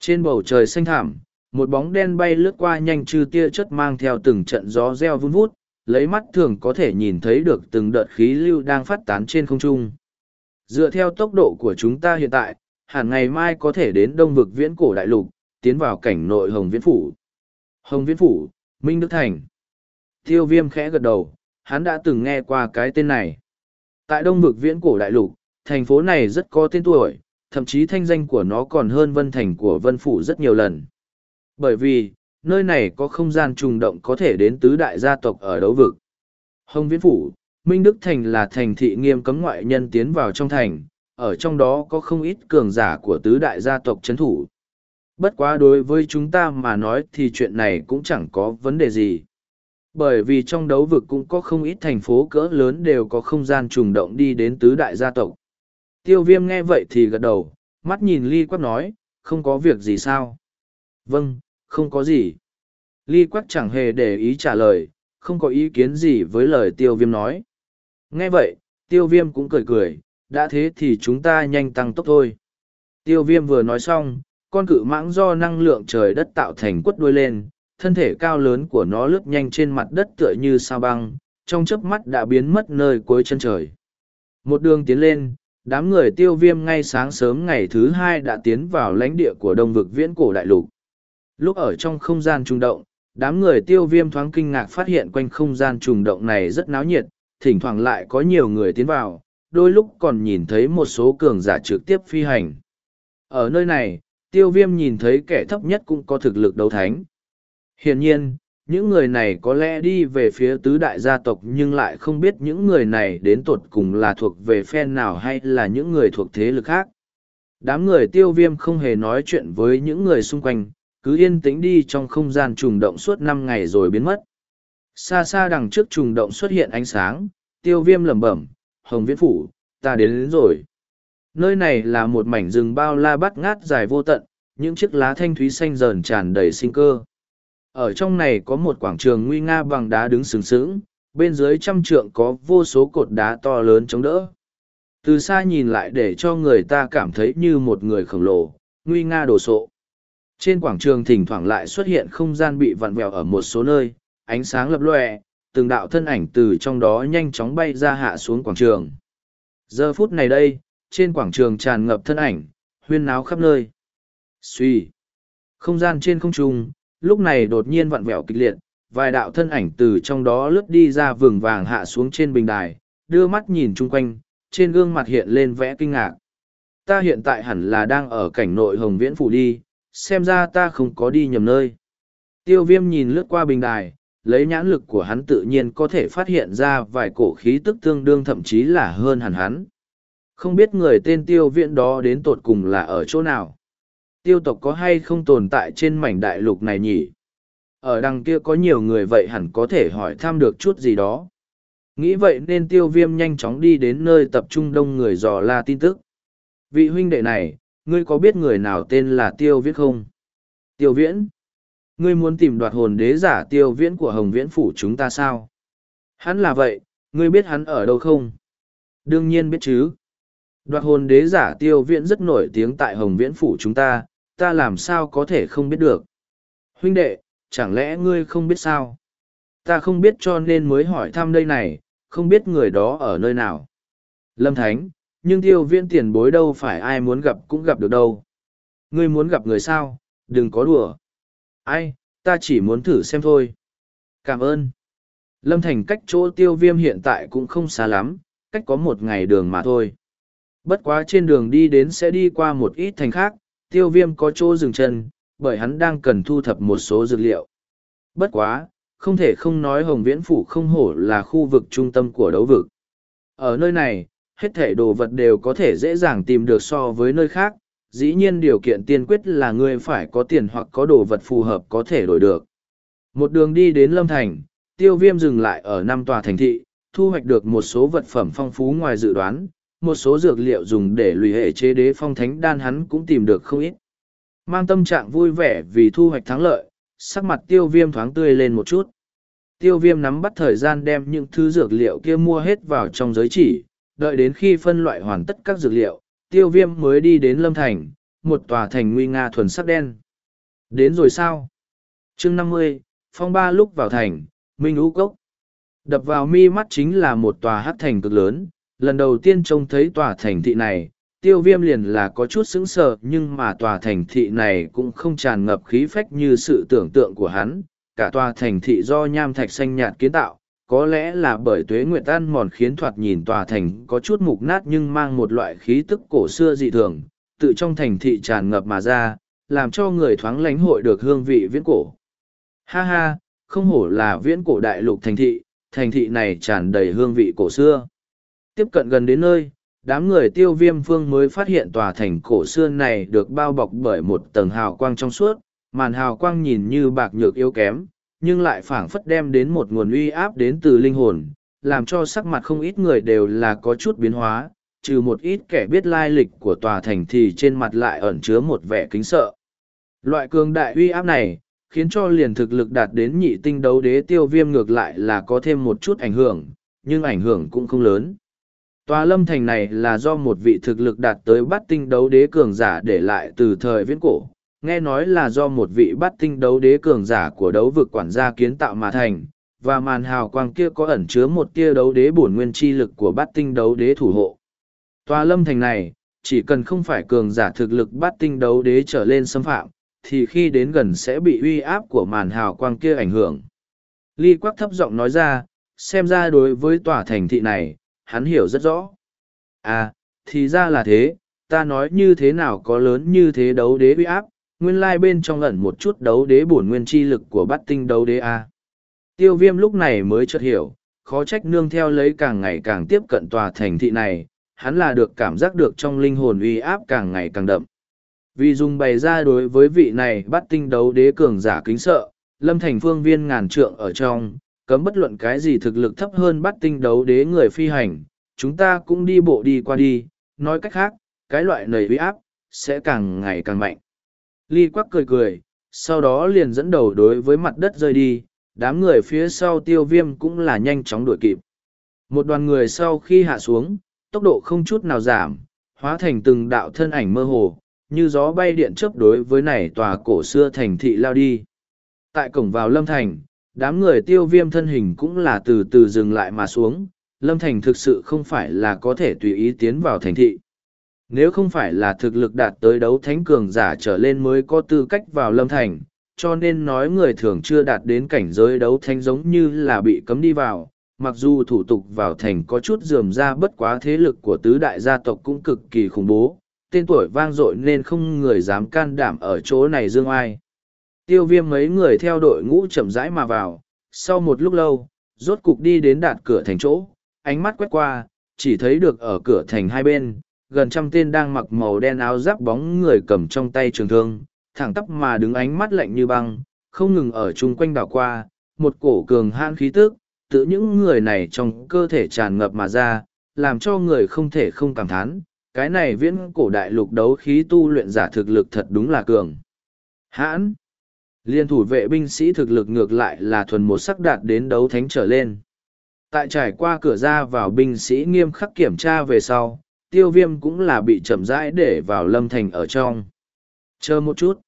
[SPEAKER 1] Trên bầu trời xanh thảm, một bóng đen bay lướt qua nhanh chư tia chất mang theo từng trận gió reo vun vút lấy mắt thường có thể nhìn thấy được từng đợt khí lưu đang phát tán trên không trung. Dựa theo tốc độ của chúng ta hiện tại hẳn ngày mai có thể đến đông vực viễn cổ đại lục tiến vào cảnh nội hồng viễn phủ. Hồng viễn phủ minh đức thành. Tiêu viêm khẽ gật đầu hắn đã từng nghe qua cái tên này. Tại đông vực viễn cổ đại lục, thành phố này rất có tên tuổi, thậm chí thanh danh của nó còn hơn vân thành của vân phủ rất nhiều lần. Bởi vì, nơi này có không gian trùng động có thể đến tứ đại gia tộc ở đấu vực. Hồng Viễn Phủ, Minh Đức Thành là thành thị nghiêm cấm ngoại nhân tiến vào trong thành, ở trong đó có không ít cường giả của tứ đại gia tộc chấn thủ. Bất quá đối với chúng ta mà nói thì chuyện này cũng chẳng có vấn đề gì. Bởi vì trong đấu vực cũng có không ít thành phố cỡ lớn đều có không gian trùng động đi đến tứ đại gia tộc. Tiêu viêm nghe vậy thì gật đầu, mắt nhìn ly quắc nói, không có việc gì sao? Vâng, không có gì. Ly quắc chẳng hề để ý trả lời, không có ý kiến gì với lời tiêu viêm nói. Nghe vậy, tiêu viêm cũng cười cười, đã thế thì chúng ta nhanh tăng tốc thôi. Tiêu viêm vừa nói xong, con cự mãng do năng lượng trời đất tạo thành quất đuôi lên, thân thể cao lớn của nó lướt nhanh trên mặt đất tựa như sao băng, trong chớp mắt đã biến mất nơi cuối chân trời. Một đường tiến lên, đám người tiêu viêm ngay sáng sớm ngày thứ hai đã tiến vào lãnh địa của đông vực viễn cổ đại lục. Lúc ở trong không gian trùng động, đám người tiêu viêm thoáng kinh ngạc phát hiện quanh không gian trùng động này rất náo nhiệt, thỉnh thoảng lại có nhiều người tiến vào, đôi lúc còn nhìn thấy một số cường giả trực tiếp phi hành. Ở nơi này, tiêu viêm nhìn thấy kẻ thấp nhất cũng có thực lực đấu thánh. Hiển nhiên, những người này có lẽ đi về phía tứ đại gia tộc nhưng lại không biết những người này đến tột cùng là thuộc về phe nào hay là những người thuộc thế lực khác. Đám người tiêu viêm không hề nói chuyện với những người xung quanh, cứ yên tĩnh đi trong không gian trùng động suốt năm ngày rồi biến mất. Xa xa đằng trước trùng động xuất hiện ánh sáng, tiêu viêm lẩm bẩm, hồng viễn phủ, ta đến, đến rồi. Nơi này là một mảnh rừng bao la bắt ngát dài vô tận, những chiếc lá thanh thúy xanh rờn tràn đầy sinh cơ. Ở trong này có một quảng trường nguy nga bằng đá đứng sừng sững, bên dưới trăm trượng có vô số cột đá to lớn chống đỡ. Từ xa nhìn lại để cho người ta cảm thấy như một người khổng lồ, nguy nga đồ sộ. Trên quảng trường thỉnh thoảng lại xuất hiện không gian bị vặn vẹo ở một số nơi, ánh sáng lập lòe, từng đạo thân ảnh từ trong đó nhanh chóng bay ra hạ xuống quảng trường. Giờ phút này đây, trên quảng trường tràn ngập thân ảnh, huyên náo khắp nơi. Xuy. Không gian trên không trung, lúc này đột nhiên vặn vẹo kịch liệt, vài đạo thân ảnh từ trong đó lướt đi ra vừng vàng hạ xuống trên bình đài, đưa mắt nhìn chung quanh, trên gương mặt hiện lên vẽ kinh ngạc. Ta hiện tại hẳn là đang ở cảnh nội Hồng Viễn Phủ đi, xem ra ta không có đi nhầm nơi. Tiêu viêm nhìn lướt qua bình đài, lấy nhãn lực của hắn tự nhiên có thể phát hiện ra vài cổ khí tức tương đương thậm chí là hơn hẳn hắn. Không biết người tên tiêu viễn đó đến tột cùng là ở chỗ nào. Tiêu tộc có hay không tồn tại trên mảnh đại lục này nhỉ? Ở đằng kia có nhiều người vậy hẳn có thể hỏi thăm được chút gì đó. Nghĩ vậy nên tiêu viêm nhanh chóng đi đến nơi tập trung đông người dò la tin tức. Vị huynh đệ này, ngươi có biết người nào tên là tiêu viễn không? Tiêu viễn? Ngươi muốn tìm đoạt hồn đế giả tiêu viễn của hồng viễn phủ chúng ta sao? Hắn là vậy, ngươi biết hắn ở đâu không? Đương nhiên biết chứ. Đoạt hồn đế giả tiêu viễn rất nổi tiếng tại hồng viễn phủ chúng ta, ta làm sao có thể không biết được. Huynh đệ, chẳng lẽ ngươi không biết sao? Ta không biết cho nên mới hỏi thăm đây này, không biết người đó ở nơi nào. Lâm Thánh, nhưng tiêu viễn tiền bối đâu phải ai muốn gặp cũng gặp được đâu. Ngươi muốn gặp người sao, đừng có đùa. Ai, ta chỉ muốn thử xem thôi. Cảm ơn. Lâm Thành cách chỗ tiêu viêm hiện tại cũng không xa lắm, cách có một ngày đường mà thôi. Bất quá trên đường đi đến sẽ đi qua một ít thành khác, tiêu viêm có chỗ dừng chân, bởi hắn đang cần thu thập một số dược liệu. Bất quá, không thể không nói Hồng Viễn Phủ không hổ là khu vực trung tâm của đấu vực. Ở nơi này, hết thể đồ vật đều có thể dễ dàng tìm được so với nơi khác, dĩ nhiên điều kiện tiên quyết là ngươi phải có tiền hoặc có đồ vật phù hợp có thể đổi được. Một đường đi đến Lâm Thành, tiêu viêm dừng lại ở năm tòa thành thị, thu hoạch được một số vật phẩm phong phú ngoài dự đoán, một số dược liệu dùng để lùi hệ chế đế phong thánh đan hắn cũng tìm được không ít. Mang tâm trạng vui vẻ vì thu hoạch thắng lợi, sắc mặt tiêu viêm thoáng tươi lên một chút. Tiêu viêm nắm bắt thời gian đem những thứ dược liệu kia mua hết vào trong giới chỉ, đợi đến khi phân loại hoàn tất các dược liệu, tiêu viêm mới đi đến Lâm Thành, một tòa thành nguy nga thuần sắc đen. Đến rồi sao? chương năm mươi phong ba lúc vào thành, Minh Ú Cốc. Đập vào mi mắt chính là một tòa hát thành cực lớn, lần đầu tiên trông thấy tòa thành thị này, tiêu viêm liền là có chút sững sờ nhưng mà tòa thành thị này cũng không tràn ngập khí phách như sự tưởng tượng của hắn, cả tòa thành thị do nham thạch xanh nhạt kiến tạo, có lẽ là bởi tuế nguyệt tan mòn khiến thoạt nhìn tòa thành có chút mục nát nhưng mang một loại khí tức cổ xưa dị thường, tự trong thành thị tràn ngập mà ra, làm cho người thoáng lánh hội được hương vị viễn cổ. Ha ha, không hổ là viễn cổ đại lục thành thị, thành thị này tràn đầy hương vị cổ xưa. Tiếp cận gần đến nơi, đám người tiêu viêm phương mới phát hiện tòa thành cổ xưa này được bao bọc bởi một tầng hào quang trong suốt, màn hào quang nhìn như bạc nhược yếu kém, nhưng lại phảng phất đem đến một nguồn uy áp đến từ linh hồn, làm cho sắc mặt không ít người đều là có chút biến hóa, trừ một ít kẻ biết lai lịch của tòa thành thì trên mặt lại ẩn chứa một vẻ kính sợ. Loại cường đại uy áp này, khiến cho liền thực lực đạt đến nhị tinh đấu đế tiêu viêm ngược lại là có thêm một chút ảnh hưởng, nhưng ảnh hưởng cũng không lớn. Tòa lâm thành này là do một vị thực lực đạt tới bát tinh đấu đế cường giả để lại từ thời viễn cổ, nghe nói là do một vị bát tinh đấu đế cường giả của đấu vực quản gia kiến tạo mà thành, và màn hào quang kia có ẩn chứa một tia đấu đế bổn nguyên chi lực của bát tinh đấu đế thủ hộ. Tòa lâm thành này, chỉ cần không phải cường giả thực lực bát tinh đấu đế trở lên xâm phạm, thì khi đến gần sẽ bị uy áp của màn hào quang kia ảnh hưởng. Ly Quắc thấp giọng nói ra, xem ra đối với tòa thành thị này, hắn hiểu rất rõ. À, thì ra là thế, ta nói như thế nào có lớn như thế đấu đế uy áp, nguyên lai bên trong ẩn một chút đấu đế bổn nguyên chi lực của bát tinh đấu đế A. Tiêu viêm lúc này mới chợt hiểu, khó trách nương theo lấy càng ngày càng tiếp cận tòa thành thị này, hắn là được cảm giác được trong linh hồn uy áp càng ngày càng đậm. Vì dùng bày ra đối với vị này bắt tinh đấu đế cường giả kính sợ, lâm thành phương viên ngàn trượng ở trong, cấm bất luận cái gì thực lực thấp hơn bắt tinh đấu đế người phi hành, chúng ta cũng đi bộ đi qua đi, nói cách khác, cái loại nầy uy áp, sẽ càng ngày càng mạnh. Ly quắc cười cười, sau đó liền dẫn đầu đối với mặt đất rơi đi, đám người phía sau tiêu viêm cũng là nhanh chóng đuổi kịp. Một đoàn người sau khi hạ xuống, tốc độ không chút nào giảm, hóa thành từng đạo thân ảnh mơ hồ, như gió bay điện chớp đối với này tòa cổ xưa thành thị lao đi. Tại cổng vào Lâm Thành, đám người tiêu viêm thân hình cũng là từ từ dừng lại mà xuống, Lâm Thành thực sự không phải là có thể tùy ý tiến vào thành thị. Nếu không phải là thực lực đạt tới đấu thánh cường giả trở lên mới có tư cách vào Lâm Thành, cho nên nói người thường chưa đạt đến cảnh giới đấu thánh giống như là bị cấm đi vào. Mặc dù thủ tục vào thành có chút dườm ra bất quá thế lực của tứ đại gia tộc cũng cực kỳ khủng bố, tên tuổi vang dội nên không người dám can đảm ở chỗ này dương ai. Tiêu viêm mấy người theo đội ngũ chậm rãi mà vào, sau một lúc lâu, rốt cục đi đến đạt cửa thành chỗ, ánh mắt quét qua, chỉ thấy được ở cửa thành hai bên, gần trăm tên đang mặc màu đen áo giáp bóng người cầm trong tay trường thương, thẳng tắp mà đứng ánh mắt lạnh như băng, không ngừng ở chung quanh đảo qua, một cổ cường hãn khí tức, tự những người này trong cơ thể tràn ngập mà ra, làm cho người không thể không cảm thán, cái này viễn cổ đại lục đấu khí tu luyện giả thực lực thật đúng là cường. Hãn! Liên thủ vệ binh sĩ thực lực ngược lại là thuần một sắc đạt đến đấu thánh trở lên. Tại trải qua cửa ra vào binh sĩ nghiêm khắc kiểm tra về sau, tiêu viêm cũng là bị chậm rãi để vào lâm thành ở trong. Chờ một chút.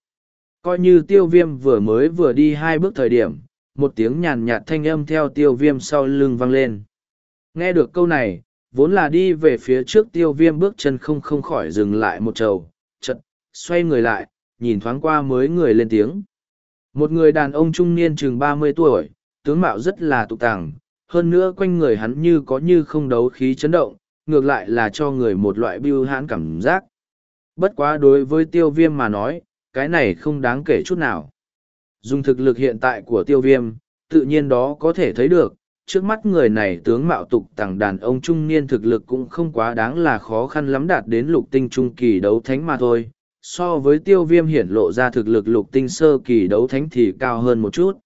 [SPEAKER 1] Coi như tiêu viêm vừa mới vừa đi hai bước thời điểm, một tiếng nhàn nhạt thanh âm theo tiêu viêm sau lưng vang lên. Nghe được câu này, vốn là đi về phía trước tiêu viêm bước chân không không khỏi dừng lại một trầu, chật, xoay người lại, nhìn thoáng qua mới người lên tiếng. Một người đàn ông trung niên chừng ba mươi tuổi, tướng mạo rất là tục tàng, hơn nữa quanh người hắn như có như không đấu khí chấn động, ngược lại là cho người một loại biêu hãn cảm giác. Bất quá đối với tiêu viêm mà nói, cái này không đáng kể chút nào. Dùng thực lực hiện tại của tiêu viêm, tự nhiên đó có thể thấy được, trước mắt người này tướng mạo tục tàng đàn ông trung niên thực lực cũng không quá đáng là khó khăn lắm đạt đến lục tinh trung kỳ đấu thánh mà thôi. So với tiêu viêm hiển lộ ra thực lực lục tinh sơ kỳ đấu thánh thì cao hơn một chút.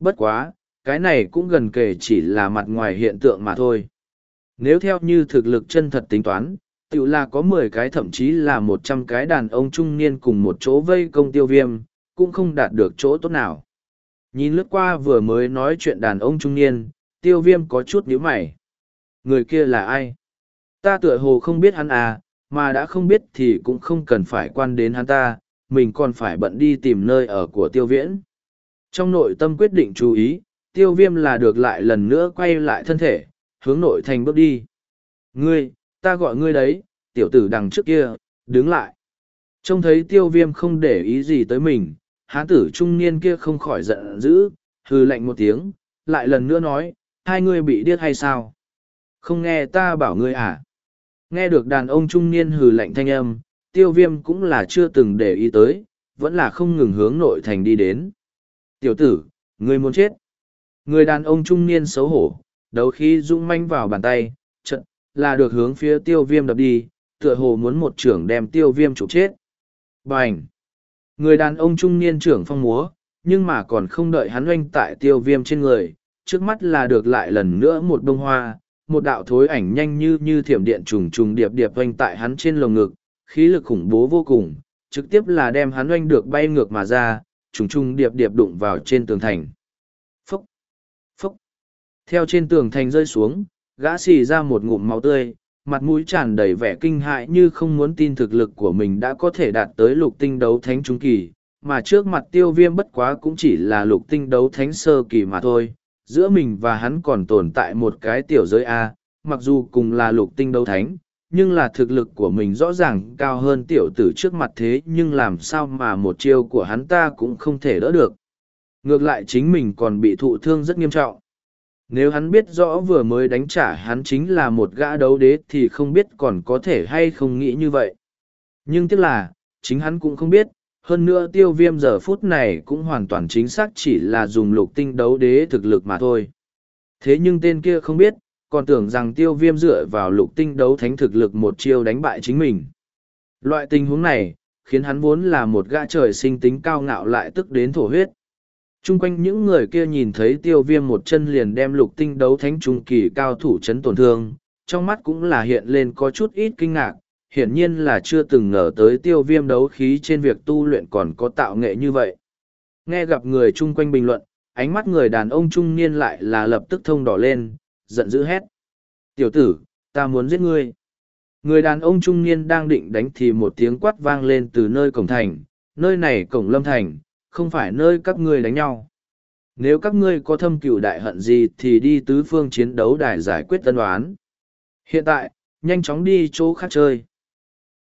[SPEAKER 1] Bất quá, cái này cũng gần kể chỉ là mặt ngoài hiện tượng mà thôi. Nếu theo như thực lực chân thật tính toán, tự là có mười cái thậm chí là một trăm cái đàn ông trung niên cùng một chỗ vây công tiêu viêm, cũng không đạt được chỗ tốt nào. Nhìn lướt qua vừa mới nói chuyện đàn ông trung niên, tiêu viêm có chút nhíu mày. Người kia là ai? Ta tựa hồ không biết hắn à, mà đã không biết thì cũng không cần phải quan đến hắn ta, mình còn phải bận đi tìm nơi ở của tiêu viễn. Trong nội tâm quyết định chú ý, tiêu viêm là được lại lần nữa quay lại thân thể, hướng nội thành bước đi. Ngươi, ta gọi ngươi đấy, tiểu tử đằng trước kia, đứng lại. Trông thấy tiêu viêm không để ý gì tới mình, hán tử trung niên kia không khỏi giận dữ, hư lạnh một tiếng, lại lần nữa nói, hai ngươi bị điếc hay sao? Không nghe ta bảo ngươi à? Nghe được đàn ông trung niên hừ lạnh thanh âm, tiêu viêm cũng là chưa từng để ý tới, vẫn là không ngừng hướng nội thành đi đến. Tiểu tử, ngươi muốn chết. Người đàn ông trung niên xấu hổ, đấu khí rung manh vào bàn tay, trận, là được hướng phía tiêu viêm đập đi, tựa hồ muốn một trưởng đem tiêu viêm trục chết. Bành! Người đàn ông trung niên trưởng phong múa, nhưng mà còn không đợi hắn oanh tại tiêu viêm trên người, trước mắt là được lại lần nữa một bông hoa, một đạo thối ảnh nhanh như như thiểm điện trùng trùng điệp điệp oanh tại hắn trên lồng ngực, khí lực khủng bố vô cùng, trực tiếp là đem hắn oanh được bay ngược mà ra, trùng trùng điệp điệp đụng vào trên tường thành. Theo trên tường thành rơi xuống, gã xì ra một ngụm máu tươi, mặt mũi tràn đầy vẻ kinh hại như không muốn tin thực lực của mình đã có thể đạt tới lục tinh đấu thánh trung kỳ, mà trước mặt tiêu viêm bất quá cũng chỉ là lục tinh đấu thánh sơ kỳ mà thôi. Giữa mình và hắn còn tồn tại một cái tiểu giới A, mặc dù cùng là lục tinh đấu thánh, nhưng là thực lực của mình rõ ràng cao hơn tiểu tử trước mặt thế nhưng làm sao mà một chiêu của hắn ta cũng không thể đỡ được. Ngược lại chính mình còn bị thụ thương rất nghiêm trọng. Nếu hắn biết rõ vừa mới đánh trả hắn chính là một gã đấu đế thì không biết còn có thể hay không nghĩ như vậy. Nhưng tiếc là, chính hắn cũng không biết, hơn nữa tiêu viêm giờ phút này cũng hoàn toàn chính xác chỉ là dùng lục tinh đấu đế thực lực mà thôi. Thế nhưng tên kia không biết, còn tưởng rằng tiêu viêm dựa vào lục tinh đấu thánh thực lực một chiêu đánh bại chính mình. Loại tình huống này, khiến hắn vốn là một gã trời sinh tính cao ngạo lại tức đến thổ huyết. Trung quanh những người kia nhìn thấy tiêu viêm một chân liền đem lục tinh đấu thánh trung kỳ cao thủ chấn tổn thương, trong mắt cũng là hiện lên có chút ít kinh ngạc, hiển nhiên là chưa từng ngờ tới tiêu viêm đấu khí trên việc tu luyện còn có tạo nghệ như vậy. Nghe gặp người chung quanh bình luận, ánh mắt người đàn ông trung niên lại là lập tức thông đỏ lên, giận dữ hét. Tiểu tử, ta muốn giết ngươi. Người đàn ông trung niên đang định đánh thì một tiếng quát vang lên từ nơi cổng thành, nơi này cổng lâm thành, không phải nơi các ngươi đánh nhau. Nếu các ngươi có thâm cửu đại hận gì thì đi tứ phương chiến đấu đài giải quyết tân đoán. Hiện tại, nhanh chóng đi chỗ khác chơi.